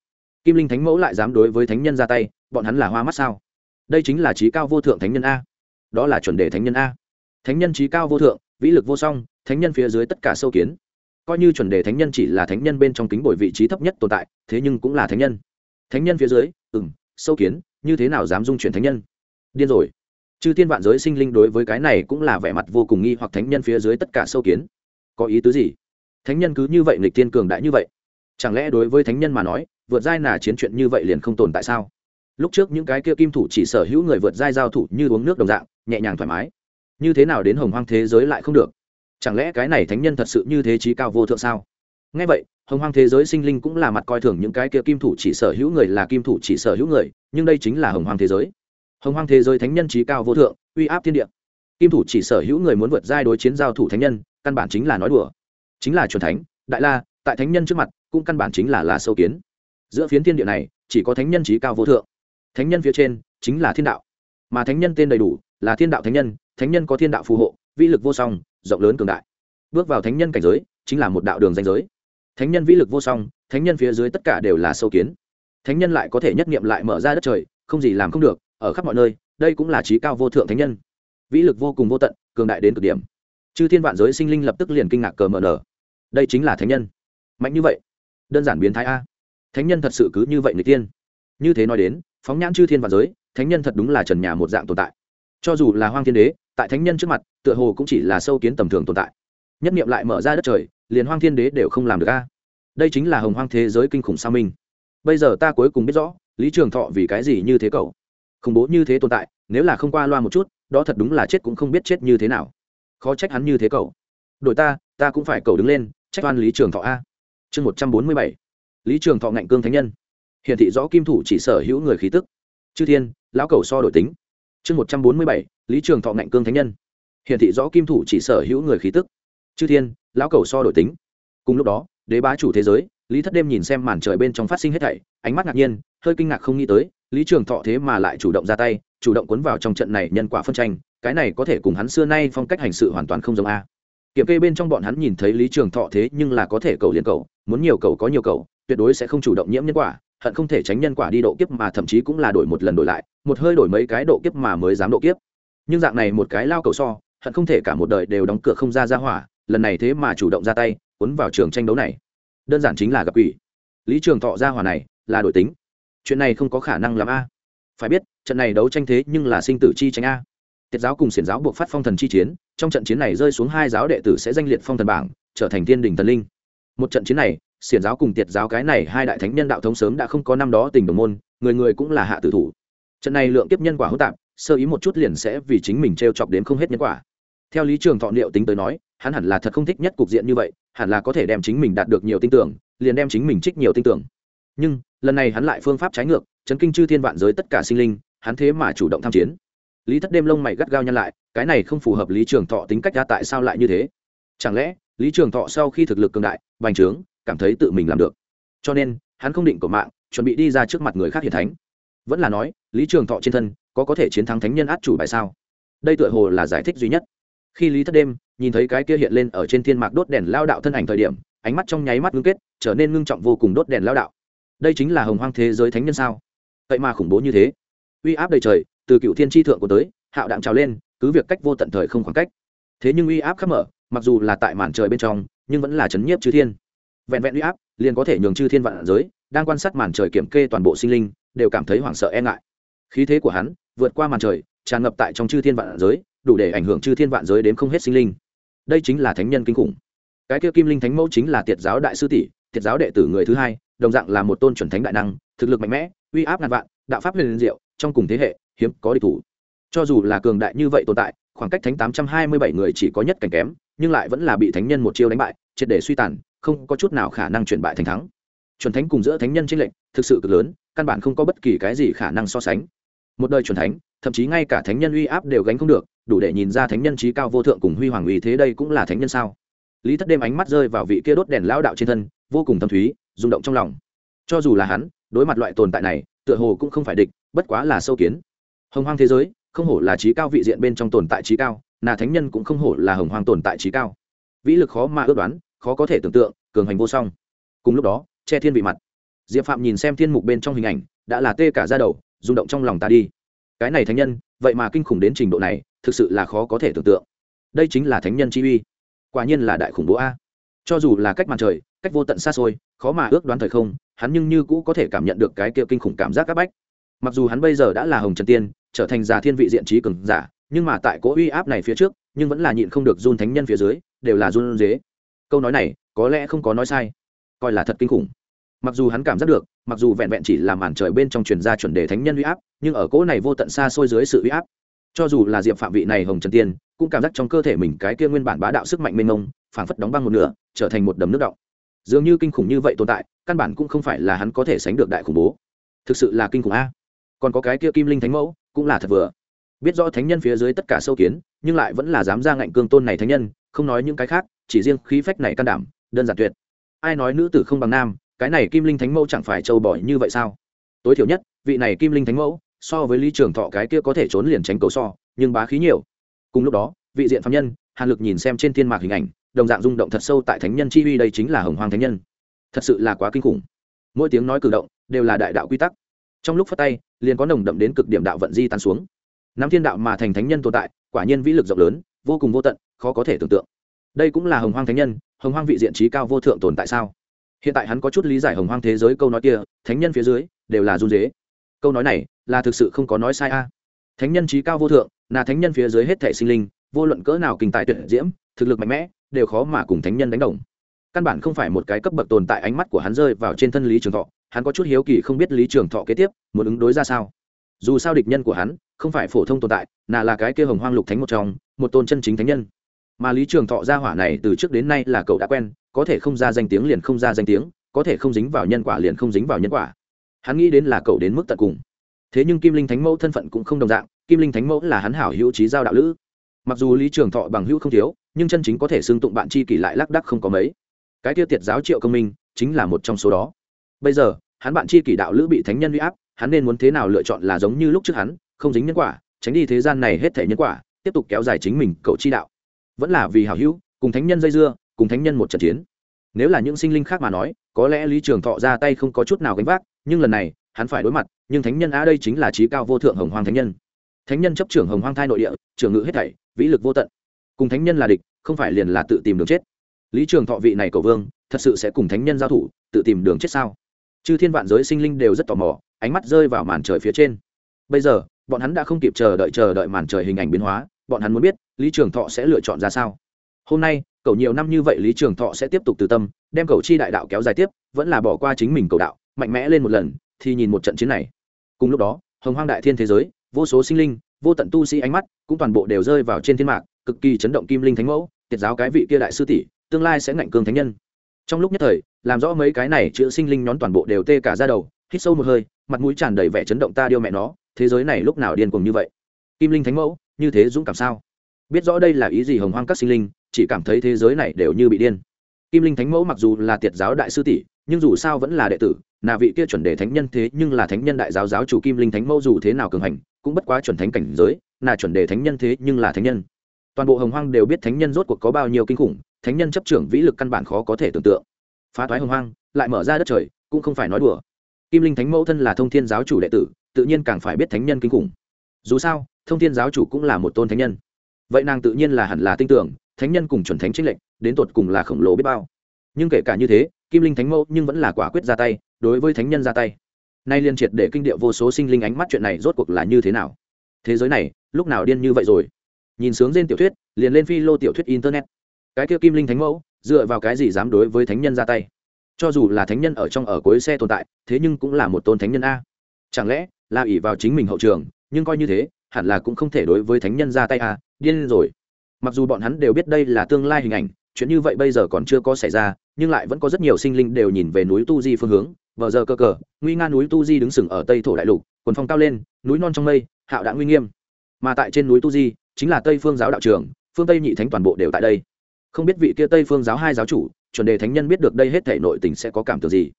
Kim linh thánh mẫu lại dám đối với thánh nhân ra tay, bọn hắn là hoa mắt sao? Đây chính là trí cao vô thượng thánh nhân a. Đó là chuẩn đề thánh nhân a. Thánh nhân trí cao vô thượng, vĩ lực vô song, thánh nhân phía dưới tất cả sâu kiến. Coi như chuẩn đề thánh nhân chỉ là thánh nhân bên trong kính bồi vị trí thấp nhất tồn tại, thế nhưng cũng là thánh nhân. Thánh nhân phía dưới ừ m sâu kiến, như thế nào dám dung chuyển thánh nhân? Điên rồi. Chư thiên vạn giới sinh linh đối với cái này cũng là vẻ mặt vô cùng nghi hoặc thánh nhân phía dưới tất cả sâu kiến. Có ý tứ gì? Thánh nhân cứ như vậy nghịch thiên cường đại như vậy. Chẳng lẽ đối với thánh nhân mà nói, vượt giai nà chiến chuyện như vậy liền không tồn tại sao? Lúc trước những cái kia kim thủ chỉ sở hữu người vượt giai giao thủ như uống nước đồng dạng, nhẹ nhàng thoải mái. Như thế nào đến hồng hoang thế giới lại không được? Chẳng lẽ cái này thánh nhân thật sự như thế trí cao vô thượng sao? Ngay vậy, hồng hoang thế giới sinh linh cũng là mặt coi thường những cái kia kim thủ chỉ sở hữu người là kim thủ chỉ sở hữu người, nhưng đây chính là hồng hoang thế giới. Hồng hoang thế giới thánh nhân trí cao vô thượng, uy áp thiên địa. Kim thủ chỉ sở hữu người muốn vượt giai đối chiến giao thủ thánh nhân, căn bản chính là nói đùa chính là truyền thánh, đại la, tại thánh nhân trước mặt, cũng căn bản chính là là sâu kiến. Giữa phiến thiên địa này, chỉ có thánh nhân trí cao vô thượng. Thánh nhân phía trên, chính là thiên đạo. Mà thánh nhân tên đầy đủ, là thiên đạo thánh nhân thánh nhân có thiên đạo phù hộ, vĩ lực vô song, rộng lớn cường đại. Bước vào thánh nhân cảnh giới, chính là một đạo đường danh giới. Thánh nhân vĩ lực vô song, thánh nhân phía dưới tất cả đều là sâu kiến. Thánh nhân lại có thể nhất nghiệm lại mở ra đất trời, không gì làm không được, ở khắp mọi nơi, đây cũng là trí cao vô thượng thánh nhân. Vĩ lực vô cùng vô tận, cường đại đến cực điểm. Chư thiên vạn giới sinh linh lập tức liền kinh ngạc cờ mở nở đây chính là thánh nhân. Mạnh như vậy, đơn giản biến thái a. Thánh nhân thật sự cứ như vậy người tiên. Như thế nói đến, phóng nhãn chư thiên và giới, thánh nhân thật đúng là trần nhà một dạng tồn tại. Cho dù là hoang thiên đế, tại thánh nhân trước mặt, tựa hồ cũng chỉ là sâu kiến tầm thường tồn tại. Nhất nghiệm lại mở ra đất trời, liền hoang thiên đế đều không làm được a. Đây chính là hồng hoang thế giới kinh khủng sao minh. Bây giờ ta cuối cùng biết rõ, lý trường thọ vì cái gì như thế cậu? Khủng bố như thế tồn tại, nếu là không qua loa một chút, đó thật đúng là chết cũng không biết chết như thế nào. Khó trách hắn như thế cậu. Đội ta ta cũng phải cậu đứng lên trách oan lý trường thọ a. Chương một trăm bốn mươi bảy. Lý trường thọ ngạnh cương thánh nhân. Hiện thị rõ kim thủ chỉ sở hữu người khí tức. Chư thiên, lão cầu so đổi tính. Chương một trăm bốn mươi bảy, lý trường thọ ngạnh cương thánh nhân. Hiện thị rõ kim thủ chỉ sở hữu người khí tức. Chư thiên, lão cầu so đổi tính. Cùng lúc đó, đế bá chủ thế giới, lý thất đêm nhìn xem màn trời bên trong phát sinh hết thảy, ánh mắt ngạc nhiên, hơi kinh ngạc không nghĩ tới, lý trường thọ thế mà lại chủ động ra tay, chủ động cuốn vào trong trận này nhân quả phân tranh, cái này có thể cùng hắn xưa nay phong cách hành sự hoàn toàn không giống a kiểm kê bên trong bọn hắn nhìn thấy lý trường thọ thế nhưng là có thể cầu liền cầu, muốn nhiều cầu có nhiều cầu, tuyệt đối sẽ không chủ động nhiễm nhân quả, hận không thể tránh nhân quả đi độ kiếp mà thậm chí cũng là đổi một lần đổi lại, một hơi đổi mấy cái độ kiếp mà mới dám độ kiếp. Nhưng dạng này một cái lao cầu so, hận không thể cả một đời đều đóng cửa không ra ra hỏa, lần này thế mà chủ động ra tay, cuốn vào trường tranh đấu này. Đơn giản chính là gặp ủy lý trường thọ ra hỏa này là đổi tính. Chuyện này không có khả năng làm a. Phải biết, trận này đấu tranh thế nhưng là sinh tử chi tranh a tiết giáo cùng xiển giáo buộc phát phong thần chi chiến, trong trận chiến này rơi xuống hai giáo đệ tử sẽ danh liệt phong thần bảng, trở thành thiên đình thần linh. Một trận chiến này, xiển giáo cùng tiệt giáo cái này hai đại thánh nhân đạo thống sớm đã không có năm đó tình đồng môn, người người cũng là hạ tử thủ. Trận này lượng kiếp nhân quả hỗn tạp, sơ ý một chút liền sẽ vì chính mình t r e o chọc đến không hết nhân quả. Theo lý trường thọ liệu tính tới nói, hắn hẳn là thật không thích nhất cục diện như vậy, hẳn là có thể đem chính mình đạt được nhiều tin tưởng, liền đem chính mình trích nhiều tin tưởng. Nhưng, lần này hắn lại phương pháp trái ngược, chấn kinh chư thiên vạn giới tất cả sinh linh, hắn thế mà chủ động tham chiến lý thất đêm lông mày gắt gao nhăn lại, cái này không phù hợp lý trường thọ tính cách ra tại sao lại như thế? Chẳng lẽ, lý trường thọ sau khi thực lực cường đại, bành trướng, cảm thấy tự mình làm được? Cho nên, hắn không định của mạng, chuẩn bị đi ra trước mặt người khác hiền thánh. Vẫn là nói, lý trường thọ trên thân, có có thể chiến thắng thánh nhân át chủ bài sao? Đây tựa hồ là giải thích duy nhất. Khi lý thất đêm, nhìn thấy cái kia hiện lên ở trên thiên mạc đốt đèn lao đạo thân ảnh thời điểm, ánh mắt trong nháy mắt ngưng kết, trở nên ngưng trọng vô cùng đốt đèn lao đạo. Đây chính là hồng hoang thế giới thánh nhân sao? Vậy mà khủng bố như thế. Uy áp đầy trời từ cựu thiên tri thượng của tới, hạo đạm trào lên, cứ việc cách vô tận thời không khoảng cách. Thế nhưng uy áp khắp mở, mặc dù là tại màn trời bên trong, nhưng vẫn là chấn nhiếp chư thiên. Vẹn vẹn uy áp, liền có thể nhường chư thiên vạn giới, đang quan sát màn trời kiểm kê toàn bộ sinh linh, đều cảm thấy hoảng sợ e ngại. Khí thế của hắn, vượt qua màn trời, tràn ngập tại trong chư thiên vạn giới, đủ để ảnh hưởng chư thiên vạn giới đến không hết sinh linh. Đây chính là thánh nhân kinh khủng. Cái kia kim linh thánh mẫu chính là tiệt giáo đại sư tỷ, tiệt giáo đệ tử người thứ hai, đồng dạng là một tôn chuẩn thánh đại năng, thực lực mạnh mẽ, uy áp ngàn vạn, đạo pháp huyền diệu, trong cùng thế hệ hiếm, có địch thủ. Cho dù là cường đại như vậy tồn tại, khoảng cách thánh tám trăm hai mươi bảy người chỉ có nhất cảnh kém, nhưng lại vẫn là bị thánh nhân một chiêu đánh bại, triệt để suy tàn, không có chút nào khả năng chuyển bại thành thắng. Chuẩn thánh cùng giữa thánh nhân tranh lệnh thực sự cực lớn, căn bản không có bất kỳ cái gì khả năng so sánh. Một đời chuẩn thánh, thậm chí ngay cả thánh nhân uy áp đều gánh không được, đủ để nhìn ra thánh nhân trí cao vô thượng cùng huy hoàng uy thế đây cũng là thánh nhân sao? Lý thất đêm ánh mắt rơi vào vị kia đốt đèn lão đạo trên thân, vô cùng thâm thúy, rung động trong lòng. Cho dù là hắn, đối mặt loại tồn tại này, tựa hồ cũng không phải địch, bất quá là sâu kiến hồng hoang thế giới, không hổ là trí cao vị diện bên trong tồn tại trí cao, nà thánh nhân cũng không hổ là hồng hoang tồn tại trí cao. Vĩ lực khó mà ước đoán, khó có thể tưởng tượng, cường hành vô song. Cùng lúc đó, che thiên vị mặt. Diệp phạm nhìn xem thiên mục bên trong hình ảnh, đã là tê cả ra đầu, rung động trong lòng ta đi. Cái này thánh nhân, vậy mà kinh khủng đến trình độ này, thực sự là khó có thể tưởng tượng. Đây chính là thánh nhân chi uy. Quả nhiên là đại khủng bố a. Cho dù là cách mặt trời, cách vô tận xa xôi, khó mà ước đoán thời không, hắn nhưng như cũ có thể cảm nhận được cái kia kinh khủng cảm giác áp bách. Mặc dù hắn bây giờ đã là hồng trần tiên trở thành già thiên vị diện trí cường giả, nhưng mà tại cỗ uy áp này phía trước, nhưng vẫn là nhịn không được run thánh nhân phía dưới, đều là run dế câu nói này, có lẽ không có nói sai. Coi là thật kinh khủng. Mặc dù hắn cảm giác được, mặc dù vẹn vẹn chỉ là màn trời bên trong truyền gia chuẩn đề thánh nhân uy áp, nhưng ở cỗ này vô tận xa xôi dưới sự uy áp, cho dù là diệp phạm vị này hồng trần tiên, cũng cảm giác trong cơ thể mình cái kia nguyên bản bá đạo sức mạnh mênh mông, phảng phất đóng băng một nửa, trở thành một đầm nước động. Dường như kinh khủng như vậy tồn tại, căn bản cũng không phải là hắn có thể sánh được đại khủng bố. Thực sự là kinh khủng a. Còn có cái kia kim linh thánh mẫu cũng là thật vừa. Biết rõ thánh nhân phía dưới tất cả sâu kiến, nhưng lại vẫn là dám ra ngạnh cương tôn này thánh nhân, không nói những cái khác, chỉ riêng khí phách này can đảm, đơn giản tuyệt. Ai nói nữ tử không bằng nam, cái này kim linh thánh mẫu chẳng phải trâu bỏ như vậy sao? Tối thiểu nhất, vị này kim linh thánh mẫu, so với lý trường thọ cái kia có thể trốn liền tránh cầu so, nhưng bá khí nhiều. Cùng lúc đó, vị diện phạm nhân, hàn lực nhìn xem trên thiên mạc hình ảnh, đồng dạng rung động thật sâu tại thánh nhân chi uy đây chính là hồng hoàng thánh nhân. Thật sự là quá kinh khủng. Mỗi tiếng nói cử động đều là đại đạo quy tắc trong lúc phát tay, liền có nồng đậm đến cực điểm đạo vận di tan xuống. Nắm thiên đạo mà thành thánh nhân tồn tại, quả nhiên vĩ lực rộng lớn, vô cùng vô tận, khó có thể tưởng tượng. Đây cũng là hồng hoang thánh nhân, hồng hoang vị diện trí cao vô thượng tồn tại sao? Hiện tại hắn có chút lý giải hồng hoang thế giới câu nói kia, thánh nhân phía dưới, đều là run dế câu nói này, là thực sự không có nói sai a. Thánh nhân trí cao vô thượng, là thánh nhân phía dưới hết thể sinh linh, vô luận cỡ nào kinh tài tuyệt diễm, thực lực mạnh mẽ, đều khó mà cùng thánh nhân đánh đồng. Căn bản không phải một cái cấp bậc tồn tại ánh mắt của hắn rơi vào trên thân lý trường thọ hắn có chút hiếu kỳ không biết lý trường thọ kế tiếp muốn ứng đối ra sao. Dù sao địch nhân của hắn không phải phổ thông tồn tại, nà là cái kia hồng hoang lục thánh một trong, một tôn chân chính thánh nhân. Mà lý trường thọ gia hỏa này từ trước đến nay là cậu đã quen, có thể không ra danh tiếng liền không ra danh tiếng, có thể không dính vào nhân quả liền không dính vào nhân quả. Hắn nghĩ đến là cậu đến mức tận cùng. Thế nhưng kim linh thánh mẫu thân phận cũng không đồng dạng, kim linh thánh mẫu là hắn hảo hữu trí giao đạo lữ. Mặc dù lý trường thọ bằng hữu không thiếu, nhưng chân chính có thể xưng tụng bạn chi kỷ lại lác đắc không có mấy. Cái tiêu tiệt giáo triệu công minh chính là một trong số đó bây giờ, hắn bạn chi kỷ đạo lữ bị thánh nhân uy áp, hắn nên muốn thế nào lựa chọn là giống như lúc trước hắn, không dính nhân quả, tránh đi thế gian này hết thể nhân quả, tiếp tục kéo dài chính mình cậu chi đạo. Vẫn là vì hảo hữu, cùng thánh nhân dây dưa, cùng thánh nhân một trận chiến. Nếu là những sinh linh khác mà nói, có lẽ lý trường thọ ra tay không có chút nào gánh vác, nhưng lần này, hắn phải đối mặt, nhưng thánh nhân a đây chính là trí cao vô thượng hồng hoàng thánh nhân. Thánh nhân chấp trưởng hồng hoang thai nội địa, trưởng ngự hết thảy, vĩ lực vô tận. Cùng thánh nhân là địch, không phải liền là tự tìm đường chết. Lý trường thọ vị này cầu vương, thật sự sẽ cùng thánh nhân giao thủ, tự tìm đường chết sao? Chư thiên vạn giới sinh linh đều rất tò mò, ánh mắt rơi vào màn trời phía trên. Bây giờ, bọn hắn đã không kịp chờ đợi chờ đợi màn trời hình ảnh biến hóa, bọn hắn muốn biết, lý trường thọ sẽ lựa chọn ra sao? Hôm nay, cậu nhiều năm như vậy lý trường thọ sẽ tiếp tục từ tâm, đem cầu chi đại đạo kéo dài tiếp, vẫn là bỏ qua chính mình cầu đạo, mạnh mẽ lên một lần, thì nhìn một trận chiến này. Cùng lúc đó, hồng hoang đại thiên thế giới, vô số sinh linh, vô tận tu sĩ ánh mắt, cũng toàn bộ đều rơi vào trên thiên mạc, cực kỳ chấn động kim linh thánh mẫu, tiệt giáo cái vị kia đại sư tỷ, tương lai sẽ ngạnh cường thánh nhân trong lúc nhất thời, làm rõ mấy cái này chữ sinh linh nhón toàn bộ đều tê cả ra đầu, hít sâu một hơi, mặt mũi tràn đầy vẻ chấn động ta điêu mẹ nó, thế giới này lúc nào điên cuồng như vậy? Kim linh thánh mẫu, như thế dũng cảm sao? Biết rõ đây là ý gì hồng hoang các sinh linh, chỉ cảm thấy thế giới này đều như bị điên. Kim linh thánh mẫu mặc dù là tiệt giáo đại sư tỷ, nhưng dù sao vẫn là đệ tử là vị kia chuẩn đề thánh nhân thế nhưng là thánh nhân đại giáo giáo chủ kim linh thánh mẫu dù thế nào cường hành, cũng bất quá chuẩn thánh cảnh giới là chuẩn đề thánh nhân thế nhưng là thánh nhân. Toàn bộ hồng hoang đều biết thánh nhân rốt cuộc có bao nhiêu kinh khủng thánh nhân chấp trưởng vĩ lực căn bản khó có thể tưởng tượng. Phá thoái hồng hoang, lại mở ra đất trời, cũng không phải nói đùa. Kim linh thánh mẫu thân là thông thiên giáo chủ đệ tử, tự nhiên càng phải biết thánh nhân kinh khủng. Dù sao, thông thiên giáo chủ cũng là một tôn thánh nhân. Vậy nàng tự nhiên là hẳn là tin tưởng, thánh nhân cùng chuẩn thánh trích lệnh đến tột cùng là khổng lồ biết bao. Nhưng kể cả như thế, kim linh thánh mẫu nhưng vẫn là quả quyết ra tay, đối với thánh nhân ra tay. Nay liên triệt để kinh điệu vô số sinh linh ánh mắt chuyện này rốt cuộc là như thế nào? Thế giới này, lúc nào điên như vậy rồi? Nhìn sướng trên tiểu thuyết, liền lên phi lô tiểu thuyết internet cái kia kim linh thánh mẫu, dựa vào cái gì dám đối với thánh nhân ra tay? Cho dù là thánh nhân ở trong ở cuối xe tồn tại, thế nhưng cũng là một tôn thánh nhân a. Chẳng lẽ là ỷ vào chính mình hậu trường, nhưng coi như thế, hẳn là cũng không thể đối với thánh nhân ra tay a điên rồi. Mặc dù bọn hắn đều biết đây là tương lai hình ảnh, chuyện như vậy bây giờ còn chưa có xảy ra, nhưng lại vẫn có rất nhiều sinh linh đều nhìn về núi tu di phương hướng vờ giờ cơ cờ, nguy nga núi tu di đứng sừng ở tây thổ đại lục, quần phong cao lên, núi non trong mây, hạo đã nguy nghiêm. Mà tại trên núi tu di, chính là tây phương giáo đạo trường, phương tây nhị thánh toàn bộ đều tại đây không biết vị kia tây phương giáo hai giáo chủ, chuẩn đề thánh nhân biết được đây hết thể nội tình sẽ có cảm tưởng gì.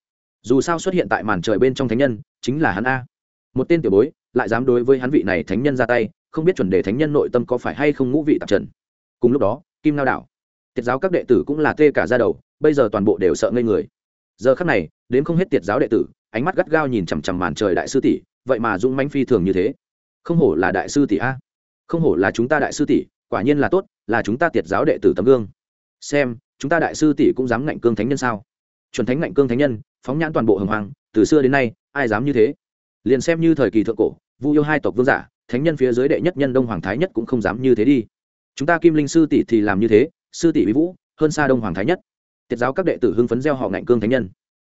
Dù sao xuất hiện tại màn trời bên trong thánh nhân, chính là hắn a. Một tên tiểu bối, lại dám đối với hắn vị này thánh nhân ra tay, không biết chuẩn đề thánh nhân nội tâm có phải hay không ngũ vị tạp trần. Cùng lúc đó, kim lao đảo. Tiết giáo các đệ tử cũng là tê cả ra đầu, bây giờ toàn bộ đều sợ ngây người. Giờ khắc này, đến không hết tiệt giáo đệ tử, ánh mắt gắt gao nhìn chằm chằm màn trời đại sư tỷ, vậy mà dũng manh phi thường như thế. Không hổ là đại sư tỷ a. Không hổ là chúng ta đại sư tỷ, quả nhiên là tốt, là chúng ta tiệt giáo đệ tử tấm gương xem, chúng ta đại sư tỷ cũng dám ngạnh cương thánh nhân sao? Chuẩn thánh ngạnh cương thánh nhân, phóng nhãn toàn bộ hồng hoàng từ xưa đến nay, ai dám như thế? Liền xem như thời kỳ thượng cổ, vu yêu hai tộc vương giả, thánh nhân phía dưới đệ nhất nhân đông hoàng thái nhất cũng không dám như thế đi. Chúng ta kim linh sư tỷ thì làm như thế, sư tỷ vĩ vũ, hơn xa đông hoàng thái nhất. Tiết giáo các đệ tử hưng phấn gieo họ ngạnh cương thánh nhân.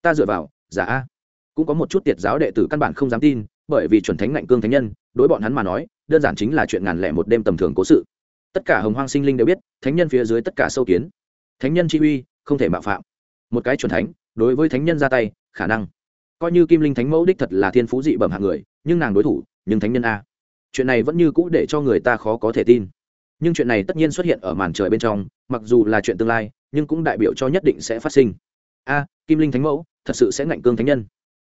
Ta dựa vào, giả a. Cũng có một chút tiệt giáo đệ tử căn bản không dám tin, bởi vì chuẩn thánh ngạnh cương thánh nhân, đối bọn hắn mà nói, đơn giản chính là chuyện ngàn lẻ một đêm tầm thường cố sự tất cả hồng hoang sinh linh đều biết, thánh nhân phía dưới tất cả sâu kiến. Thánh nhân chi uy, không thể mạo phạm. Một cái chuẩn thánh, đối với thánh nhân ra tay, khả năng. Coi như kim linh thánh mẫu đích thật là thiên phú dị bẩm hạng người, nhưng nàng đối thủ, nhưng thánh nhân a. Chuyện này vẫn như cũ để cho người ta khó có thể tin. Nhưng chuyện này tất nhiên xuất hiện ở màn trời bên trong, mặc dù là chuyện tương lai, nhưng cũng đại biểu cho nhất định sẽ phát sinh. A, kim linh thánh mẫu, thật sự sẽ ngạnh cương thánh nhân.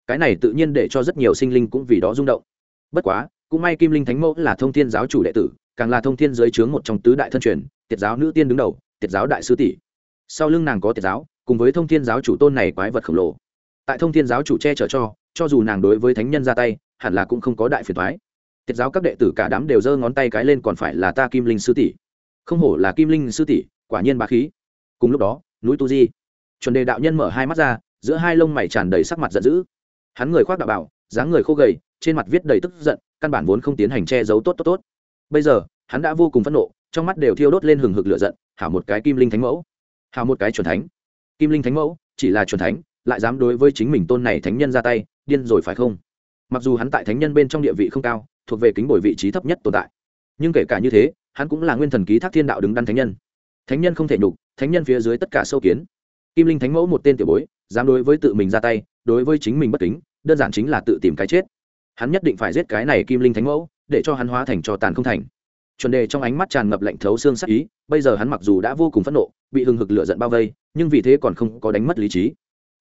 Cái này tự nhiên để cho rất nhiều sinh linh cũng vì đó rung động. Bất quá, cũng may kim linh thánh mẫu là thông thiên giáo chủ đệ tử càng là thông thiên giới chướng một trong tứ đại thân truyền, tiệt giáo nữ tiên đứng đầu, tiệt giáo đại sư tỷ. Sau lưng nàng có tiệt giáo, cùng với thông thiên giáo chủ tôn này quái vật khổng lồ. Tại thông thiên giáo chủ che chở cho cho dù nàng đối với thánh nhân ra tay, hẳn là cũng không có đại phiền thoái tiệt giáo các đệ tử cả đám đều giơ ngón tay cái lên còn phải là ta kim linh sư tỷ. Không hổ là kim linh sư tỷ, quả nhiên bá khí. Cùng lúc đó, núi tu di. Chuẩn đề đạo nhân mở hai mắt ra, giữa hai lông mày tràn đầy sắc mặt giận dữ. Hắn người khoác đạo bảo, dáng người khô gầy, trên mặt viết đầy tức giận, căn bản vốn không tiến hành che giấu tốt tốt tốt bây giờ, hắn đã vô cùng phẫn nộ, trong mắt đều thiêu đốt lên hừng hực lửa giận, hảo một cái kim linh thánh mẫu. Hảo một cái chuẩn thánh. Kim linh thánh mẫu, chỉ là chuẩn thánh, lại dám đối với chính mình tôn này thánh nhân ra tay, điên rồi phải không? Mặc dù hắn tại thánh nhân bên trong địa vị không cao, thuộc về kính bồi vị trí thấp nhất tồn tại. Nhưng kể cả như thế, hắn cũng là nguyên thần ký thác thiên đạo đứng đắn thánh nhân. Thánh nhân không thể nhục, thánh nhân phía dưới tất cả sâu kiến. Kim linh thánh mẫu một tên tiểu bối, dám đối với tự mình ra tay, đối với chính mình bất kính, đơn giản chính là tự tìm cái chết. Hắn nhất định phải giết cái này kim linh thánh mẫu để cho hắn hóa thành cho tàn không thành. Chuẩn đề trong ánh mắt tràn ngập lạnh thấu xương sắc ý, bây giờ hắn mặc dù đã vô cùng phẫn nộ, bị hừng hực lửa giận bao vây, nhưng vì thế còn không có đánh mất lý trí.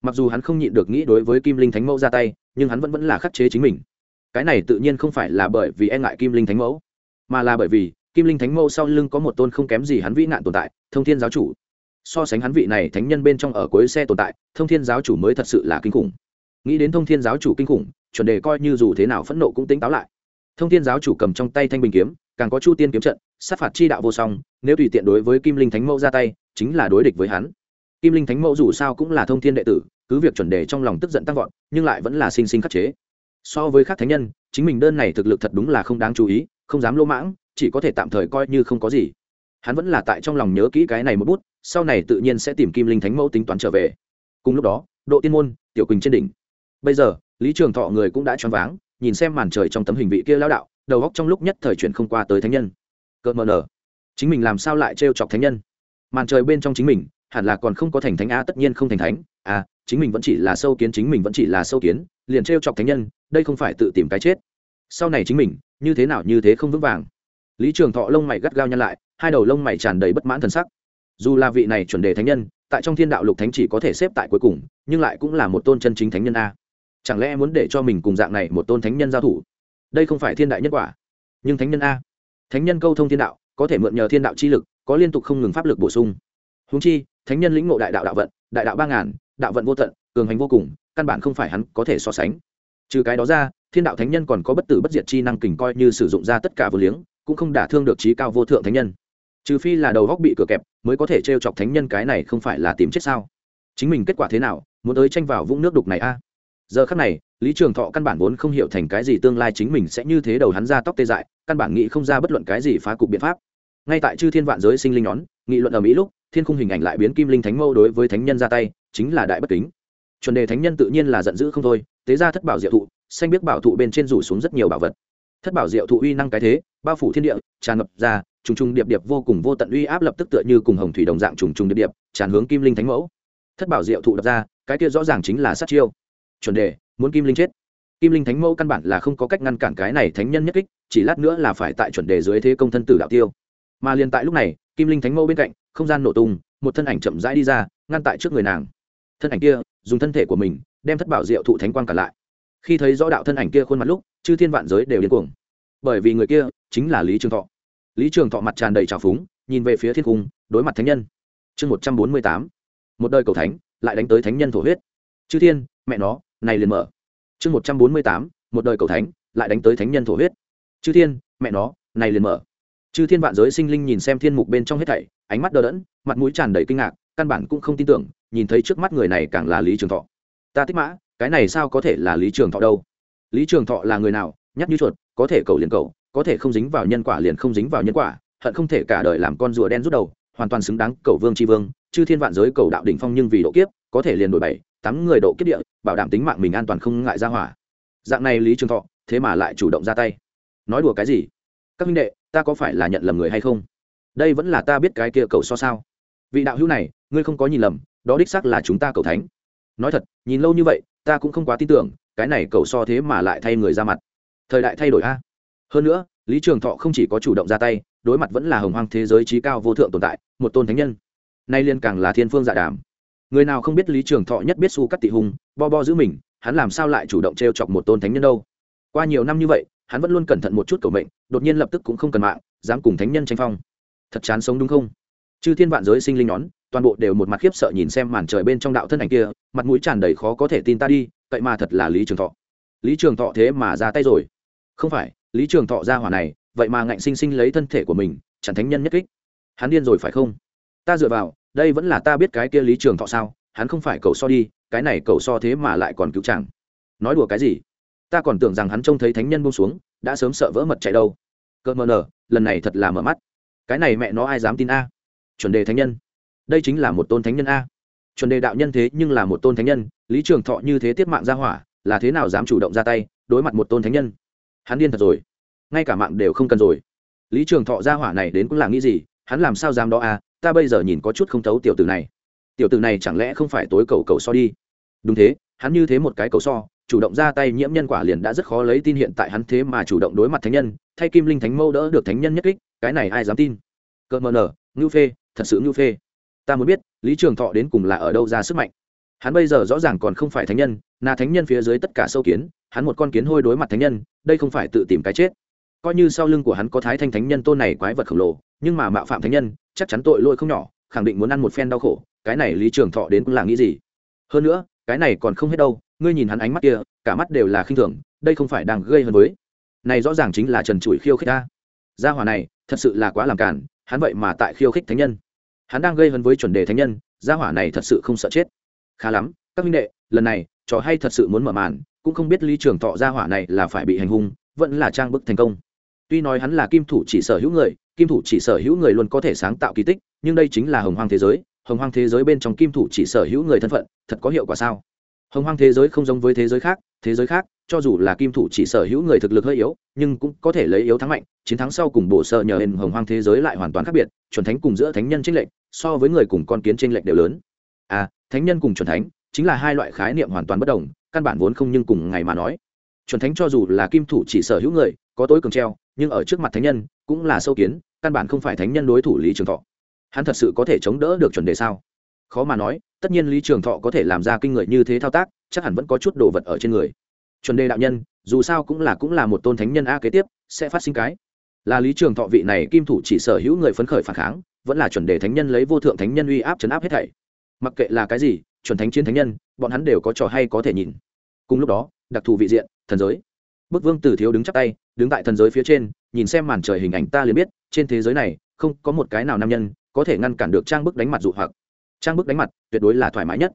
Mặc dù hắn không nhịn được nghĩ đối với kim linh thánh mẫu ra tay, nhưng hắn vẫn vẫn là khắc chế chính mình. Cái này tự nhiên không phải là bởi vì e ngại kim linh thánh mẫu, mà là bởi vì kim linh thánh mẫu sau lưng có một tôn không kém gì hắn vĩ nạn tồn tại, thông thiên giáo chủ. So sánh hắn vị này thánh nhân bên trong ở cuối xe tồn tại, thông thiên giáo chủ mới thật sự là kinh khủng. Nghĩ đến thông thiên giáo chủ kinh khủng, chuẩn đề coi như dù thế nào phẫn nộ cũng tính táo lại thông thiên giáo chủ cầm trong tay thanh bình kiếm, càng có chu tiên kiếm trận, sát phạt chi đạo vô song, nếu tùy tiện đối với kim linh thánh mẫu ra tay, chính là đối địch với hắn. Kim linh thánh mẫu dù sao cũng là thông thiên đệ tử, cứ việc chuẩn đề trong lòng tức giận tăng vọt, nhưng lại vẫn là sinh sinh khắc chế. So với các thánh nhân, chính mình đơn này thực lực thật đúng là không đáng chú ý, không dám lỗ mãng, chỉ có thể tạm thời coi như không có gì. Hắn vẫn là tại trong lòng nhớ kỹ cái này một bút, sau này tự nhiên sẽ tìm kim linh thánh mẫu tính toán trở về. Cùng lúc đó, độ tiên môn, tiểu quỳnh trên đỉnh. Bây giờ, lý trường thọ người cũng đã choáng váng nhìn xem màn trời trong tấm hình vị kia lao đạo, đầu góc trong lúc nhất thời chuyển không qua tới thánh nhân. Cợt mờ nở. Chính mình làm sao lại trêu chọc thánh nhân? Màn trời bên trong chính mình, hẳn là còn không có thành thánh a tất nhiên không thành thánh. À chính mình vẫn chỉ là sâu kiến, chính mình vẫn chỉ là sâu kiến, liền trêu chọc thánh nhân, đây không phải tự tìm cái chết. Sau này chính mình, như thế nào như thế không vững vàng. Lý trường thọ lông mày gắt gao nhăn lại, hai đầu lông mày tràn đầy bất mãn thần sắc. Dù là vị này chuẩn đề thánh nhân, tại trong thiên đạo lục thánh chỉ có thể xếp tại cuối cùng, nhưng lại cũng là một tôn chân chính thánh nhân a chẳng lẽ muốn để cho mình cùng dạng này một tôn thánh nhân giao thủ? Đây không phải thiên đại nhân quả. Nhưng thánh nhân a. Thánh nhân câu thông thiên đạo, có thể mượn nhờ thiên đạo chi lực, có liên tục không ngừng pháp lực bổ sung. Húng chi, thánh nhân lĩnh ngộ đại đạo đạo vận, đại đạo ba ngàn, đạo vận vô tận, cường hành vô cùng, căn bản không phải hắn có thể so sánh. Trừ cái đó ra, thiên đạo thánh nhân còn có bất tử bất diệt chi năng kình coi như sử dụng ra tất cả vô liếng, cũng không đả thương được trí cao vô thượng thánh nhân. Trừ phi là đầu góc bị cửa kẹp, mới có thể t r e o chọc thánh nhân cái này không phải là tìm chết sao? Chính mình kết quả thế nào, muốn tới tranh vào vũng nước đục này a? Giờ khắc này, lý trường thọ căn bản vốn không hiểu thành cái gì tương lai chính mình sẽ như thế đầu hắn ra tóc tê dại, căn bản nghĩ không ra bất luận cái gì phá cục biện pháp. Ngay tại chư thiên vạn giới sinh linh nhón, nghị luận ở mỹ lúc, thiên khung hình ảnh lại biến kim linh thánh mâu đối với thánh nhân ra tay, chính là đại bất kính. Chuẩn đề thánh nhân tự nhiên là giận dữ không thôi, tế ra thất bảo diệu thụ, xanh biết bảo thụ bên trên rủ xuống rất nhiều bảo vật. Thất bảo diệu thụ uy năng cái thế, bao phủ thiên địa, tràn ngập ra, trùng trùng điệp điệp vô cùng vô tận uy áp lập tức tựa như cùng hồng thủy đồng dạng trùng trùng điệp điệp, tràn hướng kim linh thánh mẫu. Thất bảo diệu thụ đập ra, cái kia rõ ràng chính là sát chiêu chuẩn đề, muốn kim linh chết. Kim linh thánh mẫu căn bản là không có cách ngăn cản cái này thánh nhân nhất kích, chỉ lát nữa là phải tại chuẩn đề dưới thế công thân tử đạo tiêu. Mà liền tại lúc này, kim linh thánh mẫu bên cạnh, không gian nổ tung, một thân ảnh chậm rãi đi ra, ngăn tại trước người nàng. Thân ảnh kia, dùng thân thể của mình, đem thất bảo diệu thụ thánh quang cả lại. Khi thấy rõ đạo thân ảnh kia khuôn mặt lúc, chư thiên vạn giới đều điên cuồng. Bởi vì người kia, chính là lý trường thọ. Lý trường thọ mặt tràn đầy trào phúng, nhìn về phía thiên cung, đối mặt thánh nhân. Chương một trăm bốn mươi tám. Một đời cầu thánh, lại đánh tới thánh nhân thổ huyết. Chư thiên, mẹ nó này liền mở. Chương một trăm bốn mươi tám, một đời cầu thánh, lại đánh tới thánh nhân thổ huyết. Chư thiên, mẹ nó, này liền mở. Chư thiên vạn giới sinh linh nhìn xem thiên mục bên trong hết thảy, ánh mắt đờ đẫn, mặt mũi tràn đầy kinh ngạc, căn bản cũng không tin tưởng, nhìn thấy trước mắt người này càng là lý trường thọ. Ta thích mã, cái này sao có thể là lý trường thọ đâu? Lý trường thọ là người nào? Nhắc như chuột, có thể cầu liền cầu, có thể không dính vào nhân quả liền không dính vào nhân quả, hận không thể cả đời làm con rùa đen rút đầu, hoàn toàn xứng đáng cầu vương tri vương. Chư thiên vạn giới cầu đạo đỉnh phong nhưng vì độ kiếp, có thể liền đổi bảy tám người độ kiếp địa, bảo đảm tính mạng mình an toàn không ngại ra hỏa. Dạng này lý trường thọ, thế mà lại chủ động ra tay. Nói đùa cái gì? Các minh đệ, ta có phải là nhận lầm người hay không? Đây vẫn là ta biết cái kia cầu so sao. Vị đạo hữu này, ngươi không có nhìn lầm, đó đích xác là chúng ta cầu thánh. Nói thật, nhìn lâu như vậy, ta cũng không quá tin tưởng, cái này cầu so thế mà lại thay người ra mặt. Thời đại thay đổi a. Hơn nữa, lý trường thọ không chỉ có chủ động ra tay, đối mặt vẫn là hồng hoang thế giới trí cao vô thượng tồn tại, một tôn thánh nhân. Nay liên càng là thiên phương dạ đàm người nào không biết lý trường thọ nhất biết su cắt tị hùng, bo bo giữ mình, hắn làm sao lại chủ động t r e o chọc một tôn thánh nhân đâu? Qua nhiều năm như vậy, hắn vẫn luôn cẩn thận một chút cầu mệnh, đột nhiên lập tức cũng không cần mạng, dám cùng thánh nhân tranh phong. Thật chán sống đúng không? Chư thiên vạn giới sinh linh nhón, toàn bộ đều một mặt khiếp sợ nhìn xem màn trời bên trong đạo thân ảnh kia, mặt mũi tràn đầy khó có thể tin ta đi, vậy mà thật là lý trường thọ. Lý trường thọ thế mà ra tay rồi. Không phải, lý trường thọ ra hỏa này, vậy mà ngạnh sinh sinh lấy thân thể của mình chẳng thánh nhân nhất kích. Hắn điên rồi phải không? Ta dựa vào đây vẫn là ta biết cái kia lý trường thọ sao, hắn không phải cầu so đi, cái này cầu so thế mà lại còn cứu chàng. Nói đùa cái gì? Ta còn tưởng rằng hắn trông thấy thánh nhân buông xuống, đã sớm sợ vỡ mật chạy đâu. Cợt mờ nở, lần này thật là mở mắt. Cái này mẹ nó ai dám tin a? Chuẩn đề thánh nhân. Đây chính là một tôn thánh nhân a. Chuẩn đề đạo nhân thế nhưng là một tôn thánh nhân, lý trường thọ như thế tiếp mạng ra hỏa, là thế nào dám chủ động ra tay, đối mặt một tôn thánh nhân? Hắn điên thật rồi. Ngay cả mạng đều không cần rồi. Lý trường thọ ra hỏa này đến cũng là nghĩ gì, hắn làm sao dám đó a? Ta bây giờ nhìn có chút không thấu tiểu tử này. Tiểu tử này chẳng lẽ không phải tối cầu cầu so đi? Đúng thế, hắn như thế một cái cầu so, chủ động ra tay nhiễm nhân quả liền đã rất khó lấy tin hiện tại hắn thế mà chủ động đối mặt thánh nhân, thay kim linh thánh mâu đỡ được thánh nhân nhất kích, cái này ai dám tin? Cỡ mờ nở, ngưu phê, thật sự ngưu phê. Ta muốn biết, lý trường thọ đến cùng là ở đâu ra sức mạnh? Hắn bây giờ rõ ràng còn không phải thánh nhân là thánh nhân phía dưới tất cả sâu kiến, hắn một con kiến hôi đối mặt thánh nhân, đây không phải tự tìm cái chết coi như sau lưng của hắn có thái thanh thánh nhân tôn này quái vật khổng lồ, nhưng mà mạo phạm thánh nhân, chắc chắn tội lỗi không nhỏ, khẳng định muốn ăn một phen đau khổ, cái này lý trường thọ đến cũng là nghĩ gì? Hơn nữa, cái này còn không hết đâu, ngươi nhìn hắn ánh mắt kia, cả mắt đều là khinh thường, đây không phải đang gây hơn với. Này rõ ràng chính là trần trụi khiêu khích ta. Gia hỏa này, thật sự là quá làm cản hắn vậy mà tại khiêu khích thánh nhân. Hắn đang gây hấn với chuẩn đề thánh nhân, gia hỏa này thật sự không sợ chết. Khá lắm, các minh đệ, lần này, trò hay thật sự muốn mở màn, cũng không biết lý trường thọ gia hỏa này là phải bị hành hung, vẫn là trang bức thành công tuy nói hắn là kim thủ chỉ sở hữu người, kim thủ chỉ sở hữu người luôn có thể sáng tạo kỳ tích, nhưng đây chính là hồng hoang thế giới. Hồng hoang thế giới bên trong kim thủ chỉ sở hữu người thân phận, thật có hiệu quả sao? Hồng hoang thế giới không giống với thế giới khác, thế giới khác, cho dù là kim thủ chỉ sở hữu người thực lực hơi yếu, nhưng cũng có thể lấy yếu thắng mạnh, chiến thắng sau cùng bổ sợ nhờ hình hồng hoang thế giới lại hoàn toàn khác biệt, chuẩn thánh cùng giữa thánh nhân tranh lệch, so với người cùng con kiến tranh lệch đều lớn. À thánh nhân cùng chuẩn thánh, chính là hai loại khái niệm hoàn toàn bất đồng, căn bản vốn không nhưng cùng ngày mà nói. Chuẩn thánh cho dù là kim thủ chỉ sở hữu người, có tối cường treo nhưng ở trước mặt thánh nhân cũng là sâu kiến, căn bản không phải thánh nhân đối thủ lý trường thọ. Hắn thật sự có thể chống đỡ được chuẩn đề sao? Khó mà nói, tất nhiên lý trường thọ có thể làm ra kinh người như thế thao tác, chắc hẳn vẫn có chút đồ vật ở trên người. Chuẩn đề đạo nhân, dù sao cũng là cũng là một tôn thánh nhân a kế tiếp, sẽ phát sinh cái. Là lý trường thọ vị này kim thủ chỉ sở hữu người phấn khởi phản kháng, vẫn là chuẩn đề thánh nhân lấy vô thượng thánh nhân uy áp chấn áp hết thảy. Mặc kệ là cái gì, chuẩn thánh chiến thánh nhân, bọn hắn đều có trò hay có thể nhìn. Cùng lúc đó, đặc thù vị diện, thần giới bức vương tử thiếu đứng chắp tay, đứng tại thần giới phía trên, nhìn xem màn trời hình ảnh ta liền biết, trên thế giới này, không có một cái nào nam nhân có thể ngăn cản được trang bức đánh mặt dụ hoặc. Trang bức đánh mặt tuyệt đối là thoải mái nhất.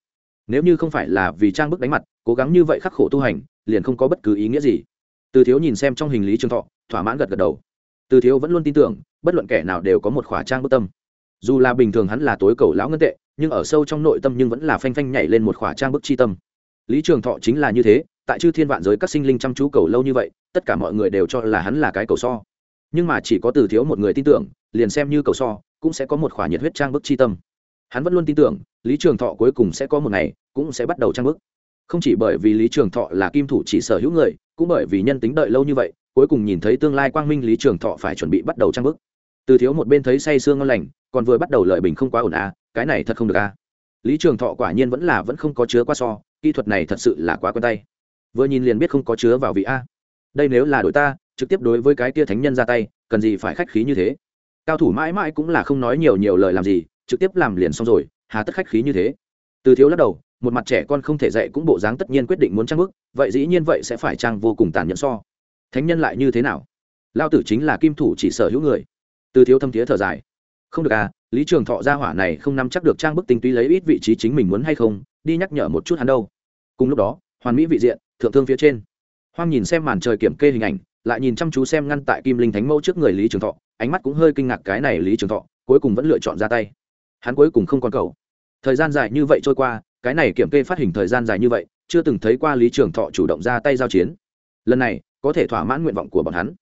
Nếu như không phải là vì trang bức đánh mặt, cố gắng như vậy khắc khổ tu hành, liền không có bất cứ ý nghĩa gì. Từ thiếu nhìn xem trong hình lý trường thọ, thỏa mãn gật gật đầu. Từ thiếu vẫn luôn tin tưởng, bất luận kẻ nào đều có một khỏa trang bức tâm. Dù là bình thường hắn là tối cầu lão ngân tệ, nhưng ở sâu trong nội tâm nhưng vẫn là phanh phanh nhảy lên một khỏa trang bức chi tâm. Lý trường thọ chính là như thế tại chư thiên vạn giới các sinh linh chăm chú cầu lâu như vậy, tất cả mọi người đều cho là hắn là cái cầu so. Nhưng mà chỉ có từ thiếu một người tin tưởng, liền xem như cầu so, cũng sẽ có một khỏa nhiệt huyết trang bức chi tâm. Hắn vẫn luôn tin tưởng, lý trường thọ cuối cùng sẽ có một ngày, cũng sẽ bắt đầu trang bức. Không chỉ bởi vì lý trường thọ là kim thủ chỉ sở hữu người, cũng bởi vì nhân tính đợi lâu như vậy, cuối cùng nhìn thấy tương lai quang minh lý trường thọ phải chuẩn bị bắt đầu trang bức. Từ thiếu một bên thấy say sương ngon lành, còn vừa bắt đầu lợi bình không quá ổn à cái này thật không được à. Lý trường thọ quả nhiên vẫn là vẫn không có chứa qua so, kỹ thuật này thật sự là quá quen tay vừa nhìn liền biết không có chứa vào vị a. Đây nếu là đội ta, trực tiếp đối với cái tia thánh nhân ra tay, cần gì phải khách khí như thế? Cao thủ mãi mãi cũng là không nói nhiều nhiều lời làm gì, trực tiếp làm liền xong rồi, hà tất khách khí như thế. Từ thiếu lắc đầu, một mặt trẻ con không thể dạy cũng bộ dáng tất nhiên quyết định muốn trang bức, vậy dĩ nhiên vậy sẽ phải trang vô cùng tàn nhẫn so. Thánh nhân lại như thế nào? Lao tử chính là kim thủ chỉ sở hữu người. Từ thiếu thâm thiế thở dài. Không được à lý trường thọ gia hỏa này không nắm chắc được trang bức tinh túy lấy ít vị trí chính mình muốn hay không, đi nhắc nhở một chút hắn đâu. Cùng lúc đó, hoàn mỹ vị diện thượng thương phía trên. Hoang nhìn xem màn trời kiểm kê hình ảnh, lại nhìn chăm chú xem ngăn tại kim linh thánh mẫu trước người lý trường thọ, ánh mắt cũng hơi kinh ngạc cái này lý trường thọ, cuối cùng vẫn lựa chọn ra tay. Hắn cuối cùng không còn cầu. Thời gian dài như vậy trôi qua, cái này kiểm kê phát hình thời gian dài như vậy, chưa từng thấy qua lý trường thọ chủ động ra tay giao chiến. Lần này, có thể thỏa mãn nguyện vọng của bọn hắn.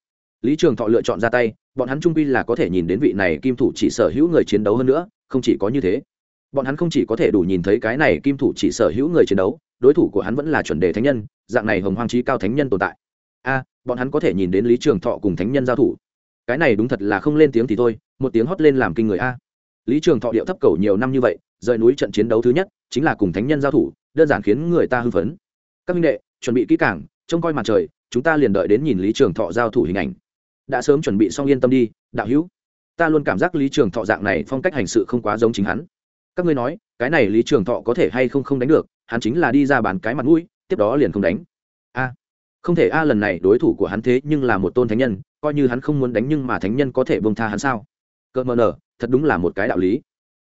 Lý trường thọ lựa chọn ra tay, bọn hắn trung quy là có thể nhìn đến vị này kim thủ chỉ sở hữu người chiến đấu hơn nữa, không chỉ có như thế. Bọn hắn không chỉ có thể đủ nhìn thấy cái này kim thủ chỉ sở hữu người chiến đấu đối thủ của hắn vẫn là chuẩn đề thánh nhân, dạng này hồng hoang trí cao thánh nhân tồn tại. A, bọn hắn có thể nhìn đến lý trường thọ cùng thánh nhân giao thủ. Cái này đúng thật là không lên tiếng thì thôi, một tiếng hót lên làm kinh người a. Lý trường thọ điệu thấp cầu nhiều năm như vậy, rời núi trận chiến đấu thứ nhất, chính là cùng thánh nhân giao thủ, đơn giản khiến người ta hưng phấn. Các minh đệ, chuẩn bị kỹ càng, trông coi mặt trời, chúng ta liền đợi đến nhìn lý trường thọ giao thủ hình ảnh. Đã sớm chuẩn bị xong yên tâm đi, đạo hữu. Ta luôn cảm giác lý trường thọ dạng này phong cách hành sự không quá giống chính hắn. Các ngươi nói, cái này lý trường thọ có thể hay không không đánh được? Hắn chính là đi ra bán cái mặt mũi, tiếp đó liền không đánh. A, không thể a, lần này đối thủ của hắn thế nhưng là một tôn thánh nhân, coi như hắn không muốn đánh nhưng mà thánh nhân có thể bông tha hắn sao? Cỡ mờ nở, thật đúng là một cái đạo lý.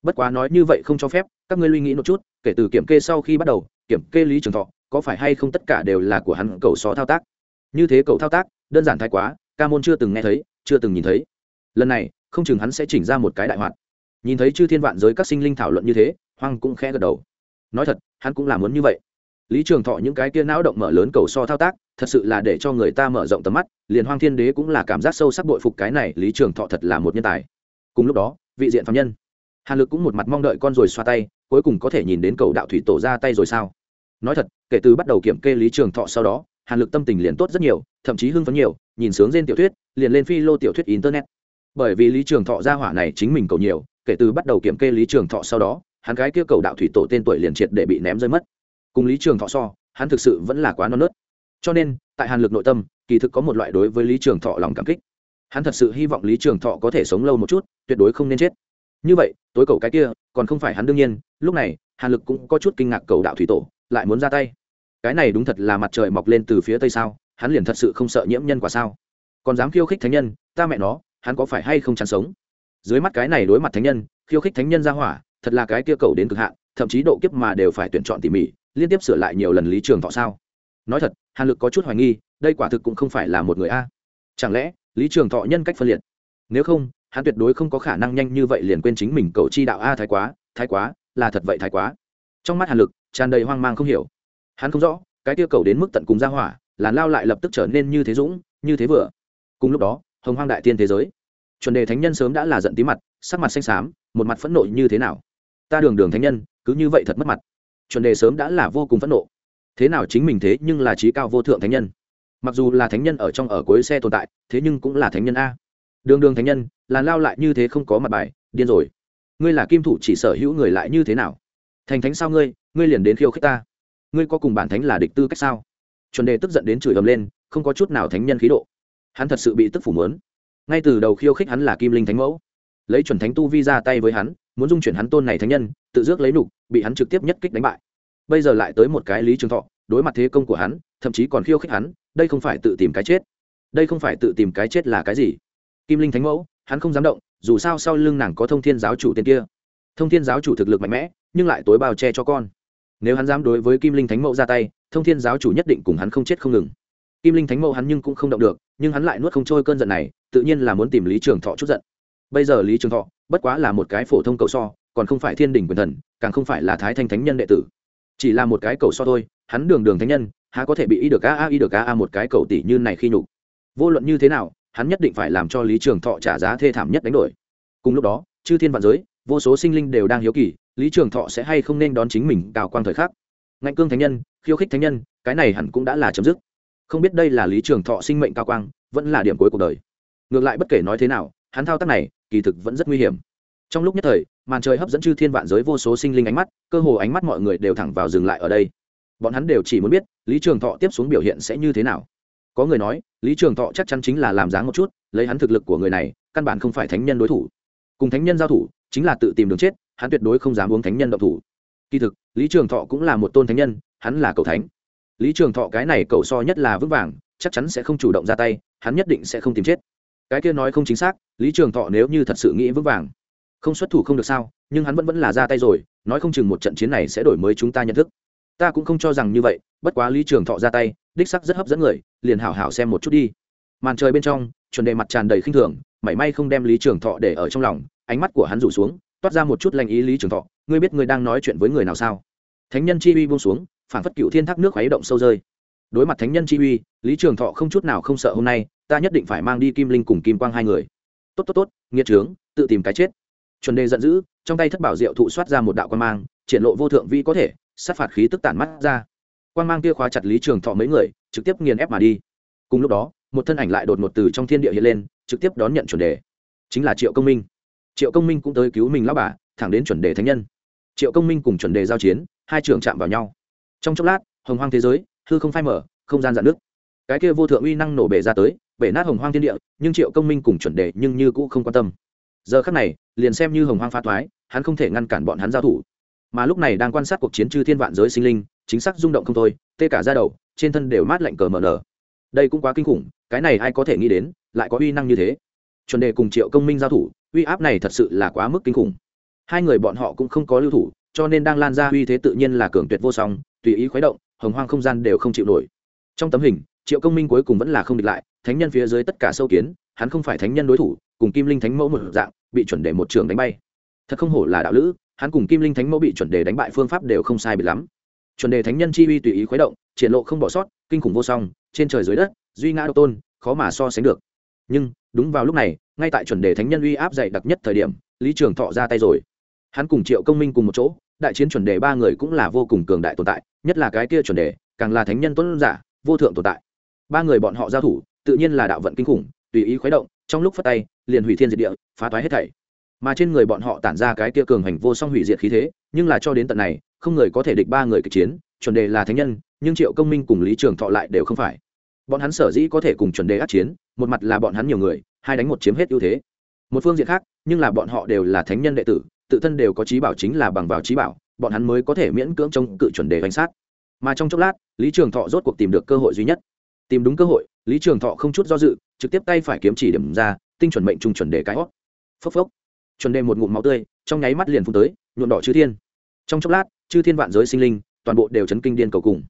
Bất quá nói như vậy không cho phép, các ngươi suy nghĩ một chút, kể từ kiểm kê sau khi bắt đầu, kiểm kê lý trường thọ, có phải hay không tất cả đều là của hắn cầu xó thao tác? Như thế cầu thao tác, đơn giản thái quá, ca môn chưa từng nghe thấy, chưa từng nhìn thấy. Lần này, không chừng hắn sẽ chỉnh ra một cái đại hoạt. Nhìn thấy chư thiên vạn giới các sinh linh thảo luận như thế, hoang cũng khẽ gật đầu nói thật, hắn cũng làm muốn như vậy. Lý trường thọ những cái kia não động mở lớn cầu so thao tác, thật sự là để cho người ta mở rộng tầm mắt, liền hoang thiên đế cũng là cảm giác sâu sắc bội phục cái này, lý trường thọ thật là một nhân tài. Cùng lúc đó, vị diện phạm nhân. Hàn lực cũng một mặt mong đợi con rồi xoa tay, cuối cùng có thể nhìn đến cầu đạo thủy tổ ra tay rồi sao? Nói thật, kể từ bắt đầu kiểm kê lý trường thọ sau đó, hàn lực tâm tình liền tốt rất nhiều, thậm chí hưng phấn nhiều, nhìn sướng trên tiểu thuyết, liền lên phi lô tiểu thuyết internet. Bởi vì lý trường thọ ra hỏa này chính mình cầu nhiều, kể từ bắt đầu kiểm kê lý trường thọ sau đó hắn gái kia cầu đạo thủy tổ tên tuổi liền triệt để bị ném rơi mất. Cùng lý trường thọ so, hắn thực sự vẫn là quá non nớt. Cho nên, tại hàn lực nội tâm, kỳ thực có một loại đối với lý trường thọ lòng cảm kích. Hắn thật sự hy vọng lý trường thọ có thể sống lâu một chút, tuyệt đối không nên chết. Như vậy, tối cầu cái kia, còn không phải hắn đương nhiên, lúc này, hàn lực cũng có chút kinh ngạc cầu đạo thủy tổ, lại muốn ra tay. Cái này đúng thật là mặt trời mọc lên từ phía tây sao, hắn liền thật sự không sợ nhiễm nhân quả sao. Còn dám khiêu khích thánh nhân, ta mẹ nó, hắn có phải hay không chán sống? Dưới mắt cái này đối mặt thánh nhân, khiêu khích thánh nhân ra hỏa thật là cái kia cầu đến cực hạn, thậm chí độ kiếp mà đều phải tuyển chọn tỉ mỉ, liên tiếp sửa lại nhiều lần lý trường thọ sao? Nói thật, hàn lực có chút hoài nghi, đây quả thực cũng không phải là một người a. Chẳng lẽ, lý trường thọ nhân cách phân liệt? Nếu không, hắn tuyệt đối không có khả năng nhanh như vậy liền quên chính mình cầu chi đạo a thái quá thái quá, là thật vậy thái quá. Trong mắt hàn lực, tràn đầy hoang mang không hiểu. Hắn không rõ, cái tiêu cầu đến mức tận cùng ra hỏa làn lao lại lập tức trở nên như thế dũng, như thế vừa. Cùng lúc đó, hồng hoang đại tiên thế giới. Chuẩn đề thánh nhân sớm đã là giận tí mặt sắc mặt xanh xám, một mặt phẫn nộ như thế nào? Ta đường đường thánh nhân, cứ như vậy thật mất mặt. Chuẩn đề sớm đã là vô cùng phẫn nộ. Thế nào chính mình thế nhưng là trí cao vô thượng thánh nhân. Mặc dù là thánh nhân ở trong ở cuối xe tồn tại, thế nhưng cũng là thánh nhân a. Đường đường thánh nhân, là lao lại như thế không có mặt bài, điên rồi. Ngươi là kim thủ chỉ sở hữu người lại như thế nào? Thành thánh sao ngươi? Ngươi liền đến khiêu khích ta. Ngươi có cùng bản thánh là địch tư cách sao? Chuẩn đề tức giận đến chửi ầm lên, không có chút nào thánh nhân khí độ. Hắn thật sự bị tức phủ mớn ngay từ đầu khiêu khích hắn là kim linh thánh mẫu lấy chuẩn thánh tu vi ra tay với hắn, muốn dung chuyển hắn tôn này thánh nhân, tự dước lấy nục, bị hắn trực tiếp nhất kích đánh bại. Bây giờ lại tới một cái lý trường thọ, đối mặt thế công của hắn, thậm chí còn khiêu khích hắn, đây không phải tự tìm cái chết. Đây không phải tự tìm cái chết là cái gì? Kim linh thánh mẫu, hắn không dám động, dù sao sau lưng nàng có thông thiên giáo chủ tên kia. Thông thiên giáo chủ thực lực mạnh mẽ, nhưng lại tối bao che cho con. Nếu hắn dám đối với kim linh thánh mẫu ra tay, thông thiên giáo chủ nhất định cùng hắn không chết không ngừng. Kim linh thánh mẫu hắn nhưng cũng không động được, nhưng hắn lại nuốt không trôi cơn giận này, tự nhiên là muốn tìm lý trường thọ chút giận bây giờ lý trường thọ bất quá là một cái phổ thông cầu so, còn không phải thiên đình quyền thần, càng không phải là thái thanh thánh nhân đệ tử. Chỉ là một cái cầu so thôi, hắn đường đường thánh nhân, há có thể bị y được a a, y được a a một cái cầu tỷ như này khi nhục. Vô luận như thế nào, hắn nhất định phải làm cho lý trường thọ trả giá thê thảm nhất đánh đổi. Cùng lúc đó, chư thiên vạn giới, vô số sinh linh đều đang hiếu kỳ, lý trường thọ sẽ hay không nên đón chính mình cao quang thời khắc. Ngạnh cương thánh nhân, khiêu khích thánh nhân, cái này hẳn cũng đã là chấm dứt. Không biết đây là lý trường thọ sinh mệnh cao quang, vẫn là điểm cuối cuộc đời. Ngược lại bất kể nói thế nào, hắn thao tác này kỳ thực vẫn rất nguy hiểm. Trong lúc nhất thời, màn trời hấp dẫn chư thiên vạn giới vô số sinh linh ánh mắt, cơ hồ ánh mắt mọi người đều thẳng vào dừng lại ở đây. Bọn hắn đều chỉ muốn biết, lý trường thọ tiếp xuống biểu hiện sẽ như thế nào. Có người nói, lý trường thọ chắc chắn chính là làm dáng một chút, lấy hắn thực lực của người này, căn bản không phải thánh nhân đối thủ. Cùng thánh nhân giao thủ, chính là tự tìm đường chết, hắn tuyệt đối không dám uống thánh nhân độc thủ. Kỳ thực, lý trường thọ cũng là một tôn thánh nhân, hắn là cầu thánh. Lý trường thọ cái này cầu so nhất là vững vàng, chắc chắn sẽ không chủ động ra tay, hắn nhất định sẽ không tìm chết cái kia nói không chính xác, lý trường thọ nếu như thật sự nghĩ vững vàng, không xuất thủ không được sao, nhưng hắn vẫn vẫn là ra tay rồi, nói không chừng một trận chiến này sẽ đổi mới chúng ta nhận thức. Ta cũng không cho rằng như vậy, bất quá lý trường thọ ra tay, đích sắc rất hấp dẫn người, liền hảo hảo xem một chút đi. Màn trời bên trong, chuẩn đề mặt tràn đầy khinh thường, mảy may không đem lý trường thọ để ở trong lòng, ánh mắt của hắn rủ xuống, toát ra một chút lành ý lý trường thọ, ngươi biết ngươi đang nói chuyện với người nào sao? Thánh nhân chi uy buông xuống phản phất cựu thiên thác nước khuấy động sâu rơi. Đối mặt thánh nhân chi uy, lý trường thọ không chút nào không sợ hôm nay ta nhất định phải mang đi kim linh cùng kim quang hai người. Tốt tốt tốt, nghiệt trướng, tự tìm cái chết. Chuẩn đề giận dữ, trong tay thất bảo diệu thụ soát ra một đạo quan mang, triển lộ vô thượng vi có thể, sát phạt khí tức tản mắt ra. Quan mang kia khóa chặt lý trường thọ mấy người, trực tiếp nghiền ép mà đi. Cùng lúc đó, một thân ảnh lại đột ngột từ trong thiên địa hiện lên, trực tiếp đón nhận chuẩn đề. Chính là triệu công minh. Triệu công minh cũng tới cứu mình lao bà, thẳng đến chuẩn đề thánh nhân. Triệu công minh cùng chuẩn đề giao chiến, hai trường chạm vào nhau. Trong chốc lát, hồng hoang thế giới, hư không phai mở không gian dạn nước cái kia vô thượng uy năng nổ bể ra tới bể nát hồng hoang thiên địa, nhưng triệu công minh cùng chuẩn đề nhưng như cũ không quan tâm. Giờ khắc này, liền xem như hồng hoang pha thoái, hắn không thể ngăn cản bọn hắn giao thủ. Mà lúc này đang quan sát cuộc chiến chư thiên vạn giới sinh linh, chính xác rung động không thôi, tê cả ra đầu, trên thân đều mát lạnh cờ mờ nở. Đây cũng quá kinh khủng, cái này ai có thể nghĩ đến, lại có uy năng như thế. Chuẩn đề cùng triệu công minh giao thủ, uy áp này thật sự là quá mức kinh khủng. Hai người bọn họ cũng không có lưu thủ, cho nên đang lan ra uy thế tự nhiên là cường tuyệt vô song, tùy ý khuấy động, hồng hoang không gian đều không chịu nổi. Trong tấm hình triệu công minh cuối cùng vẫn là không địch lại, thánh nhân phía dưới tất cả sâu kiến, hắn không phải thánh nhân đối thủ, cùng kim linh thánh mẫu một dạng, bị chuẩn đề một trường đánh bay. Thật không hổ là đạo lữ, hắn cùng kim linh thánh mẫu bị chuẩn đề đánh bại phương pháp đều không sai bị lắm. Chuẩn đề thánh nhân chi uy tùy ý khuấy động, triển lộ không bỏ sót, kinh khủng vô song, trên trời dưới đất, duy ngã độc tôn, khó mà so sánh được. Nhưng, đúng vào lúc này, ngay tại chuẩn đề thánh nhân uy áp dày đặc nhất thời điểm, lý trường thọ ra tay rồi. Hắn cùng triệu công minh cùng một chỗ, đại chiến chuẩn đề ba người cũng là vô cùng cường đại tồn tại, nhất là cái kia chuẩn đề càng là thánh nhân tuấn giả, vô thượng tồn tại ba người bọn họ giao thủ, tự nhiên là đạo vận kinh khủng, tùy ý khuấy động, trong lúc phát tay, liền hủy thiên diệt địa, phá toái hết thảy. Mà trên người bọn họ tản ra cái tia cường hành vô song hủy diệt khí thế, nhưng là cho đến tận này, không người có thể địch ba người kịch chiến, chuẩn đề là thánh nhân, nhưng triệu công minh cùng lý trường thọ lại đều không phải. Bọn hắn sở dĩ có thể cùng chuẩn đề át chiến, một mặt là bọn hắn nhiều người, hai đánh một chiếm hết ưu thế. Một phương diện khác, nhưng là bọn họ đều là thánh nhân đệ tử, tự thân đều có trí bảo chính là bằng vào trí bảo, bọn hắn mới có thể miễn cưỡng chống cự chuẩn đề bánh sát. Mà trong chốc lát, lý trường thọ rốt cuộc tìm được cơ hội duy nhất tìm đúng cơ hội, lý trường thọ không chút do dự, trực tiếp tay phải kiếm chỉ điểm ra, tinh chuẩn mệnh trung chuẩn đề cái hót. Phốc phốc. Chuẩn đề một ngụm máu tươi, trong nháy mắt liền phun tới, nhuộm đỏ chư thiên. Trong chốc lát, chư thiên vạn giới sinh linh, toàn bộ đều chấn kinh điên cầu cùng.